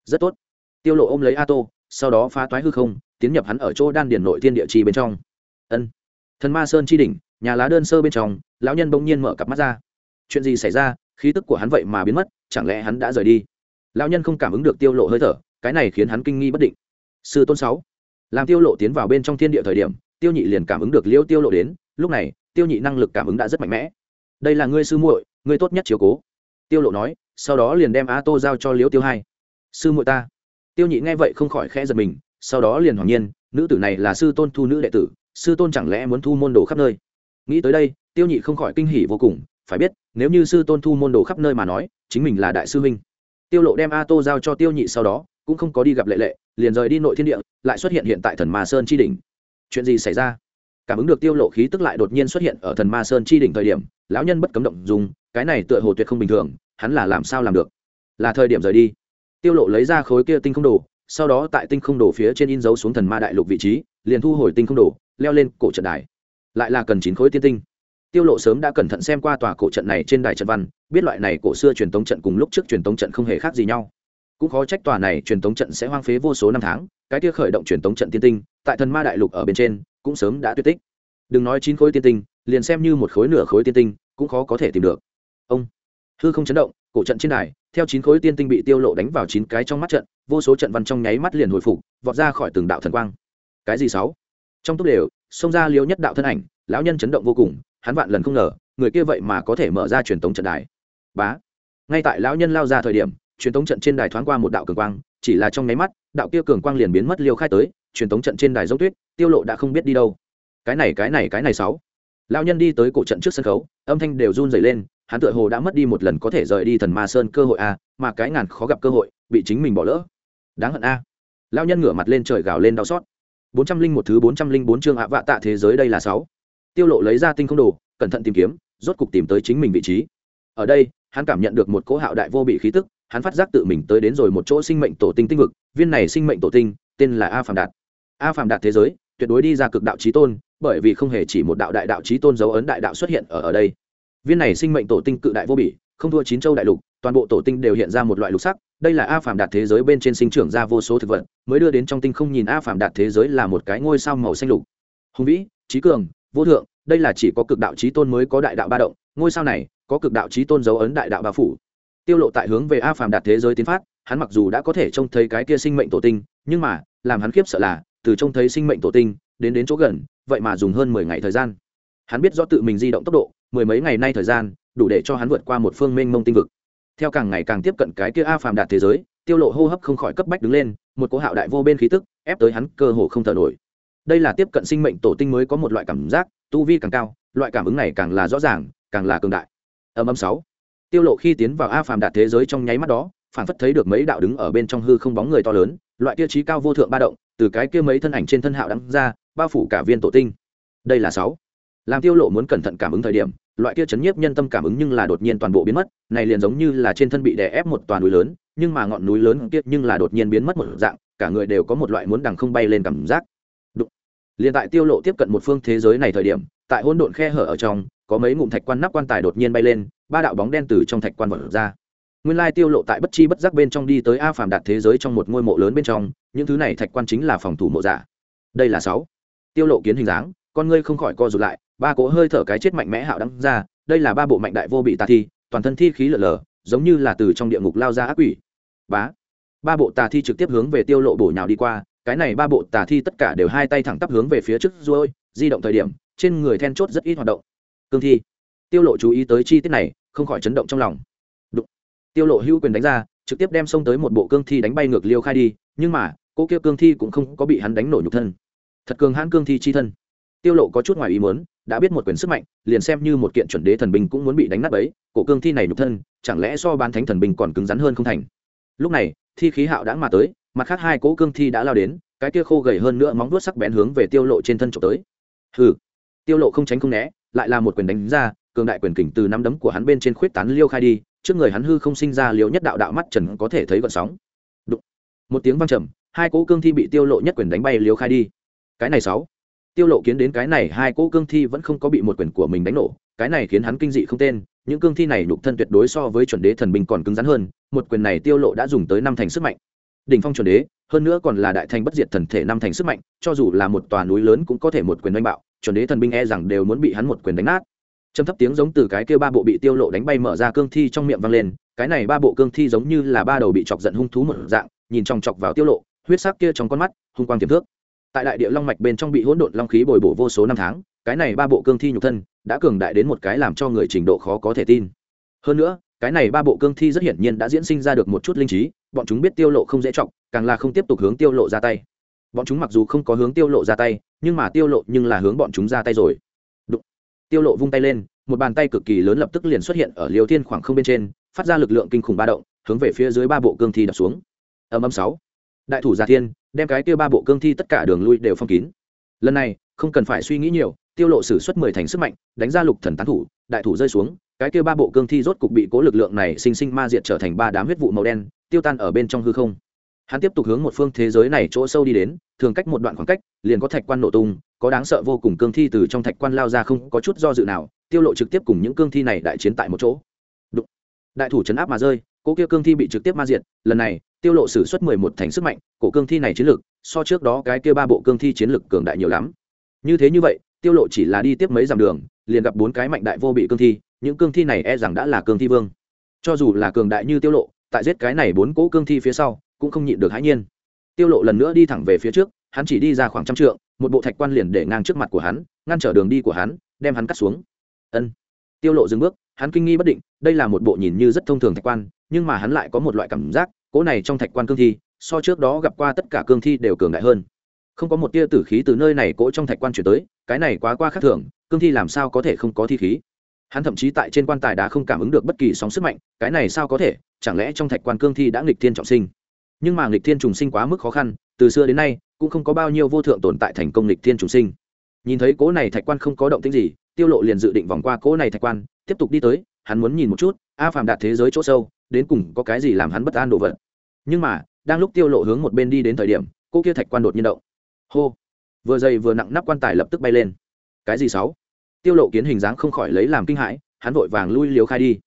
[SPEAKER 1] Rất tốt. Tiêu lộ ôm lấy a tô, sau đó phá toái hư không, tiến nhập hắn ở chỗ đan điền nội thiên địa chi bên trong. Ân. Thần ma sơn chi đỉnh nhà lá đơn sơ bên trong, lão nhân bỗng nhiên mở cặp mắt ra. Chuyện gì xảy ra? Khí tức của hắn vậy mà biến mất, chẳng lẽ hắn đã rời đi? Lão nhân không cảm ứng được tiêu lộ hơi thở, cái này khiến hắn kinh nghi bất định. Sư tôn sáu. Làm tiêu lộ tiến vào bên trong thiên địa thời điểm, tiêu nhị liền cảm ứng được liêu tiêu lộ đến, lúc này, tiêu nhị năng lực cảm ứng đã rất mạnh mẽ. Đây là ngươi sư muội, ngươi tốt nhất chiếu cố. Tiêu lộ nói, sau đó liền đem a tô giao cho liêu tiêu hai. Sư muội ta. Tiêu nhị nghe vậy không khỏi khẽ giật mình, sau đó liền hoàng nhiên, nữ tử này là sư tôn thu nữ đệ tử, sư tôn chẳng lẽ muốn thu môn đồ khắp nơi? Nghĩ tới đây, tiêu nhị không khỏi kinh hỉ vô cùng, phải biết, nếu như sư tôn thu môn đồ khắp nơi mà nói, chính mình là đại sư huynh. Tiêu lộ đem a tô giao cho tiêu nhị sau đó, cũng không có đi gặp lệ lệ, liền rời đi nội thiên địa, lại xuất hiện hiện tại thần ma sơn chi đỉnh. Chuyện gì xảy ra? Cảm ứng được tiêu lộ khí tức lại đột nhiên xuất hiện ở thần ma sơn chi đỉnh thời điểm, lão nhân bất cấm động dùng cái này tựa hồ tuyệt không bình thường, hắn là làm sao làm được? Là thời điểm rời đi. Tiêu lộ lấy ra khối kia tinh không đồ, sau đó tại tinh không đồ phía trên in dấu xuống thần ma đại lục vị trí, liền thu hồi tinh không đồ, leo lên cổ trận đài lại là cần chín khối tiên tinh. Tiêu lộ sớm đã cẩn thận xem qua tòa cổ trận này trên đài trận văn, biết loại này cổ xưa truyền tống trận cùng lúc trước truyền tống trận không hề khác gì nhau. Cũng khó trách tòa này truyền tống trận sẽ hoang phế vô số năm tháng, cái kia khởi động truyền tống trận tiên tinh, tại thần ma đại lục ở bên trên, cũng sớm đã tuyệt tích. Đừng nói chín khối tiên tinh, liền xem như một khối nửa khối tiên tinh, cũng khó có thể tìm được. Ông, hư không chấn động, cổ trận trên đài, theo chín khối tiên tinh bị tiêu lộ đánh vào chín cái trong mắt trận, vô số trận văn trong nháy mắt liền hồi phục, vọt ra khỏi từng đạo thần quang. Cái gì sáu? Trong tốc đều xông ra liêu nhất đạo thân ảnh, lão nhân chấn động vô cùng, hắn vạn lần không ngờ, người kia vậy mà có thể mở ra truyền tống trận đài. Bá! Ngay tại lão nhân lao ra thời điểm, truyền tống trận trên đài thoáng qua một đạo cường quang, chỉ là trong nháy mắt, đạo kia cường quang liền biến mất liêu khai tới, truyền tống trận trên đài dốc tuyết, tiêu lộ đã không biết đi đâu. Cái này cái này cái này sáu. Lão nhân đi tới cổ trận trước sân khấu, âm thanh đều run rẩy lên, hắn tựa hồ đã mất đi một lần có thể rời đi thần ma sơn cơ hội a, mà cái ngàn khó gặp cơ hội, bị chính mình bỏ lỡ. Đáng hận a. Lão nhân ngửa mặt lên trời gào lên đau xót bốn trăm linh một thứ bốn trăm linh bốn chương ạ vạ tạ thế giới đây là sáu. Tiêu lộ lấy ra tinh không đồ, cẩn thận tìm kiếm, rốt cục tìm tới chính mình vị trí. Ở đây, hắn cảm nhận được một cỗ hạo đại vô bị khí tức, hắn phát giác tự mình tới đến rồi một chỗ sinh mệnh tổ tinh tinh vực, viên này sinh mệnh tổ tinh, tên là a phàm đạt. A phàm đạt thế giới, tuyệt đối đi ra cực đạo chí tôn, bởi vì không hề chỉ một đạo đại đạo chí tôn dấu ấn đại đạo xuất hiện ở ở đây. Viên này sinh mệnh tổ tinh cự đại vô bỉ không thua chín châu đại lục toàn bộ tổ tinh đều hiện ra một loại lục sắc, đây là a phàm đạt thế giới bên trên sinh trưởng ra vô số thực vật, mới đưa đến trong tinh không nhìn a phàm đạt thế giới là một cái ngôi sao màu xanh lục. Hùng vĩ, trí cường, vô thượng, đây là chỉ có cực đạo trí tôn mới có đại đạo ba động, ngôi sao này có cực đạo trí tôn dấu ấn đại đạo ba phủ. Tiêu lộ tại hướng về a phàm đạt thế giới tiến phát, hắn mặc dù đã có thể trông thấy cái kia sinh mệnh tổ tinh, nhưng mà, làm hắn khiếp sợ là, từ trông thấy sinh mệnh tổ tinh, đến đến chỗ gần, vậy mà dùng hơn 10 ngày thời gian. Hắn biết rõ tự mình di động tốc độ, mười mấy ngày nay thời gian, đủ để cho hắn vượt qua một phương mênh mông tinh vực theo càng ngày càng tiếp cận cái kia a phàm đạt thế giới, tiêu lộ hô hấp không khỏi cấp bách đứng lên, một cỗ hạo đại vô bên khí tức, ép tới hắn cơ hồ không thở nổi. Đây là tiếp cận sinh mệnh tổ tinh mới có một loại cảm giác, tu vi càng cao, loại cảm ứng này càng là rõ ràng, càng là cường đại. Âm âm sáu. Tiêu lộ khi tiến vào a phàm đạt thế giới trong nháy mắt đó phản phất thấy được mấy đạo đứng ở bên trong hư không bóng người to lớn, loại kia trí cao vô thượng ba động, từ cái kia mấy thân ảnh trên thân hạo đắng ra, bao phủ cả viên tổ tinh. Đây là sáu. Làm tiêu lộ muốn cẩn thận cảm ứng thời điểm loại kia chấn nhiếp nhân tâm cảm ứng nhưng là đột nhiên toàn bộ biến mất, này liền giống như là trên thân bị đè ép một toàn núi lớn, nhưng mà ngọn núi lớn kia nhưng là đột nhiên biến mất một dạng, cả người đều có một loại muốn đằng không bay lên cảm giác. Đụng. liền tại tiêu lộ tiếp cận một phương thế giới này thời điểm, tại hỗn độn khe hở ở trong, có mấy ngụm thạch quan nắp quan tài đột nhiên bay lên, ba đạo bóng đen từ trong thạch quan vọt ra. Nguyên lai tiêu lộ tại bất chi bất giác bên trong đi tới a phàm đạt thế giới trong một ngôi mộ lớn bên trong, những thứ này thạch quan chính là phòng thủ mộ giả. Đây là sáu. Tiêu lộ kiến hình dáng, con ngươi không khỏi co rụt lại ba cỗ hơi thở cái chết mạnh mẽ hạo đắng ra, đây là ba bộ mạnh đại vô bị tà thi, toàn thân thi khí lở lở, giống như là từ trong địa ngục lao ra ác quỷ. Bá. Ba bộ tà thi trực tiếp hướng về tiêu lộ bổ nhào đi qua, cái này ba bộ tà thi tất cả đều hai tay thẳng tắp hướng về phía trước rồi di động thời điểm, trên người then chốt rất ít hoạt động. Cương thi. Tiêu lộ chú ý tới chi tiết này, không khỏi chấn động trong lòng. Đụng. tiêu lộ hưu quyền đánh ra, trực tiếp đem xông tới một bộ cương thi đánh bay ngược liêu khai đi, nhưng mà cô kia cương thi cũng không có bị hắn đánh nổ nhục thân. Thật cường hãn cương thi chi thân. Tiêu lộ có chút ngoài ý muốn đã biết một quyền sức mạnh, liền xem như một kiện chuẩn đế thần binh cũng muốn bị đánh nát bấy, cổ cương thi này nhục thân, chẳng lẽ so bán thánh thần binh còn cứng rắn hơn không thành? Lúc này, thi khí hạo đã mà tới, mặt khác hai cỗ cương thi đã lao đến, cái kia khô gầy hơn nữa móng vuốt sắc bén hướng về tiêu lộ trên thân trộm tới. Hừ, tiêu lộ không tránh không né, lại là một quyền đánh ra, cường đại quyền kình từ năm đấm của hắn bên trên khuyết tán liêu khai đi, trước người hắn hư không sinh ra liều nhất đạo đạo mắt trần có thể thấy gợn sóng. Đụng. một tiếng vang trầm, hai cỗ cương thi bị tiêu lộ nhất quyền đánh bay liều khai đi. Cái này sáu tiêu lộ kiến đến cái này hai cỗ cương thi vẫn không có bị một quyền của mình đánh nổ, cái này khiến hắn kinh dị không tên, những cương thi này nhục thân tuyệt đối so với chuẩn đế thần binh còn cứng rắn hơn, một quyền này tiêu lộ đã dùng tới năm thành sức mạnh. Đỉnh phong chuẩn đế, hơn nữa còn là đại thành bất diệt thần thể năm thành sức mạnh, cho dù là một tòa núi lớn cũng có thể một quyền đánh bạo, chuẩn đế thần binh e rằng đều muốn bị hắn một quyền đánh nát. Trầm thấp tiếng giống từ cái kia ba bộ bị tiêu lộ đánh bay mở ra cương thi trong miệng vang lên, cái này ba bộ cương thi giống như là ba đầu bị chọc giận hung thú một dạng, nhìn trong chọc vào tiêu lộ, huyết sắc kia trong con mắt, hung quang tiềm thước tại đại địa long mạch bên trong bị hỗn độn long khí bồi bổ vô số năm tháng, cái này ba bộ cương thi nhục thân đã cường đại đến một cái làm cho người trình độ khó có thể tin. Hơn nữa, cái này ba bộ cương thi rất hiển nhiên đã diễn sinh ra được một chút linh trí, bọn chúng biết tiêu lộ không dễ trọng càng là không tiếp tục hướng tiêu lộ ra tay. Bọn chúng mặc dù không có hướng tiêu lộ ra tay, nhưng mà tiêu lộ nhưng là hướng bọn chúng ra tay rồi. Đụng. tiêu lộ vung tay lên, một bàn tay cực kỳ lớn lập tức liền xuất hiện ở liều thiên khoảng không bên trên, phát ra lực lượng kinh khủng ba động, hướng về phía dưới ba bộ cương thi đập xuống. Âm âm sáu đại thủ gia thiên, đem cái kia ba bộ cương thi tất cả đường lui đều phong kín. Lần này, không cần phải suy nghĩ nhiều, tiêu lộ sử xuất mười thành sức mạnh, đánh ra lục thần tán thủ, đại thủ rơi xuống, cái kia ba bộ cương thi rốt cục bị cố lực lượng này sinh sinh ma diệt trở thành ba đám huyết vụ màu đen, tiêu tan ở bên trong hư không. Hắn tiếp tục hướng một phương thế giới này chỗ sâu đi đến, thường cách một đoạn khoảng cách, liền có thạch quan nổ tung, có đáng sợ vô cùng cương thi từ trong thạch quan lao ra không có chút do dự nào, tiêu lộ trực tiếp cùng những cương thi này đại chiến tại một chỗ. Đụng. đại thủ chấn áp mà rơi, cố kia cương thi bị trực tiếp ma diệt, lần này tiêu lộ sử xuất mười một thành sức mạnh, cổ cương thi này chiến lực, so trước đó cái kia ba bộ cương thi chiến lực cường đại nhiều lắm. Như thế như vậy, tiêu lộ chỉ là đi tiếp mấy dặm đường, liền gặp bốn cái mạnh đại vô bị cương thi, những cương thi này e rằng đã là cương thi vương. Cho dù là cường đại như tiêu lộ, tại giết cái này bốn cỗ cương thi phía sau, cũng không nhịn được hãi nhiên. Tiêu lộ lần nữa đi thẳng về phía trước, hắn chỉ đi ra khoảng trăm trượng, một bộ thạch quan liền để ngang trước mặt của hắn, ngăn trở đường đi của hắn, đem hắn cắt xuống. Ân. Tiêu lộ dừng bước, hắn kinh nghi bất định, đây là một bộ nhìn như rất thông thường thạch quan, nhưng mà hắn lại có một loại cảm giác cỗ này trong thạch quan cương thi, so trước đó gặp qua tất cả cương thi đều cường đại hơn. Không có một tia tử khí từ nơi này cỗ trong thạch quan chuyển tới, cái này quá qua khác thường, cương thi làm sao có thể không có thi khí? Hắn thậm chí tại trên quan tài đã không cảm ứng được bất kỳ sóng sức mạnh, cái này sao có thể, chẳng lẽ trong thạch quan cương thi đã nghịch thiên trọng sinh? Nhưng mà nghịch thiên trùng sinh quá mức khó khăn, từ xưa đến nay, cũng không có bao nhiêu vô thượng tồn tại thành công nghịch thiên trùng sinh. Nhìn thấy cỗ này thạch quan không có động tĩnh gì, tiêu lộ liền dự định vòng qua cỗ này thạch quan, tiếp tục đi tới, hắn muốn nhìn một chút, a phàm đạt thế giới chỗ sâu, đến cùng có cái gì làm hắn bất an đồ vật nhưng mà, đang lúc tiêu lộ hướng một bên đi đến thời điểm, cô kia thạch quan đột nhiên động. Hô! Vừa dày vừa nặng nắp quan tài lập tức bay lên. Cái gì sáu? Tiêu lộ kiến hình dáng không khỏi lấy làm kinh hãi, hắn vội vàng lui liều khai đi.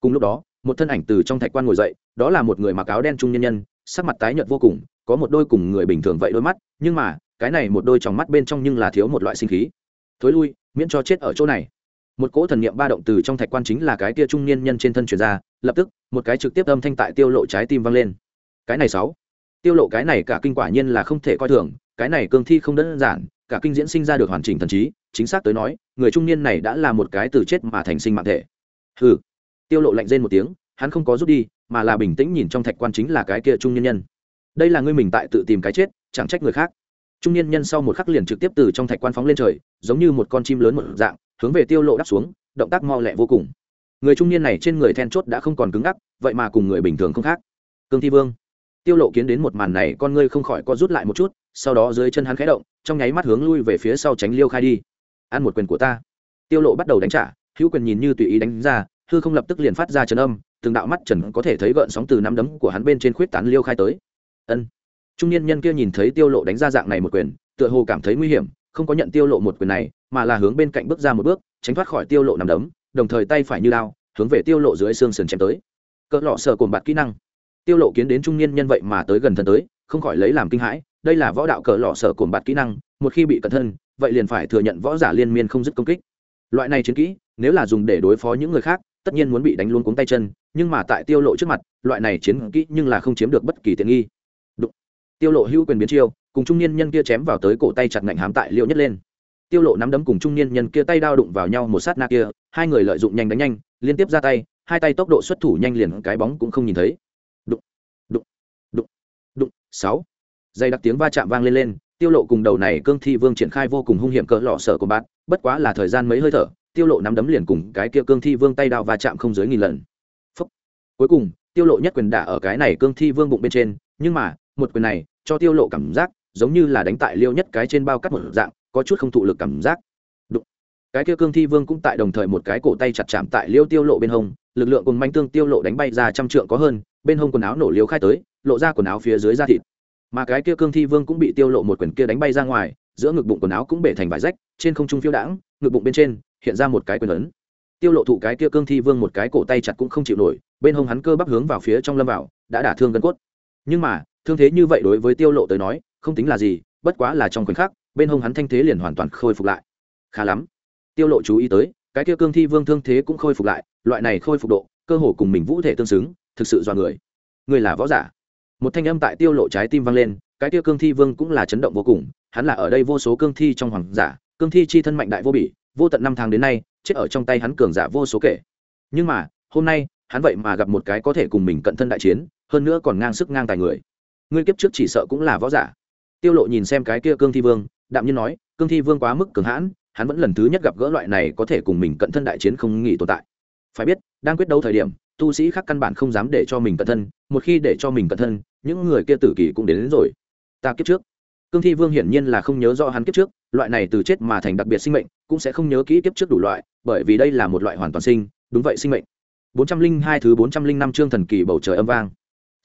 [SPEAKER 1] Cùng lúc đó, một thân ảnh từ trong thạch quan ngồi dậy, đó là một người mặc áo đen trung nhân nhân, sắc mặt tái nhợt vô cùng, có một đôi cùng người bình thường vậy đôi mắt, nhưng mà, cái này một đôi trong mắt bên trong nhưng là thiếu một loại sinh khí. Thối lui, miễn cho chết ở chỗ này. Một cỗ thần niệm ba động từ trong thạch quan chính là cái kia trung niên nhân trên thân truyền ra, lập tức, một cái trực tiếp âm thanh tại tiêu lộ trái tim vang lên cái này sáu. Tiêu lộ cái này cả kinh quả nhiên là không thể coi thường, cái này cương thi không đơn giản, cả kinh diễn sinh ra được hoàn chỉnh thần trí, chính xác tới nói, người trung niên này đã là một cái từ chết mà thành sinh mạng thể. Hừ. Tiêu lộ lạnh rên một tiếng, hắn không có rút đi, mà là bình tĩnh nhìn trong thạch quan chính là cái kia trung nhân nhân. Đây là ngươi mình tại tự tìm cái chết, chẳng trách người khác. Trung nhân nhân sau một khắc liền trực tiếp từ trong thạch quan phóng lên trời, giống như một con chim lớn một dạng, hướng về tiêu lộ đáp xuống, động tác mau lẹ vô cùng. Người trung niên này trên người then chốt đã không còn cứng ngắc, vậy mà cùng người bình thường không khác. Cương thi vương tiêu lộ kiến đến một màn này, con ngươi không khỏi co rút lại một chút, sau đó dưới chân hắn khẽ động, trong nháy mắt hướng lui về phía sau tránh liêu khai đi. Ăn một quyền của ta. Tiêu lộ bắt đầu đánh trả, hữu quyền nhìn như tùy ý đánh ra, hư không lập tức liền phát ra chấn âm, từng đạo mắt trần có thể thấy gợn sóng từ nắm đấm của hắn bên trên khuyết tán liêu khai tới. Ân. Trung niên nhân kia nhìn thấy tiêu lộ đánh ra dạng này một quyền, tựa hồ cảm thấy nguy hiểm, không có nhận tiêu lộ một quyền này, mà là hướng bên cạnh bước ra một bước, tránh thoát khỏi tiêu lộ nắm đấm, đồng thời tay phải như đao, hướng về tiêu lộ dưới xương sườn chém tới. Cỡ lọ sờ cồn bạt kỹ năng tiêu lộ kiến đến trung niên nhân vậy mà tới gần thân tới, không khỏi lấy làm kinh hãi, đây là võ đạo cỡ lọ sở cồn bạt kỹ năng, một khi bị cẩn thân, vậy liền phải thừa nhận võ giả liên miên không dứt công kích. Loại này chiến kỹ, nếu là dùng để đối phó những người khác, tất nhiên muốn bị đánh luôn cuống tay chân, nhưng mà tại tiêu lộ trước mặt, loại này chiến kỹ nhưng là không chiếm được bất kỳ tiện nghi. Đụng. tiêu lộ hữu quyền biến chiêu, cùng trung niên nhân kia chém vào tới cổ tay chặt ngạnh hám tại liêu nhất lên. Tiêu lộ nắm đấm cùng trung niên nhân kia tay đao đụng vào nhau một sát na kia, hai người lợi dụng nhanh đánh nhanh, liên tiếp ra tay, hai tay tốc độ xuất thủ nhanh liền cái bóng cũng không nhìn thấy đụng, sáu dây đặc tiếng va chạm vang lên lên, tiêu lộ cùng đầu này cương thi vương triển khai vô cùng hung hiểm cỡ lọ sở của bạn, bất quá là thời gian mấy hơi thở, tiêu lộ nắm đấm liền cùng cái kia cương thi vương tay đao va chạm không dưới nghìn lần Phúc. cuối cùng, tiêu lộ nhất quyền đả ở cái này cương thi vương bụng bên trên, nhưng mà, một quyền này, cho tiêu lộ cảm giác, giống như là đánh tại liêu nhất cái trên bao cắt một dạng, có chút không thụ lực cảm giác Đụng. cái kia cương thi vương cũng tại đồng thời một cái cổ tay chặt chạm tại liêu tiêu lộ bên hông, lực lượng cùng manh tương tiêu lộ đánh bay ra trăm trượng có hơn, bên hông quần áo nổ liêu khai tới lộ ra quần áo phía dưới da thịt. Mà cái kia cương thi vương cũng bị tiêu lộ một quyền kia đánh bay ra ngoài, giữa ngực bụng quần áo cũng bể thành vải rách, trên không trung phiêu đãng, ngực bụng bên trên hiện ra một cái quyền ấn. Tiêu lộ thụ cái kia cương thi vương một cái cổ tay chặt cũng không chịu nổi, bên hông hắn cơ bắp hướng vào phía trong lâm vào, đã đả thương gân cốt. Nhưng mà, thương thế như vậy đối với tiêu lộ tới nói, không tính là gì, bất quá là trong khoảnh khắc, bên hông hắn thanh thế liền hoàn toàn khôi phục lại. Khá lắm. Tiêu lộ chú ý tới, cái kia cương thi vương thương thế cũng khôi phục lại, loại này khôi phục độ, cơ hồ cùng mình vũ thể tương xứng, thực sự do người. Người là võ giả một thanh âm tại tiêu lộ trái tim vang lên, cái kia cương thi vương cũng là chấn động vô cùng, hắn là ở đây vô số cương thi trong hoàng giả, cương thi chi thân mạnh đại vô bỉ, vô tận năm tháng đến nay, chết ở trong tay hắn cường giả vô số kể. Nhưng mà, hôm nay, hắn vậy mà gặp một cái có thể cùng mình cận thân đại chiến, hơn nữa còn ngang sức ngang tài người. Ngươi kiếp trước chỉ sợ cũng là võ giả. Tiêu lộ nhìn xem cái kia cương thi vương, đạm nhiên nói, cương thi vương quá mức cường hãn, hắn vẫn lần thứ nhất gặp gỡ loại này có thể cùng mình cận thân đại chiến không nghĩ tồn tại. Phải biết, đang quyết đấu thời điểm, tu sĩ khác căn bản không dám để cho mình cận thân, một khi để cho mình cận thân những người kia tử kỳ cũng đến, đến rồi. Ta kiếp trước. Cương thi vương hiển nhiên là không nhớ rõ hắn kiếp trước loại này từ chết mà thành đặc biệt sinh mệnh cũng sẽ không nhớ kỹ kiếp trước đủ loại bởi vì đây là một loại hoàn toàn sinh đúng vậy sinh mệnh. Bốn trăm linh hai thứ bốn trăm linh năm chương thần kỳ bầu trời âm vang.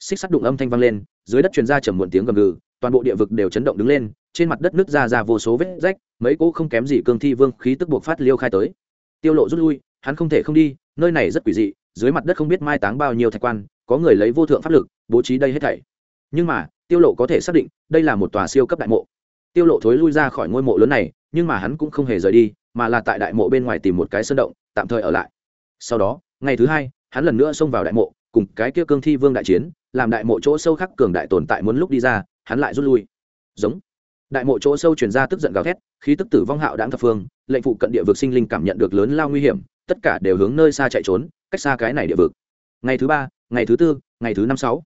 [SPEAKER 1] Xích sắt đụng âm thanh vang lên dưới đất truyền ra trầm muộn tiếng gầm gừ toàn bộ địa vực đều chấn động đứng lên trên mặt đất nứt ra ra vô số vết rách mấy cỗ không kém gì cương thi vương khí tức buộc phát liêu khai tới. Tiêu lộ rút lui hắn không thể không đi nơi này rất quỷ dị dưới mặt đất không biết mai táng bao nhiêu thạch quan có người lấy vô thượng pháp lực bố trí đây hết thảy. Nhưng mà, tiêu lộ có thể xác định, đây là một tòa siêu cấp đại mộ. Tiêu lộ thối lui ra khỏi ngôi mộ lớn này, nhưng mà hắn cũng không hề rời đi, mà là tại đại mộ bên ngoài tìm một cái sơn động, tạm thời ở lại. Sau đó, ngày thứ hai, hắn lần nữa xông vào đại mộ, cùng cái kia cương thi vương đại chiến, làm đại mộ chỗ sâu khắc cường đại tồn tại muốn lúc đi ra, hắn lại rút lui. Giống. Đại mộ chỗ sâu truyền ra tức giận gào thét, khí tức tử vong hạo đáng thập phương, lệnh phụ cận địa vực sinh linh cảm nhận được lớn lao nguy hiểm, tất cả đều hướng nơi xa chạy trốn, cách xa cái này địa vực. Ngày thứ ba, ngày thứ tư, ngày thứ năm sáu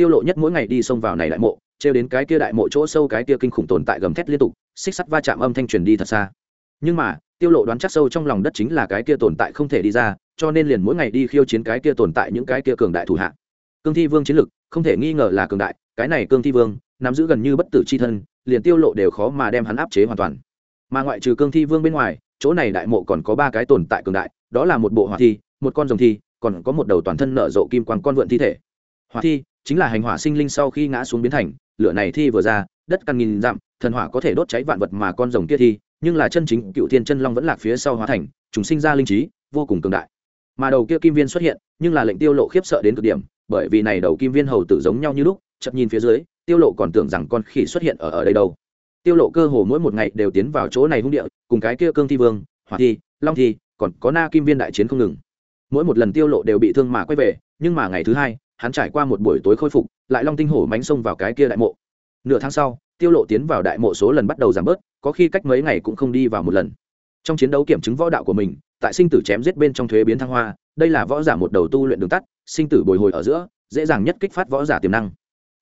[SPEAKER 1] tiêu lộ nhất mỗi ngày đi xông vào này đại mộ treo đến cái kia đại mộ chỗ sâu cái kia kinh khủng tồn tại gầm thét liên tục, xích sắt va chạm âm thanh truyền đi thật xa. Nhưng mà, tiêu lộ đoán chắc sâu trong lòng đất chính là cái kia tồn tại không thể đi ra, cho nên liền mỗi ngày đi khiêu chiến cái kia tồn tại những cái kia cường đại thủ hạ. Cương thi vương chiến lực, không thể nghi ngờ là cường đại, cái này cương thi vương, nắm giữ gần như bất tử chi thân, liền tiêu lộ đều khó mà đem hắn áp chế hoàn toàn. Mà ngoại trừ cương thi vương bên ngoài, chỗ này đại mộ còn có ba cái tồn tại cường đại, đó là một bộ hỏa thi, một con rồng thi, còn có một đầu toàn thân nở rộ kim quang con vượn thi thể. Hỏa thi chính là hành hỏa sinh linh sau khi ngã xuống biến thành, lửa này thi vừa ra, đất căn nghìn dặm, thần hỏa có thể đốt cháy vạn vật mà con rồng kia thi, nhưng là chân chính cựu thiên chân long vẫn lạc phía sau hóa thành, chúng sinh ra linh trí, vô cùng cường đại. Mà đầu kia kim viên xuất hiện, nhưng là lệnh tiêu lộ khiếp sợ đến cực điểm, bởi vì này đầu kim viên hầu tử giống nhau như lúc, chậm nhìn phía dưới, tiêu lộ còn tưởng rằng con khỉ xuất hiện ở ở đây đâu. Tiêu lộ cơ hồ mỗi một ngày đều tiến vào chỗ này hung địa, cùng cái kia cương thi vương, hỏa thi, long thi, còn có na kim viên đại chiến không ngừng. Mỗi một lần tiêu lộ đều bị thương mà quay về, nhưng mà ngày thứ hai hắn trải qua một buổi tối khôi phục, lại long tinh hổ mánh xông vào cái kia đại mộ. Nửa tháng sau, tiêu lộ tiến vào đại mộ số lần bắt đầu giảm bớt, có khi cách mấy ngày cũng không đi vào một lần. Trong chiến đấu kiểm chứng võ đạo của mình, tại sinh tử chém giết bên trong thuế biến thăng hoa, đây là võ giả một đầu tu luyện đường tắt, sinh tử bồi hồi ở giữa, dễ dàng nhất kích phát võ giả tiềm năng.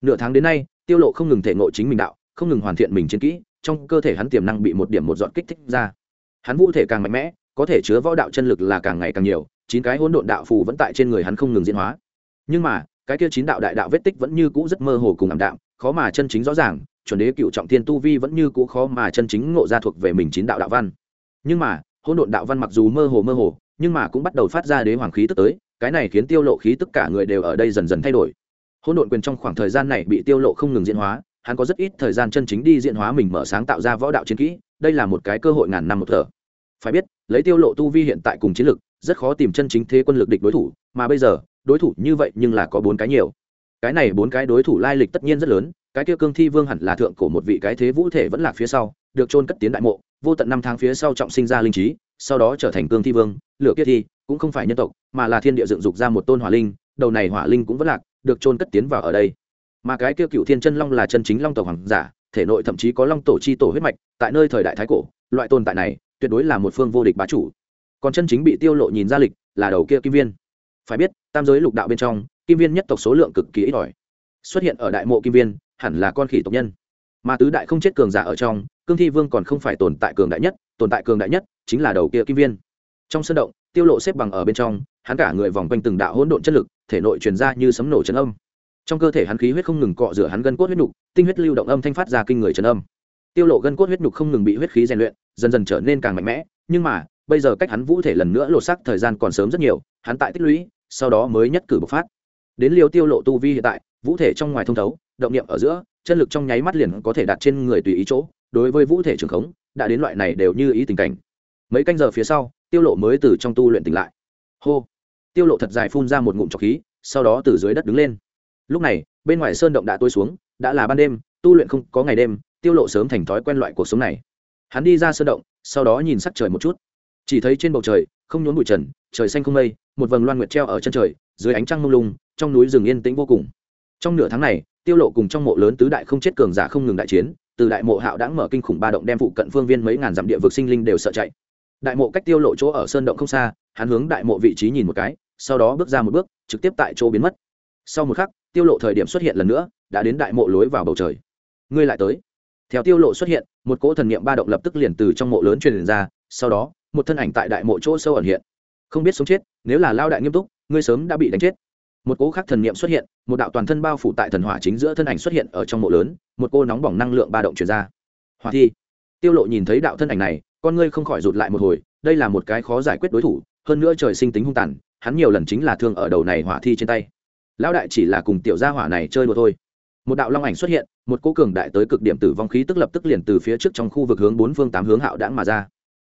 [SPEAKER 1] Nửa tháng đến nay, tiêu lộ không ngừng thể ngộ chính mình đạo, không ngừng hoàn thiện mình chiến kỹ, trong cơ thể hắn tiềm năng bị một điểm một dọn kích thích ra. Hắn vũ thể càng mạnh mẽ, có thể chứa võ đạo chân lực là càng ngày càng nhiều, chín cái hỗn độn đạo phù vẫn tại trên người hắn không ngừng diễn hóa nhưng mà, cái kia chín đạo đại đạo vết tích vẫn như cũ rất mơ hồ cùng ảm đạm, khó mà chân chính rõ ràng, chuẩn đế cựu trọng thiên tu vi vẫn như cũ khó mà chân chính ngộ ra thuộc về mình chín đạo đạo văn. Nhưng mà, hỗn độn đạo văn mặc dù mơ hồ mơ hồ, nhưng mà cũng bắt đầu phát ra đế hoàng khí tức tới, cái này khiến tiêu lộ khí tất cả người đều ở đây dần dần thay đổi. Hỗn độn quyền trong khoảng thời gian này bị tiêu lộ không ngừng diễn hóa, hắn có rất ít thời gian chân chính đi diễn hóa mình mở sáng tạo ra võ đạo chiến kỹ, đây là một cái cơ hội ngàn năm một thở. Phải biết, lấy tiêu lộ tu vi hiện tại cùng chiến lực, rất khó tìm chân chính thế quân lực địch đối thủ, mà bây giờ đối thủ như vậy nhưng là có bốn cái nhiều. Cái này bốn cái đối thủ lai lịch tất nhiên rất lớn, cái kia cương thi vương hẳn là thượng cổ một vị cái thế vũ thể vẫn là phía sau, được chôn cất tiến đại mộ, vô tận năm tháng phía sau trọng sinh ra linh trí, sau đó trở thành cương thi vương, lửa kia thi cũng không phải nhân tộc, mà là thiên địa dựng dục ra một tôn hỏa linh, đầu này hỏa linh cũng vẫn lạc, được chôn cất tiến vào ở đây. Mà cái kia cựu thiên chân long là chân chính long tộc hoàng giả, thể nội thậm chí có long tổ chi tổ huyết mạch, tại nơi thời đại thái cổ, loại tồn tại này tuyệt đối là một phương vô địch bá chủ. Còn chân chính bị tiêu lộ nhìn ra lịch là đầu kia kim viên. Phải biết tam giới lục đạo bên trong, kim viên nhất tộc số lượng cực kỳ ít ỏi. Xuất hiện ở đại mộ kim viên, hẳn là con khỉ tộc nhân. Mà tứ đại không chết cường giả ở trong, cương thi vương còn không phải tồn tại cường đại nhất, tồn tại cường đại nhất chính là đầu kia kim viên. Trong sân động, tiêu lộ xếp bằng ở bên trong, hắn cả người vòng quanh từng đạo hỗn độn chất lực, thể nội truyền ra như sấm nổ chấn âm. Trong cơ thể hắn khí huyết không ngừng cọ rửa hắn gân cốt huyết nhục tinh huyết lưu động âm thanh phát ra kinh người chấn âm. Tiêu lộ gân cốt huyết nhục không ngừng bị huyết khí rèn luyện, dần dần trở nên càng mạnh mẽ, nhưng mà, bây giờ cách hắn vũ thể lần nữa lột xác thời gian còn sớm rất nhiều, hắn tại tích lũy sau đó mới nhất cử bộc phát. Đến liều tiêu lộ tu vi hiện tại, vũ thể trong ngoài thông thấu, động niệm ở giữa, chân lực trong nháy mắt liền có thể đặt trên người tùy ý chỗ, đối với vũ thể trường khống, đã đến loại này đều như ý tình cảnh. Mấy canh giờ phía sau, tiêu lộ mới từ trong tu luyện tỉnh lại. Hô! Tiêu lộ thật dài phun ra một ngụm trọc khí, sau đó từ dưới đất đứng lên. Lúc này, bên ngoài sơn động đã tối xuống, đã là ban đêm, tu luyện không có ngày đêm, tiêu lộ sớm thành thói quen loại cuộc sống này. Hắn đi ra sơn động, sau đó nhìn sắc trời một chút. Chỉ thấy trên bầu trời, không nhốn bụi trần, trời xanh không mây một vầng loan nguyệt treo ở chân trời, dưới ánh trăng mông lung, trong núi rừng yên tĩnh vô cùng. Trong nửa tháng này, tiêu lộ cùng trong mộ lớn tứ đại không chết cường giả không ngừng đại chiến, từ đại mộ hạo đã mở kinh khủng ba động đem phụ cận phương viên mấy ngàn dặm địa vực sinh linh đều sợ chạy. Đại mộ cách tiêu lộ chỗ ở sơn động không xa, hắn hướng đại mộ vị trí nhìn một cái, sau đó bước ra một bước, trực tiếp tại chỗ biến mất. Sau một khắc, tiêu lộ thời điểm xuất hiện lần nữa, đã đến đại mộ lối vào bầu trời. Ngươi lại tới. Theo tiêu lộ xuất hiện, một cỗ thần niệm ba động lập tức liền từ trong mộ lớn truyền ra, sau đó, một thân ảnh tại đại mộ chỗ sâu ẩn hiện không biết sống chết, nếu là lao đại nghiêm túc, ngươi sớm đã bị đánh chết. Một cỗ khác thần niệm xuất hiện, một đạo toàn thân bao phủ tại thần hỏa chính giữa thân ảnh xuất hiện ở trong mộ lớn, một cô nóng bỏng năng lượng ba động truyền ra. Hỏa thi. Tiêu lộ nhìn thấy đạo thân ảnh này, con ngươi không khỏi rụt lại một hồi, đây là một cái khó giải quyết đối thủ, hơn nữa trời sinh tính hung tàn, hắn nhiều lần chính là thương ở đầu này hỏa thi trên tay. Lão đại chỉ là cùng tiểu gia hỏa này chơi đùa thôi. Một đạo long ảnh xuất hiện, một cỗ cường đại tới cực điểm tử vong khí tức lập tức liền từ phía trước trong khu vực hướng bốn phương tám hướng hạo đãng mà ra.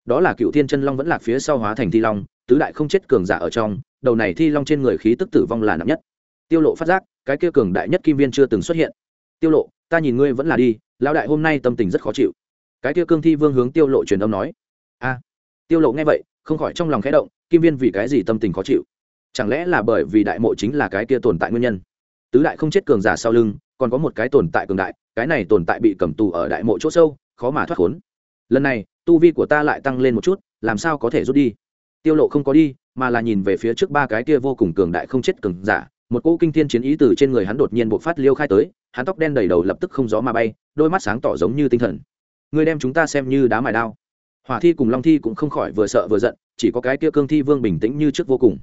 [SPEAKER 1] Đó là cựu thiên chân long vẫn lạc phía sau hóa thành thi long tứ đại không chết cường giả ở trong, đầu này thi long trên người khí tức tử vong là nặng nhất. Tiêu lộ phát giác, cái kia cường đại nhất kim viên chưa từng xuất hiện. Tiêu lộ, ta nhìn ngươi vẫn là đi, lão đại hôm nay tâm tình rất khó chịu. Cái kia cương thi vương hướng tiêu lộ truyền âm nói. A. Tiêu lộ nghe vậy, không khỏi trong lòng khẽ động, kim viên vì cái gì tâm tình khó chịu? Chẳng lẽ là bởi vì đại mộ chính là cái kia tồn tại nguyên nhân? Tứ đại không chết cường giả sau lưng, còn có một cái tồn tại cường đại, cái này tồn tại bị cầm tù ở đại mộ chỗ sâu, khó mà thoát khốn. Lần này, tu vi của ta lại tăng lên một chút, làm sao có thể rút đi? Tiêu lộ không có đi, mà là nhìn về phía trước ba cái kia vô cùng cường đại không chết cường giả. Một cỗ kinh thiên chiến ý từ trên người hắn đột nhiên bộc phát liêu khai tới, hắn tóc đen đầy đầu lập tức không gió mà bay, đôi mắt sáng tỏ giống như tinh thần. Người đem chúng ta xem như đá mài đao. Hỏa thi cùng long thi cũng không khỏi vừa sợ vừa giận, chỉ có cái kia cương thi vương bình tĩnh như trước vô cùng.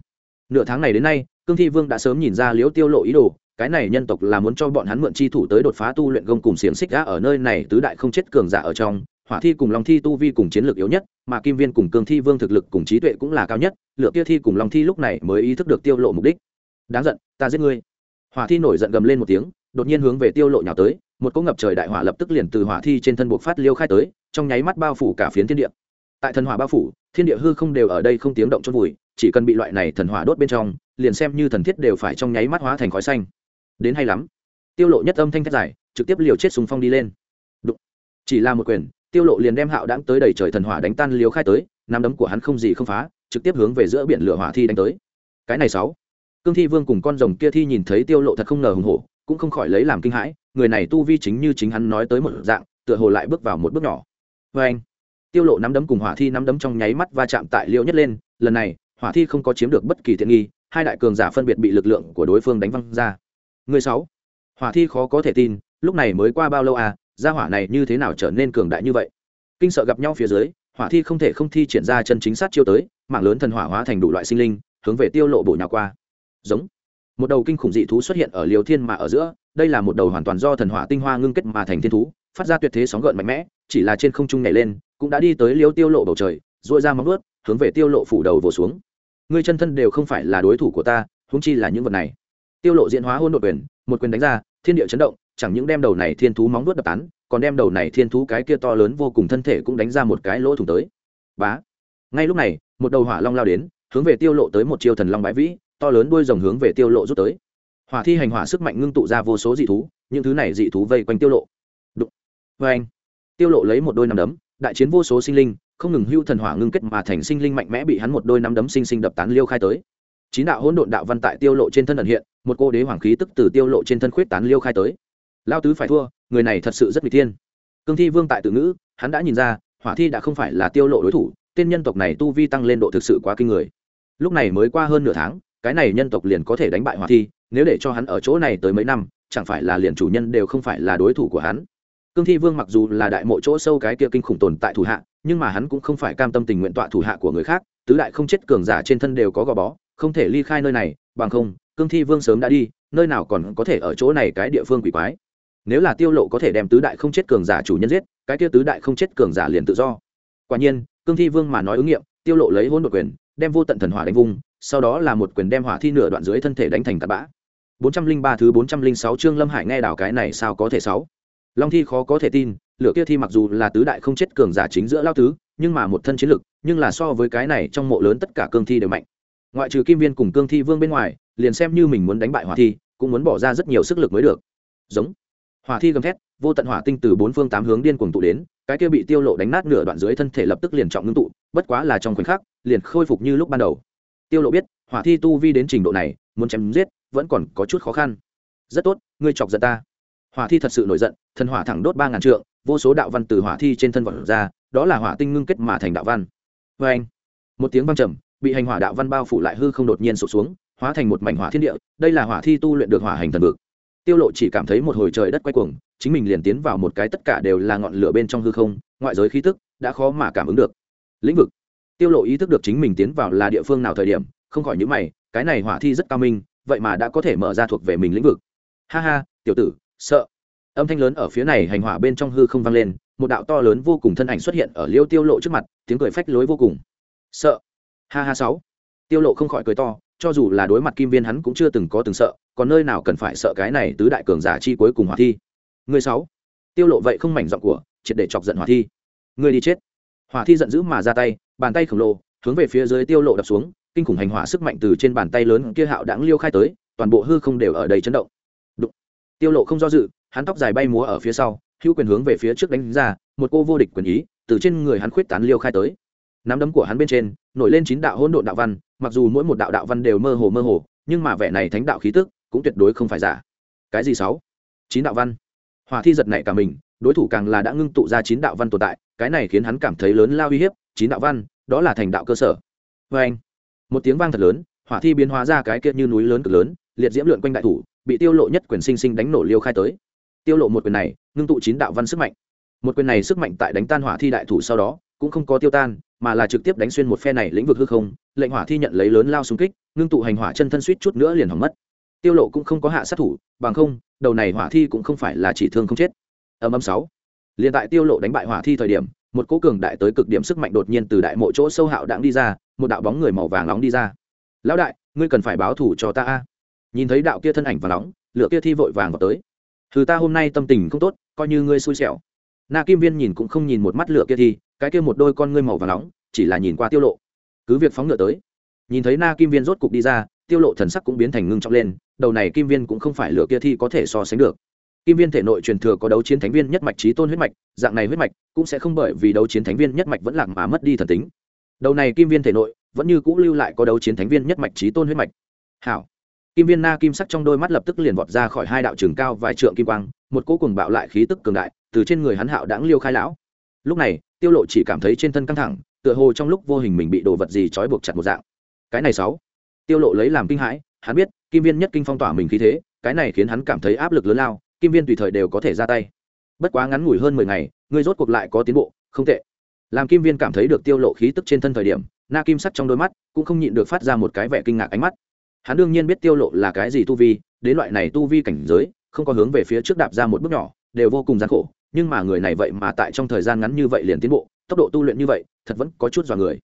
[SPEAKER 1] Nửa tháng này đến nay, cương thi vương đã sớm nhìn ra liễu tiêu lộ ý đồ, cái này nhân tộc là muốn cho bọn hắn mượn chi thủ tới đột phá tu luyện gông cùng xiềng xích gã ở nơi này tứ đại không chết cường giả ở trong hỏa thi cùng long thi tu vi cùng chiến lược yếu nhất, mà kim viên cùng cương thi vương thực lực cùng trí tuệ cũng là cao nhất, lựa kia thi cùng long thi lúc này mới ý thức được tiêu lộ mục đích. Đáng giận, ta giết ngươi. Hỏa thi nổi giận gầm lên một tiếng, đột nhiên hướng về tiêu lộ nhào tới, một cỗ ngập trời đại hỏa lập tức liền từ hỏa thi trên thân buộc phát liêu khai tới, trong nháy mắt bao phủ cả phiến thiên địa. Tại thần hỏa bao phủ, thiên địa hư không đều ở đây không tiếng động chôn vùi, chỉ cần bị loại này thần hỏa đốt bên trong, liền xem như thần thiết đều phải trong nháy mắt hóa thành khói xanh. Đến hay lắm. Tiêu lộ nhất âm thanh thét dài, trực tiếp liều chết súng phong đi lên. Đụng. chỉ là một quyền tiêu lộ liền đem hạo đãng tới đầy trời thần hỏa đánh tan liều khai tới, nắm đấm của hắn không gì không phá, trực tiếp hướng về giữa biển lửa hỏa thi đánh tới. Cái này sáu. Cương thi vương cùng con rồng kia thi nhìn thấy tiêu lộ thật không ngờ hùng hổ, cũng không khỏi lấy làm kinh hãi, người này tu vi chính như chính hắn nói tới một dạng, tựa hồ lại bước vào một bước nhỏ. Với anh, tiêu lộ nắm đấm cùng hỏa thi nắm đấm trong nháy mắt va chạm tại liêu nhất lên, lần này, hỏa thi không có chiếm được bất kỳ thiện nghi, hai đại cường giả phân biệt bị lực lượng của đối phương đánh văng ra. Người sáu. Hỏa thi khó có thể tin, lúc này mới qua bao lâu à gia hỏa này như thế nào trở nên cường đại như vậy? Kinh sợ gặp nhau phía dưới, hỏa thi không thể không thi triển ra chân chính sát chiêu tới, mạng lớn thần hỏa hóa thành đủ loại sinh linh, hướng về tiêu lộ bổ nhào qua. Giống. Một đầu kinh khủng dị thú xuất hiện ở liều thiên mà ở giữa, đây là một đầu hoàn toàn do thần hỏa tinh hoa ngưng kết mà thành thiên thú, phát ra tuyệt thế sóng gợn mạnh mẽ, chỉ là trên không trung nhảy lên, cũng đã đi tới liều tiêu lộ bầu trời dội ra móng ướt hướng về tiêu lộ phủ đầu vồ xuống. Ngươi chân thân đều không phải là đối thủ của ta, huống chi là những vật này. Tiêu lộ diễn hóa hôn đột quyền, một quyền đánh ra, thiên địa chấn động chẳng những đem đầu này thiên thú móng vuốt đập tán, còn đem đầu này thiên thú cái kia to lớn vô cùng thân thể cũng đánh ra một cái lỗ thủng tới. Bá. Ngay lúc này, một đầu hỏa long lao đến, hướng về tiêu lộ tới một chiêu thần long bãi vĩ, to lớn đuôi rồng hướng về tiêu lộ rút tới. Hỏa thi hành hỏa sức mạnh ngưng tụ ra vô số dị thú, những thứ này dị thú vây quanh tiêu lộ. Đụng. Với anh tiêu lộ lấy một đôi nắm đấm, đại chiến vô số sinh linh, không ngừng hưu thần hỏa ngưng kết mà thành sinh linh mạnh mẽ bị hắn một đôi nắm đấm sinh sinh đập tán liêu khai tới. Chín đạo hỗn độn đạo văn tại tiêu lộ trên thân ẩn hiện, một cô đế hoàng khí tức từ tiêu lộ trên thân khuyết tán liêu khai tới lao tứ phải thua, người này thật sự rất bị thiên. Cương thi vương tại tự ngữ, hắn đã nhìn ra, hỏa thi đã không phải là tiêu lộ đối thủ, tên nhân tộc này tu vi tăng lên độ thực sự quá kinh người. Lúc này mới qua hơn nửa tháng, cái này nhân tộc liền có thể đánh bại hỏa thi, nếu để cho hắn ở chỗ này tới mấy năm, chẳng phải là liền chủ nhân đều không phải là đối thủ của hắn. Cương thi vương mặc dù là đại mộ chỗ sâu cái kia kinh khủng tồn tại thủ hạ, nhưng mà hắn cũng không phải cam tâm tình nguyện tọa thủ hạ của người khác, tứ đại không chết cường giả trên thân đều có gò bó, không thể ly khai nơi này, bằng không, cương thi vương sớm đã đi, nơi nào còn có thể ở chỗ này cái địa phương quỷ quái nếu là tiêu lộ có thể đem tứ đại không chết cường giả chủ nhân giết cái tiêu tứ đại không chết cường giả liền tự do quả nhiên cương thi vương mà nói ứng nghiệm tiêu lộ lấy hỗn độn quyền đem vô tận thần hỏa đánh vung sau đó là một quyền đem hỏa thi nửa đoạn dưới thân thể đánh thành tạt bã 403 thứ 406 chương Lâm Hải nghe đảo cái này sao có thể sáu. Long thi khó có thể tin, lửa kia thi mặc dù là tứ đại không chết cường giả chính giữa lao tứ, nhưng mà một thân chiến lực, nhưng là so với cái này trong mộ lớn tất cả cương thi đều mạnh. Ngoại trừ Kim Viên cùng cương thi vương bên ngoài, liền xem như mình muốn đánh bại hỏa thi, cũng muốn bỏ ra rất nhiều sức lực mới được. Giống hỏa thi gầm thét, vô tận hỏa tinh từ bốn phương tám hướng điên cuồng tụ đến, cái kia bị tiêu lộ đánh nát nửa đoạn dưới thân thể lập tức liền trọng ngưng tụ, bất quá là trong khoảnh khắc, liền khôi phục như lúc ban đầu. Tiêu lộ biết, hỏa thi tu vi đến trình độ này, muốn chém giết, vẫn còn có chút khó khăn. Rất tốt, ngươi chọc giận ta. Hỏa thi thật sự nổi giận, thần hỏa thẳng đốt ba ngàn trượng, vô số đạo văn từ hỏa thi trên thân vật ra, đó là hỏa tinh ngưng kết mà thành đạo văn. Với anh, một tiếng vang trầm, bị hành hỏa đạo văn bao phủ lại hư không đột nhiên sụp xuống, hóa thành một mảnh hỏa thiên địa, đây là hỏa thi tu luyện được hỏa hành thần vực tiêu lộ chỉ cảm thấy một hồi trời đất quay cuồng, chính mình liền tiến vào một cái tất cả đều là ngọn lửa bên trong hư không, ngoại giới khí tức đã khó mà cảm ứng được. Lĩnh vực. Tiêu lộ ý thức được chính mình tiến vào là địa phương nào thời điểm, không khỏi những mày, cái này hỏa thi rất cao minh, vậy mà đã có thể mở ra thuộc về mình lĩnh vực. Ha ha, tiểu tử, sợ. Âm thanh lớn ở phía này hành hỏa bên trong hư không vang lên, một đạo to lớn vô cùng thân ảnh xuất hiện ở liêu tiêu lộ trước mặt, tiếng cười phách lối vô cùng. Sợ. Ha ha sáu. Tiêu lộ không khỏi cười to cho dù là đối mặt kim viên hắn cũng chưa từng có từng sợ, còn nơi nào cần phải sợ cái này tứ đại cường giả chi cuối cùng hỏa thi. Người sáu. Tiêu lộ vậy không mảnh giọng của, triệt để chọc giận hỏa thi. Người đi chết. Hỏa thi giận dữ mà ra tay, bàn tay khổng lồ, hướng về phía dưới tiêu lộ đập xuống, kinh khủng hành hỏa sức mạnh từ trên bàn tay lớn kia hạo đãng liêu khai tới, toàn bộ hư không đều ở đây chấn động. Đụng. tiêu lộ không do dự, hắn tóc dài bay múa ở phía sau, hữu quyền hướng về phía trước đánh ra, một cô vô địch quyền ý, từ trên người hắn khuyết tán liêu khai tới nắm đấm của hắn bên trên, nổi lên chín đạo hỗn độn đạo văn, mặc dù mỗi một đạo đạo văn đều mơ hồ mơ hồ, nhưng mà vẻ này thánh đạo khí tức cũng tuyệt đối không phải giả. Cái gì sáu? Chín đạo văn. Hỏa thi giật này cả mình, đối thủ càng là đã ngưng tụ ra chín đạo văn tồn tại, cái này khiến hắn cảm thấy lớn lao uy hiếp, chín đạo văn, đó là thành đạo cơ sở. Vê anh, một tiếng vang thật lớn, hỏa thi biến hóa ra cái kia như núi lớn cực lớn, liệt diễm lượn quanh đại thủ, bị tiêu lộ nhất quyền sinh sinh đánh nổ liêu khai tới. Tiêu lộ một quyền này, ngưng tụ chín đạo văn sức mạnh. Một quyền này sức mạnh tại đánh tan hỏa thi đại thủ sau đó, cũng không có tiêu tan mà là trực tiếp đánh xuyên một phe này lĩnh vực hư không, lệnh hỏa thi nhận lấy lớn lao xung kích, ngưng tụ hành hỏa chân thân suýt chút nữa liền hỏng mất. Tiêu lộ cũng không có hạ sát thủ, bằng không, đầu này hỏa thi cũng không phải là chỉ thương không chết. Âm âm sáu. Liền tại tiêu lộ đánh bại hỏa thi thời điểm, một cỗ cường đại tới cực điểm sức mạnh đột nhiên từ đại mộ chỗ sâu hạo đãng đi ra, một đạo bóng người màu vàng nóng đi ra. Lão đại, ngươi cần phải báo thủ cho ta a. Nhìn thấy đạo kia thân ảnh vàng nóng, lửa kia thi vội vàng vào tới. Thứ ta hôm nay tâm tình không tốt, coi như ngươi xui xẻo. Na kim viên nhìn cũng không nhìn một mắt lửa kia thi cái kia một đôi con ngươi màu và nóng, chỉ là nhìn qua tiêu lộ. Cứ việc phóng ngựa tới, nhìn thấy na kim viên rốt cục đi ra, tiêu lộ thần sắc cũng biến thành ngưng trọng lên, đầu này kim viên cũng không phải lửa kia thi có thể so sánh được. Kim viên thể nội truyền thừa có đấu chiến thánh viên nhất mạch trí tôn huyết mạch, dạng này huyết mạch cũng sẽ không bởi vì đấu chiến thánh viên nhất mạch vẫn lạc mà mất đi thần tính. Đầu này kim viên thể nội vẫn như cũ lưu lại có đấu chiến thánh viên nhất mạch trí tôn huyết mạch. Hảo. Kim viên na kim sắc trong đôi mắt lập tức liền vọt ra khỏi hai đạo trường cao vài trượng kim quang, một cỗ cùng bạo lại khí tức cường đại từ trên người hắn hạo đãng liêu khai lão. Lúc này tiêu lộ chỉ cảm thấy trên thân căng thẳng, tựa hồ trong lúc vô hình mình bị đồ vật gì trói buộc chặt một dạng. Cái này sáu. Tiêu lộ lấy làm kinh hãi, hắn biết, kim viên nhất kinh phong tỏa mình khí thế, cái này khiến hắn cảm thấy áp lực lớn lao, kim viên tùy thời đều có thể ra tay. Bất quá ngắn ngủi hơn mười ngày, ngươi rốt cuộc lại có tiến bộ, không tệ. Làm kim viên cảm thấy được tiêu lộ khí tức trên thân thời điểm, na kim sắc trong đôi mắt cũng không nhịn được phát ra một cái vẻ kinh ngạc ánh mắt. Hắn đương nhiên biết tiêu lộ là cái gì tu vi, đến loại này tu vi cảnh giới, không có hướng về phía trước đạp ra một bước nhỏ, đều vô cùng gian khổ nhưng mà người này vậy mà tại trong thời gian ngắn như vậy liền tiến bộ, tốc độ tu luyện như vậy, thật vẫn có chút dọa người.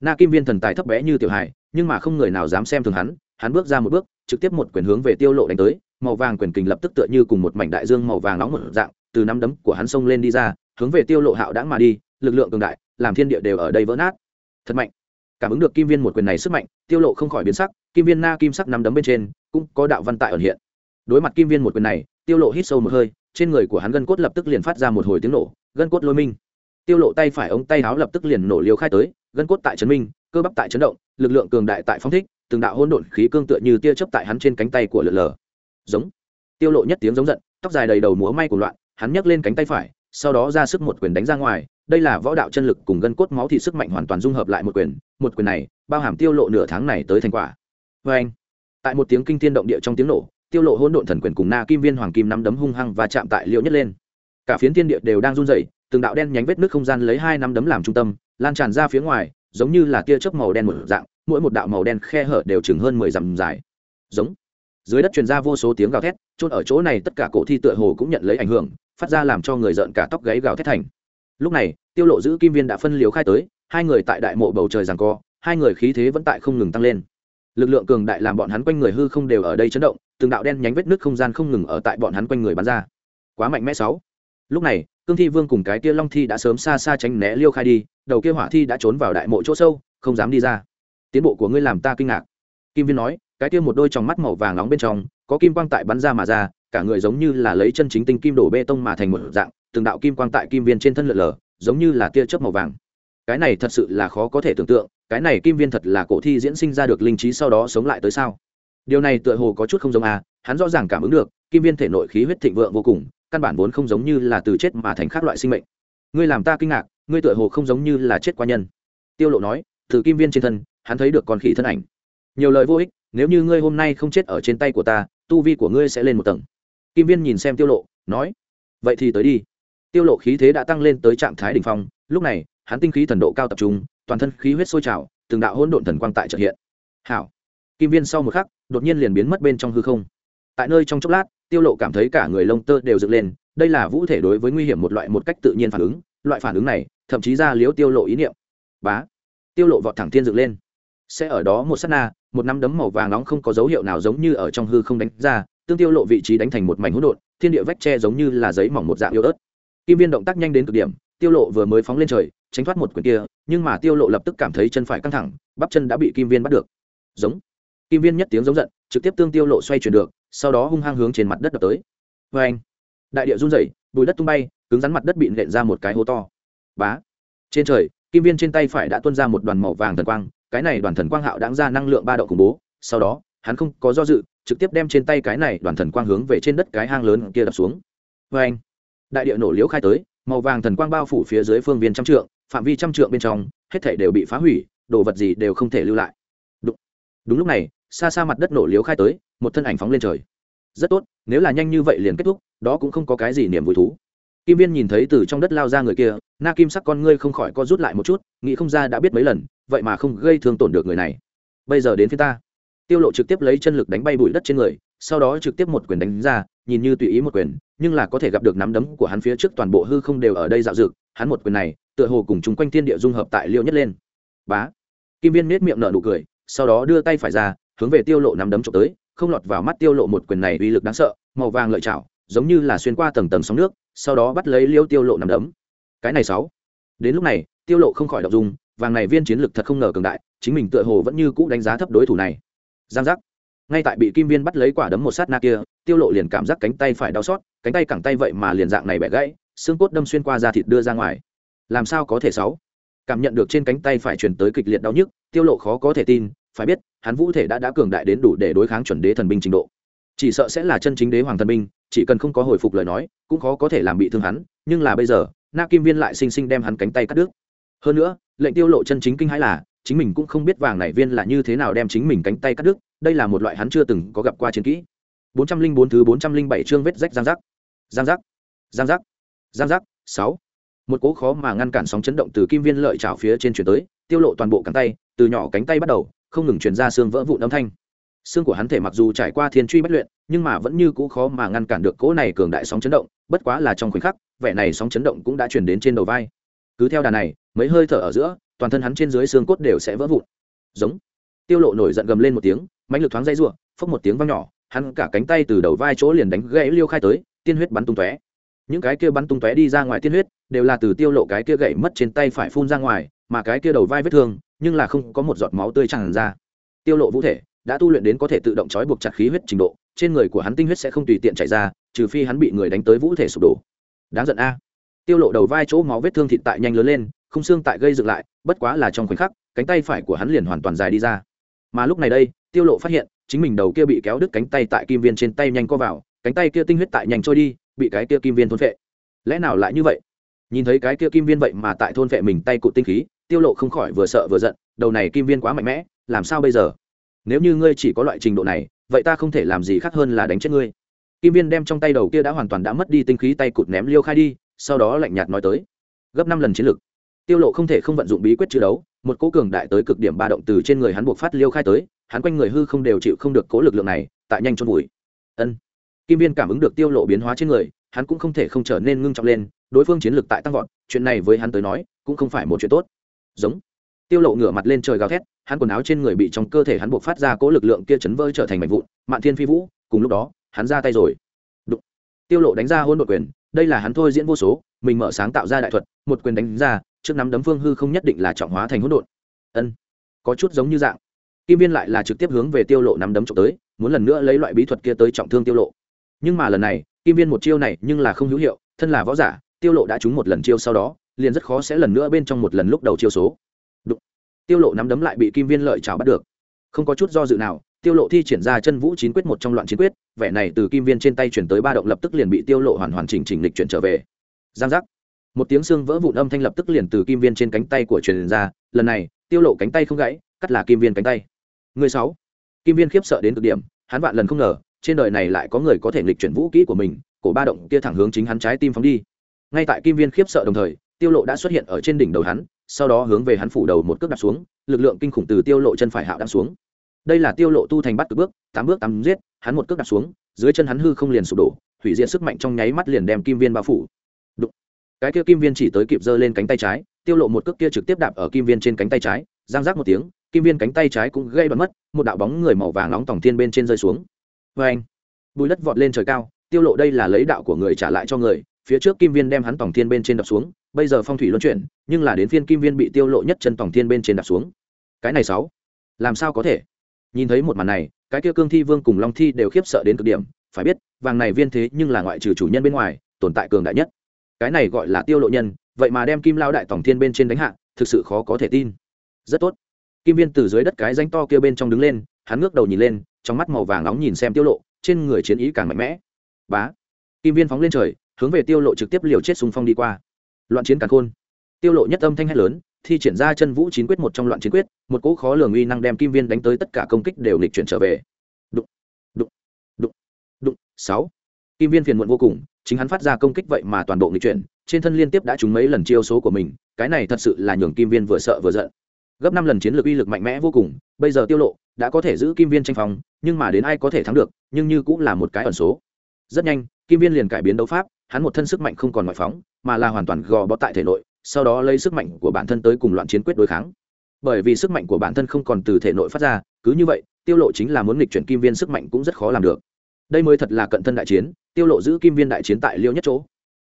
[SPEAKER 1] Na kim viên thần tài thấp bé như tiểu hài, nhưng mà không người nào dám xem thường hắn hắn bước ra một bước, trực tiếp một quyền hướng về tiêu lộ đánh tới, màu vàng quyền kình lập tức tựa như cùng một mảnh đại dương màu vàng nóng một dạng, từ nắm đấm của hắn xông lên đi ra, hướng về tiêu lộ hạo đãng mà đi, lực lượng cường đại, làm thiên địa đều ở đây vỡ nát. Thật mạnh. Cảm ứng được kim viên một quyền này sức mạnh, tiêu lộ không khỏi biến sắc, kim viên na kim sắc nắm đấm bên trên, cũng có đạo văn tại ẩn hiện. Đối mặt kim viên một quyền này, tiêu lộ hít sâu một hơi trên người của hắn gân cốt lập tức liền phát ra một hồi tiếng nổ, gân cốt lôi minh. Tiêu lộ tay phải ống tay áo lập tức liền nổ liều khai tới, gân cốt tại chấn minh, cơ bắp tại chấn động, lực lượng cường đại tại phong thích, từng đạo hỗn độn khí cương tựa như tia chớp tại hắn trên cánh tay của lượn lờ. Giống. Tiêu lộ nhất tiếng giống giận, tóc dài đầy đầu múa may của loạn, hắn nhấc lên cánh tay phải, sau đó ra sức một quyền đánh ra ngoài, đây là võ đạo chân lực cùng gân cốt máu thị sức mạnh hoàn toàn dung hợp lại một quyền một quyền này bao hàm tiêu lộ nửa tháng này tới thành quả. Với anh tại một tiếng kinh thiên động địa trong tiếng nổ tiêu lộ hỗn độn thần quyền cùng na kim viên hoàng kim nắm đấm hung hăng và chạm tại liễu nhất lên. Cả phiến thiên địa đều đang run rẩy, từng đạo đen nhánh vết nước không gian lấy hai nắm đấm làm trung tâm, lan tràn ra phía ngoài, giống như là tia chớp màu đen một dạng, mỗi một đạo màu đen khe hở đều chừng hơn mười dặm dài. Giống. Dưới đất truyền ra vô số tiếng gào thét, chôn ở chỗ này tất cả cổ thi tựa hồ cũng nhận lấy ảnh hưởng, phát ra làm cho người giận cả tóc gáy gào thét thành. Lúc này, tiêu lộ giữ kim viên đã phân liếu khai tới, hai người tại đại mộ bầu trời giằng co, hai người khí thế vẫn tại không ngừng tăng lên. Lực lượng cường đại làm bọn hắn quanh người hư không đều ở đây chấn động từng đạo đen nhánh vết nước không gian không ngừng ở tại bọn hắn quanh người bắn ra. Quá mạnh mẽ sáu. Lúc này, cương thi vương cùng cái kia long thi đã sớm xa xa tránh né liêu khai đi, đầu kia hỏa thi đã trốn vào đại mộ chỗ sâu, không dám đi ra. Tiến bộ của ngươi làm ta kinh ngạc. Kim viên nói, cái kia một đôi tròng mắt màu vàng nóng bên trong, có kim quang tại bắn ra mà ra, cả người giống như là lấy chân chính tinh kim đổ bê tông mà thành một dạng, từng đạo kim quang tại kim viên trên thân lượn lờ, giống như là tia chớp màu vàng. Cái này thật sự là khó có thể tưởng tượng, cái này kim viên thật là cổ thi diễn sinh ra được linh trí sau đó sống lại tới sao? Điều này tựa hồ có chút không giống à hắn rõ ràng cảm ứng được, kim viên thể nội khí huyết thịnh vượng vô cùng, căn bản vốn không giống như là từ chết mà thành khác loại sinh mệnh. Ngươi làm ta kinh ngạc, ngươi tựa hồ không giống như là chết qua nhân. Tiêu lộ nói, từ kim viên trên thân, hắn thấy được con khỉ thân ảnh. Nhiều lời vô ích, nếu như ngươi hôm nay không chết ở trên tay của ta, tu vi của ngươi sẽ lên một tầng. Kim viên nhìn xem tiêu lộ, nói, vậy thì tới đi. Tiêu lộ khí thế đã tăng lên tới trạng thái đỉnh phong, lúc này, hắn tinh khí thần độ cao tập trung, toàn thân khí huyết sôi trào, từng đạo hỗn độn thần quang tại trợ hiện. Hảo kim viên sau một khắc, đột nhiên liền biến mất bên trong hư không. Tại nơi trong chốc lát, tiêu lộ cảm thấy cả người lông tơ đều dựng lên, đây là vũ thể đối với nguy hiểm một loại một cách tự nhiên phản ứng, loại phản ứng này, thậm chí ra liếu tiêu lộ ý niệm. Bá! Tiêu lộ vọt thẳng thiên dựng lên. Sẽ ở đó một sát na, một nắm đấm màu vàng nóng không có dấu hiệu nào giống như ở trong hư không đánh ra, tương tiêu lộ vị trí đánh thành một mảnh hỗn độn, thiên địa vách tre giống như là giấy mỏng một dạng yếu ớt. Kim viên động tác nhanh đến cực điểm, tiêu lộ vừa mới phóng lên trời, tránh thoát một quyền kia, nhưng mà tiêu lộ lập tức cảm thấy chân phải căng thẳng, bắp chân đã bị kim viên bắt được. Giống! Kim viên nhất tiếng giống giận trực tiếp tương tiêu lộ xoay chuyển được sau đó hung hăng hướng trên mặt đất đập tới. Vê anh đại địa run rẩy bùi đất tung bay cứng rắn mặt đất bị nện ra một cái hố to. Bá. Trên trời kim viên trên tay phải đã tuôn ra một đoàn màu vàng thần quang cái này đoàn thần quang hạo đáng ra năng lượng ba độ khủng bố. Sau đó hắn không có do dự trực tiếp đem trên tay cái này đoàn thần quang hướng về trên đất cái hang lớn kia đập xuống. Vê anh đại địa nổ liễu khai tới màu vàng thần quang bao phủ phía dưới phương viên trăm trượng phạm vi trăm trượng bên trong hết thể đều bị phá hủy đồ vật gì đều không thể lưu lại. Đúng, đúng lúc này xa xa mặt đất nổ liếu khai tới, một thân ảnh phóng lên trời. Rất tốt, nếu là nhanh như vậy liền kết thúc, đó cũng không có cái gì niềm vui thú. Kim viên nhìn thấy từ trong đất lao ra người kia, na kim sắc con ngươi không khỏi co rút lại một chút, nghĩ không ra đã biết mấy lần, vậy mà không gây thương tổn được người này. Bây giờ đến phía ta. Tiêu lộ trực tiếp lấy chân lực đánh bay bụi đất trên người, sau đó trực tiếp một quyền đánh ra, nhìn như tùy ý một quyền, nhưng là có thể gặp được nắm đấm của hắn phía trước toàn bộ hư không đều ở đây dạo dực hắn một quyền này, tựa hồ cùng chúng quanh thiên địa dung hợp tại liêu nhất lên. Bá. Kim viên nết miệng nở nụ cười, sau đó đưa tay phải ra hướng về tiêu lộ nắm đấm trộm tới, không lọt vào mắt tiêu lộ một quyền này uy lực đáng sợ, màu vàng lợi chảo, giống như là xuyên qua tầng tầng sóng nước, sau đó bắt lấy liêu tiêu lộ nắm đấm. Cái này sáu. Đến lúc này, tiêu lộ không khỏi động dung, vàng này viên chiến lực thật không ngờ cường đại, chính mình tựa hồ vẫn như cũ đánh giá thấp đối thủ này. Giang giác. Ngay tại bị kim viên bắt lấy quả đấm một sát na kia, tiêu lộ liền cảm giác cánh tay phải đau xót, cánh tay cẳng tay vậy mà liền dạng này bẻ gãy, xương cốt đâm xuyên qua da thịt đưa ra ngoài. Làm sao có thể sáu? Cảm nhận được trên cánh tay phải truyền tới kịch liệt đau nhức, tiêu lộ khó có thể tin phải biết, hắn vũ thể đã đã cường đại đến đủ để đối kháng chuẩn đế thần binh trình độ. Chỉ sợ sẽ là chân chính đế hoàng thần binh, chỉ cần không có hồi phục lời nói, cũng khó có thể làm bị thương hắn, nhưng là bây giờ, na kim viên lại sinh sinh đem hắn cánh tay cắt đứt. Hơn nữa, lệnh tiêu lộ chân chính kinh hãi là, chính mình cũng không biết vàng này viên là như thế nào đem chính mình cánh tay cắt đứt, đây là một loại hắn chưa từng có gặp qua chiến kỹ. bốn trăm linh bốn thứ bốn trăm linh bảy chương vết rách giang rắc giang rắc giang rắc giang rắc sáu. Một cố khó mà ngăn cản sóng chấn động từ kim viên lợi chảo phía trên chuyển tới, tiêu lộ toàn bộ cánh tay, từ nhỏ cánh tay bắt đầu không ngừng chuyển ra xương vỡ vụn âm thanh. Xương của hắn thể mặc dù trải qua thiên truy bất luyện, nhưng mà vẫn như cũ khó mà ngăn cản được cỗ này cường đại sóng chấn động, bất quá là trong khoảnh khắc, vẻ này sóng chấn động cũng đã chuyển đến trên đầu vai. Cứ theo đà này, mấy hơi thở ở giữa, toàn thân hắn trên dưới xương cốt đều sẽ vỡ vụn. Giống. Tiêu lộ nổi giận gầm lên một tiếng, mãnh lực thoáng dây rủa, phốc một tiếng vang nhỏ, hắn cả cánh tay từ đầu vai chỗ liền đánh gãy liêu khai tới, tiên huyết bắn tung tóe. Những cái kia bắn tung tóe đi ra ngoài tiên huyết đều là từ tiêu lộ cái kia gãy mất trên tay phải phun ra ngoài, mà cái kia đầu vai vết thương, nhưng là không có một giọt máu tươi tràn ra. Tiêu lộ vũ thể, đã tu luyện đến có thể tự động trói buộc chặt khí huyết trình độ, trên người của hắn tinh huyết sẽ không tùy tiện chảy ra, trừ phi hắn bị người đánh tới vũ thể sụp đổ. Đáng giận a. Tiêu lộ đầu vai chỗ máu vết thương thịt tại nhanh lớn lên không xương tại gây dựng lại, bất quá là trong khoảnh khắc, cánh tay phải của hắn liền hoàn toàn dài đi ra. Mà lúc này đây, tiêu lộ phát hiện, chính mình đầu kia bị kéo đứt cánh tay tại kim viên trên tay nhanh co vào, cánh tay kia tinh huyết tại nhanh trôi đi, bị cái kia kim viên thôn phệ. Lẽ nào lại như vậy? Nhìn thấy cái kia kim viên vậy mà tại thôn vệ mình tay cụ tinh khí, tiêu lộ không khỏi vừa sợ vừa giận, đầu này kim viên quá mạnh mẽ, làm sao bây giờ? Nếu như ngươi chỉ có loại trình độ này, vậy ta không thể làm gì khác hơn là đánh chết ngươi. Kim viên đem trong tay đầu kia đã hoàn toàn đã mất đi tinh khí tay cụt ném liêu khai đi, sau đó lạnh nhạt nói tới. Gấp năm lần chiến lực. Tiêu lộ không thể không vận dụng bí quyết chiến đấu, một cố cường đại tới cực điểm ba động từ trên người hắn buộc phát liêu khai tới, hắn quanh người hư không đều chịu không được cố lực lượng này, tại nhanh chôn vùi ân. Kim viên cảm ứng được tiêu lộ biến hóa trên người, hắn cũng không thể không trở nên ngưng trọng lên đối phương chiến lược tại tăng vọt, chuyện này với hắn tới nói, cũng không phải một chuyện tốt. Giống. Tiêu lộ ngửa mặt lên trời gào thét, hắn quần áo trên người bị trong cơ thể hắn buộc phát ra cố lực lượng kia chấn vỡ trở thành mảnh vụn, mạn thiên phi vũ, cùng lúc đó, hắn ra tay rồi. Đụng. tiêu lộ đánh ra hôn đội quyền, đây là hắn thôi diễn vô số, mình mở sáng tạo ra đại thuật, một quyền đánh ra, trước nắm đấm phương hư không nhất định là trọng hóa thành hỗn độn. Ân. Có chút giống như dạng. Kim viên lại là trực tiếp hướng về tiêu lộ nắm đấm trộm tới, muốn lần nữa lấy loại bí thuật kia tới trọng thương tiêu lộ. Nhưng mà lần này, kim viên một chiêu này nhưng là không hữu hiệu, thân là võ giả tiêu lộ đã trúng một lần chiêu sau đó, liền rất khó sẽ lần nữa bên trong một lần lúc đầu chiêu số. Đụng. tiêu lộ nắm đấm lại bị kim viên lợi chảo bắt được. Không có chút do dự nào, tiêu lộ thi triển ra chân vũ chín quyết một trong loạn chiến quyết, vẻ này từ kim viên trên tay chuyển tới ba động lập tức liền bị tiêu lộ hoàn hoàn chỉnh chỉnh lịch chuyển trở về. Giang giác. Một tiếng xương vỡ vụn âm thanh lập tức liền từ kim viên trên cánh tay của truyền ra, lần này, tiêu lộ cánh tay không gãy, cắt là kim viên cánh tay. Người sáu. Kim viên khiếp sợ đến cực điểm, hắn vạn lần không ngờ, trên đời này lại có người có thể lịch chuyển vũ kỹ của mình, cổ ba động kia thẳng hướng chính hắn trái tim phóng đi ngay tại kim viên khiếp sợ đồng thời, tiêu lộ đã xuất hiện ở trên đỉnh đầu hắn, sau đó hướng về hắn phủ đầu một cước đặt xuống, lực lượng kinh khủng từ tiêu lộ chân phải hạo đang xuống. Đây là tiêu lộ tu thành bắt cực bước, tám bước tám giết, hắn một cước đặt xuống, dưới chân hắn hư không liền sụp đổ, hủy diệt sức mạnh trong nháy mắt liền đem kim viên bao phủ. Đụng. cái kia kim viên chỉ tới kịp giơ lên cánh tay trái, tiêu lộ một cước kia trực tiếp đạp ở kim viên trên cánh tay trái, giang giác một tiếng, kim viên cánh tay trái cũng gây bật mất, một đạo bóng người màu vàng nóng tỏng thiên bên trên rơi xuống. Với anh bùi đất vọt lên trời cao, tiêu lộ đây là lấy đạo của người trả lại cho người phía trước kim viên đem hắn tổng thiên bên trên đập xuống, bây giờ phong thủy luân chuyển, nhưng là đến phiên kim viên bị tiêu lộ nhất chân tổng thiên bên trên đập xuống. Cái này sáu, làm sao có thể? Nhìn thấy một màn này, cái kia cương thi vương cùng long thi đều khiếp sợ đến cực điểm, phải biết, vàng này viên thế nhưng là ngoại trừ chủ nhân bên ngoài, tồn tại cường đại nhất. Cái này gọi là tiêu lộ nhân, vậy mà đem kim lao đại tổng thiên bên trên đánh hạ, thực sự khó có thể tin. Rất tốt. Kim viên từ dưới đất cái danh to kia bên trong đứng lên, hắn ngước đầu nhìn lên, trong mắt màu vàng nóng nhìn xem tiêu lộ, trên người chiến ý càng mạnh mẽ. Bá. Kim viên phóng lên trời hướng về tiêu lộ trực tiếp liều chết xung phong đi qua. Loạn chiến cả khôn. Tiêu lộ nhất âm thanh hét lớn, thi triển ra chân vũ chín quyết một trong loạn chiến quyết, một cỗ khó lường uy năng đem kim viên đánh tới tất cả công kích đều nghịch chuyển trở về. Đụng đụng đụng đụng, sáu. Kim viên phiền muộn vô cùng, chính hắn phát ra công kích vậy mà toàn bộ nghịch chuyển, trên thân liên tiếp đã trúng mấy lần chiêu số của mình, cái này thật sự là nhường kim viên vừa sợ vừa giận. Gấp năm lần chiến lược uy lực mạnh mẽ vô cùng, bây giờ tiêu lộ đã có thể giữ kim viên tranh phòng nhưng mà đến ai có thể thắng được, nhưng như cũng là một cái ẩn số. Rất nhanh, kim viên liền cải biến đấu pháp hắn một thân sức mạnh không còn ngoại phóng, mà là hoàn toàn gò bó tại thể nội, sau đó lấy sức mạnh của bản thân tới cùng loạn chiến quyết đối kháng. Bởi vì sức mạnh của bản thân không còn từ thể nội phát ra, cứ như vậy, tiêu lộ chính là muốn nghịch chuyển kim viên sức mạnh cũng rất khó làm được. Đây mới thật là cận thân đại chiến, tiêu lộ giữ kim viên đại chiến tại liêu nhất chỗ.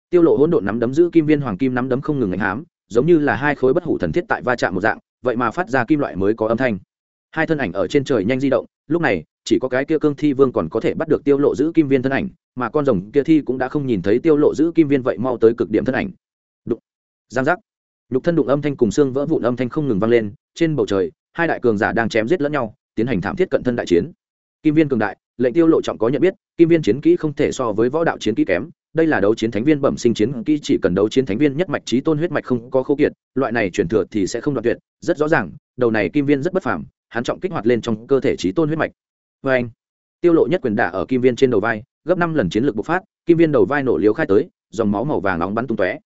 [SPEAKER 1] Tiêu lộ hỗn độn nắm đấm giữ kim viên hoàng kim nắm đấm không ngừng ngành hám, giống như là hai khối bất hủ thần thiết tại va chạm một dạng, vậy mà phát ra kim loại mới có âm thanh. Hai thân ảnh ở trên trời nhanh di động, lúc này chỉ có cái kia cương thi vương còn có thể bắt được tiêu lộ giữ kim viên thân ảnh, mà con rồng kia thi cũng đã không nhìn thấy tiêu lộ giữ kim viên vậy mau tới cực điểm thân ảnh. Đụng. Giang giác. Nhục thân đụng âm thanh cùng xương vỡ vụn âm thanh không ngừng vang lên, trên bầu trời, hai đại cường giả đang chém giết lẫn nhau, tiến hành thảm thiết cận thân đại chiến. Kim viên cường đại, lệnh tiêu lộ trọng có nhận biết, kim viên chiến kỹ không thể so với võ đạo chiến kỹ kém, đây là đấu chiến thánh viên bẩm sinh chiến kỹ, chỉ cần đấu chiến thánh viên nhất mạch trí tôn huyết mạch không có khâu kiệt, loại này truyền thừa thì sẽ không đoạn tuyệt, rất rõ ràng, đầu này kim viên rất bất phàm, hắn trọng kích hoạt lên trong cơ thể trí tôn huyết mạch vê anh, tiêu lộ nhất quyền đả ở kim viên trên đầu vai, gấp năm lần chiến lược bộc phát, kim viên đầu vai nổ liếu khai tới, dòng máu màu vàng nóng bắn tung tóe.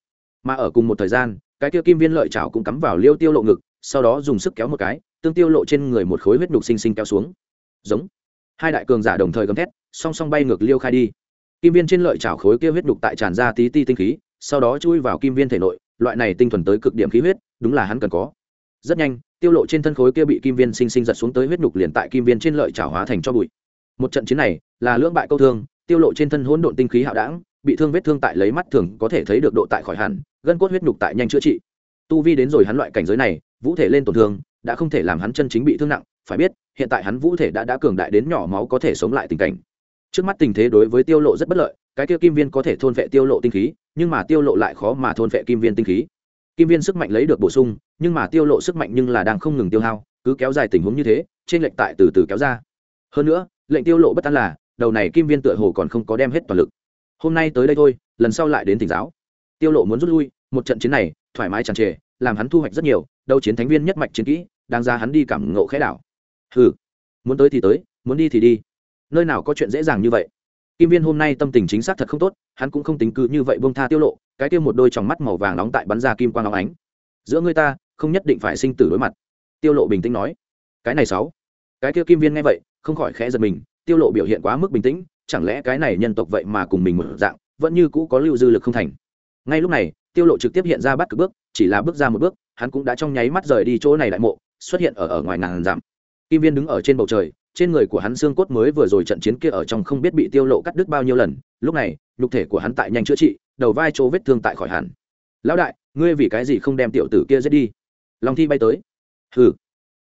[SPEAKER 1] Mà ở cùng một thời gian, cái kia kim viên lợi chảo cũng cắm vào liêu tiêu lộ ngực, sau đó dùng sức kéo một cái, tương tiêu lộ trên người một khối huyết nhục sinh sinh kéo xuống. Giống. Hai đại cường giả đồng thời gầm thét, song song bay ngược liêu khai đi. Kim viên trên lợi chảo khối kia huyết nhục tại tràn ra tí ti tinh khí, sau đó chui vào kim viên thể nội, loại này tinh thuần tới cực điểm khí huyết, đúng là hắn cần có rất nhanh, tiêu lộ trên thân khối kia bị kim viên sinh sinh giật xuống tới huyết nhục liền tại kim viên trên lợi chảo hóa thành cho bụi. Một trận chiến này, là lưỡng bại câu thương, tiêu lộ trên thân hỗn độn tinh khí hạo đảng bị thương vết thương tại lấy mắt thường có thể thấy được độ tại khỏi hẳn, gân cốt huyết nhục tại nhanh chữa trị. Tu vi đến rồi hắn loại cảnh giới này, vũ thể lên tổn thương, đã không thể làm hắn chân chính bị thương nặng, phải biết, hiện tại hắn vũ thể đã đã cường đại đến nhỏ máu có thể sống lại tình cảnh. Trước mắt tình thế đối với tiêu lộ rất bất lợi, cái tiêu kim viên có thể thôn vệ tiêu lộ tinh khí, nhưng mà tiêu lộ lại khó mà thôn vệ kim viên tinh khí. Kim viên sức mạnh lấy được bổ sung nhưng mà tiêu lộ sức mạnh nhưng là đang không ngừng tiêu hao, cứ kéo dài tình huống như thế, trên lệnh tại từ từ kéo ra. Hơn nữa, lệnh tiêu lộ bất an là, đầu này kim viên tựa hồ còn không có đem hết toàn lực. Hôm nay tới đây thôi, lần sau lại đến tỉnh giáo. Tiêu lộ muốn rút lui, một trận chiến này, thoải mái tràn trề, làm hắn thu hoạch rất nhiều, đâu chiến thánh viên nhất mạch chiến kỹ đang ra hắn đi cảm ngộ khẽ đảo. Hừ, muốn tới thì tới, muốn đi thì đi. Nơi nào có chuyện dễ dàng như vậy? Kim viên hôm nay tâm tình chính xác thật không tốt, hắn cũng không tính cự như vậy bông tha tiêu lộ, cái tiêu một đôi tròng mắt màu vàng nóng tại bắn ra kim quang óng ánh. Giữa người ta không nhất định phải sinh tử đối mặt. Tiêu lộ bình tĩnh nói, cái này sáu, cái kia kim viên nghe vậy, không khỏi khẽ giật mình, tiêu lộ biểu hiện quá mức bình tĩnh, chẳng lẽ cái này nhân tộc vậy mà cùng mình một dạng, vẫn như cũ có lưu dư lực không thành? Ngay lúc này, tiêu lộ trực tiếp hiện ra bắt cực bước, chỉ là bước ra một bước, hắn cũng đã trong nháy mắt rời đi chỗ này đại mộ, xuất hiện ở ở ngoài ngàn dặm. Kim viên đứng ở trên bầu trời, trên người của hắn xương cốt mới vừa rồi trận chiến kia ở trong không biết bị tiêu lộ cắt đứt bao nhiêu lần, lúc này, nhục thể của hắn tại nhanh chữa trị, đầu vai chỗ vết thương tại khỏi hẳn. Lão đại, ngươi vì cái gì không đem tiểu tử kia giết đi? Long thi bay tới. Hừ.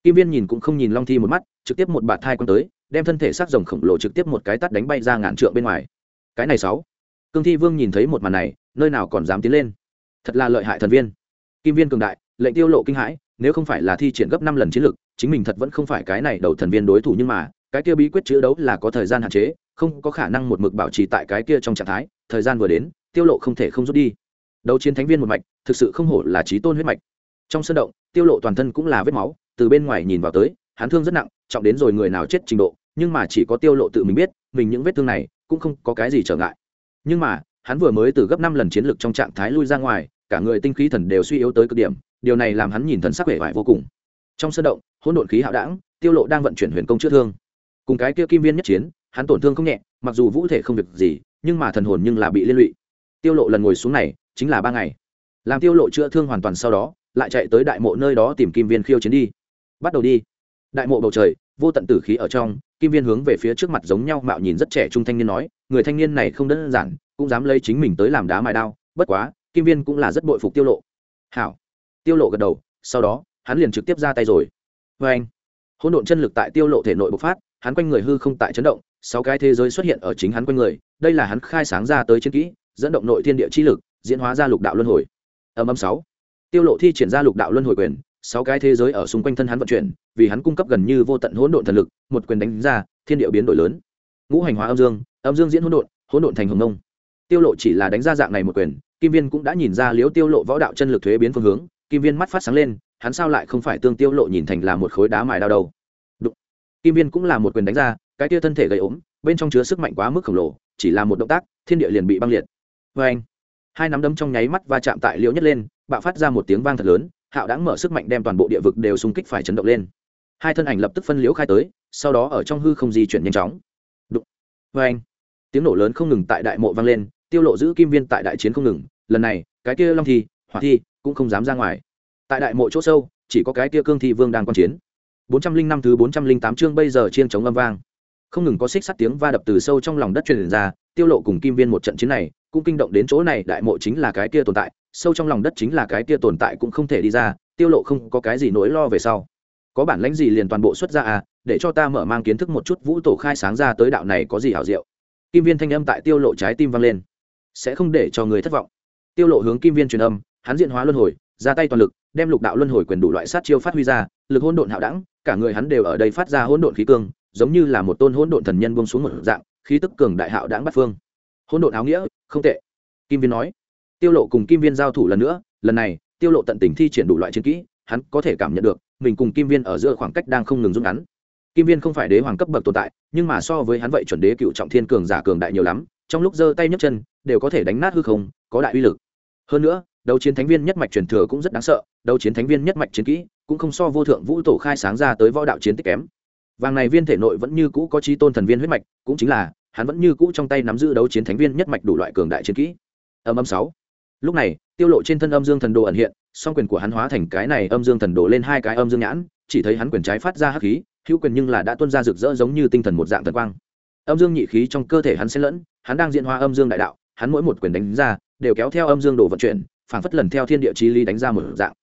[SPEAKER 1] Kim viên nhìn cũng không nhìn long thi một mắt, trực tiếp một bạt thai quăng tới, đem thân thể sắc rồng khổng lồ trực tiếp một cái tắt đánh bay ra ngàn trượng bên ngoài. Cái này sáu. Cương thi vương nhìn thấy một màn này, nơi nào còn dám tiến lên. Thật là lợi hại thần viên. Kim viên cường đại, lệnh tiêu lộ kinh hãi, nếu không phải là thi triển gấp năm lần chiến lực, chính mình thật vẫn không phải cái này đầu thần viên đối thủ nhưng mà, cái kia bí quyết chữ đấu là có thời gian hạn chế, không có khả năng một mực bảo trì tại cái kia trong trạng thái, thời gian vừa đến, tiêu lộ không thể không rút đi. Đấu chiến thánh viên một mạch, thực sự không hổ là trí tôn huyết mạch trong sân động, tiêu lộ toàn thân cũng là vết máu, từ bên ngoài nhìn vào tới, hắn thương rất nặng, trọng đến rồi người nào chết trình độ, nhưng mà chỉ có tiêu lộ tự mình biết, mình những vết thương này cũng không có cái gì trở ngại. Nhưng mà, hắn vừa mới từ gấp năm lần chiến lực trong trạng thái lui ra ngoài, cả người tinh khí thần đều suy yếu tới cực điểm, điều này làm hắn nhìn thần sắc vẻ vải vô cùng. Trong sân động, hỗn độn khí hạo đảng tiêu lộ đang vận chuyển huyền công chữa thương. Cùng cái kia kim viên nhất chiến, hắn tổn thương không nhẹ, mặc dù vũ thể không việc gì, nhưng mà thần hồn nhưng là bị liên lụy. Tiêu lộ lần ngồi xuống này, chính là ba ngày. Làm tiêu lộ chữa thương hoàn toàn sau đó lại chạy tới đại mộ nơi đó tìm kim viên khiêu chiến đi. Bắt đầu đi. Đại mộ bầu trời, vô tận tử khí ở trong, kim viên hướng về phía trước mặt giống nhau mạo nhìn rất trẻ trung thanh niên nói, người thanh niên này không đơn giản, cũng dám lấy chính mình tới làm đá mài đao, bất quá, kim viên cũng là rất bội phục tiêu lộ. Hảo. Tiêu lộ gật đầu, sau đó, hắn liền trực tiếp ra tay rồi. Vê anh hỗn độn chân lực tại tiêu lộ thể nội bộc phát, hắn quanh người hư không tại chấn động, sáu cái thế giới xuất hiện ở chính hắn quanh người, đây là hắn khai sáng ra tới chiến kỹ, dẫn động nội thiên địa chi lực, diễn hóa ra lục đạo luân hồi. Âm âm sáu tiêu lộ thi triển ra lục đạo luân hồi quyền, sáu cái thế giới ở xung quanh thân hắn vận chuyển, vì hắn cung cấp gần như vô tận hỗn độn thần lực, một quyền đánh ra, thiên địa biến đổi lớn. Ngũ hành hóa âm dương âm dương diễn hỗn độn hỗn độn thành hồng nông tiêu lộ chỉ là đánh ra dạng này một quyền, kim viên cũng đã nhìn ra liếu tiêu lộ võ đạo chân lực thuế biến phương hướng, kim viên mắt phát sáng lên, hắn sao lại không phải tương tiêu lộ nhìn thành là một khối đá mài đao đầu Đụng. kim viên cũng là một quyền đánh ra, cái tia thân thể gầy ốm, bên trong chứa sức mạnh quá mức khổng lồ, chỉ là một động tác, thiên địa liền bị băng liệt. Vê anh hai nắm đấm trong nháy mắt va chạm tại liễu nhất lên, bạo phát ra một tiếng vang thật lớn, hạo đáng mở sức mạnh đem toàn bộ địa vực đều xung kích phải chấn động lên. Hai thân ảnh lập tức phân liễu khai tới, sau đó ở trong hư không di chuyển nhanh chóng. Đụng. vê anh tiếng nổ lớn không ngừng tại đại mộ vang lên, tiêu lộ giữ kim viên tại đại chiến không ngừng, lần này, cái kia long thi, hỏa thi cũng không dám ra ngoài. Tại đại mộ chỗ sâu, chỉ có cái kia cương thi vương đang quan chiến. Bốn trăm linh năm thứ bốn trăm linh tám chương bây giờ chiên chống âm vang. Không ngừng có xích sắt tiếng va đập từ sâu trong lòng đất truyền ra, tiêu lộ cùng kim viên một trận chiến này cũng kinh động đến chỗ này, đại mộ chính là cái kia tồn tại, sâu trong lòng đất chính là cái kia tồn tại cũng không thể đi ra, tiêu lộ không có cái gì nỗi lo về sau. Có bản lãnh gì liền toàn bộ xuất ra à để cho ta mở mang kiến thức một chút vũ tổ khai sáng ra tới đạo này có gì hảo diệu. Kim viên thanh âm tại tiêu lộ trái tim vang lên. Sẽ không để cho người thất vọng. Tiêu lộ hướng kim viên truyền âm, hắn diện hóa luân hồi, ra tay toàn lực, đem lục đạo luân hồi quyền đủ loại sát chiêu phát huy ra, lực hỗn độn hạo đẳng, cả người hắn đều ở đây phát ra hỗn độn khí cương, giống như là một tôn hỗn độn thần nhân buông xuống một dạng, khí tức cường đại hạo đẳng bắt phương hỗn độn áo nghĩa, không tệ. Kim viên nói. Tiêu lộ cùng kim viên giao thủ lần nữa, lần này, tiêu lộ tận tình thi triển đủ loại chiến kỹ, hắn có thể cảm nhận được, mình cùng kim viên ở giữa khoảng cách đang không ngừng rút ngắn. Kim viên không phải đế hoàng cấp bậc tồn tại, nhưng mà so với hắn vậy chuẩn đế cựu trọng thiên cường giả cường đại nhiều lắm, trong lúc giơ tay nhấc chân, đều có thể đánh nát hư không, có đại uy lực. Hơn nữa, đấu chiến thánh viên nhất mạch truyền thừa cũng rất đáng sợ, đấu chiến thánh viên nhất mạch chiến kỹ cũng không so vô thượng vũ tổ khai sáng ra tới võ đạo chiến tích kém. Vàng này viên thể nội vẫn như cũ có trí tôn thần viên huyết mạch, cũng chính là hắn vẫn như cũ trong tay nắm giữ đấu chiến thánh viên nhất mạch đủ loại cường đại chiến kỹ. Âm âm sáu. Lúc này, tiêu lộ trên thân âm dương thần đồ ẩn hiện, song quyền của hắn hóa thành cái này âm dương thần đồ lên hai cái âm dương nhãn, chỉ thấy hắn quyền trái phát ra hắc khí, hữu quyền nhưng là đã tuôn ra rực rỡ giống như tinh thần một dạng thần quang. Âm dương nhị khí trong cơ thể hắn xen lẫn, hắn đang diễn hóa âm dương đại đạo, hắn mỗi một quyền đánh ra, đều kéo theo âm dương đồ vận chuyển, phảng phất lần theo thiên địa chí lý đánh ra một dạng.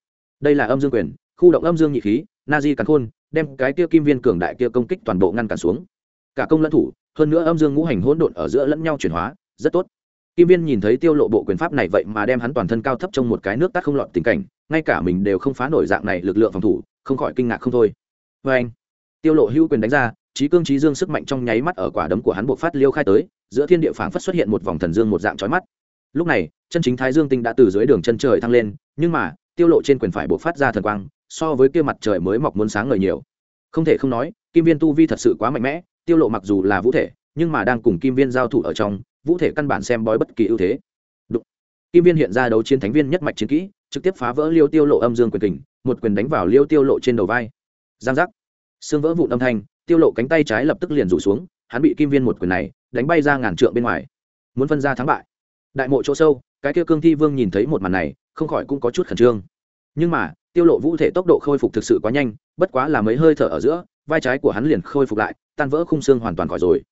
[SPEAKER 1] Đây là âm dương quyền, khu động âm dương nhị khí, na di khôn, đem cái kia kim viên cường đại kia công kích toàn bộ ngăn cản xuống. Cả công lẫn thủ hơn nữa âm dương ngũ hành hỗn độn ở giữa lẫn nhau chuyển hóa, rất tốt. Kim viên nhìn thấy tiêu lộ bộ quyền pháp này vậy mà đem hắn toàn thân cao thấp trong một cái nước tắt không lọt tình cảnh, ngay cả mình đều không phá nổi dạng này lực lượng phòng thủ, không khỏi kinh ngạc không thôi. Với anh, tiêu lộ hữu quyền đánh ra trí cương trí dương sức mạnh trong nháy mắt ở quả đấm của hắn buộc phát liêu khai tới, giữa thiên địa phảng phất xuất hiện một vòng thần dương một dạng chói mắt. Lúc này, chân chính thái dương tinh đã từ dưới đường chân trời thăng lên, nhưng mà, tiêu lộ trên quyền phải buộc phát ra thần quang, so với kia mặt trời mới mọc muốn sáng ngời nhiều. Không thể không nói, kim viên tu vi thật sự quá mạnh mẽ tiêu lộ mặc dù là vũ thể, nhưng mà đang cùng kim viên giao thủ ở trong, vũ thể căn bản xem bói bất kỳ ưu thế. Đụng. kim viên hiện ra đấu chiến thánh viên nhất mạch chiến kỹ, trực tiếp phá vỡ liêu tiêu lộ âm dương quyền kình, một quyền đánh vào liêu tiêu lộ trên đầu vai. Giang giác. Xương vỡ vụn âm thanh, tiêu lộ cánh tay trái lập tức liền rủ xuống, hắn bị kim viên một quyền này đánh bay ra ngàn trượng bên ngoài. Muốn phân ra thắng bại. Đại mộ chỗ sâu, cái kia cương thi vương nhìn thấy một màn này, không khỏi cũng có chút khẩn trương. Nhưng mà, tiêu lộ vũ thể tốc độ khôi phục thực sự quá nhanh, bất quá là mấy hơi thở ở giữa vai trái của hắn liền khôi phục lại, tan vỡ khung xương hoàn toàn khỏi rồi.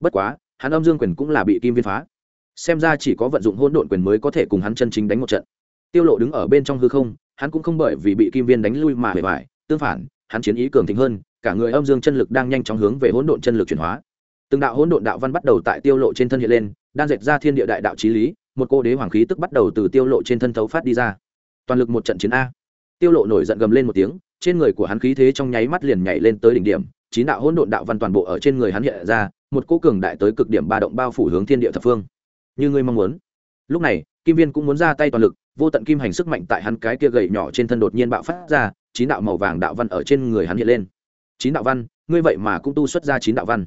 [SPEAKER 1] Bất quá, hắn âm dương quyền cũng là bị kim viên phá. Xem ra chỉ có vận dụng hôn độn quyền mới có thể cùng hắn chân chính đánh một trận. Tiêu lộ đứng ở bên trong hư không, hắn cũng không bởi vì bị kim viên đánh lui mà hề vải tương phản, hắn chiến ý cường thịnh hơn, cả người âm dương chân lực đang nhanh chóng hướng về hỗn độn chân lực chuyển hóa. Từng đạo hỗn độn đạo văn bắt đầu tại tiêu lộ trên thân hiện lên, đang dệt ra thiên địa đại đạo chí lý, một cô đế hoàng khí tức bắt đầu từ tiêu lộ trên thân thấu phát đi ra. Toàn lực một trận chiến a. Tiêu lộ nổi giận gầm lên một tiếng trên người của hắn khí thế trong nháy mắt liền nhảy lên tới đỉnh điểm, chín đạo hỗn độn đạo văn toàn bộ ở trên người hắn hiện ra, một cỗ cường đại tới cực điểm ba động bao phủ hướng thiên địa thập phương. Như ngươi mong muốn. Lúc này, kim viên cũng muốn ra tay toàn lực, vô tận kim hành sức mạnh tại hắn cái kia gậy nhỏ trên thân đột nhiên bạo phát ra, chín đạo màu vàng đạo văn ở trên người hắn hiện lên. Chín đạo văn, ngươi vậy mà cũng tu xuất ra chín đạo văn.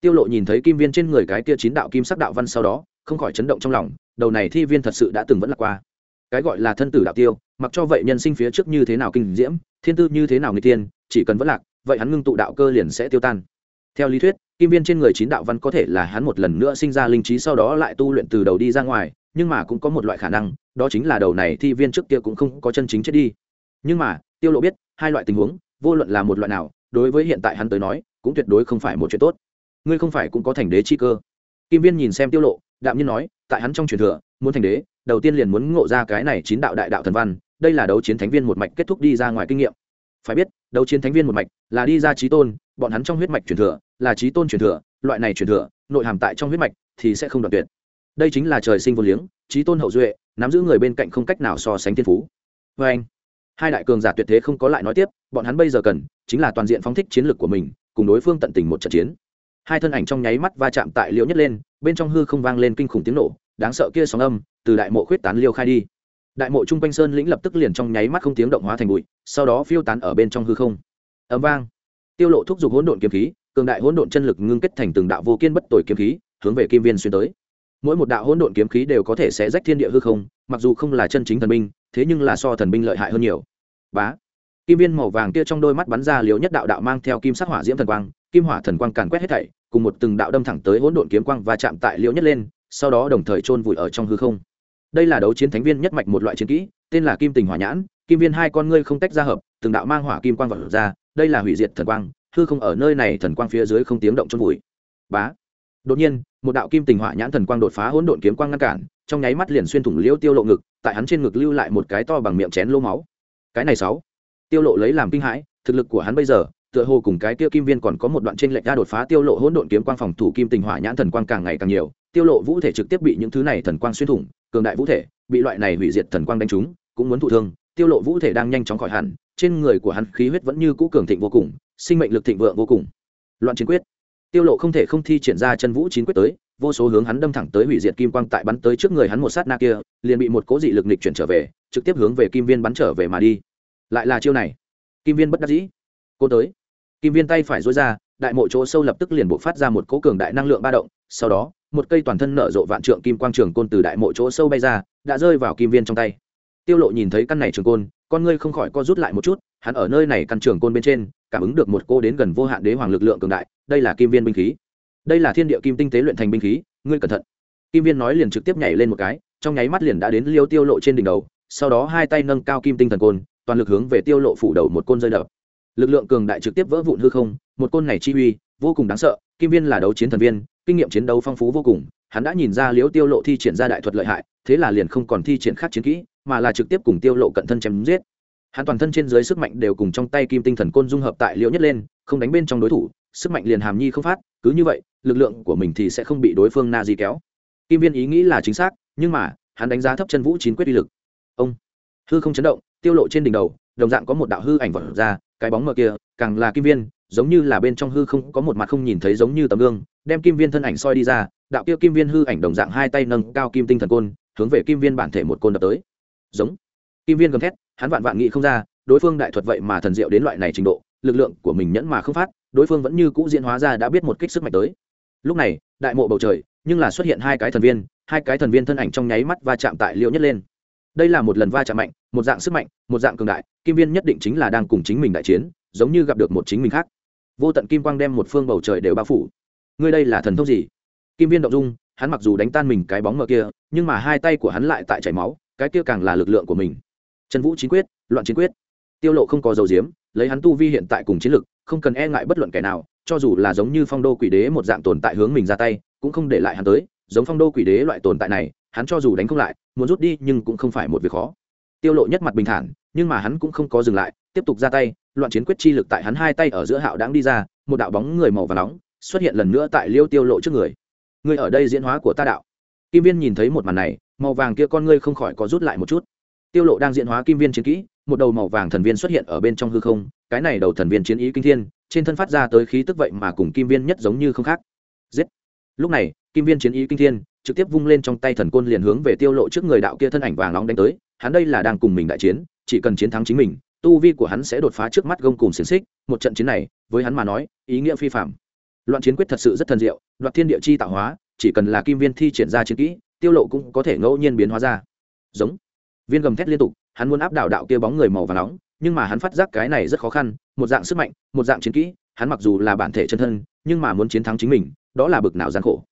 [SPEAKER 1] Tiêu lộ nhìn thấy kim viên trên người cái kia chín đạo kim sắc đạo văn sau đó, không khỏi chấn động trong lòng, đầu này thi viên thật sự đã từng vẫn là qua. Cái gọi là thân tử đạo tiêu mặc cho vậy nhân sinh phía trước như thế nào kinh diễm, thiên tư như thế nào người tiên chỉ cần vẫn lạc, vậy hắn ngưng tụ đạo cơ liền sẽ tiêu tan. Theo lý thuyết, kim viên trên người chín đạo văn có thể là hắn một lần nữa sinh ra linh trí sau đó lại tu luyện từ đầu đi ra ngoài, nhưng mà cũng có một loại khả năng, đó chính là đầu này thi viên trước kia cũng không có chân chính chết đi. Nhưng mà, tiêu lộ biết, hai loại tình huống, vô luận là một loại nào, đối với hiện tại hắn tới nói, cũng tuyệt đối không phải một chuyện tốt. Ngươi không phải cũng có thành đế chi cơ. Kim viên nhìn xem tiêu lộ, đạm nhiên nói, tại hắn trong truyền thừa, muốn thành đế, đầu tiên liền muốn ngộ ra cái này chín đạo đại đạo thần văn đây là đấu chiến thánh viên một mạch kết thúc đi ra ngoài kinh nghiệm. Phải biết, đấu chiến thánh viên một mạch là đi ra trí tôn, bọn hắn trong huyết mạch truyền thừa, là trí tôn truyền thừa, loại này truyền thừa, nội hàm tại trong huyết mạch thì sẽ không đoạn tuyệt. Đây chính là trời sinh vô liếng, trí tôn hậu duệ, nắm giữ người bên cạnh không cách nào so sánh thiên phú. Vê anh, hai đại cường giả tuyệt thế không có lại nói tiếp, bọn hắn bây giờ cần chính là toàn diện phóng thích chiến lược của mình, cùng đối phương tận tình một trận chiến. Hai thân ảnh trong nháy mắt va chạm tại liễu nhất lên, bên trong hư không vang lên kinh khủng tiếng nổ, đáng sợ kia sóng âm từ đại mộ khuyết tán liêu khai đi đại mộ trung quanh sơn lĩnh lập tức liền trong nháy mắt không tiếng động hóa thành bụi, sau đó phiêu tán ở bên trong hư không. Ấm vang. Tiêu lộ thúc giục hỗn độn kiếm khí, cường đại hỗn độn chân lực ngưng kết thành từng đạo vô kiên bất tồi kiếm khí, hướng về kim viên xuyên tới. Mỗi một đạo hỗn độn kiếm khí đều có thể sẽ rách thiên địa hư không, mặc dù không là chân chính thần binh, thế nhưng là so thần binh lợi hại hơn nhiều. Bá. Kim viên màu vàng kia trong đôi mắt bắn ra liều nhất đạo đạo mang theo kim sắc hỏa diễm thần quang, kim hỏa thần quang càn quét hết thảy, cùng một từng đạo đâm thẳng tới hỗn độn kiếm quang và chạm tại liễu nhất lên, sau đó đồng thời chôn vùi ở trong hư không đây là đấu chiến thánh viên nhất mạch một loại chiến kỹ, tên là kim tình hỏa nhãn, kim viên hai con ngươi không tách ra hợp, từng đạo mang hỏa kim quang vật ra, đây là hủy diệt thần quang, hư không ở nơi này thần quang phía dưới không tiếng động chôn vùi. Bá. Đột nhiên, một đạo kim tình hỏa nhãn thần quang đột phá hỗn độn kiếm quang ngăn cản, trong nháy mắt liền xuyên thủng liễu tiêu lộ ngực, tại hắn trên ngực lưu lại một cái to bằng miệng chén lô máu. Cái này sáu. Tiêu lộ lấy làm kinh hãi, thực lực của hắn bây giờ, tựa hồ cùng cái tiêu kim viên còn có một đoạn trên lệch ra đột phá tiêu lộ hỗn độn kiếm quang phòng thủ kim tình hỏa nhãn thần quang càng ngày càng nhiều tiêu lộ vũ thể trực tiếp bị những thứ này thần quang xuyên thủng, cường đại vũ thể, bị loại này hủy diệt thần quang đánh trúng, cũng muốn thụ thương. Tiêu lộ vũ thể đang nhanh chóng khỏi hẳn, trên người của hắn khí huyết vẫn như cũ cường thịnh vô cùng, sinh mệnh lực thịnh vượng vô cùng. Loạn chiến quyết. Tiêu lộ không thể không thi triển ra chân vũ chín quyết tới, vô số hướng hắn đâm thẳng tới hủy diệt kim quang tại bắn tới trước người hắn một sát na kia, liền bị một cố dị lực nghịch chuyển trở về, trực tiếp hướng về kim viên bắn trở về mà đi. Lại là chiêu này. Kim viên bất đắc dĩ. Cô tới. Kim viên tay phải dối ra, đại mộ chỗ sâu lập tức liền buộc phát ra một cố cường đại năng lượng ba động, sau đó một cây toàn thân nở rộ vạn trượng kim quang trường côn từ đại mộ chỗ sâu bay ra, đã rơi vào kim viên trong tay. Tiêu lộ nhìn thấy căn này trường côn, con ngươi không khỏi co rút lại một chút, hắn ở nơi này căn trường côn bên trên, cảm ứng được một cô đến gần vô hạn đế hoàng lực lượng cường đại, đây là kim viên binh khí. Đây là thiên địa kim tinh tế luyện thành binh khí, ngươi cẩn thận. Kim viên nói liền trực tiếp nhảy lên một cái, trong nháy mắt liền đã đến liêu tiêu lộ trên đỉnh đầu, sau đó hai tay nâng cao kim tinh thần côn, toàn lực hướng về tiêu lộ phủ đầu một côn rơi đập. Lực lượng cường đại trực tiếp vỡ vụn hư không, một côn này chi uy, vô cùng đáng sợ, kim viên là đấu chiến thần viên kinh nghiệm chiến đấu phong phú vô cùng, hắn đã nhìn ra liễu tiêu lộ thi triển ra đại thuật lợi hại, thế là liền không còn thi triển khác chiến kỹ, mà là trực tiếp cùng tiêu lộ cận thân chém giết. Hắn toàn thân trên dưới sức mạnh đều cùng trong tay kim tinh thần côn dung hợp tại liễu nhất lên, không đánh bên trong đối thủ, sức mạnh liền hàm nhi không phát, cứ như vậy, lực lượng của mình thì sẽ không bị đối phương na di kéo. Kim viên ý nghĩ là chính xác, nhưng mà, hắn đánh giá thấp chân vũ chín quyết uy lực. Ông, hư không chấn động, tiêu lộ trên đỉnh đầu, đồng dạng có một đạo hư ảnh vật ra, cái bóng mờ kia, càng là kim viên, giống như là bên trong hư không, có một mặt không nhìn thấy giống như tấm gương đem kim viên thân ảnh soi đi ra, đạo kia kim viên hư ảnh đồng dạng hai tay nâng cao kim tinh thần côn, hướng về kim viên bản thể một côn đập tới. Giống. Kim viên gầm thét, hắn vạn vạn nghĩ không ra, đối phương đại thuật vậy mà thần diệu đến loại này trình độ, lực lượng của mình nhẫn mà không phát, đối phương vẫn như cũ diễn hóa ra đã biết một kích sức mạnh tới. Lúc này, đại mộ bầu trời, nhưng là xuất hiện hai cái thần viên, hai cái thần viên thân ảnh trong nháy mắt va chạm tại liệu nhất lên. Đây là một lần va chạm mạnh, một dạng sức mạnh, một dạng cường đại, kim viên nhất định chính là đang cùng chính mình đại chiến, giống như gặp được một chính mình khác. Vô tận kim quang đem một phương bầu trời đều bao phủ ngươi đây là thần thông gì? Kim viên động dung, hắn mặc dù đánh tan mình cái bóng mờ kia, nhưng mà hai tay của hắn lại tại chảy máu, cái kia càng là lực lượng của mình. Trần vũ chính quyết, loạn chiến quyết. Tiêu lộ không có dầu diếm lấy hắn tu vi hiện tại cùng chiến lực, không cần e ngại bất luận kẻ nào, cho dù là giống như phong đô quỷ đế một dạng tồn tại hướng mình ra tay, cũng không để lại hắn tới. Giống phong đô quỷ đế loại tồn tại này, hắn cho dù đánh không lại, muốn rút đi nhưng cũng không phải một việc khó. Tiêu lộ nhất mặt bình thản, nhưng mà hắn cũng không có dừng lại, tiếp tục ra tay. Loạn chiến quyết chi lực tại hắn hai tay ở giữa hạo đáng đi ra, một đạo bóng người màu và nóng xuất hiện lần nữa tại liêu tiêu lộ trước người. Người ở đây diễn hóa của ta đạo. Kim viên nhìn thấy một màn này, màu vàng kia con ngươi không khỏi có rút lại một chút. Tiêu lộ đang diễn hóa kim viên chiến kỹ, một đầu màu vàng thần viên xuất hiện ở bên trong hư không, cái này đầu thần viên chiến ý kinh thiên, trên thân phát ra tới khí tức vậy mà cùng kim viên nhất giống như không khác. Giết. Lúc này, kim viên chiến ý kinh thiên trực tiếp vung lên trong tay thần côn liền hướng về tiêu lộ trước người đạo kia thân ảnh vàng nóng đánh tới, hắn đây là đang cùng mình đại chiến, chỉ cần chiến thắng chính mình, tu vi của hắn sẽ đột phá trước mắt gông cùng xiềng xích, một trận chiến này, với hắn mà nói, ý nghĩa phi phạm loạn chiến quyết thật sự rất thần diệu, đoạt thiên địa chi tạo hóa, chỉ cần là kim viên thi triển ra chiến kỹ, tiêu lộ cũng có thể ngẫu nhiên biến hóa ra. Giống. Viên gầm thét liên tục, hắn muốn áp đảo đạo kia bóng người màu và nóng, nhưng mà hắn phát giác cái này rất khó khăn, một dạng sức mạnh, một dạng chiến kỹ, hắn mặc dù là bản thể chân thân, nhưng mà muốn chiến thắng chính mình, đó là bực nào gian khổ.